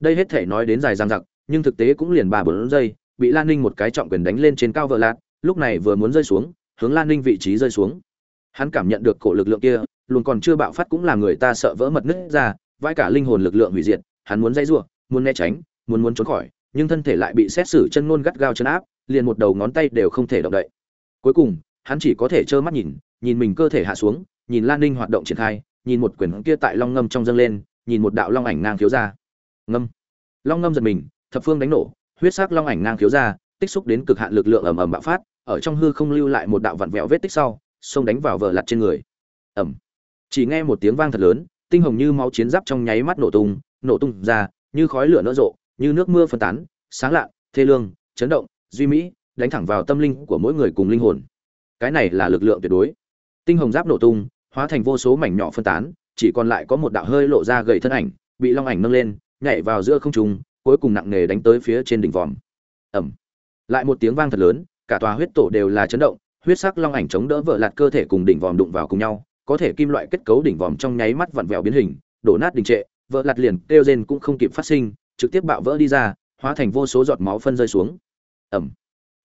Đây hết thể nói đến dài dằng dặc nhưng thực tế cũng liền ba bốn giây bị lan ninh một cái trọng quyền đánh lên trên cao vợ lạt lúc này vừa muốn rơi xuống hướng lan ninh vị trí rơi xuống. Hắn cảm nhận được cổ lực lượng kia luôn còn chưa bạo phát cũng là người ta sợ vỡ mật nứt ra vãi cả linh hồn lực lượng hủy diệt hắn muốn dây rủa, muốn né tránh muốn muốn trốn khỏi nhưng thân thể lại bị xét xử chân ngôn gắt gao chân áp, liền một đầu ngón tay đều không thể động đậy. Cuối cùng, hắn chỉ có thể trơ mắt nhìn nhìn mình cơ thể hạ xuống, nhìn lan ninh hoạt động triển khai, nhìn một quyển kia tại long ngâm trong dâng lên, nhìn một đạo long ảnh ngang thiếu ra. Ngâm. Long ngâm giật mình, thập phương đánh nổ, huyết sắc long ảnh ngang thiếu ra, tích xúc đến cực hạn lực lượng ầm ầm bạo phát, ở trong hư không lưu lại một đạo vặn vẹo vết tích sau, xông đánh vào vợ lặt trên người. Ẩm chỉ nghe một tiếng vang thật lớn, tinh hồng như máu chiến giáp trong nháy mắt nổ tung nổ tung ra, như khói lửa nở rộ như nước mưa phân tán, sáng lạ thê lương, chấn động, duy mỹ, đánh thẳng vào tâm linh của mỗi người cùng linh hồn. Cái này là lực lượng tuyệt đối. Tinh hồng giáp nổ tung, hóa thành vô số mảnh nhỏ phân tán, chỉ còn lại có một đạo hơi lộ ra gầy thân ảnh, bị long ảnh nâng lên, nhảy vào giữa không trung, cuối cùng nặng nề đánh tới phía trên đỉnh vòm. Ẩm lại một tiếng vang thật lớn, cả tòa huyết tổ đều là chấn động, huyết sắc long ảnh chống đỡ vỡ lạt cơ thể cùng đỉnh vòm đụng vào cùng nhau, có thể kim loại kết cấu đỉnh vòm trong nháy mắt vặn vẹo biến hình, đổ nát đình trệ, vỡ lạt liền kêu rên cũng không kịp phát sinh trực tiếp bạo vỡ đi ra, hóa thành vô số giọt máu phân rơi xuống. Ẩm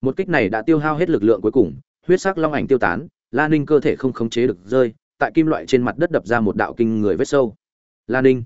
một kích này đã tiêu hao hết lực lượng cuối cùng, huyết sắc long ảnh tiêu tán, la ninh cơ thể không khống chế được rơi, tại kim loại trên mặt đất đập ra một đạo kinh người vết sâu. La ninh.